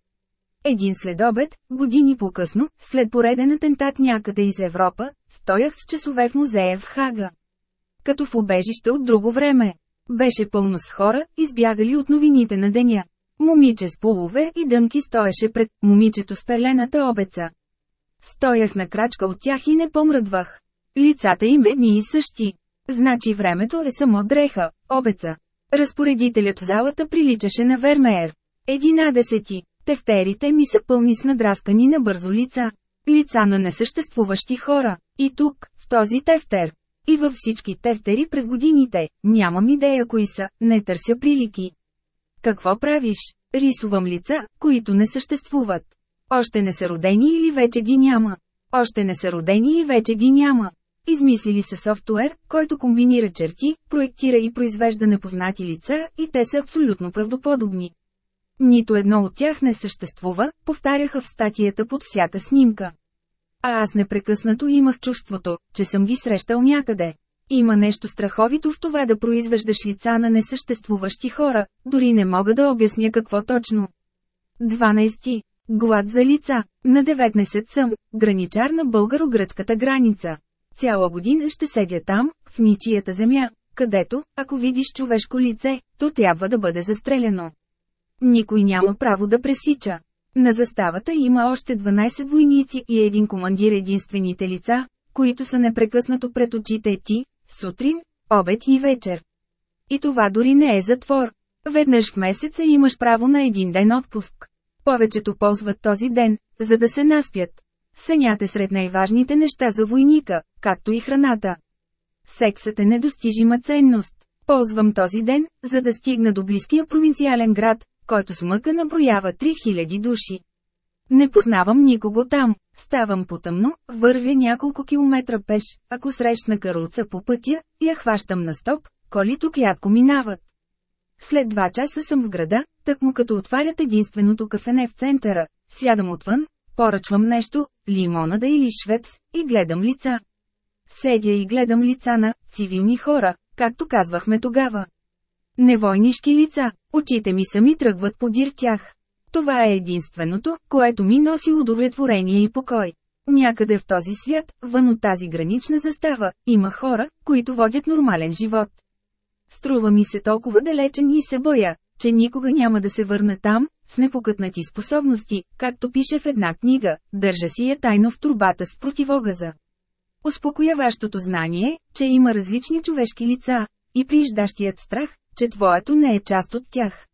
Един следобед, години по-късно, след пореден атентат някъде из Европа, стоях с часове в музея в Хага. Като в обежище от друго време. Беше пълно с хора, избягали от новините на деня. Момиче с полове и дънки стоеше пред момичето с перлената обеца. Стоях на крачка от тях и не помръдвах. Лицата им едни и същи. Значи времето е само дреха, обеца. Разпоредителят в залата приличаше на Вермеер. Единадесети. Тефтерите ми са пълни с надраскани на бързо лица. Лица на несъществуващи хора. И тук, в този тефтер. И във всички тефтери през годините, нямам идея кои са, не търся прилики. Какво правиш? Рисувам лица, които не съществуват. Още не са родени или вече ги няма. Още не са родени и вече ги няма. Измислили се софтуер, който комбинира черти, проектира и произвежда непознати лица, и те са абсолютно правдоподобни. Нито едно от тях не съществува, повтаряха в статията под всяка снимка. А аз непрекъснато имах чувството, че съм ги срещал някъде. Има нещо страховито в това да произвеждаш лица на несъществуващи хора, дори не мога да обясня какво точно. 12. Глад за лица. На 19 съм, граничар на българо-гръцката граница. Цяла година ще седя там, в ничията земя, където, ако видиш човешко лице, то трябва да бъде застреляно. Никой няма право да пресича. На заставата има още 12 войници и един командир единствените лица, които са непрекъснато пред очите ти, сутрин, обед и вечер. И това дори не е затвор. Веднъж в месеца имаш право на един ден отпуск. Повечето ползват този ден, за да се наспят. Сънят е сред най-важните неща за войника, както и храната. Сексът е недостижима ценност. Ползвам този ден, за да стигна до близкия провинциален град, който с мъка наброява 3000 души. Не познавам никого там, ставам потъмно, вървя няколко километра пеш, ако срещна каруца по пътя, я хващам на стоп, колито клятко минават. След два часа съм в града, тъкмо като отварят единственото кафене в центъра, сядам отвън, поръчвам нещо, лимонада или швепс, и гледам лица. Седя и гледам лица на цивилни хора, както казвахме тогава. Невойнишки лица, очите ми сами тръгват подир тях. Това е единственото, което ми носи удовлетворение и покой. Някъде в този свят, вън от тази гранична застава, има хора, които водят нормален живот. Струва ми се толкова далечен и се боя, че никога няма да се върна там, с непокътнати способности, както пише в една книга, държа си я тайно в турбата с противогаза. Успокояващото знание, че има различни човешки лица, и приждащият страх, че твоето не е част от тях.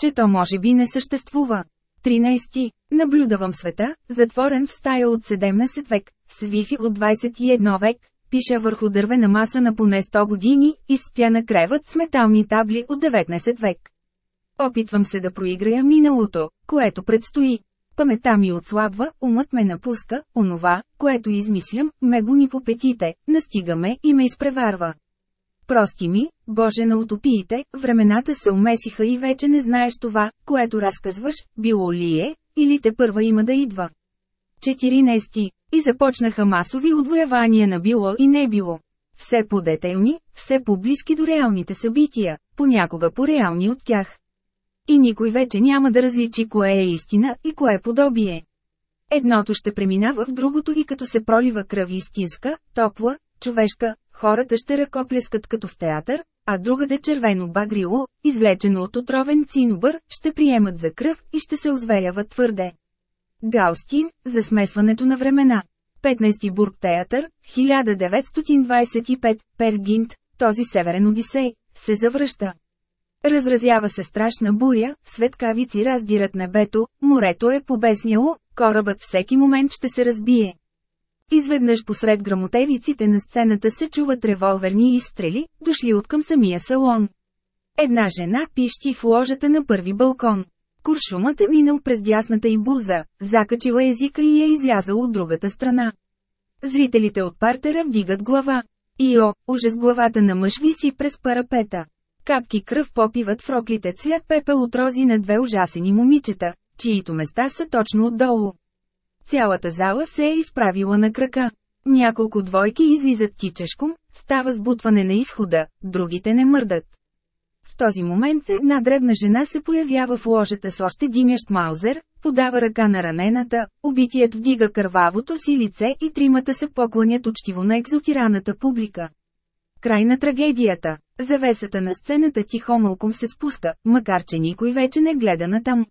Че то може би не съществува. 13. Наблюдавам света, затворен в стая от 17 век, с вифи от 21 век, пиша върху дървена маса на поне 100 години, и спя на кревът с метални табли от 19 век. Опитвам се да проиграя миналото, което предстои. Памета ми отслабва, умът ме напуска, онова, което измислям, ме гони по петите, настигаме и ме изпреварва. Прости ми, Боже на утопиите, времената се умесиха и вече не знаеш това, което разказваш, било ли е, или те първа има да идва. 14. И започнаха масови отвоявания на било и не било. Все по-детелни, все по-близки до реалните събития, понякога по-реални от тях. И никой вече няма да различи кое е истина и кое е подобие. Едното ще преминава в другото и като се пролива кръв истинска, топла, човешка, хората ще ръкопляскат като в театър, а другаде червено багрило, извлечено от отровен цинобър, ще приемат за кръв и ще се озверяват твърде. Гаустин, за смесването на времена. 15 Бург театър, 1925, Пергинт, този северен Одисей, се завръща. Разразява се страшна буря, светкавици раздират небето, морето е побесняло, корабът всеки момент ще се разбие. Изведнъж посред грамотевиците на сцената се чуват револверни изстрели, дошли от към самия салон. Една жена пищи в ложата на първи балкон. Куршумът е минал през дясната й буза, закачила езика и е излязъл от другата страна. Зрителите от партера вдигат глава. Ио, ужас главата на мъж виси през парапета. Капки кръв попиват в роклите цвят пепел от рози на две ужасени момичета, чието места са точно отдолу. Цялата зала се е изправила на крака. Няколко двойки излизат тичешком, става сбутване на изхода, другите не мърдат. В този момент една дребна жена се появява в ложата с още димящ маузер, подава ръка на ранената, убитият вдига кървавото си лице и тримата се поклонят учтиво на екзотираната публика. Край на трагедията. Завесата на сцената тихо мълком се спуска, макар че никой вече не гледа натам.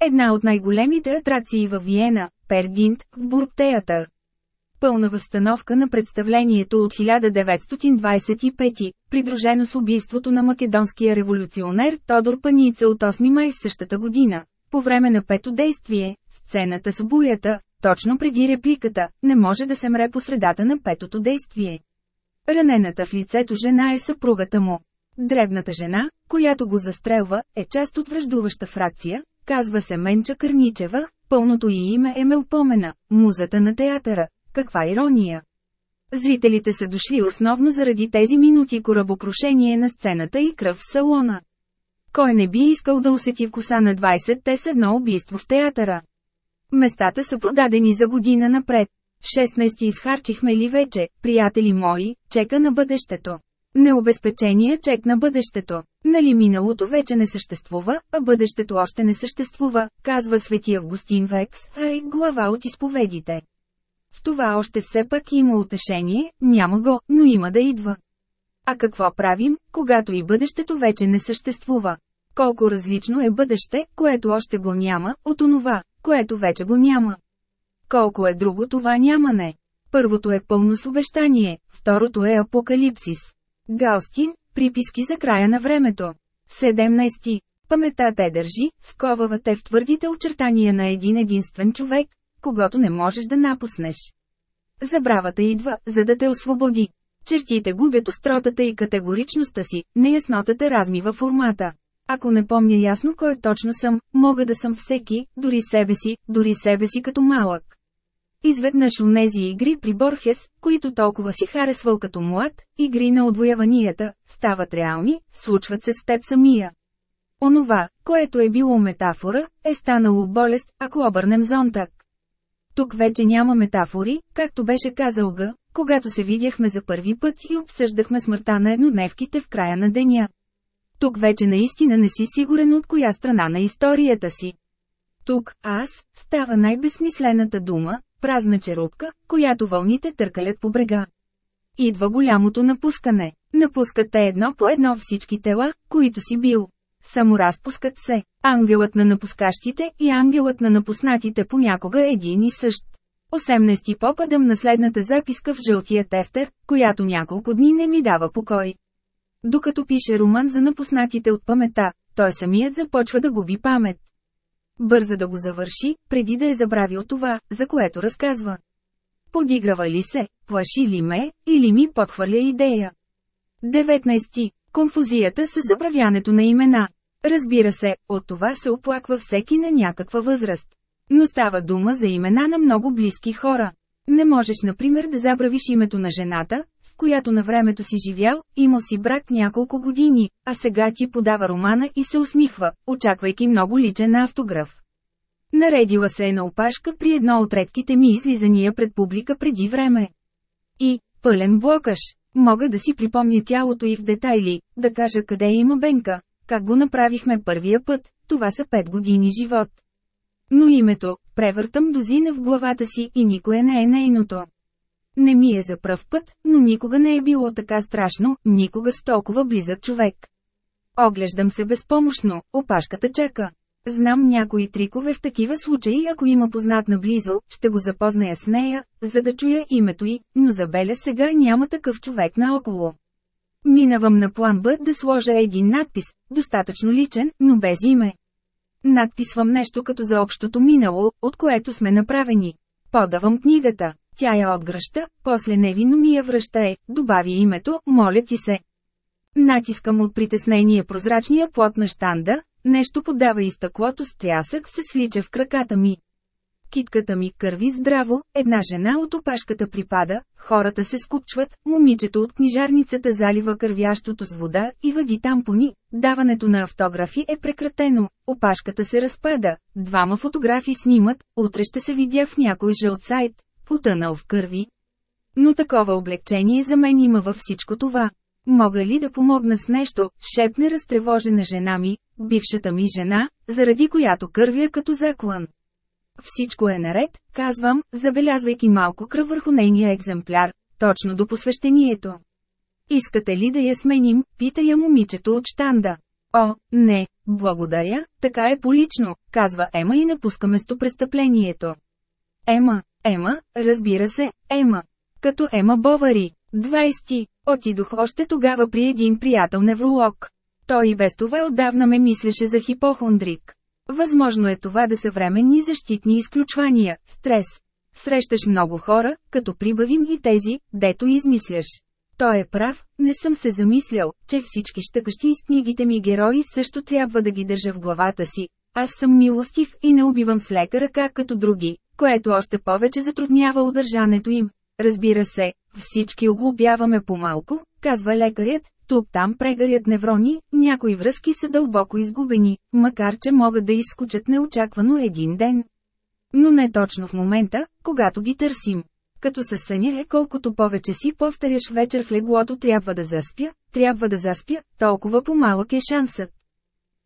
Една от най-големите атракции във Виена, Пергинт, в Бургтеатър. Пълна възстановка на представлението от 1925, придружено с убийството на македонския революционер Тодор Паница от 8 май същата година. По време на пето действие, сцената с бурята, точно преди репликата, не може да се мре по средата на петото действие. Ранената в лицето жена е съпругата му. Дребната жена, която го застрелва, е част от връждуваща фракция, казва се Менча Кърничева, пълното й име е Мелпомена, музата на театъра. Каква ирония! Зрителите са дошли основно заради тези минути корабокрушение на сцената и кръв в салона. Кой не би искал да усети вкуса на 20-те с едно убийство в театъра? Местата са продадени за година напред. 16 изхарчихме ли вече, приятели мои, чека на бъдещето. Необезпечения чек на бъдещето. Нали миналото вече не съществува, а бъдещето още не съществува, казва свети Августин Векс, а и глава от изповедите. В това още все пак има утешение, няма го, но има да идва. А какво правим, когато и бъдещето вече не съществува? Колко различно е бъдеще, което още го няма, от онова, което вече го няма. Колко е друго това нямане. Първото е пълно с обещание, второто е апокалипсис. Гаустин, приписки за края на времето. 17. Памета те държи, сковава те в твърдите очертания на един единствен човек, когато не можеш да напуснеш. Забравата идва, за да те освободи. Чертите губят остротата и категоричността си, неяснотата размива формата. Ако не помня ясно кой точно съм, мога да съм всеки, дори себе си, дори себе си като малък. Изведнъж онези игри при Борхес, които толкова си харесвал като млад, игри на отвояванията, стават реални, случват се с теб самия. Онова, което е било метафора, е станало болест, ако обърнем зонтак. Тук вече няма метафори, както беше казал Г, когато се видяхме за първи път и обсъждахме смъртта на еднодневките в края на деня. Тук вече наистина не си сигурен от коя страна на историята си. Тук, аз, става най-безсмислената дума, празна черупка, която вълните търкалят по брега. Идва голямото напускане. Напускат те едно по едно всички тела, които си бил. Само разпускат се. Ангелът на напускащите и ангелът на напуснатите понякога един и същ. 18 попадам на следната записка в жълтия тефтер, която няколко дни не ми дава покой. Докато пише роман за напуснатите от памета, той самият започва да губи памет. Бърза да го завърши, преди да е забравил това, за което разказва. Подиграва ли се, плаши ли ме, или ми подхвърля идея. 19. Конфузията с забравянето на имена. Разбира се, от това се оплаква всеки на някаква възраст. Но става дума за имена на много близки хора. Не можеш, например, да забравиш името на жената, с която на времето си живял, имал си брак няколко години, а сега ти подава романа и се усмихва, очаквайки много личен автограф. Наредила се е на опашка при едно от редките ми излизания пред публика преди време. И, пълен блокаш, мога да си припомня тялото и в детайли, да кажа къде има Бенка, как го направихме първия път, това са пет години живот. Но името, превъртам дозина в главата си и никое не е нейното. Не ми е за пръв път, но никога не е било така страшно, никога с толкова близък човек. Оглеждам се безпомощно, опашката чака. Знам някои трикове в такива случаи, ако има познат наблизо, ще го запозная с нея, за да чуя името й, но за Беля сега няма такъв човек наоколо. Минавам на план Б да сложа един надпис, достатъчно личен, но без име. Надписвам нещо като за общото минало, от което сме направени. Подавам книгата. Тя я отгръща, после невинно ми я връща е, добави името, моля ти се. Натискам от притеснение прозрачния плот на штанда, нещо подава и стъклото с трясък се свлича в краката ми. Китката ми кърви здраво, една жена от опашката припада, хората се скупчват, момичето от книжарницата залива кървящото с вода и въди тампони, даването на автографи е прекратено, опашката се разпада, двама фотографи снимат, утре ще се видя в някой жълт сайт, потънал в кърви. Но такова облегчение за мен има във всичко това. Мога ли да помогна с нещо, шепне разтревожена жена ми, бившата ми жена, заради която кървя като заклан. Всичко е наред, казвам, забелязвайки малко кръв върху нейния екземпляр, точно до посвещението. Искате ли да я сменим, пита я момичето от штанда. О, не, благодаря, така е полично, казва Ема и напуска местопрестъплението. Ема, Ема, разбира се, Ема. Като Ема Бовари. 20. Отидох още тогава при един приятел невролог. Той и без това отдавна ме мислеше за хипохондрик. Възможно е това да са временни защитни изключвания, стрес. Срещаш много хора, като прибавим и тези, дето измисляш. Той е прав, не съм се замислял, че всички щъкащи из книгите ми герои също трябва да ги държа в главата си. Аз съм милостив и не убивам с лека ръка като други, което още повече затруднява удържането им. Разбира се, всички оглобяваме по-малко, казва лекарят, тук-там прегарят неврони, някои връзки са дълбоко изгубени, макар че могат да изскочат неочаквано един ден. Но не точно в момента, когато ги търсим. Като със съня е колкото повече си повторяш вечер в леглото трябва да заспя, трябва да заспя, толкова по-малък е шансът.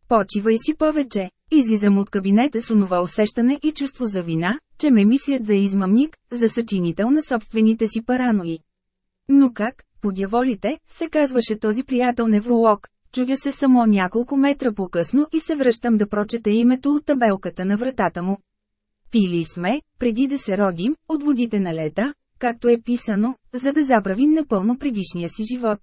Почивай си повече. Излизам от кабинета с онова усещане и чувство за вина, че ме мислят за измамник, за съчинител на собствените си паранои. Но как, подяволите, се казваше този приятел-невролог, чудя се само няколко метра по-късно и се връщам да прочета името от табелката на вратата му. Пили сме, преди да се родим, от водите на лета, както е писано, за да забравим напълно предишния си живот.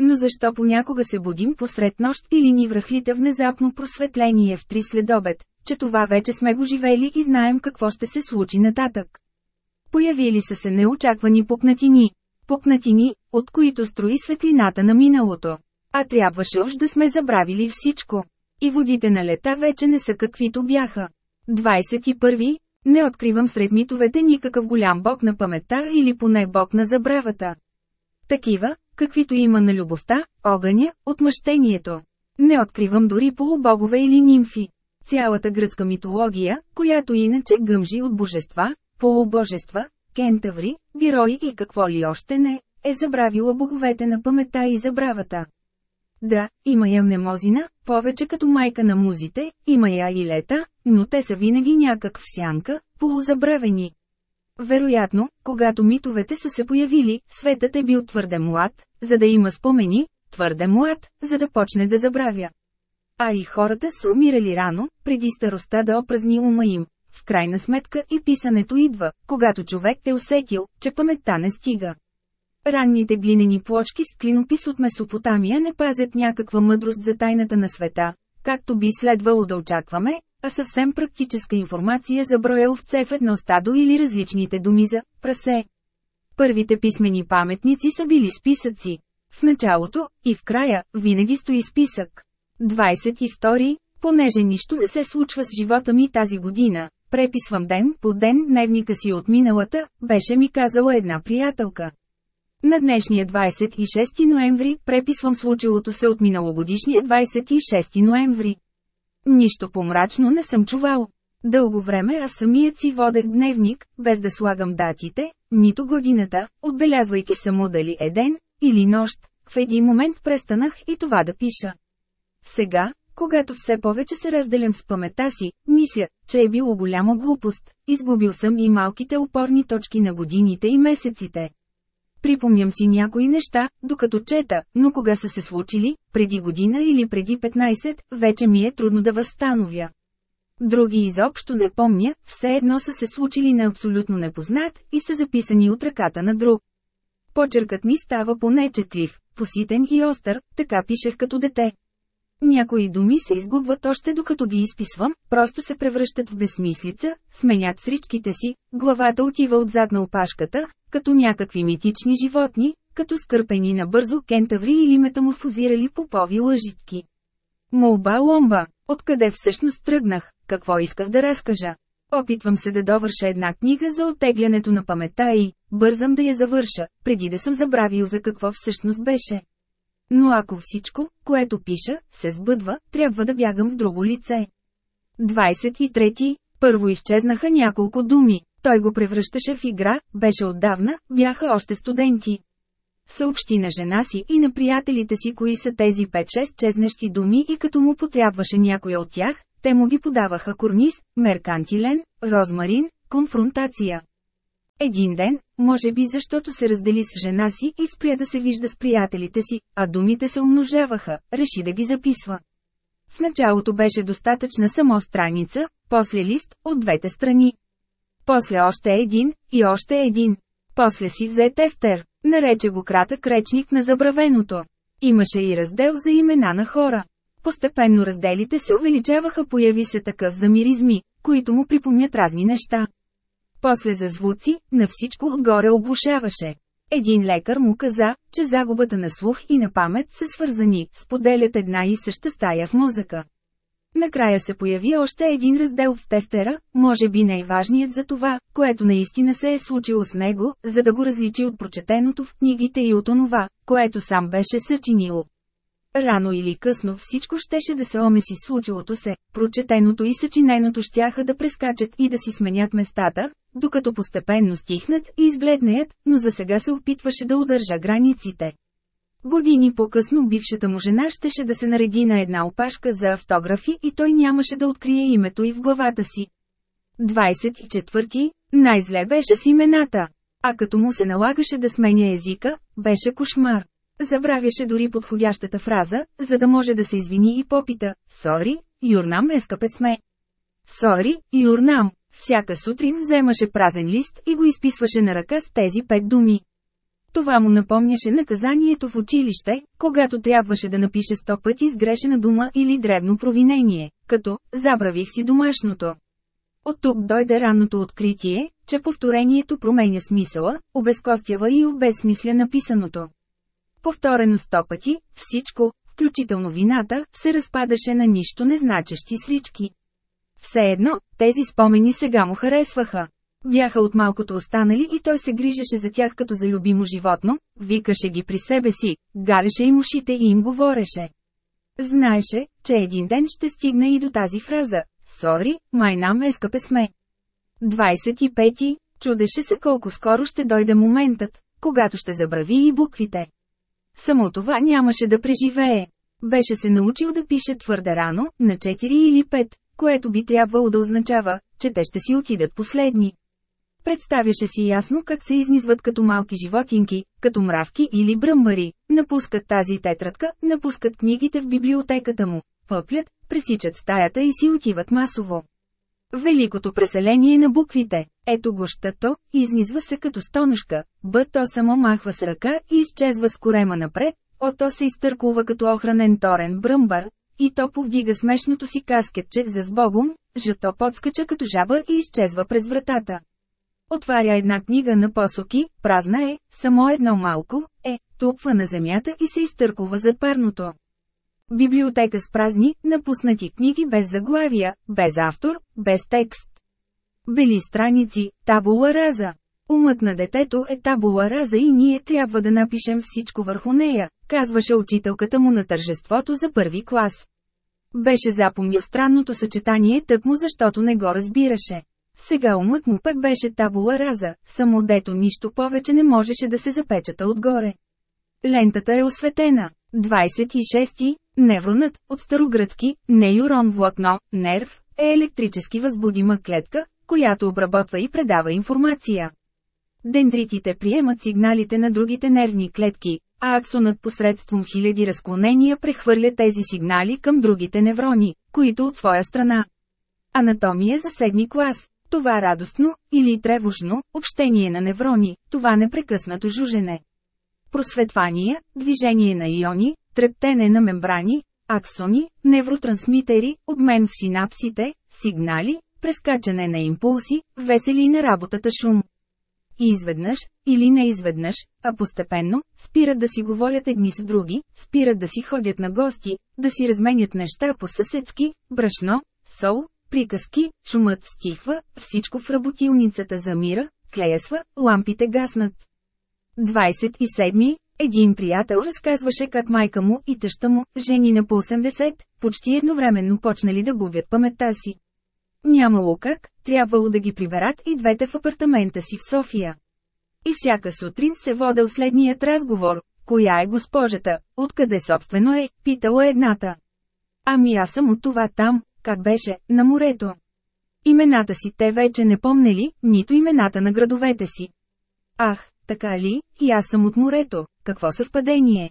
Но защо понякога се будим посред нощ или ни връхлита внезапно просветление в три следобед, че това вече сме го живели и знаем какво ще се случи нататък. Появили са се неочаквани пукнатини. Пукнатини, от които строи светлината на миналото. А трябваше още да сме забравили всичко. И водите на лета вече не са каквито бяха. 21. Не откривам сред митовете никакъв голям бог на паметта или поне бог на забравата. Такива, каквито има на любовта, огъня, отмъщението. Не откривам дори полубогове или нимфи. Цялата гръцка митология, която иначе гъмжи от божества, полубожества, кентаври, герои и какво ли още не, е забравила боговете на памета и забравата. Да, има я мнемозина, повече като майка на музите, има я и лета, но те са винаги някак в сянка, полузабравени. Вероятно, когато митовете са се появили, светът е бил твърде млад, за да има спомени, твърде млад, за да почне да забравя. А и хората са умирали рано, преди староста да опразни ума им. В крайна сметка и писането идва, когато човек е усетил, че паметта не стига. Ранните глинени плочки с клинопис от Месопотамия не пазят някаква мъдрост за тайната на света, както би следвало да очакваме, а съвсем практическа информация за броя овце в едно стадо или различните думи за прасе. Първите писмени паметници са били списъци. В началото и в края винаги стои списък. 22. Понеже нищо не се случва с живота ми тази година, преписвам ден по ден дневника си от миналата, беше ми казала една приятелка. На днешния 26 ноември преписвам случилото се от миналогодишния 26 ноември. Нищо помрачно не съм чувал. Дълго време аз самият си водех дневник, без да слагам датите, нито годината, отбелязвайки само дали е ден или нощ. В един момент престанах и това да пиша. Сега, когато все повече се разделям с памета си, мисля, че е било голяма глупост, изгубил съм и малките опорни точки на годините и месеците. Припомням си някои неща, докато чета, но кога са се случили, преди година или преди 15, вече ми е трудно да възстановя. Други изобщо не помня, все едно са се случили на абсолютно непознат и са записани от ръката на друг. Почеркът ми става понечетлив, поситен и остър, така пишех като дете. Някои думи се изгубват още докато ги изписвам, просто се превръщат в безмислица, сменят сричките си, главата отива отзад на опашката, като някакви митични животни, като скърпени набързо кентаври или метаморфозирали попови лъжитки. Молба ломба, откъде всъщност тръгнах, какво исках да разкажа. Опитвам се да довърша една книга за оттеглянето на памета и, бързам да я завърша, преди да съм забравил за какво всъщност беше. Но ако всичко, което пиша, се сбъдва, трябва да бягам в друго лице. 23. Първо изчезнаха няколко думи. Той го превръщаше в игра, беше отдавна, бяха още студенти. Съобщи на жена си и на приятелите си кои са тези 5-6 чезнещи думи и като му потрябваше някой от тях, те му ги подаваха корнис, меркантилен, розмарин, конфронтация. Един ден, може би защото се раздели с жена си и спря да се вижда с приятелите си, а думите се умножаваха, реши да ги записва. В началото беше достатъчна само страница, после лист, от двете страни. После още един, и още един. После си взе тефтер, нарече го кратък речник на забравеното. Имаше и раздел за имена на хора. Постепенно разделите се увеличаваха, появи се такъв за миризми, които му припомнят разни неща. После за звуци, на всичко отгоре оглушаваше. Един лекар му каза, че загубата на слух и на памет са свързани, споделят една и съща стая в мозъка. Накрая се появи още един раздел в тефтера, може би най-важният за това, което наистина се е случило с него, за да го различи от прочетеното в книгите и от онова, което сам беше съчинило. Рано или късно всичко щеше да се омеси случилото се, прочетеното и съчиненото щяха да прескачат и да си сменят местата, докато постепенно стихнат и избледнеят, но за сега се опитваше да удържа границите. Години по-късно бившата му жена щеше да се нареди на една опашка за автографи и той нямаше да открие името и в главата си. 24. Най-зле беше с имената. А като му се налагаше да сменя езика, беше кошмар. Забравяше дори подходящата фраза, за да може да се извини и попита «Сори, Юрнам ескапе сме». «Сори, Юрнам». Всяка сутрин вземаше празен лист и го изписваше на ръка с тези пет думи. Това му напомняше наказанието в училище, когато трябваше да напише сто пъти сгрешена дума или дребно провинение, като «забравих си домашното». От тук дойде ранното откритие, че повторението променя смисъла, обезкостява и обезсмисля написаното. Повторено сто пъти, всичко, включително вината, се разпадаше на нищо незначещи срички. Все едно, тези спомени сега му харесваха. Бяха от малкото останали и той се грижеше за тях като за любимо животно, викаше ги при себе си, галеше им ушите и им говореше. Знаеше, че един ден ще стигне и до тази фраза «Сори, май нам ескапе сме». 25. Чудеше се колко скоро ще дойде моментът, когато ще забрави и буквите. Само това нямаше да преживее. Беше се научил да пише твърде рано, на 4 или 5, което би трябвало да означава, че те ще си отидат последни. Представяше си ясно как се изнизват като малки животинки, като мравки или бръмбари, напускат тази тетрадка, напускат книгите в библиотеката му, пъплят, пресичат стаята и си отиват масово. Великото преселение на буквите. Ето го щато, изнизва се като стонушка, Б то само махва с ръка и изчезва с корема напред, О то се изтъркува като охранен торен бръмбар, и то повдига смешното си каскетче за сбогом, жато подскача като жаба и изчезва през вратата. Отваря една книга на посоки, празна е, само едно малко, е, тупва на земята и се изтъркува за парното. Библиотека с празни, напуснати книги без заглавия, без автор, без текст. Бели страници, табула раза. Умът на детето е табула раза и ние трябва да напишем всичко върху нея, казваше учителката му на тържеството за първи клас. Беше запомнил странното съчетание тъкмо защото не го разбираше. Сега умът му пък беше табула раза, само дето нищо повече не можеше да се запечата отгоре. Лентата е осветена. 26. Невронът, от старогръцки, нейрон влакно, нерв, е електрически възбудима клетка, която обработва и предава информация. Дендритите приемат сигналите на другите нервни клетки, а аксонът посредством хиляди разклонения прехвърля тези сигнали към другите неврони, които от своя страна. Анатомия за седми клас. Това радостно, или тревожно, общение на неврони, това непрекъснато жужене. Просветвания, движение на иони, трептене на мембрани, аксони, невротрансмитери, обмен в синапсите, сигнали, прескачане на импулси, весели на работата шум. и изведнъж, или не изведнъж, а постепенно, спират да си говорят едни с други, спират да си ходят на гости, да си разменят неща по съседски, брашно, сол, приказки, шумът стихва, всичко в работилницата замира, клеясва, лампите гаснат. 27. Един приятел разказваше как майка му и тъща му, жени на по 80, почти едновременно почнали да губят паметта си. Нямало как, трябвало да ги приберат и двете в апартамента си в София. И всяка сутрин се водел следният разговор. Коя е госпожата, откъде собствено е, питала едната. Ами аз съм от това там, как беше, на морето. Имената си те вече не помнели, нито имената на градовете си. Ах, така ли, и аз съм от морето, какво съвпадение.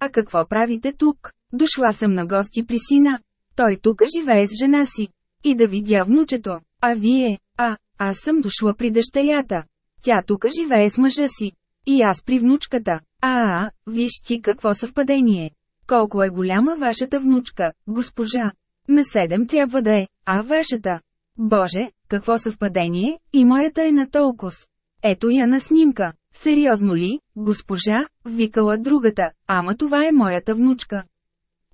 А какво правите тук? Дошла съм на гости при сина. Той тук живее с жена си. И да видя внучето. А вие, а, аз съм дошла при дъщерята. Тя тук живее с мъжа си. И аз при внучката. А, а, виж ти какво съвпадение. Колко е голяма вашата внучка, госпожа. На седем трябва да е, а вашата. Боже, какво съвпадение, и моята е на толкова. Ето я на снимка. Сериозно ли, госпожа, викала другата, ама това е моята внучка.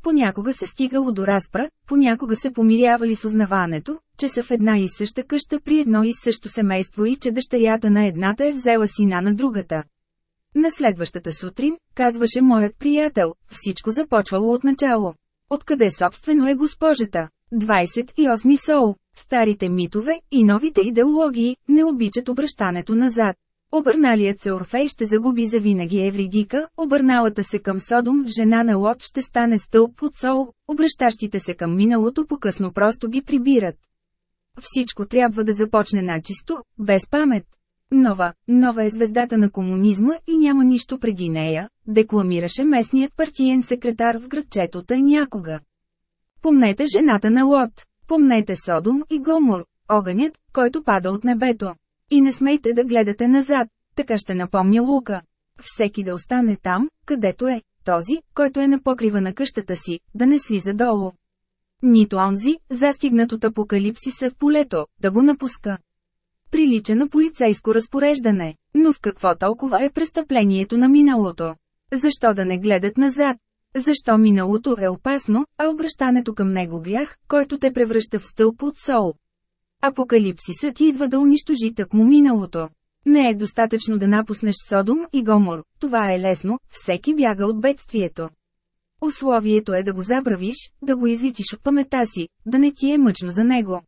Понякога се стигало до разпра, понякога се помирявали с узнаването, че са в една и съща къща при едно и също семейство и че дъщерята на едната е взела сина на другата. На следващата сутрин, казваше моят приятел, всичко започвало от начало. Откъде собствено е госпожата? 28 сол. Старите митове и новите идеологии не обичат обръщането назад. Обърналият се Орфей ще загуби завинаги Евридика, обърналата се към Содом, жена на Лот ще стане стълб от Сол, обръщащите се към миналото по-късно просто ги прибират. Всичко трябва да започне начисто, без памет. Нова, нова е звездата на комунизма и няма нищо преди нея, декламираше местният партиен секретар в градчето някога. Помнете жената на Лот, помнете Содом и Гомор, огънят, който пада от небето. И не смейте да гледате назад, така ще напомня Лука. Всеки да остане там, където е, този, който е на покрива на къщата си, да не слиза долу. Нито онзи, застигнат от апокалипсиса в полето, да го напуска. Прилича на полицейско разпореждане, но в какво толкова е престъплението на миналото? Защо да не гледат назад? Защо миналото е опасно, а обращането към него грях, който те превръща в стълб от сол? Апокалипсисът идва да унищожи тъкмо миналото. Не е достатъчно да напуснеш Содом и Гомор, това е лесно, всеки бяга от бедствието. Условието е да го забравиш, да го изличиш от памета си, да не ти е мъчно за него.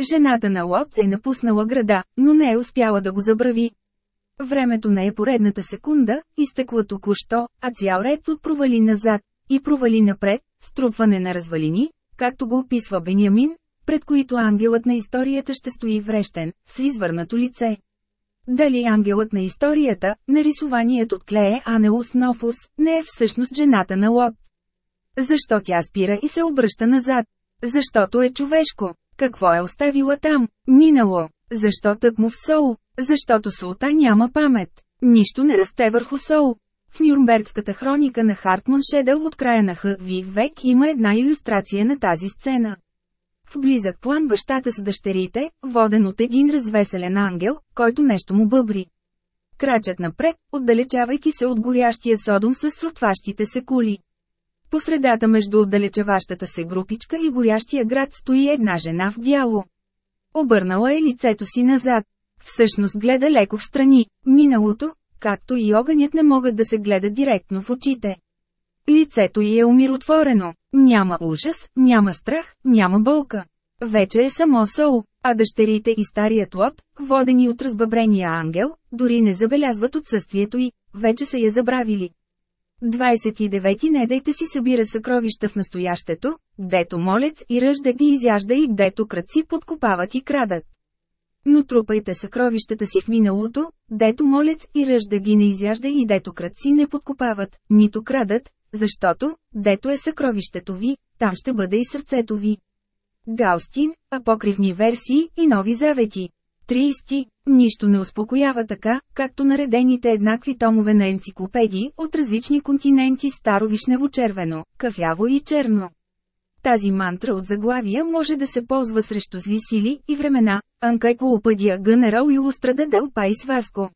Жената на Лот е напуснала града, но не е успяла да го забрави. Времето не е поредната секунда, изтъква току-що, а цял ред от провали назад, и провали напред, струпване на развалини, както го описва Бенямин, пред които ангелът на историята ще стои врещен, с извърнато лице. Дали ангелът на историята, нарисуваният от Клее Анеус Нофус, не е всъщност жената на Лот? Защо тя спира и се обръща назад? Защото е човешко. Какво е оставила там? Минало. Защо тък му в Сол? Защото Султа няма памет. Нищо не расте върху Сол. В Нюрнбергската хроника на Хартман Шедел от края на Хви век има една иллюстрация на тази сцена. В близък план бащата с дъщерите, воден от един развеселен ангел, който нещо му бъбри. Крачат напред, отдалечавайки се от горящия содом с срутващите се кули. По средата между отдалечаващата се групичка и горящия град стои една жена в бяло. Обърнала е лицето си назад. Всъщност гледа леко в страни, миналото, както и огънят не могат да се гледат директно в очите. Лицето й е умиротворено. Няма ужас, няма страх, няма болка. Вече е само сол, а дъщерите и старият лот, водени от разбъбрения ангел, дори не забелязват отсъствието й, вече са я забравили. 29. Не дайте си събира съкровища в настоящето, гдето молец и ръжда ги изяжда и гдето кръци подкопават и крадат. Но трупайте съкровищата си в миналото, дето молец и ръжда ги не изяжда и дето кръци не подкопават, нито крадат, защото, дето е съкровището ви, там ще бъде и сърцето ви. Гаустин, апокривни версии и нови завети. 30. Нищо не успокоява така, както наредените еднакви томове на енциклопедии от различни континенти старо-вишнево-червено, кафяво и черно. Тази мантра от заглавия може да се ползва срещу зли сили и времена, Encyclopedia General Ilustrada del País Vasco.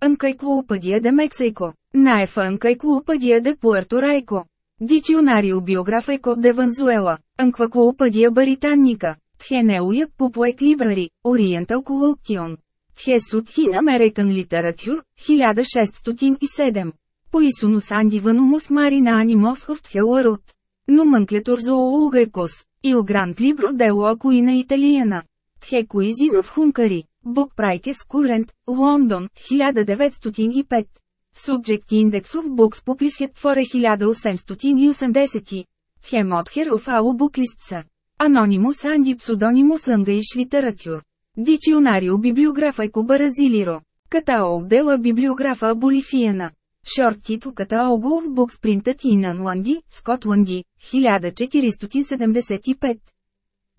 Encyclopedia de México. Naefa Encyclopedia de Puerto Rico. Diccionario Biográfico de Venezuela. Encyclopedia Británica. Theneuliac Public Library, Oriental Collection. Хесут in American Literature, 1607. Поисонус Андиванумус of Hellerot. Nomenclator Zoologicus. Il Grand Libro dello Acuina Italiana. Hecuizin of Hungary. Book Prices Current, Лондон, 1905. Subject Index of Books Published for 1880. Хемотхер of All Booklists. Anonymous and Pseudonymous English Literature. Diccionario Bibliografaico Baraziliro. Каталог дела библиографа Аболифиена. Шорт титул каталого в Books Printed in Анланди, Скотланди, 1475.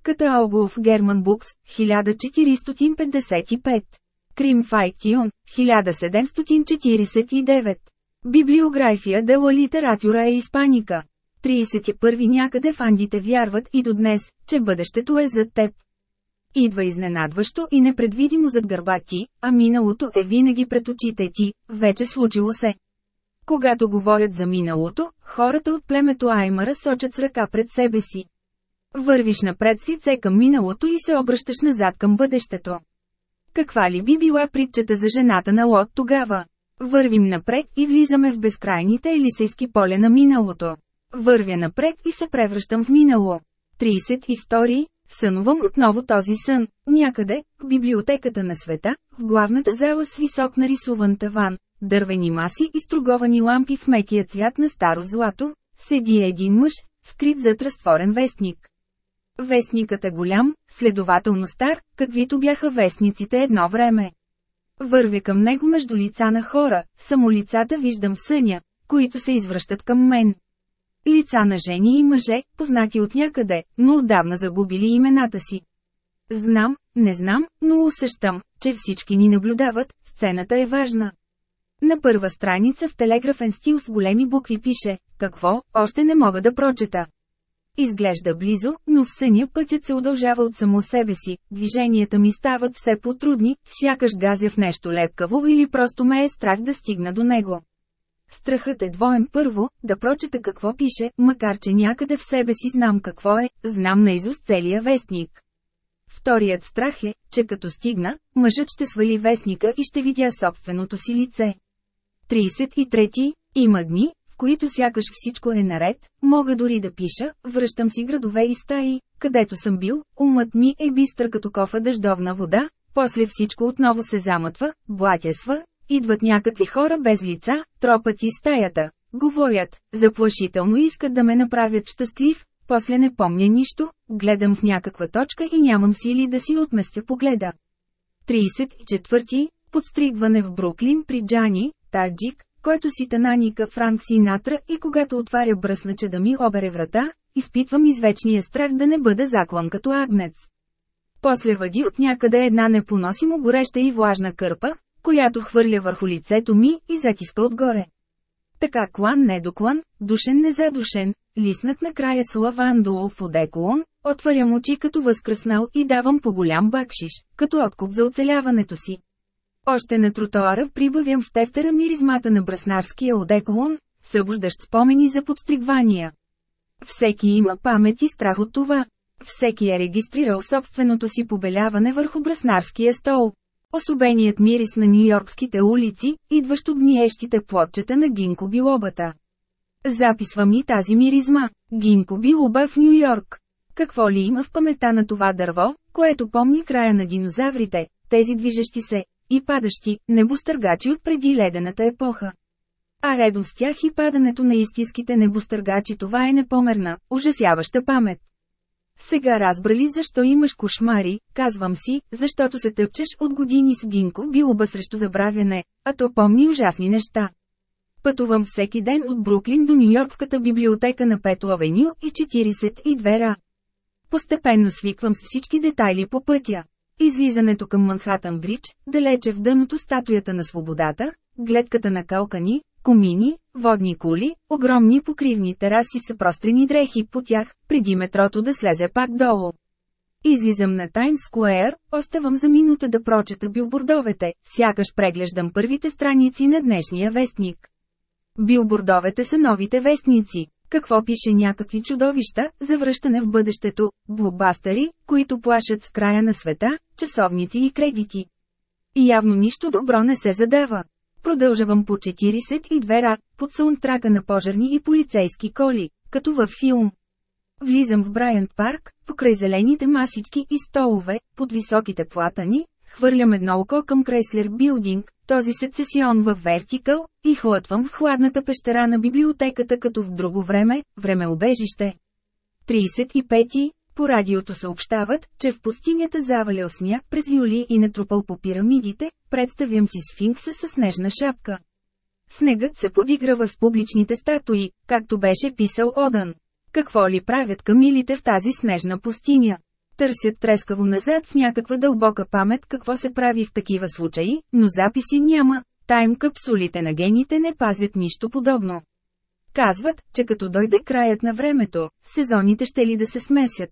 Каталого в Герман Букс, 1455. Крим Файтион, 1749. Библиография дела литература е испаника. 31 някъде фандите вярват и до днес, че бъдещето е зад теб. Идва изненадващо и непредвидимо зад гърба ти, а миналото е винаги пред очите ти, вече случило се. Когато говорят за миналото, хората от племето Аймара сочат с ръка пред себе си. Вървиш напред с лице към миналото и се обръщаш назад към бъдещето. Каква ли би била притчата за жената на Лот тогава? Вървим напред и влизаме в безкрайните елисейски поле на миналото. Вървя напред и се превръщам в минало. 32. Сънувам отново този сън, някъде, в библиотеката на света, в главната зала с висок нарисуван таван, дървени маси и струговани лампи в мекия цвят на старо злато, седи един мъж, скрит зад разтворен вестник. Вестникът е голям, следователно стар, каквито бяха вестниците едно време. Вървя към него между лица на хора, само лицата виждам в съня, които се извръщат към мен. Лица на жени и мъже, познати от някъде, но отдавна загубили имената си. Знам, не знам, но усещам, че всички ни наблюдават, сцената е важна. На първа страница в телеграфен стил с големи букви пише «Какво, още не мога да прочета». Изглежда близо, но в съня пътят се удължава от само себе си, движенията ми стават все по-трудни, сякаш газя в нещо лепкаво или просто ме е страх да стигна до него. Страхът е двоен първо, да прочета какво пише, макар че някъде в себе си знам какво е, знам наизуст целия вестник. Вторият страх е, че като стигна, мъжът ще свали вестника и ще видя собственото си лице. 33. Има дни, в които сякаш всичко е наред, мога дори да пиша, връщам си градове и стаи, където съм бил, умът ми е бистър като кофа дъждовна вода, после всичко отново се замътва, блатясва, идват някакви хора без лица, тропът и стаята, говорят, заплашително искат да ме направят щастлив, после не помня нищо, гледам в някаква точка и нямам сили да си отместя погледа. 34. Подстригване в Бруклин при Джани, таджик, който си тананика Франк Синатра и когато отваря бръсначе да ми обере врата, изпитвам извечния страх да не бъда заклан като агнец. После въди от някъде една непоносимо гореща и влажна кърпа, която хвърля върху лицето ми и затиска отгоре. Така клан недоклан, душен незадушен, лиснат накрая с лавандулов одеколон, отварям очи като възкръснал и давам по голям бакшиш, като откуп за оцеляването си. Още на тротоара прибавям в тефтера миризмата на браснарския одеколон, събуждащ спомени за подстригвания. Всеки има памет и страх от това. Всеки е регистрирал собственото си побеляване върху браснарския стол. Особеният мирис на нью-йоркските улици, идващ от гниещите плотчета на гинко билобата. Записвам и тази миризма. Гинко билоба в Нью-Йорк. Какво ли има в памета на това дърво, което помни края на динозаврите, тези движещи се, и падащи, небостъргачи от преди ледената епоха. А редом с тях и падането на истинските небостъргачи това е непомерна, ужасяваща памет. Сега разбрали защо имаш кошмари, казвам си, защото се тъпчеш от години с Гинко билоба срещу забравяне, а то помни ужасни неща. Пътувам всеки ден от Бруклин до Нью-Йоркската библиотека на Пето Авеню и 42 ра. Постепенно свиквам с всички детайли по пътя. Излизането към Манхатън Бридж, далече в дъното статуята на свободата, гледката на калкани, комини, водни кули, огромни покривни тераси с прострени дрехи по тях, преди метрото да слезе пак долу. Излизам на Таймс Скуер, оставам за минута да прочета билбордовете, сякаш преглеждам първите страници на днешния вестник. Билбордовете са новите вестници. Какво пише някакви чудовища, завръщане в бъдещето, блокбастери, които плашат с края на света, часовници и кредити. И явно нищо добро не се задава. Продължавам по 42 ра, под саундтрака на пожарни и полицейски коли, като във филм. Влизам в Брайант парк, покрай зелените масички и столове, под високите платани, хвърлям едно око към Крейслер Билдинг, този сецесион в Вертикъл, и хлътвам в хладната пещера на библиотеката като в друго време, времеобежище. 35. По радиото съобщават, че в пустинята завалял сняг през юли и натрупал по пирамидите, представям си сфинкса с снежна шапка. Снегът се подиграва с публичните статуи, както беше писал Одън. Какво ли правят камилите в тази снежна пустиня? Търсят трескаво назад в някаква дълбока памет какво се прави в такива случаи, но записи няма, тайм капсулите на гените не пазят нищо подобно. Казват, че като дойде краят на времето, сезоните ще ли да се смесят.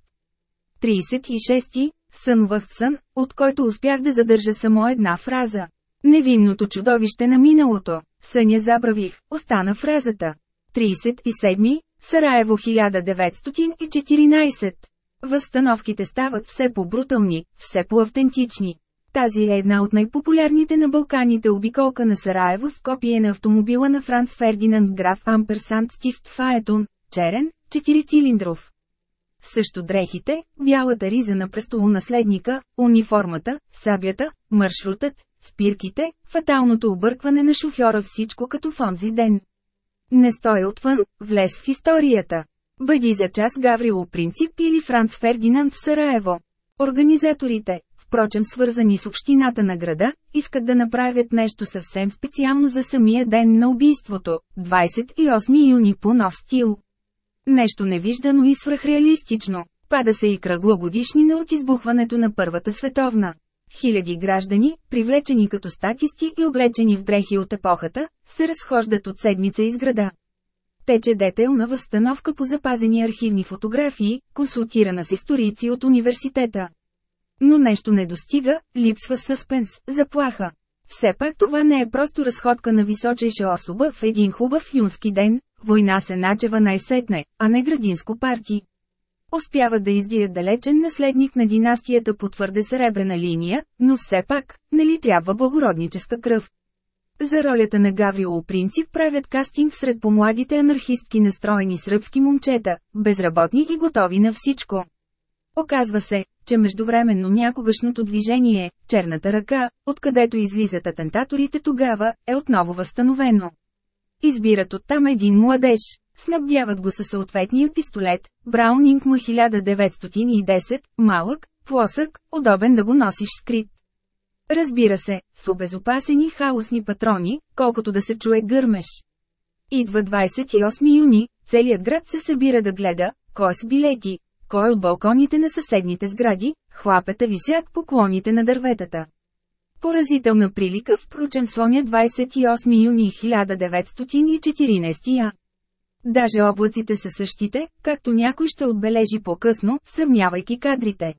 36. Сънвах сън, от който успях да задържа само една фраза. Невинното чудовище на миналото. Съня забравих, остана фразата. 37. Сараево 1914. Възстановките стават все по-брутални, все по-автентични. Тази е една от най-популярните на Балканите обиколка на Сараево с копие на автомобила на Франц Фердинанд граф Амперсант Стифт Фаетон, черен, 4-цилиндров. Също дрехите, бялата риза на престолонаследника, униформата, сабята, маршрутът, спирките, фаталното объркване на шофьора всичко като в онзи ден. Не стой отвън, влез в историята. Бъди за час Гаврило Принцип или Франц Фердинанд в Сараево. Организаторите, впрочем свързани с общината на града, искат да направят нещо съвсем специално за самия ден на убийството, 28 юни по нов стил. Нещо невиждано и свръхреалистично. Пада се и кръглогодишнина от избухването на Първата световна. Хиляди граждани, привлечени като статисти и облечени в дрехи от епохата, се разхождат от седмица из града. Тече детайлна възстановка по запазени архивни фотографии, консултирана с историци от университета. Но нещо не достига, липсва съспенс, заплаха. Все пак това не е просто разходка на височайша особа в един хубав юнски ден, война се начева най-сетне, а не градинско парти. Успяват да издият далечен наследник на династията по твърде сребрена линия, но все пак, нали трябва благородническа кръв. За ролята на Гаврило Принцип правят кастинг сред помладите анархистки настроени сръбски момчета, безработни и готови на всичко. Оказва се, че междувременно някогашното движение, черната ръка, откъдето излизат атентаторите тогава, е отново възстановено. Избират оттам един младеж, снабдяват го със съответния пистолет, Браунинг му 1910, малък, плосък, удобен да го носиш скрит. Разбира се, с обезопасени хаосни патрони, колкото да се чуе гърмеш. Идва 28 юни, целият град се събира да гледа, кой с билети, кой от балконите на съседните сгради, хлапета висят поклоните на дърветата. Поразителна прилика, впрочем слоня 28 юни 1914 я. Даже облаците са същите, както някой ще отбележи по-късно, сравнявайки кадрите.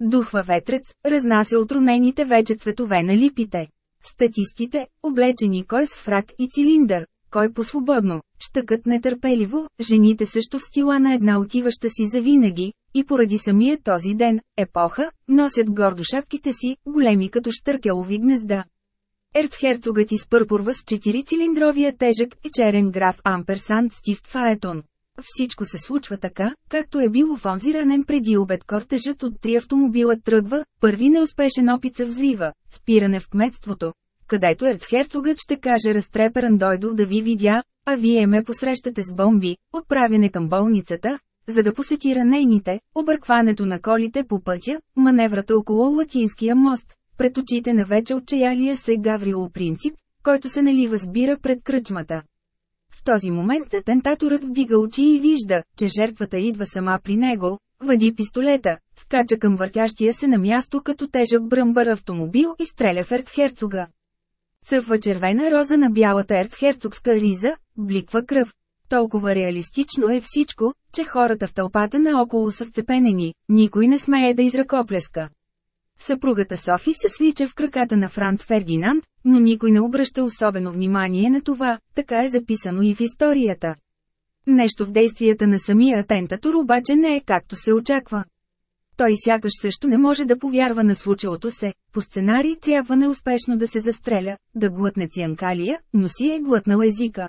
Духва ветрец, разнася отронените вече цветове на липите. Статистите, облечени кой с фрак и цилиндър, кой по-свободно, щъкът нетърпеливо, жените също в стила на една отиваща си завинаги, и поради самия този ден, епоха, носят гордо шапките си, големи като штъркелови гнезда. Ерцхерцогът изпърпурва с 4-цилиндровия тежък и черен граф Амперсанд Стив Фаетон. Всичко се случва така, както е било в онзи ранен преди обед кортежът от три автомобила тръгва, първи неуспешен опит се взрива, спиране в кметството, където ерцхерцогът ще каже разтреперан дойдо да ви видя, а вие ме посрещате с бомби, отправяне към болницата, за да посети ранените, объркването на колите по пътя, маневрата около Латинския мост, пред очите на вече отчаялия се Гаврило Принцип, който се налива сбира пред кръчмата. В този момент атентаторът вдига очи и вижда, че жертвата идва сама при него, въди пистолета, скача към въртящия се на място като тежък бръмбър автомобил и стреля в ерцхерцога. Цъфва червена роза на бялата ерцхерцогска риза, бликва кръв. Толкова реалистично е всичко, че хората в тълпата наоколо са вцепенени, никой не смее да изръкоплеска. Съпругата Софи се свича в краката на Франц Фердинанд, но никой не обръща особено внимание на това, така е записано и в историята. Нещо в действията на самия атентатор обаче не е както се очаква. Той сякаш също не може да повярва на случилото се, по сценарий трябва неуспешно да се застреля, да глътне цианкалия, но си е глътнал езика.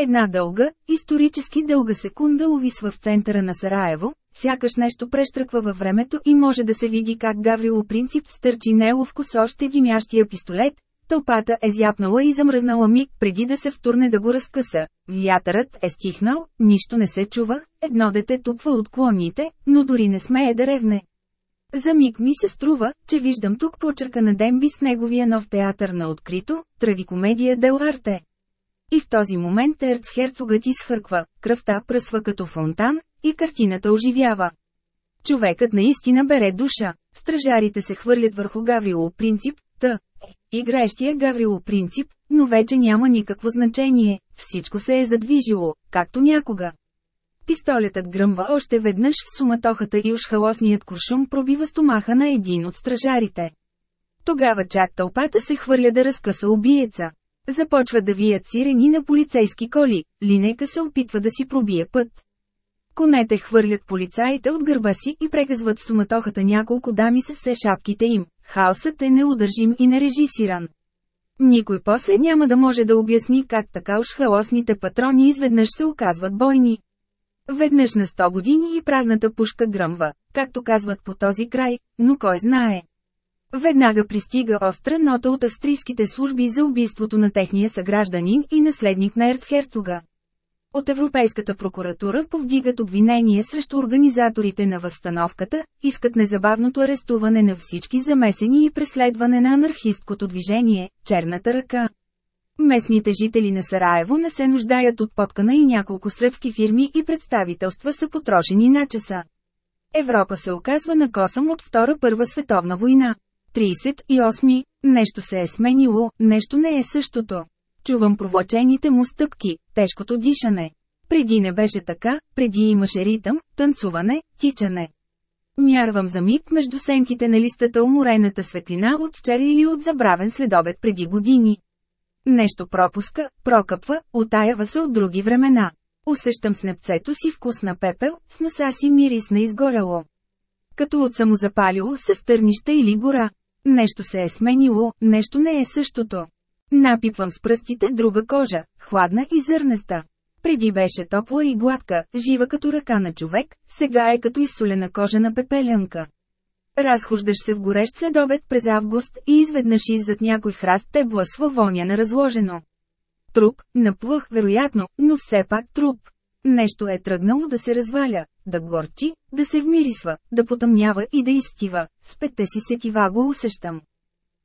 Една дълга, исторически дълга секунда увисва в центъра на Сараево, сякаш нещо прещръква във времето и може да се види как Гаврило Принцип стърчи неловко с още димящия пистолет, Тълпата е зяпнала и замръзнала миг преди да се втурне да го разкъса. Вятърът е стихнал, нищо не се чува, едно дете тупва от клоните, но дори не смее да ревне. За миг ми се струва, че виждам тук почерка на Демби с неговия нов театър на открито, травикомедия Дел Арте. И в този момент ерцхерцогът изхърква, кръвта пръсва като фонтан, и картината оживява. Човекът наистина бере душа. Стражарите се хвърлят върху Гаврило принцип, та, играещия Гаврило принцип, но вече няма никакво значение, всичко се е задвижило, както някога. Пистолетът гръмва още веднъж в суматохата и уж халосният куршум пробива стомаха на един от стражарите. Тогава чак тълпата се хвърля да разкъса убиеца. Започва да вият сирени на полицейски коли, линейка се опитва да си пробие път. Конете хвърлят полицаите от гърба си и прегазват суматохата няколко дами с все шапките им. Хаосът е неудържим и нережисиран. Никой после няма да може да обясни как така уж хаосните патрони изведнъж се оказват бойни. Веднъж на 100 години и празната пушка гръмва, както казват по този край, но кой знае. Веднага пристига остра нота от австрийските служби за убийството на техния съгражданин и наследник на ерцхерцога. От Европейската прокуратура повдигат обвинение срещу организаторите на възстановката, искат незабавното арестуване на всички замесени и преследване на анархисткото движение – черната ръка. Местните жители на Сараево не се нуждаят от подкана и няколко сръбски фирми и представителства са потрошени на часа. Европа се оказва на косъм от Втора Първа световна война. 38. Нещо се е сменило, нещо не е същото. Чувам провлачените му стъпки, тежкото дишане. Преди не беше така, преди имаше ритъм, танцуване, тичане. Мярвам за миг между сенките на листата уморената светлина от вчера или от забравен следобед преди години. Нещо пропуска, прокъпва, отаява се от други времена. Усещам с непцето си вкус на пепел, с носа си мирис на изгоряло. Като от самозапалило се стърнища или гора. Нещо се е сменило, нещо не е същото. Напипвам с пръстите друга кожа, хладна и зърнеста. Преди беше топла и гладка, жива като ръка на човек, сега е като изсолена кожа на пепелянка. Разхождаш се в горещ следобед през август и изведнъж иззад някой храст те блъсва воня на разложено. Труп, наплъх вероятно, но все пак труп. Нещо е тръгнало да се разваля, да горчи, да се вмирисва, да потъмнява и да изтива, с петте си сетива го усещам.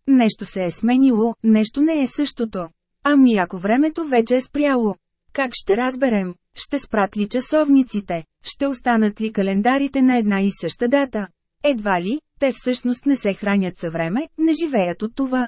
Нещо се е сменило, нещо не е същото. Ами ако времето вече е спряло. Как ще разберем? Ще спрат ли часовниците? Ще останат ли календарите на една и съща дата? Едва ли, те всъщност не се хранят със време, не живеят от това.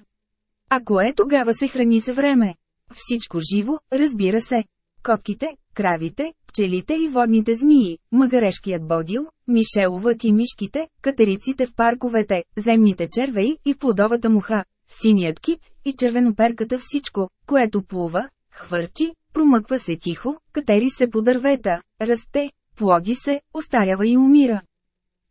А кое тогава се храни със време? Всичко живо, разбира се. Котките, кравите, пчелите и водните змии, магарешкият бодил, мишеловът и мишките, катериците в парковете, земните червеи и плодовата муха, синият кит и червеноперката всичко, което плува, хвърчи, промъква се тихо, катери се по дървета, расте, плоди се, остарява и умира.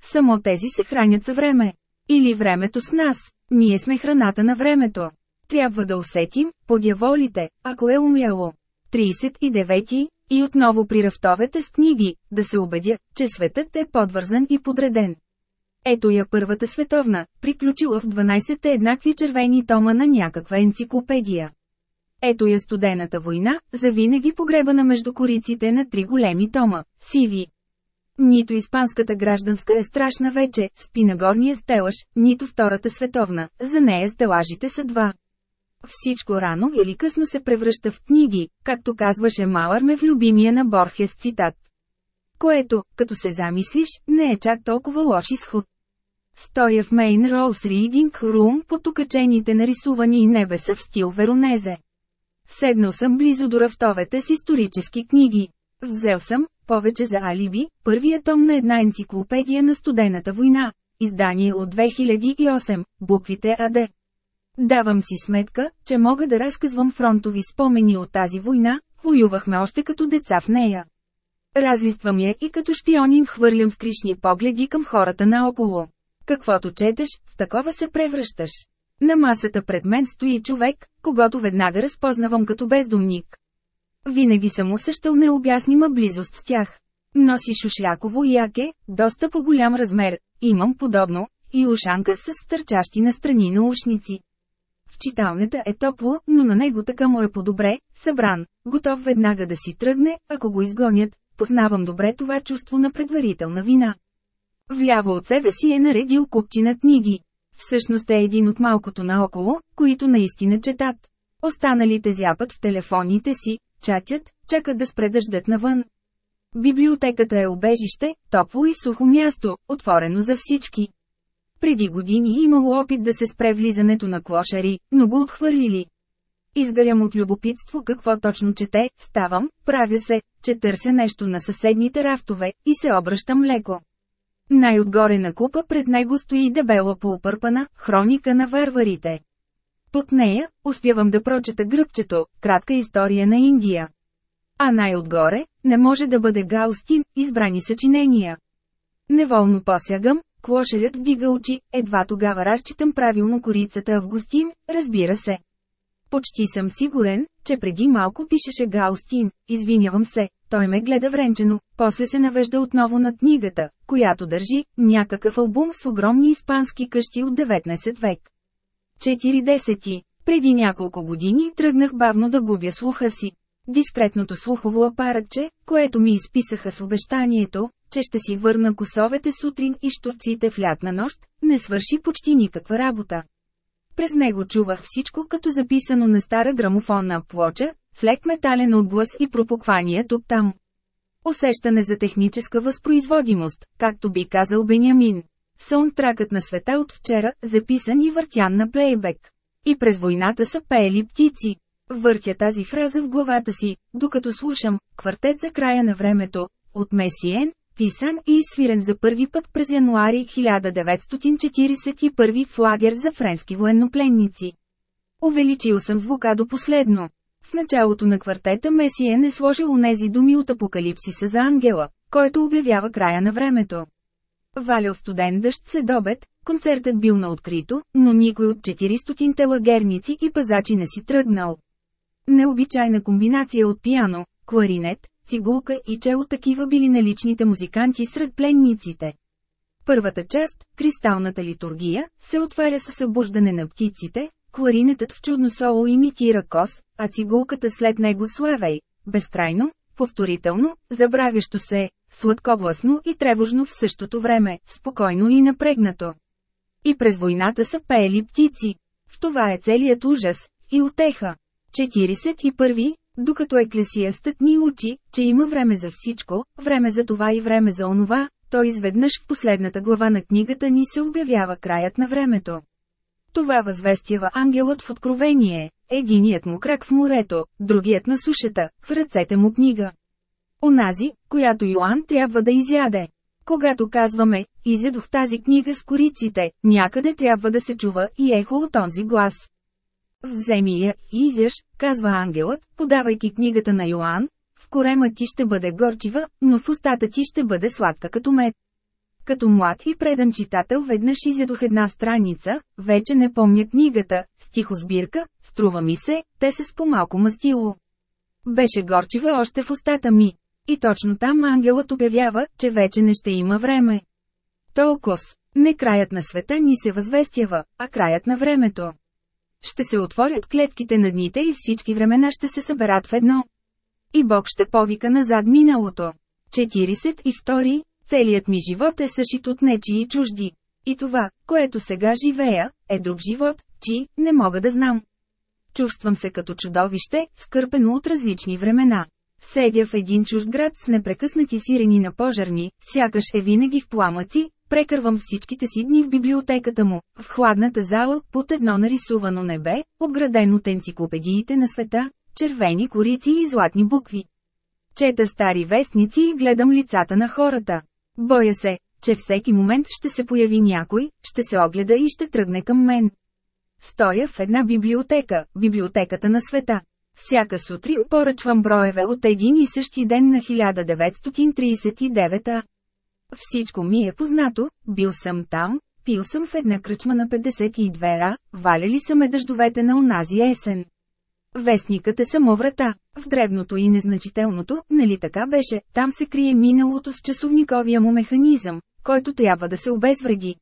Само тези се хранят за време. Или времето с нас. Ние сме храната на времето. Трябва да усетим, подяволите, ако е умряло. 39. И отново при рафтовете с книги, да се убедя, че светът е подвързан и подреден. Ето я първата световна, приключила в 12 еднакви червени тома на някаква енциклопедия. Ето я студената война, завинаги погребана между кориците на три големи тома, сиви. Нито испанската гражданска е страшна вече, спи на горния стелаж, нито втората световна, за нея стелажите са два. Всичко рано или късно се превръща в книги, както казваше Маларме в любимия на Борхес цитат. Което, като се замислиш, не е чак толкова лош изход. Стоя в Мейн Роуз Reading Room под окачените нарисувани небеса в стил Веронезе. Седнал съм близо до рафтовете с исторически книги. Взел съм, повече за алиби, първият том на една енциклопедия на студената война, издание от 2008, буквите АД. Давам си сметка, че мога да разказвам фронтови спомени от тази война, воювахме още като деца в нея. Разлиствам я и като шпионин хвърлям скришни погледи към хората наоколо. Каквото четеш, в такова се превръщаш. На масата пред мен стои човек, когато веднага разпознавам като бездомник. Винаги съм усещал необяснима близост с тях. Носи шушляково яке, доста по-голям размер, имам подобно, и ушанка с стърчащи настрани наушници. В читалнята е топло, но на него така му е по-добре, събран, готов веднага да си тръгне, ако го изгонят. Познавам добре това чувство на предварителна вина. Вляво от себе си е наредил купчина книги. Всъщност е един от малкото наоколо, които наистина четат. Останалите зяпат в телефоните си, чатят, чакат да спре дъждът навън. Библиотеката е обежище, топло и сухо място, отворено за всички. Преди години имало опит да се спре влизането на клошари, но го отхвърлили. Изгарям от любопитство какво точно чете, ставам, правя се, че търся нещо на съседните рафтове, и се обръщам леко. Най-отгоре на купа пред него стои дебела поупърпана хроника на варварите. Под нея, успявам да прочета гръбчето, кратка история на Индия. А най-отгоре, не може да бъде Гаустин, избрани съчинения. Неволно посягам, клошерят вдига очи, едва тогава разчитам правилно корицата Августин, разбира се. Почти съм сигурен, че преди малко пишеше Гаустин, извинявам се, той ме гледа вренчено, после се навежда отново на книгата, която държи, някакъв албум с огромни испански къщи от 19 век. 40. Преди няколко години тръгнах бавно да губя слуха си. Дискретното слухово апаратче, което ми изписаха с обещанието, че ще си върна косовете сутрин и штурците в лятна нощ, не свърши почти никаква работа. През него чувах всичко като записано на стара грамофонна плоча, с лек метален отглас и пропуквания тук-там. Усещане за техническа възпроизводимост, както би казал Бенямин. Саундтракът на света от вчера, записан и въртян на плейбек. И през войната са пеели птици. Въртя тази фраза в главата си, докато слушам «Квартет за края на времето» от Месиен, писан и изсвирен за първи път през януари 1941 в лагер за френски военнопленници. Увеличил съм звука до последно. В началото на квартета Месиен е сложил унези думи от Апокалипсиса за ангела, който обявява края на времето. Валял студен дъжд след обед, концертът бил на открито, но никой от 400-те лагерници и пазачи не си тръгнал. Необичайна комбинация от пиано, кларинет, цигулка и чело такива били наличните музиканти сред пленниците. Първата част, кристалната литургия, се отваря с събуждане на птиците, кларинетът в чудно соло имитира кос, а цигулката след него славей, безкрайно, повторително, забравящо се, сладкогласно и тревожно в същото време, спокойно и напрегнато. И през войната са пеели птици. В това е целият ужас и отеха. 41. Докато еклесиастът ни учи, че има време за всичко, време за това и време за онова, то изведнъж в последната глава на книгата ни се обявява краят на времето. Това възвестява ангелът в откровение, единият му крак в морето, другият на сушата, в ръцете му книга. Онази, която Йоанн трябва да изяде. Когато казваме, изядох тази книга с кориците, някъде трябва да се чува и ехо от този глас. Вземи я и изяш, казва ангелът, подавайки книгата на Йоанн, в корема ти ще бъде горчива, но в устата ти ще бъде сладка като мед. Като млад и предан читател веднъж изядох една страница, вече не помня книгата, стихосбирка, струва ми се, те се с по-малко мастило. Беше горчива още в устата ми. И точно там ангелът обявява, че вече не ще има време. Толкос, не краят на света ни се възвестява, а краят на времето. Ще се отворят клетките на дните и всички времена ще се съберат в едно. И Бог ще повика назад миналото. 42. Целият ми живот е съшит от нечии чужди. И това, което сега живея, е друг живот, чи, не мога да знам. Чувствам се като чудовище, скърпено от различни времена. Седя в един чужд град с непрекъснати сирени на пожарни, сякаш е винаги в пламъци, прекървам всичките си дни в библиотеката му, в хладната зала, под едно нарисувано небе, обградено от енциклопедиите на света, червени корици и златни букви. Чета стари вестници и гледам лицата на хората. Боя се, че всеки момент ще се появи някой, ще се огледа и ще тръгне към мен. Стоя в една библиотека, библиотеката на света. Всяка сутрин поръчвам броеве от един и същи ден на 1939 Всичко ми е познато, бил съм там, пил съм в една кръчма на 52 ра, валяли са ме дъждовете на онази есен. Вестникът е само врата, в дребното и незначителното, нали така беше, там се крие миналото с часовниковия му механизъм, който трябва да се обезвреди.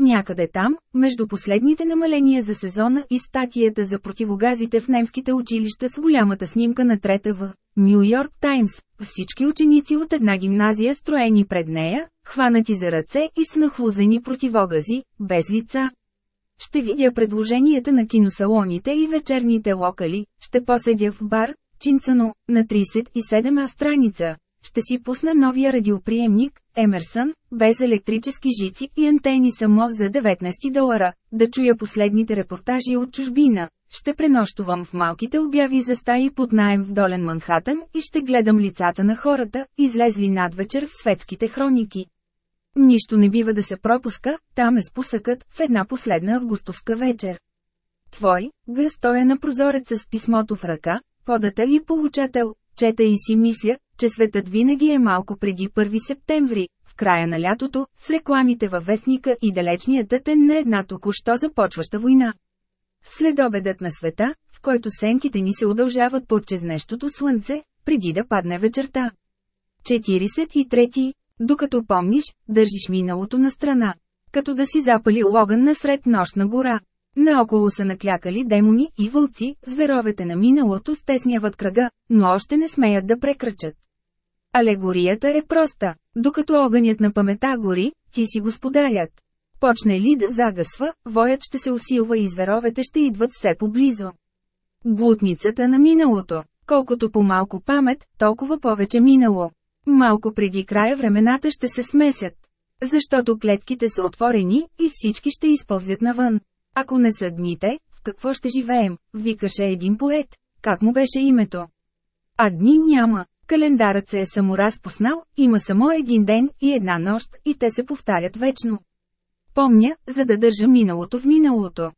Някъде там, между последните намаления за сезона и статията за противогазите в немските училища с голямата снимка на трета в Нью Йорк Таймс, всички ученици от една гимназия строени пред нея, хванати за ръце и с нахлузени противогази, без лица. Ще видя предложенията на киносалоните и вечерните локали, ще поседя в бар, Чинцано, на 37 а страница. Ще си пусна новия радиоприемник, Емерсън, без електрически жици и антени само за 19 долара, да чуя последните репортажи от чужбина. Ще пренощувам в малките обяви за стаи под найем в Долен Манхатън и ще гледам лицата на хората, излезли надвечер в светските хроники. Нищо не бива да се пропуска, там е спусъкът, в една последна августовска вечер. Твой, г стоя на прозореца с писмото в ръка, подата и получател, чета и си мисля, че светът винаги е малко преди 1 септември, в края на лятото, с рекламите във вестника и далечния тътен на една току-що започваща война. Следобедът на света, в който сенките ни се удължават под чезнещото слънце, преди да падне вечерта. 43. Докато помниш, държиш миналото на страна. Като да си запали огън насред нощна гора. Наоколо са наклякали демони и вълци, зверовете на миналото стесняват кръга, но още не смеят да прекрачат. Алегорията е проста. Докато огънят на памета гори, ти си господарят. Почне ли да загасва, воят ще се усилва и зверовете ще идват все поблизо. Глутницата на миналото. Колкото по-малко памет, толкова повече минало. Малко преди края времената ще се смесят. Защото клетките са отворени и всички ще използват навън. Ако не са дните, в какво ще живеем, викаше един поет. Как му беше името? А дни няма. Календарът се е само разпуснал, има само един ден и една нощ, и те се повтарят вечно. Помня, за да държа миналото в миналото.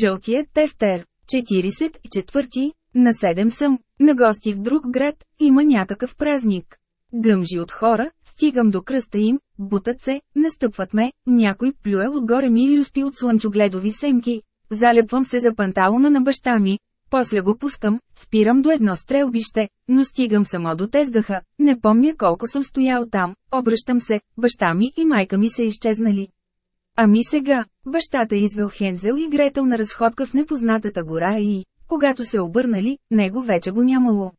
Жълтият тефтер. 44, на 7 съм, на гости в друг град, има някакъв празник. Гъмжи от хора, стигам до кръста им, бутат се, настъпват ме, някой плюе отгоре ми люспи от слънчогледови семки. Залепвам се за панталона на баща ми, после го пускам, спирам до едно стрелбище, но стигам само до тезгаха, не помня колко съм стоял там, обръщам се, баща ми и майка ми са изчезнали. Ами сега, бащата извел Хензел и Гретел на разходка в непознатата гора и, когато се обърнали, него вече го нямало.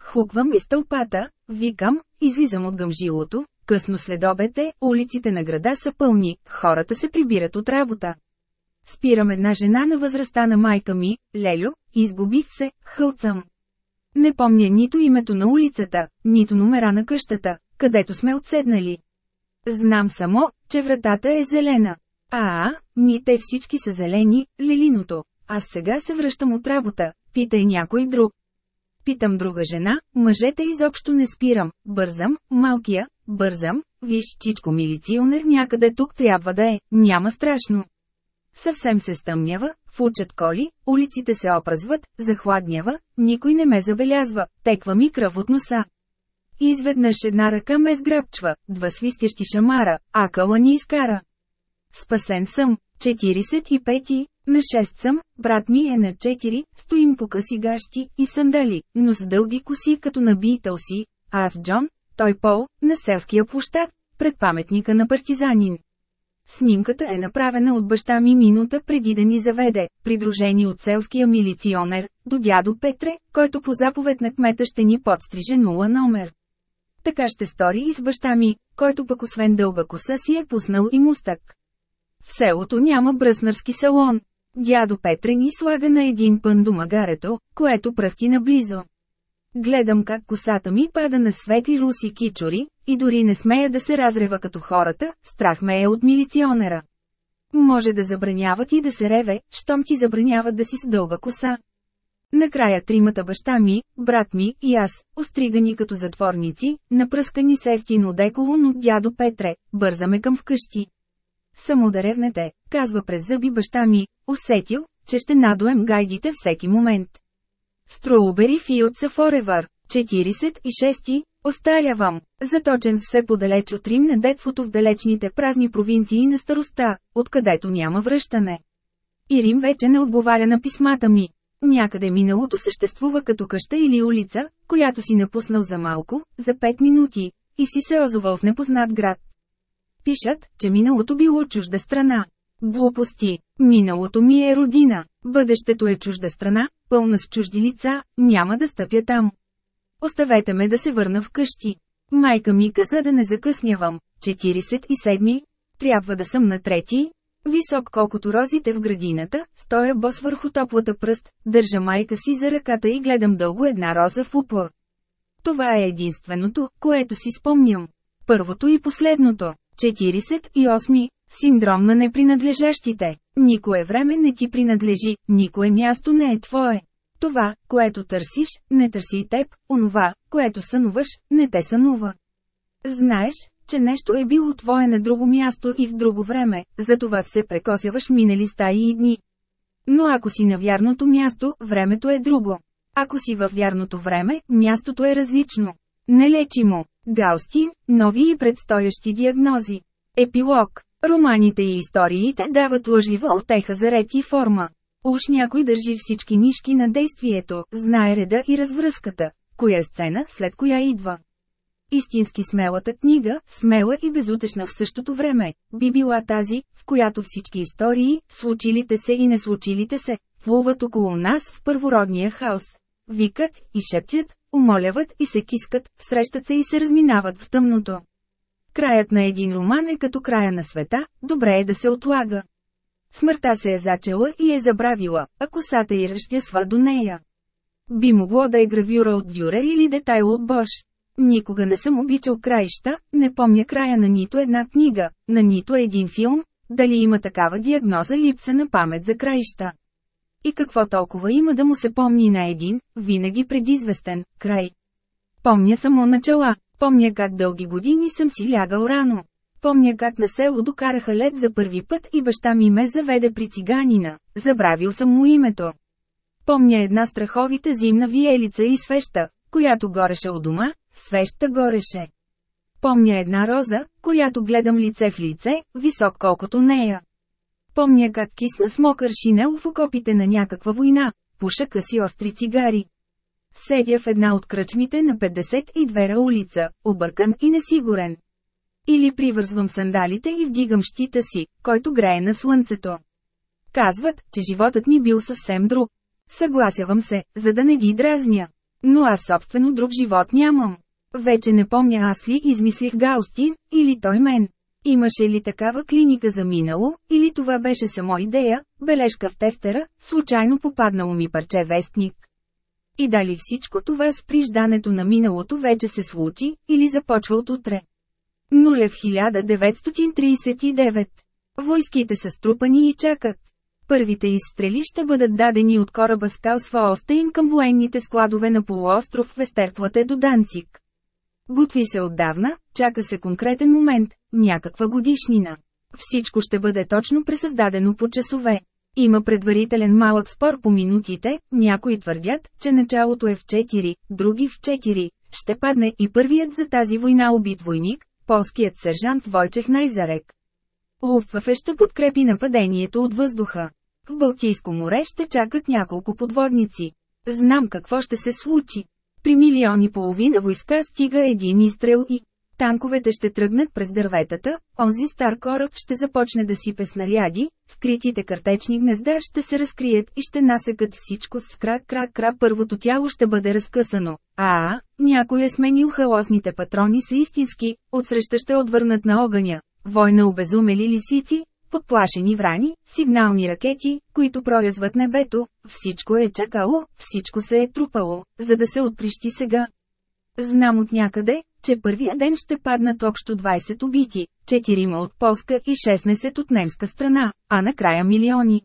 Хуквам из тълпата, викам, излизам от гъмжилото, късно след обете, улиците на града са пълни, хората се прибират от работа. Спирам една жена на възрастта на майка ми, Лелю, изгубих се, хълцам. Не помня нито името на улицата, нито номера на къщата, където сме отседнали. Знам само, че вратата е зелена. А, ми те всички са зелени, лелиното. Аз сега се връщам от работа, питай някой друг. Питам друга жена, мъжете изобщо не спирам, бързам, малкия, бързам, виж чичко милиционер някъде тук трябва да е, няма страшно. Съвсем се стъмнява, фучат коли, улиците се опразват, захладнява, никой не ме забелязва, теква ми кръв от носа. Изведнъж една ръка ме сграбчва, два свистящи шамара, а къла ни изкара. Спасен съм, 45 на 6 съм, брат ми е на 4, стоим по къси гащи и сандали, но с дълги коси като на си, аз Джон, той Пол, на селския площад, пред паметника на партизанин. Снимката е направена от баща ми минута преди да ни заведе, придружени от селския милиционер, до дядо Петре, който по заповед на кмета ще ни подстриже нула номер. Така ще стори и с баща ми, който пък освен дълга коса си е пуснал и мустък. В селото няма бръснарски салон. Дядо Петре ни слага на един пън до магарето, което пръхти наблизо. Гледам как косата ми пада на свети руси кичори, и дори не смея да се разрева като хората, страх ме е от милиционера. Може да забраняват и да се реве, щом ти забраняват да си с дълга коса. Накрая тримата баща ми, брат ми и аз, остригани като затворници, напръскани с ефтино деколон от дядо Петре, бързаме към вкъщи. Само да ревнете, казва през зъби баща ми, усетил, че ще надуем гайдите всеки момент. Строубери Фиот са Форевър, 46, остарявам, заточен все подалеч от Рим на детството в далечните празни провинции на староста, откъдето няма връщане. И Рим вече не отговаря на писмата ми. Някъде миналото съществува като къща или улица, която си напуснал за малко, за 5 минути, и си се озовал в непознат град. Пишат, че миналото било чужда страна. Глупости. Миналото ми е родина. Бъдещето е чужда страна, пълна с чужди лица, няма да стъпя там. Оставете ме да се върна вкъщи. Майка ми каза да не закъснявам. 47. Трябва да съм на трети. Висок колкото розите в градината, стоя бос върху топлата пръст, държа майка си за ръката и гледам дълго една роза в упор. Това е единственото, което си спомням. Първото и последното. 48. Синдром на непринадлежащите. Никое време не ти принадлежи, никое място не е твое. Това, което търсиш, не търси теб, онова, което сънуваш, не те сънува. Знаеш, че нещо е било твое на друго място и в друго време, затова се прекосяваш минали стаи и дни. Но ако си на вярното място, времето е друго. Ако си във вярното време, мястото е различно. Нелечимо. Гаустин, нови и предстоящи диагнози. Епилог. Романите и историите дават лъжлива отеха за ред и форма. Уж някой държи всички нишки на действието, знае реда и развръзката, коя сцена след коя идва. Истински смелата книга, смела и безутешна в същото време, би била тази, в която всички истории, случилите се и не случилите се, плуват около нас в първородния хаос. Викат и шептят, умоляват и се кискат, срещат се и се разминават в тъмното. Краят на един роман е като края на света, добре е да се отлага. Смъртта се е зачела и е забравила, а косата й разтясва до нея. Би могло да е гравюра от Дюрер или детайл от Бош. Никога не съм обичал краища, не помня края на нито една книга, на нито един филм, дали има такава диагноза липса на памет за краища. И какво толкова има да му се помни на един, винаги предизвестен, край. Помня само начала, помня как дълги години съм си лягал рано. Помня как на село докараха лед за първи път и баща ми ме заведе при циганина, забравил съм му името. Помня една страховита зимна виелица и свеща, която гореше у дома, свеща гореше. Помня една роза, която гледам лице в лице, висок колкото нея. Помня как кисна смокър шинел в окопите на някаква война, пуша къси остри цигари. Седя в една от кръчмите на 52 улица, объркан и несигурен. Или привързвам сандалите и вдигам щита си, който грее на слънцето. Казват, че животът ми бил съвсем друг. Съгласявам се, за да не ги дразня. Но аз собствено друг живот нямам. Вече не помня аз ли измислих Гаустин, или той мен. Имаше ли такава клиника за минало, или това беше само идея, бележка в тефтера, случайно попаднало ми парче вестник. И дали всичко това с приждането на миналото вече се случи, или започва от утре. Нулев 1939. Войските са струпани и чакат. Първите изстрели ще бъдат дадени от кораба Скалсва Остейн към военните складове на полуостров Вестерплате до Данцик. Готви се отдавна, чака се конкретен момент, някаква годишнина. Всичко ще бъде точно пресъздадено по часове. Има предварителен малък спор по минутите, някои твърдят, че началото е в 4, други в 4. Ще падне и първият за тази война убит войник, полският сержант Войчех Найзарек. Луфтвафе ще подкрепи нападението от въздуха. В Балтийско море ще чакат няколко подводници. Знам какво ще се случи. При милион и половина войска стига един изстрел и танковете ще тръгнат през дърветата, онзи стар кораб ще започне да сипе снаряди, скритите картечни гнезда ще се разкрият и ще насекат всичко с крак крак крак първото тяло ще бъде разкъсано. А, някой е сменил халосните патрони са истински, отсреща ще отвърнат на огъня. Война обезумели лисици, подплашени врани, сигнални ракети, които прорязват небето, всичко е чакало, всичко се е трупало, за да се отприщи сега. Знам от някъде, че първия ден ще паднат общо 20 убити, 4 от полска и 16 от немска страна, а накрая милиони.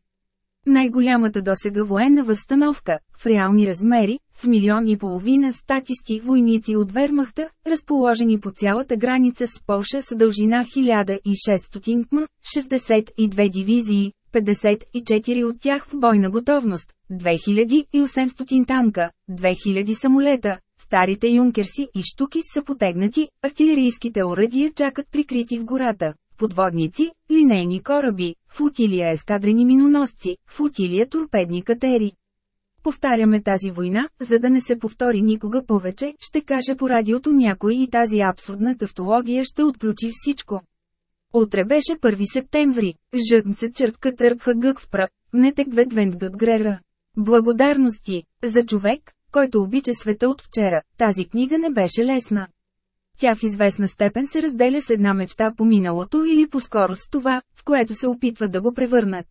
Най-голямата досега военна възстановка, в реални размери, с милион и половина статисти войници от Вермахта, разположени по цялата граница с Полша с дължина 1600 км, 62 дивизии, 54 от тях в бойна готовност, 2800 танка, 2000 самолета, старите юнкерси и штуки са потегнати, артилерийските оръдия чакат прикрити в гората, подводници, линейни кораби, флотилия ескадрени миноносци, флотилия торпедни катери. Повтаряме тази война, за да не се повтори никога повече, ще каже по радиото някой и тази абсурдна тавтология ще отключи всичко. Утре беше 1 септември. Жъгнце чъртка търпха гък в пръп, не теквет грера. Благодарности за човек, който обича света от вчера. Тази книга не беше лесна. Тя в известна степен се разделя с една мечта по миналото или по-скоро с това, в което се опитва да го превърнат.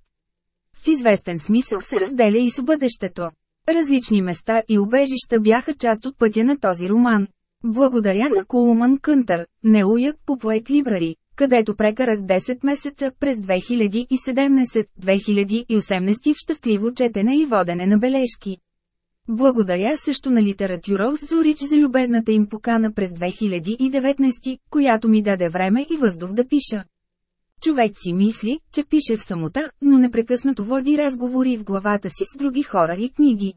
В известен смисъл се разделя и с бъдещето. Различни места и убежища бяха част от пътя на този роман. Благодаря на Кулуман Кънтър, Неуяк по Поет Либрари, където прекарах 10 месеца през 2017-2018 в щастливо четене и водене на бележки. Благодаря също на литература Зорич за любезната им покана през 2019, която ми даде време и въздух да пиша. Човек си мисли, че пише в самота, но непрекъснато води разговори в главата си с други хора и книги.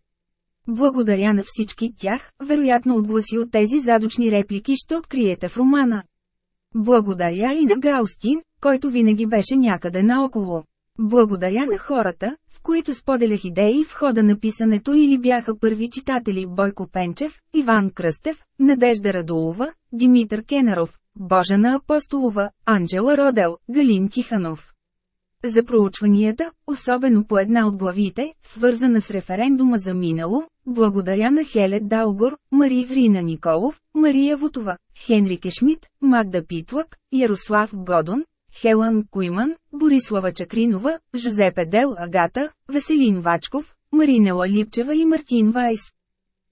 Благодаря на всички тях, вероятно отгласи от тези задочни реплики ще откриете в романа. Благодаря и на Гаустин, който винаги беше някъде наоколо. Благодаря на хората, с които споделях идеи в хода на писането или бяха първи читатели Бойко Пенчев, Иван Кръстев, Надежда Радулова, Димитър Кенаров, Божана Апостолова, Анджела Родел, Галин Тиханов. За проучванията, особено по една от главите, свързана с референдума за минало, благодаря на Хелет Далгор, Мари Врина Николов, Мария Вутова, Хенрике Шмидт, Магда Питлак, Ярослав Годон, Хелън Куйман, Борислава Чакринова, Жозепе Дел Агата, Веселин Вачков, Маринела Липчева и Мартин Вайс.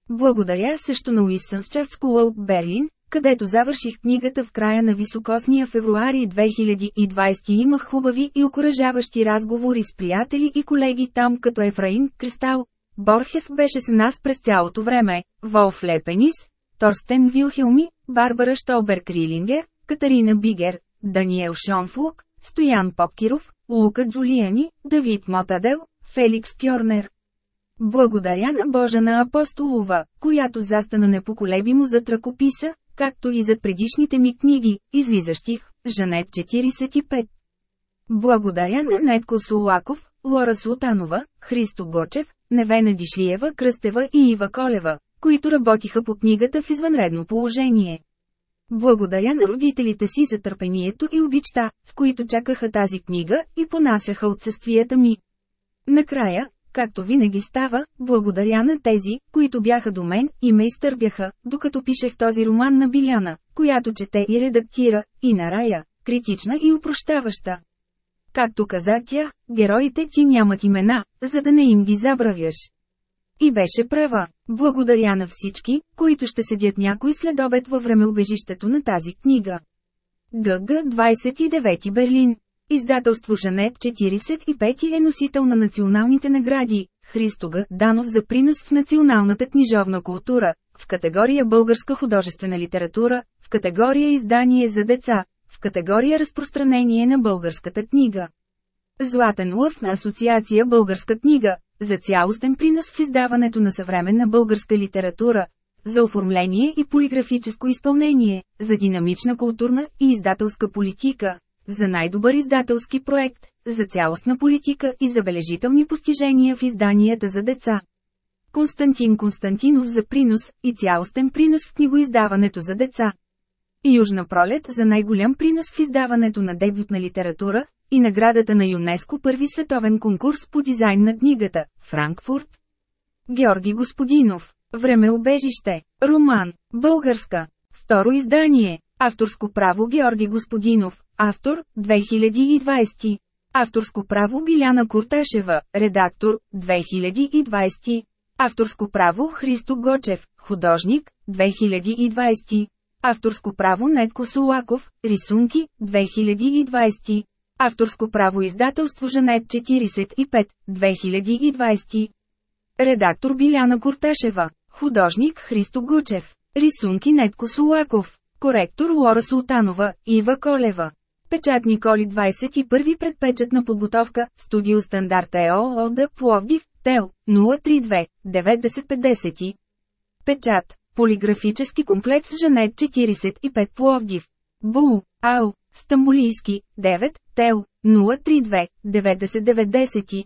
Благодаря също на Уисън School Берлин, където завърших книгата в края на високосния февруари 2020 имах хубави и окоръжаващи разговори с приятели и колеги там като Ефраим Кристал. Борхес беше с нас през цялото време, Волф Лепенис, Торстен Вилхелми, Барбара Штобер Крилингер, Катарина Бигер, Даниел Шонфлук, Стоян Попкиров, Лука Джулиани, Давид Мотадел, Феликс Кьорнер. Благодаря на Божана Апостолова, която застана непоколебимо за ръкописа, както и за предишните ми книги, излизащи в Жанет 45. Благодаря на Нетко Солаков, Лора Султанова, Христо Гочев, Невена Дишлиева Кръстева и Ива Колева, които работиха по книгата в извънредно положение. Благодаря на родителите си за търпението и обичта, с които чакаха тази книга и понасяха отсъствията ми. Накрая, както винаги става, благодаря на тези, които бяха до мен и ме изтърпяха, докато пишех този роман на Биляна, която чете и редактира, и на Рая, критична и упрощаваща. Както каза тя, героите ти нямат имена, за да не им ги забравяш. И беше права. Благодаря на всички, които ще седят някой следобед във времеобежището на тази книга. ГГ 29 Берлин Издателство Жанет 45 е носител на националните награди, Христога, Данов за принос в националната книжовна култура, в категория Българска художествена литература, в категория Издание за деца, в категория Разпространение на българската книга. Златен лъв на Асоциация Българска книга, за цялостен принос в издаването на съвременна българска литература, за оформление и полиграфическо изпълнение, за динамична културна и издателска политика, за най-добър издателски проект, за цялостна политика и забележителни постижения в изданията за деца. Константин Константинов за принос и цялостен принос в книгоиздаването за деца. Южна пролет за най-голям принос в издаването на дебютна литература, и наградата на ЮНЕСКО първи световен конкурс по дизайн на книгата, Франкфурт. Георги Господинов. Времеобежище. Роман. Българска. Второ издание. Авторско право Георги Господинов. Автор. 2020. Авторско право Биляна Курташева. Редактор. 2020. Авторско право Христо Гочев. Художник. 2020. Авторско право Нетко Солаков. Рисунки. 2020. Авторско право издателство Жанет 45, 2020. Редактор Биляна Курташева. Художник Христо Гучев. Рисунки Нетко Солаков. Коректор Лора Султанова, Ива Колева. Печатни коли 21 предпечатна подготовка, студио стандарт ЕООД Пловдив, ТЕЛ, 032, 9050. Печат, полиграфически комплекс Жанет 45 Пловдив. БУ, АУ, Стамбулийски, 9, ТЕЛ, 032, 9090.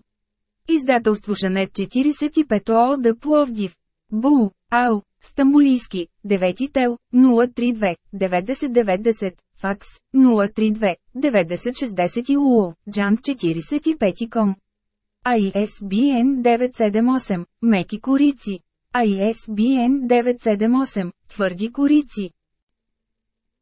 Издателство Жанет 45 ООД Пловдив. БУ, АУ, Стамбулийски, 9 тел, 032, 9090, факс, 032, 9060 УО, Джан 45 ком. ISBN 978, меки корици. ISBN 978, твърди корици.